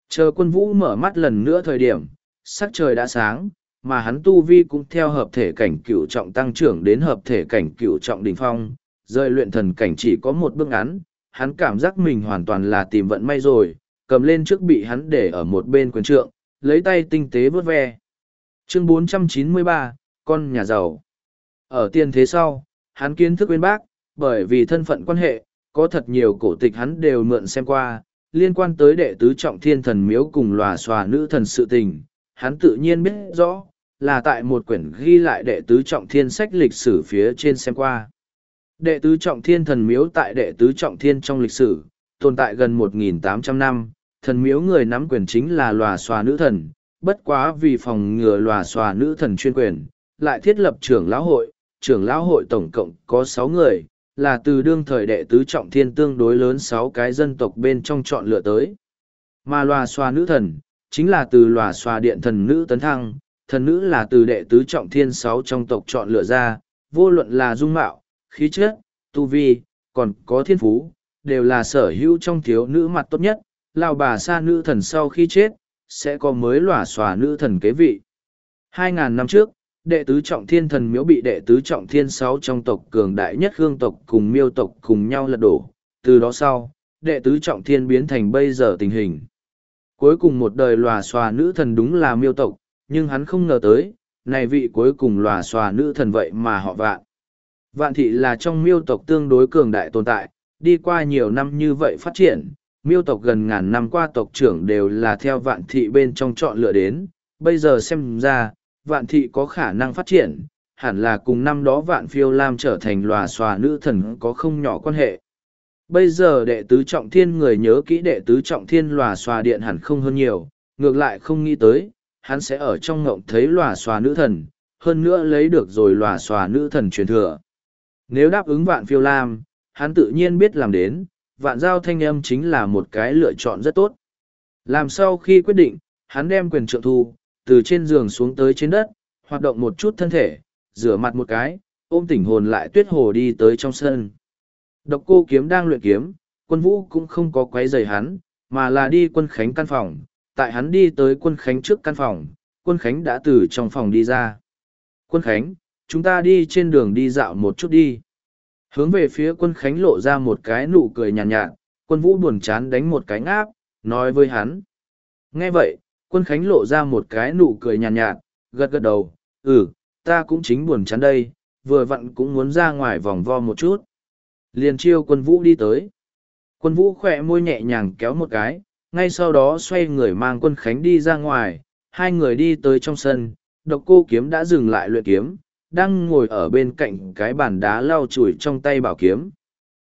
Chờ quân vũ mở mắt lần nữa thời điểm, sắc trời đã sáng, mà hắn tu vi cũng theo hợp thể cảnh cựu trọng tăng trưởng đến hợp thể cảnh cựu trọng đỉnh phong, rời luyện thần cảnh chỉ có một bước ngắn, hắn cảm giác mình hoàn toàn là tìm vận may rồi, cầm lên trước bị hắn để ở một bên quyền trượng, lấy tay tinh tế vớt ve. Chương 493, con nhà giàu. Ở tiên thế sau, hắn kiến thức bên bác, bởi vì thân phận quan hệ, có thật nhiều cổ tịch hắn đều mượn xem qua, liên quan tới đệ tứ trọng thiên thần miếu cùng lòa xòa nữ thần sự tình, hắn tự nhiên biết rõ, là tại một quyển ghi lại đệ tứ trọng thiên sách lịch sử phía trên xem qua. Đệ tứ trọng thiên thần miếu tại đệ tứ trọng thiên trong lịch sử, tồn tại gần 1.800 năm, thần miếu người nắm quyền chính là lòa xòa nữ thần, bất quá vì phòng ngừa lòa xòa nữ thần chuyên quyền, lại thiết lập trưởng lão hội, trưởng lão hội tổng cộng có sáu người, là từ đương thời đệ tứ trọng thiên tương đối lớn sáu cái dân tộc bên trong chọn lựa tới. Mà lòa xòa nữ thần, chính là từ lòa xòa điện thần nữ tấn thăng, thần nữ là từ đệ tứ trọng thiên sáu trong tộc chọn lựa ra, vô luận là dung mạo, khí chất, tu vi, còn có thiên phú, đều là sở hữu trong thiếu nữ mặt tốt nhất, lão bà xa nữ thần sau khi chết, sẽ có mới lòa xòa nữ thần kế vị. Hai ngàn năm trước, đệ tứ trọng thiên thần miếu bị đệ tứ trọng thiên sáu trong tộc cường đại nhất hương tộc cùng miêu tộc cùng nhau lật đổ, từ đó sau, đệ tứ trọng thiên biến thành bây giờ tình hình. Cuối cùng một đời lòa xòa nữ thần đúng là miêu tộc, nhưng hắn không ngờ tới, này vị cuối cùng lòa xòa nữ thần vậy mà họ vạn. Vạn thị là trong miêu tộc tương đối cường đại tồn tại, đi qua nhiều năm như vậy phát triển, miêu tộc gần ngàn năm qua tộc trưởng đều là theo vạn thị bên trong chọn lựa đến, bây giờ xem ra, vạn thị có khả năng phát triển, hẳn là cùng năm đó vạn phiêu lam trở thành lòa xòa nữ thần có không nhỏ quan hệ. Bây giờ đệ tứ trọng thiên người nhớ kỹ đệ tứ trọng thiên lòa xòa điện hẳn không hơn nhiều, ngược lại không nghĩ tới, hắn sẽ ở trong ngộng thấy lòa xòa nữ thần, hơn nữa lấy được rồi lòa xòa nữ thần truyền thừa. Nếu đáp ứng vạn phiêu lam, hắn tự nhiên biết làm đến, vạn giao thanh âm chính là một cái lựa chọn rất tốt. Làm sau khi quyết định, hắn đem quyền trượng thu, từ trên giường xuống tới trên đất, hoạt động một chút thân thể, rửa mặt một cái, ôm tỉnh hồn lại tuyết hồ đi tới trong sân. Độc cô kiếm đang luyện kiếm, quân vũ cũng không có quấy rầy hắn, mà là đi quân khánh căn phòng, tại hắn đi tới quân khánh trước căn phòng, quân khánh đã từ trong phòng đi ra. Quân khánh, chúng ta đi trên đường đi dạo một chút đi. Hướng về phía quân khánh lộ ra một cái nụ cười nhàn nhạt, nhạt, quân vũ buồn chán đánh một cái ngáp, nói với hắn. Nghe vậy, quân khánh lộ ra một cái nụ cười nhàn nhạt, nhạt, gật gật đầu, ừ, ta cũng chính buồn chán đây, vừa vặn cũng muốn ra ngoài vòng vo một chút. Liền chiêu quân vũ đi tới. Quân vũ khỏe môi nhẹ nhàng kéo một cái, ngay sau đó xoay người mang quân khánh đi ra ngoài, hai người đi tới trong sân, độc cô kiếm đã dừng lại luyện kiếm, đang ngồi ở bên cạnh cái bàn đá lau chùi trong tay bảo kiếm.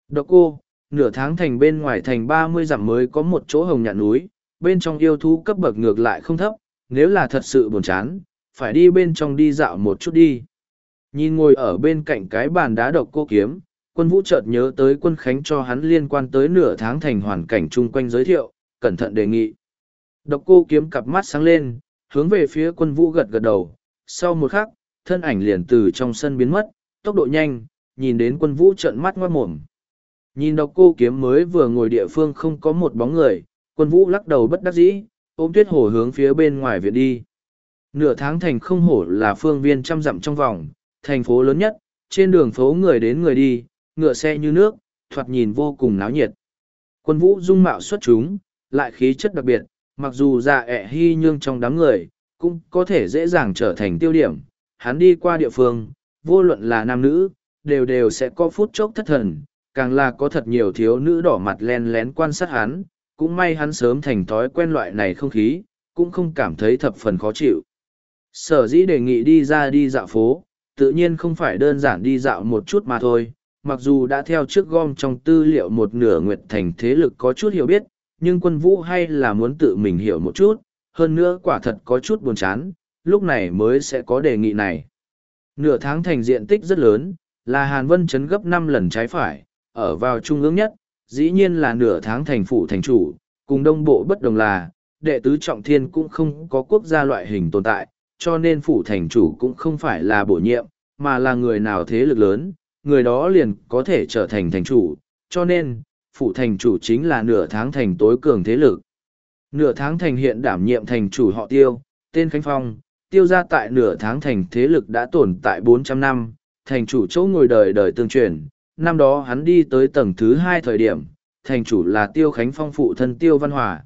Độc cô, nửa tháng thành bên ngoài thành ba mươi dặm mới có một chỗ hồng nhạn núi, bên trong yêu thú cấp bậc ngược lại không thấp, nếu là thật sự buồn chán, phải đi bên trong đi dạo một chút đi. Nhìn ngồi ở bên cạnh cái bàn đá độc cô kiếm, quân vũ chợt nhớ tới quân khánh cho hắn liên quan tới nửa tháng thành hoàn cảnh chung quanh giới thiệu, cẩn thận đề nghị. Độc cô kiếm cặp mắt sáng lên, hướng về phía quân vũ gật gật đầu, sau một khắc, thân ảnh liền từ trong sân biến mất, tốc độ nhanh, nhìn đến quân vũ trợn mắt ngoát mồm. Nhìn độc cô kiếm mới vừa ngồi địa phương không có một bóng người, quân vũ lắc đầu bất đắc dĩ, ôm tuyết hổ hướng phía bên ngoài viện đi. Nửa tháng thành không hổ là phương viên trăm dặm trong vòng, thành phố lớn nhất, trên đường phố người đến người đi, ngựa xe như nước, thoạt nhìn vô cùng náo nhiệt. Quân vũ dung mạo xuất chúng, lại khí chất đặc biệt, mặc dù già ẹ hy nhưng trong đám người, cũng có thể dễ dàng trở thành tiêu điểm. Hắn đi qua địa phương, vô luận là nam nữ, đều đều sẽ có phút chốc thất thần, càng là có thật nhiều thiếu nữ đỏ mặt len lén quan sát hắn, cũng may hắn sớm thành thói quen loại này không khí, cũng không cảm thấy thập phần khó chịu. Sở dĩ đề nghị đi ra đi dạo phố, tự nhiên không phải đơn giản đi dạo một chút mà thôi, mặc dù đã theo trước gom trong tư liệu một nửa nguyệt thành thế lực có chút hiểu biết, nhưng quân vũ hay là muốn tự mình hiểu một chút, hơn nữa quả thật có chút buồn chán, lúc này mới sẽ có đề nghị này. Nửa tháng thành diện tích rất lớn, là Hàn Vân chấn gấp năm lần trái phải, ở vào trung ương nhất, dĩ nhiên là nửa tháng thành phủ thành chủ, cùng đông bộ bất đồng là, đệ tứ trọng thiên cũng không có quốc gia loại hình tồn tại, cho nên phủ thành chủ cũng không phải là bổ nhiệm, mà là người nào thế lực lớn, người đó liền có thể trở thành thành chủ, cho nên, phủ thành chủ chính là nửa tháng thành tối cường thế lực. Nửa tháng thành hiện đảm nhiệm thành chủ họ Tiêu, tên Khánh Phong, tiêu ra tại nửa tháng thành thế lực đã tồn tại 400 năm, thành chủ chỗ ngồi đời đời tương truyền. Năm đó hắn đi tới tầng thứ hai thời điểm, thành chủ là Tiêu Khánh Phong phụ thân Tiêu Văn Hòa.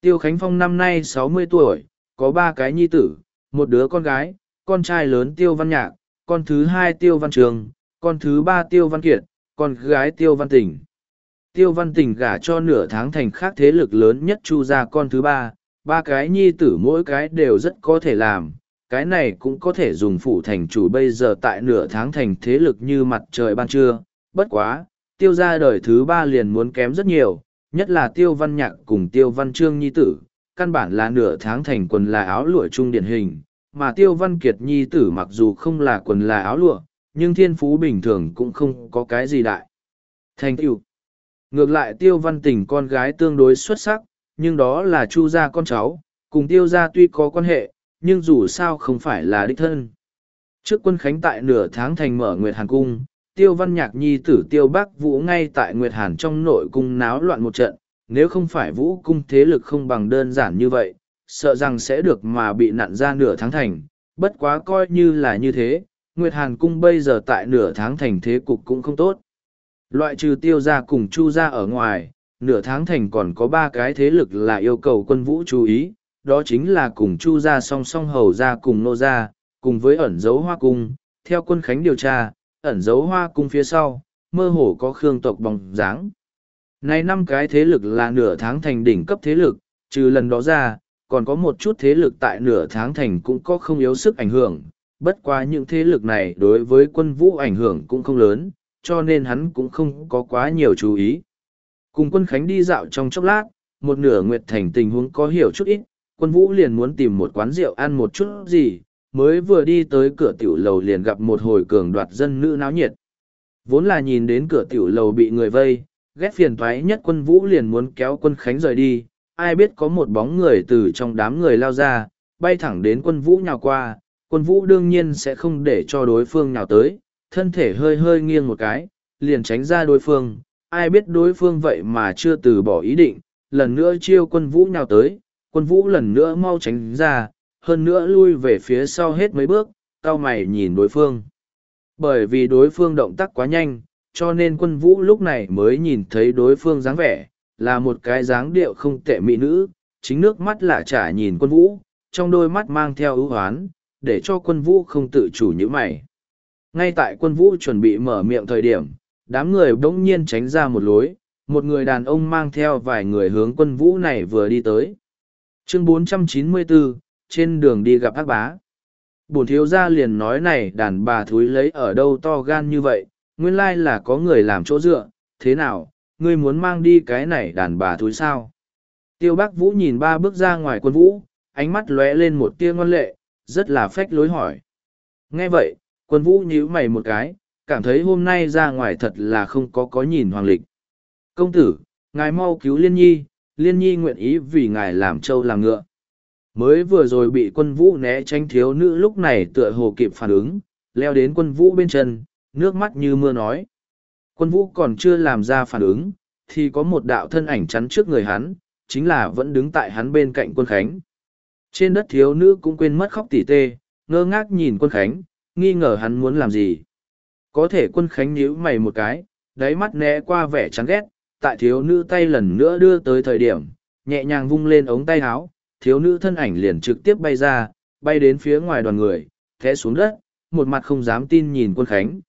Tiêu Khánh Phong năm nay 60 tuổi, có ba cái nhi tử, một đứa con gái, con trai lớn Tiêu Văn Nhạc, con thứ hai Tiêu Văn Trường, con thứ ba Tiêu Văn Kiệt, con gái Tiêu Văn Tỉnh. Tiêu Văn Tình gả cho nửa tháng thành khác thế lực lớn nhất chu gia con thứ ba, ba cái nhi tử mỗi cái đều rất có thể làm, cái này cũng có thể dùng phủ thành chủ bây giờ tại nửa tháng thành thế lực như mặt trời ban trưa, bất quá, tiêu gia đời thứ ba liền muốn kém rất nhiều, nhất là tiêu văn nhạc cùng tiêu văn trương nhi tử, căn bản là nửa tháng thành quần là áo lụa trung điển hình, mà tiêu văn kiệt nhi tử mặc dù không là quần là áo lụa, nhưng thiên phú bình thường cũng không có cái gì đại. Thành tựu. Ngược lại tiêu văn tình con gái tương đối xuất sắc, nhưng đó là chu gia con cháu, cùng tiêu gia tuy có quan hệ, nhưng dù sao không phải là đích thân. Trước quân khánh tại nửa tháng thành mở Nguyệt Hàn Cung, tiêu văn nhạc nhi tử tiêu bắc vũ ngay tại Nguyệt Hàn trong nội cung náo loạn một trận, nếu không phải vũ cung thế lực không bằng đơn giản như vậy, sợ rằng sẽ được mà bị nặn ra nửa tháng thành, bất quá coi như là như thế, Nguyệt Hàn Cung bây giờ tại nửa tháng thành thế cục cũng không tốt. Loại trừ tiêu ra cùng chu ra ở ngoài, nửa tháng thành còn có ba cái thế lực là yêu cầu quân vũ chú ý, đó chính là cùng chu ra song song hầu ra cùng nô ra, cùng với ẩn dấu hoa cung. Theo quân khánh điều tra, ẩn dấu hoa cung phía sau, mơ hồ có khương tộc bóng dáng. Này năm cái thế lực là nửa tháng thành đỉnh cấp thế lực, trừ lần đó ra, còn có một chút thế lực tại nửa tháng thành cũng có không yếu sức ảnh hưởng. Bất quá những thế lực này đối với quân vũ ảnh hưởng cũng không lớn, cho nên hắn cũng không có quá nhiều chú ý. Cùng quân Khánh đi dạo trong chốc lát, một nửa Nguyệt Thành tình huống có hiểu chút ít, quân vũ liền muốn tìm một quán rượu ăn một chút gì, mới vừa đi tới cửa tiểu lầu liền gặp một hồi cường đoạt dân nữ náo nhiệt. Vốn là nhìn đến cửa tiểu lầu bị người vây, ghét phiền toái nhất quân vũ liền muốn kéo quân Khánh rời đi, ai biết có một bóng người từ trong đám người lao ra, bay thẳng đến quân vũ nhào qua, quân vũ đương nhiên sẽ không để cho đối phương nhào tới, thân thể hơi hơi nghiêng một cái, liền tránh ra đối phương, ai biết đối phương vậy mà chưa từ bỏ ý định, lần nữa chiêu quân vũ nhào tới, quân vũ lần nữa mau tránh ra, hơn nữa lui về phía sau hết mấy bước, cao mày nhìn đối phương. Bởi vì đối phương động tác quá nhanh, cho nên quân vũ lúc này mới nhìn thấy đối phương dáng vẻ, là một cái dáng điệu không tệ mỹ nữ, chính nước mắt lạ trả nhìn quân vũ, trong đôi mắt mang theo ưu hoán, để cho quân vũ không tự chủ như mày. Ngay tại quân vũ chuẩn bị mở miệng thời điểm, đám người bỗng nhiên tránh ra một lối, một người đàn ông mang theo vài người hướng quân vũ này vừa đi tới. Chương 494, trên đường đi gặp ác bá. Bổn thiếu gia liền nói này đàn bà thúi lấy ở đâu to gan như vậy, nguyên lai là có người làm chỗ dựa, thế nào, ngươi muốn mang đi cái này đàn bà thúi sao? Tiêu bác vũ nhìn ba bước ra ngoài quân vũ, ánh mắt lóe lên một tia ngon lệ, rất là phách lối hỏi. Nghe vậy, quân vũ nhíu mày một cái, cảm thấy hôm nay ra ngoài thật là không có có nhìn hoàng lịch. Công tử, ngài mau cứu liên nhi, liên nhi nguyện ý vì ngài làm trâu làm ngựa. Mới vừa rồi bị quân vũ né tránh thiếu nữ lúc này tựa hồ kịp phản ứng, leo đến quân vũ bên chân, nước mắt như mưa nói. Quân vũ còn chưa làm ra phản ứng, thì có một đạo thân ảnh chắn trước người hắn, chính là vẫn đứng tại hắn bên cạnh quân khánh. Trên đất thiếu nữ cũng quên mất khóc tỉ tê, ngơ ngác nhìn quân khánh, nghi ngờ hắn muốn làm gì. Có thể quân khánh nhíu mày một cái, đáy mắt né qua vẻ chán ghét, tại thiếu nữ tay lần nữa đưa tới thời điểm, nhẹ nhàng vung lên ống tay áo, thiếu nữ thân ảnh liền trực tiếp bay ra, bay đến phía ngoài đoàn người, té xuống đất, một mặt không dám tin nhìn quân khánh.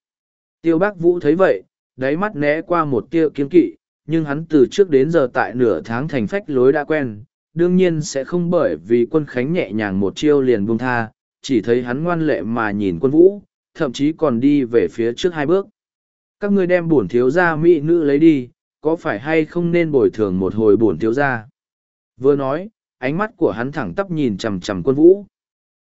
Tiêu bác vũ thấy vậy, đáy mắt né qua một tia kiên kỵ, nhưng hắn từ trước đến giờ tại nửa tháng thành phách lối đã quen, đương nhiên sẽ không bởi vì quân khánh nhẹ nhàng một chiêu liền buông tha, chỉ thấy hắn ngoan lệ mà nhìn quân vũ, thậm chí còn đi về phía trước hai bước. Các ngươi đem bổn thiếu gia mỹ nữ lấy đi, có phải hay không nên bồi thường một hồi bổn thiếu gia? Vừa nói, ánh mắt của hắn thẳng tắp nhìn chằm chằm quân vũ.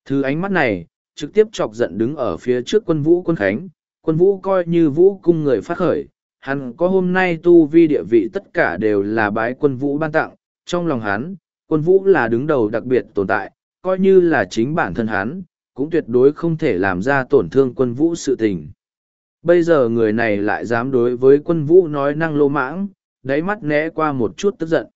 Thứ ánh mắt này, trực tiếp chọc giận đứng ở phía trước quân vũ quân khánh, quân vũ coi như vũ cung người phát khởi, hắn có hôm nay tu vi địa vị tất cả đều là bái quân vũ ban tặng, trong lòng hắn, quân vũ là đứng đầu đặc biệt tồn tại, coi như là chính bản thân hắn, cũng tuyệt đối không thể làm ra tổn thương quân vũ sự tình. Bây giờ người này lại dám đối với quân vũ nói năng lô mãng, đáy mắt né qua một chút tức giận.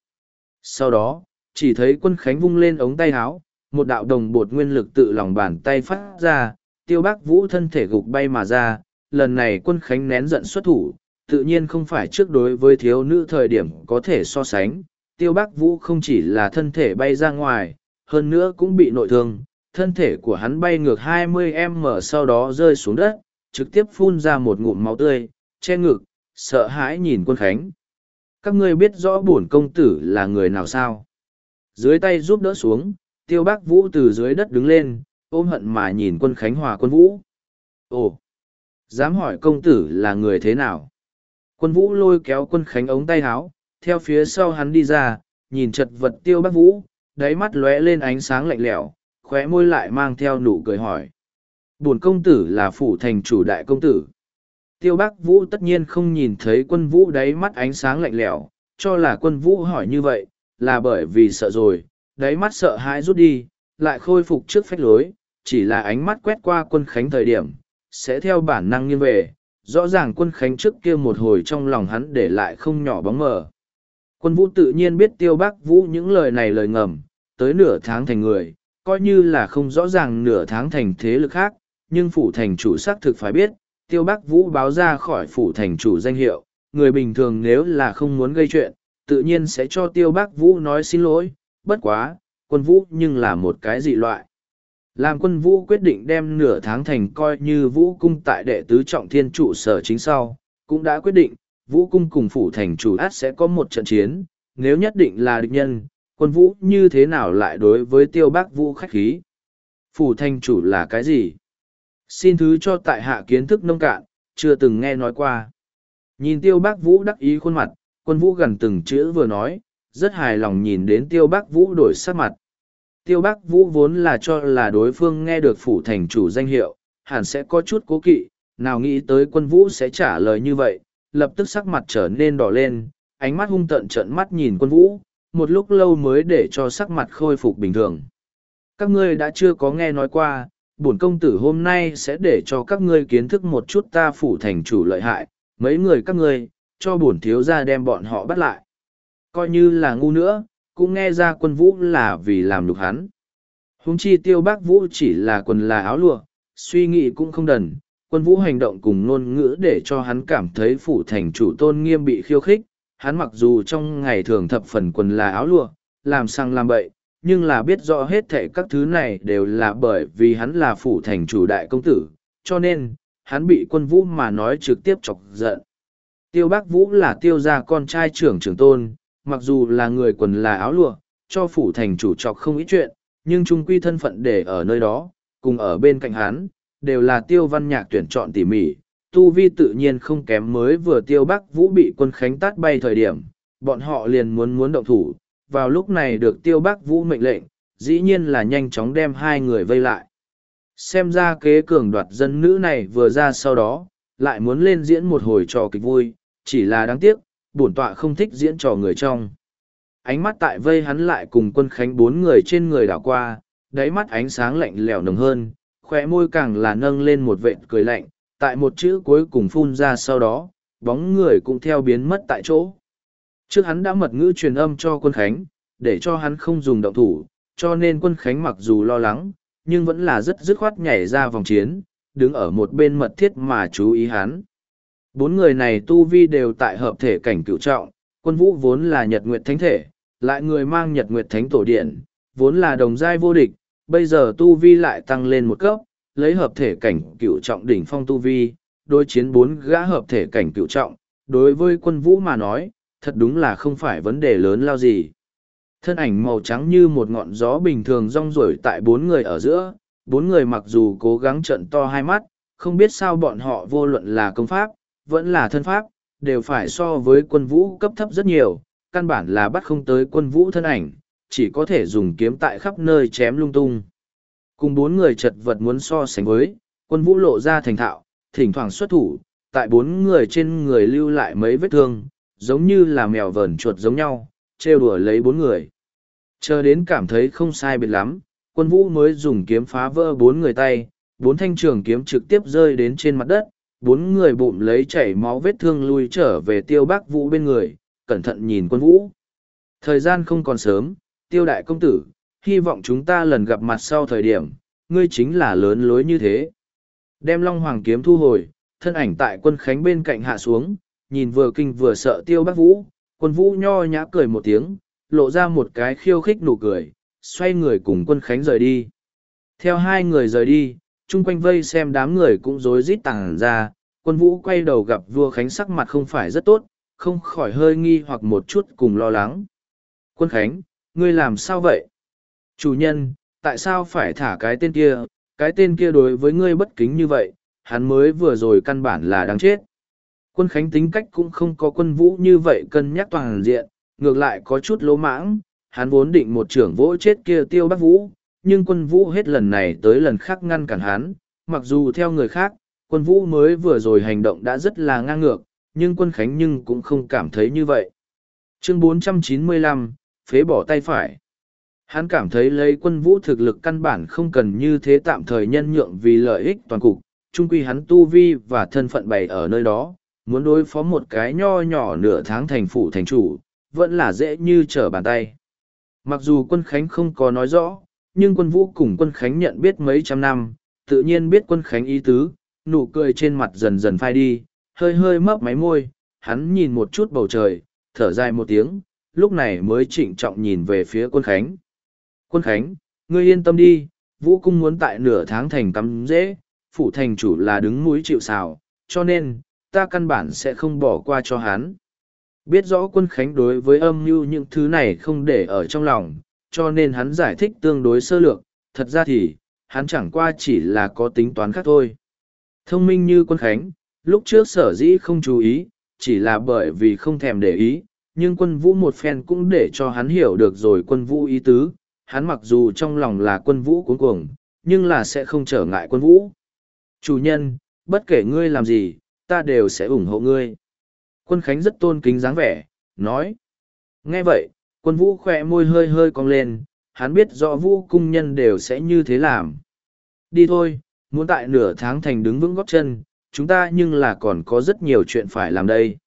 Sau đó, chỉ thấy quân khánh vung lên ống tay áo, một đạo đồng bột nguyên lực tự lòng bàn tay phát ra, tiêu bác vũ thân thể gục bay mà ra, lần này quân khánh nén giận xuất thủ, tự nhiên không phải trước đối với thiếu nữ thời điểm có thể so sánh. Tiêu bác vũ không chỉ là thân thể bay ra ngoài, hơn nữa cũng bị nội thương, thân thể của hắn bay ngược 20m sau đó rơi xuống đất, trực tiếp phun ra một ngụm máu tươi, che ngực, sợ hãi nhìn quân khánh. Các ngươi biết rõ bổn công tử là người nào sao? Dưới tay giúp đỡ xuống, tiêu bác vũ từ dưới đất đứng lên, ôm hận mà nhìn quân Khánh Hòa quân vũ. Ồ! Dám hỏi công tử là người thế nào? Quân vũ lôi kéo quân Khánh ống tay háo, theo phía sau hắn đi ra, nhìn chật vật tiêu bác vũ, đáy mắt lóe lên ánh sáng lạnh lẽo, khóe môi lại mang theo nụ cười hỏi. Bổn công tử là phủ thành chủ đại công tử. Tiêu bác vũ tất nhiên không nhìn thấy quân vũ đáy mắt ánh sáng lạnh lẽo, cho là quân vũ hỏi như vậy, là bởi vì sợ rồi, đáy mắt sợ hãi rút đi, lại khôi phục trước phách lối, chỉ là ánh mắt quét qua quân khánh thời điểm, sẽ theo bản năng nghiêng về, rõ ràng quân khánh trước kia một hồi trong lòng hắn để lại không nhỏ bóng mờ. Quân vũ tự nhiên biết tiêu bác vũ những lời này lời ngầm, tới nửa tháng thành người, coi như là không rõ ràng nửa tháng thành thế lực khác, nhưng phủ thành chủ xác thực phải biết, tiêu bác vũ báo ra khỏi phủ thành chủ danh hiệu, người bình thường nếu là không muốn gây chuyện, tự nhiên sẽ cho tiêu bác vũ nói xin lỗi, bất quá, quân vũ nhưng là một cái dị loại. Làm quân vũ quyết định đem nửa tháng thành coi như vũ cung tại đệ tứ trọng thiên trụ sở chính sau, cũng đã quyết định, vũ cung cùng phủ thành chủ át sẽ có một trận chiến, nếu nhất định là địch nhân, quân vũ như thế nào lại đối với tiêu bác vũ khách khí. Phủ thành chủ là cái gì? Xin thứ cho tại hạ kiến thức nông cạn, chưa từng nghe nói qua. Nhìn tiêu bác vũ đắc ý khuôn mặt, quân vũ gần từng chữ vừa nói, rất hài lòng nhìn đến tiêu bác vũ đổi sắc mặt. Tiêu bác vũ vốn là cho là đối phương nghe được phủ thành chủ danh hiệu, hẳn sẽ có chút cố kỵ, nào nghĩ tới quân vũ sẽ trả lời như vậy, lập tức sắc mặt trở nên đỏ lên, ánh mắt hung tợn trợn mắt nhìn quân vũ, một lúc lâu mới để cho sắc mặt khôi phục bình thường. Các ngươi đã chưa có nghe nói qua, bổn công tử hôm nay sẽ để cho các ngươi kiến thức một chút ta phủ thành chủ lợi hại, mấy người các ngươi, cho bổn thiếu gia đem bọn họ bắt lại. Coi như là ngu nữa, cũng nghe ra quân vũ là vì làm nhục hắn. Húng chi tiêu bác vũ chỉ là quần là áo lụa, suy nghĩ cũng không đần, quân vũ hành động cùng ngôn ngữ để cho hắn cảm thấy phủ thành chủ tôn nghiêm bị khiêu khích. Hắn mặc dù trong ngày thường thập phần quần là áo lụa, làm sang làm bậy, nhưng là biết rõ hết thệ các thứ này đều là bởi vì hắn là phủ thành chủ đại công tử, cho nên, hắn bị quân vũ mà nói trực tiếp chọc giận. Tiêu bác vũ là tiêu gia con trai trưởng trưởng tôn, mặc dù là người quần là áo lụa, cho phủ thành chủ chọc không ít chuyện, nhưng trung quy thân phận để ở nơi đó, cùng ở bên cạnh hắn, đều là tiêu văn nhạc tuyển chọn tỉ mỉ. Tu vi tự nhiên không kém mới vừa tiêu bắc vũ bị quân khánh tát bay thời điểm, bọn họ liền muốn muốn động thủ, vào lúc này được tiêu bắc vũ mệnh lệnh, dĩ nhiên là nhanh chóng đem hai người vây lại. Xem ra kế cường đoạt dân nữ này vừa ra sau đó, lại muốn lên diễn một hồi trò kịch vui, chỉ là đáng tiếc, bổn tọa không thích diễn trò người trong. Ánh mắt tại vây hắn lại cùng quân khánh bốn người trên người đảo qua, đáy mắt ánh sáng lạnh lẽo nồng hơn, khóe môi càng là nâng lên một vệt cười lạnh, tại một chữ cuối cùng phun ra sau đó, bóng người cũng theo biến mất tại chỗ. Trước hắn đã mật ngữ truyền âm cho quân khánh, để cho hắn không dùng động thủ, cho nên quân khánh mặc dù lo lắng, nhưng vẫn là rất dứt khoát nhảy ra vòng chiến, đứng ở một bên mật thiết mà chú ý hắn. Bốn người này tu vi đều tại hợp thể cảnh cựu trọng, quân vũ vốn là nhật nguyệt thánh thể, lại người mang nhật nguyệt thánh tổ điện, vốn là đồng giai vô địch, bây giờ tu vi lại tăng lên một cấp, lấy hợp thể cảnh cựu trọng đỉnh phong tu vi, đối chiến bốn gã hợp thể cảnh cựu trọng, đối với quân vũ mà nói, thật đúng là không phải vấn đề lớn lao gì. Thân ảnh màu trắng như một ngọn gió bình thường rong ruổi tại bốn người ở giữa, bốn người mặc dù cố gắng trận to hai mắt, không biết sao bọn họ vô luận là công pháp, vẫn là thân pháp, đều phải so với quân vũ cấp thấp rất nhiều, căn bản là bắt không tới quân vũ thân ảnh, chỉ có thể dùng kiếm tại khắp nơi chém lung tung. Cùng bốn người chật vật muốn so sánh với, quân vũ lộ ra thành thạo, thỉnh thoảng xuất thủ, tại bốn người trên người lưu lại mấy vết thương, giống như là mèo vờn chuột giống nhau, trêu đùa lấy bốn người. Chờ đến cảm thấy không sai biệt lắm, quân vũ mới dùng kiếm phá vỡ bốn người tay, bốn thanh trường kiếm trực tiếp rơi đến trên mặt đất, bốn người bụng lấy chảy máu vết thương lui trở về tiêu bác vũ bên người, cẩn thận nhìn quân vũ. Thời gian không còn sớm, tiêu đại công tử, hy vọng chúng ta lần gặp mặt sau thời điểm, ngươi chính là lớn lối như thế. Đem long hoàng kiếm thu hồi, thân ảnh tại quân khánh bên cạnh hạ xuống, nhìn vừa kinh vừa sợ tiêu bác vũ, quân vũ nho nhã cười một tiếng, lộ ra một cái khiêu khích nụ cười, xoay người cùng quân khánh rời đi. Theo hai người rời đi, chung quanh vây xem đám người cũng rối rít tàng ra, quân vũ quay đầu gặp vua khánh sắc mặt không phải rất tốt, không khỏi hơi nghi hoặc một chút cùng lo lắng. Quân khánh, ngươi làm sao vậy? Chủ nhân, tại sao phải thả cái tên kia, cái tên kia đối với ngươi bất kính như vậy, hắn mới vừa rồi căn bản là đáng chết. Quân Khánh tính cách cũng không có quân vũ như vậy cân nhắc toàn diện, ngược lại có chút lỗ mãng, hắn vốn định một trưởng vỗ chết kia tiêu bắc vũ, nhưng quân vũ hết lần này tới lần khác ngăn cản hắn, mặc dù theo người khác, quân vũ mới vừa rồi hành động đã rất là ngang ngược, nhưng quân Khánh nhưng cũng không cảm thấy như vậy. Chương 495, phế bỏ tay phải. Hắn cảm thấy lấy quân vũ thực lực căn bản không cần như thế tạm thời nhân nhượng vì lợi ích toàn cục, chung quy hắn tu vi và thân phận bày ở nơi đó, muốn đối phó một cái nho nhỏ nửa tháng thành phủ thành chủ, vẫn là dễ như trở bàn tay. Mặc dù quân Khánh không có nói rõ, nhưng quân vũ cùng quân Khánh nhận biết mấy trăm năm, tự nhiên biết quân Khánh ý tứ, nụ cười trên mặt dần dần phai đi, hơi hơi mấp máy môi, hắn nhìn một chút bầu trời, thở dài một tiếng, lúc này mới trịnh trọng nhìn về phía quân Khánh. Quân Khánh, ngươi yên tâm đi, vũ cung muốn tại nửa tháng thành cắm dễ, phủ thành chủ là đứng mũi chịu sào, cho nên, ta căn bản sẽ không bỏ qua cho hắn. Biết rõ quân Khánh đối với âm mưu những thứ này không để ở trong lòng, cho nên hắn giải thích tương đối sơ lược, thật ra thì, hắn chẳng qua chỉ là có tính toán khác thôi. Thông minh như quân Khánh, lúc trước sở dĩ không chú ý, chỉ là bởi vì không thèm để ý, nhưng quân vũ một phen cũng để cho hắn hiểu được rồi quân vũ ý tứ, hắn mặc dù trong lòng là quân vũ cuốn cuồng, nhưng là sẽ không trở ngại quân vũ. Chủ nhân, bất kể ngươi làm gì, ta đều sẽ ủng hộ ngươi. Quân Khánh rất tôn kính dáng vẻ, nói. Nghe vậy, quân vũ khỏe môi hơi hơi cong lên, hắn biết rõ vũ cung nhân đều sẽ như thế làm. Đi thôi, muốn tại nửa tháng thành đứng vững góp chân, chúng ta nhưng là còn có rất nhiều chuyện phải làm đây.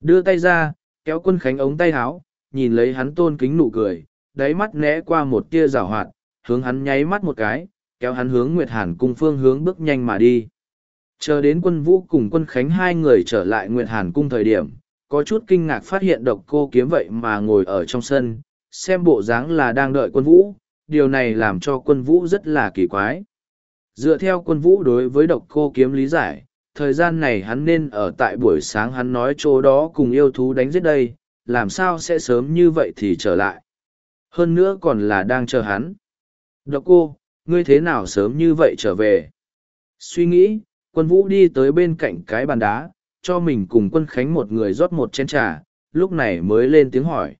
Đưa tay ra, kéo quân Khánh ống tay háo, nhìn lấy hắn tôn kính nụ cười, đáy mắt né qua một tia rào hoạt, hướng hắn nháy mắt một cái, kéo hắn hướng Nguyệt Hàn cung phương hướng bước nhanh mà đi. Chờ đến quân vũ cùng quân Khánh hai người trở lại Nguyệt Hàn cung thời điểm, có chút kinh ngạc phát hiện độc cô kiếm vậy mà ngồi ở trong sân, xem bộ dáng là đang đợi quân vũ, điều này làm cho quân vũ rất là kỳ quái. Dựa theo quân vũ đối với độc cô kiếm lý giải, thời gian này hắn nên ở tại buổi sáng hắn nói chỗ đó cùng yêu thú đánh giết đây, làm sao sẽ sớm như vậy thì trở lại. Hơn nữa còn là đang chờ hắn. Độc cô, ngươi thế nào sớm như vậy trở về? Suy nghĩ, quân vũ đi tới bên cạnh cái bàn đá, cho mình cùng quân khánh một người rót một chén trà, lúc này mới lên tiếng hỏi.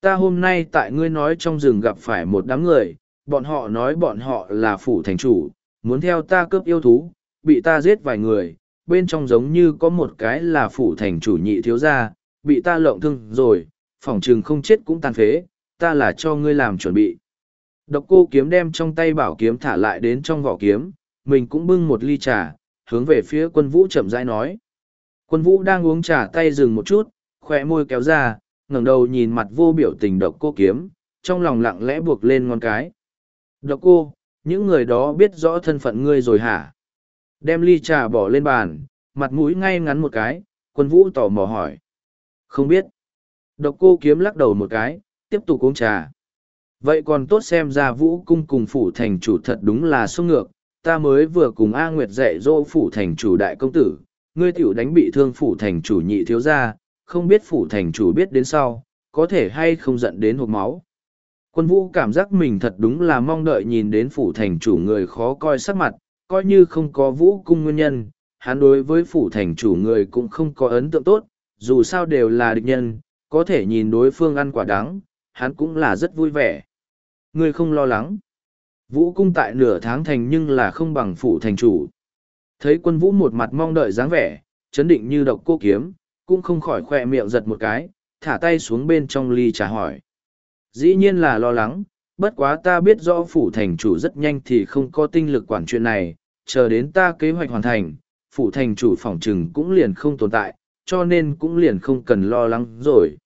Ta hôm nay tại ngươi nói trong rừng gặp phải một đám người, bọn họ nói bọn họ là phủ thành chủ, muốn theo ta cướp yêu thú, bị ta giết vài người, bên trong giống như có một cái là phủ thành chủ nhị thiếu gia, bị ta lộng thương rồi, phỏng trường không chết cũng tàn phế, ta là cho ngươi làm chuẩn bị. Độc cô kiếm đem trong tay bảo kiếm thả lại đến trong vỏ kiếm, mình cũng bưng một ly trà, hướng về phía quân vũ chậm rãi nói. Quân vũ đang uống trà tay dừng một chút, khỏe môi kéo ra, ngẩng đầu nhìn mặt vô biểu tình độc cô kiếm, trong lòng lặng lẽ buộc lên ngón cái. Độc cô, những người đó biết rõ thân phận ngươi rồi hả? Đem ly trà bỏ lên bàn, mặt mũi ngay ngắn một cái, quân vũ tò mò hỏi. Không biết. Độc cô kiếm lắc đầu một cái, tiếp tục uống trà. Vậy còn tốt xem ra vũ cung cùng phủ thành chủ thật đúng là sông ngược, ta mới vừa cùng A Nguyệt dạy dỗ phủ thành chủ đại công tử, ngươi tiểu đánh bị thương phủ thành chủ nhị thiếu gia, không biết phủ thành chủ biết đến sau, có thể hay không giận đến hộp máu. Quân vũ cảm giác mình thật đúng là mong đợi nhìn đến phủ thành chủ người khó coi sắc mặt, coi như không có vũ cung nguyên nhân, hắn đối với phủ thành chủ người cũng không có ấn tượng tốt, dù sao đều là địch nhân, có thể nhìn đối phương ăn quả đắng, hắn cũng là rất vui vẻ. người không lo lắng. Vũ cung tại nửa tháng thành nhưng là không bằng phủ thành chủ. Thấy quân vũ một mặt mong đợi dáng vẻ, chấn định như độc cô kiếm, cũng không khỏi khoe miệng giật một cái, thả tay xuống bên trong ly trà hỏi. Dĩ nhiên là lo lắng, bất quá ta biết rõ phủ thành chủ rất nhanh thì không có tinh lực quản chuyện này, chờ đến ta kế hoạch hoàn thành, phủ thành chủ phòng trừng cũng liền không tồn tại, cho nên cũng liền không cần lo lắng rồi.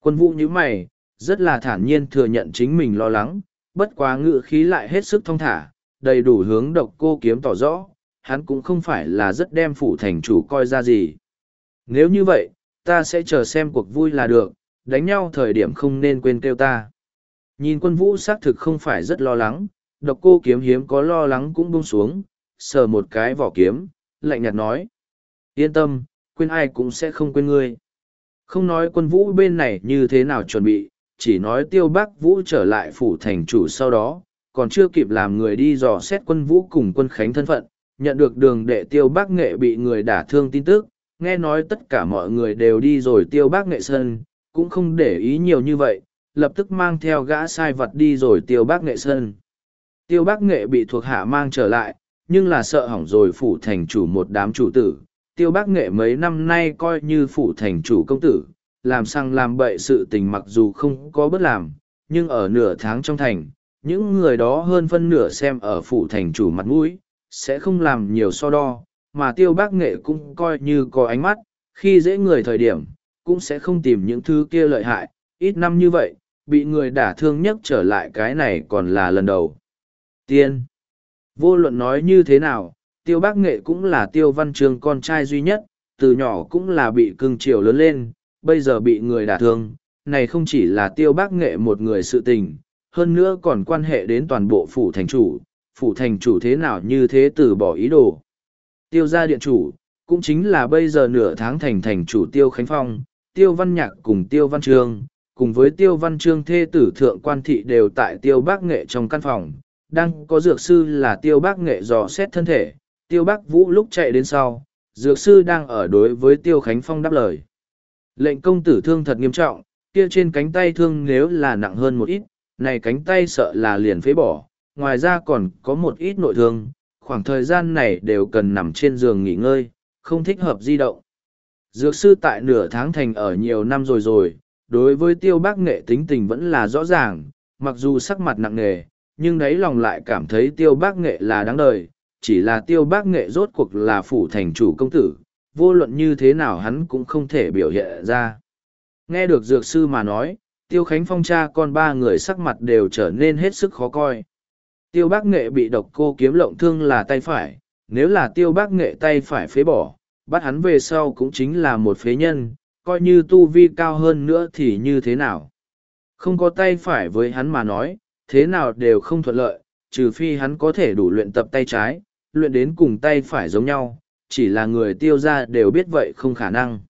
Quân vũ như mày, rất là thản nhiên thừa nhận chính mình lo lắng, bất quá ngự khí lại hết sức thông thả, đầy đủ hướng độc cô kiếm tỏ rõ, hắn cũng không phải là rất đem phủ thành chủ coi ra gì. Nếu như vậy, ta sẽ chờ xem cuộc vui là được, đánh nhau thời điểm không nên quên kêu ta. Nhìn quân vũ xác thực không phải rất lo lắng, độc cô kiếm hiếm có lo lắng cũng buông xuống, sờ một cái vỏ kiếm, lạnh nhạt nói. Yên tâm, quên ai cũng sẽ không quên ngươi. Không nói quân vũ bên này như thế nào chuẩn bị, chỉ nói tiêu bác vũ trở lại phủ thành chủ sau đó, còn chưa kịp làm người đi dò xét quân vũ cùng quân khánh thân phận, nhận được đường đệ tiêu bác nghệ bị người đả thương tin tức, nghe nói tất cả mọi người đều đi rồi tiêu bác nghệ sơn cũng không để ý nhiều như vậy, lập tức mang theo gã sai vật đi rồi tiêu bác nghệ sơn Tiêu bác nghệ bị thuộc hạ mang trở lại, nhưng là sợ hỏng rồi phủ thành chủ một đám chủ tử. Tiêu bác nghệ mấy năm nay coi như phủ thành chủ công tử, làm sang làm bậy sự tình mặc dù không có bất làm, nhưng ở nửa tháng trong thành, những người đó hơn phân nửa xem ở phủ thành chủ mặt mũi, sẽ không làm nhiều so đo, mà tiêu bác nghệ cũng coi như có ánh mắt, khi dễ người thời điểm, cũng sẽ không tìm những thứ kia lợi hại, ít năm như vậy, bị người đả thương nhất trở lại cái này còn là lần đầu. Tiên Vô luận nói như thế nào, tiêu bác nghệ cũng là tiêu văn trường con trai duy nhất, từ nhỏ cũng là bị cưng chiều lớn lên, bây giờ bị người đả thương, này không chỉ là tiêu bác nghệ một người sự tình, hơn nữa còn quan hệ đến toàn bộ phủ thành chủ, phủ thành chủ thế nào như thế từ bỏ ý đồ. Tiêu gia điện chủ, cũng chính là bây giờ nửa tháng thành thành chủ tiêu Khánh Phong, tiêu văn nhạc cùng tiêu văn trương, cùng với tiêu văn trương thê tử thượng quan thị đều tại tiêu bác nghệ trong căn phòng, đang có dược sư là tiêu bác nghệ dò xét thân thể, tiêu bác vũ lúc chạy đến sau, dược sư đang ở đối với tiêu Khánh Phong đáp lời. Lệnh công tử thương thật nghiêm trọng, kia trên cánh tay thương nếu là nặng hơn một ít, này cánh tay sợ là liền phế bỏ, ngoài ra còn có một ít nội thương, khoảng thời gian này đều cần nằm trên giường nghỉ ngơi, không thích hợp di động. Dược sư tại nửa tháng thành ở nhiều năm rồi rồi, đối với tiêu bác nghệ tính tình vẫn là rõ ràng, mặc dù sắc mặt nặng nề, nhưng đấy lòng lại cảm thấy tiêu bác nghệ là đáng đời, chỉ là tiêu bác nghệ rốt cuộc là phủ thành chủ công tử, vô luận như thế nào hắn cũng không thể biểu hiện ra. Nghe được dược sư mà nói, tiêu khánh phong cha con ba người sắc mặt đều trở nên hết sức khó coi. Tiêu bác nghệ bị độc cô kiếm lộng thương là tay phải, nếu là tiêu bác nghệ tay phải phế bỏ, bắt hắn về sau cũng chính là một phế nhân, coi như tu vi cao hơn nữa thì như thế nào. Không có tay phải với hắn mà nói, thế nào đều không thuận lợi, trừ phi hắn có thể đủ luyện tập tay trái, luyện đến cùng tay phải giống nhau, chỉ là người tiêu ra đều biết vậy không khả năng.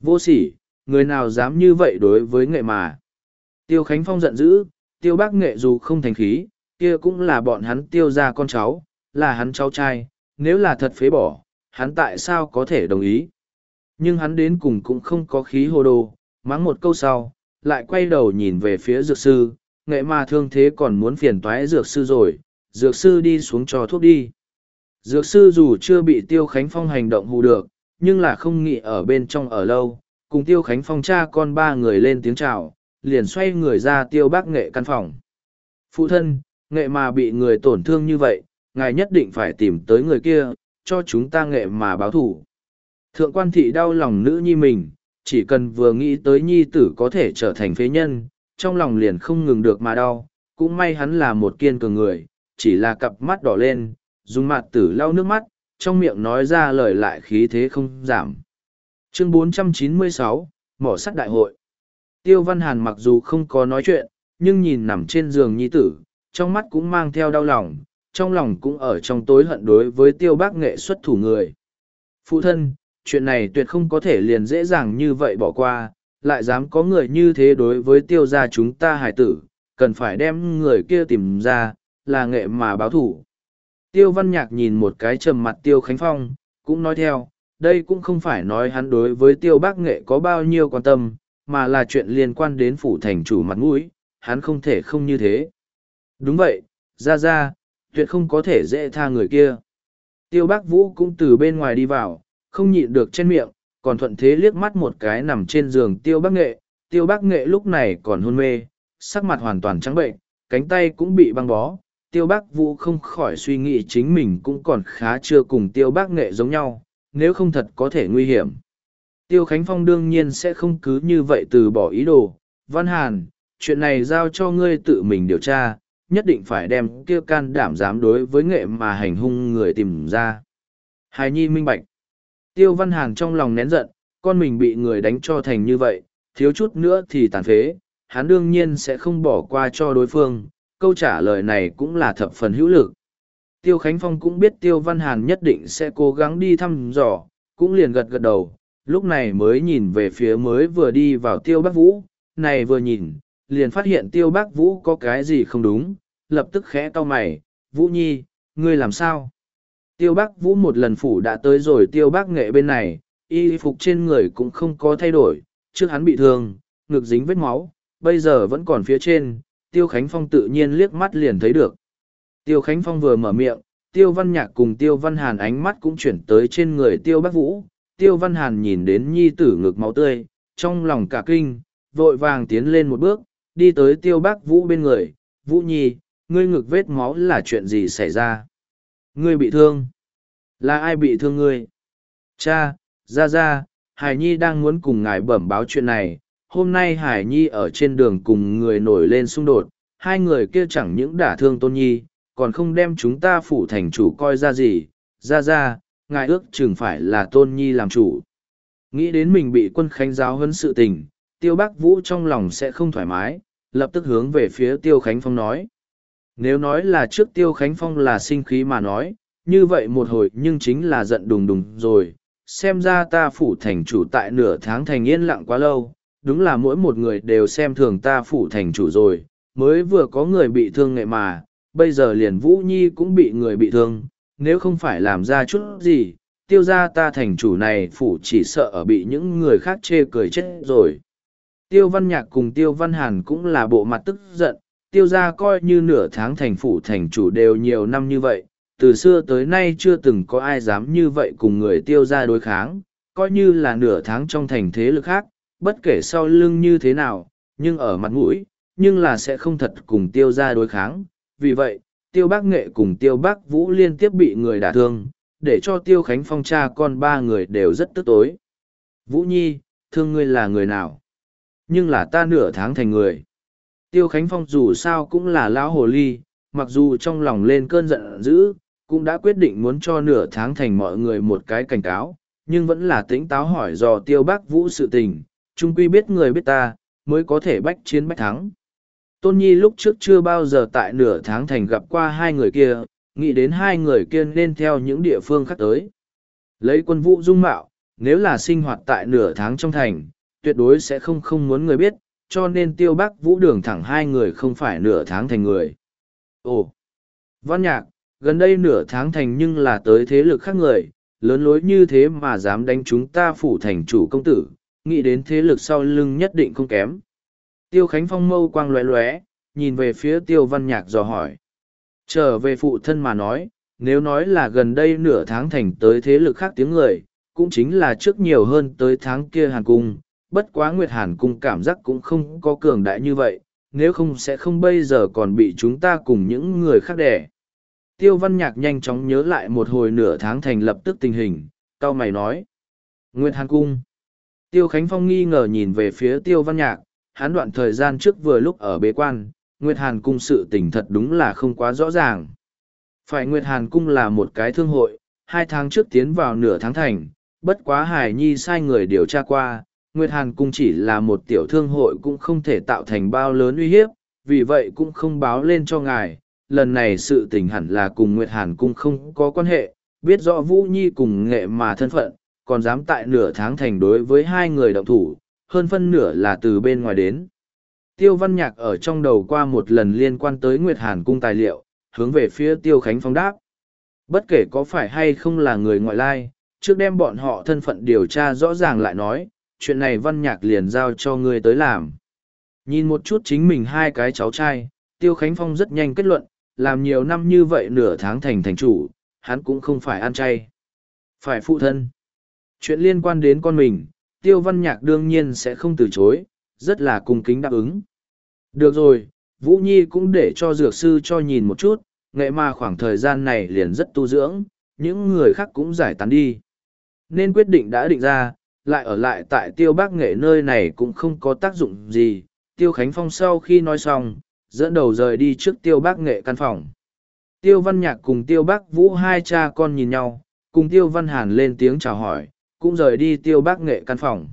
Vô sỉ, người nào dám như vậy đối với nghệ mà. Tiêu Khánh Phong giận dữ, tiêu bác nghệ dù không thành khí, kia cũng là bọn hắn tiêu ra con cháu, là hắn cháu trai, nếu là thật phế bỏ, hắn tại sao có thể đồng ý. Nhưng hắn đến cùng cũng không có khí hồ đồ, mắng một câu sau, lại quay đầu nhìn về phía dược sư, nghệ mà thương thế còn muốn phiền toái dược sư rồi, dược sư đi xuống cho thuốc đi. Dược sư dù chưa bị Tiêu Khánh Phong hành động hù được, nhưng là không nghĩ ở bên trong ở lâu, cùng Tiêu Khánh Phong cha con ba người lên tiếng chào, liền xoay người ra Tiêu Bác Nghệ căn phòng. Phụ thân, nghệ mà bị người tổn thương như vậy, ngài nhất định phải tìm tới người kia, cho chúng ta nghệ mà báo thủ. Thượng quan thị đau lòng nữ nhi mình, chỉ cần vừa nghĩ tới nhi tử có thể trở thành phế nhân, trong lòng liền không ngừng được mà đau, cũng may hắn là một kiên cường người, chỉ là cặp mắt đỏ lên, dùng mặt tử lau nước mắt, trong miệng nói ra lời lại khí thế không giảm. Chương 496, Mỏ sắt đại hội Tiêu Văn Hàn mặc dù không có nói chuyện, nhưng nhìn nằm trên giường nhi tử, trong mắt cũng mang theo đau lòng, trong lòng cũng ở trong tối hận đối với tiêu bác nghệ xuất thủ người. Phụ thân, chuyện này tuyệt không có thể liền dễ dàng như vậy bỏ qua, lại dám có người như thế đối với tiêu gia chúng ta hải tử, cần phải đem người kia tìm ra, là nghệ mà báo thủ. Tiêu văn nhạc nhìn một cái trầm mặt tiêu khánh phong, cũng nói theo, đây cũng không phải nói hắn đối với tiêu bác nghệ có bao nhiêu quan tâm, mà là chuyện liên quan đến phủ thành chủ mặt mũi, hắn không thể không như thế. Đúng vậy, ra ra, tuyệt không có thể dễ tha người kia. Tiêu bác vũ cũng từ bên ngoài đi vào, không nhịn được trên miệng, còn thuận thế liếc mắt một cái nằm trên giường tiêu bác nghệ. Tiêu bác nghệ lúc này còn hôn mê, sắc mặt hoàn toàn trắng bệnh, cánh tay cũng bị băng bó. Tiêu bác vũ không khỏi suy nghĩ chính mình cũng còn khá chưa cùng tiêu bác nghệ giống nhau, nếu không thật có thể nguy hiểm. Tiêu Khánh Phong đương nhiên sẽ không cứ như vậy từ bỏ ý đồ. Văn Hàn, chuyện này giao cho ngươi tự mình điều tra, nhất định phải đem kia can đảm dám đối với nghệ mà hành hung người tìm ra. Hài Nhi minh bạch. Tiêu Văn Hàn trong lòng nén giận, con mình bị người đánh cho thành như vậy, thiếu chút nữa thì tàn phế, hắn đương nhiên sẽ không bỏ qua cho đối phương, câu trả lời này cũng là thập phần hữu lực. Tiêu Khánh Phong cũng biết Tiêu Văn Hàn nhất định sẽ cố gắng đi thăm dò, cũng liền gật gật đầu, lúc này mới nhìn về phía mới vừa đi vào Tiêu Bắc Vũ, này vừa nhìn, liền phát hiện Tiêu Bắc Vũ có cái gì không đúng, lập tức khẽ cau mày, Vũ Nhi, ngươi làm sao? Tiêu bác Vũ một lần phủ đã tới rồi tiêu bác nghệ bên này, y phục trên người cũng không có thay đổi, trước hắn bị thương, ngực dính vết máu, bây giờ vẫn còn phía trên, Tiêu Khánh Phong tự nhiên liếc mắt liền thấy được. Tiêu Khánh Phong vừa mở miệng, Tiêu Văn Nhạc cùng Tiêu Văn Hàn ánh mắt cũng chuyển tới trên người Tiêu Bác Vũ. Tiêu Văn Hàn nhìn đến nhi tử ngực máu tươi, trong lòng cả kinh, vội vàng tiến lên một bước, đi tới Tiêu Bác Vũ bên người. Vũ Nhi, ngươi ngực vết máu là chuyện gì xảy ra? Ngươi bị thương? Là ai bị thương ngươi? Cha, ra ra, Hải Nhi đang muốn cùng ngài bẩm báo chuyện này, hôm nay Hải Nhi ở trên đường cùng người nổi lên xung đột, hai người kia chẳng những đả thương Tôn Nhi, còn không đem chúng ta phủ thành chủ coi ra gì, ra ra, ngài ước chừng phải là Tôn Nhi làm chủ. Nghĩ đến mình bị quân khánh giáo hơn sự tình, Tiêu Bắc Vũ trong lòng sẽ không thoải mái, lập tức hướng về phía Tiêu Khánh Phong nói. Nếu nói là trước Tiêu Khánh Phong là sinh khí mà nói, như vậy một hồi nhưng chính là giận đùng đùng rồi, xem ra ta phủ thành chủ tại nửa tháng thành yên lặng quá lâu, đúng là mỗi một người đều xem thường ta phủ thành chủ rồi, mới vừa có người bị thương nghệ mà, bây giờ liền Vũ Nhi cũng bị người bị thương, nếu không phải làm ra chút gì, tiêu ra ta thành chủ này phủ chỉ sợ ở bị những người khác chê cười chết rồi. Tiêu Văn Nhạc cùng Tiêu Văn Hàn cũng là bộ mặt tức giận, tiêu gia coi như nửa tháng thành phủ thành chủ đều nhiều năm như vậy, từ xưa tới nay chưa từng có ai dám như vậy cùng người tiêu gia đối kháng, coi như là nửa tháng trong thành thế lực khác, bất kể sau lưng như thế nào, nhưng ở mặt mũi, nhưng là sẽ không thật cùng tiêu gia đối kháng. Vì vậy, tiêu bác nghệ cùng tiêu bác vũ liên tiếp bị người đả thương, để cho tiêu khánh phong cha con ba người đều rất tức tối. Vũ Nhi, thương ngươi là người nào? Nhưng là ta nửa tháng thành người. Tiêu Khánh Phong dù sao cũng là lão hồ ly, mặc dù trong lòng lên cơn giận dữ, cũng đã quyết định muốn cho nửa tháng thành mọi người một cái cảnh cáo, nhưng vẫn là tính táo hỏi dò tiêu bác vũ sự tình, chung quy biết người biết ta, mới có thể bách chiến bách thắng. Tôn Nhi lúc trước chưa bao giờ tại nửa tháng thành gặp qua hai người kia, nghĩ đến hai người kia nên theo những địa phương khác tới. Lấy quân vũ dung mạo, nếu là sinh hoạt tại nửa tháng trong thành, tuyệt đối sẽ không không muốn người biết, cho nên tiêu bác vũ đường thẳng hai người không phải nửa tháng thành người. Ồ! Văn nhạc, gần đây nửa tháng thành nhưng là tới thế lực khác người, lớn lối như thế mà dám đánh chúng ta phủ thành chủ công tử, nghĩ đến thế lực sau lưng nhất định không kém. Tiêu Khánh Phong mâu quang lóe lóe, nhìn về phía Tiêu Văn Nhạc dò hỏi. Trở về phụ thân mà nói, nếu nói là gần đây nửa tháng thành tới thế lực khác tiếng người, cũng chính là trước nhiều hơn tới tháng kia Hàn Cung, bất quá Nguyệt Hàn Cung cảm giác cũng không có cường đại như vậy, nếu không sẽ không bây giờ còn bị chúng ta cùng những người khác đẻ. Tiêu Văn Nhạc nhanh chóng nhớ lại một hồi nửa tháng thành lập tức tình hình, cao mày nói. Nguyệt Hàn Cung Tiêu Khánh Phong nghi ngờ nhìn về phía Tiêu Văn Nhạc, hắn đoạn thời gian trước vừa lúc ở bế quan, Nguyệt Hàn Cung sự tình thật đúng là không quá rõ ràng. Phải Nguyệt Hàn Cung là một cái thương hội, hai tháng trước tiến vào nửa tháng thành, bất quá Hải Nhi sai người điều tra qua, Nguyệt Hàn Cung chỉ là một tiểu thương hội cũng không thể tạo thành bao lớn uy hiếp, vì vậy cũng không báo lên cho ngài. Lần này sự tình hẳn là cùng Nguyệt Hàn Cung không có quan hệ, biết rõ Vũ Nhi cùng nghệ mà thân phận, còn dám tại nửa tháng thành đối với hai người động thủ, hơn phân nửa là từ bên ngoài đến. Tiêu Văn Nhạc ở trong đầu qua một lần liên quan tới Nguyệt Hàn cung tài liệu, hướng về phía Tiêu Khánh Phong đáp. Bất kể có phải hay không là người ngoại lai, trước đem bọn họ thân phận điều tra rõ ràng lại nói, chuyện này Văn Nhạc liền giao cho ngươi tới làm. Nhìn một chút chính mình hai cái cháu trai, Tiêu Khánh Phong rất nhanh kết luận, làm nhiều năm như vậy nửa tháng thành thành chủ, hắn cũng không phải ăn chay. Phải phụ thân. Chuyện liên quan đến con mình, tiêu văn nhạc đương nhiên sẽ không từ chối, rất là cung kính đáp ứng. Được rồi, Vũ Nhi cũng để cho dược sư cho nhìn một chút, nghệ mà khoảng thời gian này liền rất tu dưỡng, những người khác cũng giải tán đi. Nên quyết định đã định ra, lại ở lại tại tiêu bác nghệ nơi này cũng không có tác dụng gì. Tiêu Khánh Phong sau khi nói xong, dẫn đầu rời đi trước tiêu bác nghệ căn phòng. Tiêu Văn Nhạc cùng tiêu bác Vũ hai cha con nhìn nhau, cùng tiêu Văn Hàn lên tiếng chào hỏi, cũng rời đi tiêu bác nghệ căn phòng.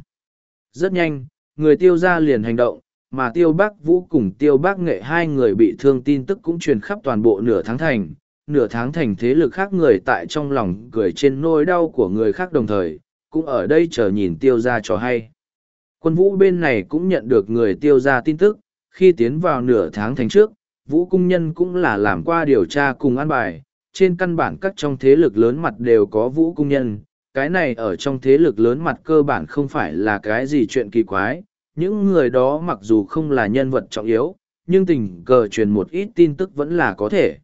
Rất nhanh, người tiêu ra liền hành động, mà tiêu bác vũ cùng tiêu bác nghệ hai người bị thương tin tức cũng truyền khắp toàn bộ nửa tháng thành. Nửa tháng thành thế lực khác người tại trong lòng cười trên nỗi đau của người khác đồng thời, cũng ở đây chờ nhìn tiêu ra cho hay. Quân vũ bên này cũng nhận được người tiêu ra tin tức, khi tiến vào nửa tháng thành trước, vũ cung nhân cũng là làm qua điều tra cùng an bài, trên căn bản các trong thế lực lớn mặt đều có vũ cung nhân, cái này ở trong thế lực lớn mặt cơ bản không phải là cái gì chuyện kỳ quái, những người đó mặc dù không là nhân vật trọng yếu, nhưng tình cờ truyền một ít tin tức vẫn là có thể.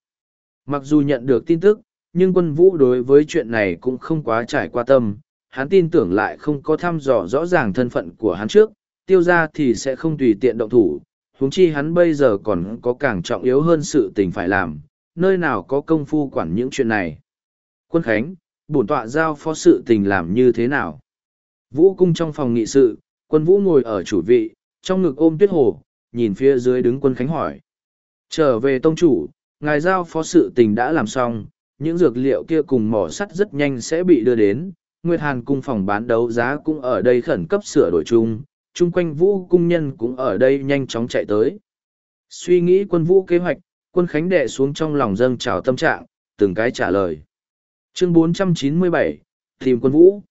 Mặc dù nhận được tin tức, nhưng quân vũ đối với chuyện này cũng không quá trải qua tâm, hắn tin tưởng lại không có thăm dò rõ ràng thân phận của hắn trước, tiêu ra thì sẽ không tùy tiện động thủ, huống chi hắn bây giờ còn có càng trọng yếu hơn sự tình phải làm, nơi nào có công phu quản những chuyện này. Quân Khánh, bổn tọa giao phó sự tình làm như thế nào? Vũ cung trong phòng nghị sự, quân vũ ngồi ở chủ vị, trong ngực ôm tuyết hồ, nhìn phía dưới đứng quân Khánh hỏi. Trở về tông chủ, ngài giao phó sự tình đã làm xong, những dược liệu kia cùng mỏ sắt rất nhanh sẽ bị đưa đến. Nguyệt Hàn cung phòng bán đấu giá cũng ở đây khẩn cấp sửa đổi chung, chung quanh vũ cung nhân cũng ở đây nhanh chóng chạy tới. Suy nghĩ quân vũ kế hoạch, quân khánh đệ xuống trong lòng dâng trào tâm trạng, từng cái trả lời. Chương 497, tìm quân vũ.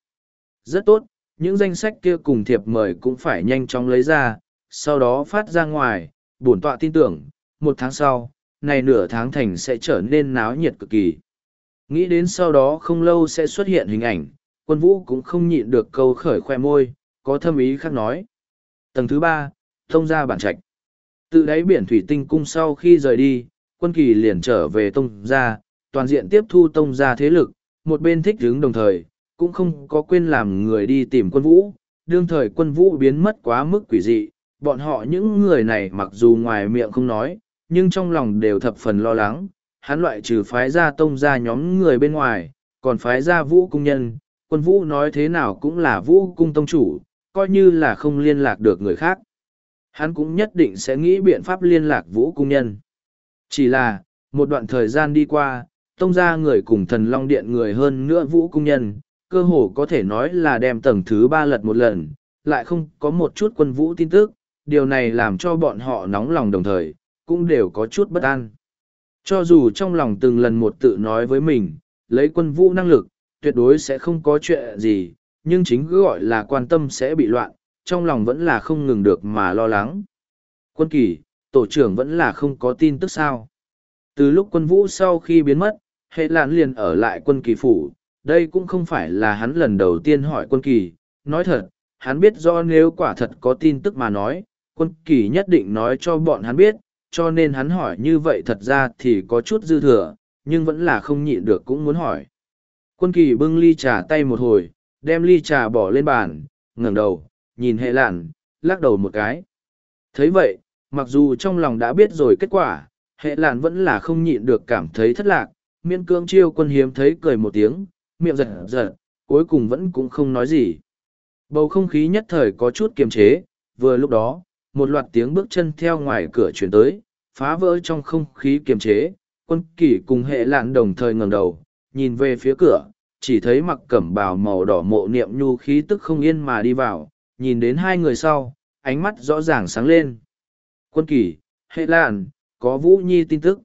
Rất tốt, những danh sách kia cùng thiệp mời cũng phải nhanh chóng lấy ra, sau đó phát ra ngoài, bổn tọa tin tưởng, một tháng sau, này nửa tháng thành sẽ trở nên náo nhiệt cực kỳ. Nghĩ đến sau đó không lâu sẽ xuất hiện hình ảnh, quân vũ cũng không nhịn được câu khởi khoe môi, có thâm ý khác nói. Tầng thứ ba, thông ra bản trạch. Từ đáy biển thủy tinh cung sau khi rời đi, quân kỳ liền trở về tông gia, toàn diện tiếp thu tông gia thế lực, một bên thích đứng đồng thời, cũng không có quên làm người đi tìm quân vũ. Đương thời quân vũ biến mất quá mức quỷ dị, bọn họ những người này mặc dù ngoài miệng không nói, nhưng trong lòng đều thập phần lo lắng. Hắn loại trừ phái ra tông ra nhóm người bên ngoài, còn phái ra vũ cung nhân, quân vũ nói thế nào cũng là vũ cung tông chủ, coi như là không liên lạc được người khác. Hắn cũng nhất định sẽ nghĩ biện pháp liên lạc vũ cung nhân. Chỉ là, một đoạn thời gian đi qua, tông gia người cùng thần long điện người hơn nữa vũ cung nhân, cơ hồ có thể nói là đem tầng thứ ba lật một lần, lại không có một chút quân vũ tin tức, điều này làm cho bọn họ nóng lòng đồng thời, cũng đều có chút bất an. Cho dù trong lòng từng lần một tự nói với mình, lấy quân vũ năng lực, tuyệt đối sẽ không có chuyện gì, nhưng chính cứ gọi là quan tâm sẽ bị loạn, trong lòng vẫn là không ngừng được mà lo lắng. Quân kỳ, tổ trưởng vẫn là không có tin tức sao. Từ lúc quân vũ sau khi biến mất, hệ lạn liền ở lại quân kỳ phủ, đây cũng không phải là hắn lần đầu tiên hỏi quân kỳ, nói thật, hắn biết do nếu quả thật có tin tức mà nói, quân kỳ nhất định nói cho bọn hắn biết, cho nên hắn hỏi như vậy thật ra thì có chút dư thừa, nhưng vẫn là không nhịn được cũng muốn hỏi. Quân kỳ bưng ly trà tay một hồi, đem ly trà bỏ lên bàn, ngẩng đầu, nhìn hệ lạn, lắc đầu một cái. thấy vậy, mặc dù trong lòng đã biết rồi kết quả, hệ lạn vẫn là không nhịn được cảm thấy thất lạc, miễn cương chiêu quân hiếm thấy cười một tiếng, miệng giật giật, cuối cùng vẫn cũng không nói gì. Bầu không khí nhất thời có chút kiềm chế, vừa lúc đó, một loạt tiếng bước chân theo ngoài cửa chuyển tới, phá vỡ trong không khí kiềm chế, quân kỷ cùng hệ lạn đồng thời ngẩng đầu, nhìn về phía cửa, chỉ thấy mặc cẩm bào màu đỏ mộ niệm nhu khí tức không yên mà đi vào, nhìn đến hai người sau, ánh mắt rõ ràng sáng lên. Quân kỷ, hệ lạn, có Vũ Nhi tin tức.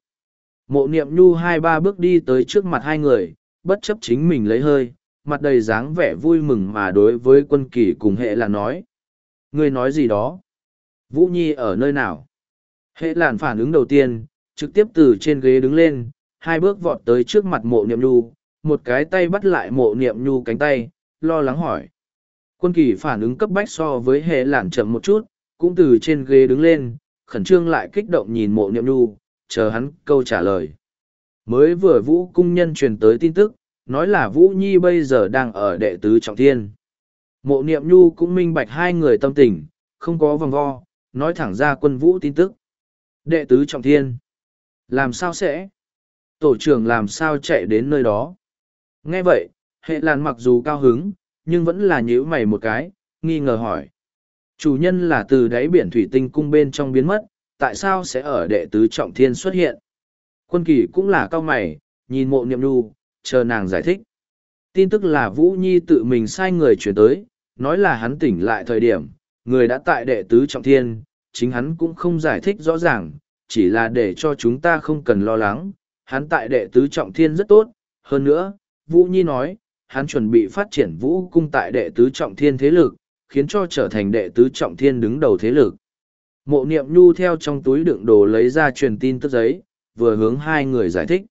Mộ niệm nhu hai ba bước đi tới trước mặt hai người, bất chấp chính mình lấy hơi, mặt đầy dáng vẻ vui mừng mà đối với quân kỷ cùng hệ là nói. Người nói gì đó? Vũ Nhi ở nơi nào? Hệ lạn phản ứng đầu tiên, trực tiếp từ trên ghế đứng lên, hai bước vọt tới trước mặt mộ niệm nhu, một cái tay bắt lại mộ niệm nhu cánh tay, lo lắng hỏi. Quân kỳ phản ứng cấp bách so với hệ lản chậm một chút, cũng từ trên ghế đứng lên, khẩn trương lại kích động nhìn mộ niệm nhu, chờ hắn câu trả lời. Mới vừa vũ cung nhân truyền tới tin tức, nói là Vũ Nhi bây giờ đang ở đệ tứ trọng thiên. Mộ niệm nhu cũng minh bạch hai người tâm tình, không có vòng vo, nói thẳng ra quân vũ tin tức. Đệ tứ trọng thiên. Làm sao sẽ? Tổ trưởng làm sao chạy đến nơi đó? Nghe vậy, hệ làn mặc dù cao hứng, nhưng vẫn là nhíu mày một cái, nghi ngờ hỏi. Chủ nhân là từ đáy biển thủy tinh cung bên trong biến mất, tại sao sẽ ở đệ tứ trọng thiên xuất hiện? Quân kỳ cũng là cao mày, nhìn mộ niệm nhu, chờ nàng giải thích. Tin tức là Vũ Nhi tự mình sai người chuyển tới, nói là hắn tỉnh lại thời điểm, người đã tại đệ tứ trọng thiên, chính hắn cũng không giải thích rõ ràng, chỉ là để cho chúng ta không cần lo lắng, hắn tại đệ tứ trọng thiên rất tốt, hơn nữa, Vũ Nhi nói, hắn chuẩn bị phát triển Vũ cung tại đệ tứ trọng thiên thế lực, khiến cho trở thành đệ tứ trọng thiên đứng đầu thế lực. Mộ niệm nhu theo trong túi đựng đồ lấy ra truyền tin tức giấy, vừa hướng hai người giải thích.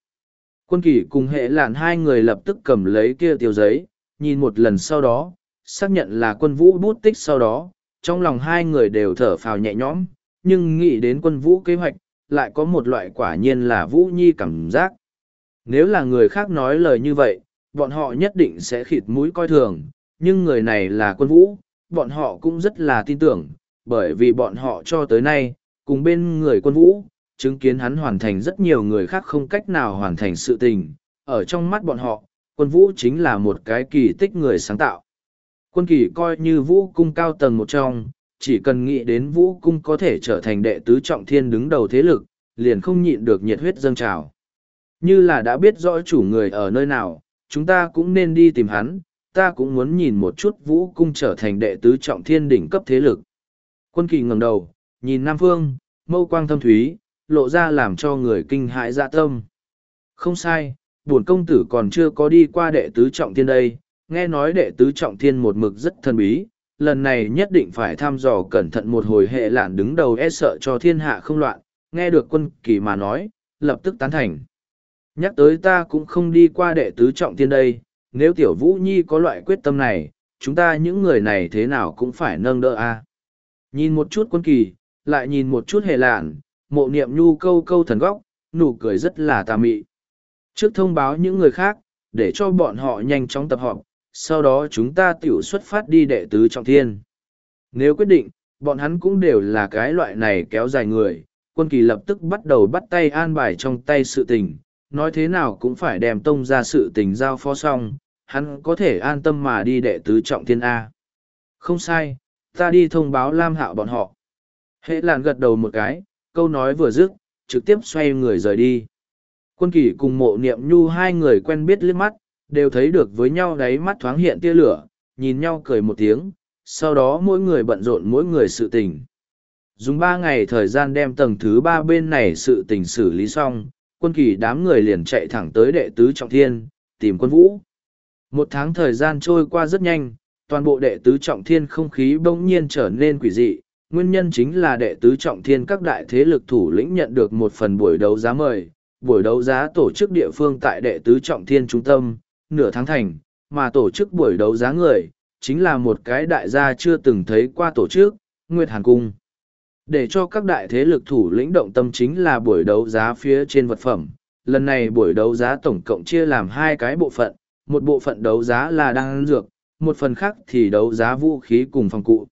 Quân kỷ cùng hệ lạn hai người lập tức cầm lấy kia tiêu giấy, nhìn một lần sau đó, xác nhận là quân vũ bút tích sau đó, trong lòng hai người đều thở phào nhẹ nhõm, nhưng nghĩ đến quân vũ kế hoạch, lại có một loại quả nhiên là vũ nhi cảm giác. Nếu là người khác nói lời như vậy, bọn họ nhất định sẽ khịt mũi coi thường, nhưng người này là quân vũ, bọn họ cũng rất là tin tưởng, bởi vì bọn họ cho tới nay, cùng bên người quân vũ, chứng kiến hắn hoàn thành rất nhiều người khác không cách nào hoàn thành sự tình. Ở trong mắt bọn họ, quân vũ chính là một cái kỳ tích người sáng tạo. Quân kỳ coi như vũ cung cao tầng một trong, chỉ cần nghĩ đến vũ cung có thể trở thành đệ tứ trọng thiên đứng đầu thế lực, liền không nhịn được nhiệt huyết dâng trào. Như là đã biết rõ chủ người ở nơi nào, chúng ta cũng nên đi tìm hắn, ta cũng muốn nhìn một chút vũ cung trở thành đệ tứ trọng thiên đỉnh cấp thế lực. Quân kỳ ngẩng đầu, nhìn Nam Phương, mâu quang thâm thúy, lộ ra làm cho người kinh hãi dạ tâm. Không sai, buồn công tử còn chưa có đi qua đệ tứ trọng thiên đây, nghe nói đệ tứ trọng thiên một mực rất thần bí, lần này nhất định phải thăm dò cẩn thận một hồi hệ lạn đứng đầu e sợ cho thiên hạ không loạn, nghe được quân kỳ mà nói, lập tức tán thành. Nhắc tới ta cũng không đi qua đệ tứ trọng thiên đây, nếu tiểu vũ nhi có loại quyết tâm này, chúng ta những người này thế nào cũng phải nâng đỡ a. Nhìn một chút quân kỳ, lại nhìn một chút hệ lạn, mộ niệm nhu câu câu thần góc, nụ cười rất là tà mị. Trước thông báo những người khác, để cho bọn họ nhanh chóng tập họp, sau đó chúng ta tiểu xuất phát đi đệ tứ trọng thiên. Nếu quyết định, bọn hắn cũng đều là cái loại này kéo dài người, quân kỳ lập tức bắt đầu bắt tay an bài trong tay sự tình, nói thế nào cũng phải đem tông ra sự tình giao phó xong, hắn có thể an tâm mà đi đệ tứ trọng thiên A. Không sai, ta đi thông báo Lam Hạo bọn họ. Hệ làn gật đầu một cái, câu nói vừa dứt, trực tiếp xoay người rời đi. Quân kỳ cùng mộ niệm nhu hai người quen biết liếc mắt, đều thấy được với nhau đáy mắt thoáng hiện tia lửa, nhìn nhau cười một tiếng, sau đó mỗi người bận rộn mỗi người sự tình. Dùng ba ngày thời gian đem tầng thứ ba bên này sự tình xử lý xong, quân kỳ đám người liền chạy thẳng tới đệ tứ trọng thiên, tìm quân vũ. Một tháng thời gian trôi qua rất nhanh, toàn bộ đệ tứ trọng thiên không khí bỗng nhiên trở nên quỷ dị, nguyên nhân chính là đệ tứ trọng thiên các đại thế lực thủ lĩnh nhận được một phần buổi đấu giá mời. Buổi đấu giá tổ chức địa phương tại đệ tứ trọng thiên trung tâm, nửa tháng thành, mà tổ chức buổi đấu giá người, chính là một cái đại gia chưa từng thấy qua tổ chức, Nguyệt Hàn Cung. Để cho các đại thế lực thủ lĩnh động tâm chính là buổi đấu giá phía trên vật phẩm. Lần này buổi đấu giá tổng cộng chia làm hai cái bộ phận, một bộ phận đấu giá là đan dược, một phần khác thì đấu giá vũ khí cùng phòng cụ.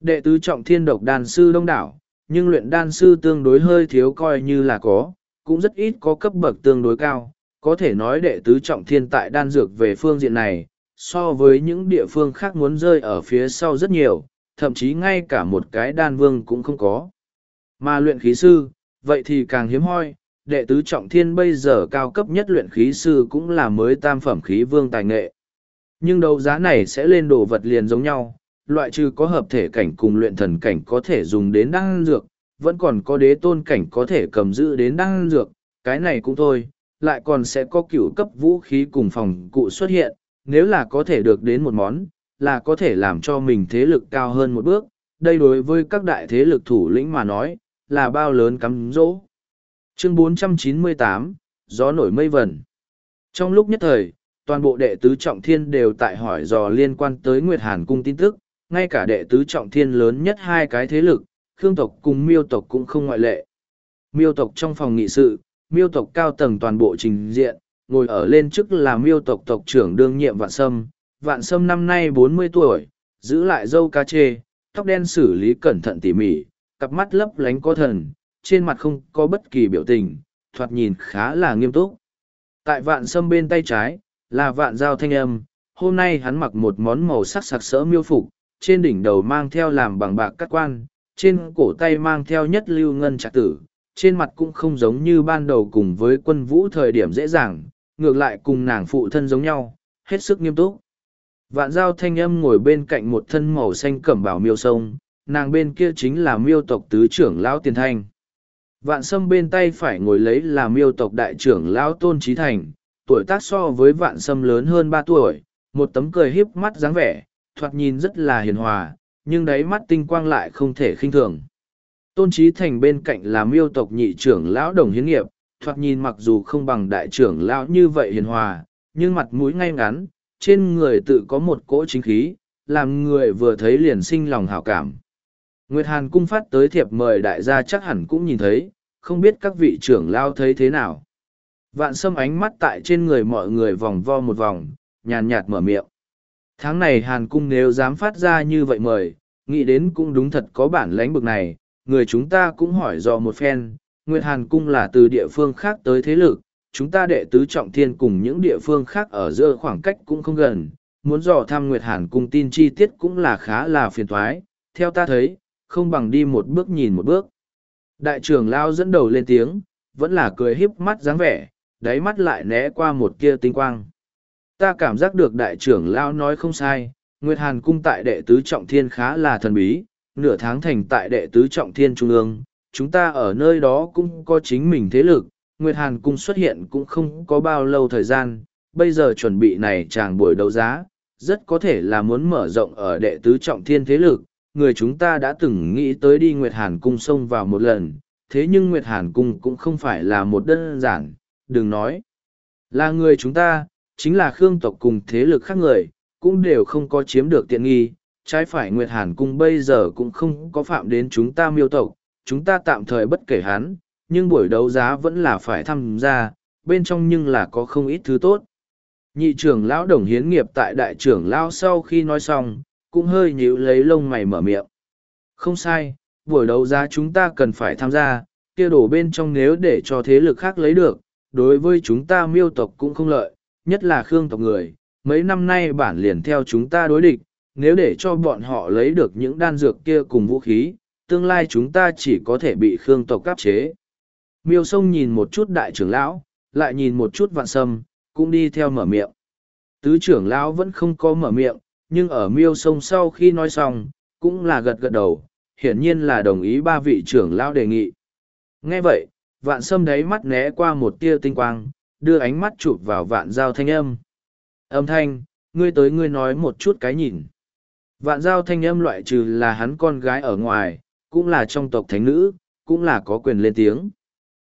Đệ tứ trọng thiên độc đan sư đông đảo, nhưng luyện đan sư tương đối hơi thiếu coi như là có, cũng rất ít có cấp bậc tương đối cao, có thể nói đệ tứ trọng thiên tại đan dược về phương diện này, so với những địa phương khác muốn rơi ở phía sau rất nhiều, thậm chí ngay cả một cái đan vương cũng không có. Mà luyện khí sư, vậy thì càng hiếm hoi, đệ tứ trọng thiên bây giờ cao cấp nhất luyện khí sư cũng là mới tam phẩm khí vương tài nghệ. Nhưng đấu giá này sẽ lên đồ vật liền giống nhau, loại trừ có hợp thể cảnh cùng luyện thần cảnh có thể dùng đến đan dược, vẫn còn có đế tôn cảnh có thể cầm giữ đến đan dược, cái này cũng thôi, lại còn sẽ có cựu cấp vũ khí cùng phòng cụ xuất hiện, nếu là có thể được đến một món, là có thể làm cho mình thế lực cao hơn một bước, đây đối với các đại thế lực thủ lĩnh mà nói, là bao lớn cắm dỗ. Chương 498, Gió nổi mây vẩn. Trong lúc nhất thời, toàn bộ đệ tứ trọng thiên đều tại hỏi dò liên quan tới Nguyệt Hàn Cung tin tức, ngay cả đệ tứ trọng thiên lớn nhất hai cái thế lực, Khương tộc cùng miêu tộc cũng không ngoại lệ. Miêu tộc trong phòng nghị sự, miêu tộc cao tầng toàn bộ trình diện, ngồi ở lên chức là miêu tộc tộc trưởng đương nhiệm Vạn Sâm. Vạn Sâm năm nay bốn mươi tuổi, giữ lại dâu cá chê, tóc đen xử lý cẩn thận tỉ mỉ, cặp mắt lấp lánh có thần, trên mặt không có bất kỳ biểu tình, thoạt nhìn khá là nghiêm túc. Tại vạn sâm bên tay trái, là vạn giao thanh âm, hôm nay hắn mặc một món màu sắc sặc sỡ miêu phục, trên đỉnh đầu mang theo làm bằng bạc cắt quan, trên cổ tay mang theo nhất lưu ngân trạc tử, trên mặt cũng không giống như ban đầu cùng với quân vũ thời điểm dễ dàng, ngược lại cùng nàng phụ thân giống nhau, hết sức nghiêm túc. Vạn giao thanh âm ngồi bên cạnh một thân màu xanh cẩm bảo miêu sông, nàng bên kia chính là miêu tộc tứ trưởng lão tiền thanh. Vạn sâm bên tay phải ngồi lấy là miêu tộc đại trưởng lão tôn trí thành, tuổi tác so với vạn sâm lớn hơn ba tuổi, một tấm cười hiếp mắt dáng vẻ, thoạt nhìn rất là hiền hòa, nhưng đáy mắt tinh quang lại không thể khinh thường. Tôn Trí Thành bên cạnh là miêu tộc nhị trưởng lão đồng hiến nghiệp, thoạt nhìn mặc dù không bằng đại trưởng lão như vậy hiền hòa, nhưng mặt mũi ngay ngắn, trên người tự có một cỗ chính khí, làm người vừa thấy liền sinh lòng hảo cảm. Nguyệt Hàn cung phát tới thiệp mời đại gia chắc hẳn cũng nhìn thấy, không biết các vị trưởng lao thấy thế nào. Vạn sâm ánh mắt tại trên người mọi người vòng vo một vòng, nhàn nhạt mở miệng. Tháng này Hàn cung nếu dám phát ra như vậy mời, nghĩ đến cũng đúng thật có bản lãnh bực này, người chúng ta cũng hỏi dò một phen, Nguyệt Hàn cung là từ địa phương khác tới thế lực, chúng ta đệ tứ trọng thiên cùng những địa phương khác ở giữa khoảng cách cũng không gần, muốn dò thăm Nguyệt Hàn cung tin chi tiết cũng là khá là phiền toái. theo ta thấy, không bằng đi một bước nhìn một bước. Đại trưởng lao dẫn đầu lên tiếng, vẫn là cười híp mắt dáng vẻ, đáy mắt lại né qua một kia tinh quang. Ta cảm giác được đại trưởng lao nói không sai, Nguyệt Hàn cung tại đệ tứ trọng thiên khá là thần bí, nửa tháng thành tại đệ tứ trọng thiên trung ương, chúng ta ở nơi đó cũng có chính mình thế lực, Nguyệt Hàn cung xuất hiện cũng không có bao lâu thời gian, bây giờ chuẩn bị này chàng buổi đấu giá, rất có thể là muốn mở rộng ở đệ tứ trọng thiên thế lực, người chúng ta đã từng nghĩ tới đi Nguyệt Hàn cung xông vào một lần, thế nhưng Nguyệt Hàn cung cũng không phải là một đơn giản, đừng nói. Là người chúng ta, chính là Khương tộc cùng thế lực khác người, cũng đều không có chiếm được tiện nghi, trái phải Nguyệt Hàn cung bây giờ cũng không có phạm đến chúng ta miêu tộc, chúng ta tạm thời bất kể hắn, nhưng buổi đấu giá vẫn là phải tham gia, bên trong nhưng là có không ít thứ tốt. Nhị trưởng lão đồng hiến nghiệp tại đại trưởng lão sau khi nói xong, cũng hơi nhíu lấy lông mày mở miệng. Không sai, buổi đấu giá chúng ta cần phải tham gia, kia đổ bên trong nếu để cho thế lực khác lấy được, đối với chúng ta miêu tộc cũng không lợi, nhất là khương tộc người. Mấy năm nay bản liền theo chúng ta đối địch, nếu để cho bọn họ lấy được những đan dược kia cùng vũ khí, tương lai chúng ta chỉ có thể bị khương tộc áp chế. Miêu sông nhìn một chút đại trưởng lão, lại nhìn một chút vạn sâm, cũng đi theo mở miệng. Tứ trưởng lão vẫn không có mở miệng, nhưng ở miêu sông sau khi nói xong, cũng là gật gật đầu, hiển nhiên là đồng ý ba vị trưởng lão đề nghị. Nghe vậy, vạn sâm đáy mắt né qua một tia tinh quang, đưa ánh mắt chụp vào vạn giao thanh âm. Âm thanh, ngươi tới ngươi nói một chút cái nhìn. Vạn giao thanh âm loại trừ là hắn con gái ở ngoài, cũng là trong tộc thánh nữ, cũng là có quyền lên tiếng.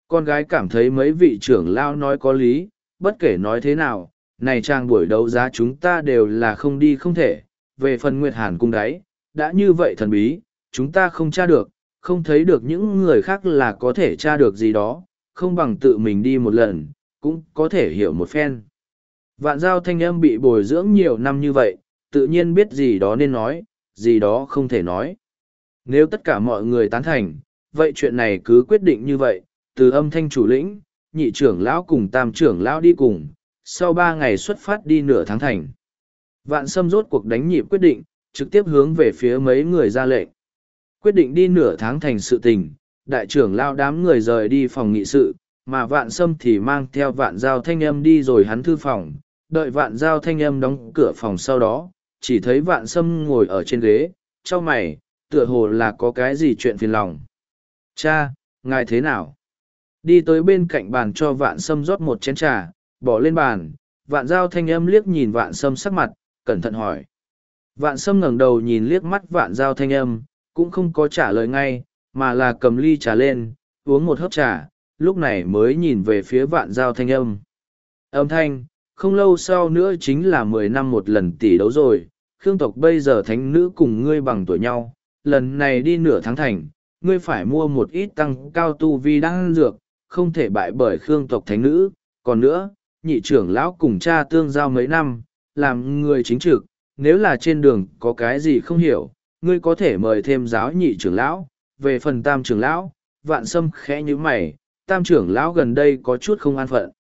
Con gái cảm thấy mấy vị trưởng lao nói có lý, bất kể nói thế nào, này trang buổi đấu giá chúng ta đều là không đi không thể, về phần Nguyệt Hàn cung đáy, đã như vậy thần bí, chúng ta không tra được, không thấy được những người khác là có thể tra được gì đó, không bằng tự mình đi một lần, cũng có thể hiểu một phen. Vạn giao thanh âm bị bồi dưỡng nhiều năm như vậy, tự nhiên biết gì đó nên nói, gì đó không thể nói. Nếu tất cả mọi người tán thành, vậy chuyện này cứ quyết định như vậy, từ âm thanh chủ lĩnh, nhị trưởng lão cùng tam trưởng lão đi cùng, sau ba ngày xuất phát đi nửa tháng thành. Vạn Sâm rốt cuộc đánh nhịp quyết định, trực tiếp hướng về phía mấy người ra lệnh. Quyết định đi nửa tháng thành sự tình, đại trưởng lao đám người rời đi phòng nghị sự, mà vạn sâm thì mang theo vạn giao thanh âm đi rồi hắn thư phòng, đợi vạn giao thanh âm đóng cửa phòng sau đó, chỉ thấy vạn sâm ngồi ở trên ghế, cho mày, tựa hồ là có cái gì chuyện phiền lòng. Cha, ngài thế nào? Đi tới bên cạnh bàn cho vạn sâm rót một chén trà, bỏ lên bàn, vạn giao thanh âm liếc nhìn vạn sâm sắc mặt, cẩn thận hỏi. Vạn sâm ngẩng đầu nhìn liếc mắt vạn giao thanh âm, cũng không có trả lời ngay, mà là cầm ly trà lên, uống một hớp trà, lúc này mới nhìn về phía vạn giao thanh âm. Âm thanh, không lâu sau nữa chính là mười năm một lần tỷ đấu rồi, Khương tộc bây giờ thánh nữ cùng ngươi bằng tuổi nhau, lần này đi nửa tháng thành, ngươi phải mua một ít tăng cao tu vi đang dược, không thể bại bởi Khương tộc thánh nữ, còn nữa, nhị trưởng lão cùng cha tương giao mấy năm, làm người chính trực, nếu là trên đường có cái gì không hiểu, ngươi có thể mời thêm giáo nhị trưởng lão, về phần tam trưởng lão, vạn sâm khẽ như mày, tam trưởng lão gần đây có chút không an phận.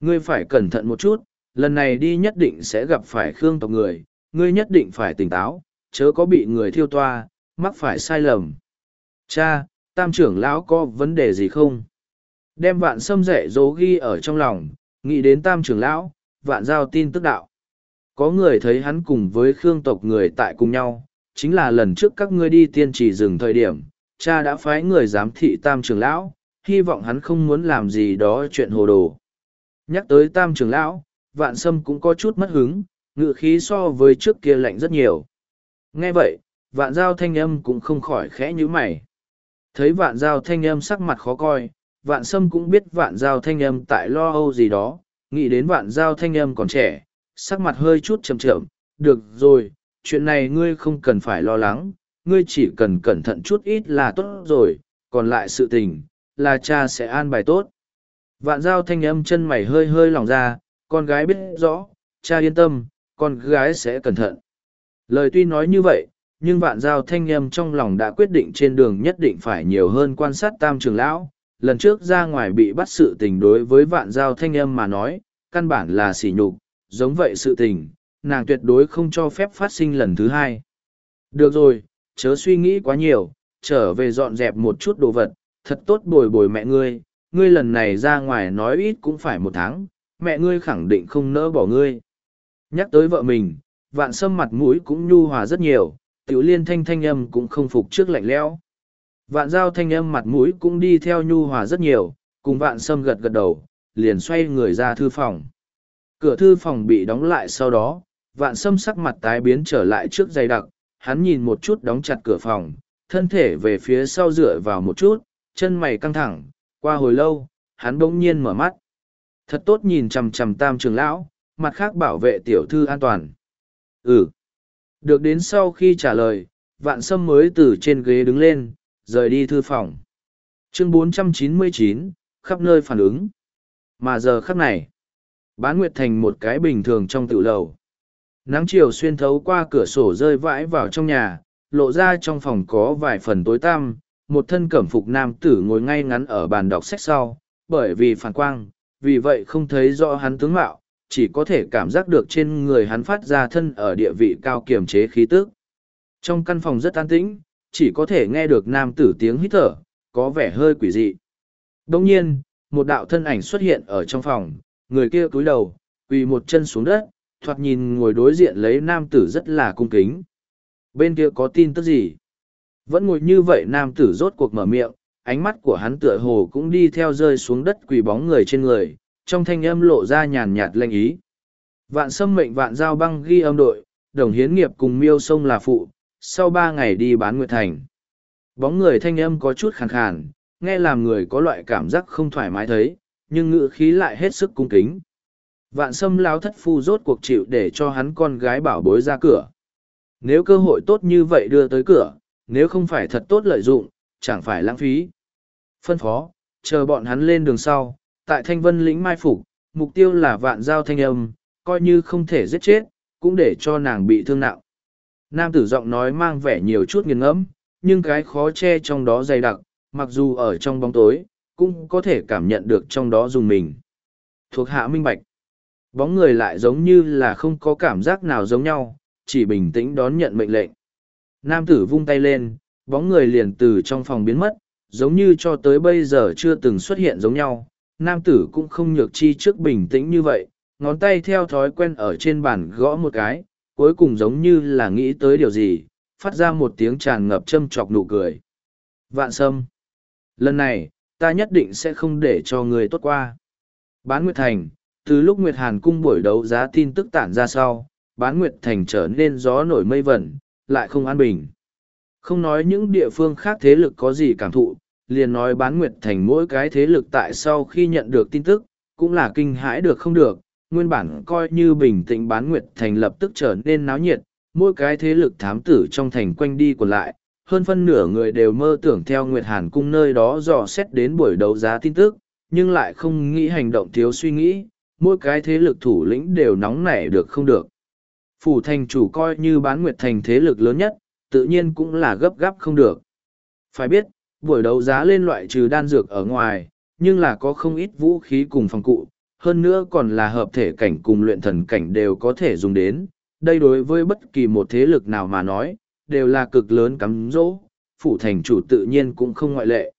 Ngươi phải cẩn thận một chút, lần này đi nhất định sẽ gặp phải khương tộc người, ngươi nhất định phải tỉnh táo, chớ có bị người thiêu toa, mắc phải sai lầm. Cha, tam trưởng lão có vấn đề gì không? Đem vạn sâm dạy dỗ ghi ở trong lòng, nghĩ đến tam trưởng lão, vạn giao tin tức đạo. Có người thấy hắn cùng với khương tộc người tại cùng nhau, chính là lần trước các ngươi đi tiên trì dừng thời điểm, cha đã phái người giám thị tam trưởng lão, hy vọng hắn không muốn làm gì đó chuyện hồ đồ. Nhắc tới tam trưởng lão, vạn sâm cũng có chút mất hứng, ngự khí so với trước kia lạnh rất nhiều. Nghe vậy, vạn giao thanh âm cũng không khỏi khẽ nhíu mày. Thấy vạn giao thanh âm sắc mặt khó coi, vạn sâm cũng biết vạn giao thanh âm tại lo âu gì đó, nghĩ đến vạn giao thanh âm còn trẻ, sắc mặt hơi chút chầm chậm, được rồi, chuyện này ngươi không cần phải lo lắng, ngươi chỉ cần cẩn thận chút ít là tốt rồi, còn lại sự tình, là cha sẽ an bài tốt. Vạn giao thanh âm chân mày hơi hơi lỏng ra, con gái biết rõ, cha yên tâm, con gái sẽ cẩn thận. Lời tuy nói như vậy, nhưng vạn giao thanh nhâm trong lòng đã quyết định trên đường nhất định phải nhiều hơn quan sát tam trường lão. Lần trước ra ngoài bị bắt sự tình đối với vạn giao thanh nhâm mà nói, căn bản là sỉ nhục, giống vậy sự tình, nàng tuyệt đối không cho phép phát sinh lần thứ hai. Được rồi, chớ suy nghĩ quá nhiều, trở về dọn dẹp một chút đồ vật, thật tốt bồi bồi mẹ ngươi, ngươi lần này ra ngoài nói ít cũng phải một tháng, mẹ ngươi khẳng định không nỡ bỏ ngươi. Nhắc tới vợ mình, vạn sâm mặt mũi cũng nhu hòa rất nhiều, tiểu liên thanh thanh âm cũng không phục trước lạnh lẽo. Vạn giao thanh âm mặt mũi cũng đi theo nhu hòa rất nhiều, cùng vạn sâm gật gật đầu, liền xoay người ra thư phòng. Cửa thư phòng bị đóng lại sau đó, vạn sâm sắc mặt tái biến trở lại trước dày đặc, hắn nhìn một chút đóng chặt cửa phòng, thân thể về phía sau dựa vào một chút, chân mày căng thẳng, qua hồi lâu, hắn bỗng nhiên mở mắt. Thật tốt nhìn chằm chằm tam trường lão, mặt khác bảo vệ tiểu thư an toàn. Ừ. Được đến sau khi trả lời, vạn sâm mới từ trên ghế đứng lên, rời đi thư phòng. Chương 499, khắp nơi phản ứng. Mà giờ khắc này, bán nguyệt thành một cái bình thường trong tự lầu. Nắng chiều xuyên thấu qua cửa sổ rơi vãi vào trong nhà, lộ ra trong phòng có vài phần tối tăm, một thân cẩm phục nam tử ngồi ngay ngắn ở bàn đọc sách sau, bởi vì phản quang, vì vậy không thấy rõ hắn tướng mạo, chỉ có thể cảm giác được trên người hắn phát ra thân ở địa vị cao kiềm chế khí tức. Trong căn phòng rất an tĩnh, chỉ có thể nghe được nam tử tiếng hít thở, có vẻ hơi quỷ dị. Đồng nhiên, một đạo thân ảnh xuất hiện ở trong phòng, người kia cúi đầu, quỳ một chân xuống đất, thoạt nhìn ngồi đối diện lấy nam tử rất là cung kính. Bên kia có tin tức gì? Vẫn ngồi như vậy nam tử rốt cuộc mở miệng, ánh mắt của hắn tựa hồ cũng đi theo rơi xuống đất quỳ bóng người trên người, trong thanh âm lộ ra nhàn nhạt lanh ý. Vạn sâm mệnh vạn giao băng ghi âm đội, đồng hiến nghiệp cùng miêu sông là phụ, sau ba ngày đi bán nguyệt thành. Bóng người thanh âm có chút khàn khàn, nghe làm người có loại cảm giác không thoải mái thấy, nhưng ngữ khí lại hết sức cung kính. Vạn sâm lao thất phu rốt cuộc chịu để cho hắn con gái bảo bối ra cửa. Nếu cơ hội tốt như vậy đưa tới cửa, nếu không phải thật tốt lợi dụng, chẳng phải lãng phí. Phân phó, chờ bọn hắn lên đường sau, tại thanh vân lĩnh mai phục mục tiêu là vạn giao thanh âm coi như không thể giết chết cũng để cho nàng bị thương nặng. Nam tử giọng nói mang vẻ nhiều chút nghiền ngẫm nhưng cái khó che trong đó dày đặc mặc dù ở trong bóng tối cũng có thể cảm nhận được trong đó dùng mình. Thuộc hạ minh bạch. Bóng người lại giống như là không có cảm giác nào giống nhau chỉ bình tĩnh đón nhận mệnh lệnh. Nam tử vung tay lên bóng người liền từ trong phòng biến mất giống như cho tới bây giờ chưa từng xuất hiện giống nhau nam tử cũng không nhược chi trước bình tĩnh như vậy, ngón tay theo thói quen ở trên bàn gõ một cái, cuối cùng giống như là nghĩ tới điều gì, phát ra một tiếng tràn ngập châm chọc nụ cười. Vạn sâm. Lần này, ta nhất định sẽ không để cho người tốt qua. Bán Nguyệt Thành, từ lúc Nguyệt Hàn cung buổi đấu giá tin tức tản ra sau, bán Nguyệt Thành trở nên gió nổi mây vẩn, lại không an bình. Không nói những địa phương khác thế lực có gì cảm thụ, liền nói bán nguyệt thành mỗi cái thế lực tại sau khi nhận được tin tức, cũng là kinh hãi được không được, nguyên bản coi như bình tĩnh bán nguyệt thành lập tức trở nên náo nhiệt, mỗi cái thế lực thám tử trong thành quanh đi còn lại, hơn phân nửa người đều mơ tưởng theo Nguyệt Hàn cung nơi đó dò xét đến buổi đấu giá tin tức, nhưng lại không nghĩ hành động thiếu suy nghĩ, mỗi cái thế lực thủ lĩnh đều nóng nảy được không được. Phủ thành chủ coi như bán nguyệt thành thế lực lớn nhất, tự nhiên cũng là gấp gáp không được. Phải biết, buổi đấu giá lên loại trừ đan dược ở ngoài, nhưng là có không ít vũ khí cùng phòng cụ, hơn nữa còn là hợp thể cảnh cùng luyện thần cảnh đều có thể dùng đến. Đây đối với bất kỳ một thế lực nào mà nói, đều là cực lớn cắm dỗ, phủ thành chủ tự nhiên cũng không ngoại lệ.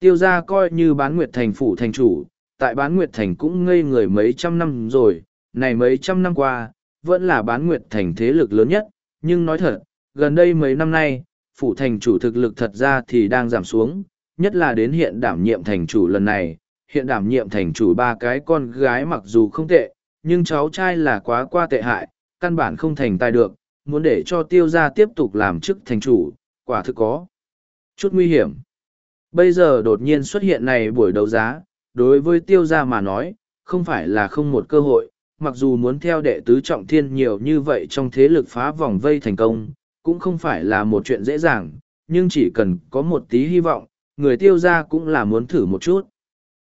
Tiêu gia coi như bán nguyệt thành phủ thành chủ, tại bán nguyệt thành cũng ngây người mấy trăm năm rồi, này mấy trăm năm qua, vẫn là bán nguyệt thành thế lực lớn nhất, nhưng nói thật, gần đây mấy năm nay, phủ thành chủ thực lực thật ra thì đang giảm xuống, nhất là đến hiện đảm nhiệm thành chủ lần này, hiện đảm nhiệm thành chủ ba cái con gái mặc dù không tệ, nhưng cháu trai là quá qua tệ hại, căn bản không thành tài được, muốn để cho tiêu gia tiếp tục làm chức thành chủ, quả thực có. Chút nguy hiểm. Bây giờ đột nhiên xuất hiện này buổi đấu giá, đối với tiêu gia mà nói, không phải là không một cơ hội, mặc dù muốn theo đệ tứ trọng thiên nhiều như vậy trong thế lực phá vòng vây thành công, cũng không phải là một chuyện dễ dàng, nhưng chỉ cần có một tí hy vọng, người tiêu gia cũng là muốn thử một chút.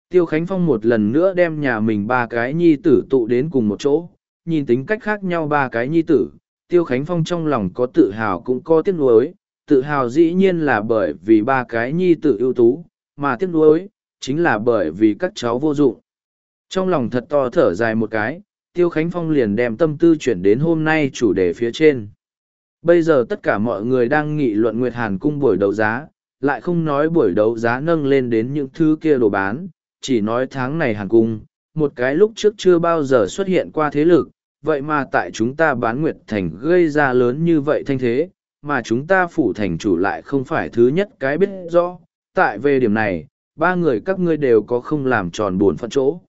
Tiêu Khánh Phong một lần nữa đem nhà mình ba cái nhi tử tụ đến cùng một chỗ, nhìn tính cách khác nhau ba cái nhi tử, Tiêu Khánh Phong trong lòng có tự hào cũng có tiếc nuối, tự hào dĩ nhiên là bởi vì ba cái nhi tử ưu tú, mà tiếc nuối, chính là bởi vì các cháu vô dụng. Trong lòng thật to thở dài một cái, Tiêu Khánh Phong liền đem tâm tư chuyển đến hôm nay chủ đề phía trên. Bây giờ tất cả mọi người đang nghị luận Nguyệt Hàn cung buổi đấu giá, lại không nói buổi đấu giá nâng lên đến những thứ kia đồ bán, chỉ nói tháng này Hàn cung, một cái lúc trước chưa bao giờ xuất hiện qua thế lực, vậy mà tại chúng ta bán Nguyệt Thành gây ra lớn như vậy thanh thế, mà chúng ta phủ thành chủ lại không phải thứ nhất cái biết rõ. Tại về điểm này, ba người các ngươi đều có không làm tròn buồn phận chỗ.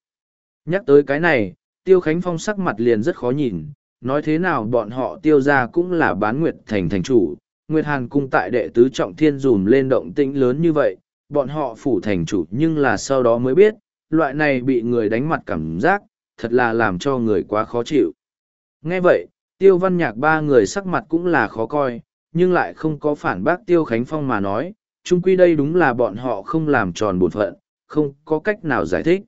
Nhắc tới cái này, Tiêu Khánh Phong sắc mặt liền rất khó nhìn, nói thế nào bọn họ tiêu ra cũng là bán Nguyệt Thành thành chủ. Nguyệt Hàn cung tại đệ tứ trọng thiên dùm lên động tĩnh lớn như vậy, bọn họ phủ thành chủ nhưng là sau đó mới biết, loại này bị người đánh mặt cảm giác, thật là làm cho người quá khó chịu. Nghe vậy, tiêu văn nhạc ba người sắc mặt cũng là khó coi, nhưng lại không có phản bác tiêu khánh phong mà nói, chung quy đây đúng là bọn họ không làm tròn bổn phận, không có cách nào giải thích.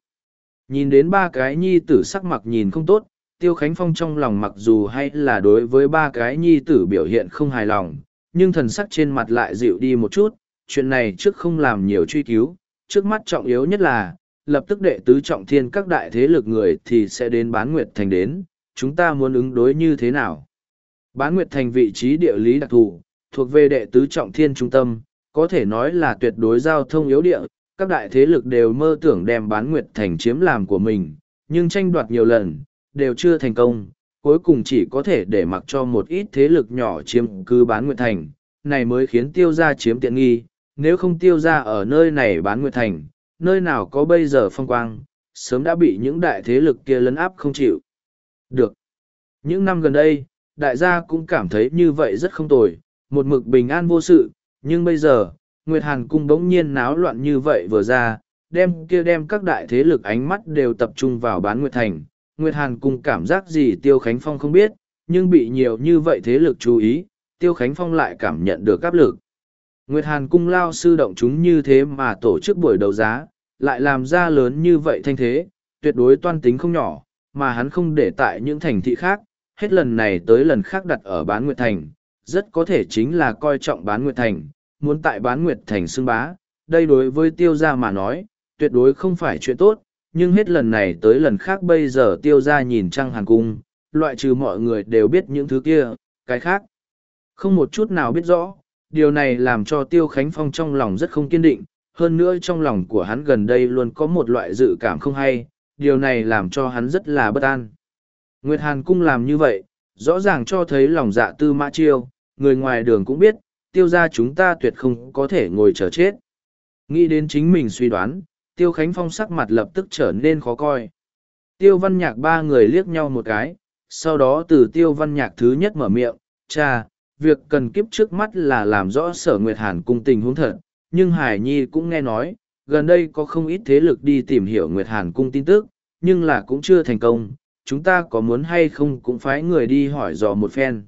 Nhìn đến ba cái nhi tử sắc mặt nhìn không tốt, tiêu khánh phong trong lòng mặc dù hay là đối với ba cái nhi tử biểu hiện không hài lòng, nhưng thần sắc trên mặt lại dịu đi một chút, chuyện này trước không làm nhiều truy cứu, trước mắt trọng yếu nhất là, lập tức đệ tứ trọng thiên các đại thế lực người thì sẽ đến bán nguyệt thành đến, chúng ta muốn ứng đối như thế nào? Bán nguyệt thành vị trí địa lý đặc thù, thuộc về đệ tứ trọng thiên trung tâm, có thể nói là tuyệt đối giao thông yếu địa, các đại thế lực đều mơ tưởng đem bán nguyệt thành chiếm làm của mình, nhưng tranh đoạt nhiều lần, đều chưa thành công, cuối cùng chỉ có thể để mặc cho một ít thế lực nhỏ chiếm cứ bán nguyệt thành, này mới khiến tiêu gia chiếm tiện nghi, nếu không tiêu gia ở nơi này bán nguyệt thành, nơi nào có bây giờ phong quang, sớm đã bị những đại thế lực kia lấn áp không chịu. Được. Những năm gần đây, đại gia cũng cảm thấy như vậy rất không tồi, một mực bình an vô sự, nhưng bây giờ, Nguyệt Hàn cung bỗng nhiên náo loạn như vậy vừa ra, đem kia đem các đại thế lực ánh mắt đều tập trung vào bán Nguyệt Thành. Nguyệt Hàn cung cảm giác gì Tiêu Khánh Phong không biết, nhưng bị nhiều như vậy thế lực chú ý, Tiêu Khánh Phong lại cảm nhận được áp lực. Nguyệt Hàn cung lao sư động chúng như thế mà tổ chức buổi đấu giá, lại làm ra lớn như vậy thanh thế, tuyệt đối toan tính không nhỏ, mà hắn không để tại những thành thị khác, hết lần này tới lần khác đặt ở bán Nguyệt Thành, rất có thể chính là coi trọng bán Nguyệt Thành, muốn tại bán Nguyệt Thành xưng bá, đây đối với tiêu gia mà nói, tuyệt đối không phải chuyện tốt, nhưng hết lần này tới lần khác bây giờ tiêu gia nhìn trăng hàn cung, loại trừ mọi người đều biết những thứ kia, cái khác. Không một chút nào biết rõ, điều này làm cho tiêu khánh phong trong lòng rất không kiên định, hơn nữa trong lòng của hắn gần đây luôn có một loại dự cảm không hay, điều này làm cho hắn rất là bất an. Nguyệt Hàn Cung làm như vậy, rõ ràng cho thấy lòng dạ tư mã chiêu, người ngoài đường cũng biết, tiêu ra chúng ta tuyệt không có thể ngồi chờ chết. Nghĩ đến chính mình suy đoán, tiêu khánh phong sắc mặt lập tức trở nên khó coi. Tiêu văn nhạc ba người liếc nhau một cái, sau đó từ tiêu văn nhạc thứ nhất mở miệng, cha, việc cần kiếp trước mắt là làm rõ sở Nguyệt Hàn cung tình huống thật, nhưng Hải Nhi cũng nghe nói, gần đây có không ít thế lực đi tìm hiểu Nguyệt Hàn cung tin tức, nhưng là cũng chưa thành công, chúng ta có muốn hay không cũng phải người đi hỏi dò một phen.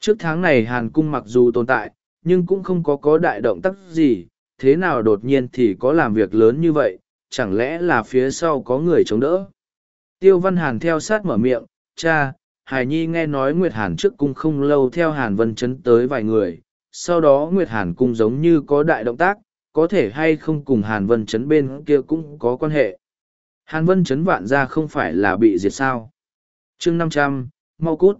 Trước tháng này Hàn cung mặc dù tồn tại, nhưng cũng không có có đại động tác gì, thế nào đột nhiên thì có làm việc lớn như vậy, chẳng lẽ là phía sau có người chống đỡ. Tiêu Văn Hàn theo sát mở miệng, cha, Hải Nhi nghe nói Nguyệt Hàn trước cung không lâu theo Hàn Vân Chấn tới vài người, sau đó Nguyệt Hàn cung giống như có đại động tác, có thể hay không cùng Hàn Vân Chấn bên kia cũng có quan hệ. Hàn Vân Chấn vạn ra không phải là bị diệt sao. chương năm trăm mau cút.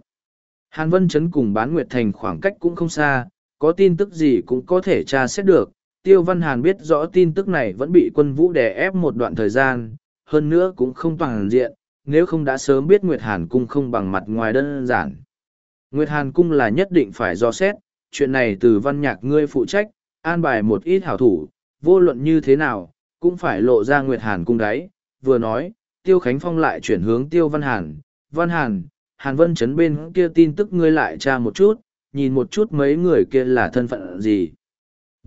Hàn Vân Chấn cùng bán Nguyệt Thành khoảng cách cũng không xa, có tin tức gì cũng có thể tra xét được. Tiêu Văn Hàn biết rõ tin tức này vẫn bị quân vũ đè ép một đoạn thời gian, hơn nữa cũng không toàn diện, nếu không đã sớm biết Nguyệt Hàn Cung không bằng mặt ngoài đơn giản. Nguyệt Hàn Cung là nhất định phải do xét, chuyện này từ văn nhạc ngươi phụ trách, an bài một ít hảo thủ, vô luận như thế nào, cũng phải lộ ra Nguyệt Hàn Cung đấy. Vừa nói, Tiêu Khánh Phong lại chuyển hướng Tiêu Văn Hàn, Văn Hàn, Hàn Vân Trấn bên kia tin tức ngươi lại tra một chút, nhìn một chút mấy người kia là thân phận gì.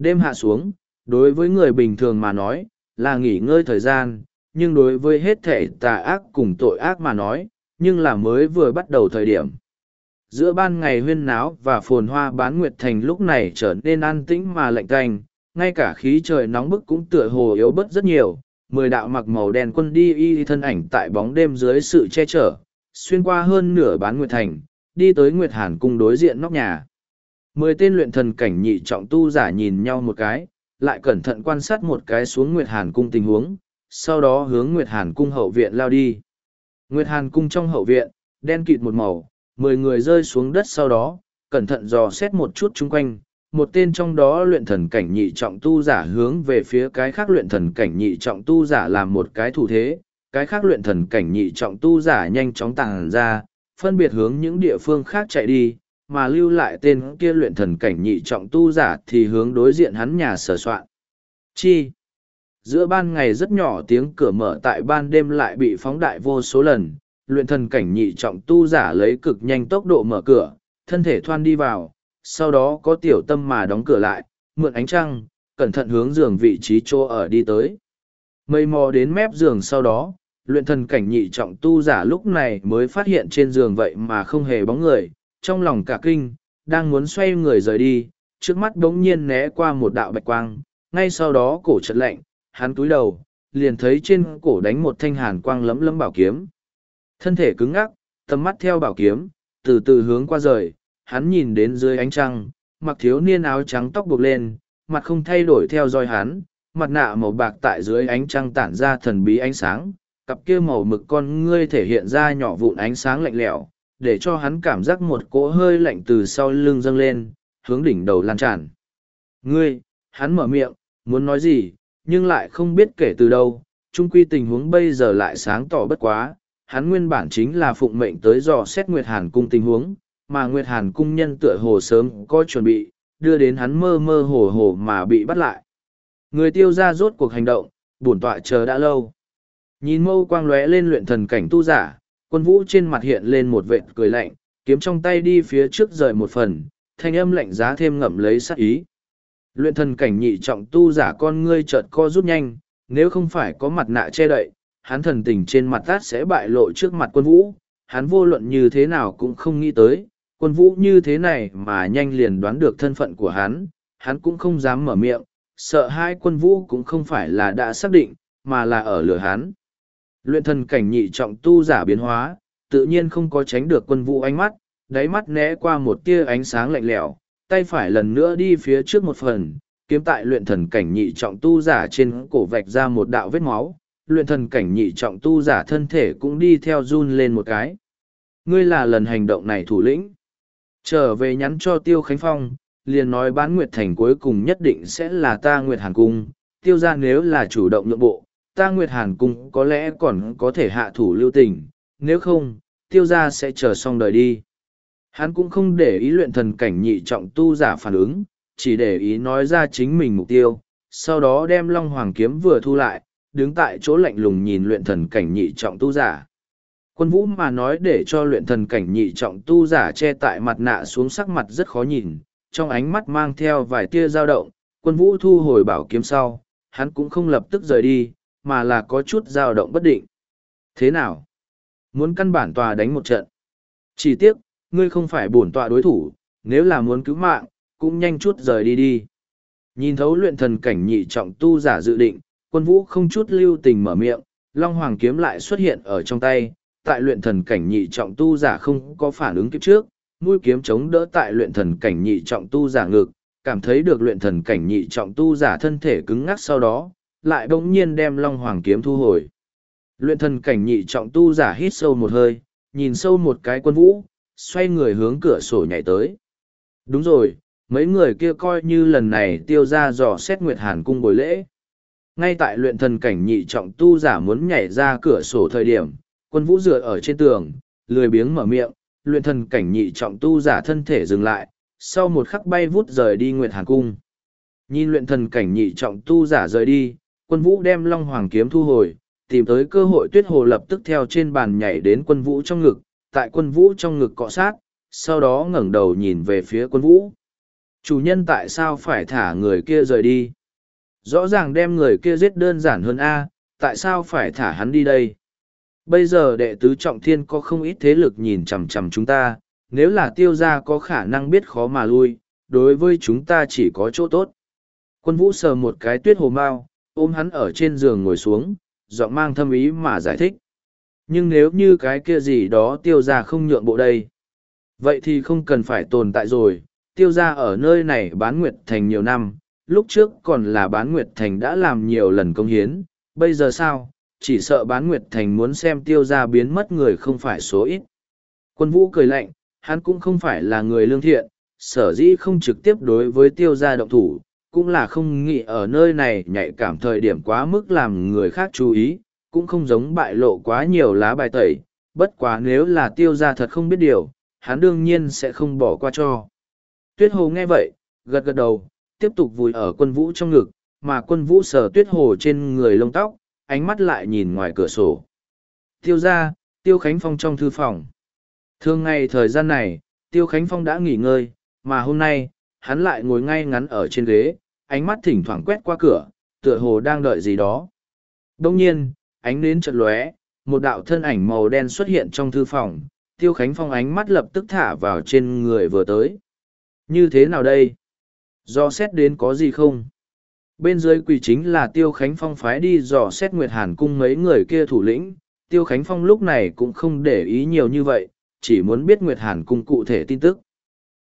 Đêm hạ xuống, đối với người bình thường mà nói, là nghỉ ngơi thời gian, nhưng đối với hết thể tà ác cùng tội ác mà nói, nhưng là mới vừa bắt đầu thời điểm. Giữa ban ngày huyên náo và phồn hoa bán nguyệt thành lúc này trở nên an tĩnh mà lạnh tanh, ngay cả khí trời nóng bức cũng tựa hồ yếu bớt rất nhiều. Mười đạo mặc màu đen quân đi y thân ảnh tại bóng đêm dưới sự che chở, xuyên qua hơn nửa bán nguyệt thành, đi tới Nguyệt Hàn cung đối diện nóc nhà. Mười tên luyện thần cảnh nhị trọng tu giả nhìn nhau một cái, lại cẩn thận quan sát một cái xuống Nguyệt Hàn cung tình huống, sau đó hướng Nguyệt Hàn cung hậu viện lao đi. Nguyệt Hàn cung trong hậu viện, đen kịt một màu, mười người rơi xuống đất sau đó, cẩn thận dò xét một chút chung quanh, một tên trong đó luyện thần cảnh nhị trọng tu giả hướng về phía cái khác luyện thần cảnh nhị trọng tu giả làm một cái thủ thế, cái khác luyện thần cảnh nhị trọng tu giả nhanh chóng tàng ra, phân biệt hướng những địa phương khác chạy đi, mà lưu lại tên kia luyện thần cảnh nhị trọng tu giả thì hướng đối diện hắn nhà sở soạn. Chi? Giữa ban ngày rất nhỏ tiếng cửa mở tại ban đêm lại bị phóng đại vô số lần, luyện thần cảnh nhị trọng tu giả lấy cực nhanh tốc độ mở cửa, thân thể thoan đi vào, sau đó có tiểu tâm mà đóng cửa lại, mượn ánh trăng, cẩn thận hướng giường vị trí chỗ ở đi tới. Mây mò đến mép giường sau đó, luyện thần cảnh nhị trọng tu giả lúc này mới phát hiện trên giường vậy mà không hề bóng người, trong lòng cả kinh, đang muốn xoay người rời đi, trước mắt bỗng nhiên né qua một đạo bạch quang, ngay sau đó cổ chật lạnh, hắn túi đầu, liền thấy trên cổ đánh một thanh hàn quang lấm lấm bảo kiếm. Thân thể cứng ngắc, tầm mắt theo bảo kiếm, từ từ hướng qua rời, hắn nhìn đến dưới ánh trăng, mặc thiếu niên áo trắng tóc buộc lên, mặt không thay đổi theo dõi hắn, mặt nạ màu bạc tại dưới ánh trăng tản ra thần bí ánh sáng, cặp kia màu mực con ngươi thể hiện ra nhỏ vụn ánh sáng lạnh lẽo, để cho hắn cảm giác một cỗ hơi lạnh từ sau lưng dâng lên, hướng đỉnh đầu lan tràn. Ngươi, hắn mở miệng, muốn nói gì, nhưng lại không biết kể từ đâu, chung quy tình huống bây giờ lại sáng tỏ bất quá, hắn nguyên bản chính là phụng mệnh tới dò xét Nguyệt Hàn cung tình huống, mà Nguyệt Hàn cung nhân tựa hồ sớm có chuẩn bị, đưa đến hắn mơ mơ hồ hồ mà bị bắt lại. Người tiêu ra rốt cuộc hành động, bổn tọa chờ đã lâu. Nhìn mâu quang lóe lên luyện thần cảnh tu giả, quân vũ trên mặt hiện lên một vệt cười lạnh, kiếm trong tay đi phía trước rời một phần, thanh âm lạnh giá thêm ngậm lấy sát ý. Luyện thần cảnh nhị trọng tu giả con ngươi chợt co rút nhanh, nếu không phải có mặt nạ che đậy, hắn thần tình trên mặt tát sẽ bại lộ trước mặt quân vũ, hắn vô luận như thế nào cũng không nghĩ tới, quân vũ như thế này mà nhanh liền đoán được thân phận của hắn, hắn cũng không dám mở miệng, sợ hai quân vũ cũng không phải là đã xác định, mà là ở lửa hắn. Luyện thần cảnh nhị trọng tu giả biến hóa, tự nhiên không có tránh được quân vũ ánh mắt, đáy mắt né qua một tia ánh sáng lạnh lẽo, tay phải lần nữa đi phía trước một phần, kiếm tại luyện thần cảnh nhị trọng tu giả trên cổ vạch ra một đạo vết máu, luyện thần cảnh nhị trọng tu giả thân thể cũng đi theo run lên một cái. Ngươi là lần hành động này thủ lĩnh. Trở về nhắn cho Tiêu Khánh Phong, liền nói bán Nguyệt Thành cuối cùng nhất định sẽ là ta Nguyệt Hàn Cung, tiêu ra nếu là chủ động nhượng bộ, ta Nguyệt Hàn Cung có lẽ còn có thể hạ thủ lưu tình, nếu không, tiêu gia sẽ chờ xong đời đi. Hắn cũng không để ý luyện thần cảnh nhị trọng tu giả phản ứng, chỉ để ý nói ra chính mình mục tiêu, sau đó đem Long Hoàng kiếm vừa thu lại, đứng tại chỗ lạnh lùng nhìn luyện thần cảnh nhị trọng tu giả. Quân vũ mà nói để cho luyện thần cảnh nhị trọng tu giả che tại mặt nạ xuống sắc mặt rất khó nhìn, trong ánh mắt mang theo vài tia dao động, quân vũ thu hồi bảo kiếm sau, hắn cũng không lập tức rời đi, mà là có chút dao động bất định. Thế nào? Muốn căn bản tòa đánh một trận. Chỉ tiếc, ngươi không phải bổn tọa đối thủ, nếu là muốn cứu mạng, cũng nhanh chút rời đi đi. Nhìn thấu luyện thần cảnh nhị trọng tu giả dự định, quân vũ không chút lưu tình mở miệng, Long Hoàng kiếm lại xuất hiện ở trong tay, tại luyện thần cảnh nhị trọng tu giả không có phản ứng kịp trước, mũi kiếm chống đỡ tại luyện thần cảnh nhị trọng tu giả ngực, cảm thấy được luyện thần cảnh nhị trọng tu giả thân thể cứng ngắc sau đó, lại bỗng nhiên đem Long Hoàng kiếm thu hồi. Luyện thần cảnh nhị trọng tu giả hít sâu một hơi, nhìn sâu một cái quân vũ, xoay người hướng cửa sổ nhảy tới. Đúng rồi, mấy người kia coi như lần này tiêu ra dò xét Nguyệt Hàn cung bồi lễ. Ngay tại luyện thần cảnh nhị trọng tu giả muốn nhảy ra cửa sổ thời điểm, quân vũ dựa ở trên tường, lười biếng mở miệng, luyện thần cảnh nhị trọng tu giả thân thể dừng lại, sau một khắc bay vút rời đi Nguyệt Hàn cung. Nhìn luyện thần cảnh nhị trọng tu giả rời đi, quân vũ đem Long Hoàng kiếm thu hồi, tìm tới cơ hội tuyết hồ lập tức theo trên bàn nhảy đến quân vũ trong ngực, tại quân vũ trong ngực cọ sát, sau đó ngẩng đầu nhìn về phía quân vũ. Chủ nhân tại sao phải thả người kia rời đi? rõ ràng đem người kia giết đơn giản hơn a tại sao phải thả hắn đi đây bây giờ đệ tứ trọng thiên có không ít thế lực nhìn chằm chằm chúng ta nếu là tiêu gia có khả năng biết khó mà lui đối với chúng ta chỉ có chỗ tốt quân vũ sờ một cái tuyết hồ mao ôm hắn ở trên giường ngồi xuống, giọng mang thâm ý mà giải thích. Nhưng nếu như cái kia gì đó tiêu gia không nhượng bộ đây, vậy thì không cần phải tồn tại rồi. Tiêu gia ở nơi này bán nguyệt thành nhiều năm, lúc trước còn là bán nguyệt thành đã làm nhiều lần công hiến. Bây giờ sao? Chỉ sợ bán nguyệt thành muốn xem tiêu gia biến mất người không phải số ít. Quân vũ cười lạnh, hắn cũng không phải là người lương thiện, sở dĩ không trực tiếp đối với tiêu gia động thủ cũng là không nghĩ ở nơi này nhạy cảm thời điểm quá mức làm người khác chú ý, cũng không giống bại lộ quá nhiều lá bài tẩy, bất quá nếu là tiêu gia thật không biết điều, hắn đương nhiên sẽ không bỏ qua cho. Tuyết hồ nghe vậy, gật gật đầu, tiếp tục vùi ở quân vũ trong ngực, mà quân vũ sờ tuyết hồ trên người lông tóc, ánh mắt lại nhìn ngoài cửa sổ. Tiêu gia, tiêu khánh phong trong thư phòng. Thường ngày thời gian này, tiêu khánh phong đã nghỉ ngơi, mà hôm nay, hắn lại ngồi ngay ngắn ở trên ghế ánh mắt thỉnh thoảng quét qua cửa, tựa hồ đang đợi gì đó. Đông nhiên, ánh nến chợt lóe, một đạo thân ảnh màu đen xuất hiện trong thư phòng, tiêu khánh phong ánh mắt lập tức thả vào trên người vừa tới. Như thế nào đây? Do xét đến có gì không? Bên dưới quỳ chính là tiêu khánh phong phái đi dò xét nguyệt hàn cung mấy người kia thủ lĩnh. Tiêu khánh phong lúc này cũng không để ý nhiều như vậy, chỉ muốn biết nguyệt hàn cung cụ thể tin tức.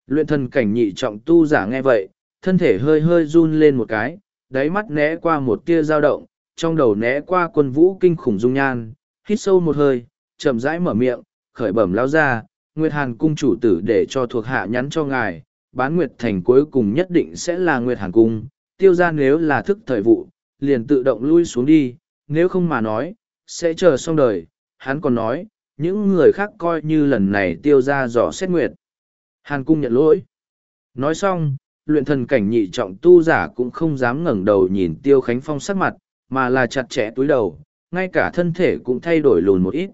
Luyện thần cảnh nhị trọng tu giả nghe vậy thân thể hơi hơi run lên một cái, đáy mắt né qua một tia dao động, trong đầu né qua quân vũ kinh khủng dung nhan, hít sâu một hơi, chậm rãi mở miệng, khởi bẩm lao ra, nguyệt hàn cung chủ tử để cho thuộc hạ nhắn cho ngài, bán nguyệt thành cuối cùng nhất định sẽ là nguyệt hàn cung, tiêu ra nếu là thức thời vụ, liền tự động lui xuống đi, nếu không mà nói, sẽ chờ xong đời, hắn còn nói, những người khác coi như lần này tiêu ra dò xét nguyệt. Hàn cung nhận lỗi. Nói xong luyện thần cảnh nhị trọng tu giả cũng không dám ngẩng đầu nhìn tiêu khánh phong sắc mặt, mà là chặt chẽ túi đầu, ngay cả thân thể cũng thay đổi lùn một ít.